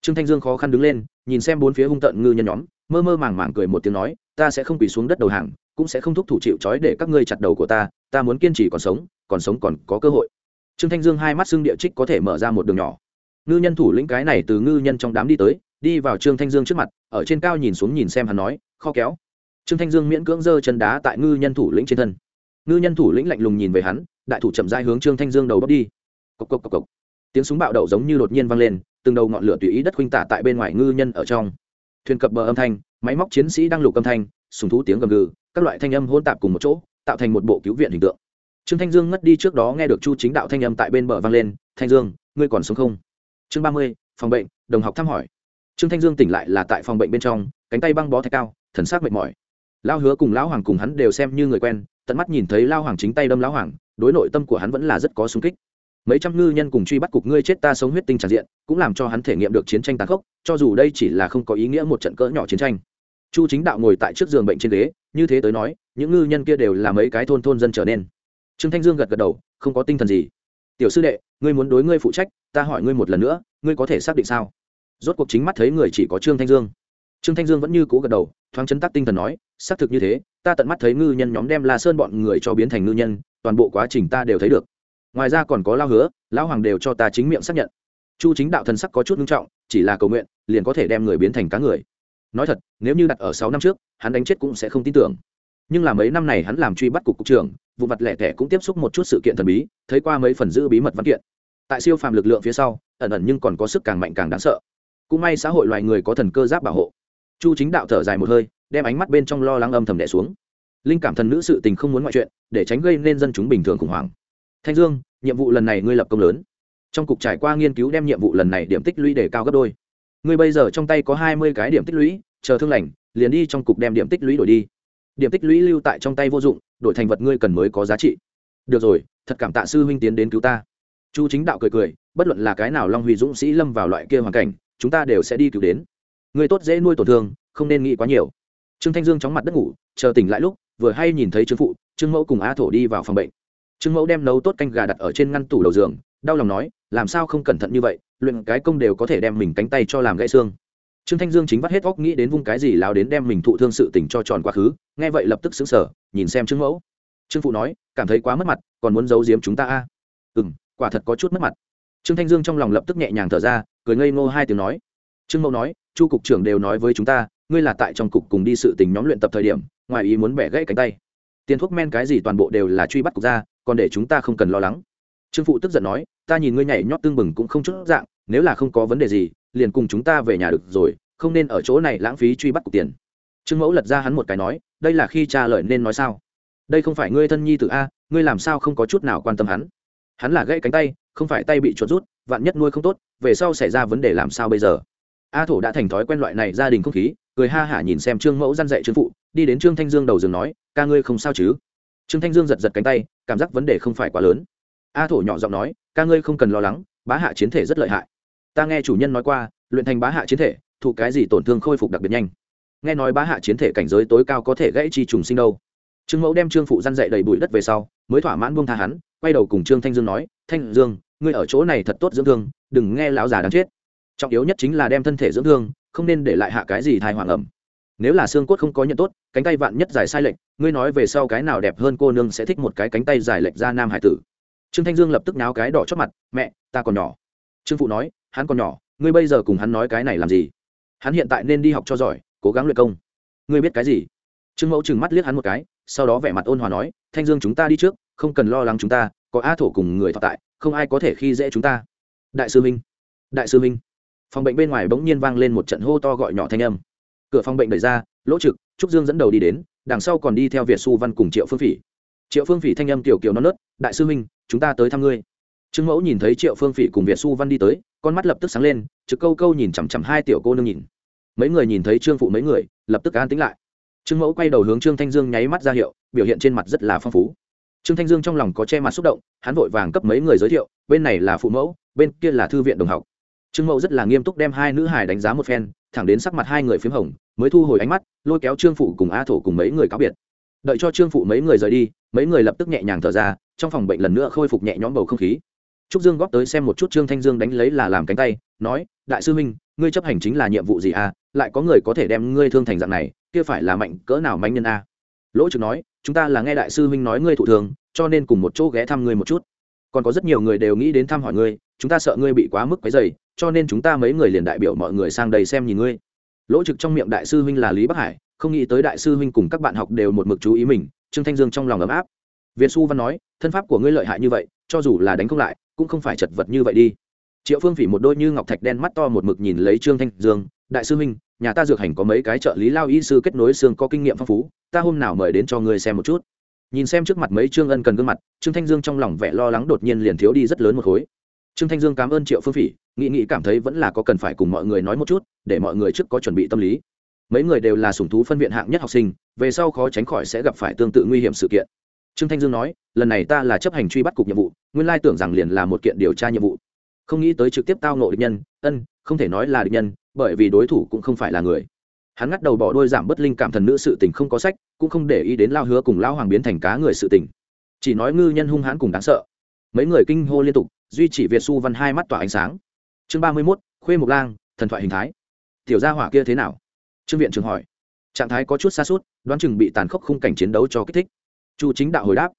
Trương thanh dương khó khăn đứng lên, nhìn xem bốn phía hung tợn ngư nhân nhóm, mơ mơ màng màng cười một tiếng nói ta sẽ không quỳ xuống đất đầu hàng, cũng sẽ không thúc thủ chịu trói để các ngươi chặt đầu của ta ta muốn kiên trì còn sống còn sống còn có cơ hội. Trương thanh dương hai mắt xương địa trích có thể mở ra một đường nhỏ. Ngư nhân thủ lĩnh cái này từ ngư nhân trong đám đi tới, đi vào trương thanh dương trước mặt, ở trên cao nhìn xuống nhìn xem hắn nói, kho kéo. Trương thanh dương miễn cưỡng giơ chân đá tại ngư nhân thủ lĩnh trên thân. Ngư nhân thủ lĩnh lạnh lùng nhìn về hắn, đại thủ chậm dai hướng trương thanh dương đầu bóc đi. Cộc cộc cộc cộc. Tiếng súng bạo đậu giống như đột nhiên vang lên, từng đầu ngọn lửa tùy ý đất khuynh tả tại bên ngoài ngư nhân ở trong thuyền cập bờ âm thanh, máy móc chiến sĩ đang lục âm thanh sùng thú tiếng gầm gừ, các loại thanh âm hôn tạp cùng một chỗ, tạo thành một bộ cứu viện hình tượng. Trương thanh dương ngất đi trước đó nghe được chu chính đạo thanh âm tại bên bờ vang lên, thanh dương, ngươi còn sống không? Chương ba mươi, phòng bệnh, đồng học thăm hỏi. Trương thanh dương tỉnh lại là tại phòng bệnh bên trong, cánh tay băng bó thạch cao, thần sắc mệt mỏi. Lao hứa cùng lão hoàng cùng hắn đều xem như người quen, tận mắt nhìn thấy lao hoàng chính tay đâm lão hoàng, đối nội tâm của hắn vẫn là rất có sung kích mấy trăm ngư nhân cùng truy bắt cục ngươi chết ta sống huyết tinh tràn diện, cũng làm cho hắn thể nghiệm được chiến tranh tàn khốc, cho dù đây chỉ là không có ý nghĩa một trận cỡ nhỏ chiến tranh. Chu chính đạo ngồi tại trước giường bệnh trên ghế, như thế tới nói, những ngư nhân kia đều là mấy cái thôn thôn dân trở nên. Trương thanh dương gật gật đầu, không có tinh thần gì. Tiểu sư đệ, ngươi muốn đối ngươi phụ trách, ta hỏi ngươi một lần nữa, ngươi có thể xác định sao? Rốt cuộc chính mắt thấy người chỉ có trương thanh dương. Trương thanh dương vẫn như cũ gật đầu, thoáng chấn tác tinh thần nói, xác thực như thế, ta tận mắt thấy ngư nhân nhóm đem la sơn bọn người cho biến thành ngư nhân, toàn bộ quá trình ta đều thấy được ngoài ra còn có lao hứa, lão hoàng đều cho ta chính miệng xác nhận. Chu chính đạo thần sắc có chút nghiêm trọng, chỉ là cầu nguyện, liền có thể đem người biến thành cá người. Nói thật, nếu như đặt ở sáu năm trước, hắn đánh chết cũng sẽ không tin tưởng. Nhưng là mấy năm này hắn làm truy bắt cục cục trưởng, vụ mặt lẻ tẻ cũng tiếp xúc một chút sự kiện thần bí, thấy qua mấy phần giữ bí mật văn kiện. Tại siêu phàm lực lượng phía sau, ẩn ẩn nhưng còn có sức càng mạnh càng đáng sợ. Cũng may xã hội loài người có thần cơ giáp bảo hộ. Chu chính đạo thở dài một hơi, đem ánh mắt bên trong lo lắng âm thầm đẻ xuống. Linh cảm thần nữ sự tình không muốn ngoại chuyện, để tránh gây nên dân chúng bình thường khủng hoảng thanh dương, nhiệm vụ lần này ngươi lập công lớn. Trong cục trải qua nghiên cứu đem nhiệm vụ lần này điểm tích lũy để cao gấp đôi. Ngươi bây giờ trong tay có hai mươi cái điểm tích lũy, chờ thương lành, liền đi trong cục đem điểm tích lũy đổi đi. Điểm tích lũy lưu tại trong tay vô dụng, đổi thành vật ngươi cần mới có giá trị. Được rồi, thật cảm tạ sư huynh tiến đến cứu ta. Chu chính đạo cười cười, bất luận là cái nào long huy dũng sĩ lâm vào loại kia hoàn cảnh, chúng ta đều sẽ đi cứu đến. Người tốt dễ nuôi tổn thương, không nên nghĩ quá nhiều. Trương thanh dương chóng mặt đất ngủ, chờ tỉnh lại lúc, vừa hay nhìn thấy trương phụ, trương mẫu cùng a thổ đi vào phòng bệnh trương mẫu đem nấu tốt canh gà đặt ở trên ngăn tủ đầu giường, đau lòng nói, làm sao không cẩn thận như vậy, luyện cái công đều có thể đem mình cánh tay cho làm gãy xương. Trương thanh dương chính vắt hết óc nghĩ đến vung cái gì láo đến đem mình thụ thương sự tình cho tròn quá khứ, nghe vậy lập tức xứng sở nhìn xem trương mẫu. Trương phụ nói, cảm thấy quá mất mặt, còn muốn giấu giếm chúng ta a? À? ừ m quả thật có chút mất mặt. Trương thanh dương trong lòng lập tức nhẹ nhàng thở ra, cười ngây ngô hai tiếng nói. Trương mẫu nói, chu cục trưởng đều nói với chúng ta, ngươi là tại trong cục cùng đi sự tình nhóm luyện tập thời điểm, ngoài ý muốn bẻ gãy cánh tay tiền thuốc men cái gì toàn bộ đều là truy bắt cục ra, còn để chúng ta không cần lo lắng. Trương phụ tức giận nói, ta nhìn ngươi nhảy nhót tương bừng cũng không chút dạng, nếu là không có vấn đề gì, liền cùng chúng ta về nhà được rồi, không nên ở chỗ này lãng phí truy bắt cục tiền. Trương mẫu lật ra hắn một cái nói, đây là khi cha lời nên nói sao? Đây không phải ngươi thân nhi tự a, ngươi làm sao không có chút nào quan tâm hắn? Hắn là gãy cánh tay, không phải tay bị chuột rút, vạn nhất nuôi không tốt, về sau xảy ra vấn đề làm sao bây giờ? A thổ đã thành thói quen loại này gia đình không khí, cười ha hả nhìn xem trương mẫu răn dạy trương phụ, đi đến trương thanh dương đầu giường nói ca ngươi không sao chứ? Trương thanh dương giật giật cánh tay, cảm giác vấn đề không phải quá lớn. A thổ nhỏ giọng nói, ca ngươi không cần lo lắng, bá hạ chiến thể rất lợi hại. Ta nghe chủ nhân nói qua, luyện thành bá hạ chiến thể, thụ cái gì tổn thương khôi phục đặc biệt nhanh. Nghe nói bá hạ chiến thể cảnh giới tối cao có thể gãy chi trùng sinh đâu. Trương mẫu đem trương phụ răn dậy đầy bụi đất về sau, mới thỏa mãn buông tha hắn, quay đầu cùng trương thanh dương nói, thanh dương, ngươi ở chỗ này thật tốt dưỡng thương, đừng nghe lão già đáng chết. Trọng yếu nhất chính là đem thân thể dưỡng thương, không nên để lại hạ cái gì thai hoàng ẩm nếu là xương cốt không có nhận tốt, cánh tay vạn nhất dài sai lệch, ngươi nói về sau cái nào đẹp hơn cô nương sẽ thích một cái cánh tay dài lệch ra nam hải tử. Trương thanh dương lập tức náo cái đỏ chót mặt, mẹ, ta còn nhỏ. Trương phụ nói, hắn còn nhỏ, ngươi bây giờ cùng hắn nói cái này làm gì? Hắn hiện tại nên đi học cho giỏi, cố gắng luyện công. Ngươi biết cái gì? Trương mẫu trừng mắt liếc hắn một cái, sau đó vẻ mặt ôn hòa nói, thanh dương chúng ta đi trước, không cần lo lắng chúng ta, có a thổ cùng người thọ tại, không ai có thể khi dễ chúng ta. Đại sư minh, đại sư minh. Phòng bệnh bên ngoài bỗng nhiên vang lên một trận hô to gọi nhỏ thanh âm cửa phòng bệnh đẩy ra, lỗ trực, trúc dương dẫn đầu đi đến, đằng sau còn đi theo việt xu văn cùng triệu phương phỉ. Triệu phương phỉ thanh âm kiểu kiểu non nớt, đại sư minh chúng ta tới thăm ngươi. Trương mẫu nhìn thấy triệu phương phỉ cùng việt xu văn đi tới, con mắt lập tức sáng lên, trực câu câu nhìn chằm chằm hai tiểu cô nương nhìn. Mấy người nhìn thấy trương phụ mấy người, lập tức an tính lại. Trương mẫu quay đầu hướng trương thanh dương nháy mắt ra hiệu, biểu hiện trên mặt rất là phong phú. Trương thanh dương trong lòng có che mặt xúc động, hắn vội vàng cấp mấy người giới thiệu, bên này là phụ mẫu, bên kia là thư viện đồng học. Trương mẫu rất là nghiêm túc đem hai nữ hài đánh giá một phen, thẳng đến sắc mặt hai người p h í m hồng mới thu hồi ánh mắt lôi kéo trương phụ cùng a thổ cùng mấy người cáo biệt. Đợi cho trương phụ mấy người rời đi mấy người lập tức nhẹ nhàng thở ra trong phòng bệnh lần nữa khôi phục nhẹ nhõm bầu không khí. Trúc dương góp tới xem một chút trương thanh dương đánh lấy là làm cánh tay nói đại sư minh, ngươi chấp hành chính là nhiệm vụ gì à? Lại có người có thể đem ngươi thương thành dạng này kia phải là mạnh cỡ nào mạnh nhân a? Lỗ trực nói chúng ta là nghe đại sư huynh nói ngươi thụ thường cho nên cùng một chỗ ghé thăm ngươi một chút. Còn có rất nhiều người đều nghĩ đến thăm hỏi ngươi chúng ta sợ ngươi bị quá mức cái dày cho nên chúng ta mấy người liền đại biểu mọi người sang đây xem nhìn ngươi lỗ trực trong miệng đại sư huynh là lý bắc hải không nghĩ tới đại sư huynh cùng các bạn học đều một mực chú ý mình trương thanh dương trong lòng ấm áp việt xu văn nói, thân pháp của ngươi lợi hại như vậy, cho dù là đánh không lại, cũng không phải chật vật như vậy đi. Triệu phương phỉ một đôi như ngọc thạch đen mắt to một mực nhìn lấy trương thanh dương, đại sư huynh, nhà ta dược hành có mấy cái trợ lý lao y sư kết nối xương có kinh nghiệm phong phú, ta hôm nào mời đến cho ngươi xem một chút. Nhìn xem trước mặt mấy trương ân cần gương mặt, trương thanh dương trong lòng vẻ lo lắng đột nhiên liền thiếu đi rất lớn một khối trương thanh dương cảm ơn triệu phương phỉ nghị nghị cảm thấy vẫn là có cần phải cùng mọi người nói một chút, để mọi người trước có chuẩn bị tâm lý. Mấy người đều là sủng thú phân viện hạng nhất học sinh, về sau khó tránh khỏi sẽ gặp phải tương tự nguy hiểm sự kiện. Trương thanh dương nói, lần này ta là chấp hành truy bắt cục nhiệm vụ, nguyên lai tưởng rằng liền là một kiện điều tra nhiệm vụ. Không nghĩ tới trực tiếp tao nộ địch nhân, ân, không thể nói là địch nhân, bởi vì đối thủ cũng không phải là người. Hắn ngắt đầu bỏ đôi giảm bất linh cảm thần nữ sự tình không có sách, cũng không để ý đến lao hứa cùng lao hoàng biến thành cá người sự tình. Chỉ nói ngư nhân hung hãn cùng đáng sợ mấy người kinh hô liên tục, duy chỉ việt su văn hai mắt tỏa ánh sáng. Chương ba mươi mốt, khuê mục lang, thần thoại hình thái. Tiểu gia hỏa kia thế nào? Trương viện trường hỏi. Trạng thái có chút xa suốt, đoán chừng bị tàn khốc khung cảnh chiến đấu cho kích thích. Chu chính đạo hồi đáp.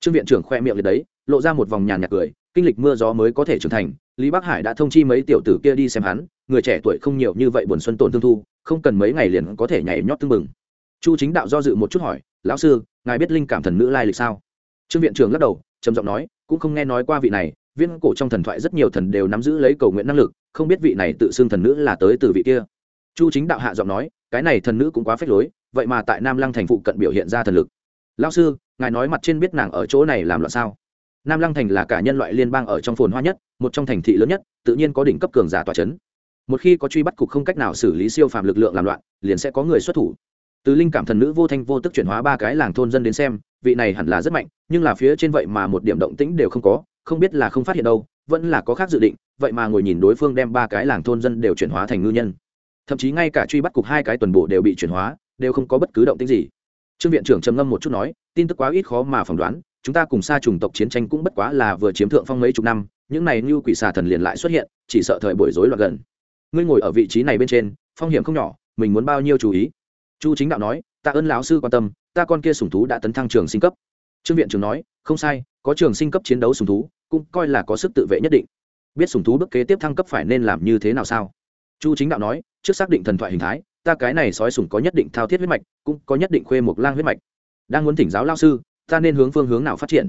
Trương viện trưởng khoe miệng liệt đấy, lộ ra một vòng nhàn nhạt cười, kinh lịch mưa gió mới có thể trưởng thành, lý bắc hải đã thông chi mấy tiểu tử kia đi xem hắn, người trẻ tuổi không nhiều như vậy buồn xuân tổn thương thu, không cần mấy ngày liền có thể nhảy nhót tưng bừng. Chu chính đạo do dự một chút hỏi, lão sư, ngài biết linh cảm thần nữ lai lịch sao? Trương viện trưởng lắc đầu, trầm giọng nói cũng không nghe nói qua vị này viên cổ trong thần thoại rất nhiều thần đều nắm giữ lấy cầu nguyện năng lực, không biết vị này tự xưng thần nữ là tới từ vị kia. Chu chính đạo hạ giọng nói, cái này thần nữ cũng quá phết lối, vậy mà tại nam lăng thành phụ cận biểu hiện ra thần lực. Lao sư, ngài nói mặt trên biết nàng ở chỗ này làm loạn sao? Nam lăng thành là cả nhân loại liên bang ở trong phồn hoa nhất, một trong thành thị lớn nhất, tự nhiên có đỉnh cấp cường giả tòa c h ấ n một khi có truy bắt cục không cách nào xử lý siêu phàm lực lượng làm loạn, liền sẽ có người xuất thủ từ linh cảm thần nữ vô thanh vô tức chuyển hóa ba cái làng thôn dân đến xem, vị này hẳn là rất mạnh, nhưng là phía trên vậy mà một điểm động tĩnh đều không có, không biết là không phát hiện đâu, vẫn là có khác dự định, vậy mà ngồi nhìn đối phương đem ba cái làng thôn dân đều chuyển hóa thành ngư nhân. Thậm chí ngay cả truy bắt cục hai cái tuần bộ đều bị chuyển hóa, đều không có bất cứ động tĩnh gì. Trương viện trưởng trầm ngâm một chút nói, tin tức quá ít khó mà phỏng đoán, chúng ta cùng xa chủng tộc chiến tranh cũng bất quá là vừa chiếm thượng phong mấy chục năm, những này như quỷ xà thần liền lại xuất hiện, chỉ sợ thời buổi rối loạn gần. Ngươi ngồi ở vị trí này bên trên, phong hiểm không nhỏ, mình muốn bao nhiêu chú ý? Chu chính đạo nói, tạ ơn lão sư quan tâm, ta con kia sủng thú đã tấn thăng trường sinh cấp. Trương viện trưởng nói, không sai, có trường sinh cấp chiến đấu sủng thú, cũng coi là có sức tự vệ nhất định. Biết sủng thú bước kế tiếp thăng cấp phải nên làm như thế nào sao? Chu chính đạo nói, trước xác định thần thoại hình thái, ta cái này sói sủng có nhất định thao thiết huyết mạch, cũng có nhất định khuê một lang huyết mạch. Đang muốn thỉnh giáo lao sư, ta nên hướng phương hướng nào phát triển?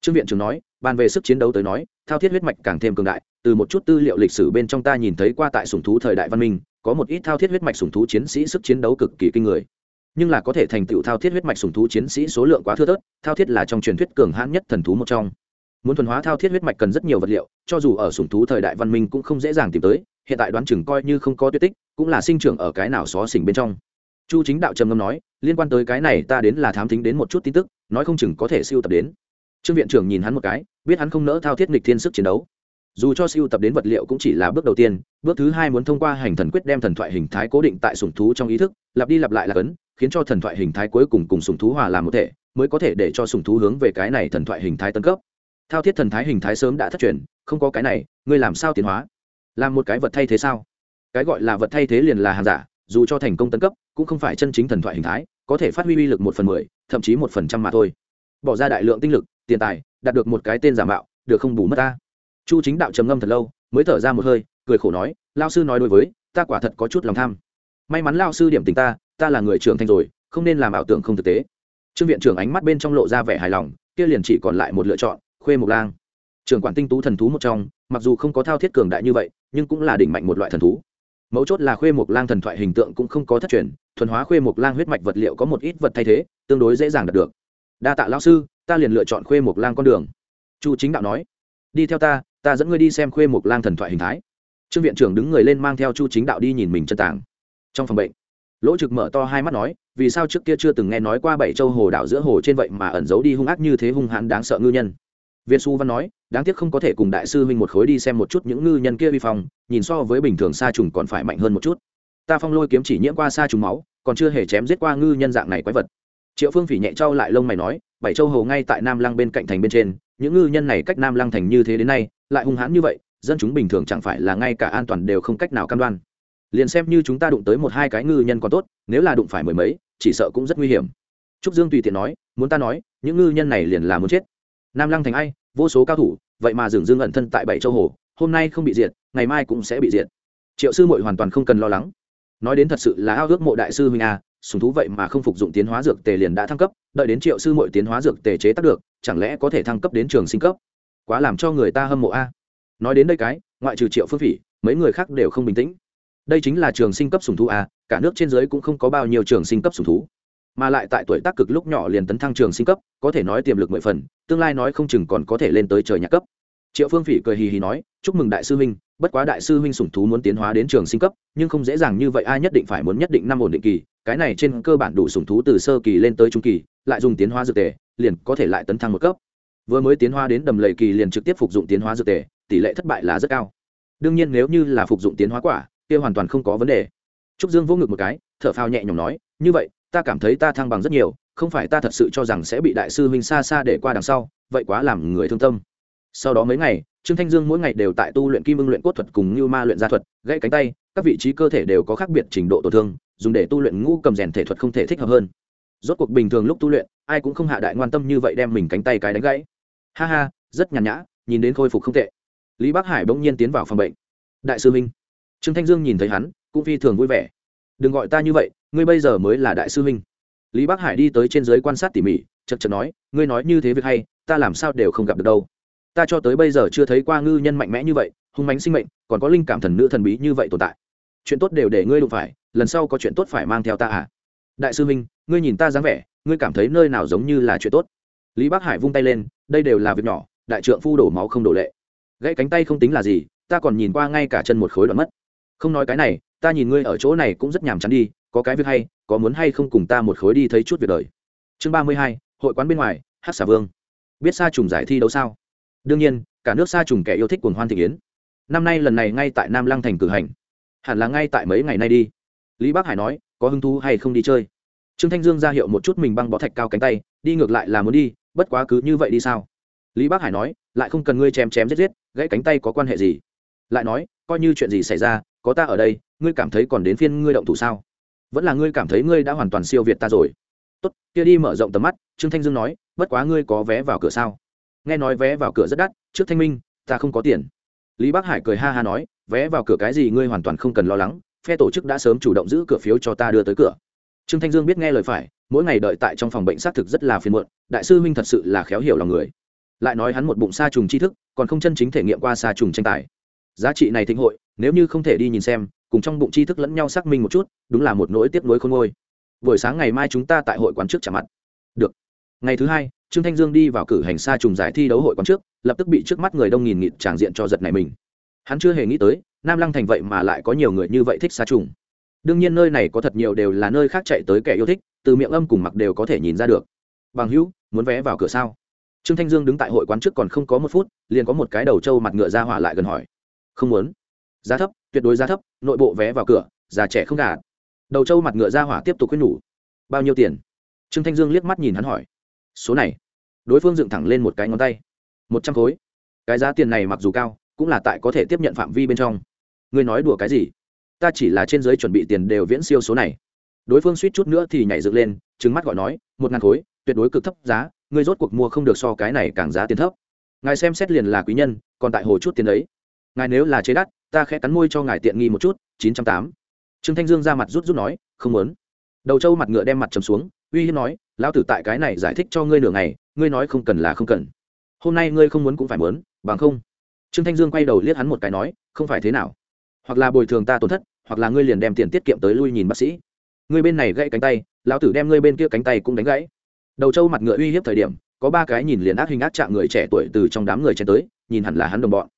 Trương viện trưởng nói, bàn về sức chiến đấu tới nói, thao thiết huyết mạch càng thêm cường đại, từ một chút tư liệu lịch sử bên trong ta nhìn thấy qua tại sủng thú thời đại văn minh có một ít thao thiết huyết mạch sủng thú chiến sĩ sức chiến đấu cực kỳ kinh người. Nhưng là có thể thành tựu thao thiết huyết mạch sủng thú chiến sĩ số lượng quá thưa thớt, thao thiết là trong truyền thuyết cường hãn nhất thần thú một trong. Muốn thuần hóa thao thiết huyết mạch cần rất nhiều vật liệu, cho dù ở sủng thú thời đại văn minh cũng không dễ dàng tìm tới, hiện tại đoán chừng coi như không có tuyết tích, cũng là sinh trưởng ở cái nào xó xỉnh bên trong. Chu chính đạo trầm ngâm nói, liên quan tới cái này ta đến là thám thính đến một chút tin tức, nói không chừng có thể siêu tập đến. Trương viện trưởng nhìn hắn một cái, biết hắn không nỡ thao thiết nghịch thiên sức chiến đấu dù cho siêu tập đến vật liệu cũng chỉ là bước đầu tiên, bước thứ hai muốn thông qua hành thần quyết đem thần thoại hình thái cố định tại sùng thú trong ý thức, lặp đi lặp lại là cấn khiến cho thần thoại hình thái cuối cùng cùng sùng thú hòa làm một thể, mới có thể để cho sùng thú hướng về cái này thần thoại hình thái tân cấp. Thao thiết thần thái hình thái sớm đã thất truyền, không có cái này, ngươi làm sao tiến hóa? Làm một cái vật thay thế sao? Cái gọi là vật thay thế liền là hàng giả, dù cho thành công tấn cấp, cũng không phải chân chính thần thoại hình thái, có thể phát huy uy lực một phần mười, thậm chí một phần trăm mà thôi. Bỏ ra đại lượng tinh lực, tiền tài, đạt được một cái tên giả mạo, được không bù mất ta? Chu chính đạo trầm ngâm thật lâu, mới thở ra một hơi, cười khổ nói lao sư nói đối với, ta quả thật có chút lòng tham. May mắn lao sư điểm tình ta ta là người trưởng thành rồi, không nên làm ảo tưởng không thực tế. Trương viện trưởng ánh mắt bên trong lộ ra vẻ hài lòng, kia liền chỉ còn lại một lựa chọn, khuê mộc lang. Trưởng quản tinh tú thần thú một trong, mặc dù không có thao thiết cường đại như vậy, nhưng cũng là đỉnh mạnh một loại thần thú. Mấu chốt là khuê mộc lang thần thoại hình tượng cũng không có thất truyền, thuần hóa khuê mộc lang huyết mạch vật liệu có một ít vật thay thế, tương đối dễ dàng đạt được. Đa tạ lao sư, ta liền lựa chọn khuê mộc lang con đường. Chu chính đạo nói. Đi theo ta ta dẫn ngươi đi xem khuê một lang thần thoại hình thái. Trương viện trưởng đứng người lên mang theo chu chính đạo đi nhìn mình chân tàng trong phòng bệnh, lỗ trực mở to hai mắt nói, vì sao trước kia chưa từng nghe nói qua bảy châu hồ đảo giữa hồ trên vậy mà ẩn giấu đi hung ác như thế hung hãn đáng sợ ngư nhân. Viên su văn nói, đáng tiếc không có thể cùng đại sư huynh một khối đi xem một chút những ngư nhân kia vi phong, nhìn so với bình thường sa trùng còn phải mạnh hơn một chút. Ta phong lôi kiếm chỉ nhiễm qua sa trùng máu, còn chưa hề chém giết qua ngư nhân dạng này quái vật. Triệu phương phỉ nhẹ trao lại lông mày nói, bảy châu hồ ngay tại nam lăng bên cạnh thành bên trên, những ngư nhân này cách nam lăng thành như thế đến nay lại hung hãn như vậy, dân chúng bình thường chẳng phải là ngay cả an toàn đều không cách nào cam đoan. Liền xem như chúng ta đụng tới một hai cái ngư nhân còn tốt, nếu là đụng phải mười mấy, chỉ sợ cũng rất nguy hiểm. Trúc dương tùy tiện nói, muốn ta nói, những ngư nhân này liền là muốn chết. Nam lăng thành ai, vô số cao thủ, vậy mà dường dương ẩn thân tại bảy châu hồ, hôm nay không bị diệt, ngày mai cũng sẽ bị diệt. Triệu sư mội hoàn toàn không cần lo lắng. Nói đến thật sự là ao ước mộ đại sư huynh a, sùng thú vậy mà không phục dụng tiến hóa dược tề liền đã thăng cấp, đợi đến triệu sư mội tiến hóa dược tề chế tác được, chẳng lẽ có thể thăng cấp đến trường sinh cấp? Quá làm cho người ta hâm mộ a. Nói đến đây cái, ngoại trừ triệu phương phỉ, mấy người khác đều không bình tĩnh. Đây chính là trường sinh cấp sùng thú a, cả nước trên giới cũng không có bao nhiêu trường sinh cấp sùng thú. Mà lại tại tuổi tác cực lúc nhỏ liền tấn thăng trường sinh cấp, có thể nói tiềm lực mười phần, tương lai nói không chừng còn có thể lên tới trời nhạc cấp. Triệu phương phỉ cười hì hì nói, chúc mừng đại sư huynh, bất quá đại sư huynh sủng thú muốn tiến hóa đến trường sinh cấp, nhưng không dễ dàng như vậy, ai nhất định phải muốn nhất định năm ổn định kỳ, cái này trên cơ bản đủ sủng thú từ sơ kỳ lên tới trung kỳ, lại dùng tiến hóa dược tề, liền có thể lại tấn thăng một cấp vừa mới tiến hóa đến đầm lầy kỳ liền trực tiếp phục dụng tiến hóa dược tề, tỷ lệ thất bại là rất cao. Đương nhiên nếu như là phục dụng tiến hóa quả, kia hoàn toàn không có vấn đề. Trúc dương vô ngực một cái, thở phao nhẹ nhõm nói, như vậy, ta cảm thấy ta thăng bằng rất nhiều, không phải ta thật sự cho rằng sẽ bị đại sư huynh xa xa để qua đằng sau, vậy quá làm người thương tâm. Sau đó mấy ngày, trương thanh dương mỗi ngày đều tại tu luyện kim ưng luyện cốt thuật cùng như ma luyện gia thuật, gãy cánh tay, các vị trí cơ thể đều có khác biệt trình độ tổn thương, dùng để tu luyện ngũ cầm rèn thể thuật không thể thích hợp hơn. Rốt cuộc bình thường lúc tu luyện, ai cũng không hạ đại ngoan tâm như vậy đem mình cánh tay cái đánh gãy ha ha, rất nhàn nhã, nhìn đến khôi phục không tệ. Lý bắc hải bỗng nhiên tiến vào phòng bệnh. Đại sư minh trương thanh dương nhìn thấy hắn, cũng phi thường vui vẻ. Đừng gọi ta như vậy, ngươi bây giờ mới là đại sư minh lý bắc hải đi tới trên giới quan sát tỉ mỉ, chật chật nói, ngươi nói như thế việc hay, ta làm sao đều không gặp được đâu. Ta cho tới bây giờ chưa thấy qua ngư nhân mạnh mẽ như vậy, hung mánh sinh mệnh, còn có linh cảm thần nữ thần bí như vậy tồn tại. Chuyện tốt đều để ngươi đụng phải, lần sau có chuyện tốt phải mang theo ta à? Đại sư minh ngươi nhìn ta dáng vẻ, ngươi cảm thấy nơi nào giống như là chuyện tốt? Lý bắc hải vung tay lên đây đều là việc nhỏ, đại trượng phu đổ máu không đổ lệ. Gãy cánh tay không tính là gì, ta còn nhìn qua ngay cả chân một khối đoạn mất. Không nói cái này, ta nhìn ngươi ở chỗ này cũng rất nhàm chán đi, có cái việc hay, có muốn hay không cùng ta một khối đi thấy chút việc đời. Chương ba mươi hai, hội quán bên ngoài hát xà vương. Biết xa trùng giải thi đấu sao? Đương nhiên, cả nước xa trùng kẻ yêu thích cuồng hoan thị yến. Năm nay lần này ngay tại nam lăng thành cử hành. Hẳn là ngay tại mấy ngày nay đi. Lý bắc hải nói, có hứng thú hay không đi chơi? Trương thanh dương ra hiệu một chút mình băng bó thạch cao cánh tay, đi ngược lại là muốn đi bất quá cứ như vậy đi sao? Lý Bác hải nói, lại không cần ngươi chém chém giết giết, gãy cánh tay có quan hệ gì? Lại nói, coi như chuyện gì xảy ra, có ta ở đây, ngươi cảm thấy còn đến phiên ngươi động thủ sao? Vẫn là ngươi cảm thấy ngươi đã hoàn toàn siêu việt ta rồi. Tốt, kia đi mở rộng tầm mắt, trương thanh dương nói, bất quá ngươi có vé vào cửa sao? Nghe nói vé vào cửa rất đắt, trước thanh minh, ta không có tiền. Lý Bác hải cười ha ha nói, vé vào cửa cái gì ngươi hoàn toàn không cần lo lắng, phe tổ chức đã sớm chủ động giữ cửa phiếu cho ta đưa tới cửa trương thanh dương biết nghe lời phải, mỗi ngày đợi tại trong phòng bệnh xác thực rất là phiền muộn, đại sư huynh thật sự là khéo hiểu lòng người. Lại nói hắn một bụng sa trùng tri thức, còn không chân chính thể nghiệm qua sa trùng tranh tài. Giá trị này thịnh hội, nếu như không thể đi nhìn xem, cùng trong bụng tri thức lẫn nhau xác minh một chút, đúng là một nỗi tiếp nối khôn ngôi buổi sáng ngày mai chúng ta tại hội quán trước trả mặt. Được. Ngày thứ hai, trương thanh dương đi vào cử hành xa trùng giải thi đấu hội quán trước, lập tức bị trước mắt người đông nghìn nghịt tràng diện cho giật này mình. Hắn chưa hề nghĩ tới, nam lăng thành vậy mà lại có nhiều người như vậy thích xa trùng đương nhiên nơi này có thật nhiều đều là nơi khác chạy tới kẻ yêu thích, từ miệng âm cùng mặc đều có thể nhìn ra được. Bằng hữu, muốn vé vào cửa sao? Trương thanh dương đứng tại hội quán trước còn không có một phút, liền có một cái đầu trâu mặt ngựa ra hỏa lại gần hỏi. Không muốn. Giá thấp, tuyệt đối giá thấp, nội bộ vé vào cửa, già trẻ không gà đầu trâu mặt ngựa ra hỏa tiếp tục khuyên nhủ. Bao nhiêu tiền? Trương thanh dương liếc mắt nhìn hắn hỏi. Số này. Đối phương dựng thẳng lên một cái ngón tay. Một trăm khối. Cái giá tiền này mặc dù cao, cũng là tại có thể tiếp nhận phạm vi bên trong. Ngươi nói đùa cái gì? Ta chỉ là trên giới chuẩn bị tiền đều viễn siêu số này. Đối phương suýt chút nữa thì nhảy dựng lên trứng mắt gọi nói, một ngàn khối, tuyệt đối cực thấp giá, ngươi rốt cuộc mua không được so cái này càng giá tiền thấp. Ngài xem xét liền là quý nhân, còn tại hồ chút tiền đấy. Ngài nếu là chế đắt, ta khẽ cắn môi cho ngài tiện nghi một chút, chín trăm tám. Trương thanh dương ra mặt rút rút nói, không muốn. Đầu trâu mặt ngựa đem mặt trầm xuống, uy hiếp nói, lão tử tại cái này giải thích cho ngươi nửa ngày, ngươi nói không cần là không cần. Hôm nay ngươi không muốn cũng phải muốn, bằng không. Trương thanh dương quay đầu liếc hắn một cái nói, không phải thế nào hoặc là bồi thường ta tổn thất, hoặc là ngươi liền đem tiền tiết kiệm tới lui nhìn bác sĩ. Ngươi bên này gãy cánh tay, lão tử đem ngươi bên kia cánh tay cũng đánh gãy. Đầu trâu mặt ngựa uy hiếp thời điểm, có ba cái nhìn liền ác hình ác trạng người trẻ tuổi từ trong đám người chen tới, nhìn hẳn là hắn đồng bọn.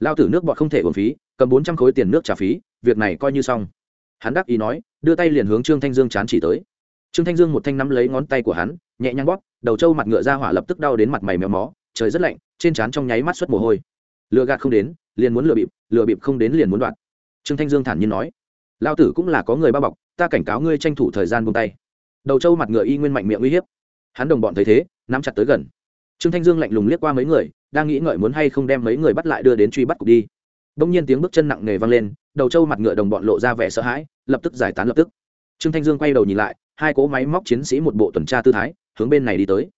Lao tử nước bọn không thể uổng phí, cầm bốn trăm khối tiền nước trả phí, việc này coi như xong. Hắn đắc ý nói, đưa tay liền hướng trương thanh dương chán chỉ tới. Trương thanh dương một thanh nắm lấy ngón tay của hắn, nhẹ nhàng bóp, đầu trâu mặt ngựa ra hỏa lập tức đau đến mặt mày méo mó, trời rất lạnh, trên trán trong nháy mắt xuất mồ hôi. Lừa gạt không đến, liền muốn lừa bịp lừa bịp không đến liền muốn đoạt trương thanh dương thản nhiên nói lao tử cũng là có người bao bọc, ta cảnh cáo ngươi tranh thủ thời gian buông tay. Đầu trâu mặt ngựa y nguyên mạnh miệng uy hiếp. Hắn đồng bọn thấy thế, nắm chặt tới gần. Trương thanh dương lạnh lùng liếc qua mấy người, đang nghĩ ngợi muốn hay không đem mấy người bắt lại đưa đến truy bắt cục đi. Đông nhiên tiếng bước chân nặng nề vang lên, đầu trâu mặt ngựa đồng bọn lộ ra vẻ sợ hãi, lập tức giải tán lập tức. Trương thanh dương quay đầu nhìn lại, hai cỗ máy móc chiến sĩ một bộ tuần tra tư thái, hướng bên này đi tới.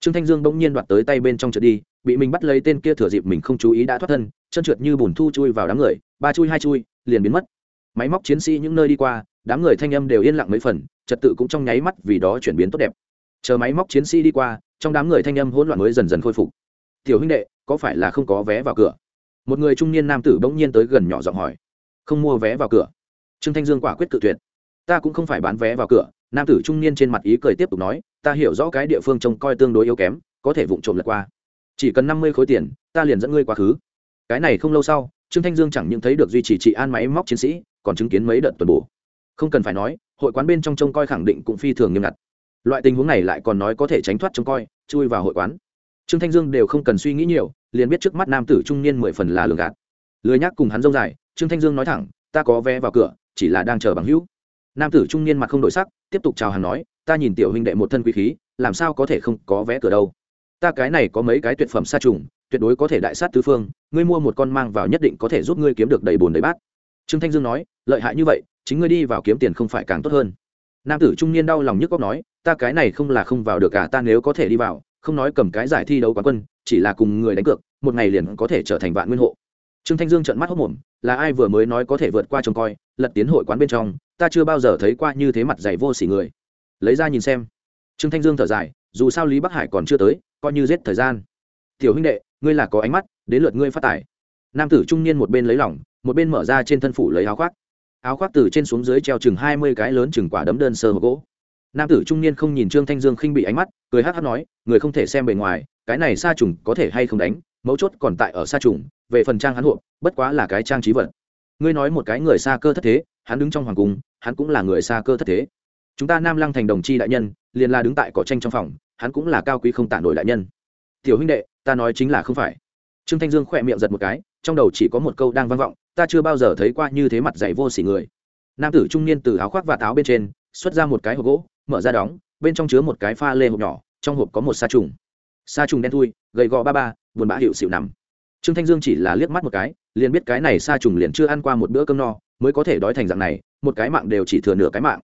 Trương thanh dương bỗng nhiên đoạt tới tay bên trong trượt đi, bị mình bắt lấy tên kia thừa dịp mình không chú ý đã thoát thân, chân trượt như bùn thu chui vào đám người ba chui hai chui, liền biến mất. Máy móc chiến sĩ những nơi đi qua, đám người thanh âm đều yên lặng mấy phần, trật tự cũng trong nháy mắt vì đó chuyển biến tốt đẹp. Chờ máy móc chiến sĩ đi qua, trong đám người thanh âm hỗn loạn mới dần dần khôi phục. Tiểu huynh đệ, có phải là không có vé vào cửa? Một người trung niên nam tử bỗng nhiên tới gần nhỏ giọng hỏi. Không mua vé vào cửa. Trương thanh dương quả quyết cự tuyệt. Ta cũng không phải bán vé vào cửa. Nam tử trung niên trên mặt ý cười tiếp tục nói, ta hiểu rõ cái địa phương trông coi tương đối yếu kém, có thể vụng trộm lật qua. Chỉ cần năm mươi khối tiền, ta liền dẫn ngươi quá khứ. Cái này không lâu sau trương thanh dương chẳng những thấy được duy trì trị an máy móc chiến sĩ, còn chứng kiến mấy đợt tuần bổ. Không cần phải nói, hội quán bên trong trông coi khẳng định cũng phi thường nghiêm ngặt. Loại tình huống này lại còn nói có thể tránh thoát trông coi, chui vào hội quán. Trương thanh dương đều không cần suy nghĩ nhiều, liền biết trước mắt nam tử trung niên mười phần là lường gạt. Lười nhắc cùng hắn dông dài, trương thanh dương nói thẳng, ta có vé vào cửa, chỉ là đang chờ bằng hữu. Nam tử trung niên mặt không đổi sắc, tiếp tục chào hàng nói, ta nhìn tiểu huynh đệ một thân quý khí, làm sao có thể không có vé cửa đâu? Ta cái này có mấy cái tuyệt phẩm sa trùng tuyệt đối có thể đại sát tứ phương, ngươi mua một con mang vào nhất định có thể giúp ngươi kiếm được đầy bồn đầy bát. Trương thanh dương nói, lợi hại như vậy, chính ngươi đi vào kiếm tiền không phải càng tốt hơn. Nam tử trung niên đau lòng nhức góc nói, ta cái này không là không vào được cả ta nếu có thể đi vào, không nói cầm cái giải thi đấu quán quân, chỉ là cùng người đánh cược, một ngày liền có thể trở thành vạn nguyên hộ. Trương thanh dương trợn mắt hốc mồm, là ai vừa mới nói có thể vượt qua trông coi, lật tiến hội quán bên trong, ta chưa bao giờ thấy qua như thế mặt dày vô s ỉ người. Lấy ra nhìn xem. Trương thanh dương thở dài, dù sao lý bắc hải còn chưa tới, coi như giết thời gian. Tiểu huynh đệ ngươi là có ánh mắt, đến lượt ngươi phát tải nam tử trung niên một bên lấy lỏng một bên mở ra trên thân phủ lấy áo khoác. Áo khoác từ trên xuống dưới treo chừng hai mươi cái lớn chừng quả đấm đơn sơ hộp gỗ. Nam tử trung niên không nhìn trương thanh dương khinh bị ánh mắt, cười hát hát nói, người không thể xem bề ngoài, cái này sa trùng có thể hay không đánh, mấu chốt còn tại ở sa trùng, về phần trang hắn hộp, bất quá là cái trang trí vật. Ngươi nói một cái người xa cơ thất thế, hắn đứng trong hoàng cung, hắn cũng là người xa cơ thất thế. Chúng ta nam lăng thành đồng chi đại nhân, liền là đứng tại cỏ tranh trong phòng, hắn cũng là cao quý không tản nổi đại nhân tiểu huynh đệ, ta nói chính là không phải. Trương thanh dương khỏe miệng giật một cái, trong đầu chỉ có một câu đang vang vọng, ta chưa bao giờ thấy qua như thế mặt dày vô s ỉ người. Nam tử trung niên từ áo khoác và táo bên trên, xuất ra một cái hộp gỗ, mở ra đóng, bên trong chứa một cái pha lê hộp nhỏ, trong hộp có một sa trùng. Sa trùng đen thui, gầy gò ba ba, buồn bã hiệu xịu nằm. Trương thanh dương chỉ là liếc mắt một cái, liền biết cái này sa trùng liền chưa ăn qua một bữa cơm no, mới có thể đói thành dạng này, một cái mạng đều chỉ thừa nửa cái mạng.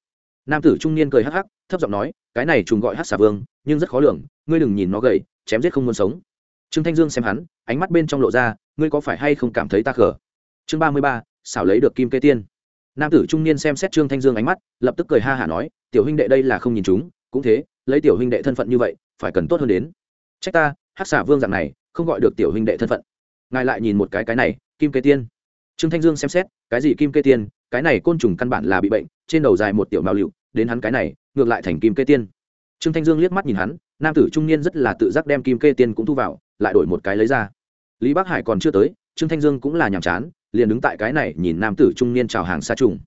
Nam tử trung niên cười hắc hắc, thấp giọng nói, cái này trùng gọi hắc xà vương, nhưng rất khó lường, ngươi đừng nhìn nó gầy chém giết không muốn sống. Trương thanh dương xem hắn, ánh mắt bên trong lộ ra, ngươi có phải hay không cảm thấy ta khở chương ba mươi ba, xảo lấy được kim kê tiên. Nam tử trung niên xem xét trương thanh dương ánh mắt, lập tức cười ha hả nói, tiểu huynh đệ đây là không nhìn chúng, cũng thế, lấy tiểu huynh đệ thân phận như vậy, phải cần tốt hơn đến. Trách ta hát xả vương dạng này, không gọi được tiểu huynh đệ thân phận. Ngài lại nhìn một cái cái này, kim kê tiên. Trương thanh dương xem xét, cái gì kim kê tiên? Cái này côn trùng căn bản là bị bệnh, trên đầu dài một tiểu mao lựu, đến hắn cái này, ngược lại thành kim kê tiên. Trương thanh dương liếc mắt nhìn hắn nam tử trung niên rất là tự giác đem kim kê tiên cũng thu vào, lại đổi một cái lấy ra. Lý bắc hải còn chưa tới, trương thanh dương cũng là nhàm chán, liền đứng tại cái này nhìn nam tử trung niên chào hàng sa trùng.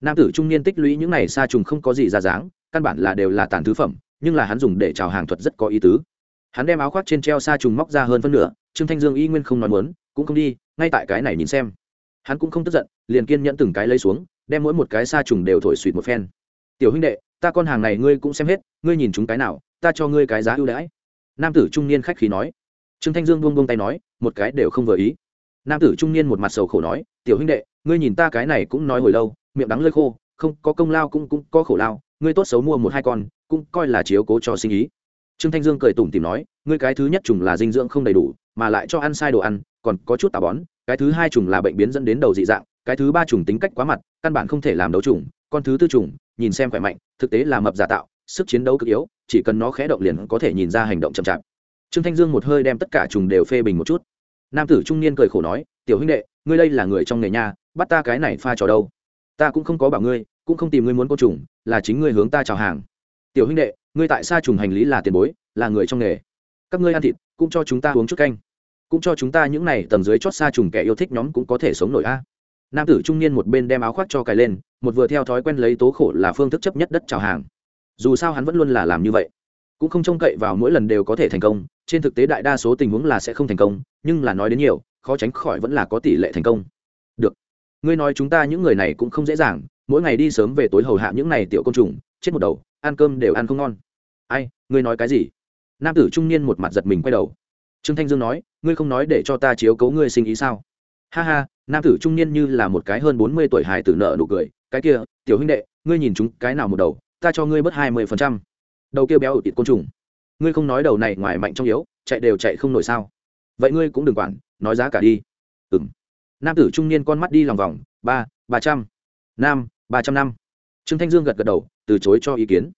Nam tử trung niên tích lũy những này sa trùng không có gì ra dáng, căn bản là đều là tàn thứ phẩm, nhưng là hắn dùng để chào hàng thuật rất có ý tứ. Hắn đem áo khoác trên treo sa trùng móc ra hơn phân nửa, trương thanh dương y nguyên không nói muốn, cũng không đi, ngay tại cái này nhìn xem. Hắn cũng không tức giận, liền kiên nhẫn từng cái lấy xuống, đem mỗi một cái sa trùng đều thổi suỵt một phen. Tiểu huynh đệ, ta con hàng này ngươi cũng xem hết, ngươi nhìn chúng cái nào ta cho ngươi cái giá ưu đãi. Nam tử trung niên khách khí nói. Trương thanh dương buông buông tay nói, một cái đều không vừa ý. Nam tử trung niên một mặt sầu khổ nói, tiểu huynh đệ, ngươi nhìn ta cái này cũng nói hồi lâu, miệng đắng lơi khô, không, có công lao cũng cũng có khổ lao, ngươi tốt xấu mua một hai con, cũng coi là chiếu cố cho sinh ý. Trương thanh dương cười tủm tìm nói, ngươi cái thứ nhất trùng là dinh dưỡng không đầy đủ, mà lại cho ăn sai đồ ăn, còn có chút tà bón, cái thứ hai trùng là bệnh biến dẫn đến đầu dị dạng, cái thứ ba trùng tính cách quá mặt, căn bản không thể làm đấu trùng, con thứ tư trùng, nhìn xem khỏe mạnh, thực tế là mập giả tạo sức chiến đấu cực yếu, chỉ cần nó khẽ động liền có thể nhìn ra hành động chậm chạp. Trương thanh dương một hơi đem tất cả trùng đều phê bình một chút. Nam tử trung niên cười khổ nói, tiểu huynh đệ, ngươi đây là người trong nghề nha, bắt ta cái này pha trò đâu? Ta cũng không có bảo ngươi, cũng không tìm ngươi muốn côn trùng, là chính ngươi hướng ta chào hàng. Tiểu huynh đệ, ngươi tại sao trùng hành lý là tiền bối, là người trong nghề. Các ngươi ăn thịt, cũng cho chúng ta uống chút canh. Cũng cho chúng ta những này tầm dưới chót xa trùng kẻ yêu thích nhóm cũng có thể sống nổi a. Nam tử trung niên một bên đem áo khoác cho cài lên, một vừa theo thói quen lấy tố khổ là phương thức chấp nhất đất chào hàng dù sao hắn vẫn luôn là làm như vậy. Cũng không trông cậy vào mỗi lần đều có thể thành công, trên thực tế đại đa số tình huống là sẽ không thành công, nhưng là nói đến nhiều, khó tránh khỏi vẫn là có tỷ lệ thành công. Được. Ngươi nói chúng ta những người này cũng không dễ dàng, mỗi ngày đi sớm về tối hầu hạ những này tiểu côn trùng, chết một đầu, ăn cơm đều ăn không ngon. Ai, ngươi nói cái gì? Nam tử trung niên một mặt giật mình quay đầu. Trương thanh dương nói, ngươi không nói để cho ta chiếu cấu ngươi sinh ý sao? Ha ha, nam tử trung niên như là một cái hơn bốn mươi tuổi hài tử nợ nụ cười, cái kia, tiểu huynh đệ, ngươi nhìn chúng cái nào một đầu ta cho ngươi bớt hai mươi phần trăm. Đầu kia béo ở thịt côn trùng. Ngươi không nói đầu này ngoài mạnh trong yếu, chạy đều chạy không nổi sao? Vậy ngươi cũng đừng quản, nói giá cả đi. Ừ m nam tử trung niên con mắt đi lòng vòng, ba ba trăm. Nam, ba trăm năm. Trương thanh dương gật gật đầu, từ chối cho ý kiến.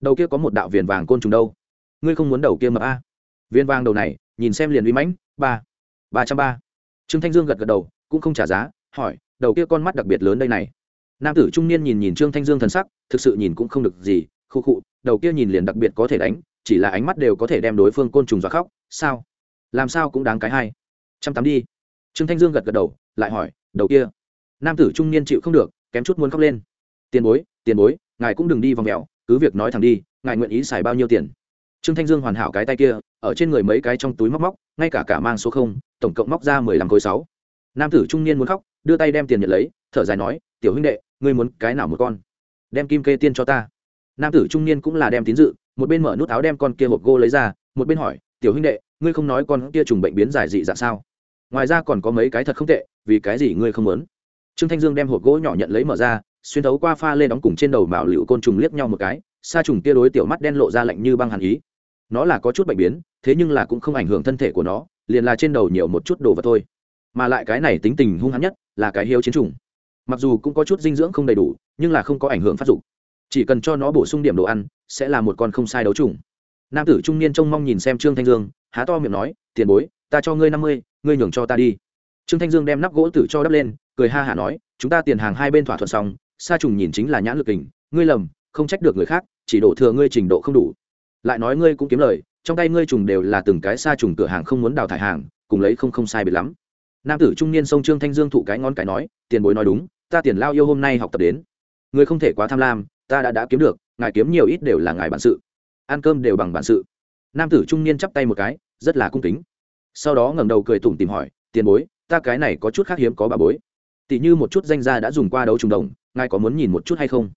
Đầu kia có một đạo viền vàng côn trùng đâu? Ngươi không muốn đầu kia mập a? Viên vàng đầu này, nhìn xem liền uy mãnh, ba ba trăm ba. Trương thanh dương gật gật đầu, cũng không trả giá, hỏi, đầu kia con mắt đặc biệt lớn đây này nam tử trung niên nhìn nhìn trương thanh dương thần sắc, thực sự nhìn cũng không được gì, khu khụ đầu kia nhìn liền đặc biệt có thể đánh, chỉ là ánh mắt đều có thể đem đối phương côn trùng dọa khóc, sao? Làm sao cũng đáng cái hay. Trăm tám đi. Trương thanh dương gật gật đầu, lại hỏi, đầu kia. Nam tử trung niên chịu không được, kém chút muốn khóc lên. Tiền bối tiền bối, ngài cũng đừng đi vòng mèo, cứ việc nói thẳng đi, ngài nguyện ý xài bao nhiêu tiền? Trương thanh dương hoàn hảo cái tay kia, ở trên người mấy cái trong túi móc móc, ngay cả cả mang số không, tổng cộng móc ra mười lăm khối sáu. Nam tử trung niên muốn khóc, đưa tay đem tiền nhận lấy, thở dài nói, tiểu huynh đệ ngươi muốn cái nào một con? Đem kim kê tiên cho ta. Nam tử trung niên cũng là đem tín dự, một bên mở nút áo đem con kia hộp gô lấy ra, một bên hỏi, tiểu huynh đệ, ngươi không nói con kia trùng bệnh biến giải dị dạng sao? Ngoài ra còn có mấy cái thật không tệ, vì cái gì ngươi không muốn? Trương thanh dương đem hộp gỗ nhỏ nhận lấy mở ra, xuyên thấu qua pha lên đóng cùng trên đầu bảo liệu côn trùng liếc nhau một cái, sa trùng kia đối tiểu mắt đen lộ ra lạnh như băng hàn ý. Nó là có chút bệnh biến, thế nhưng là cũng không ảnh hưởng thân thể của nó, liền là trên đầu nhiều một chút đồ vật thôi. Mà lại cái này tính tình hung hãn nhất là cái hiếu chiến trùng mặc dù cũng có chút dinh dưỡng không đầy đủ, nhưng là không có ảnh hưởng phát dục. Chỉ cần cho nó bổ sung điểm đồ ăn, sẽ là một con không sai đấu trùng nam tử trung niên trông mong nhìn xem trương thanh dương, há to miệng nói, tiền bối, ta cho ngươi năm mươi, ngươi nhường cho ta đi. Trương thanh dương đem nắp gỗ tử cho đắp lên, cười ha hả nói, chúng ta tiền hàng hai bên thỏa thuận xong, sa trùng nhìn chính là nhãn lực hình ngươi lầm, không trách được người khác, chỉ đổ thừa ngươi trình độ không đủ. Lại nói ngươi cũng kiếm lời, trong tay ngươi trùng đều là từng cái sa trùng cửa hàng không muốn đào thải hàng, cùng lấy không không sai biệt lắm. Nam tử trung niên sông trương thanh dương thụ cái ngón cái nói, tiền bối nói đúng ta tiền lao yêu hôm nay học tập đến. Người không thể quá tham lam, ta đã đã kiếm được, ngài kiếm nhiều ít đều là ngài bản sự. Ăn cơm đều bằng bản sự. Nam tử trung niên chắp tay một cái, rất là cung kính. Sau đó ngẩng đầu cười tủm tìm hỏi, tiền bối, ta cái này có chút khác hiếm có bà bối. Tỷ như một chút danh gia đã dùng qua đấu trùng đồng, ngài có muốn nhìn một chút hay không?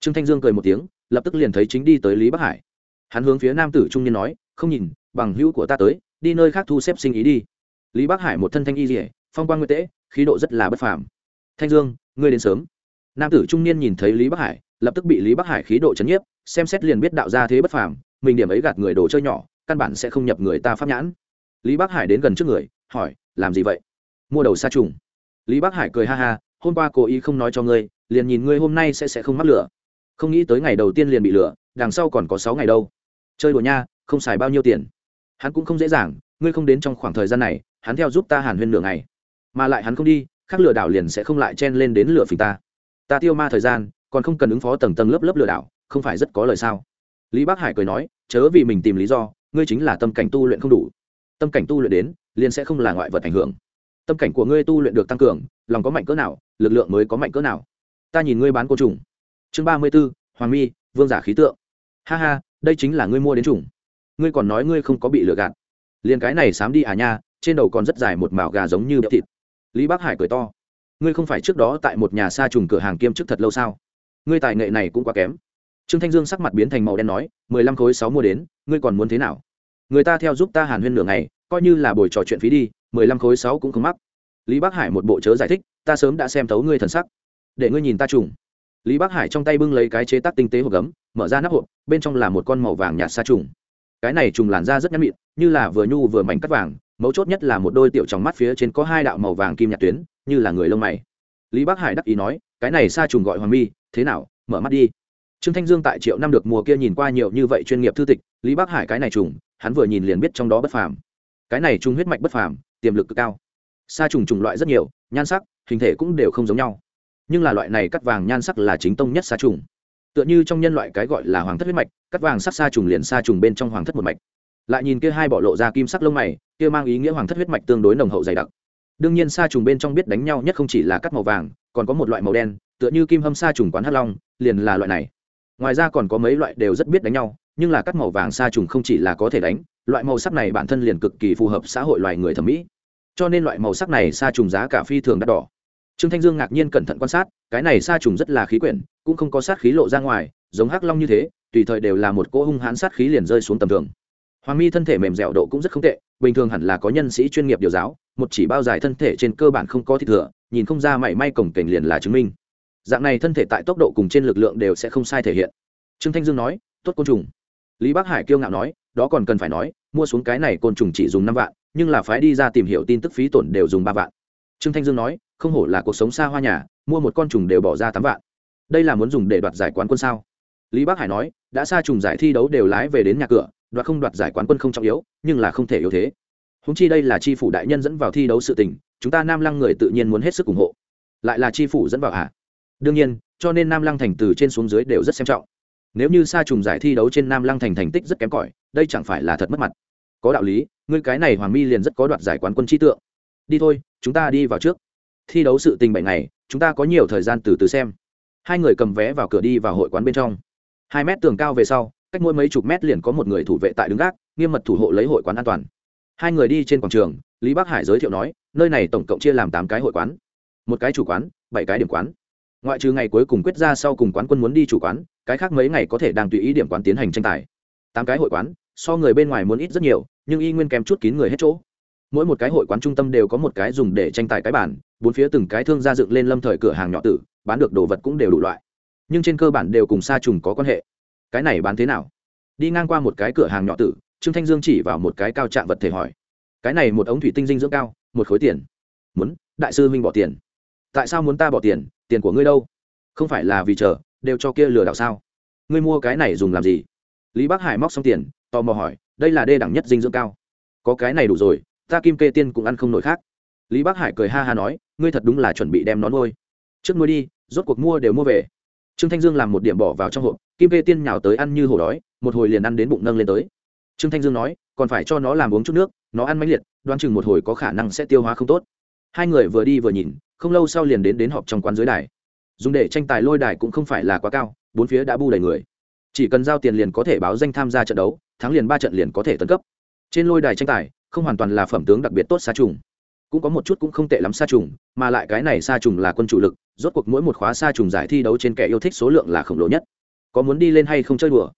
Trương thanh dương cười một tiếng, lập tức liền thấy chính đi tới lý bắc hải. Hắn hướng phía nam tử trung niên nói, không nhìn, bằng hữu của ta tới, đi nơi khác thu xếp sinh ý đi. Lý bắc hải một thân thanh y dỉa phong quan nguyên tễ, khí độ rất là bất phàm thanh dương, ngươi đến sớm. Nam tử trung niên nhìn thấy lý bắc hải, lập tức bị lý bắc hải khí độ chấn nhiếp, xem xét liền biết đạo ra thế bất phàm, mình điểm ấy gạt người đồ chơi nhỏ, căn bản sẽ không nhập người ta pháp nhãn. Lý bắc hải đến gần trước người, hỏi, làm gì vậy? Mua đầu sa trùng. Lý bắc hải cười ha ha, hôm qua cố ý không nói cho ngươi, liền nhìn ngươi hôm nay sẽ sẽ không mắc lửa. Không nghĩ tới ngày đầu tiên liền bị lửa, đằng sau còn có sáu ngày đâu. Chơi đùa nha, không xài bao nhiêu tiền. Hắn cũng không dễ dàng, ngươi không đến trong khoảng thời gian này, hắn theo giúp ta hàn huyên nửa ngày. Mà lại hắn không đi khác lừa đảo liền sẽ không lại chen lên đến lửa phình ta. Ta tiêu ma thời gian, còn không cần ứng phó tầng tầng lớp lớp lừa đảo, không phải rất có lời sao? Lý bắc hải cười nói, chớ vì mình tìm lý do, ngươi chính là tâm cảnh tu luyện không đủ. Tâm cảnh tu luyện đến, liền sẽ không là ngoại vật ảnh hưởng. Tâm cảnh của ngươi tu luyện được tăng cường, lòng có mạnh cỡ nào, lực lượng mới có mạnh cỡ nào. Ta nhìn ngươi bán cô trùng. Chương ba mươi b ố hoàng mi, vương giả khí tượng. Ha ha, đây chính là ngươi mua đến trùng. Ngươi còn nói ngươi không có bị lừa gạt. Liền cái này sám đi à nha, trên đầu còn rất dài một mạo gà giống như béo thịt lý Bác hải cười to. Ngươi không phải trước đó tại một nhà xa trùng cửa hàng kiêm chức thật lâu sao? Ngươi tài nghệ này cũng quá kém. Trương thanh dương sắc mặt biến thành màu đen nói, mười lăm khối sáu mua đến, ngươi còn muốn thế nào? Người ta theo giúp ta hàn huyên nửa ngày, coi như là buổi trò chuyện phí đi, mười lăm khối sáu cũng không mắc. Lý Bác hải một bộ chớ giải thích, ta sớm đã xem thấu ngươi thần sắc. Để ngươi nhìn ta trùng. Lý Bác hải trong tay bưng lấy cái chế tác tinh tế hộp gấm, mở ra nắp hộp, bên trong là một con màu vàng nhạt xa trùng. Cái này trùng làn da rất nhắn mịn, như là vừa nhu vừa mảnh cắt vàng mấu chốt nhất là một đôi tiểu trong mắt phía trên có hai đạo màu vàng kim nhạt tuyến, như là người lông mày. Lý bắc hải đắc ý nói, cái này sa trùng gọi hoàng mi, thế nào? Mở mắt đi. Trương thanh dương tại triệu năm được mùa kia nhìn qua nhiều như vậy chuyên nghiệp thư tịch, lý bắc hải cái này trùng, hắn vừa nhìn liền biết trong đó bất phàm. Cái này trùng huyết mạch bất phàm, tiềm lực cực cao. Sa trùng trùng loại rất nhiều, nhan sắc, hình thể cũng đều không giống nhau. Nhưng là loại này cắt vàng nhan sắc là chính tông nhất sa trùng. Tựa như trong nhân loại cái gọi là hoàng thất huyết mạch, cắt vàng sắc sa trùng liền sa trùng bên trong hoàng thất một mạch lại nhìn kia hai bỏ lộ ra kim sắc lông mày, kia mang ý nghĩa hoàng thất huyết mạch tương đối nồng hậu dày đặc. Đương nhiên sa trùng bên trong biết đánh nhau nhất không chỉ là cắt màu vàng, còn có một loại màu đen, tựa như kim hâm sa trùng quán hắc long, liền là loại này. Ngoài ra còn có mấy loại đều rất biết đánh nhau, nhưng là cắt màu vàng sa trùng không chỉ là có thể đánh, loại màu sắc này bản thân liền cực kỳ phù hợp xã hội loài người thẩm mỹ. Cho nên loại màu sắc này sa trùng giá cả phi thường đắt đỏ. Trương thanh dương ngạc nhiên cẩn thận quan sát, cái này sa trùng rất là khí quyển, cũng không có sát khí lộ ra ngoài, giống hắc long như thế, tùy thời đều là một cỗ hung hãn sát khí liền rơi xuống tầm thường hoàng mi thân thể mềm dẻo độ cũng rất không tệ, bình thường hẳn là có nhân sĩ chuyên nghiệp điều giáo, một chỉ bao dài thân thể trên cơ bản không có thịt thừa, nhìn không ra mảy may cổng kềnh liền là chứng minh. Dạng này thân thể tại tốc độ cùng trên lực lượng đều sẽ không sai thể hiện. Trương thanh dương nói, tốt côn trùng. Lý bắc hải kiêu ngạo nói, đó còn cần phải nói, mua xuống cái này côn trùng chỉ dùng năm vạn, nhưng là phái đi ra tìm hiểu tin tức phí tổn đều dùng ba vạn. Trương thanh dương nói, không hổ là cuộc sống xa hoa nhà, mua một con trùng đều bỏ ra tám vạn. Đây là muốn dùng để đoạt giải quán quân sao? Lý bắc hải nói, đã xa trùng giải thi đấu đều lái về đến nhà cửa đoạt không đoạt giải quán quân không trọng yếu, nhưng là không thể yếu thế. Húng chi đây là tri phủ đại nhân dẫn vào thi đấu sự tình, chúng ta nam lăng người tự nhiên muốn hết sức ủng hộ. Lại là tri phủ dẫn vào à đương nhiên, cho nên nam lăng thành từ trên xuống dưới đều rất xem trọng. Nếu như sa trùng giải thi đấu trên nam lăng thành thành tích rất kém cỏi, đây chẳng phải là thật mất mặt. Có đạo lý, ngươi cái này hoàng mi liền rất có đoạt giải quán quân trí tượng. Đi thôi, chúng ta đi vào trước. Thi đấu sự tình bảy ngày, chúng ta có nhiều thời gian từ từ xem. Hai người cầm vé vào cửa đi vào hội quán bên trong. Hai mét tường cao về sau cách mỗi mấy chục mét liền có một người thủ vệ tại đứng gác, nghiêm mật thủ hộ lấy hội quán an toàn. Hai người đi trên quảng trường, lý bắc hải giới thiệu nói, nơi này tổng cộng chia làm tám cái hội quán. Một cái chủ quán, bảy cái điểm quán. Ngoại trừ ngày cuối cùng quyết ra sau cùng quán quân muốn đi chủ quán, cái khác mấy ngày có thể đang tùy ý điểm quán tiến hành tranh tài. Tám cái hội quán, so người bên ngoài muốn ít rất nhiều, nhưng y nguyên kèm chút kín người hết chỗ. Mỗi một cái hội quán trung tâm đều có một cái dùng để tranh tài cái bản bốn phía từng cái thương gia dựng lên lâm thời cửa hàng nhỏ tử, bán được đồ vật cũng đều đủ loại. Nhưng trên cơ bản đều cùng sa trùng có quan hệ cái này bán thế nào? Đi ngang qua một cái cửa hàng nhỏ tử, trương thanh dương chỉ vào một cái cao trạng vật thể hỏi. Cái này một ống thủy tinh dinh dưỡng cao, một khối tiền. Muốn, đại sư huynh bỏ tiền. Tại sao muốn ta bỏ tiền? Tiền của ngươi đâu? Không phải là vì chờ, đều cho kia lừa đảo sao? Ngươi mua cái này dùng làm gì? Lý bắc hải móc xong tiền, tò mò hỏi, đây là đê đẳng nhất dinh dưỡng cao. Có cái này đủ rồi, ta kim kê tiên cũng ăn không nổi khác. Lý bắc hải cười ha ha nói, ngươi thật đúng là chuẩn bị đem nó nuôi. Trước nuôi đi, rốt cuộc mua đều mua về trương thanh dương làm một điểm bỏ vào trong hộp, kim kê tiên nhào tới ăn như hổ đói, một hồi liền ăn đến bụng nâng lên tới. Trương thanh dương nói, còn phải cho nó làm uống chút nước, nó ăn mãnh liệt, đoán chừng một hồi có khả năng sẽ tiêu hóa không tốt. Hai người vừa đi vừa nhìn, không lâu sau liền đến đến họp trong quán dưới đài. Dùng để tranh tài lôi đài cũng không phải là quá cao, bốn phía đã bu đầy người. Chỉ cần giao tiền liền có thể báo danh tham gia trận đấu, thắng liền ba trận liền có thể tấn cấp. Trên lôi đài tranh tài, không hoàn toàn là phẩm tướng đặc biệt tốt xa trùng cũng có một chút cũng không tệ lắm xa trùng, mà lại cái này xa trùng là quân chủ lực, rốt cuộc mỗi một khóa xa trùng giải thi đấu trên kẻ yêu thích số lượng là khổng lồ nhất. Có muốn đi lên hay không chơi đùa?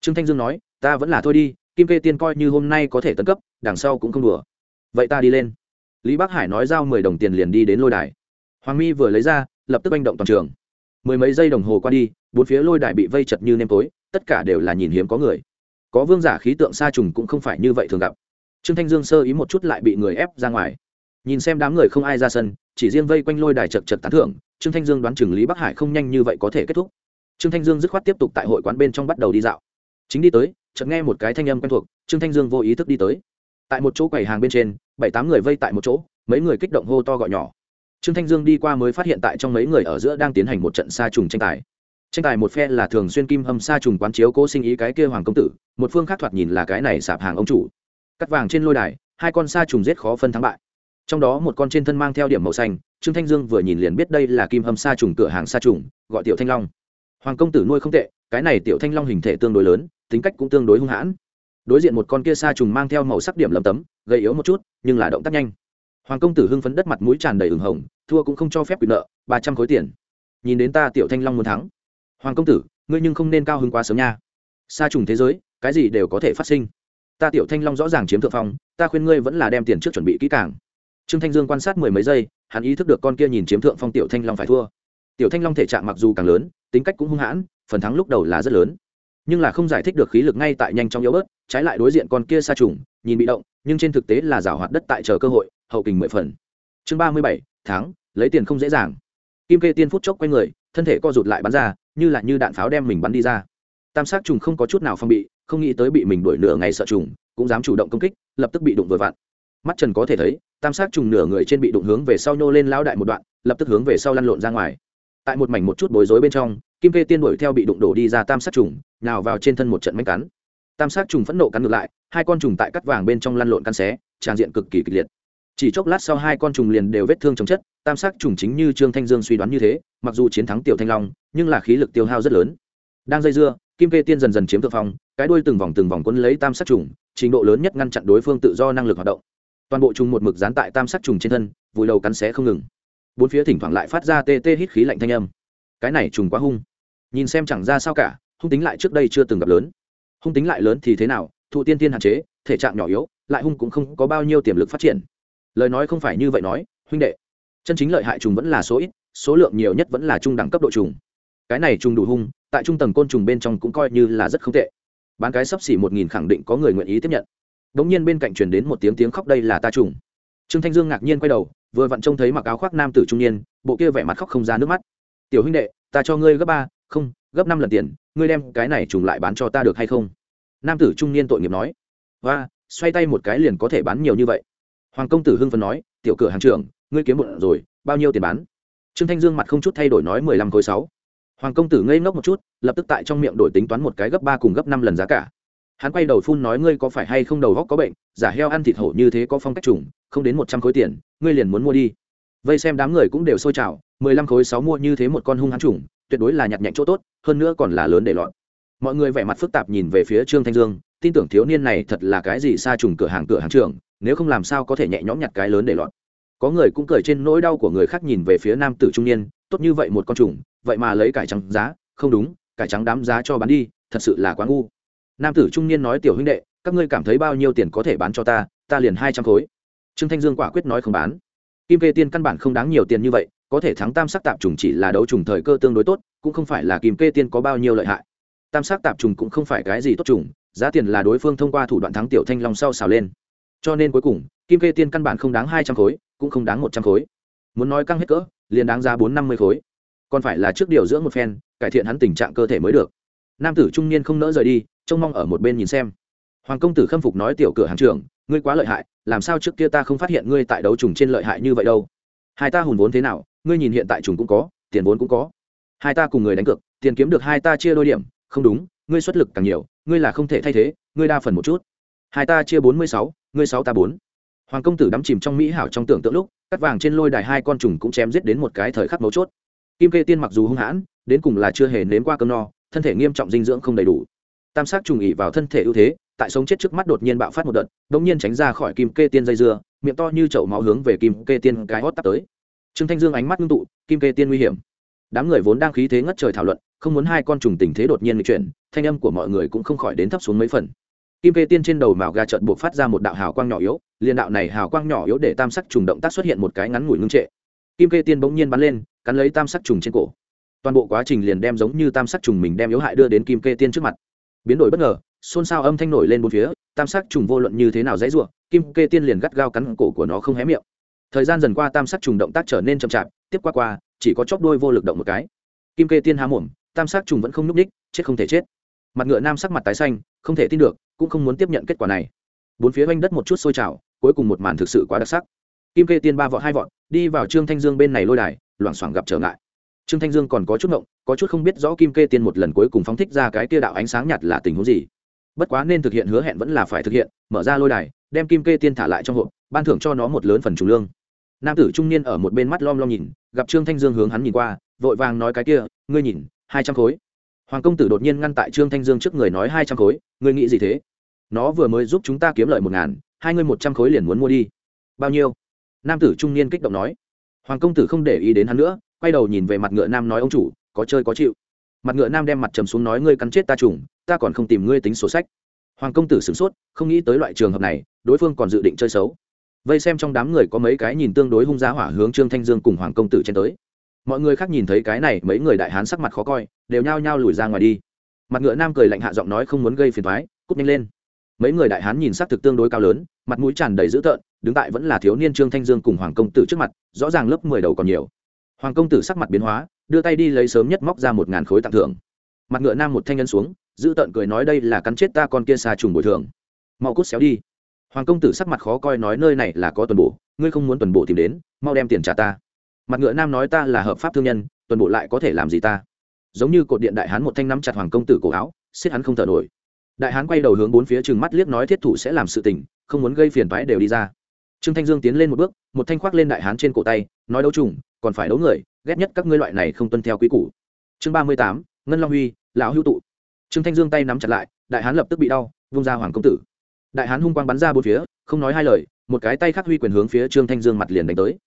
Trương thanh dương nói, ta vẫn là thôi đi, kim kê tiên coi như hôm nay có thể tấn cấp, đằng sau cũng không đùa. Vậy ta đi lên. Lý bắc hải nói giao mười đồng tiền liền đi đến lôi đài. Hoàng mi vừa lấy ra, lập tức manh động toàn trường. Mười mấy giây đồng hồ qua đi, bốn phía lôi đài bị vây chật như nêm tối, tất cả đều là nhìn hiếm có người. Có vương giả khí tượng sa trùng cũng không phải như vậy thường gặp. Trương thanh dương sơ ý một chút lại bị người ép ra ngoài nhìn xem đám người không ai ra sân, chỉ riêng vây quanh lôi đài chật chật tán thưởng, trương thanh dương đoán chừng lý bắc hải không nhanh như vậy có thể kết thúc. Trương thanh dương dứt khoát tiếp tục tại hội quán bên trong bắt đầu đi dạo. Chính đi tới, chợt nghe một cái thanh âm quen thuộc, trương thanh dương vô ý thức đi tới. Tại một chỗ quầy hàng bên trên, bảy tám người vây tại một chỗ, mấy người kích động hô to gọi nhỏ. Trương thanh dương đi qua mới phát hiện tại trong mấy người ở giữa đang tiến hành một trận xa trùng tranh tài. Tranh tài một phe là thường xuyên kim hâm xa trùng quán chiếu cố sinh ý cái kia hoàng công tử, một phương khác thoạt nhìn là cái này sạp hàng ông chủ. Cắt vàng trên lôi đài, hai con xa trùng giết khó phân thắng bại trong đó một con trên thân mang theo điểm màu xanh, trương thanh dương vừa nhìn liền biết đây là kim hâm sa trùng, cửa hàng sa trùng, gọi tiểu thanh long. Hoàng công tử nuôi không tệ, cái này tiểu thanh long hình thể tương đối lớn, tính cách cũng tương đối hung hãn. Đối diện một con kia sa trùng mang theo màu sắc điểm lấm tấm gây yếu một chút, nhưng là động tác nhanh. Hoàng công tử hưng phấn đất mặt mũi tràn đầy ửng hồng, thua cũng không cho phép quyền nợ, ba trăm khối tiền. Nhìn đến ta, tiểu thanh long muốn thắng. Hoàng công tử, ngươi nhưng không nên cao hứng quá sớm nha. Sa trùng thế giới, cái gì đều có thể phát sinh. Ta tiểu thanh long rõ ràng chiếm thượng phong, ta khuyên ngươi vẫn là đem tiền trước chuẩn bị kỹ càng trương thanh dương quan sát mười mấy giây, hắn ý thức được con kia nhìn chiếm thượng phong tiểu thanh long phải thua. Tiểu thanh long thể trạng mặc dù càng lớn, tính cách cũng hung hãn, phần thắng lúc đầu là rất lớn. Nhưng là không giải thích được khí lực ngay tại nhanh trong yếu bớt, trái lại đối diện con kia sa trùng, nhìn bị động, nhưng trên thực tế là rào hoạt đất tại chờ cơ hội, hậu kình mười phần. Chương ba mươi bảy tháng lấy tiền không dễ dàng. Kim kê tiên phút chốc quay người, thân thể co rụt lại bắn ra, như là như đạn pháo đem mình bắn đi ra. Tam sát trùng không có chút nào phong bị, không nghĩ tới bị mình đuổi nửa ngày sợ trùng, cũng dám chủ động công kích, lập tức bị đụng vừa vặn mắt trần có thể thấy, tam sát trùng nửa người trên bị đụng hướng về sau nhô lên lao đại một đoạn, lập tức hướng về sau lăn lộn ra ngoài. Tại một mảnh một chút bối rối bên trong, kim kê tiên đuổi theo bị đụng đổ đi ra tam sát trùng nào vào trên thân một trận mánh cắn. Tam sát trùng phẫn nộ cắn ngược lại, hai con trùng tại cắt vàng bên trong lăn lộn cắn xé, tràn diện cực kỳ kịch liệt. Chỉ chốc lát sau hai con trùng liền đều vết thương chống chất, tam sát trùng chính như trương thanh dương suy đoán như thế, mặc dù chiến thắng tiểu thanh long, nhưng là khí lực tiêu hao rất lớn. Đang dây dưa, kim kê tiên dần dần chiếm thượng phong, cái đuôi từng vòng từng vòng quân lấy tam sát trùng, trình độ lớn nhất ngăn chặn đối phương tự do năng lực hoạt động toàn bộ trùng một mực dán tại tam sắc trùng trên thân, vùi đầu cắn xé không ngừng. Bốn phía thỉnh thoảng lại phát ra tê tê hít khí lạnh thanh âm. Cái này trùng quá hung. Nhìn xem chẳng ra sao cả, hung tính lại trước đây chưa từng gặp lớn. Hung tính lại lớn thì thế nào, thụ tiên tiên hạn chế, thể trạng nhỏ yếu, lại hung cũng không có bao nhiêu tiềm lực phát triển. Lời nói không phải như vậy nói, huynh đệ. Chân chính lợi hại trùng vẫn là số ít, số lượng nhiều nhất vẫn là trung đẳng cấp độ trùng. Cái này trùng đủ hung, tại trung tầng côn trùng bên trong cũng coi như là rất không tệ. Bán cái sấp xỉ một nghìn khẳng định có người nguyện ý tiếp nhận bỗng nhiên bên cạnh truyền đến một tiếng tiếng khóc đây là ta trùng. Trương thanh dương ngạc nhiên quay đầu, vừa vặn trông thấy mặc áo khoác nam tử trung niên, bộ kia vẻ mặt khóc không ra nước mắt. Tiểu huynh đệ, ta cho ngươi gấp ba, không, gấp năm lần tiền, ngươi đem cái này trùng lại bán cho ta được hay không? Nam tử trung niên tội nghiệp nói. Và xoay tay một cái liền có thể bán nhiều như vậy. Hoàng công tử hưng phấn nói, tiểu cửa hàng trưởng, ngươi kiếm một rồi, bao nhiêu tiền bán? Trương thanh dương mặt không chút thay đổi nói mười lăm khối sáu. Hoàng công tử ngây ngốc một chút, lập tức tại trong miệng đổi tính toán một cái gấp ba cùng gấp năm lần giá cả hắn quay đầu phun nói, ngươi có phải hay không đầu góc có bệnh? Giả heo ăn thịt hổ như thế có phong cách trùng, không đến một trăm khối tiền, ngươi liền muốn mua đi. Vây xem đám người cũng đều sôi trào, mười lăm khối sáu mua như thế một con hung hãn trùng, tuyệt đối là nhặt nhạnh chỗ tốt, hơn nữa còn là lớn để lọt. Mọi người vẻ mặt phức tạp nhìn về phía trương thanh dương, tin tưởng thiếu niên này thật là cái gì xa trùng cửa hàng cửa hàng trường nếu không làm sao có thể nhẹ nhõm nhặt cái lớn để lọt. Có người cũng cười trên nỗi đau của người khác nhìn về phía nam tử trung niên, tốt như vậy một con trùng, vậy mà lấy cải trắng giá, không đúng, cải trắng đám giá cho bán đi, thật sự là quá ngu nam tử trung niên nói, tiểu huynh đệ, các ngươi cảm thấy bao nhiêu tiền có thể bán cho ta? Ta liền hai trăm khối. Trương thanh dương quả quyết nói, không bán. Kim kê tiên căn bản không đáng nhiều tiền như vậy, có thể thắng tam sắc tạp trùng chỉ là đấu trùng thời cơ tương đối tốt, cũng không phải là kim kê tiên có bao nhiêu lợi hại. Tam sắc tạp trùng cũng không phải cái gì tốt trùng, giá tiền là đối phương thông qua thủ đoạn thắng tiểu thanh long sau xào lên. Cho nên cuối cùng, kim kê tiên căn bản không đáng hai trăm khối, cũng không đáng một trăm khối. Muốn nói căng hết cỡ, liền đáng giá bốn năm mươi khối. Còn phải là trước điều dưỡng một phen, cải thiện hắn tình trạng cơ thể mới được nam tử trung niên không nỡ rời đi, trông mong ở một bên nhìn xem. Hoàng công tử khâm phục nói tiểu cửa hàng trưởng, ngươi quá lợi hại, làm sao trước kia ta không phát hiện ngươi tại đấu trùng trên lợi hại như vậy đâu? Hai ta hùn vốn thế nào, ngươi nhìn hiện tại trùng cũng có, tiền vốn cũng có. Hai ta cùng người đánh cược, tiền kiếm được hai ta chia đôi điểm, không đúng, ngươi xuất lực càng nhiều, ngươi là không thể thay thế, ngươi đa phần một chút. Hai ta chia bốn mươi sáu, ngươi sáu ta bốn. Hoàng công tử đắm chìm trong mỹ hảo trong tưởng tượng lúc, cắt vàng trên lôi đài hai con trùng cũng chém giết đến một cái thời khắc mấu chốt. Kim kê tiên mặc dù hung hãn, đến cùng là chưa hề nếm qua cơm no thân thể nghiêm trọng dinh dưỡng không đầy đủ. Tam sát trùng ỉ vào thân thể ưu thế, tại sống chết trước mắt đột nhiên bạo phát một đợt đ ỗ n g nhiên tránh ra khỏi kim kê tiên dây dưa, miệng to như chậu máu hướng về kim kê tiên cái hót tắt tới. Trương thanh dương ánh mắt ngưng tụ, kim kê tiên nguy hiểm. Đám người vốn đang khí thế ngất trời thảo luận, không muốn hai con trùng tình thế đột nhiên lịch chuyển, thanh âm của mọi người cũng không khỏi đến thấp xuống mấy phần. Kim kê tiên trên đầu mạo gà trợn buộc phát ra một đạo hào quang nhỏ yếu, liền đạo này hào quang nhỏ yếu để tam sắc trùng động tác xuất hiện một cái ngắn ngủi ngưng trệ. Kim kê tiên bỗng nhiên bắn lên, cắn lấy tam sắc trùng trên cổ toàn bộ quá trình liền đem giống như tam sắc trùng mình đem yếu hại đưa đến kim kê tiên trước mặt. Biến đổi bất ngờ, xôn xao âm thanh nổi lên bốn phía, tam sắc trùng vô luận như thế nào dãy ruộng kim kê tiên liền gắt gao cắn cổ của nó không hé miệng. Thời gian dần qua tam sắc trùng động tác trở nên chậm chạp, tiếp qua qua, chỉ có chóp đuôi vô lực động một cái. Kim kê tiên há mồm, tam sắc trùng vẫn không nhúc ních chết không thể chết. Mặt ngựa nam sắc mặt tái xanh, không thể tin được, cũng không muốn tiếp nhận kết quả này. Bốn phía oanh đất một chút sôi trào, cuối cùng một màn thực sự quá đặc sắc. Kim kê tiên ba vọt, hai vọt, đi vào trương thanh dương bên này lôi đài, loảng xoảng gặp trở ngại trương thanh dương còn có chút ngộng, có chút không biết rõ kim kê tiên một lần cuối cùng phóng thích ra cái kia đạo ánh sáng nhạt là tình huống gì. Bất quá nên thực hiện hứa hẹn vẫn là phải thực hiện, mở ra lôi đài, đem kim kê tiên thả lại trong hộp, ban thưởng cho nó một lớn phần trùng lương. Nam tử trung niên ở một bên mắt lom lom nhìn, gặp trương thanh dương hướng hắn nhìn qua, vội vàng nói cái kia, ngươi nhìn, hai trăm khối. Hoàng công tử đột nhiên ngăn tại trương thanh dương trước người nói, hai trăm khối, ngươi nghĩ gì thế? Nó vừa mới giúp chúng ta kiếm lợi một ngàn, hai ngươi một trăm khối liền muốn mua đi. Bao nhiêu? Nam tử trung niên kích động nói. Hoàng công tử không để ý đến hắn nữa quay đầu nhìn về mặt ngựa nam nói, ông chủ, có chơi có chịu. Mặt ngựa nam đem mặt trầm xuống nói, ngươi cắn chết ta trùng ta còn không tìm ngươi tính sổ sách. Hoàng công tử sửng sốt, không nghĩ tới loại trường hợp này, đối phương còn dự định chơi xấu. Vây xem trong đám người có mấy cái nhìn tương đối hung giá hỏa hướng trương thanh dương cùng hoàng công tử chen tới. Mọi người khác nhìn thấy cái này, mấy người đại hán sắc mặt khó coi, đều nhao nhao lùi ra ngoài đi. Mặt ngựa nam cười lạnh hạ giọng nói, không muốn gây phiền thoái cút nhanh lên. Mấy người đại hán nhìn sắc thực tương đối cao lớn, mặt mũi tràn đầy dữ tợn, đứng tại vẫn là thiếu niên trương thanh dương cùng hoàng công tử trước mặt, rõ ràng lớp mười đầu còn nhiều hoàng công tử sắc mặt biến hóa, đưa tay đi lấy sớm nhất móc ra một ngàn khối tặng thưởng. Mặt ngựa nam một thanh nhân xuống, giữ tợn cười nói đây là cắn chết ta con kia xa trùng bồi thường. Mau cút xéo đi. Hoàng công tử sắc mặt khó coi nói nơi này là có tuần bổ, ngươi không muốn tuần bổ tìm đến, mau đem tiền trả ta. Mặt ngựa nam nói ta là hợp pháp thương nhân, tuần bộ lại có thể làm gì ta? Giống như cột điện đại hán một thanh nắm chặt hoàng công tử cổ áo, xiết hắn không thở nổi. Đại hán quay đầu hướng bốn phía chừng mắt liếc nói thiết thủ sẽ làm sự tình, không muốn gây phiền toái đều đi ra. Trương thanh dương tiến lên một bước một thanh khoác lên đại hán trên cổ tay, nói đấu trùng, còn phải đấu người, ghét nhất các ngươi loại này không tuân theo quy củ. Chương ba mươi tám, ngân long huy, lão hữu tụ. Trương thanh dương tay nắm chặt lại, đại hán lập tức bị đau, vung ra hoàng công tử. Đại hán hung quang bắn ra bốn phía, không nói hai lời, một cái tay khắc huy quyền hướng phía trương thanh dương mặt liền đánh tới.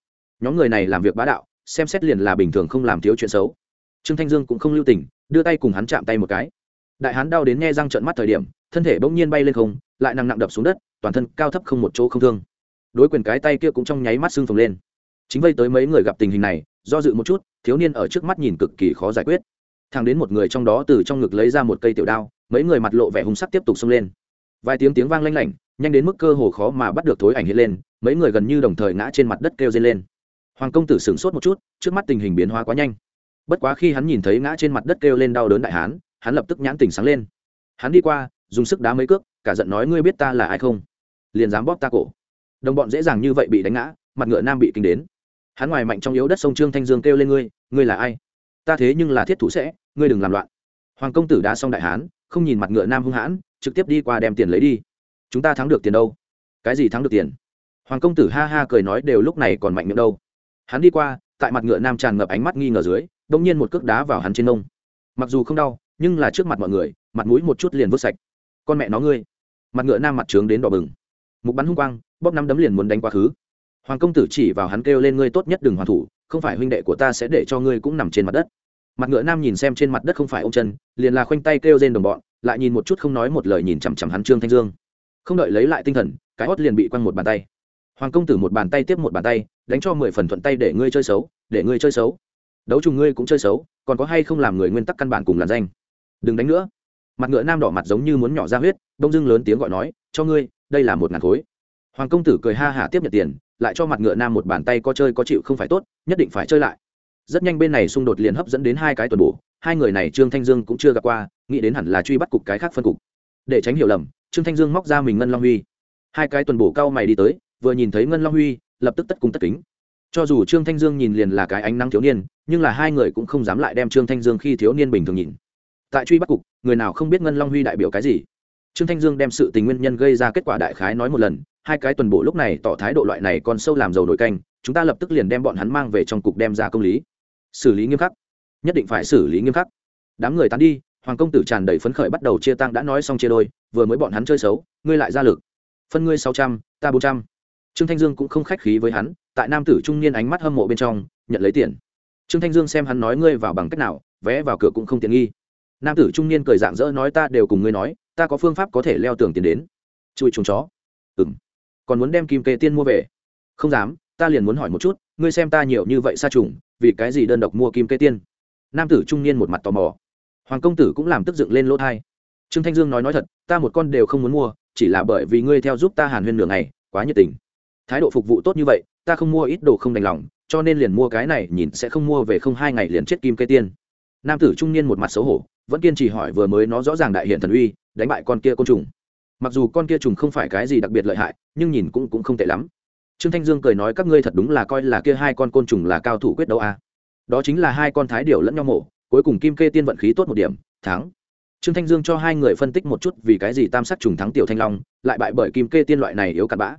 Nhóm người này làm việc bá đạo, xem xét liền là bình thường không làm thiếu chuyện xấu. Trương thanh dương cũng không lưu tình, đưa tay cùng hắn chạm tay một cái. Đại hán đau đến nghe răng trợn mắt thời điểm, thân thể bỗng nhiên bay lên không, lại nặng nặng đập xuống đất, toàn thân cao thấp không một chỗ không thương đối quyền cái tay kia cũng trong nháy mắt xương phồng lên. Chính vây tới mấy người gặp tình hình này, do dự một chút, thiếu niên ở trước mắt nhìn cực kỳ khó giải quyết. Thằng đến một người trong đó từ trong ngực lấy ra một cây tiểu đao, mấy người mặt lộ vẻ hung sắc tiếp tục xông lên. Vài tiếng tiếng vang lanh lảnh, nhanh đến mức cơ hồ khó mà bắt được thối ảnh hiện lên, mấy người gần như đồng thời ngã trên mặt đất kêu dây lên. Hoàng công tử sửng sốt một chút, trước mắt tình hình biến hóa quá nhanh. Bất quá khi hắn nhìn thấy ngã trên mặt đất kêu lên đau đớn đại hán, hắn lập tức nhãn tình sáng lên. Hắn đi qua, dùng sức đá mấy cước, cả giận nói, ngươi biết ta là ai không? Liền dám bóp ta cổ đồng bọn dễ dàng như vậy bị đánh ngã, mặt ngựa nam bị kinh đến. Hắn ngoài mạnh trong yếu đất sông trương thanh dương kêu lên ngươi ngươi là ai? Ta thế nhưng là thiết thủ sẽ, ngươi đừng làm loạn. Hoàng công tử đã xong đại hán, không nhìn mặt ngựa nam hung hãn, trực tiếp đi qua đem tiền lấy đi. Chúng ta thắng được tiền đâu? Cái gì thắng được tiền? Hoàng công tử ha ha cười nói đều lúc này còn mạnh miệng đâu. Hắn đi qua, tại mặt ngựa nam tràn ngập ánh mắt nghi ngờ dưới đ ỗ n g nhiên một cước đá vào hắn trên nông mặc dù không đau, nhưng là trước mặt mọi người, mặt mũi một chút liền vứt sạch. Con mẹ nó ngươi. Mặt ngựa nam mặt trướng đến đỏ bừng mục bắn hung quang, bóp năm đấm liền muốn đánh quá khứ. Hoàng công tử chỉ vào hắn kêu lên ngươi tốt nhất đừng hoàn thủ, không phải huynh đệ của ta sẽ để cho ngươi cũng nằm trên mặt đất. Mặt ngựa nam nhìn xem trên mặt đất không phải ông chân, liền là khoanh tay kêu trên đồng bọn, lại nhìn một chút không nói một lời nhìn chằm chằm hắn trương thanh dương. Không đợi lấy lại tinh thần, cái hót liền bị quăng một bàn tay. Hoàng công tử một bàn tay tiếp một bàn tay, đánh cho mười phần thuận tay để ngươi chơi xấu, để ngươi chơi xấu. Đấu trùng ngươi cũng chơi xấu, còn có hay không làm người nguyên tắc căn bản cùng làn danh. Đừng đánh nữa. Mặt ngựa nam đỏ mặt giống như muốn nhỏ ra huyết, đông dưng lớn tiếng gọi nói, cho ngươi đây là một ngàn khối. Hoàng công tử cười ha hả tiếp nhận tiền, lại cho mặt ngựa nam một bàn tay có chơi có chịu không phải tốt, nhất định phải chơi lại. Rất nhanh bên này xung đột liền hấp dẫn đến hai cái tuần bổ, hai người này trương thanh dương cũng chưa gặp qua, nghĩ đến hẳn là truy bắt cục cái khác phân cục. Để tránh hiểu lầm, trương thanh dương móc ra mình ngân long huy. Hai cái tuần bổ cao mày đi tới, vừa nhìn thấy ngân long huy, lập tức tất cung tất kính. Cho dù trương thanh dương nhìn liền là cái ánh nắng thiếu niên, nhưng là hai người cũng không dám lại đem trương thanh dương khi thiếu niên bình thường nhìn. Tại truy bắt cục, người nào không biết ngân long huy đại biểu cái gì? Trương thanh dương đem sự tình nguyên nhân gây ra kết quả đại khái nói một lần, hai cái tuần bộ lúc này tỏ thái độ loại này còn sâu làm dầu nổi canh, chúng ta lập tức liền đem bọn hắn mang về trong cục đem ra công lý. Xử lý nghiêm khắc. Nhất định phải xử lý nghiêm khắc. Đám người tán đi, hoàng công tử tràn đầy phấn khởi bắt đầu chia tăng đã nói xong chia đôi, vừa mới bọn hắn chơi xấu, ngươi lại ra lực. Phân ngươi sáu trăm, ta bốn trăm. Trương thanh dương cũng không khách khí với hắn, tại nam tử trung niên ánh mắt hâm mộ bên trong, nhận lấy tiền. Trương thanh dương xem hắn nói ngươi vào bằng cách nào, vé vào cửa cũng không tiện nghi nam tử trung niên cười dạng dỡ nói ta đều cùng ngươi nói, ta có phương pháp có thể leo tường tiến đến. Chui trùng chó. Ừ m còn muốn đem kim kê tiên mua về? Không dám, ta liền muốn hỏi một chút, ngươi xem ta nhiều như vậy xa trùng, vì cái gì đơn độc mua kim kê tiên? Nam tử trung niên một mặt tò mò. Hoàng công tử cũng làm tức dựng lên lỗ thai. Trương thanh dương nói nói thật, ta một con đều không muốn mua, chỉ là bởi vì ngươi theo giúp ta hàn huyên đường này quá nhiệt tình. Thái độ phục vụ tốt như vậy, ta không mua ít đồ không đành lòng, cho nên liền mua cái này, nhìn sẽ không mua về không hai ngày liền chết kim kê tiên. Nam tử trung niên một mặt xấu hổ vẫn kiên trì hỏi vừa mới nó rõ ràng đại hiện thần uy, đánh bại con kia côn trùng. Mặc dù con kia trùng không phải cái gì đặc biệt lợi hại, nhưng nhìn cũng cũng không tệ lắm. Trương thanh dương cười nói các ngươi thật đúng là coi là kia hai con côn trùng là cao thủ quyết đấu à. đó chính là hai con thái điểu lẫn nhau mổ, cuối cùng kim kê tiên vận khí tốt một điểm, thắng. Trương thanh dương cho hai người phân tích một chút vì cái gì tam sắc trùng thắng tiểu thanh long, lại bại bởi kim kê tiên loại này yếu cặn bã.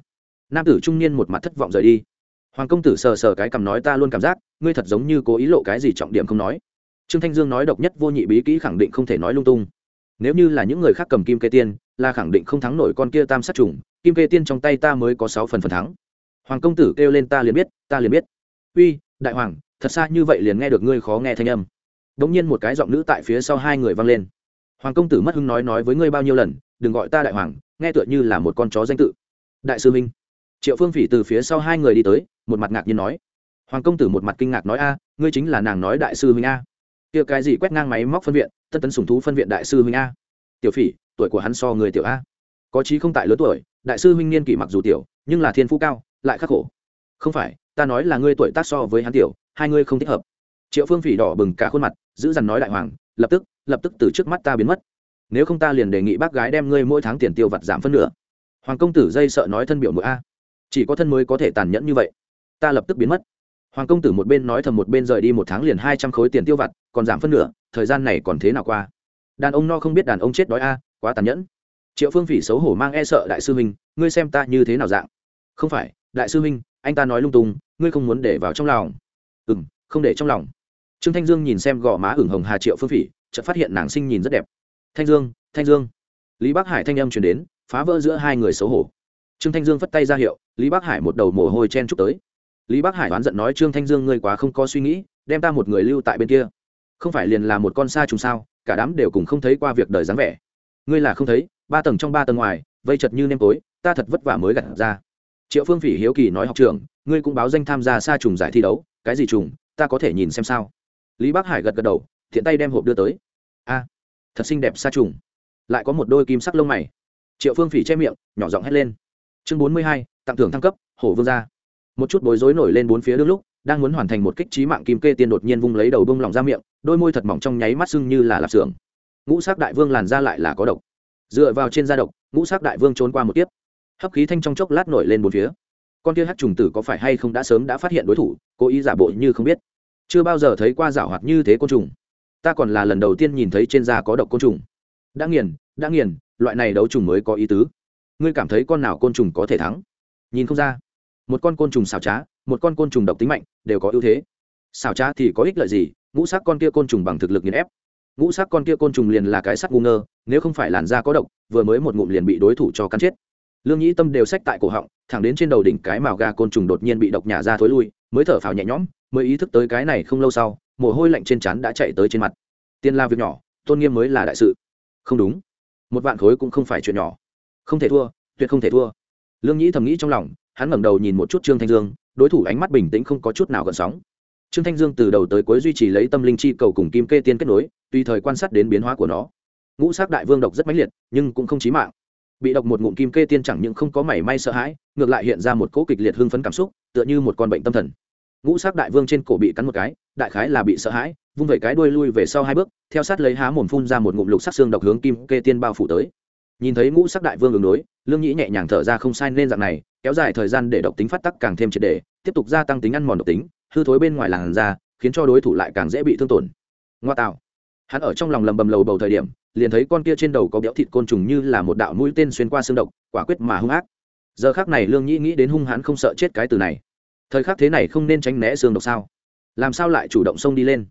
Nam tử trung niên một mặt thất vọng rời đi. Hoàng công tử sờ sờ cái cằm nói ta luôn cảm giác, ngươi thật giống như cố ý lộ cái gì trọng điểm không nói trương thanh dương nói độc nhất vô nhị bí kỹ khẳng định không thể nói lung tung. Nếu như là những người khác cầm kim kê tiên, là khẳng định không thắng nổi con kia tam sát trùng, kim kê tiên trong tay ta mới có sáu phần phần thắng. Hoàng công tử kêu lên ta liền biết, ta liền biết. Uy, đại hoàng, thật xa như vậy liền nghe được ngươi khó nghe thanh âm. Đ ỗ n g nhiên một cái giọng nữ tại phía sau hai người vang lên. Hoàng công tử mất hứng nói nói với ngươi bao nhiêu lần, đừng gọi ta đại hoàng, nghe tựa như là một con chó danh tự. Đại sư minh. Triệu phương phỉ từ phía sau hai người đi tới, một mặt ngạc nhiên nói. Hoàng công tử một mặt kinh ngạc nói a, ngươi chính là nàng nói đại sư huynh a kia cái gì quét ngang máy móc phân viện tân tấn sùng thú phân viện đại sư huynh a. Tiểu phỉ, tuổi của hắn so người tiểu a. Có trí không tại lớn tuổi, đại sư huynh niên kỷ mặc dù tiểu, nhưng là thiên phú cao, lại khắc khổ. Không phải, ta nói là ngươi tuổi tác so với hắn tiểu, hai ngươi không thích hợp. Triệu phương phỉ đỏ bừng cả khuôn mặt, giữ dằn nói đại hoàng, lập tức lập tức từ trước mắt ta biến mất. Nếu không ta liền đề nghị bác gái đem ngươi mỗi tháng tiền tiêu vặt giảm phân nửa. Hoàng công tử dây sợ nói thân biểu mỗi a. Chỉ có thân mới có thể tàn nhẫn như vậy. Ta lập tức biến mất hoàng công tử một bên nói thầm một bên rời đi một tháng liền hai trăm khối tiền tiêu vặt, còn giảm phân nửa, thời gian này còn thế nào qua? Đàn ông no không biết đàn ông chết đói a, quá tàn nhẫn. Triệu phương phỉ xấu hổ mang e sợ đại sư huynh, ngươi xem ta như thế nào dạng? Không phải, đại sư huynh, anh ta nói lung tung, ngươi không muốn để vào trong lòng. Ừ m không để trong lòng. Trương thanh dương nhìn xem gò má ửng hồng hà triệu phương phỉ, chợt phát hiện nàng sinh nhìn rất đẹp. Thanh dương thanh dương. Lý bắc hải thanh âm chuyển đến, phá vỡ giữa hai người xấu hổ. Trương thanh dương phất tay ra hiệu, lý bắc hải một đầu mồ hôi chen chúc tới lý bắc hải oán giận nói, trương thanh dương, ngươi quá không có suy nghĩ, đem ta một người lưu tại bên kia. Không phải liền là một con sa trùng sao, cả đám đều cùng không thấy qua việc đời dáng vẻ. Ngươi là không thấy, ba tầng trong ba tầng ngoài, vây chật như nêm tối, ta thật vất vả mới gặt ra. Triệu phương phỉ hiếu kỳ nói, học trưởng, ngươi cũng báo danh tham gia sa trùng giải thi đấu, cái gì trùng, ta có thể nhìn xem sao? Lý bắc hải gật gật đầu, thiện tay đem hộp đưa tới. A, thật xinh đẹp sa trùng. Lại có một đôi kim sắc lông mày. Triệu phương phỉ che miệng, nhỏ giọng hét lên. Chương bốn mươi hai, tặng thưởng thăng cấp, hổ vương gia một chút bối rối nổi lên bốn phía đương lúc, đang muốn hoàn thành một kích trí mạng kim kê tiên đột nhiên vung lấy đầu bông lỏng ra miệng, đôi môi thật mỏng trong nháy mắt sưng như là lạp xưởng. Ngũ sắc đại vương làn ra lại là có độc. Dựa vào trên da độc, ngũ sắc đại vương trốn qua một tiếp hấp khí thanh trong chốc lát nổi lên bốn phía. Con kia hát trùng tử có phải hay không đã sớm đã phát hiện đối thủ, cố ý giả bộ như không biết. Chưa bao giờ thấy qua giảo hoạt như thế côn trùng. Ta còn là lần đầu tiên nhìn thấy trên da có độc côn trùng. Đã nghiền đã nghiền, loại này đấu trùng mới có ý tứ. Ngươi cảm thấy con nào côn trùng có thể thắng? Nhìn không ra một con côn trùng xảo trá, một con côn trùng độc tính mạnh, đều có ưu thế. Xảo trá thì có ích lợi gì? Ngũ sắc con kia côn trùng bằng thực lực nghiền ép. Ngũ sắc con kia côn trùng liền là cái sắt ngu ngơ, nếu không phải làn da có độc, vừa mới một ngụm liền bị đối thủ cho cắn chết. Lương nhĩ tâm đều sách tại cổ họng, thẳng đến trên đầu đỉnh cái màu ga côn trùng đột nhiên bị độc nhà ra thối lui, mới thở phào nhẹ nhõm, mới ý thức tới cái này không lâu sau, mồ hôi lạnh trên trán đã chạy tới trên mặt. Tiên la việc nhỏ, tôn nghiêm mới là đại sự. Không đúng. Một vạn khối cũng không phải chuyện nhỏ. Không thể thua, tuyệt không thể thua. Lương nhĩ thầm nghĩ trong lòng hắn ngẩng đầu nhìn một chút trương thanh dương, đối thủ ánh mắt bình tĩnh không có chút nào gợn sóng. Trương thanh dương từ đầu tới cuối duy trì lấy tâm linh chi cầu cùng kim kê tiên kết nối, tùy thời quan sát đến biến hóa của nó. Ngũ sắc đại vương độc rất mãnh liệt, nhưng cũng không chí mạng. Bị độc một ngụm kim kê tiên chẳng những không có mảy may sợ hãi, ngược lại hiện ra một cỗ kịch liệt hưng phấn cảm xúc, tựa như một con bệnh tâm thần. Ngũ sắc đại vương trên cổ bị cắn một cái, đại khái là bị sợ hãi, vung vẩy cái đuôi lui về sau hai bước, theo sát lấy há mồm phun ra một ngụm lục sắc xương độc hướng kim kê tiên bao phủ tới. Nhìn thấy ngũ sắc đại vương ứng đối lương nhĩ nhẹ nhàng thở ra không sai nên dạng này, kéo dài thời gian để độc tính phát tắc càng thêm triệt đề tiếp tục gia tăng tính ăn mòn độc tính, hư thối bên ngoài làn da, khiến cho đối thủ lại càng dễ bị thương tổn. Ngoa tạo. Hắn ở trong lòng lầm bầm lầu bầu thời điểm, liền thấy con kia trên đầu có béo thịt côn trùng như là một đạo mũi tên xuyên qua xương độc, quả quyết mà hung ác. Giờ khác này lương nhĩ nghĩ đến hung hãn không sợ chết cái từ này. Thời khắc thế này không nên tránh né xương độc sao? Làm sao lại chủ động xông đi lên?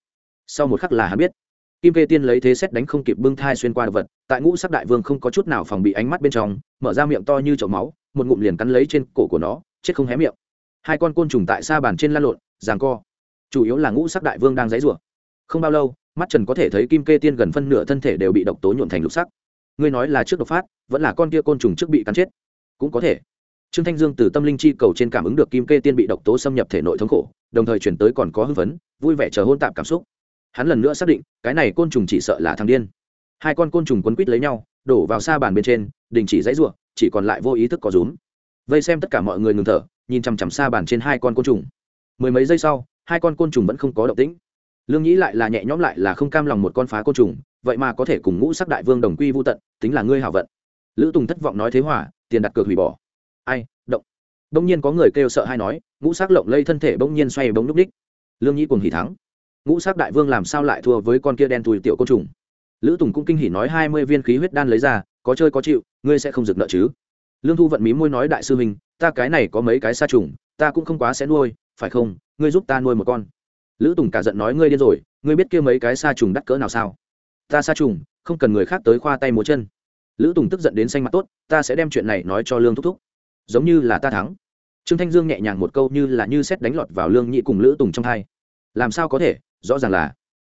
Sau một khắc là hắn biết kim kê tiên lấy thế xét đánh không kịp bưng thai xuyên qua đ ộ vật, tại ngũ sắc đại vương không có chút nào phòng bị ánh mắt bên trong, mở ra miệng to như chậu máu, một ngụm liền cắn lấy trên cổ của nó, chết không hé miệng. Hai con côn trùng tại xa bàn trên lan lộn ràng co. Chủ yếu là ngũ sắc đại vương đang dãy rủa không bao lâu, mắt trần có thể thấy kim kê tiên gần phân nửa thân thể đều bị độc tố nhuộn thành lục sắc. Ngươi nói là trước độc phát, vẫn là con kia côn trùng trước bị cắn chết? Cũng có thể. Trương thanh dương từ tâm linh chi cầu trên cảm ứng được kim kê tiên bị độc tố xâm nhập thể nội thống khổ, đồng thời chuyển tới còn có hưng phấn, vui vẻ chờ hôn tạm cảm xúc hắn lần nữa xác định, cái này côn trùng chỉ sợ là thằng điên. Hai con côn trùng quấn quít lấy nhau, đổ vào xa bàn bên trên, đình chỉ dãy ruộng, chỉ còn lại vô ý thức có rúm. Vây xem tất cả mọi người ngừng thở, nhìn chằm chằm xa bàn trên hai con côn trùng. Mười mấy giây sau, hai con côn trùng vẫn không có động tĩnh. Lương nhĩ lại là nhẹ nhõm lại là không cam lòng một con phá côn trùng, vậy mà có thể cùng ngũ sắc đại vương đồng quy vô tận, tính là ngươi hảo vận. Lữ tùng thất vọng nói thế hòa, tiền đặt cược hủy bỏ. Ai, động. Bỗng nhiên có người kêu sợ hay nói, ngũ sắc lộng lây thân thể bỗng nhiên xoay bỗng núp đích. Lương nhĩ cùng hỉ thắng ngũ sắc đại vương làm sao lại thua với con kia đen thùi tiểu côn trùng? Lữ tùng cũng kinh hỉ nói hai mươi viên khí huyết đan lấy ra, có chơi có chịu, ngươi sẽ không dừng nợ chứ? Lương thu vận mí môi nói đại sư huynh, ta cái này có mấy cái sa trùng, ta cũng không quá sẽ nuôi, phải không? Ngươi giúp ta nuôi một con. Lữ tùng cả giận nói ngươi điên rồi, ngươi biết kia mấy cái sa trùng đắt cỡ nào sao? Ta sa trùng, không cần người khác tới khoa tay múa chân. Lữ tùng tức giận đến xanh mặt tốt, ta sẽ đem chuyện này nói cho lương thúc thúc. Giống như là ta thắng. Trương thanh dương nhẹ nhàng một câu như là như xét đánh lọt vào lương nhị cùng lữ tùng trong hai. Làm sao có thể? Rõ ràng là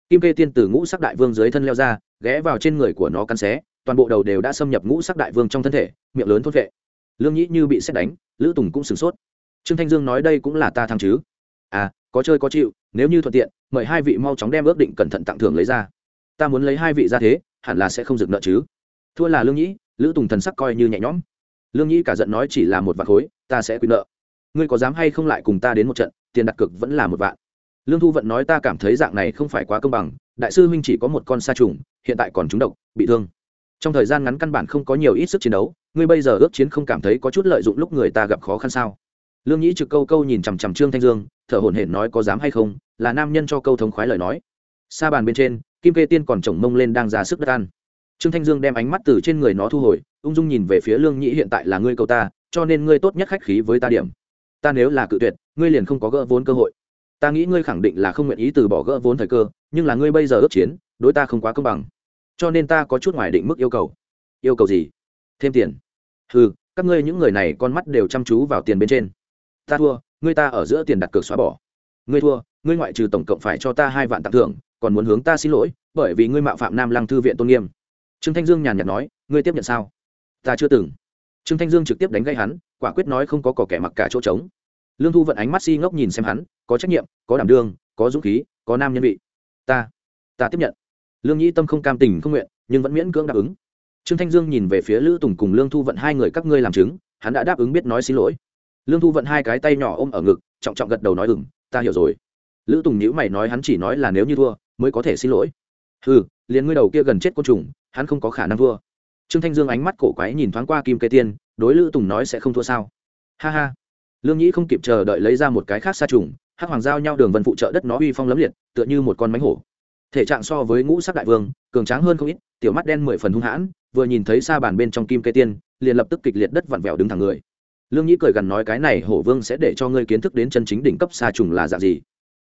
kim kê tiên từ ngũ sắc đại vương dưới thân leo ra, ghé vào trên người của nó cắn xé, toàn bộ đầu đều đã xâm nhập ngũ sắc đại vương trong thân thể, miệng lớn thốt vệ. Lương nhĩ như bị xét đánh, lữ tùng cũng sửng sốt. Trương thanh dương nói đây cũng là ta thăng chứ? À có chơi có chịu, nếu như thuận tiện, mời hai vị mau chóng đem ước định cẩn thận tặng thưởng lấy ra. Ta muốn lấy hai vị ra thế, hẳn là sẽ không dừng nợ chứ? Thua là lương nhĩ, lữ tùng thần sắc coi như nhẹ nhõm. Lương nhĩ cả giận nói chỉ là một vạn khối, ta sẽ quyền nợ. Ngươi có dám hay không lại cùng ta đến một trận, tiền đặt cược vẫn là một vạn lương thu vận nói ta cảm thấy dạng này không phải quá công bằng, đại sư huynh chỉ có một con sa trùng, hiện tại còn trúng độc, bị thương. Trong thời gian ngắn căn bản không có nhiều ít sức chiến đấu, ngươi bây giờ ước chiến không cảm thấy có chút lợi dụng lúc người ta gặp khó khăn sao? Lương nhĩ trực câu câu nhìn chằm chằm trương thanh dương, thở hổn hển nói có dám hay không, là nam nhân cho câu thống khoái lời nói. Sa bàn bên trên, kim kê tiên còn chồng mông lên đang ra sức đất ăn. Trương thanh dương đem ánh mắt từ trên người nó thu hồi, ung dung nhìn về phía lương nhĩ hiện tại là ngươi câu ta, cho nên ngươi tốt nhất khách khí với ta điểm. Ta nếu là cự tuyệt, ngươi liền không có gỡ vốn cơ hội ta nghĩ ngươi khẳng định là không nguyện ý từ bỏ gỡ vốn thời cơ, nhưng là ngươi bây giờ ước chiến, đối ta không quá công bằng. Cho nên ta có chút ngoài định mức yêu cầu. Yêu cầu gì? Thêm tiền. Ừ các ngươi những người này con mắt đều chăm chú vào tiền bên trên. Ta thua, ngươi ta ở giữa tiền đặt cược xóa bỏ. Ngươi thua, ngươi ngoại trừ tổng cộng phải cho ta hai vạn tặng thưởng, còn muốn hướng ta xin lỗi, bởi vì ngươi mạo phạm nam lăng thư viện tôn nghiêm. Trương thanh dương nhàn nhạt nói, ngươi tiếp nhận sao? Ta chưa từng. Trương thanh dương trực tiếp đánh gây hắn, quả quyết nói không có cỏ kẻ mặc cả chỗ trống. Lương thu vận ánh mắt si ngốc nhìn xem hắn có trách nhiệm, có đảm đương, có dũng khí, có nam nhân vị. Ta ta tiếp nhận. Lương nhĩ tâm không cam tình không nguyện, nhưng vẫn miễn cưỡng đáp ứng. Trương thanh dương nhìn về phía lữ tùng cùng lương thu vận hai người các ngươi làm chứng, hắn đã đáp ứng biết nói xin lỗi. Lương thu vận hai cái tay nhỏ ôm ở ngực, trọng trọng gật đầu nói ừng ta hiểu rồi. Lữ tùng nhữ mày nói hắn chỉ nói là nếu như thua, mới có thể xin lỗi. Ừ liền ngươi đầu kia gần chết côn trùng, hắn không có khả năng thua. Trương thanh dương ánh mắt cổ quái nhìn thoáng qua kim kê tiên, đối lữ tùng nói sẽ không thua sao. Ha ha. Lương nhĩ không kịp chờ đợi lấy ra một cái khác xa trùng hắc hoàng giao nhau đường vân phụ trợ đất nó uy phong lấm liệt, tựa như một con mánh hổ. Thể trạng so với ngũ sắc đại vương, cường tráng hơn không ít, tiểu mắt đen mười phần hung hãn, vừa nhìn thấy xa bàn bên trong kim kê tiên, liền lập tức kịch liệt đất vặn vẹo đứng thẳng người. Lương nhĩ cười gần nói cái này hổ vương sẽ để cho ngươi kiến thức đến chân chính đỉnh cấp xa trùng là dạng gì?